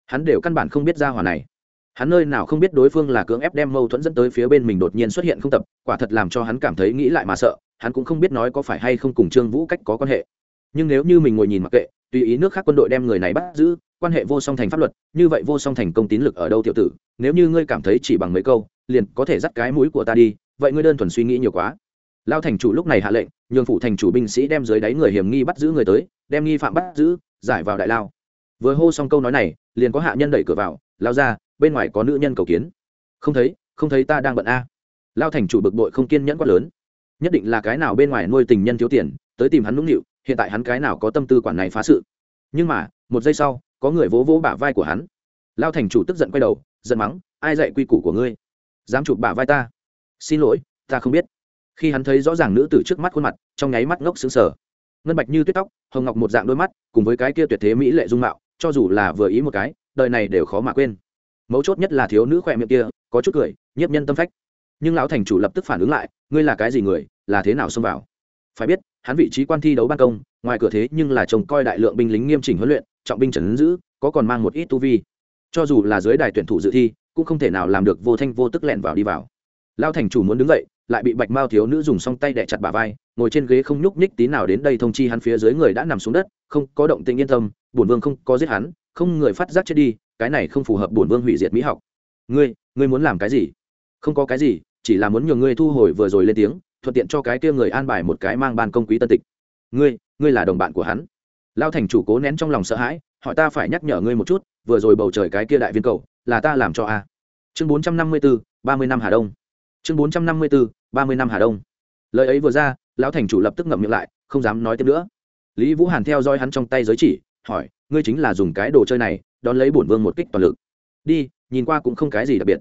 Hắn đều căn bản không biết gia hỏa này. Hắn nơi nào không biết đối phương là cưỡng ép đem mâu thuẫn dẫn tới phía bên mình đột nhiên xuất hiện không tập, quả thật làm cho hắn cảm thấy nghĩ lại mà sợ, hắn cũng không biết nói có phải hay không cùng trương vũ cách có quan hệ. Nhưng nếu như mình ngồi nhìn mặc kệ, tùy ý nước khác quân đội đem người này bắt giữ quan hệ vô song thành pháp luật, như vậy vô song thành công tín lực ở đâu tiểu tử? Nếu như ngươi cảm thấy chỉ bằng mấy câu, liền có thể dắt cái mũi của ta đi, vậy ngươi đơn thuần suy nghĩ nhiều quá. Lao thành chủ lúc này hạ lệnh, nhường phụ thành chủ binh sĩ đem dưới đáy người hiểm nghi bắt giữ người tới, đem nghi phạm bắt giữ, giải vào đại lao. Vừa hô xong câu nói này, liền có hạ nhân đẩy cửa vào lao ra bên ngoài có nữ nhân cầu kiến. Không thấy không thấy ta đang bận a. Lao thành chủ bực bội không kiên nhẫn quá lớn. Nhất định là cái nào bên ngoài nuôi tình nhân thiếu tiền, tới tìm hắn nũng nịu, hiện tại hắn cái nào có tâm tư quản này phá sự. Nhưng mà, một giây sau có người vỗ vỗ bả vai của hắn. Lao thành chủ tức giận quay đầu, giận mắng, ai dạy quy củ của ngươi? Dám chụp bả vai ta? Xin lỗi, ta không biết. Khi hắn thấy rõ ràng nữ tử trước mắt khuôn mặt, trong nháy mắt ngốc xứng sở ngân bạch như tuyết tóc, hồng ngọc một dạng đôi mắt, cùng với cái kia tuyệt thế mỹ lệ dung mạo, cho dù là vừa ý một cái, đời này đều khó mà quên. Mấu chốt nhất là thiếu nữ khỏe miệng kia, có chút cười, nhiếp nhân tâm phách. Nhưng lão thành chủ lập tức phản ứng lại, ngươi là cái gì người? Là thế nào xông vào? Phải biết hắn vị trí quan thi đấu ban công, ngoài cửa thế nhưng là trông coi đại lượng binh lính nghiêm chỉnh huấn luyện, trọng binh trần giữ, có còn mang một ít tu vi. Cho dù là dưới đài tuyển thủ dự thi, cũng không thể nào làm được vô thanh vô tức lẹn vào đi vào. Lao thành chủ muốn đứng dậy, lại bị bạch mao thiếu nữ dùng song tay đẻ chặt bà vai, ngồi trên ghế không nhúc nhích tí nào đến đây thông chi hắn phía dưới người đã nằm xuống đất, không có động tĩnh yên tâm, bổn vương không có giết hắn, không người phát giác chết đi, cái này không phù hợp bổn vương hủy diệt mỹ học. Ngươi ngươi muốn làm cái gì? Không có cái gì, chỉ là muốn nhường ngươi thu hồi vừa rồi lên tiếng thuận tiện cho cái kia người an bài một cái mang ban công quý tân tịch. Ngươi ngươi là đồng bạn của hắn. Lao thành chủ cố nén trong lòng sợ hãi, hỏi ta phải nhắc nhở ngươi một chút, vừa rồi bầu trời cái kia đại viên cầu, là ta làm cho a. Chương bốn trăm năm mươi bốn ba mươi năm hà đông. Chương bốn trăm năm mươi bốn ba mươi năm hà đông. Lời ấy vừa ra, lão thành chủ lập tức ngậm miệng lại, không dám nói tiếp nữa. Lý vũ hàn theo dõi hắn trong tay giới chỉ, hỏi, ngươi chính là dùng cái đồ chơi này, đón lấy bổn vương một kích toàn lực. Đi, nhìn qua cũng không cái gì đặc biệt.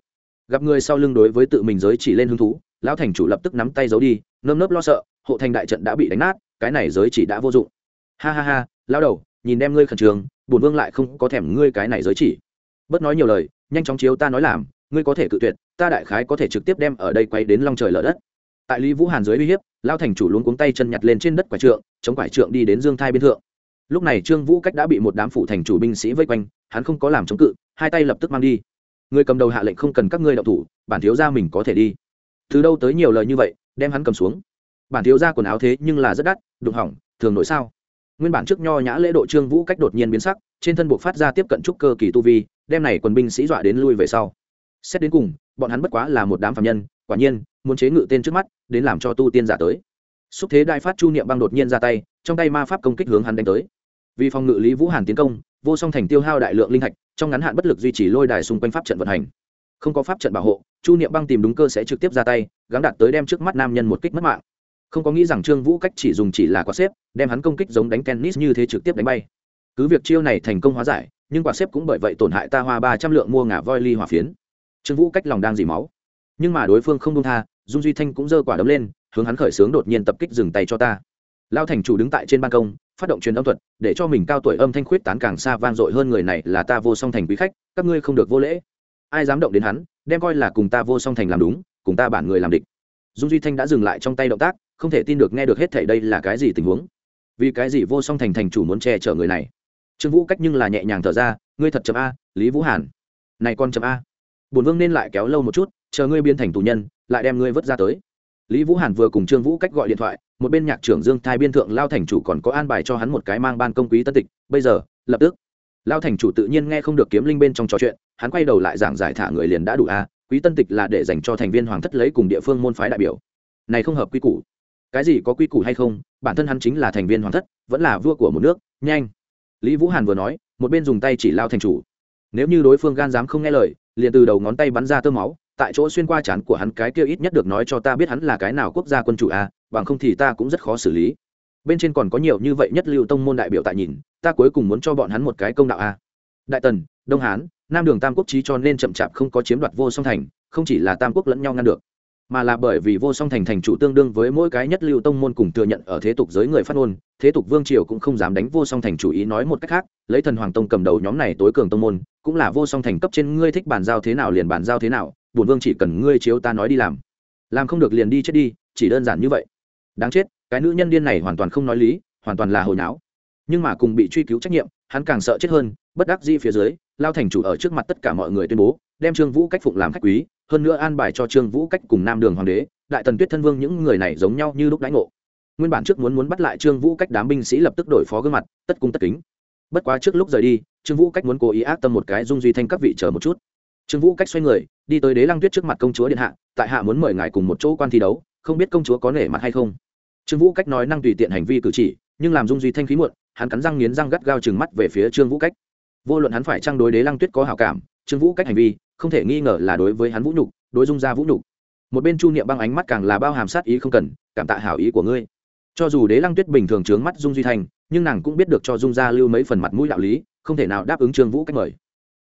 Gặp người sau lưng đối với tự mình giới chỉ lên hứng thú lão thành chủ lập tức nắm tay giấu đi, nơm nớp lo sợ, hộ thành đại trận đã bị đánh nát, cái này giới chỉ đã vô dụng. Ha ha ha lao đầu, nhìn đem ngươi khẩn trương, bổn vương lại không có thèm ngươi cái này giới chỉ. Bớt nói nhiều lời, nhanh chóng chiếu ta nói làm, ngươi có thể cự tuyệt, ta đại khái có thể trực tiếp đem ở đây quay đến long trời lở đất. Tại lý vũ hàn dưới uy hiếp lao thành chủ luôn cuống tay chân nhặt lên trên đất quả trượng, chống quả trượng đi đến dương thai biên thượng. Lúc này trương vũ cách đã bị một đám phụ thành chủ binh sĩ vây quanh, hắn không có làm chống cự, hai tay lập tức mang đi. Người cầm đầu hạ lệnh không cần các ngươi đậu thủ, bản thiếu ra mình có thể đi từ đâu tới nhiều lời như vậy, đem hắn cầm xuống. Bản thiếu ra quần áo thế nhưng là rất đắt, đụng hỏng, thường nổi sao? Nguyên bản trước nho nhã lễ độ trương vũ cách đột nhiên biến sắc, trên thân buộc phát ra tiếp cận trúc cơ kỳ tu vi, đem này quần binh sĩ dọa đến lui về sau. Xét đến cùng, bọn hắn bất quá là một đám phạm nhân, quả nhiên, muốn chế ngự tên trước mắt, đến làm cho tu tiên giả tới. Xúc thế đại phát chu niệm băng đột nhiên ra tay, trong tay ma pháp công kích hướng hắn đánh tới. Vì phòng ngự lý vũ hàn tiến công, vô song thành tiêu hao đại lượng linh thạch, trong ngắn hạn bất lực duy trì lôi đài xung quanh pháp trận vận hành. Không có pháp trận bảo hộ chu niệm băng tìm đúng cơ sẽ trực tiếp ra tay gắn đạt tới đem trước mắt nam nhân một kích mất mạng. Không có nghĩ rằng trương vũ cách chỉ dùng chỉ là quả xếp, đem hắn công kích giống đánh tennis như thế trực tiếp đánh bay. Cứ việc chiêu này thành công hóa giải, nhưng quả xếp cũng bởi vậy tổn hại ta hoa ba trăm lượng mua ngả voi ly hỏa phiến. Trương vũ cách lòng đang dì máu. Nhưng mà đối phương không đông tha, dung duy thanh cũng giơ quả đấm lên, hướng hắn khởi xướng đột nhiên tập kích dừng tay cho ta. Lao thành chủ đứng tại trên ban công, phát động truyền âm thuật, để cho mình cao tuổi âm thanh khuyết tán càng xa vang dội hơn người này là ta vô song thành quý khách, các ngươi không được vô lễ ai dám động đến hắn, đem coi là cùng ta vô song thành làm đúng, cùng ta bản người làm địch. Dung duy thanh đã dừng lại trong tay động tác, không thể tin được nghe được hết thảy đây là cái gì tình huống. Vì cái gì vô song thành thành chủ muốn che chở người này? Trương vũ cách nhưng là nhẹ nhàng thở ra, ngươi thật chậm a, lý vũ hàn. Này con chậm a. Bổn vương nên lại kéo lâu một chút, chờ ngươi biến thành tù nhân, lại đem ngươi vớt ra tới. Lý vũ hàn vừa cùng trương vũ cách gọi điện thoại, một bên nhạc trưởng dương thai biên thượng lao thành chủ còn có an bài cho hắn một cái mang ban công quý tân tịch, bây giờ, lập tức lao thành chủ tự nhiên nghe không được kiếm linh bên trong trò chuyện hắn quay đầu lại giảng giải thả người liền đã đủ a quý tân tịch là để dành cho thành viên hoàng thất lấy cùng địa phương môn phái đại biểu. Này không hợp quy củ. Cái gì có quy củ hay không bản thân hắn chính là thành viên hoàng thất vẫn là vua của một nước nhanh. Lý vũ hàn vừa nói một bên dùng tay chỉ lao thành chủ. Nếu như đối phương gan dám không nghe lời liền từ đầu ngón tay bắn ra tơ máu tại chỗ xuyên qua chán của hắn cái kia ít nhất được nói cho ta biết hắn là cái nào quốc gia quân chủ a à, bằng không thì ta cũng rất khó xử lý bên trên còn có nhiều như vậy nhất lưu tông môn đại biểu tại nhìn, ta cuối cùng muốn cho bọn hắn một cái công đạo a à. đại tần, đông hán, nam đường tam quốc trí cho nên chậm chạp không có chiếm đoạt vô song thành, không chỉ là tam quốc lẫn nhau ngăn được, mà là bởi vì vô song thành thành chủ tương đương với mỗi cái nhất lưu tông môn cùng thừa nhận ở thế tục giới người phát ngôn, thế tục vương triều cũng không dám đánh vô song thành chủ ý nói một cách khác, lấy thần hoàng tông cầm đầu nhóm này tối cường tông môn, cũng là vô song thành cấp trên ngươi thích bàn giao thế nào liền bàn giao thế nào, bổn vương chỉ cần ngươi chiếu ta nói đi làm làm không được liền đi chết đi, chỉ đơn giản như vậy đáng chết cái nữ nhân điên này hoàn toàn không nói lý, hoàn toàn là hồi não nhưng mà cùng bị truy cứu trách nhiệm, hắn càng sợ chết hơn, bất đắc dĩ phía dưới, lao thành chủ ở trước mặt tất cả mọi người tuyên bố, đem trương vũ cách phụng làm khách quý, hơn nữa an bài cho trương vũ cách cùng nam đường hoàng đế, đại tần tuyết thân vương những người này giống nhau như lúc đánh ngộ. Nguyên bản trước muốn muốn bắt lại trương vũ cách đám binh sĩ lập tức đổi phó gương mặt, tất cung tất kính. Bất quá trước lúc rời đi, trương vũ cách muốn cố ý ác tâm một cái dung duy thanh các vị chờ một chút. Trương vũ cách xoay người, đi tới đế lăng tuyết trước mặt công chúa điện hạ, tại hạ muốn mời ngài cùng một chỗ quan thi đấu, không biết công chúa có nể mặt hay không trương vũ cách nói năng tùy tiện hành vi cử chỉ, nhưng làm dung duy thanh khí muộn, hắn cắn răng nghiến răng gắt gao chừng mắt về phía trương vũ cách. Vô luận hắn phải trang đối đế lăng tuyết có hảo cảm, trương vũ cách hành vi, không thể nghi ngờ là đối với hắn vũ nhục, đối dung ra vũ nhục. Một bên chu niệm băng ánh mắt càng là bao hàm sát ý không cần, cảm tạ hảo ý của ngươi. Cho dù đế lăng tuyết bình thường trướng mắt dung duy thanh, nhưng nàng cũng biết được cho dung gia lưu mấy phần mặt mũi đạo lý, không thể nào đáp ứng trương vũ cách mời.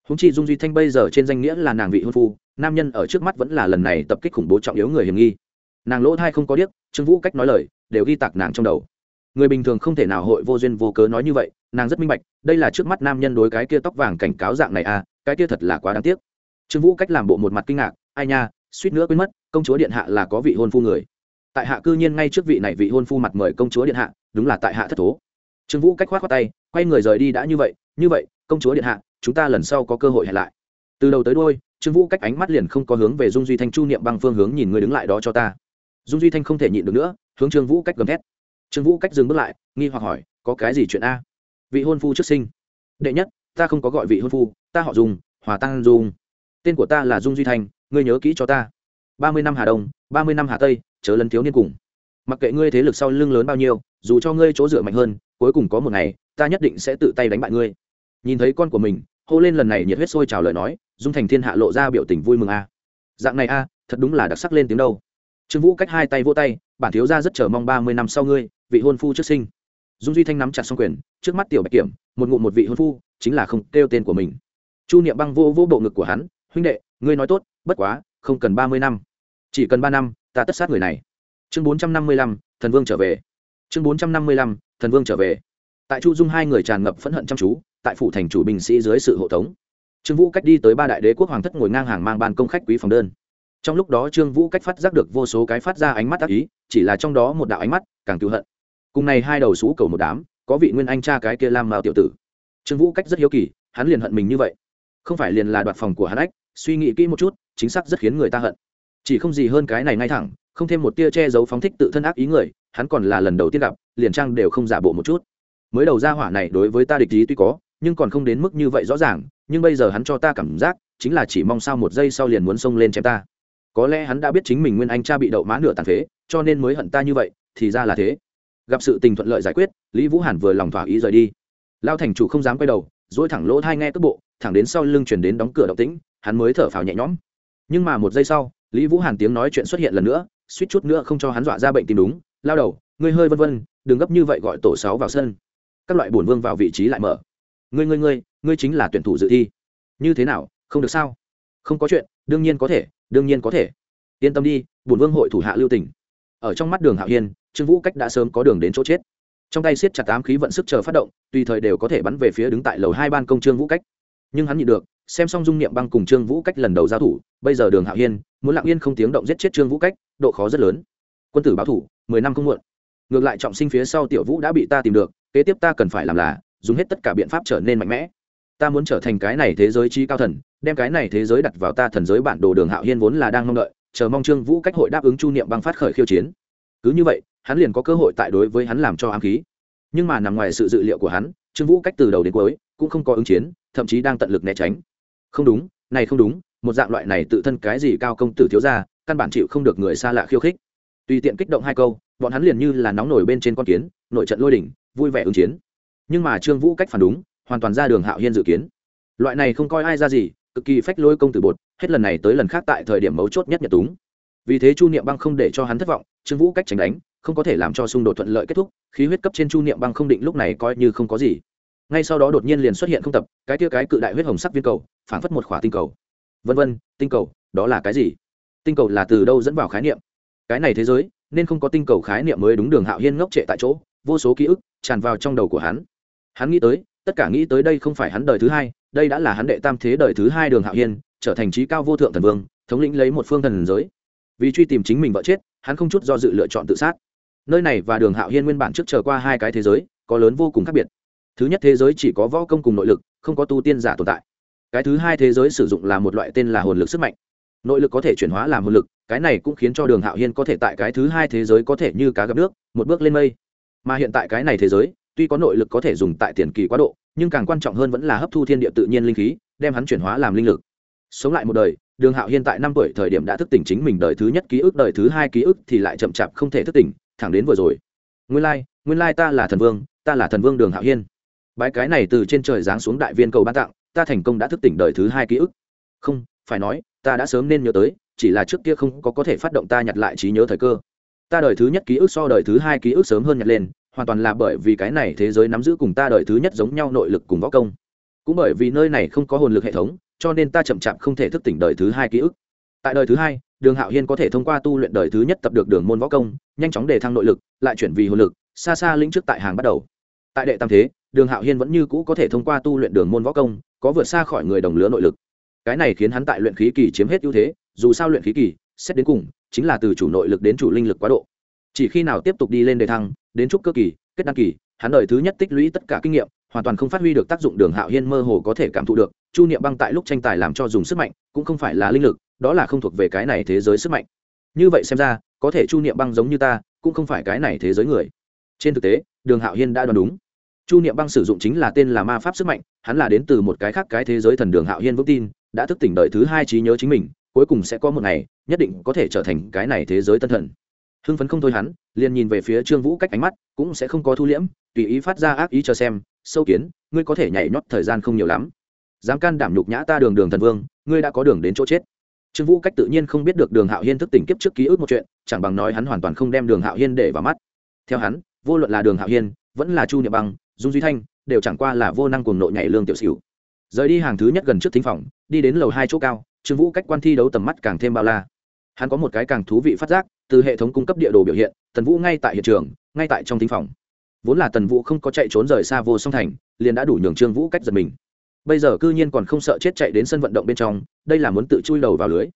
Húng chi dung duy thanh bây giờ trên danh nghĩa là nàng vị hôn phu, nam nhân ở trước mắt vẫn là lần này tập kích khủng bố trọng yếu người hiểm nghi nàng lỗ thai không có điếc, trương vũ cách nói lời, đều ghi tạc nàng trong đầu. Người bình thường không thể nào hội vô duyên vô cớ nói như vậy, nàng rất minh bạch, đây là trước mắt nam nhân đối cái kia tóc vàng cảnh cáo dạng này à cái kia thật là quá đáng tiếc. Trương vũ cách làm bộ một mặt kinh ngạc, ai nha, suýt nữa quên mất, công chúa điện hạ là có vị hôn phu người. Tại hạ cư nhiên ngay trước vị này vị hôn phu mặt mời công chúa điện hạ, đúng là tại hạ thất thố. Trương vũ cách khoát khoát tay, quay người rời đi đã như vậy như vậy, công chúa điện hạ, chúng ta lần sau có cơ hội hẹn lại. Từ đầu tới đôi trương vũ cách ánh mắt liền không có hướng về dung duy thanh chu niệm bằng phương hướng nhìn người đứng lại đó cho ta dung duy thanh không thể nhịn được nữa, hướng trương vũ cách gầm thét. Trương vũ cách dừng bước lại, nghi hoặc hỏi, có cái gì chuyện a? Vị hôn phu trước sinh. Đệ nhất, ta không có gọi vị hôn phu, ta họ dùng hòa tăng dung. Tên của ta là dung duy thanh, ngươi nhớ kỹ cho ta. Ba mươi năm hà đông, ba mươi năm hà tây, chớ lấn thiếu niên cùng. Mặc kệ ngươi thế lực sau lưng lớn bao nhiêu, dù cho ngươi chỗ dựa mạnh hơn, cuối cùng có một ngày, ta nhất định sẽ tự tay đánh bại ngươi. Nhìn thấy con của mình, hô lên lần này nhiệt huyết sôi trào lời nói, dung thành thiên hạ lộ ra biểu tình vui mừng a. Dạng này a, thật đúng là đặc sắc lên tiếng đâu trương vũ cách hai tay vô tay, bản thiếu ra rất chờ mong ba mươi năm sau ngươi, vị hôn phu trước sinh. Dung duy thanh nắm chặt xong quyền, trước mắt tiểu bạch kiểm, một ngụm một vị hôn phu, chính là không kêu tên của mình. Chu niệm băng vô vô bộ ngực của hắn, huynh đệ, ngươi nói tốt, bất quá, không cần ba mươi năm. Chỉ cần ba năm, ta tất sát người này. Chương bốn trăm năm mươi lăm, thần vương trở về. Chương bốn trăm năm mươi lăm, thần vương trở về. Tại chu dung hai người tràn ngập phẫn hận chăm chú, tại phủ thành chủ binh sĩ dưới sự hộ tống. Trương vũ cách đi tới ba đại đế quốc hoàng thất ngồi ngang hàng mang ban công khách quý phòng đơn trong lúc đó trương vũ cách phát giác được vô số cái phát ra ánh mắt ác ý, chỉ là trong đó một đạo ánh mắt, càng cứu hận. Cùng này hai đầu xú cầu một đám, có vị nguyên anh cha cái kia lam mao tiểu tử. Trương vũ cách rất hiếu kỳ, hắn liền hận mình như vậy. Không phải liền là đoạt phòng của hắn ách, suy nghĩ kỹ một chút, chính xác rất khiến người ta hận. Chỉ không gì hơn cái này ngay thẳng, không thêm một tia che giấu phóng thích tự thân ác ý người, hắn còn là lần đầu tiên gặp, liền trang đều không giả bộ một chút. Mới đầu ra hỏa này đối với ta địch ý tuy có, nhưng còn không đến mức như vậy rõ ràng, nhưng bây giờ hắn cho ta cảm giác, chính là chỉ mong sao một giây sau liền muốn xông lên chém ta có lẽ hắn đã biết chính mình nguyên anh cha bị đậu mã nửa tàn phế, cho nên mới hận ta như vậy, thì ra là thế. Gặp sự tình thuận lợi giải quyết, lý vũ hàn vừa lòng thỏa ý rời đi. Lao thành chủ không dám quay đầu, dỗi thẳng lỗ thai nghe tức bộ, thẳng đến sau lưng chuyển đến đóng cửa động tĩnh, hắn mới thở phào nhẹ nhõm. Nhưng mà một giây sau, lý vũ hàn tiếng nói chuyện xuất hiện lần nữa, suýt chút nữa không cho hắn dọa ra bệnh tìm đúng. Lao đầu, ngươi hơi vân vân, đừng gấp như vậy gọi tổ sáu vào sân. Các loại bổn vương vào vị trí lại mở. Ngươi ngươi ngươi ngươi chính là tuyển thủ dự thi. Như thế nào, không được sao? Không có chuyện, đương nhiên có thể đương nhiên có thể. Yên tâm đi bùn vương hội thủ hạ lưu tỉnh ở trong mắt đường hạo hiên, trương vũ cách đã sớm có đường đến chỗ chết. Trong tay siết chặt tám khí vận sức chờ phát động, tùy thời đều có thể bắn về phía đứng tại lầu hai ban công trương vũ cách. Nhưng hắn nhịn được, xem xong dung niệm băng cùng trương vũ cách lần đầu giao thủ, bây giờ đường hạo hiên, muốn lặng yên không tiếng động giết chết trương vũ cách, độ khó rất lớn. Quân tử báo thủ, mười năm không muộn. Ngược lại trọng sinh phía sau tiểu vũ đã bị ta tìm được, kế tiếp ta cần phải làm là, dùng hết tất cả biện pháp trở nên mạnh mẽ. Ta muốn trở thành cái này thế giới trí cao thần đem cái này thế giới đặt vào ta thần giới bản đồ đường hạo hiên vốn là đang mong đợi, chờ mong trương vũ cách hội đáp ứng chu niệm băng phát khởi khiêu chiến. Cứ như vậy, hắn liền có cơ hội tại đối với hắn làm cho ám khí. Nhưng mà nằm ngoài sự dự liệu của hắn, trương vũ cách từ đầu đến cuối cũng không có ứng chiến, thậm chí đang tận lực né tránh. Không đúng, này không đúng, một dạng loại này tự thân cái gì cao công tử thiếu ra căn bản chịu không được người xa lạ khiêu khích. Tùy tiện kích động hai câu, bọn hắn liền như là nóng nổi bên trên con kiến, nội trận lôi đỉnh, vui vẻ ứng chiến. Nhưng mà trương vũ cách phản đúng, hoàn toàn ra đường hạo hiên dự kiến. Loại này không coi ai ra gì cực kỳ phách lôi công tử bột, hết lần này tới lần khác tại thời điểm mấu chốt nhất nhật túng. Vì thế chu niệm băng không để cho hắn thất vọng, trương vũ cách tránh đánh, không có thể làm cho xung đột thuận lợi kết thúc, khí huyết cấp trên chu niệm băng không định lúc này coi như không có gì. Ngay sau đó đột nhiên liền xuất hiện không tập, cái tia cái cự đại huyết hồng sắc viên cầu phản phất một khỏa tinh cầu. Vân vân, tinh cầu, đó là cái gì? Tinh cầu là từ đâu dẫn vào khái niệm? Cái này thế giới, nên không có tinh cầu khái niệm mới đúng đường hạo hiên ngốc trệ tại chỗ, vô số ký ức tràn vào trong đầu của hắn. Hắn nghĩ tới, tất cả nghĩ tới đây không phải hắn đời thứ hai đây đã là hắn đệ tam thế đời thứ hai đường hạo hiên, trở thành trí cao vô thượng thần vương, thống lĩnh lấy một phương thần giới. Vì truy tìm chính mình vợ chết, hắn không chút do dự lựa chọn tự sát. Nơi này và đường hạo hiên nguyên bản trước chờ qua hai cái thế giới, có lớn vô cùng khác biệt. Thứ nhất thế giới chỉ có võ công cùng nội lực, không có tu tiên giả tồn tại. Cái thứ hai thế giới sử dụng là một loại tên là hồn lực sức mạnh. Nội lực có thể chuyển hóa làm hồn lực, cái này cũng khiến cho đường hạo hiên có thể tại cái thứ hai thế giới có thể như cá gặp nước, một bước lên mây. Mà hiện tại cái này thế giới, tuy có nội lực có thể dùng tại tiền kỳ quá độ nhưng càng quan trọng hơn vẫn là hấp thu thiên địa tự nhiên linh khí đem hắn chuyển hóa làm linh lực. Sống lại một đời đường hạo hiên tại năm tuổi thời điểm đã thức tỉnh chính mình đời thứ nhất ký ức đời thứ hai ký ức thì lại chậm chạp không thể thức tỉnh thẳng đến vừa rồi. Nguyên lai、like, nguyên lai ta là thần vương ta là thần vương đường hạo hiên. Bái cái này từ trên trời giáng xuống đại viên cầu ban tặng ta thành công đã thức tỉnh đời thứ hai ký ức. Không phải nói ta đã sớm nên nhớ tới chỉ là trước kia không có có thể phát động ta nhặt lại trí nhớ thời cơ. Ta đời thứ nhất ký ức so đời thứ hai ký ức sớm hơn nhặt lên hoàn toàn là bởi vì cái này thế giới nắm giữ cùng ta đời thứ nhất giống nhau nội lực cùng võ công. Cũng bởi vì nơi này không có hồn lực hệ thống, cho nên ta chậm chạp không thể thức tỉnh đời thứ hai ký ức. Tại đời thứ hai, đường hạo hiên có thể thông qua tu luyện đời thứ nhất tập được đường môn võ công, nhanh chóng đề thăng nội lực, lại chuyển vì hồn lực, xa xa lĩnh trước tại hàng bắt đầu. Tại đệ tam thế, đường hạo hiên vẫn như cũ có thể thông qua tu luyện đường môn võ công, có vượt xa khỏi người đồng lứa nội lực. Cái này khiến hắn tại luyện khí kỳ chiếm hết ưu thế, dù sao luyện khí kỳ, xét đến cùng, chính là từ chủ nội lực đến chủ linh lực quá độ chỉ khi nào tiếp tục đi lên đề thăng, đến trúc cơ kỳ, kết đăng kỳ, hắn đời thứ nhất tích lũy tất cả kinh nghiệm, hoàn toàn không phát huy được tác dụng đường hạo hiên mơ hồ có thể cảm thụ được, chu niệm băng tại lúc tranh tài làm cho dùng sức mạnh, cũng không phải là linh lực, đó là không thuộc về cái này thế giới sức mạnh. Như vậy xem ra, có thể chu niệm băng giống như ta, cũng không phải cái này thế giới người. Trên thực tế, đường hạo hiên đã đoán đúng. Chu niệm băng sử dụng chính là tên là ma pháp sức mạnh, hắn là đến từ một cái khác cái thế giới thần đường hạo hiên vững tin, đã thức tỉnh đợi thứ hai trí nhớ chính mình, cuối cùng sẽ có một ngày, nhất định có thể trở thành cái này thế giới tân thần hưng phấn không thôi hắn, liền nhìn về phía trương vũ cách ánh mắt cũng sẽ không có thu liễm, tùy ý phát ra ác ý cho xem, sâu kiến, ngươi có thể nhảy nhót thời gian không nhiều lắm. Dám can đảm nhục nhã ta đường đường thần vương, ngươi đã có đường đến chỗ chết. Trương vũ cách tự nhiên không biết được đường hạo hiên thức tỉnh kiếp trước ký ức một chuyện, chẳng bằng nói hắn hoàn toàn không đem đường hạo hiên để vào mắt. Theo hắn, vô luận là đường hạo hiên, vẫn là chu niệm băng, dung duy thanh, đều chẳng qua là vô năng cuồng nộ nhảy lương tiểu xỉu. Rời đi hàng thứ nhất gần trước thính phòng, đi đến lầu hai chỗ cao, trương vũ cách quan thi đấu tầm mắt càng thêm bao la hắn có một cái càng thú vị phát giác, từ hệ thống cung cấp địa đồ biểu hiện, tần vũ ngay tại hiện trường, ngay tại trong thính phòng. Vốn là tần vũ không có chạy trốn rời xa vô song thành, liền đã đủ nhường trương vũ cách giật mình. Bây giờ cư nhiên còn không sợ chết chạy đến sân vận động bên trong, đây là muốn tự chui đầu vào lưới.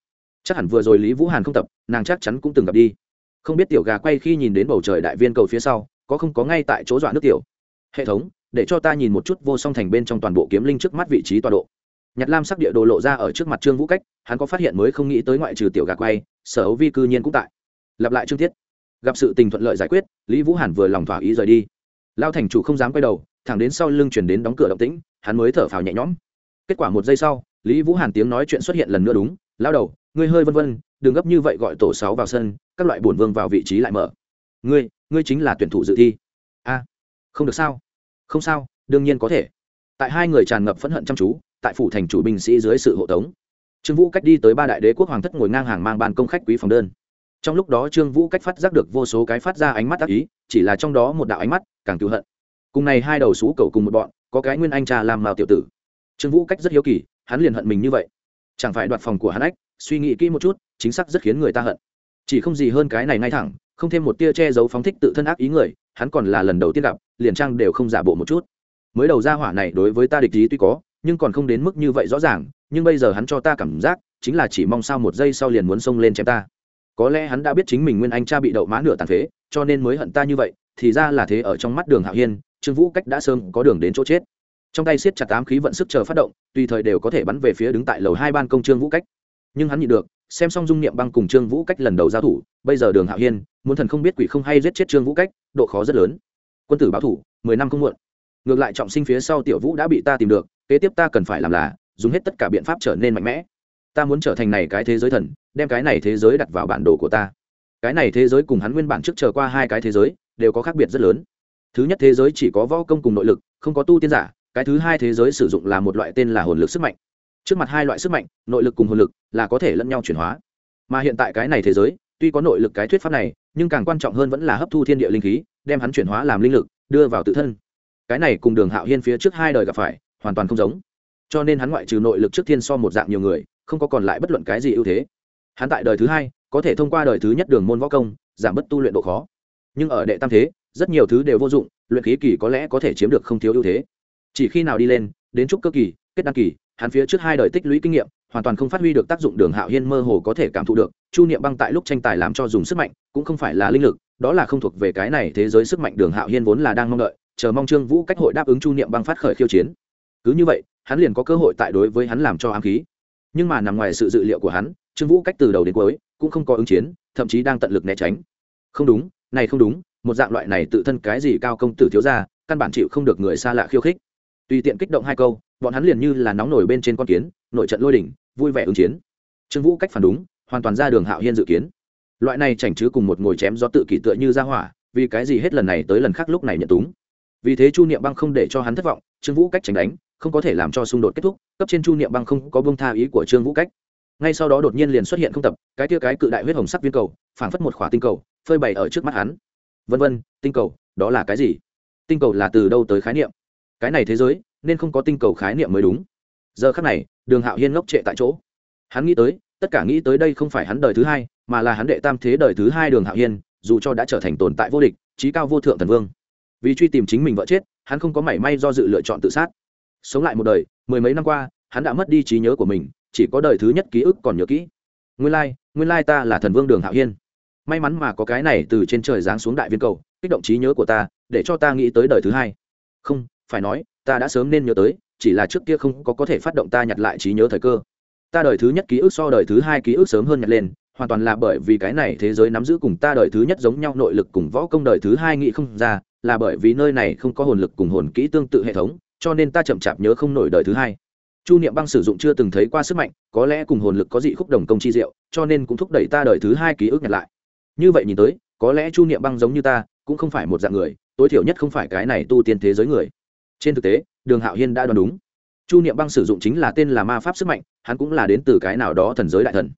Chắc hẳn vừa rồi lý vũ hàn không tập, nàng chắc chắn cũng từng gặp đi. Không biết tiểu gà quay khi nhìn đến bầu trời đại viên cầu phía sau, có không có ngay tại chỗ dọa nước tiểu? Hệ thống, để cho ta nhìn một chút vô song thành bên trong toàn bộ kiếm linh trước mắt vị trí tọa độ nhật lam sắc địa đồ lộ ra ở trước mặt trương vũ cách, hắn có phát hiện mới không nghĩ tới ngoại trừ tiểu gà quay, sở ấu vi cư nhiên cũng tại. Lặp lại trương thiết gặp sự tình thuận lợi giải quyết, lý vũ hàn vừa lòng thỏa ý rời đi. Lao thành chủ không dám quay đầu, thẳng đến sau lưng chuyển đến đóng cửa động tĩnh, hắn mới thở phào nhẹ nhõm. Kết quả một giây sau, lý vũ hàn tiếng nói chuyện xuất hiện lần nữa đúng lao đầu, ngươi hơi vân vân, đừng gấp như vậy gọi tổ sáu vào sân, các loại bổn vương vào vị trí lại mở. Ngươi ngươi chính là tuyển thủ dự thi. A, không được sao. Không sao, đương nhiên có thể. Tại hai người tràn ngập phẫn hận chăm chú tại phủ thành chủ binh sĩ dưới sự hộ tống. Trương vũ cách đi tới ba đại đế quốc hoàng thất ngồi ngang hàng mang ban công khách quý phòng đơn. Trong lúc đó trương vũ cách phát giác được vô số cái phát ra ánh mắt ác ý, chỉ là trong đó một đạo ánh mắt càng tiêu hận. Cùng này hai đầu xú cầu cùng một bọn, có cái nguyên anh trà làm mào tiểu tử. Trương vũ cách rất hiếu kỳ, hắn liền hận mình như vậy. Chẳng phải đoạt phòng của hắn ách, suy nghĩ kỹ một chút, chính xác rất khiến người ta hận. Chỉ không gì hơn cái này ngay thẳng, không thêm một tia che giấu phóng thích tự thân ác ý người, hắn còn là lần đầu tiên gặp, liền trang đều không giả bộ một chút. Mới đầu ra hỏa này đối với ta địch ý tuy có nhưng còn không đến mức như vậy rõ ràng, nhưng bây giờ hắn cho ta cảm giác, chính là chỉ mong sao một giây sau liền muốn xông lên chém ta. Có lẽ hắn đã biết chính mình nguyên anh cha bị đậu mã nửa tàn phế, cho nên mới hận ta như vậy, thì ra là thế ở trong mắt đường hạo hiên, trương vũ cách đã sớm có đường đến chỗ chết. Trong tay siết chặt tám khí vận sức chờ phát động, tùy thời đều có thể bắn về phía đứng tại lầu hai ban công trương vũ cách. Nhưng hắn nhịn được, xem xong dung niệm băng cùng trương vũ cách lần đầu giao thủ, bây giờ đường hạo hiên, muốn thần không biết quỷ không hay giết chết trương vũ cách, độ khó rất lớn. Quân tử báo thủ, mười năm không muộn. Ngược lại trọng sinh phía sau tiểu vũ đã bị ta tìm được kế tiếp ta cần phải làm là, dùng hết tất cả biện pháp trở nên mạnh mẽ. Ta muốn trở thành này cái thế giới thần, đem cái này thế giới đặt vào bản đồ của ta. Cái này thế giới cùng hắn nguyên bản trước chờ qua hai cái thế giới, đều có khác biệt rất lớn. Thứ nhất thế giới chỉ có võ công cùng nội lực, không có tu tiên giả, cái thứ hai thế giới sử dụng là một loại tên là hồn lực sức mạnh. Trước mặt hai loại sức mạnh, nội lực cùng hồn lực, là có thể lẫn nhau chuyển hóa. Mà hiện tại cái này thế giới, tuy có nội lực cái thuyết pháp này, nhưng càng quan trọng hơn vẫn là hấp thu thiên địa linh khí, đem hắn chuyển hóa làm linh lực, đưa vào tự thân. Cái này cùng đường hạo hiên phía trước hai đời gặp phải hoàn toàn không giống. Cho nên hắn ngoại trừ nội lực trước thiên so một dạng nhiều người, không có còn lại bất luận cái gì ưu thế. Hắn tại đời thứ hai, có thể thông qua đời thứ nhất đường môn võ công, giảm bớt tu luyện độ khó. Nhưng ở đệ tam thế, rất nhiều thứ đều vô dụng, luyện khí kỳ có lẽ có thể chiếm được không thiếu ưu thế. Chỉ khi nào đi lên, đến trúc cơ kỳ, kết đăng kỳ, hắn phía trước hai đời tích lũy kinh nghiệm, hoàn toàn không phát huy được tác dụng đường hạo hiên mơ hồ có thể cảm thụ được, chu niệm băng tại lúc tranh tài làm cho dùng sức mạnh, cũng không phải là linh lực, đó là không thuộc về cái này thế giới sức mạnh đường hạo hiên vốn là đang mong đợi, chờ mong trương vũ cách hội đáp ứng chu niệm băng phát khởi khiêu chiến cứ như vậy, hắn liền có cơ hội tại đối với hắn làm cho ám khí. Nhưng mà nằm ngoài sự dự liệu của hắn, trương vũ cách từ đầu đến cuối cũng không có ứng chiến, thậm chí đang tận lực né tránh. Không đúng, này không đúng, một dạng loại này tự thân cái gì cao công tử thiếu ra căn bản chịu không được người xa lạ khiêu khích. Tùy tiện kích động hai câu, bọn hắn liền như là nóng nổi bên trên con kiến, nội trận lôi đỉnh, vui vẻ ứng chiến. Trương vũ cách phản đúng, hoàn toàn ra đường hạo hiên dự kiến. Loại này chảnh chứ cùng một ngồi chém do tự kỷ tựa như ra hỏa, vì cái gì hết lần này tới lần khác lúc này nhận túng? Vì thế chu niệm băng không để cho hắn thất vọng trương vũ cách tránh đánh, không có thể làm cho xung đột kết thúc, cấp trên chu niệm băng không có bông tha ý của trương vũ cách. Ngay sau đó đột nhiên liền xuất hiện không tập, cái tia cái cự đại huyết hồng sắc viên cầu, phảng phất một khỏa tinh cầu, phơi bày ở trước mắt hắn. Vân vân, tinh cầu, đó là cái gì? Tinh cầu là từ đâu tới khái niệm? Cái này thế giới, nên không có tinh cầu khái niệm mới đúng. Giờ khắc này, đường hạo hiên ngốc trệ tại chỗ. Hắn nghĩ tới, tất cả nghĩ tới đây không phải hắn đời thứ hai, mà là hắn đệ tam thế đời thứ hai đường hạo hiên, dù cho đã trở thành tồn tại vô địch trí cao vô thượng thần vương. Vì truy tìm chính mình vợ chết hắn không có mảy may do dự lựa chọn tự sát. Sống lại một đời mười mấy năm qua hắn đã mất đi trí nhớ của mình chỉ có đời thứ nhất ký ức còn nhớ kỹ. Nguyên lai、like, nguyên lai ta là thần vương đường hạo hiên. May mắn mà có cái này từ trên trời giáng xuống đại viên cầu kích động trí nhớ của ta để cho ta nghĩ tới đời thứ hai. Không phải nói ta đã sớm nên nhớ tới chỉ là trước kia không có có thể phát động ta nhặt lại trí nhớ thời cơ. Ta đời thứ nhất ký ức so đời thứ hai ký ức sớm hơn nhặt lên hoàn toàn là bởi vì cái này thế giới nắm giữ cùng ta đời thứ nhất giống nhau nội lực cùng võ công đời thứ hai nghĩ không ra, là bởi vì nơi này không có hồn lực cùng hồn kỹ tương tự hệ thống, cho nên ta chậm chạp nhớ không nổi đời thứ hai. Chu niệm băng sử dụng chưa từng thấy qua sức mạnh, có lẽ cùng hồn lực có dị khúc đồng công chi diệu, cho nên cũng thúc đẩy ta đời thứ hai ký ức nhặt lại. Như vậy nhìn tới, có lẽ chu niệm băng giống như ta, cũng không phải một dạng người, tối thiểu nhất không phải cái này tu tiên thế giới người. Trên thực tế, đường hạo hiên đã đoán đúng. Chu niệm băng sử dụng chính là tên là ma pháp sức mạnh, hắn cũng là đến từ cái nào đó thần giới đại thần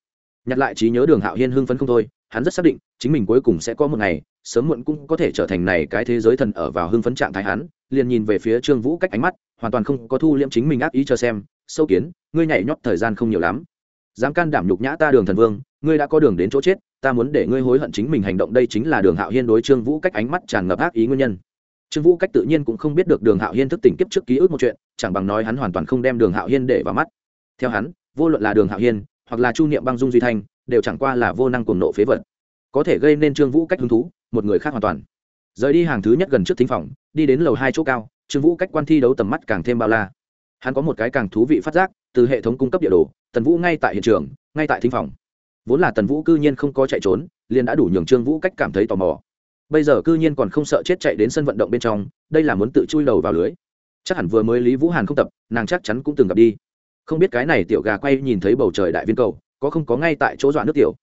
nhặt lại trí nhớ đường hạo hiên hưng phấn không thôi, hắn rất xác định, chính mình cuối cùng sẽ có một ngày, sớm muộn cũng có thể trở thành này cái thế giới thần ở vào hưng phấn trạng thái hắn, liền nhìn về phía trương vũ cách ánh mắt, hoàn toàn không có thu liễm chính mình ác ý cho xem, sâu kiến, ngươi nhảy nhót thời gian không nhiều lắm. Dám can đảm nhục nhã ta đường thần vương, ngươi đã có đường đến chỗ chết, ta muốn để ngươi hối hận chính mình hành động đây chính là đường hạo hiên đối trương vũ cách ánh mắt tràn ngập ác ý nguyên nhân. Trương vũ cách tự nhiên cũng không biết được đường hạo hiên thức tỉnh kiếp trước ký ức một chuyện, chẳng bằng nói hắn hoàn toàn không đem đường hạo hiên để vào mắt. Theo hắn, vô luận là đường hạo hiên hoặc là chu niệm băng dung duy thanh, đều chẳng qua là vô năng cuồng nộ phế vật. Có thể gây nên trương vũ cách hứng thú, một người khác hoàn toàn. Rời đi hàng thứ nhất gần trước thính phòng, đi đến lầu hai chỗ cao, trương vũ cách quan thi đấu tầm mắt càng thêm bao la. Hắn có một cái càng thú vị phát giác, từ hệ thống cung cấp địa đồ, tần vũ ngay tại hiện trường, ngay tại thính phòng. Vốn là tần vũ cư nhiên không có chạy trốn, liền đã đủ nhường trương vũ cách cảm thấy tò mò. Bây giờ cư nhiên còn không sợ chết chạy đến sân vận động bên trong, đây là muốn tự chui đầu vào lưới. Chắc hẳn vừa mới lý vũ hàn không tập, nàng chắc chắn cũng từng gặp đi không biết cái này tiểu gà quay nhìn thấy bầu trời đại viên cầu, có không có ngay tại chỗ dọa nước tiểu.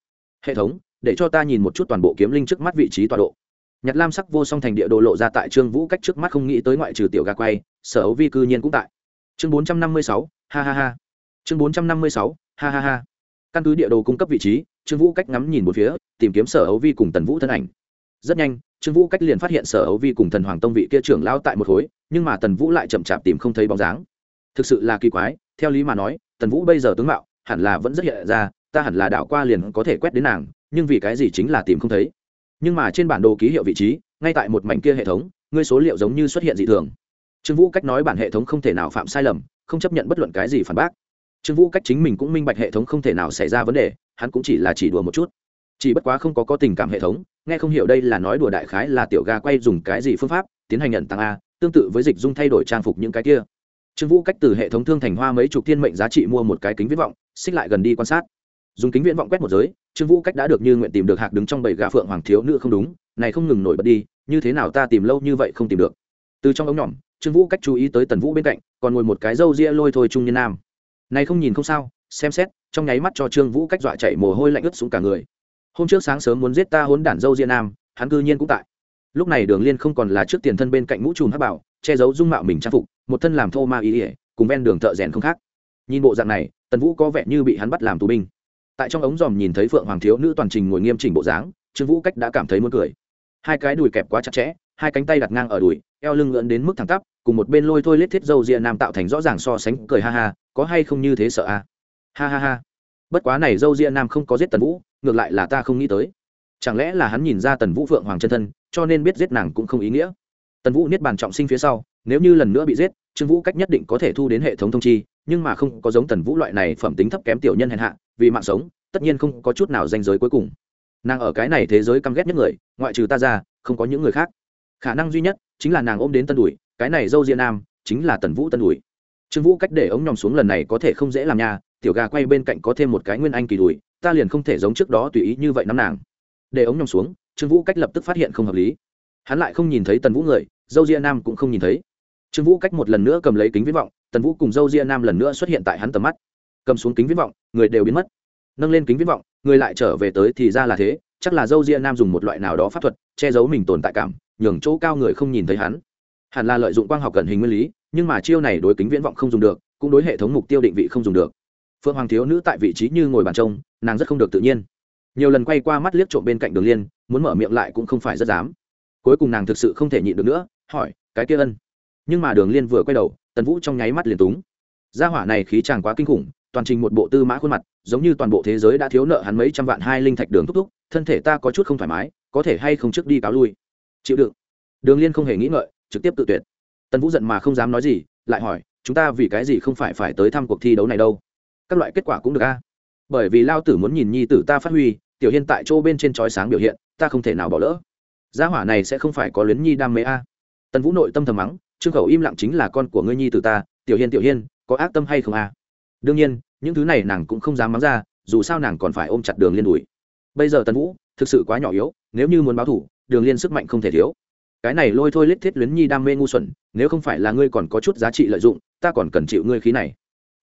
Hệ thống, để cho ta nhìn một chút toàn bộ kiếm linh trước mắt vị trí tọa độ. Nhật lam sắc vô song thành địa đồ lộ ra tại trương vũ cách trước mắt không nghĩ tới ngoại trừ tiểu gà quay, sở ấu vi cư nhiên cũng tại. Chương bốn trăm năm mươi sáu, ha ha ha. Chương bốn trăm năm mươi sáu, ha ha ha. Căn cứ địa đồ cung cấp vị trí, trương vũ cách ngắm nhìn một phía, tìm kiếm sở ấu vi cùng tần vũ thân ảnh. Rất nhanh, trương vũ cách liền phát hiện sở ấu vi cùng thần hoàng tông vị kia trưởng lao tại một khối, nhưng mà tần vũ lại chậm chạp tìm không thấy bóng dáng. Thực sự là kỳ quái theo lý mà nói, tần vũ bây giờ tướng mạo hẳn là vẫn rất hiện ra, ta hẳn là đảo qua liền có thể quét đến nàng, nhưng vì cái gì chính là tìm không thấy. Nhưng mà trên bản đồ ký hiệu vị trí, ngay tại một mảnh kia hệ thống, ngươi số liệu giống như xuất hiện dị thường. Trương vũ cách nói bản hệ thống không thể nào phạm sai lầm, không chấp nhận bất luận cái gì phản bác. Trương vũ cách chính mình cũng minh bạch hệ thống không thể nào xảy ra vấn đề, hắn cũng chỉ là chỉ đùa một chút. Chỉ bất quá không có có tình cảm hệ thống, nghe không hiểu đây là nói đùa đại khái là tiểu ga quay dùng cái gì phương pháp, tiến hành nhận tăng a, tương tự với dịch dung thay đổi trang phục những cái kia trương vũ cách từ hệ thống thương thành hoa mấy chục thiên mệnh giá trị mua một cái kính viễn vọng, xích lại gần đi quan sát. Dùng kính viễn vọng quét một giới, trương vũ cách đã được như nguyện tìm được hạc đứng trong bầy gà phượng hoàng thiếu nữ không đúng, này không ngừng nổi bật đi, như thế nào ta tìm lâu như vậy không tìm được. Từ trong ống nhỏm, trương vũ cách chú ý tới tần vũ bên cạnh, còn ngồi một cái râu ria lôi thôi trung nhân nam. Này không nhìn không sao, xem xét, trong nháy mắt cho trương vũ cách dọa chạy mồ hôi lạnh ướt xuống cả người. Hôm trước sáng sớm muốn giết ta hốn đản dâu ria nam, hắn cư nhiên cũng tại. Lúc này đường liên không còn là trước tiền thân bên cạnh mũ trùm hắc bảo, che giấu dung mạo mình trang phục một thân làm thô ma ý ỉa, cùng ven đường thợ rèn không khác. Nhìn bộ dạng này, tần vũ có vẻ như bị hắn bắt làm tù binh. Tại trong ống dòm nhìn thấy phượng hoàng thiếu nữ toàn trình ngồi nghiêm chỉnh bộ dáng, trương vũ cách đã cảm thấy muốn cười. Hai cái đùi kẹp quá chặt chẽ, hai cánh tay đặt ngang ở đùi, eo lưng lượn đến mức thẳng tắp, cùng một bên lôi thôi lết thiết dâu ria nam tạo thành rõ ràng so sánh, cười ha ha, có hay không như thế sợ à? ha ha ha. Bất quá này dâu ria nam không có giết tần vũ, ngược lại là ta không nghĩ tới. Chẳng lẽ là hắn nhìn ra tần vũ phượng hoàng chân thân, cho nên biết giết nàng cũng không ý nghĩa. Tần vũ niết bàn trọng sinh phía sau nếu như lần nữa bị giết, trương vũ cách nhất định có thể thu đến hệ thống thông chi, nhưng mà không có giống tần vũ loại này phẩm tính thấp kém tiểu nhân hèn hạ, vì mạng sống, tất nhiên không có chút nào danh giới cuối cùng. Nàng ở cái này thế giới căm ghét nhất người, ngoại trừ ta ra, không có những người khác. Khả năng duy nhất chính là nàng ôm đến tân đùi, cái này dâu diên nam chính là tần vũ tân đùi. Trương vũ cách để ống nhòm xuống lần này có thể không dễ làm nhà tiểu gà quay bên cạnh có thêm một cái nguyên anh kỳ đùi, ta liền không thể giống trước đó tùy ý như vậy nắm nàng. Để ống nhòm xuống, trương vũ cách lập tức phát hiện không hợp lý. Hắn lại không nhìn thấy tần vũ người, dâu ria nam cũng không nhìn thấy trương vũ cách một lần nữa cầm lấy kính viễn vọng, tần vũ cùng dâu ria nam lần nữa xuất hiện tại hắn tầm mắt. Cầm xuống kính viễn vọng, người đều biến mất. Nâng lên kính viễn vọng, người lại trở về tới thì ra là thế, chắc là dâu ria nam dùng một loại nào đó pháp thuật, che giấu mình tồn tại cảm, nhường chỗ cao người không nhìn thấy hắn. Hẳn là lợi dụng quang học cận hình nguyên lý, nhưng mà chiêu này đối kính viễn vọng không dùng được, cũng đối hệ thống mục tiêu định vị không dùng được. Phượng hoàng thiếu nữ tại vị trí như ngồi bàn trông, nàng rất không được tự nhiên. Nhiều lần quay qua mắt liếc trộm bên cạnh đường liên, muốn mở miệng lại cũng không phải rất dám. Cuối cùng nàng thực sự không thể nhịn được nữa, hỏi, cái kia ân? Nhưng mà đường liên vừa quay đầu, tần vũ trong nháy mắt liền túng. Gia hỏa này khí chàng quá kinh khủng, toàn trình một bộ tư mã khuôn mặt, giống như toàn bộ thế giới đã thiếu nợ hắn mấy trăm vạn hai linh thạch đường thúc thúc, thân thể ta có chút không thoải mái, có thể hay không trước đi cáo lui? Chịu đựng. Đường liên không hề nghĩ ngợi, trực tiếp tự tuyệt. Tần vũ giận mà không dám nói gì, lại hỏi, chúng ta vì cái gì không phải phải tới thăm cuộc thi đấu này đâu? Các loại kết quả cũng được a. Bởi vì lao tử muốn nhìn nhi tử ta phát huy, tiểu hiên tại chỗ bên trên trói sáng biểu hiện, ta không thể nào bỏ lỡ. Gia hỏa này sẽ không phải có luyến nhi đam mê a. Tần vũ nội tâm thầm mắng trương khẩu im lặng chính là con của ngươi nhi tử ta, tiểu hiên tiểu hiên, có ác tâm hay không à? đương nhiên, những thứ này nàng cũng không dám mắng ra, dù sao nàng còn phải ôm chặt đường liên đùi bây giờ tần vũ thực sự quá nhỏ yếu, nếu như muốn báo thủ, đường liên sức mạnh không thể thiếu cái này lôi thôi lết thiết luyến nhi đam mê ngu xuẩn, nếu không phải là ngươi còn có chút giá trị lợi dụng, ta còn cần chịu ngươi khí này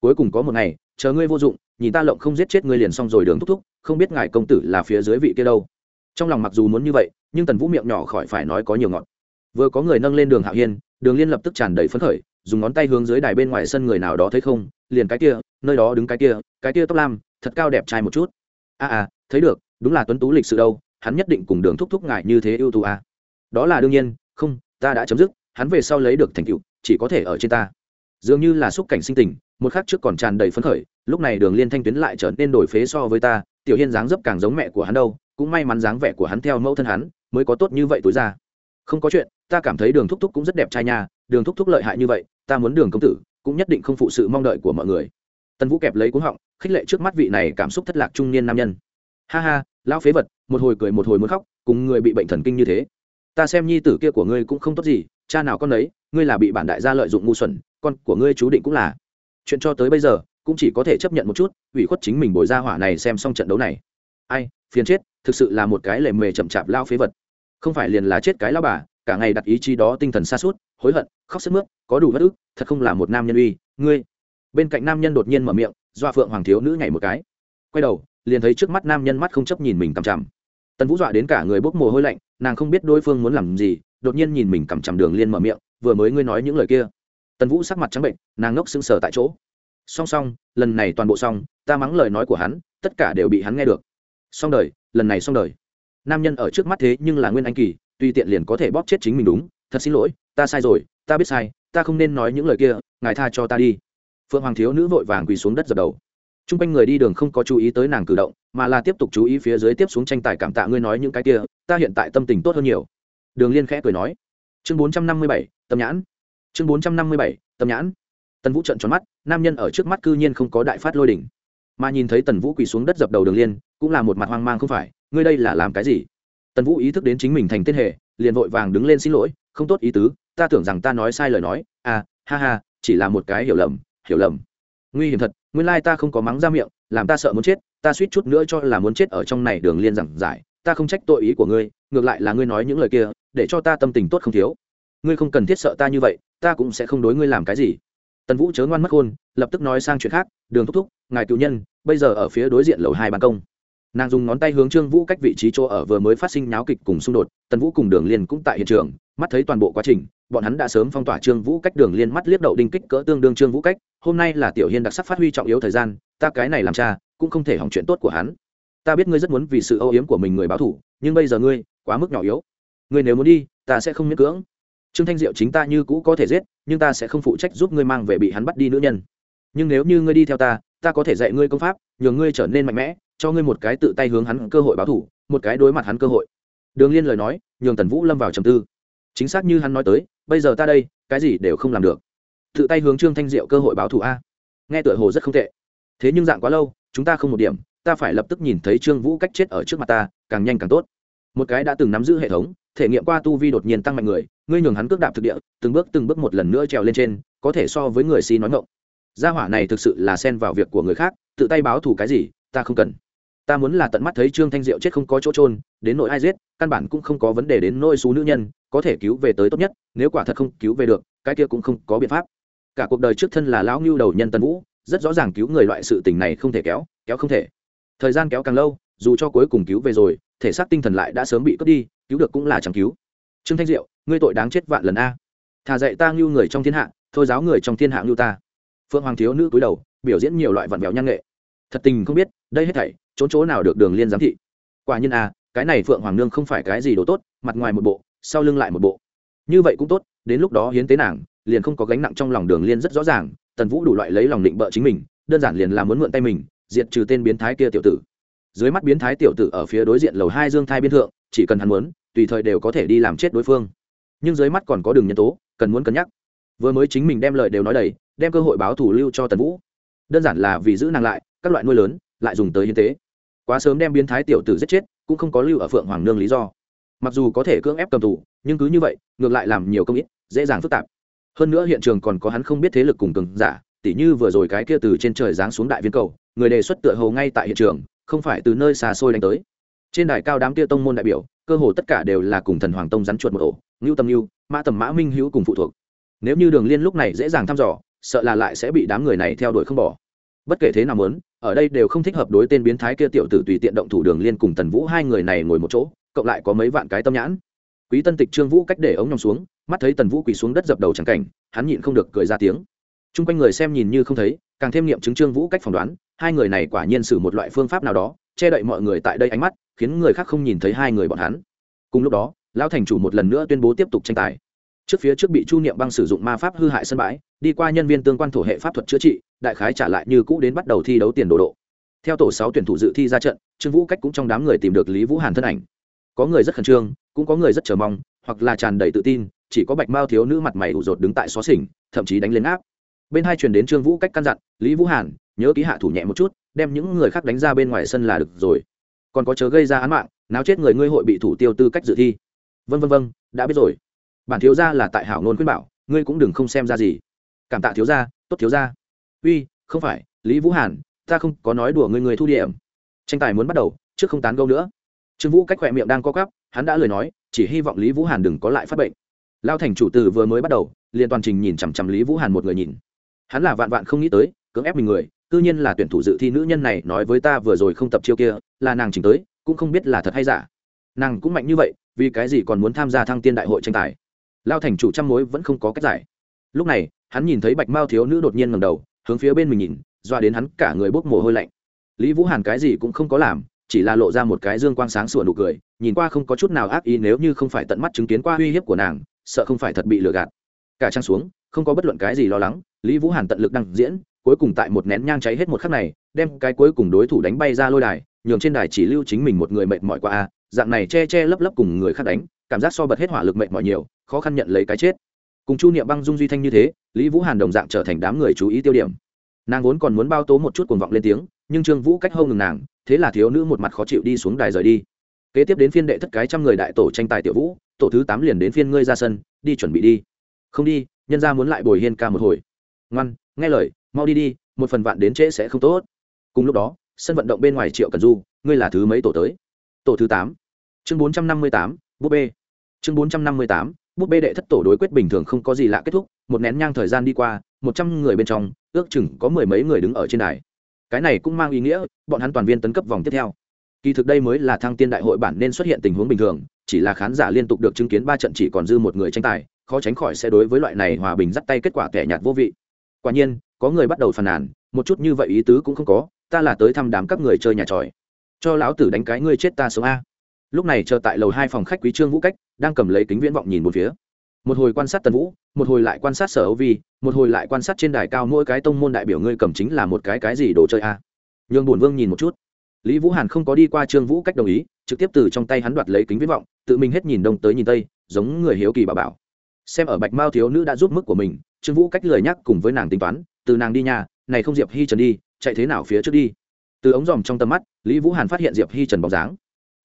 cuối cùng có một ngày, chờ ngươi vô dụng, nhìn ta lộng không giết chết ngươi liền xong rồi đường thúc thúc, không biết ngài công tử là phía dưới vị kia đâu trong lòng mặc dù muốn như vậy, nhưng tần vũ miệng nhỏ khỏi phải nói có nhiều ngọt. vừa có người nâng lên đường hạo hiên đường liên lập tức tràn đầy phấn khởi dùng ngón tay hướng dưới đài bên ngoài sân người nào đó thấy không liền cái kia nơi đó đứng cái kia cái kia tóc lam thật cao đẹp trai một chút. A à, à thấy được đúng là tuấn tú lịch sự đâu hắn nhất định cùng đường thúc thúc ngại như thế ưu tú à. đó là đương nhiên không ta đã chấm dứt hắn về sau lấy được thành tựu chỉ có thể ở trên ta. Dường như là xúc cảnh sinh tình một khắc trước còn tràn đầy phấn khởi lúc này đường liên thanh tuyến lại trở nên đổi phế so với ta tiểu hiên dáng dấp càng giống mẹ của hắn đâu cũng may mắn dáng vẻ của hắn theo mẫu thân hắn mới có tốt như vậy tối ra không có chuyện, ta cảm thấy đường thúc thúc cũng rất đẹp trai nha, đường thúc thúc lợi hại như vậy, ta muốn đường công tử cũng nhất định không phụ sự mong đợi của mọi người. Tần vũ kẹp lấy cuống họng, khích lệ trước mắt vị này cảm xúc thất lạc trung niên nam nhân. Ha ha, lão phế vật, một hồi cười một hồi muốn khóc, cùng người bị bệnh thần kinh như thế. Ta xem nhi tử kia của ngươi cũng không tốt gì, cha nào con đấy ngươi là bị bản đại gia lợi dụng ngu xuẩn, con của ngươi chú định cũng là. Chuyện cho tới bây giờ, cũng chỉ có thể chấp nhận một chút, ủy khuất chính mình bồi ra hỏa này xem xong trận đấu này. Ai, phiền chết, thực sự là một cái lề mề chậm chạp lao phế vật không phải liền là chết cái lao bà, cả ngày đặt ý chí đó tinh thần xa suốt, hối hận, khóc sức mướt, có đủ bất ức, thật không là một nam nhân uy, ngươi. Bên cạnh nam nhân đột nhiên mở miệng, doa phượng hoàng thiếu nữ nhảy một cái. Quay đầu, liền thấy trước mắt nam nhân mắt không chấp nhìn mình cằm chằm. Tần vũ dọa đến cả người bốc mồ hôi lạnh, nàng không biết đối phương muốn làm gì, đột nhiên nhìn mình cằm chằm đường liên mở miệng, vừa mới ngươi nói những lời kia. Tần vũ sắc mặt trắng bệnh, nàng ngốc sững sờ tại chỗ. Song song, lần này toàn bộ xong, ta mắng lời nói của hắn, tất cả đều bị hắn nghe được. Xong đời, lần này xong đời nam nhân ở trước mắt thế nhưng là nguyên anh kỳ tuy tiện liền có thể bóp chết chính mình đúng. Thật xin lỗi, ta sai rồi, ta biết sai, ta không nên nói những lời kia, ngài tha cho ta đi. Phượng hoàng thiếu nữ vội vàng quỳ xuống đất dập đầu. T r u n g quanh người đi đường không có chú ý tới nàng cử động, mà là tiếp tục chú ý phía dưới tiếp xuống tranh tài cảm tạ ngươi nói những cái kia, ta hiện tại tâm tình tốt hơn nhiều. Đường liên khẽ cười nói. Chương bốn trăm năm mươi bảy, tâm nhãn. Chương bốn trăm năm mươi bảy, tâm nhãn. Tần vũ trận tròn mắt, nam nhân ở trước mắt cư nhiên không có đại phát lôi đỉnh. Mà nhìn thấy tần vũ quỳ xuống đất dập đầu đường liên, cũng là một mặt hoang mang không phải ngươi đây là làm cái gì? Tần vũ ý thức đến chính mình thành tên hệ liền vội vàng đứng lên xin lỗi, không tốt ý tứ, ta tưởng rằng ta nói sai lời nói. À ha ha, chỉ là một cái hiểu lầm hiểu lầm. Nguy hiểm thật, nguyên lai ta không có mắng ra miệng, làm ta sợ muốn chết, ta suýt chút nữa cho là muốn chết ở trong này đường liên giảng giải, ta không trách tội ý của ngươi, ngược lại là ngươi nói những lời kia, để cho ta tâm tình tốt không thiếu. Ngươi không cần thiết sợ ta như vậy, ta cũng sẽ không đối ngươi làm cái gì. Tần vũ chớ ngoan mất hôn lập tức nói sang chuyện khác, đường thúc thúc, ngài cựu nhân, bây giờ ở phía đối diện lầu hai ban công nàng dùng ngón tay hướng trương vũ cách vị trí chỗ ở vừa mới phát sinh nháo kịch cùng xung đột, tần vũ cùng đường liên cũng tại hiện trường, mắt thấy toàn bộ quá trình, bọn hắn đã sớm phong tỏa trương vũ cách, đường liên mắt liếc đậu đinh kích cỡ tương đương trương vũ cách, hôm nay là tiểu hiên đặc sắc phát huy trọng yếu thời gian, ta cái này làm cha, cũng không thể hỏng chuyện tốt của hắn. Ta biết ngươi rất muốn vì sự âu yếm của mình người báo thủ, nhưng bây giờ ngươi, quá mức nhỏ yếu. Ngươi nếu muốn đi, ta sẽ không miễn cưỡng. Trương thanh diệu chính ta như cũ có thể giết, nhưng ta sẽ không phụ trách giúp ngươi mang về bị hắn bắt đi nữ nhân. Nhưng nếu như ngươi đi theo ta ta có thể dạy ngươi công pháp nhường ngươi trở nên mạnh mẽ cho ngươi một cái tự tay hướng hắn cơ hội báo thủ, một cái đối mặt hắn cơ hội. Đường liên lời nói, nhường tần vũ lâm vào trầm tư. Chính xác như hắn nói tới, bây giờ ta đây, cái gì đều không làm được. Tự tay hướng trương thanh diệu cơ hội báo thù a. Nghe tựa hồ rất không tệ. Thế nhưng dạng quá lâu, chúng ta không một điểm, ta phải lập tức nhìn thấy trương vũ cách chết ở trước mặt ta, càng nhanh càng tốt. Một cái đã từng nắm giữ hệ thống, thể nghiệm qua tu vi đột nhiên tăng mạnh người, ngươi nhường hắn cước đạp thực địa, từng bước từng bước một lần nữa trèo lên trên, có thể so với người si nói ngộng gia hỏa này thực sự là xen vào việc của người khác, tự tay báo thù cái gì, ta không cần ta muốn là tận mắt thấy trương thanh diệu chết không có chỗ trôn đến nỗi ai giết, căn bản cũng không có vấn đề đến nỗi xú nữ nhân, có thể cứu về tới tốt nhất, nếu quả thật không cứu về được, cái kia cũng không có biện pháp. Cả cuộc đời trước thân là lão ngưu đầu nhân tân vũ, rất rõ ràng cứu người loại sự tình này không thể kéo kéo không thể. Thời gian kéo càng lâu, dù cho cuối cùng cứu về rồi, thể xác tinh thần lại đã sớm bị cướp đi, cứu được cũng là chẳng cứu. Trương thanh diệu, ngươi tội đáng chết vạn lần a. Thà dạy ta ngưu người trong thiên hạ, thôi giáo người trong thiên hạ ngưu ta. Phượng hoàng thiếu nữ cúi đầu, biểu diễn nhiều loại vặn vẹo nhan nghệ. Thật tình không biết, đây hết thảy trốn chỗ nào được đường liên giám thị. Quả nhiên à, cái này phượng hoàng nương không phải cái gì đồ tốt mặt ngoài một bộ sau lưng lại một bộ. Như vậy cũng tốt đến lúc đó hiến tế nàng liền không có gánh nặng trong lòng đường liên rất rõ ràng tần vũ đủ loại lấy lòng định bợ chính mình đơn giản liền là muốn mượn tay mình diệt trừ tên biến thái kia tiểu tử. Dưới mắt biến thái tiểu tử ở phía đối diện lầu hai dương thai biên thượng chỉ cần hắn muốn tùy thời đều có thể đi làm chết đối phương. Nhưng dưới mắt còn có đường nhân tố cần muốn cân nhắc. Vừa mới chính mình đem lời đều nói đầy đem cơ hội báo thủ lưu cho tần vũ. Đơn giản là vì giữ nàng lại các loại nuôi lớn lại dùng tới hiến tế quá sớm đem biến thái tiểu tử giết chết, cũng không có lưu ở phượng hoàng nương lý do. Mặc dù có thể cưỡng ép cầm tù, nhưng cứ như vậy, ngược lại làm nhiều công ít, dễ dàng phức tạp. Hơn nữa hiện trường còn có hắn không biết thế lực cùng cường giả, tỉ như vừa rồi cái kia từ trên trời giáng xuống đại viên cầu, người đề xuất tựa hồ ngay tại hiện trường, không phải từ nơi xa xôi đánh tới. Trên đài cao đám kia tông môn đại biểu, cơ hồ tất cả đều là cùng thần hoàng tông rắn chuột một ổ, ngưu tầm ngưu, mã tầm mã minh hữu cùng phụ thuộc. Nếu như đường liên lúc này dễ dàng thăm dò, sợ là lại sẽ bị đám người này theo đuổi không bỏ bất kể thế nào muốn, ở đây đều không thích hợp đối tên biến thái kia tiểu tử tùy tiện động thủ đường liên cùng tần vũ hai người này ngồi một chỗ, cộng lại có mấy vạn cái tâm nhãn. Quý tân tịch trương vũ cách để ống nhòm xuống, mắt thấy tần vũ quỳ xuống đất dập đầu chẳng cảnh, hắn nhịn không được cười ra tiếng. T r u n g quanh người xem nhìn như không thấy, càng thêm nghiệm chứng trương vũ cách phỏng đoán, hai người này quả nhiên xử một loại phương pháp nào đó, che đậy mọi người tại đây ánh mắt, khiến người khác không nhìn thấy hai người bọn hắn. Cùng lúc đó, lão thành chủ một lần nữa tuyên bố tiếp tục tranh tài trước phía trước bị chu niệm băng sử dụng ma pháp hư hại sân bãi, đi qua nhân viên tương quan thổ hệ pháp thuật chữa trị, đại khái trả lại như cũ đến bắt đầu thi đấu tiền đồ độ. Theo tổ sáu tuyển thủ dự thi ra trận, trương vũ cách cũng trong đám người tìm được lý vũ hàn thân ảnh. Có người rất khẩn trương, cũng có người rất chờ mong, hoặc là tràn đầy tự tin, chỉ có bạch mao thiếu nữ mặt mày ủ rột đứng tại xó xỉnh, thậm chí đánh lên áp. Bên hai truyền đến trương vũ cách căn dặn, lý vũ hàn, nhớ ký hạ thủ nhẹ một chút, đem những người khác đánh ra bên ngoài sân là được rồi. Còn có chớ gây ra án mạng, náo chết người ngươi hội bị thủ tiêu tư cách dự thi. Vân vân vân đã biết rồi bản thiếu gia là tại hảo ngôn khuyên bảo, ngươi cũng đừng không xem ra gì. Cảm tạ thiếu gia, tốt thiếu gia. Uy, không phải, lý vũ hàn, ta không có nói đùa ngươi người thu điểm. Tranh tài muốn bắt đầu, trước không tán gâu nữa. Trương vũ cách khỏe miệng đang co cắp hắn đã lời nói, chỉ hy vọng lý vũ hàn đừng có lại phát bệnh. Lao thành chủ từ vừa mới bắt đầu, liền toàn trình nhìn chằm chằm lý vũ hàn một người nhìn. Hắn là vạn vạn không nghĩ tới, cưỡng ép mình người tư nhiên là tuyển thủ dự thi nữ nhân này nói với ta vừa rồi không tập chiêu kia, là nàng chỉnh tới, cũng không biết là thật hay giả. Nàng cũng mạnh như vậy, vì cái gì còn muốn tham gia thăng tiên đại hội tranh tài? Lao thành chủ trăm mối vẫn không có cách giải. Lúc này, hắn nhìn thấy bạch mao thiếu nữ đột nhiên ngầm đầu, hướng phía bên mình nhìn doa đến hắn cả người bốc mồ hôi lạnh. Lý vũ hàn cái gì cũng không có làm, chỉ là lộ ra một cái dương quang sáng sủa nụ cười, nhìn qua không có chút nào ác ý nếu như không phải tận mắt chứng kiến qua uy hiếp của nàng, sợ không phải thật bị lừa gạt. Cả trang xuống, không có bất luận cái gì lo lắng, lý vũ hàn tận lực đăng diễn, cuối cùng tại một nén nhang cháy hết một khắc này, đem cái cuối cùng đối thủ đánh bay ra lôi đài, nhường trên đài chỉ lưu chính mình một người mệt mỏi qua a dạng này che che lấp lấp cùng người khác đánh, cảm giác so bật hết hỏa lực mệnh mọi nhiều, khó khăn nhận lấy cái chết. Cùng chu niệm băng dung duy thanh như thế, lý vũ hàn đồng dạng trở thành đám người chú ý tiêu điểm. Nàng vốn còn muốn bao tố một chút cuồng vọng lên tiếng, nhưng trương vũ cách hâu ngừng nàng, thế là thiếu nữ một mặt khó chịu đi xuống đài rời đi. Kế tiếp đến phiên đệ thất cái trăm người đại tổ tranh tài tiểu vũ, tổ thứ tám liền đến phiên ngươi ra sân, đi chuẩn bị đi. Không đi, nhân ra muốn lại bồi hiên ca một hồi. Ngoan, nghe lời, mau đi đi, một phần vạn đến trễ sẽ không tốt. Cùng lúc đó, sân vận động bên ngoài triệu cần du, ngươi là thứ mấy tổ tới? Tổ thứ tám chương bốn trăm năm mươi tám, búp bê. Chương bốn trăm năm mươi tám, búp bê đệ thất tổ đối quyết bình thường không có gì lạ kết thúc, một nén nhang thời gian đi qua, một trăm người bên trong, ước chừng có mười mấy người đứng ở trên đài. Cái này cũng mang ý nghĩa, bọn hắn toàn viên tấn cấp vòng tiếp theo. Kỳ thực đây mới là thăng tiên đại hội bản nên xuất hiện tình huống bình thường, chỉ là khán giả liên tục được chứng kiến ba trận chỉ còn dư một người tranh tài, khó tránh khỏi sẽ đối với loại này hòa bình dắt tay kết quả kẻ nhạt vô vị. Quả nhiên, có người bắt đầu phàn nàn, một chút như vậy ý tứ cũng không có, ta là tới thăm đám các người chơi nhà tròi. Cho lão tử đánh cái ngươi chết ta sống a lúc này chờ tại lầu hai phòng khách quý trương vũ cách, đang cầm lấy kính viễn vọng nhìn một phía. Một hồi quan sát tần vũ, một hồi lại quan sát sở âu vi, một hồi lại quan sát trên đài cao mỗi cái tông môn đại biểu ngươi cầm chính là một cái cái gì đồ chơi a nhường bổn vương nhìn một chút. Lý vũ hàn không có đi qua trương vũ cách đồng ý, trực tiếp từ trong tay hắn đoạt lấy kính viễn vọng, tự mình hết nhìn đông tới nhìn tây, giống người hiếu kỳ bà bảo. Xem ở bạch mao thiếu nữ đã giúp mức của mình, trương vũ cách lời nhắc cùng với nàng tính toán, từ nàng đi nhà, này không diệp hi trần đi, chạy thế nào phía trước đi? Từ ống dòm trong tầm mắt, lý vũ hàn phát hiện diệp hi trần bóng dáng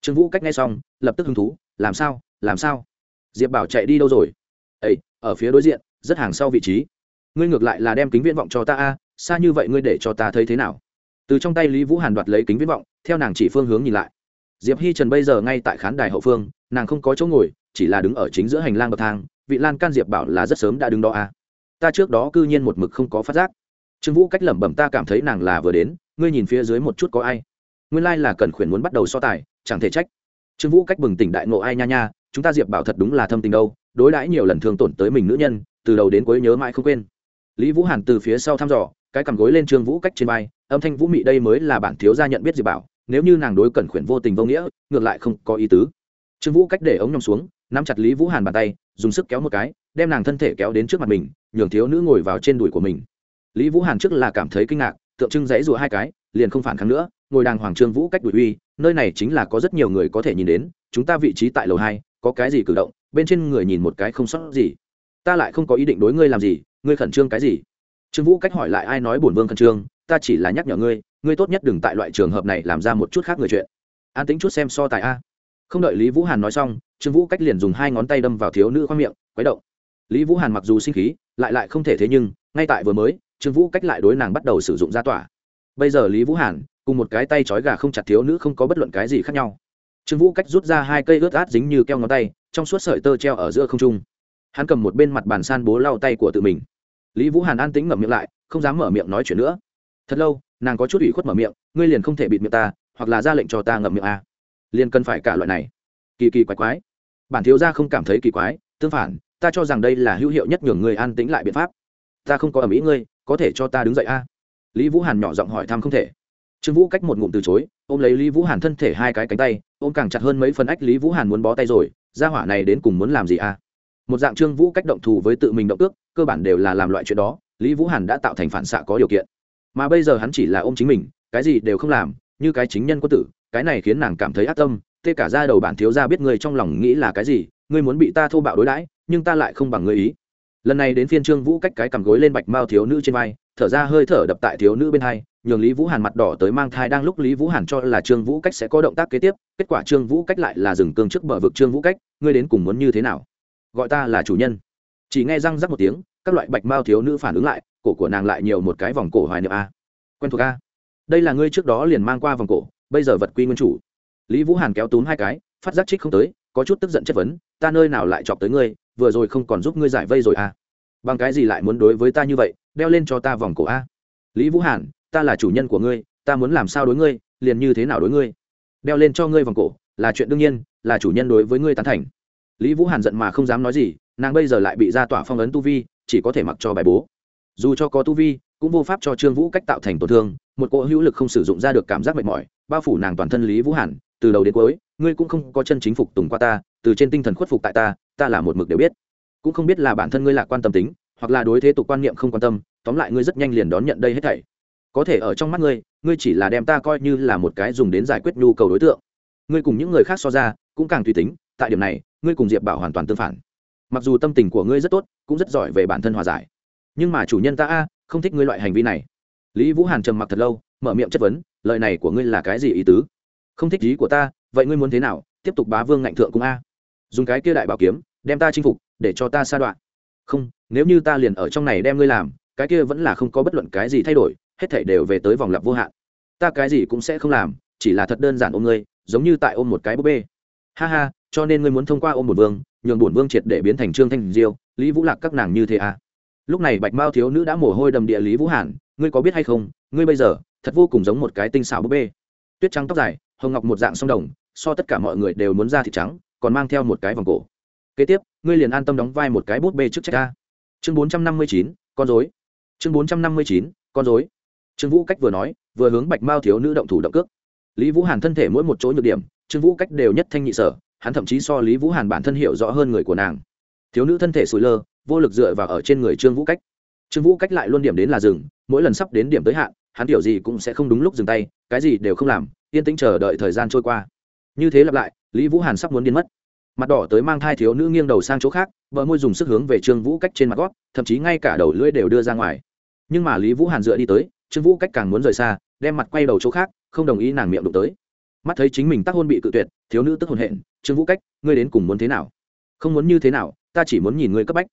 trương vũ cách nghe xong, lập tức hứng thú, làm sao làm sao? Diệp bảo chạy đi đâu rồi? Ấy ở phía đối diện, rất hàng sau vị trí. Ngươi ngược lại là đem kính viễn vọng cho ta a, xa như vậy ngươi để cho ta thấy thế nào? Từ trong tay lý vũ hàn đoạt lấy kính viễn vọng, theo nàng chỉ phương hướng nhìn lại. Diệp hi trần bây giờ ngay tại khán đài hậu phương, nàng không có chỗ ngồi, chỉ là đứng ở chính giữa hành lang bậc thang, vị lan can diệp bảo là rất sớm đã đứng đó a. Ta trước đó cư nhiên một mực không có phát giác. Trương vũ cách lẩm bẩm ta cảm thấy nàng là vừa đến, ngươi nhìn phía dưới một chút có ai. Nguyên lai、like、là cần khuyển muốn bắt đầu so tài chẳng thể trách. Trương vũ cách bừng tỉnh đại ngộ ai nha nha, chúng ta diệp bảo thật đúng là thâm tình đâu, đối đãi nhiều lần thương tổn tới mình nữ nhân, từ đầu đến cuối nhớ mãi không quên. Lý vũ hàn từ phía sau thăm dò, cái cằm gối lên trương vũ cách trên vai, âm thanh vũ mị đây mới là bản thiếu gia nhận biết diệp bảo, nếu như nàng đối cẩn khuyển vô tình vô nghĩa, ngược lại không có ý tứ. Trương vũ cách để ống nhòm xuống, nắm chặt lý vũ hàn bàn tay, dùng sức kéo một cái, đem nàng thân thể kéo đến trước mặt mình, nhường thiếu nữ ngồi vào trên đùi của mình. Lý vũ hàn trước là cảm thấy kinh ngạc, tượng trưng dãy rùa hai cái, liền không phản kháng nữa ngồi đàng hoàng trương vũ cách đuổi uy, nơi này chính là có rất nhiều người có thể nhìn đến, chúng ta vị trí tại lầu hai, có cái gì cử động, bên trên người nhìn một cái không sót gì. Ta lại không có ý định đối ngươi làm gì, ngươi khẩn trương cái gì? Trương vũ cách hỏi lại ai nói bổn vương khẩn trương, ta chỉ là nhắc nhở ngươi ngươi tốt nhất đừng tại loại trường hợp này làm ra một chút khác người chuyện. An tính chút xem so tài a. Không đợi lý vũ hàn nói xong, trương vũ cách liền dùng hai ngón tay đâm vào thiếu nữ khoang miệng, quấy động. Lý vũ hàn mặc dù sinh khí, lại lại không thể thế nhưng, ngay tại vừa mới, trương vũ cách lại đối nàng bắt đầu sử dụng ra tỏa. Bây giờ lý vũ hàn cùng một cái tay trói gà không chặt thiếu nữ không có bất luận cái gì khác nhau. Trương vũ cách rút ra hai cây ướt át dính như keo ngón tay, trong suốt sợi tơ treo ở giữa không trung. Hắn cầm một bên mặt bàn san bố lau tay của tự mình. Lý vũ hàn an tính ngậm miệng lại, không dám mở miệng nói chuyện nữa. Thật lâu, nàng có chút ủy khuất mở miệng, ngươi liền không thể bịt miệng ta, hoặc là ra lệnh cho ta ngậm miệng a liền cần phải cả loại này. Kỳ kỳ quái quái. Bản thiếu gia không cảm thấy kỳ quái, tương phản, ta cho rằng đây là hữu hiệu nhất nhường người an tĩnh lại biện pháp. Ta không có ở mỹ ngươi, có thể cho ta đứng dậy a lý vũ hàn nhỏ giọng hỏi thăm không thể trương vũ cách một ngụm từ chối, ôm lấy lý vũ hàn thân thể hai cái cánh tay, ôm càng chặt hơn mấy phần ách lý vũ hàn muốn bó tay rồi, gia hỏa này đến cùng muốn làm gì à? một dạng trương vũ cách động thù với tự mình động ước cơ bản đều là làm loại chuyện đó, lý vũ hàn đã tạo thành phản xạ có điều kiện mà bây giờ hắn chỉ là ôm chính mình, cái gì đều không làm, như cái chính nhân quân tử, cái này khiến nàng cảm thấy ác tâm, tê cả ra đầu bản thiếu ra biết ngươi trong lòng nghĩ là cái gì ngươi muốn bị ta thô bạo đối đãi, nhưng ta lại không bằng ngươi ý lần này đến phiên trương vũ cách cái cầm gối lên bạch mao thiếu nữ trên vai thở ra hơi thở đập tại thiếu nữ bên hai, nhường lý vũ hàn mặt đỏ tới mang thai đang lúc lý vũ hàn cho là trương vũ cách sẽ có động tác kế tiếp, kết quả trương vũ cách lại là dừng cương trước bờ vực trương vũ cách, ngươi đến cùng muốn như thế nào? Gọi ta là chủ nhân. Chỉ nghe răng rắc một tiếng, các loại bạch mao thiếu nữ phản ứng lại, cổ của nàng lại nhiều một cái vòng cổ hoài niệm a. Quen thuộc a. Đây là ngươi trước đó liền mang qua vòng cổ, bây giờ vật quy nguyên chủ. Lý vũ hàn kéo túm hai cái, phát giác trích không tới, có chút tức giận chất vấn, ta nơi nào lại chọc tới ngươi, vừa rồi không còn giúp ngươi giải vây rồi à? Bằng cái gì lại muốn đối với ta như vậy đeo lên cho ta vòng cổ a. Lý vũ hàn, ta là chủ nhân của ngươi, ta muốn làm sao đối ngươi, liền như thế nào đối ngươi. Đeo lên cho ngươi vòng cổ, là chuyện đương nhiên, là chủ nhân đối với ngươi tán thành. Lý vũ hàn giận mà không dám nói gì, nàng bây giờ lại bị ra tỏa phong ấn tu vi, chỉ có thể mặc cho bài bố. Dù cho có tu vi, cũng vô pháp cho trương vũ cách tạo thành tổn thương, một cỗ hữu lực không sử dụng ra được cảm giác mệt mỏi, bao phủ nàng toàn thân lý vũ hàn, từ đầu đến cuối, ngươi cũng không có chân chính phục tùng qua ta, từ trên tinh thần khuất phục tại ta ta là một mực đều biết. Cũng không biết là bản thân ngươi lạc quan tâm tính hoặc là đối thế tục quan niệm không quan tâm, tóm lại ngươi rất nhanh liền đón nhận đây hết thảy. Có thể ở trong mắt ngươi ngươi chỉ là đem ta coi như là một cái dùng đến giải quyết nhu cầu đối tượng. Ngươi cùng những người khác so ra, cũng càng tùy tính, tại điểm này, ngươi cùng diệp bảo hoàn toàn tương phản. Mặc dù tâm tình của ngươi rất tốt, cũng rất giỏi về bản thân hòa giải. Nhưng mà chủ nhân ta a, không thích ngươi loại hành vi này. Lý vũ hàn trầm mặc thật lâu, mở miệng chất vấn, lời này của ngươi là cái gì ý tứ? Không thích ý của ta, vậy ngươi muốn thế nào? Tiếp tục bá vương ngạnh thượng cùng a. Dùng cái kia đại bảo kiếm, đem ta chinh phục, để cho ta sa đoạn. Không nếu như ta liền ở trong này đem ngươi làm, cái kia vẫn là không có bất luận cái gì thay đổi, hết thảy đều về tới vòng lặp vô hạn. Ta cái gì cũng sẽ không làm, chỉ là thật đơn giản ôm ngươi, giống như tại ôm một cái búp bê. Ha ha, cho nên ngươi muốn thông qua ôm một vương, nhường bổn vương triệt để biến thành trương thanh diêu, lý vũ lạc các nàng như thế à? Lúc này bạch mao thiếu nữ đã mồ hôi đầm địa lý vũ hàn, ngươi có biết hay không, ngươi bây giờ, thật vô cùng giống một cái tinh xảo búp bê. Tuyết trắng tóc dài, hồng ngọc một dạng sông đồng, so tất cả mọi người đều muốn ra thịt trắng, còn mang theo một cái vòng cổ. Kế tiếp, ngươi liền an tâm đóng vai một cái búp bê trước trách ta chương bốn trăm năm mươi chín, con dối chương bốn trăm năm mươi chín, con dối trương vũ cách vừa nói, vừa hướng bạch mao thiếu nữ động thủ động cước. Lý vũ hàn thân thể mỗi một chỗ nhược điểm, trương vũ cách đều nhất thanh nhị sở, hắn thậm chí so lý vũ hàn bản thân hiểu rõ hơn người của nàng. Thiếu nữ thân thể sủi lơ, vô lực dựa vào ở trên người trương vũ cách. Trương vũ cách lại luôn điểm đến là rừng mỗi lần sắp đến điểm tới hạn, hắn kiểu gì cũng sẽ không đúng lúc dừng tay, cái gì đều không làm, yên tĩnh chờ đợi thời gian trôi qua. Như thế lặp lại, lý vũ hàn sắp muốn điên mất. Mặt đỏ tới mang thai thiếu nữ nghiêng đầu sang chỗ khác vợ môi dùng sức hướng về trương vũ cách trên mặt gót, thậm chí ngay cả đầu lưỡi đều đưa ra ngoài. Nhưng mà lý vũ hàn dựa đi tới, trương vũ cách càng muốn rời xa, đem mặt quay đầu chỗ khác, không đồng ý nàng miệng đụng tới. Mắt thấy chính mình tác hôn bị cự tuyệt, thiếu nữ tức hồn hện, trương vũ cách, ngươi đến cùng muốn thế nào? Không muốn như thế nào, ta chỉ muốn nhìn ngươi cấp bách.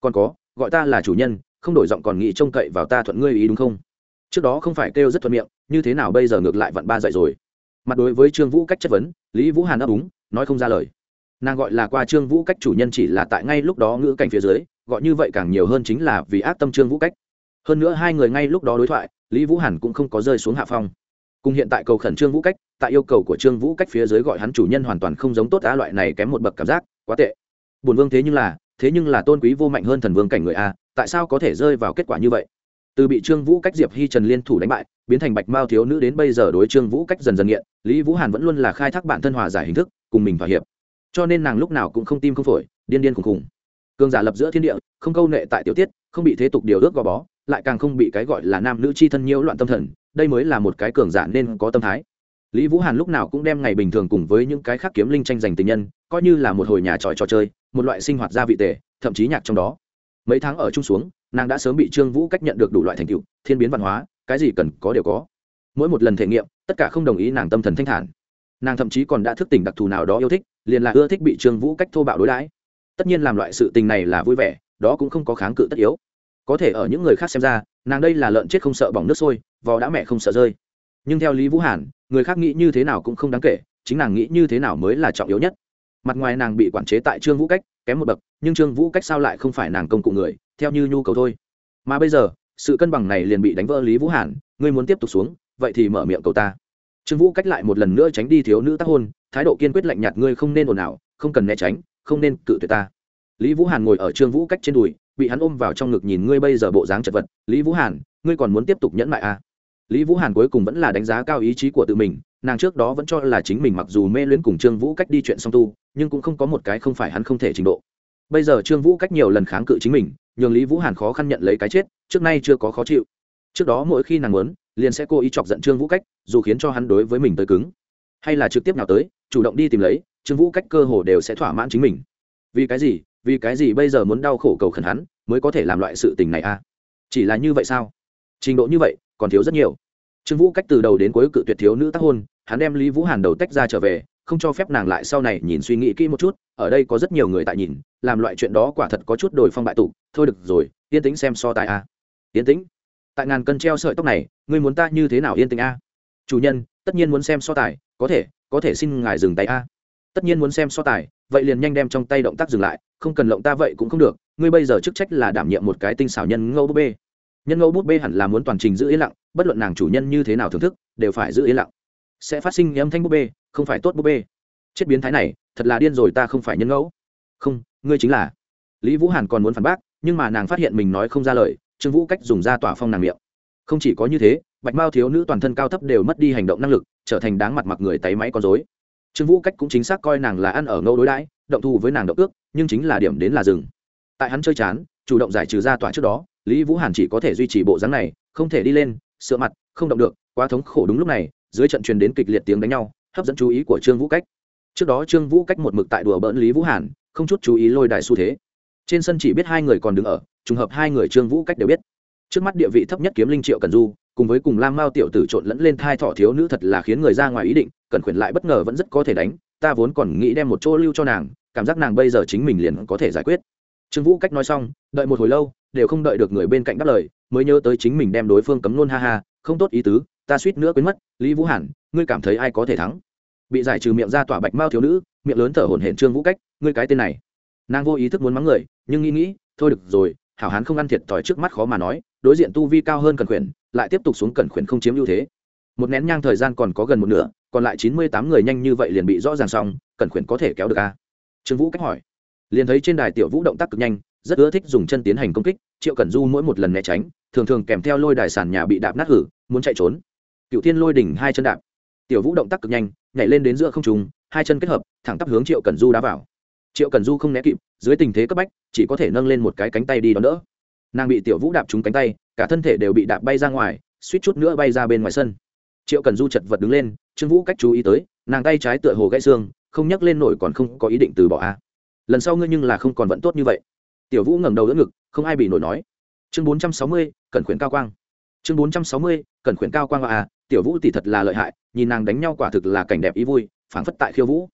Còn có, gọi ta là chủ nhân, không đổi giọng còn nghĩ trông cậy vào ta thuận ngươi ý đúng không? Trước đó không phải kêu rất thuận miệng, như thế nào bây giờ ngược lại vặn ba dậy rồi. Mặt đối với trương vũ cách chất vấn, lý vũ hàn ấp úng, nói không ra lời nàng gọi là qua trương vũ cách chủ nhân chỉ là tại ngay lúc đó ngữ cảnh phía dưới, gọi như vậy càng nhiều hơn chính là vì ác tâm trương vũ cách. Hơn nữa hai người ngay lúc đó đối thoại, lý vũ hàn cũng không có rơi xuống hạ phong. Cùng hiện tại cầu khẩn trương vũ cách, tại yêu cầu của trương vũ cách phía dưới gọi hắn chủ nhân hoàn toàn không giống tốt á, loại này kém một bậc cảm giác, quá tệ. Buồn vương thế nhưng là, thế nhưng là tôn quý vô mạnh hơn thần vương cảnh người a, tại sao có thể rơi vào kết quả như vậy? Từ bị trương vũ cách diệp hi trần liên thủ đánh bại, biến thành bạch mao thiếu nữ đến bây giờ đối trương vũ cách dần dần nghiện, lý vũ hàn vẫn luôn là khai thác bản thân hòa giải hình thức, cùng mình thỏa hiệp cho nên nàng lúc nào cũng không tim không phổi, điên điên khùng khùng. Cường giả lập giữa thiên địa, không câu nệ tại tiểu tiết, không bị thế tục điều ước gò bó, lại càng không bị cái gọi là nam nữ chi thân nhiễu loạn tâm thần, đây mới là một cái cường giả nên có tâm thái. Lý vũ hàn lúc nào cũng đem ngày bình thường cùng với những cái khác kiếm linh tranh giành tình nhân, coi như là một hồi nhà tròi trò chơi, một loại sinh hoạt gia vị tề, thậm chí nhạc trong đó. Mấy tháng ở chung xuống, nàng đã sớm bị trương vũ cách nhận được đủ loại thành tựu, thiên biến văn hóa, cái gì cần có đều có. Mỗi một lần thể nghiệm, tất cả không đồng ý nàng tâm thần thanh thản. Nàng thậm chí còn đã thức tỉnh đặc thù nào đó yêu thích liền là ưa thích bị trương vũ cách thô bạo đối đãi. Tất nhiên làm loại sự tình này là vui vẻ, đó cũng không có kháng cự tất yếu. Có thể ở những người khác xem ra, nàng đây là lợn chết không sợ bỏng nước sôi, vò đã mẹ không sợ rơi. Nhưng theo lý vũ hàn, người khác nghĩ như thế nào cũng không đáng kể, chính nàng nghĩ như thế nào mới là trọng yếu nhất. Mặt ngoài nàng bị quản chế tại trương vũ cách, kém một bậc, nhưng trương vũ cách sao lại không phải nàng công cụ người, theo như nhu cầu thôi. Mà bây giờ, sự cân bằng này liền bị đánh vỡ lý vũ hàn, ngươi muốn tiếp tục xuống, vậy thì mở miệng cầu ta trương vũ cách lại một lần nữa tránh đi thiếu nữ tác hôn, thái độ kiên quyết lạnh nhạt, ngươi không nên ồn ào, không cần né tránh, không nên cự tuyệt ta. Lý vũ hàn ngồi ở trương vũ cách trên đùi, bị hắn ôm vào trong ngực nhìn ngươi bây giờ bộ dáng chật vật. Lý vũ hàn, ngươi còn muốn tiếp tục nhẫn lại à? lý vũ hàn cuối cùng vẫn là đánh giá cao ý chí của tự mình, nàng trước đó vẫn cho là chính mình mặc dù mê luyến cùng trương vũ cách đi chuyện song tu, nhưng cũng không có một cái không phải hắn không thể trình độ. Bây giờ trương vũ cách nhiều lần kháng cự chính mình, nhường lý vũ hàn khó khăn nhận lấy cái chết, trước nay chưa có khó chịu. Trước đó mỗi khi nàng muốn liền sẽ cố ý chọc giận trương vũ cách, dù khiến cho hắn đối với mình tới cứng. Hay là trực tiếp nào tới, chủ động đi tìm lấy, trương vũ cách cơ hồ đều sẽ thỏa mãn chính mình. Vì cái gì? Vì cái gì bây giờ muốn đau khổ cầu khẩn hắn, mới có thể làm loại sự tình này a à? chỉ là như vậy sao? Trình độ như vậy, còn thiếu rất nhiều. Trương vũ cách từ đầu đến cuối cự tuyệt thiếu nữ tác hôn, hắn đem lý vũ hàn đầu tách ra trở về, không cho phép nàng lại sau này nhìn suy nghĩ kỹ một chút, ở đây có rất nhiều người tại nhìn, làm loại chuyện đó quả thật có chút đổi phong bại tụ thôi được rồi, yên tĩnh xem so tài a yên tĩnh tại ngàn cân treo sợi tóc này, ngươi muốn ta như thế nào yên tĩnh a? Chủ nhân, tất nhiên muốn xem so tài, có thể có thể xin ngài dừng tay a. Tất nhiên muốn xem so tài, vậy liền nhanh đem trong tay động tác dừng lại, không cần lộng ta vậy cũng không được, ngươi bây giờ chức trách là đảm nhiệm một cái tinh xảo nhân ngẫu búp bê. Nhân ngẫu búp bê hẳn là muốn toàn trình giữ yên lặng, bất luận nàng chủ nhân như thế nào thưởng thức, đều phải giữ yên lặng. Sẽ phát sinh âm thanh búp bê, không phải tốt búp bê. Chết biến thái này, thật là điên rồi ta không phải nhân ngẫu. Không, ngươi chính là. Lý vũ hàn còn muốn phản bác, nhưng mà nàng phát hiện mình nói không ra lời trương vũ cách dùng ra tỏa phong nàng miệng. Không chỉ có như thế, bạch mao thiếu nữ toàn thân cao thấp đều mất đi hành động năng lực, trở thành đáng mặt mặc người tay máy con dối trương vũ cách cũng chính xác coi nàng là ăn ở ngẫu đối đãi, động thu với nàng động ước, nhưng chính là điểm đến là rừng tại hắn chơi chán, chủ động giải trừ ra tỏa trước đó, lý vũ hàn chỉ có thể duy trì bộ dáng này, không thể đi lên, sửa mặt, không động được, quá thống khổ đúng lúc này, dưới trận truyền đến kịch liệt tiếng đánh nhau, hấp dẫn chú ý của trương vũ cách. Trước đó trương vũ cách một mực tại đùa bỡn lý vũ hàn, không chút chú ý lôi đài xu thế trên sân chỉ biết hai người còn đứng ở, trùng hợp hai người trương vũ cách đều biết. Trước mắt địa vị thấp nhất kiếm linh triệu cần du, cùng với cùng lam mao tiểu tử trộn lẫn lên thai thọ thiếu nữ thật là khiến người ra ngoài ý định cần khuyển lại bất ngờ vẫn rất có thể đánh, ta vốn còn nghĩ đem một chỗ lưu cho nàng, cảm giác nàng bây giờ chính mình liền có thể giải quyết. Trương vũ cách nói xong, đợi một hồi lâu, đều không đợi được người bên cạnh đáp lời, mới nhớ tới chính mình đem đối phương cấm nôn ha ha, không tốt ý tứ, ta suýt nữa quên mất, lý vũ hẳn ngươi cảm thấy ai có thể thắng? Bị giải trừ miệng ra tỏa bạch mao thiếu nữ, miệng lớn thở hổn hển trương vũ cách, ngươi cái tên này. Nàng vô ý thức muốn mắng người nhưng nghĩ nghĩ, thôi được rồi, hảo hán không ăn thiệt thòi trước mắt khó mà nói, đối diện tu vi cao hơn cần khuyển, lại tiếp tục xuống cần khuyển không chiếm ưu thế. Một nén nhang thời gian còn có gần một nửa, còn lại chín mươi tám người nhanh như vậy liền bị rõ ràng xong, cần khuyển có thể kéo được a? À? trương vũ cách hỏi. Liền thấy trên đài tiểu vũ động tác cực nhanh, rất ưa thích dùng chân tiến hành công kích, triệu cẩn du mỗi một lần né tránh, thường thường kèm theo lôi đài sàn nhà bị đạp nát hử, muốn chạy trốn. Cựu thiên lôi đỉnh hai chân đạp. Tiểu vũ động tác cực nhanh, nhảy lên đến giữa không trùng hai chân kết hợp, thẳng tắp hướng triệu cẩn du đá vào triệu cẩn du không né kịp dưới tình thế cấp bách chỉ có thể nâng lên một cái cánh tay đi đón đỡ nàng bị tiểu vũ đạp trúng cánh tay cả thân thể đều bị đạp bay ra ngoài suýt chút nữa bay ra bên ngoài sân triệu cẩn du chật vật đứng lên trương vũ cách chú ý tới nàng tay trái tựa hồ gãy xương không nhắc lên nổi còn không có ý định từ bỏ a lần sau ngươi nhưng là không còn vẫn tốt như vậy tiểu vũ ngẩng đầu đỡ ngực không ai bị nổi nói chương bốn trăm sáu mươi cẩn khuyển cao quang chương bốn trăm sáu mươi cẩn khuyển cao quang à tiểu vũ tỷ thật là lợi hại nhìn nàng đánh nhau quả thực là cảnh đẹp ý vui phảng phất tại khiêu vũ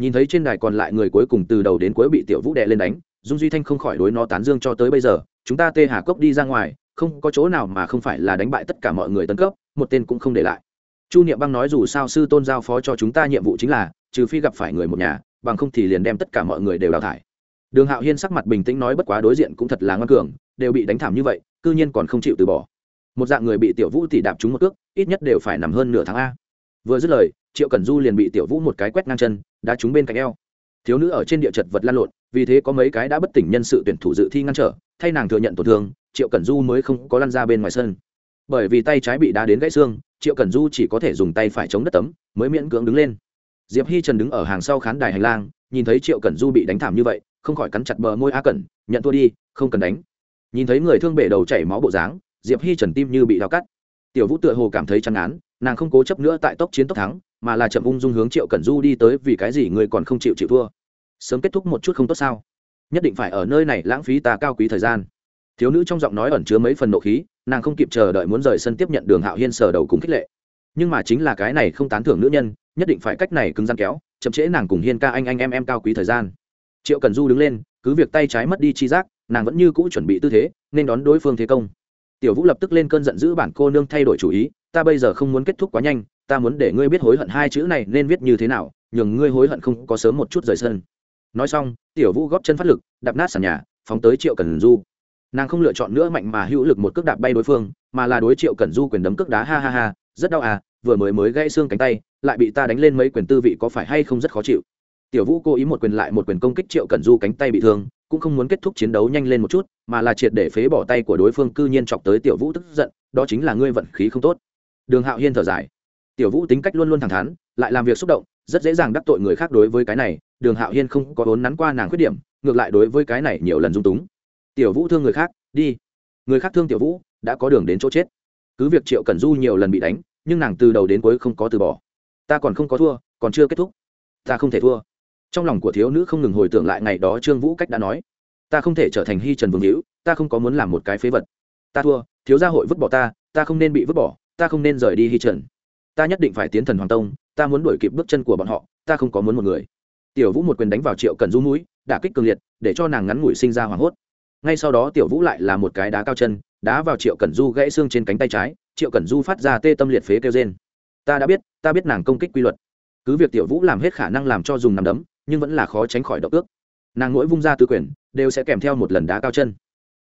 nhìn thấy trên đài còn lại người cuối cùng từ đầu đến cuối bị tiểu vũ đệ lên đánh, dung duy thanh không khỏi đối nó tán dương cho tới bây giờ, chúng ta tê hà cốc đi ra ngoài, không có chỗ nào mà không phải là đánh bại tất cả mọi người tân cấp, một tên cũng không để lại. Chu niệm băng nói dù sao sư tôn giao phó cho chúng ta nhiệm vụ chính là, trừ phi gặp phải người một nhà, bằng không thì liền đem tất cả mọi người đều đào thải. Đường hạo hiên sắc mặt bình tĩnh nói bất quá đối diện cũng thật là ngoan cường, đều bị đánh thảm như vậy, cư nhiên còn không chịu từ bỏ. Một dạng người bị tiểu vũ thì đạp trúng một cước, ít nhất đều phải nằm hơn nửa tháng a vừa dứt lời, triệu cẩn du liền bị tiểu vũ một cái quét ngang chân, đá trúng bên cạnh eo. Thiếu nữ ở trên địa chật vật lan lộn, vì thế có mấy cái đã bất tỉnh nhân sự tuyển thủ dự thi ngăn trở, thay nàng thừa nhận tổn thương, triệu cẩn du mới không có lăn ra bên ngoài sân. Bởi vì tay trái bị đá đến gãy xương, triệu cẩn du chỉ có thể dùng tay phải chống đất tấm, mới miễn cưỡng đứng lên. Diệp hi trần đứng ở hàng sau khán đài hành lang, nhìn thấy triệu cẩn du bị đánh thảm như vậy, không khỏi cắn chặt bờ môi a cẩn, nhận thua đi, không cần đánh. Nhìn thấy người thương bể đầu chảy máu bộ dáng, diệp hi trần tim như bị đau cắt. Tiểu vũ tựa hồ cảm thấy chán án nàng không cố chấp nữa tại tốc chiến tốc thắng, mà là chậm ung dung hướng triệu cẩn du đi tới, vì cái gì người còn không chịu chịu thua? Sớm kết thúc một chút không tốt sao? Nhất định phải ở nơi này lãng phí ta cao quý thời gian. Thiếu nữ trong giọng nói ẩn chứa mấy phần nộ khí, nàng không kịp chờ đợi muốn rời sân tiếp nhận đường hạo hiên sờ đầu cùng khích lệ. Nhưng mà chính là cái này không tán thưởng nữ nhân, nhất định phải cách này cứng rắn kéo, chậm trễ nàng cùng hiên ca anh anh em em cao quý thời gian. Triệu cần du đứng lên, cứ việc tay trái mất đi chi giác, nàng vẫn như cũ chuẩn bị tư thế, nên đón đối phương thế công tiểu vũ lập tức lên cơn giận dữ bản cô nương thay đổi chủ ý, ta bây giờ không muốn kết thúc quá nhanh, ta muốn để ngươi biết hối hận hai chữ này nên viết như thế nào, nhường ngươi hối hận không có sớm một chút rời sân. Nói xong, tiểu vũ góp chân phát lực, đạp nát sàn nhà, phóng tới triệu cần du. Nàng không lựa chọn nữa mạnh mà hữu lực một cước đạp bay đối phương, mà là đối triệu cần du quyền đấm cước đá ha ha ha, rất đau à vừa mới mới gãy xương cánh tay, lại bị ta đánh lên mấy quyền tư vị có phải hay không rất khó chịu? Tiểu vũ cố ý một quyền lại một quyền công kích triệu cần du cánh tay bị thương cũng không muốn kết thúc chiến đấu nhanh lên một chút, mà là triệt để phế bỏ tay của đối phương, cư nhiên chọc tới tiểu vũ tức giận, đó chính là ngươi vận khí không tốt. Đường hạo hiên thở dài. Tiểu vũ tính cách luôn luôn thẳng thắn, lại làm việc xúc động, rất dễ dàng đắc tội người khác đối với cái này, đường hạo hiên không có vốn nắn qua nàng khuyết điểm, ngược lại đối với cái này nhiều lần dung túng. Tiểu vũ thương người khác, đi. Người khác thương tiểu vũ, đã có đường đến chỗ chết. Cứ việc triệu cần du nhiều lần bị đánh, nhưng nàng từ đầu đến cuối không có từ bỏ. Ta còn không có thua, còn chưa kết thúc. Ta không thể thua trong lòng của thiếu nữ không ngừng hồi tưởng lại ngày đó trương vũ cách đã nói, ta không thể trở thành hy trần vương hữu, ta không có muốn làm một cái phế vật. Ta thua, thiếu gia hội vứt bỏ ta ta không nên bị vứt bỏ, ta không nên rời đi hy trần. Ta nhất định phải tiến thần hoàng tông, ta muốn đuổi kịp bước chân của bọn họ, ta không có muốn một người. Tiểu vũ một quyền đánh vào triệu cần du mũi, đả kích cường liệt, để cho nàng ngắn ngủi sinh ra hoảng hốt. Ngay sau đó tiểu vũ lại là một cái đá cao chân, đá vào triệu cần du gãy xương trên cánh tay trái, triệu cần du phát ra tê tâm liệt phế kêu trên ta đã biết, ta biết nàng công kích quy luật. Cứ việc tiểu vũ làm hết khả năng làm cho dùng nằm đấm nhưng vẫn là khó tránh khỏi động ước. Nàng mỗi vung ra tứ quyền, đều sẽ kèm theo một lần đá cao chân.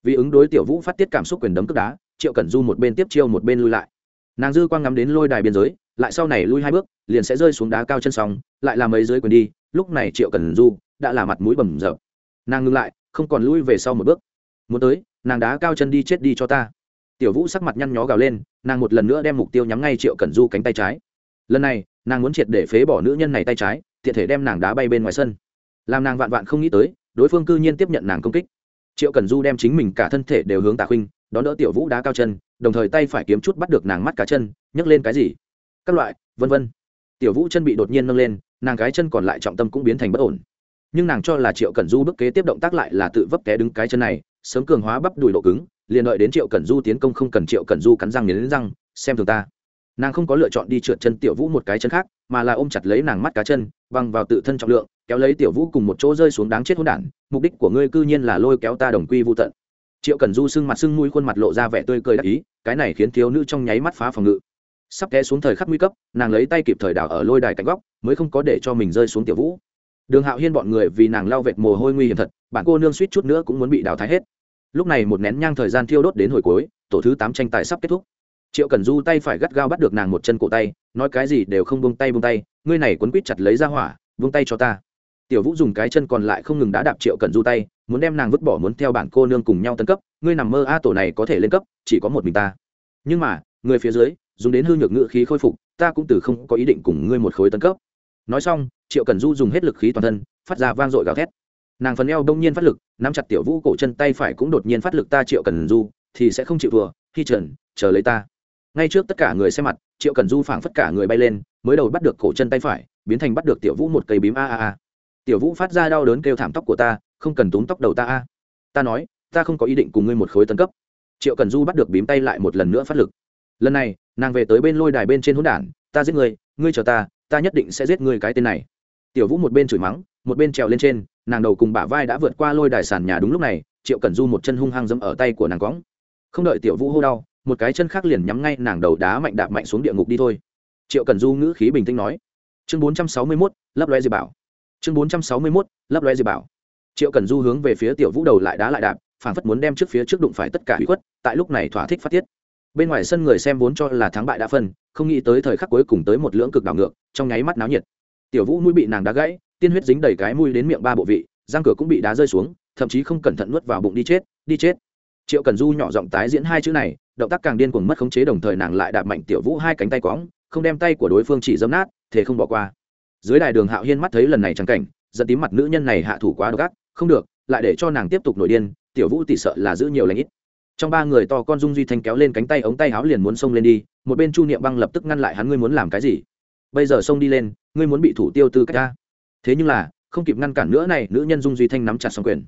Vì ứng đối tiểu vũ phát tiết cảm xúc quyền đấm cước đá, triệu cần du một bên tiếp chiêu một bên lui lại. Nàng dư quang ngắm đến lôi đài biên giới, lại sau này lui hai bước, liền sẽ rơi xuống đá cao chân sóng lại làm mấy dưới quyền đi, lúc này triệu cần du đã là mặt mũi bầm rợp nàng ngưng lại, không còn lui về sau một bước. Muốn tới, nàng đá cao chân đi chết đi cho ta. Tiểu vũ sắc mặt nhăn nhó gào lên, nàng một lần nữa đem mục tiêu nhắm ngay triệu cần du cánh tay trái. Lần này, nàng muốn triệt để phế bỏ nữ nhân này tay trái tiện thể đem nàng đá bay bên ngoài sân. Làm nàng vạn vạn không nghĩ tới, đối phương cư nhiên tiếp nhận nàng công kích. Triệu cần du đem chính mình cả thân thể đều hướng tạ khuynh, đón đỡ tiểu vũ đá cao chân, đồng thời tay phải kiếm chút bắt được nàng mắt cả chân, nhấc lên cái gì? Các loại, vân vân. Tiểu vũ chân bị đột nhiên nâng lên, nàng cái chân còn lại trọng tâm cũng biến thành bất ổn. Nhưng nàng cho là triệu cần du bước kế tiếp động tác lại là tự vấp té đứng cái chân này, sớm cường hóa bắp đùi độ cứng, liền đợi đến triệu cần du tiến công không cần triệu cần du cắn răng nghiến răng, xem thường ta nàng không có lựa chọn đi trượt chân tiểu vũ một cái chân khác, mà là ôm chặt lấy nàng mắt cá chân băng vào tự thân trọng lượng, kéo lấy tiểu vũ cùng một chỗ rơi xuống đáng chết hỗn đản, mục đích của ngươi cư nhiên là lôi kéo ta đồng quy vô tận. Triệu cần du sưng mặt sưng mũi, khuôn mặt lộ ra vẻ tươi cười đắc ý, cái này khiến thiếu nữ trong nháy mắt phá phòng ngự. Sắp té xuống thời khắc nguy cấp, nàng lấy tay kịp thời đảo ở lôi đài cạnh góc, mới không có để cho mình rơi xuống tiểu vũ. Đường hạo hiên bọn người vì nàng lao vệt mồ hôi nguy hiểm thật bản cô nương suýt chút nữa cũng muốn bị đào thái hết. Lúc này một nén nhang thời gian thiêu đốt đến hồi cuối, tổ thứ tám tranh tài sắp kết thúc triệu cần du tay phải gắt gao bắt được nàng một chân cổ tay, nói cái gì đều không bông tay bông tay, ngươi này quấn quít chặt lấy ra hỏa vung tay cho ta. Tiểu vũ dùng cái chân còn lại không ngừng đã đạp triệu cần du tay, muốn đem nàng vứt bỏ muốn theo bản cô nương cùng nhau tấn cấp, ngươi nằm mơ a, tổ này có thể lên cấp, chỉ có một mình ta. Nhưng mà, người phía dưới, dùng đến hư nhược ngự khí khôi phục, ta cũng từ không có ý định cùng ngươi một khối tấn cấp. Nói xong, triệu cần du dùng hết lực khí toàn thân, phát ra vang dội gào thét. Nàng phần eo đông nhiên phát lực, nắm chặt tiểu vũ cổ chân tay phải cũng đột nhiên phát lực ta triệu cần du, thì sẽ không chịu vừa khi trần, chờ lấy ta ngay trước tất cả người xem mặt, triệu cần du phảng phất cả người bay lên, mới đầu bắt được cổ chân tay phải, biến thành bắt được tiểu vũ một cây bím a a a. Tiểu vũ phát ra đau đớn kêu thảm tóc của ta, không cần túm tóc đầu ta a. Ta nói, ta không có ý định cùng ngươi một khối tân cấp. Triệu cần du bắt được bím tay lại một lần nữa phát lực. Lần này, nàng về tới bên lôi đài bên trên hỗn đản, ta giết ngươi ngươi chờ ta ta nhất định sẽ giết ngươi cái tên này. Tiểu vũ một bên chửi mắng, một bên trèo lên trên, nàng đầu cùng bả vai đã vượt qua lôi đài sàn nhà đúng lúc này, triệu cần du một chân hung hăng dẫm ở tay của nàng cõng. Không đợi tiểu vũ hô đau một cái chân khác liền nhắm ngay nàng đầu đá mạnh đạp mạnh xuống địa ngục đi thôi. Triệu cần du ngữ khí bình tĩnh nói. Chương bốn trăm sáu mươi mốt, lấp loe diệp bảo. Chương bốn trăm sáu mươi mốt, lấp loe diệp bảo. Triệu cần du hướng về phía tiểu vũ đầu lại đá lại đạp phản phất muốn đem trước phía trước đụng phải tất cả hủy khuất, tại lúc này thỏa thích phát tiết. Bên ngoài sân người xem vốn cho là thắng bại đã phân, không nghĩ tới thời khắc cuối cùng tới một lưỡng cực đảo ngược, trong nháy mắt náo nhiệt. Tiểu vũ mũi bị nàng đá gãy, tiên huyết dính đầy cái mũi đến miệng ba bộ vị, răng cửa cũng bị đá rơi xuống, thậm chí không cẩn thận nuốt vào bụng đi chết đi chết. Triệu cần du nhỏ giọng tái diễn hai chữ này động tác càng điên cuồng mất khống chế đồng thời nàng lại đạp mạnh tiểu vũ hai cánh tay quõng, không đem tay của đối phương chỉ dâm nát thế không bỏ qua. Dưới đài đường hạo hiên mắt thấy lần này trắng cảnh dẫn tím mặt nữ nhân này hạ thủ quá độc ác, không được, lại để cho nàng tiếp tục nổi điên, tiểu vũ tỷ sợ là giữ nhiều lãnh ít. Trong ba người to con dung duy thanh kéo lên cánh tay ống tay áo liền muốn xông lên đi, một bên chu niệm băng lập tức ngăn lại hắn, ngươi muốn làm cái gì? Bây giờ xông đi lên, ngươi muốn bị thủ tiêu tư cách ta. Thế nhưng là, không kịp ngăn cản nữa này, nữ nhân dung duy thanh nắm chặt xong quyền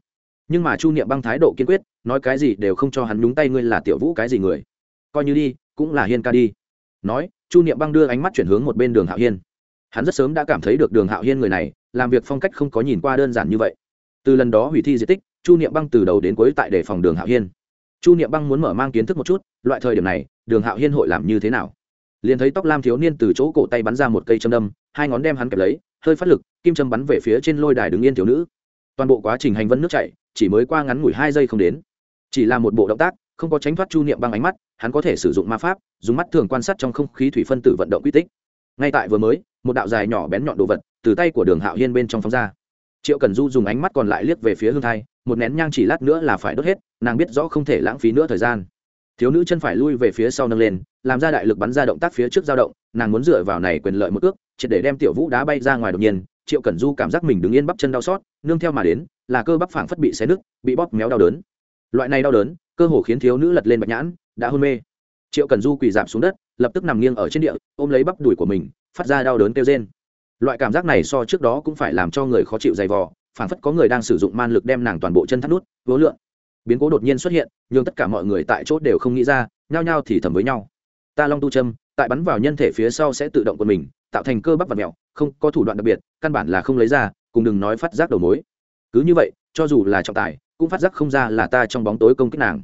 nhưng mà chu niệm băng thái độ kiên quyết, nói cái gì đều không cho hắn nhúng tay ngươi là tiểu vũ cái gì người. Coi như đi, cũng là hiên ca đi. Nói, chu niệm băng đưa ánh mắt chuyển hướng một bên đường hạo hiên. Hắn rất sớm đã cảm thấy được đường hạo hiên người này, làm việc phong cách không có nhìn qua đơn giản như vậy. Từ lần đó hủy thi di tích, chu niệm băng từ đầu đến cuối tại đề phòng đường hạo hiên. Chu niệm băng muốn mở mang kiến thức một chút, loại thời điểm này, đường hạo hiên hội làm như thế nào? Liền thấy tóc lam thiếu niên từ chỗ cổ tay bắn ra một cây châm đâm, hai ngón đem hắn kẹp lấy, hơi phát lực, kim châm bắn về phía trên lôi đài đứng yên thiếu nữ toàn bộ quá trình hành vân nước chảy, chỉ mới qua ngắn ngủi hai giây không đến. Chỉ là một bộ động tác, không có tránh thoát chu niệm băng ánh mắt, hắn có thể sử dụng ma pháp, dùng mắt thường quan sát trong không khí thủy phân tử vận động quy tích. Ngay tại vừa mới, một đạo dài nhỏ bén nhọn đồ vật từ tay của đường hạo hiên bên trong phóng ra. Triệu cần du dùng ánh mắt còn lại liếc về phía hương thai, một nén nhang chỉ lát nữa là phải đốt hết, nàng biết rõ không thể lãng phí nữa thời gian. Thiếu nữ chân phải lui về phía sau nâng lên, làm ra đại lực bắn ra động tác phía trước dao động, nàng muốn dựa vào này quyền lợi một ước triệt để đem tiểu vũ đá bay ra ngoài đột nhiên triệu cẩn du cảm giác mình đứng yên bắp chân đau xót, nương theo mà đến, là cơ bắp phảng phất bị xé nứt, bị bóp méo đau đớn. Loại này đau đớn, cơ hồ khiến thiếu nữ lật lên bạch nhãn, đã hôn mê. Triệu cẩn du quỳ giảm xuống đất, lập tức nằm nghiêng ở trên địa, ôm lấy bắp đùi của mình, phát ra đau đớn kêu trên loại cảm giác này so trước đó cũng phải làm cho người khó chịu dày vò, phảng phất có người đang sử dụng man lực đem nàng toàn bộ chân thắt nút vố lượn. Biến cố đột nhiên xuất hiện nhưng tất cả mọi người tại chốt đều không nghĩ ra, nhao nhao thì thầm với nhau. Ta long tu châm tại bắn vào nhân thể phía sau sẽ tự động của mình tạo thành cơ bắp và mẹo, không có thủ đoạn đặc biệt, căn bản là không lấy ra, cùng đừng nói phát giác đầu mối. Cứ như vậy, cho dù là trọng tài, cũng phát giác không ra là ta trong bóng tối công kích nàng.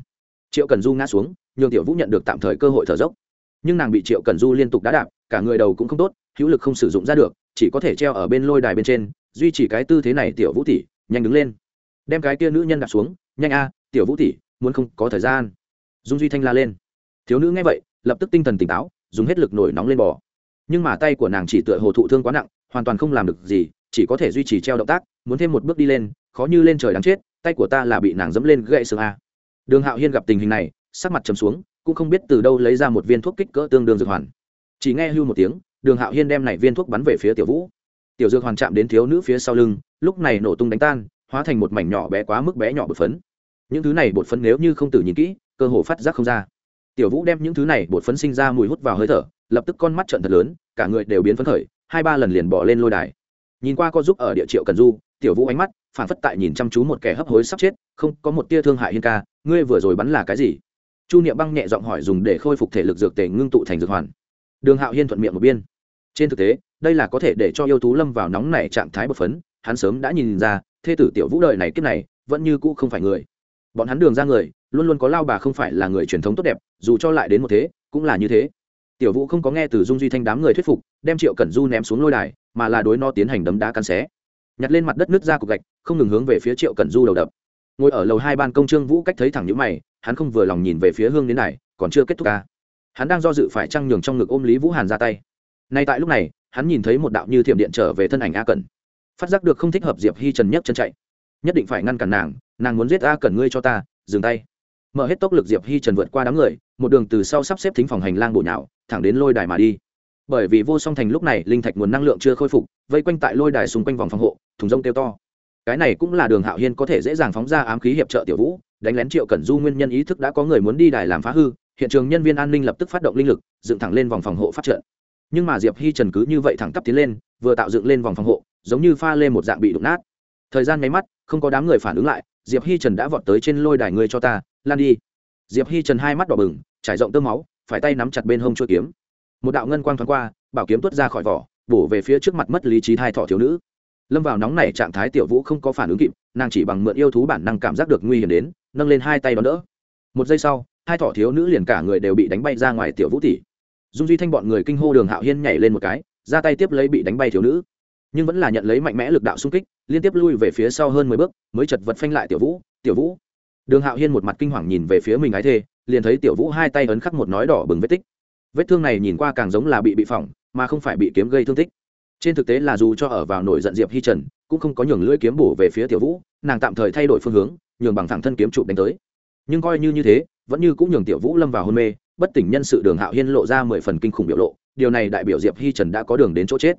Triệu cần du ngã xuống, nhường tiểu vũ nhận được tạm thời cơ hội thở dốc. Nhưng nàng bị triệu cần du liên tục đá đạp, cả người đầu cũng không tốt, hữu lực không sử dụng ra được, chỉ có thể treo ở bên lôi đài bên trên, duy trì cái tư thế này tiểu vũ tỷ, nhanh đứng lên. Đem cái tia nữ nhân đạp xuống, nhanh a, tiểu vũ tỷ, muốn không có thời gian. Dung duy thanh la lên. Thiếu nữ nghe vậy, lập tức tinh thần tỉnh táo, dùng hết lực nổi nóng lên bò nhưng mà tay của nàng chỉ tựa hồ thụ thương quá nặng, hoàn toàn không làm được gì, chỉ có thể duy trì treo động tác, muốn thêm một bước đi lên, khó như lên trời đáng chết, tay của ta là bị nàng dẫm lên gậy xương a. Đường hạo hiên gặp tình hình này, sắc mặt chấm xuống, cũng không biết từ đâu lấy ra một viên thuốc kích cỡ tương đương dược hoàn. Chỉ nghe hưu một tiếng, đường hạo hiên đem này viên thuốc bắn về phía tiểu vũ. Tiểu dược hoàn chạm đến thiếu nữ phía sau lưng, lúc này nổ tung đánh tan, hóa thành một mảnh nhỏ bé quá mức bé nhỏ bột phấn. Những thứ này bột phấn nếu như không tử nhìn kỹ, cơ hồ phát giác không ra. Tiểu vũ đem những thứ này bột phấn sinh ra mùi hút vào hơi thở lập tức con mắt trận thật lớn, cả người đều biến phấn khởi, hai ba lần liền bỏ lên lôi đài. Nhìn qua có giúp ở địa triệu cần du, tiểu vũ ánh mắt phản phất tại nhìn chăm chú một kẻ hấp hối sắp chết, không, có một tia thương hại hiên ca, ngươi vừa rồi bắn là cái gì? Chu niệm băng nhẹ giọng hỏi dùng để khôi phục thể lực dược tề ngưng tụ thành dược hoàn. Đường hạo hiên thuận miệng một biên trên thực tế, đây là có thể để cho yêu thú lâm vào nóng này trạng thái bột phấn, hắn sớm đã nhìn ra, thê tử tiểu vũ đời này kiếp này vẫn như cũ không phải người. Bọn hắn đường ra người, luôn luôn có lao bà không phải là người truyền thống tốt đẹp, dù cho lại đến một thế, cũng là như thế tiểu vũ không có nghe từ dung duy thanh đám người thuyết phục, đem triệu cẩn du ném xuống lôi đài, mà là đối no tiến hành đấm đá cắn xé. Nhặt lên mặt đất nước ra cục gạch, không ngừng hướng về phía triệu cẩn du đầu đập. Ngồi ở lầu hai ban công trương vũ cách thấy thẳng những mày, hắn không vừa lòng nhìn về phía hương đến này còn chưa kết thúc ca. Hắn đang do dự phải trăng nhường trong ngực ôm lý vũ hàn ra tay. Nay tại lúc này, hắn nhìn thấy một đạo như thiểm điện trở về thân ảnh a cẩn. Phát giác được không thích hợp diệp hi trần nhất chân chạy. Nhất định phải ngăn cản nàng nàng muốn giết a cẩn ngươi cho ta, dừng tay mở hết tốc lực diệp hi trần vượt qua đám người, một đường từ sau sắp xếp thính phòng hành lang bổ nhạo thẳng đến lôi đài mà đi. Bởi vì vô song thành lúc này linh thạch nguồn năng lượng chưa khôi phục, vây quanh tại lôi đài xung quanh vòng phòng hộ, thùng rông tiêu to. Cái này cũng là đường hạo hiên có thể dễ dàng phóng ra ám khí hiệp trợ tiểu vũ, đánh lén triệu cẩn du nguyên nhân ý thức đã có người muốn đi đài làm phá hư, hiện trường nhân viên an ninh lập tức phát động linh lực, dựng thẳng lên vòng phòng hộ phát trợ. nhưng mà diệp hi trần cứ như vậy thẳng tắp tiến lên, vừa tạo dựng lên vòng phòng hộ, giống như pha lên một dạng bị đụng nát. Thời gian nháy mắt, không có đám người phản ứng lại diệp hi trần đã vọt tới trên lôi đài người cho ta, lan đi. Diệp hi trần hai mắt đỏ bừng, trải rộng tơ máu, phải tay nắm chặt bên hông chuôi kiếm. Một đạo ngân quang thoáng qua, bảo kiếm tuốt ra khỏi vỏ, bổ về phía trước mặt mất lý trí thai thọ thiếu nữ. Lâm vào nóng này trạng thái tiểu vũ không có phản ứng kịp, nàng chỉ bằng mượn yêu thú bản năng cảm giác được nguy hiểm đến, nâng lên hai tay đón đỡ. Một giây sau, hai thọ thiếu nữ liền cả người đều bị đánh bay ra ngoài tiểu vũ tỷ dung duy thanh bọn người kinh hô đường hạo hiên nhảy lên một cái, ra tay tiếp lấy bị đánh bay thiếu nữ nhưng vẫn là nhận lấy mạnh mẽ lực đạo xung kích, liên tiếp lui về phía sau hơn mười bước, mới chật vật phanh lại tiểu vũ tiểu vũ. Đường hạo hiên một mặt kinh hoàng nhìn về phía mình ái thê, liền thấy tiểu vũ hai tay ấn khắc một nói đỏ bừng vết tích. Vết thương này nhìn qua càng giống là bị bị phỏng, mà không phải bị kiếm gây thương tích. Trên thực tế là dù cho ở vào nổi giận diệp hi trần, cũng không có nhường lưỡi kiếm bổ về phía tiểu vũ, nàng tạm thời thay đổi phương hướng, nhường bằng thẳng thân kiếm chụp đánh tới. Nhưng coi như như thế, vẫn như cũng nhường tiểu vũ lâm vào hôn mê, bất tỉnh nhân sự đường hạo hiên lộ ra mười phần kinh khủng biểu lộ, điều này đại biểu diệp hi trần đã có đường đến chỗ chết.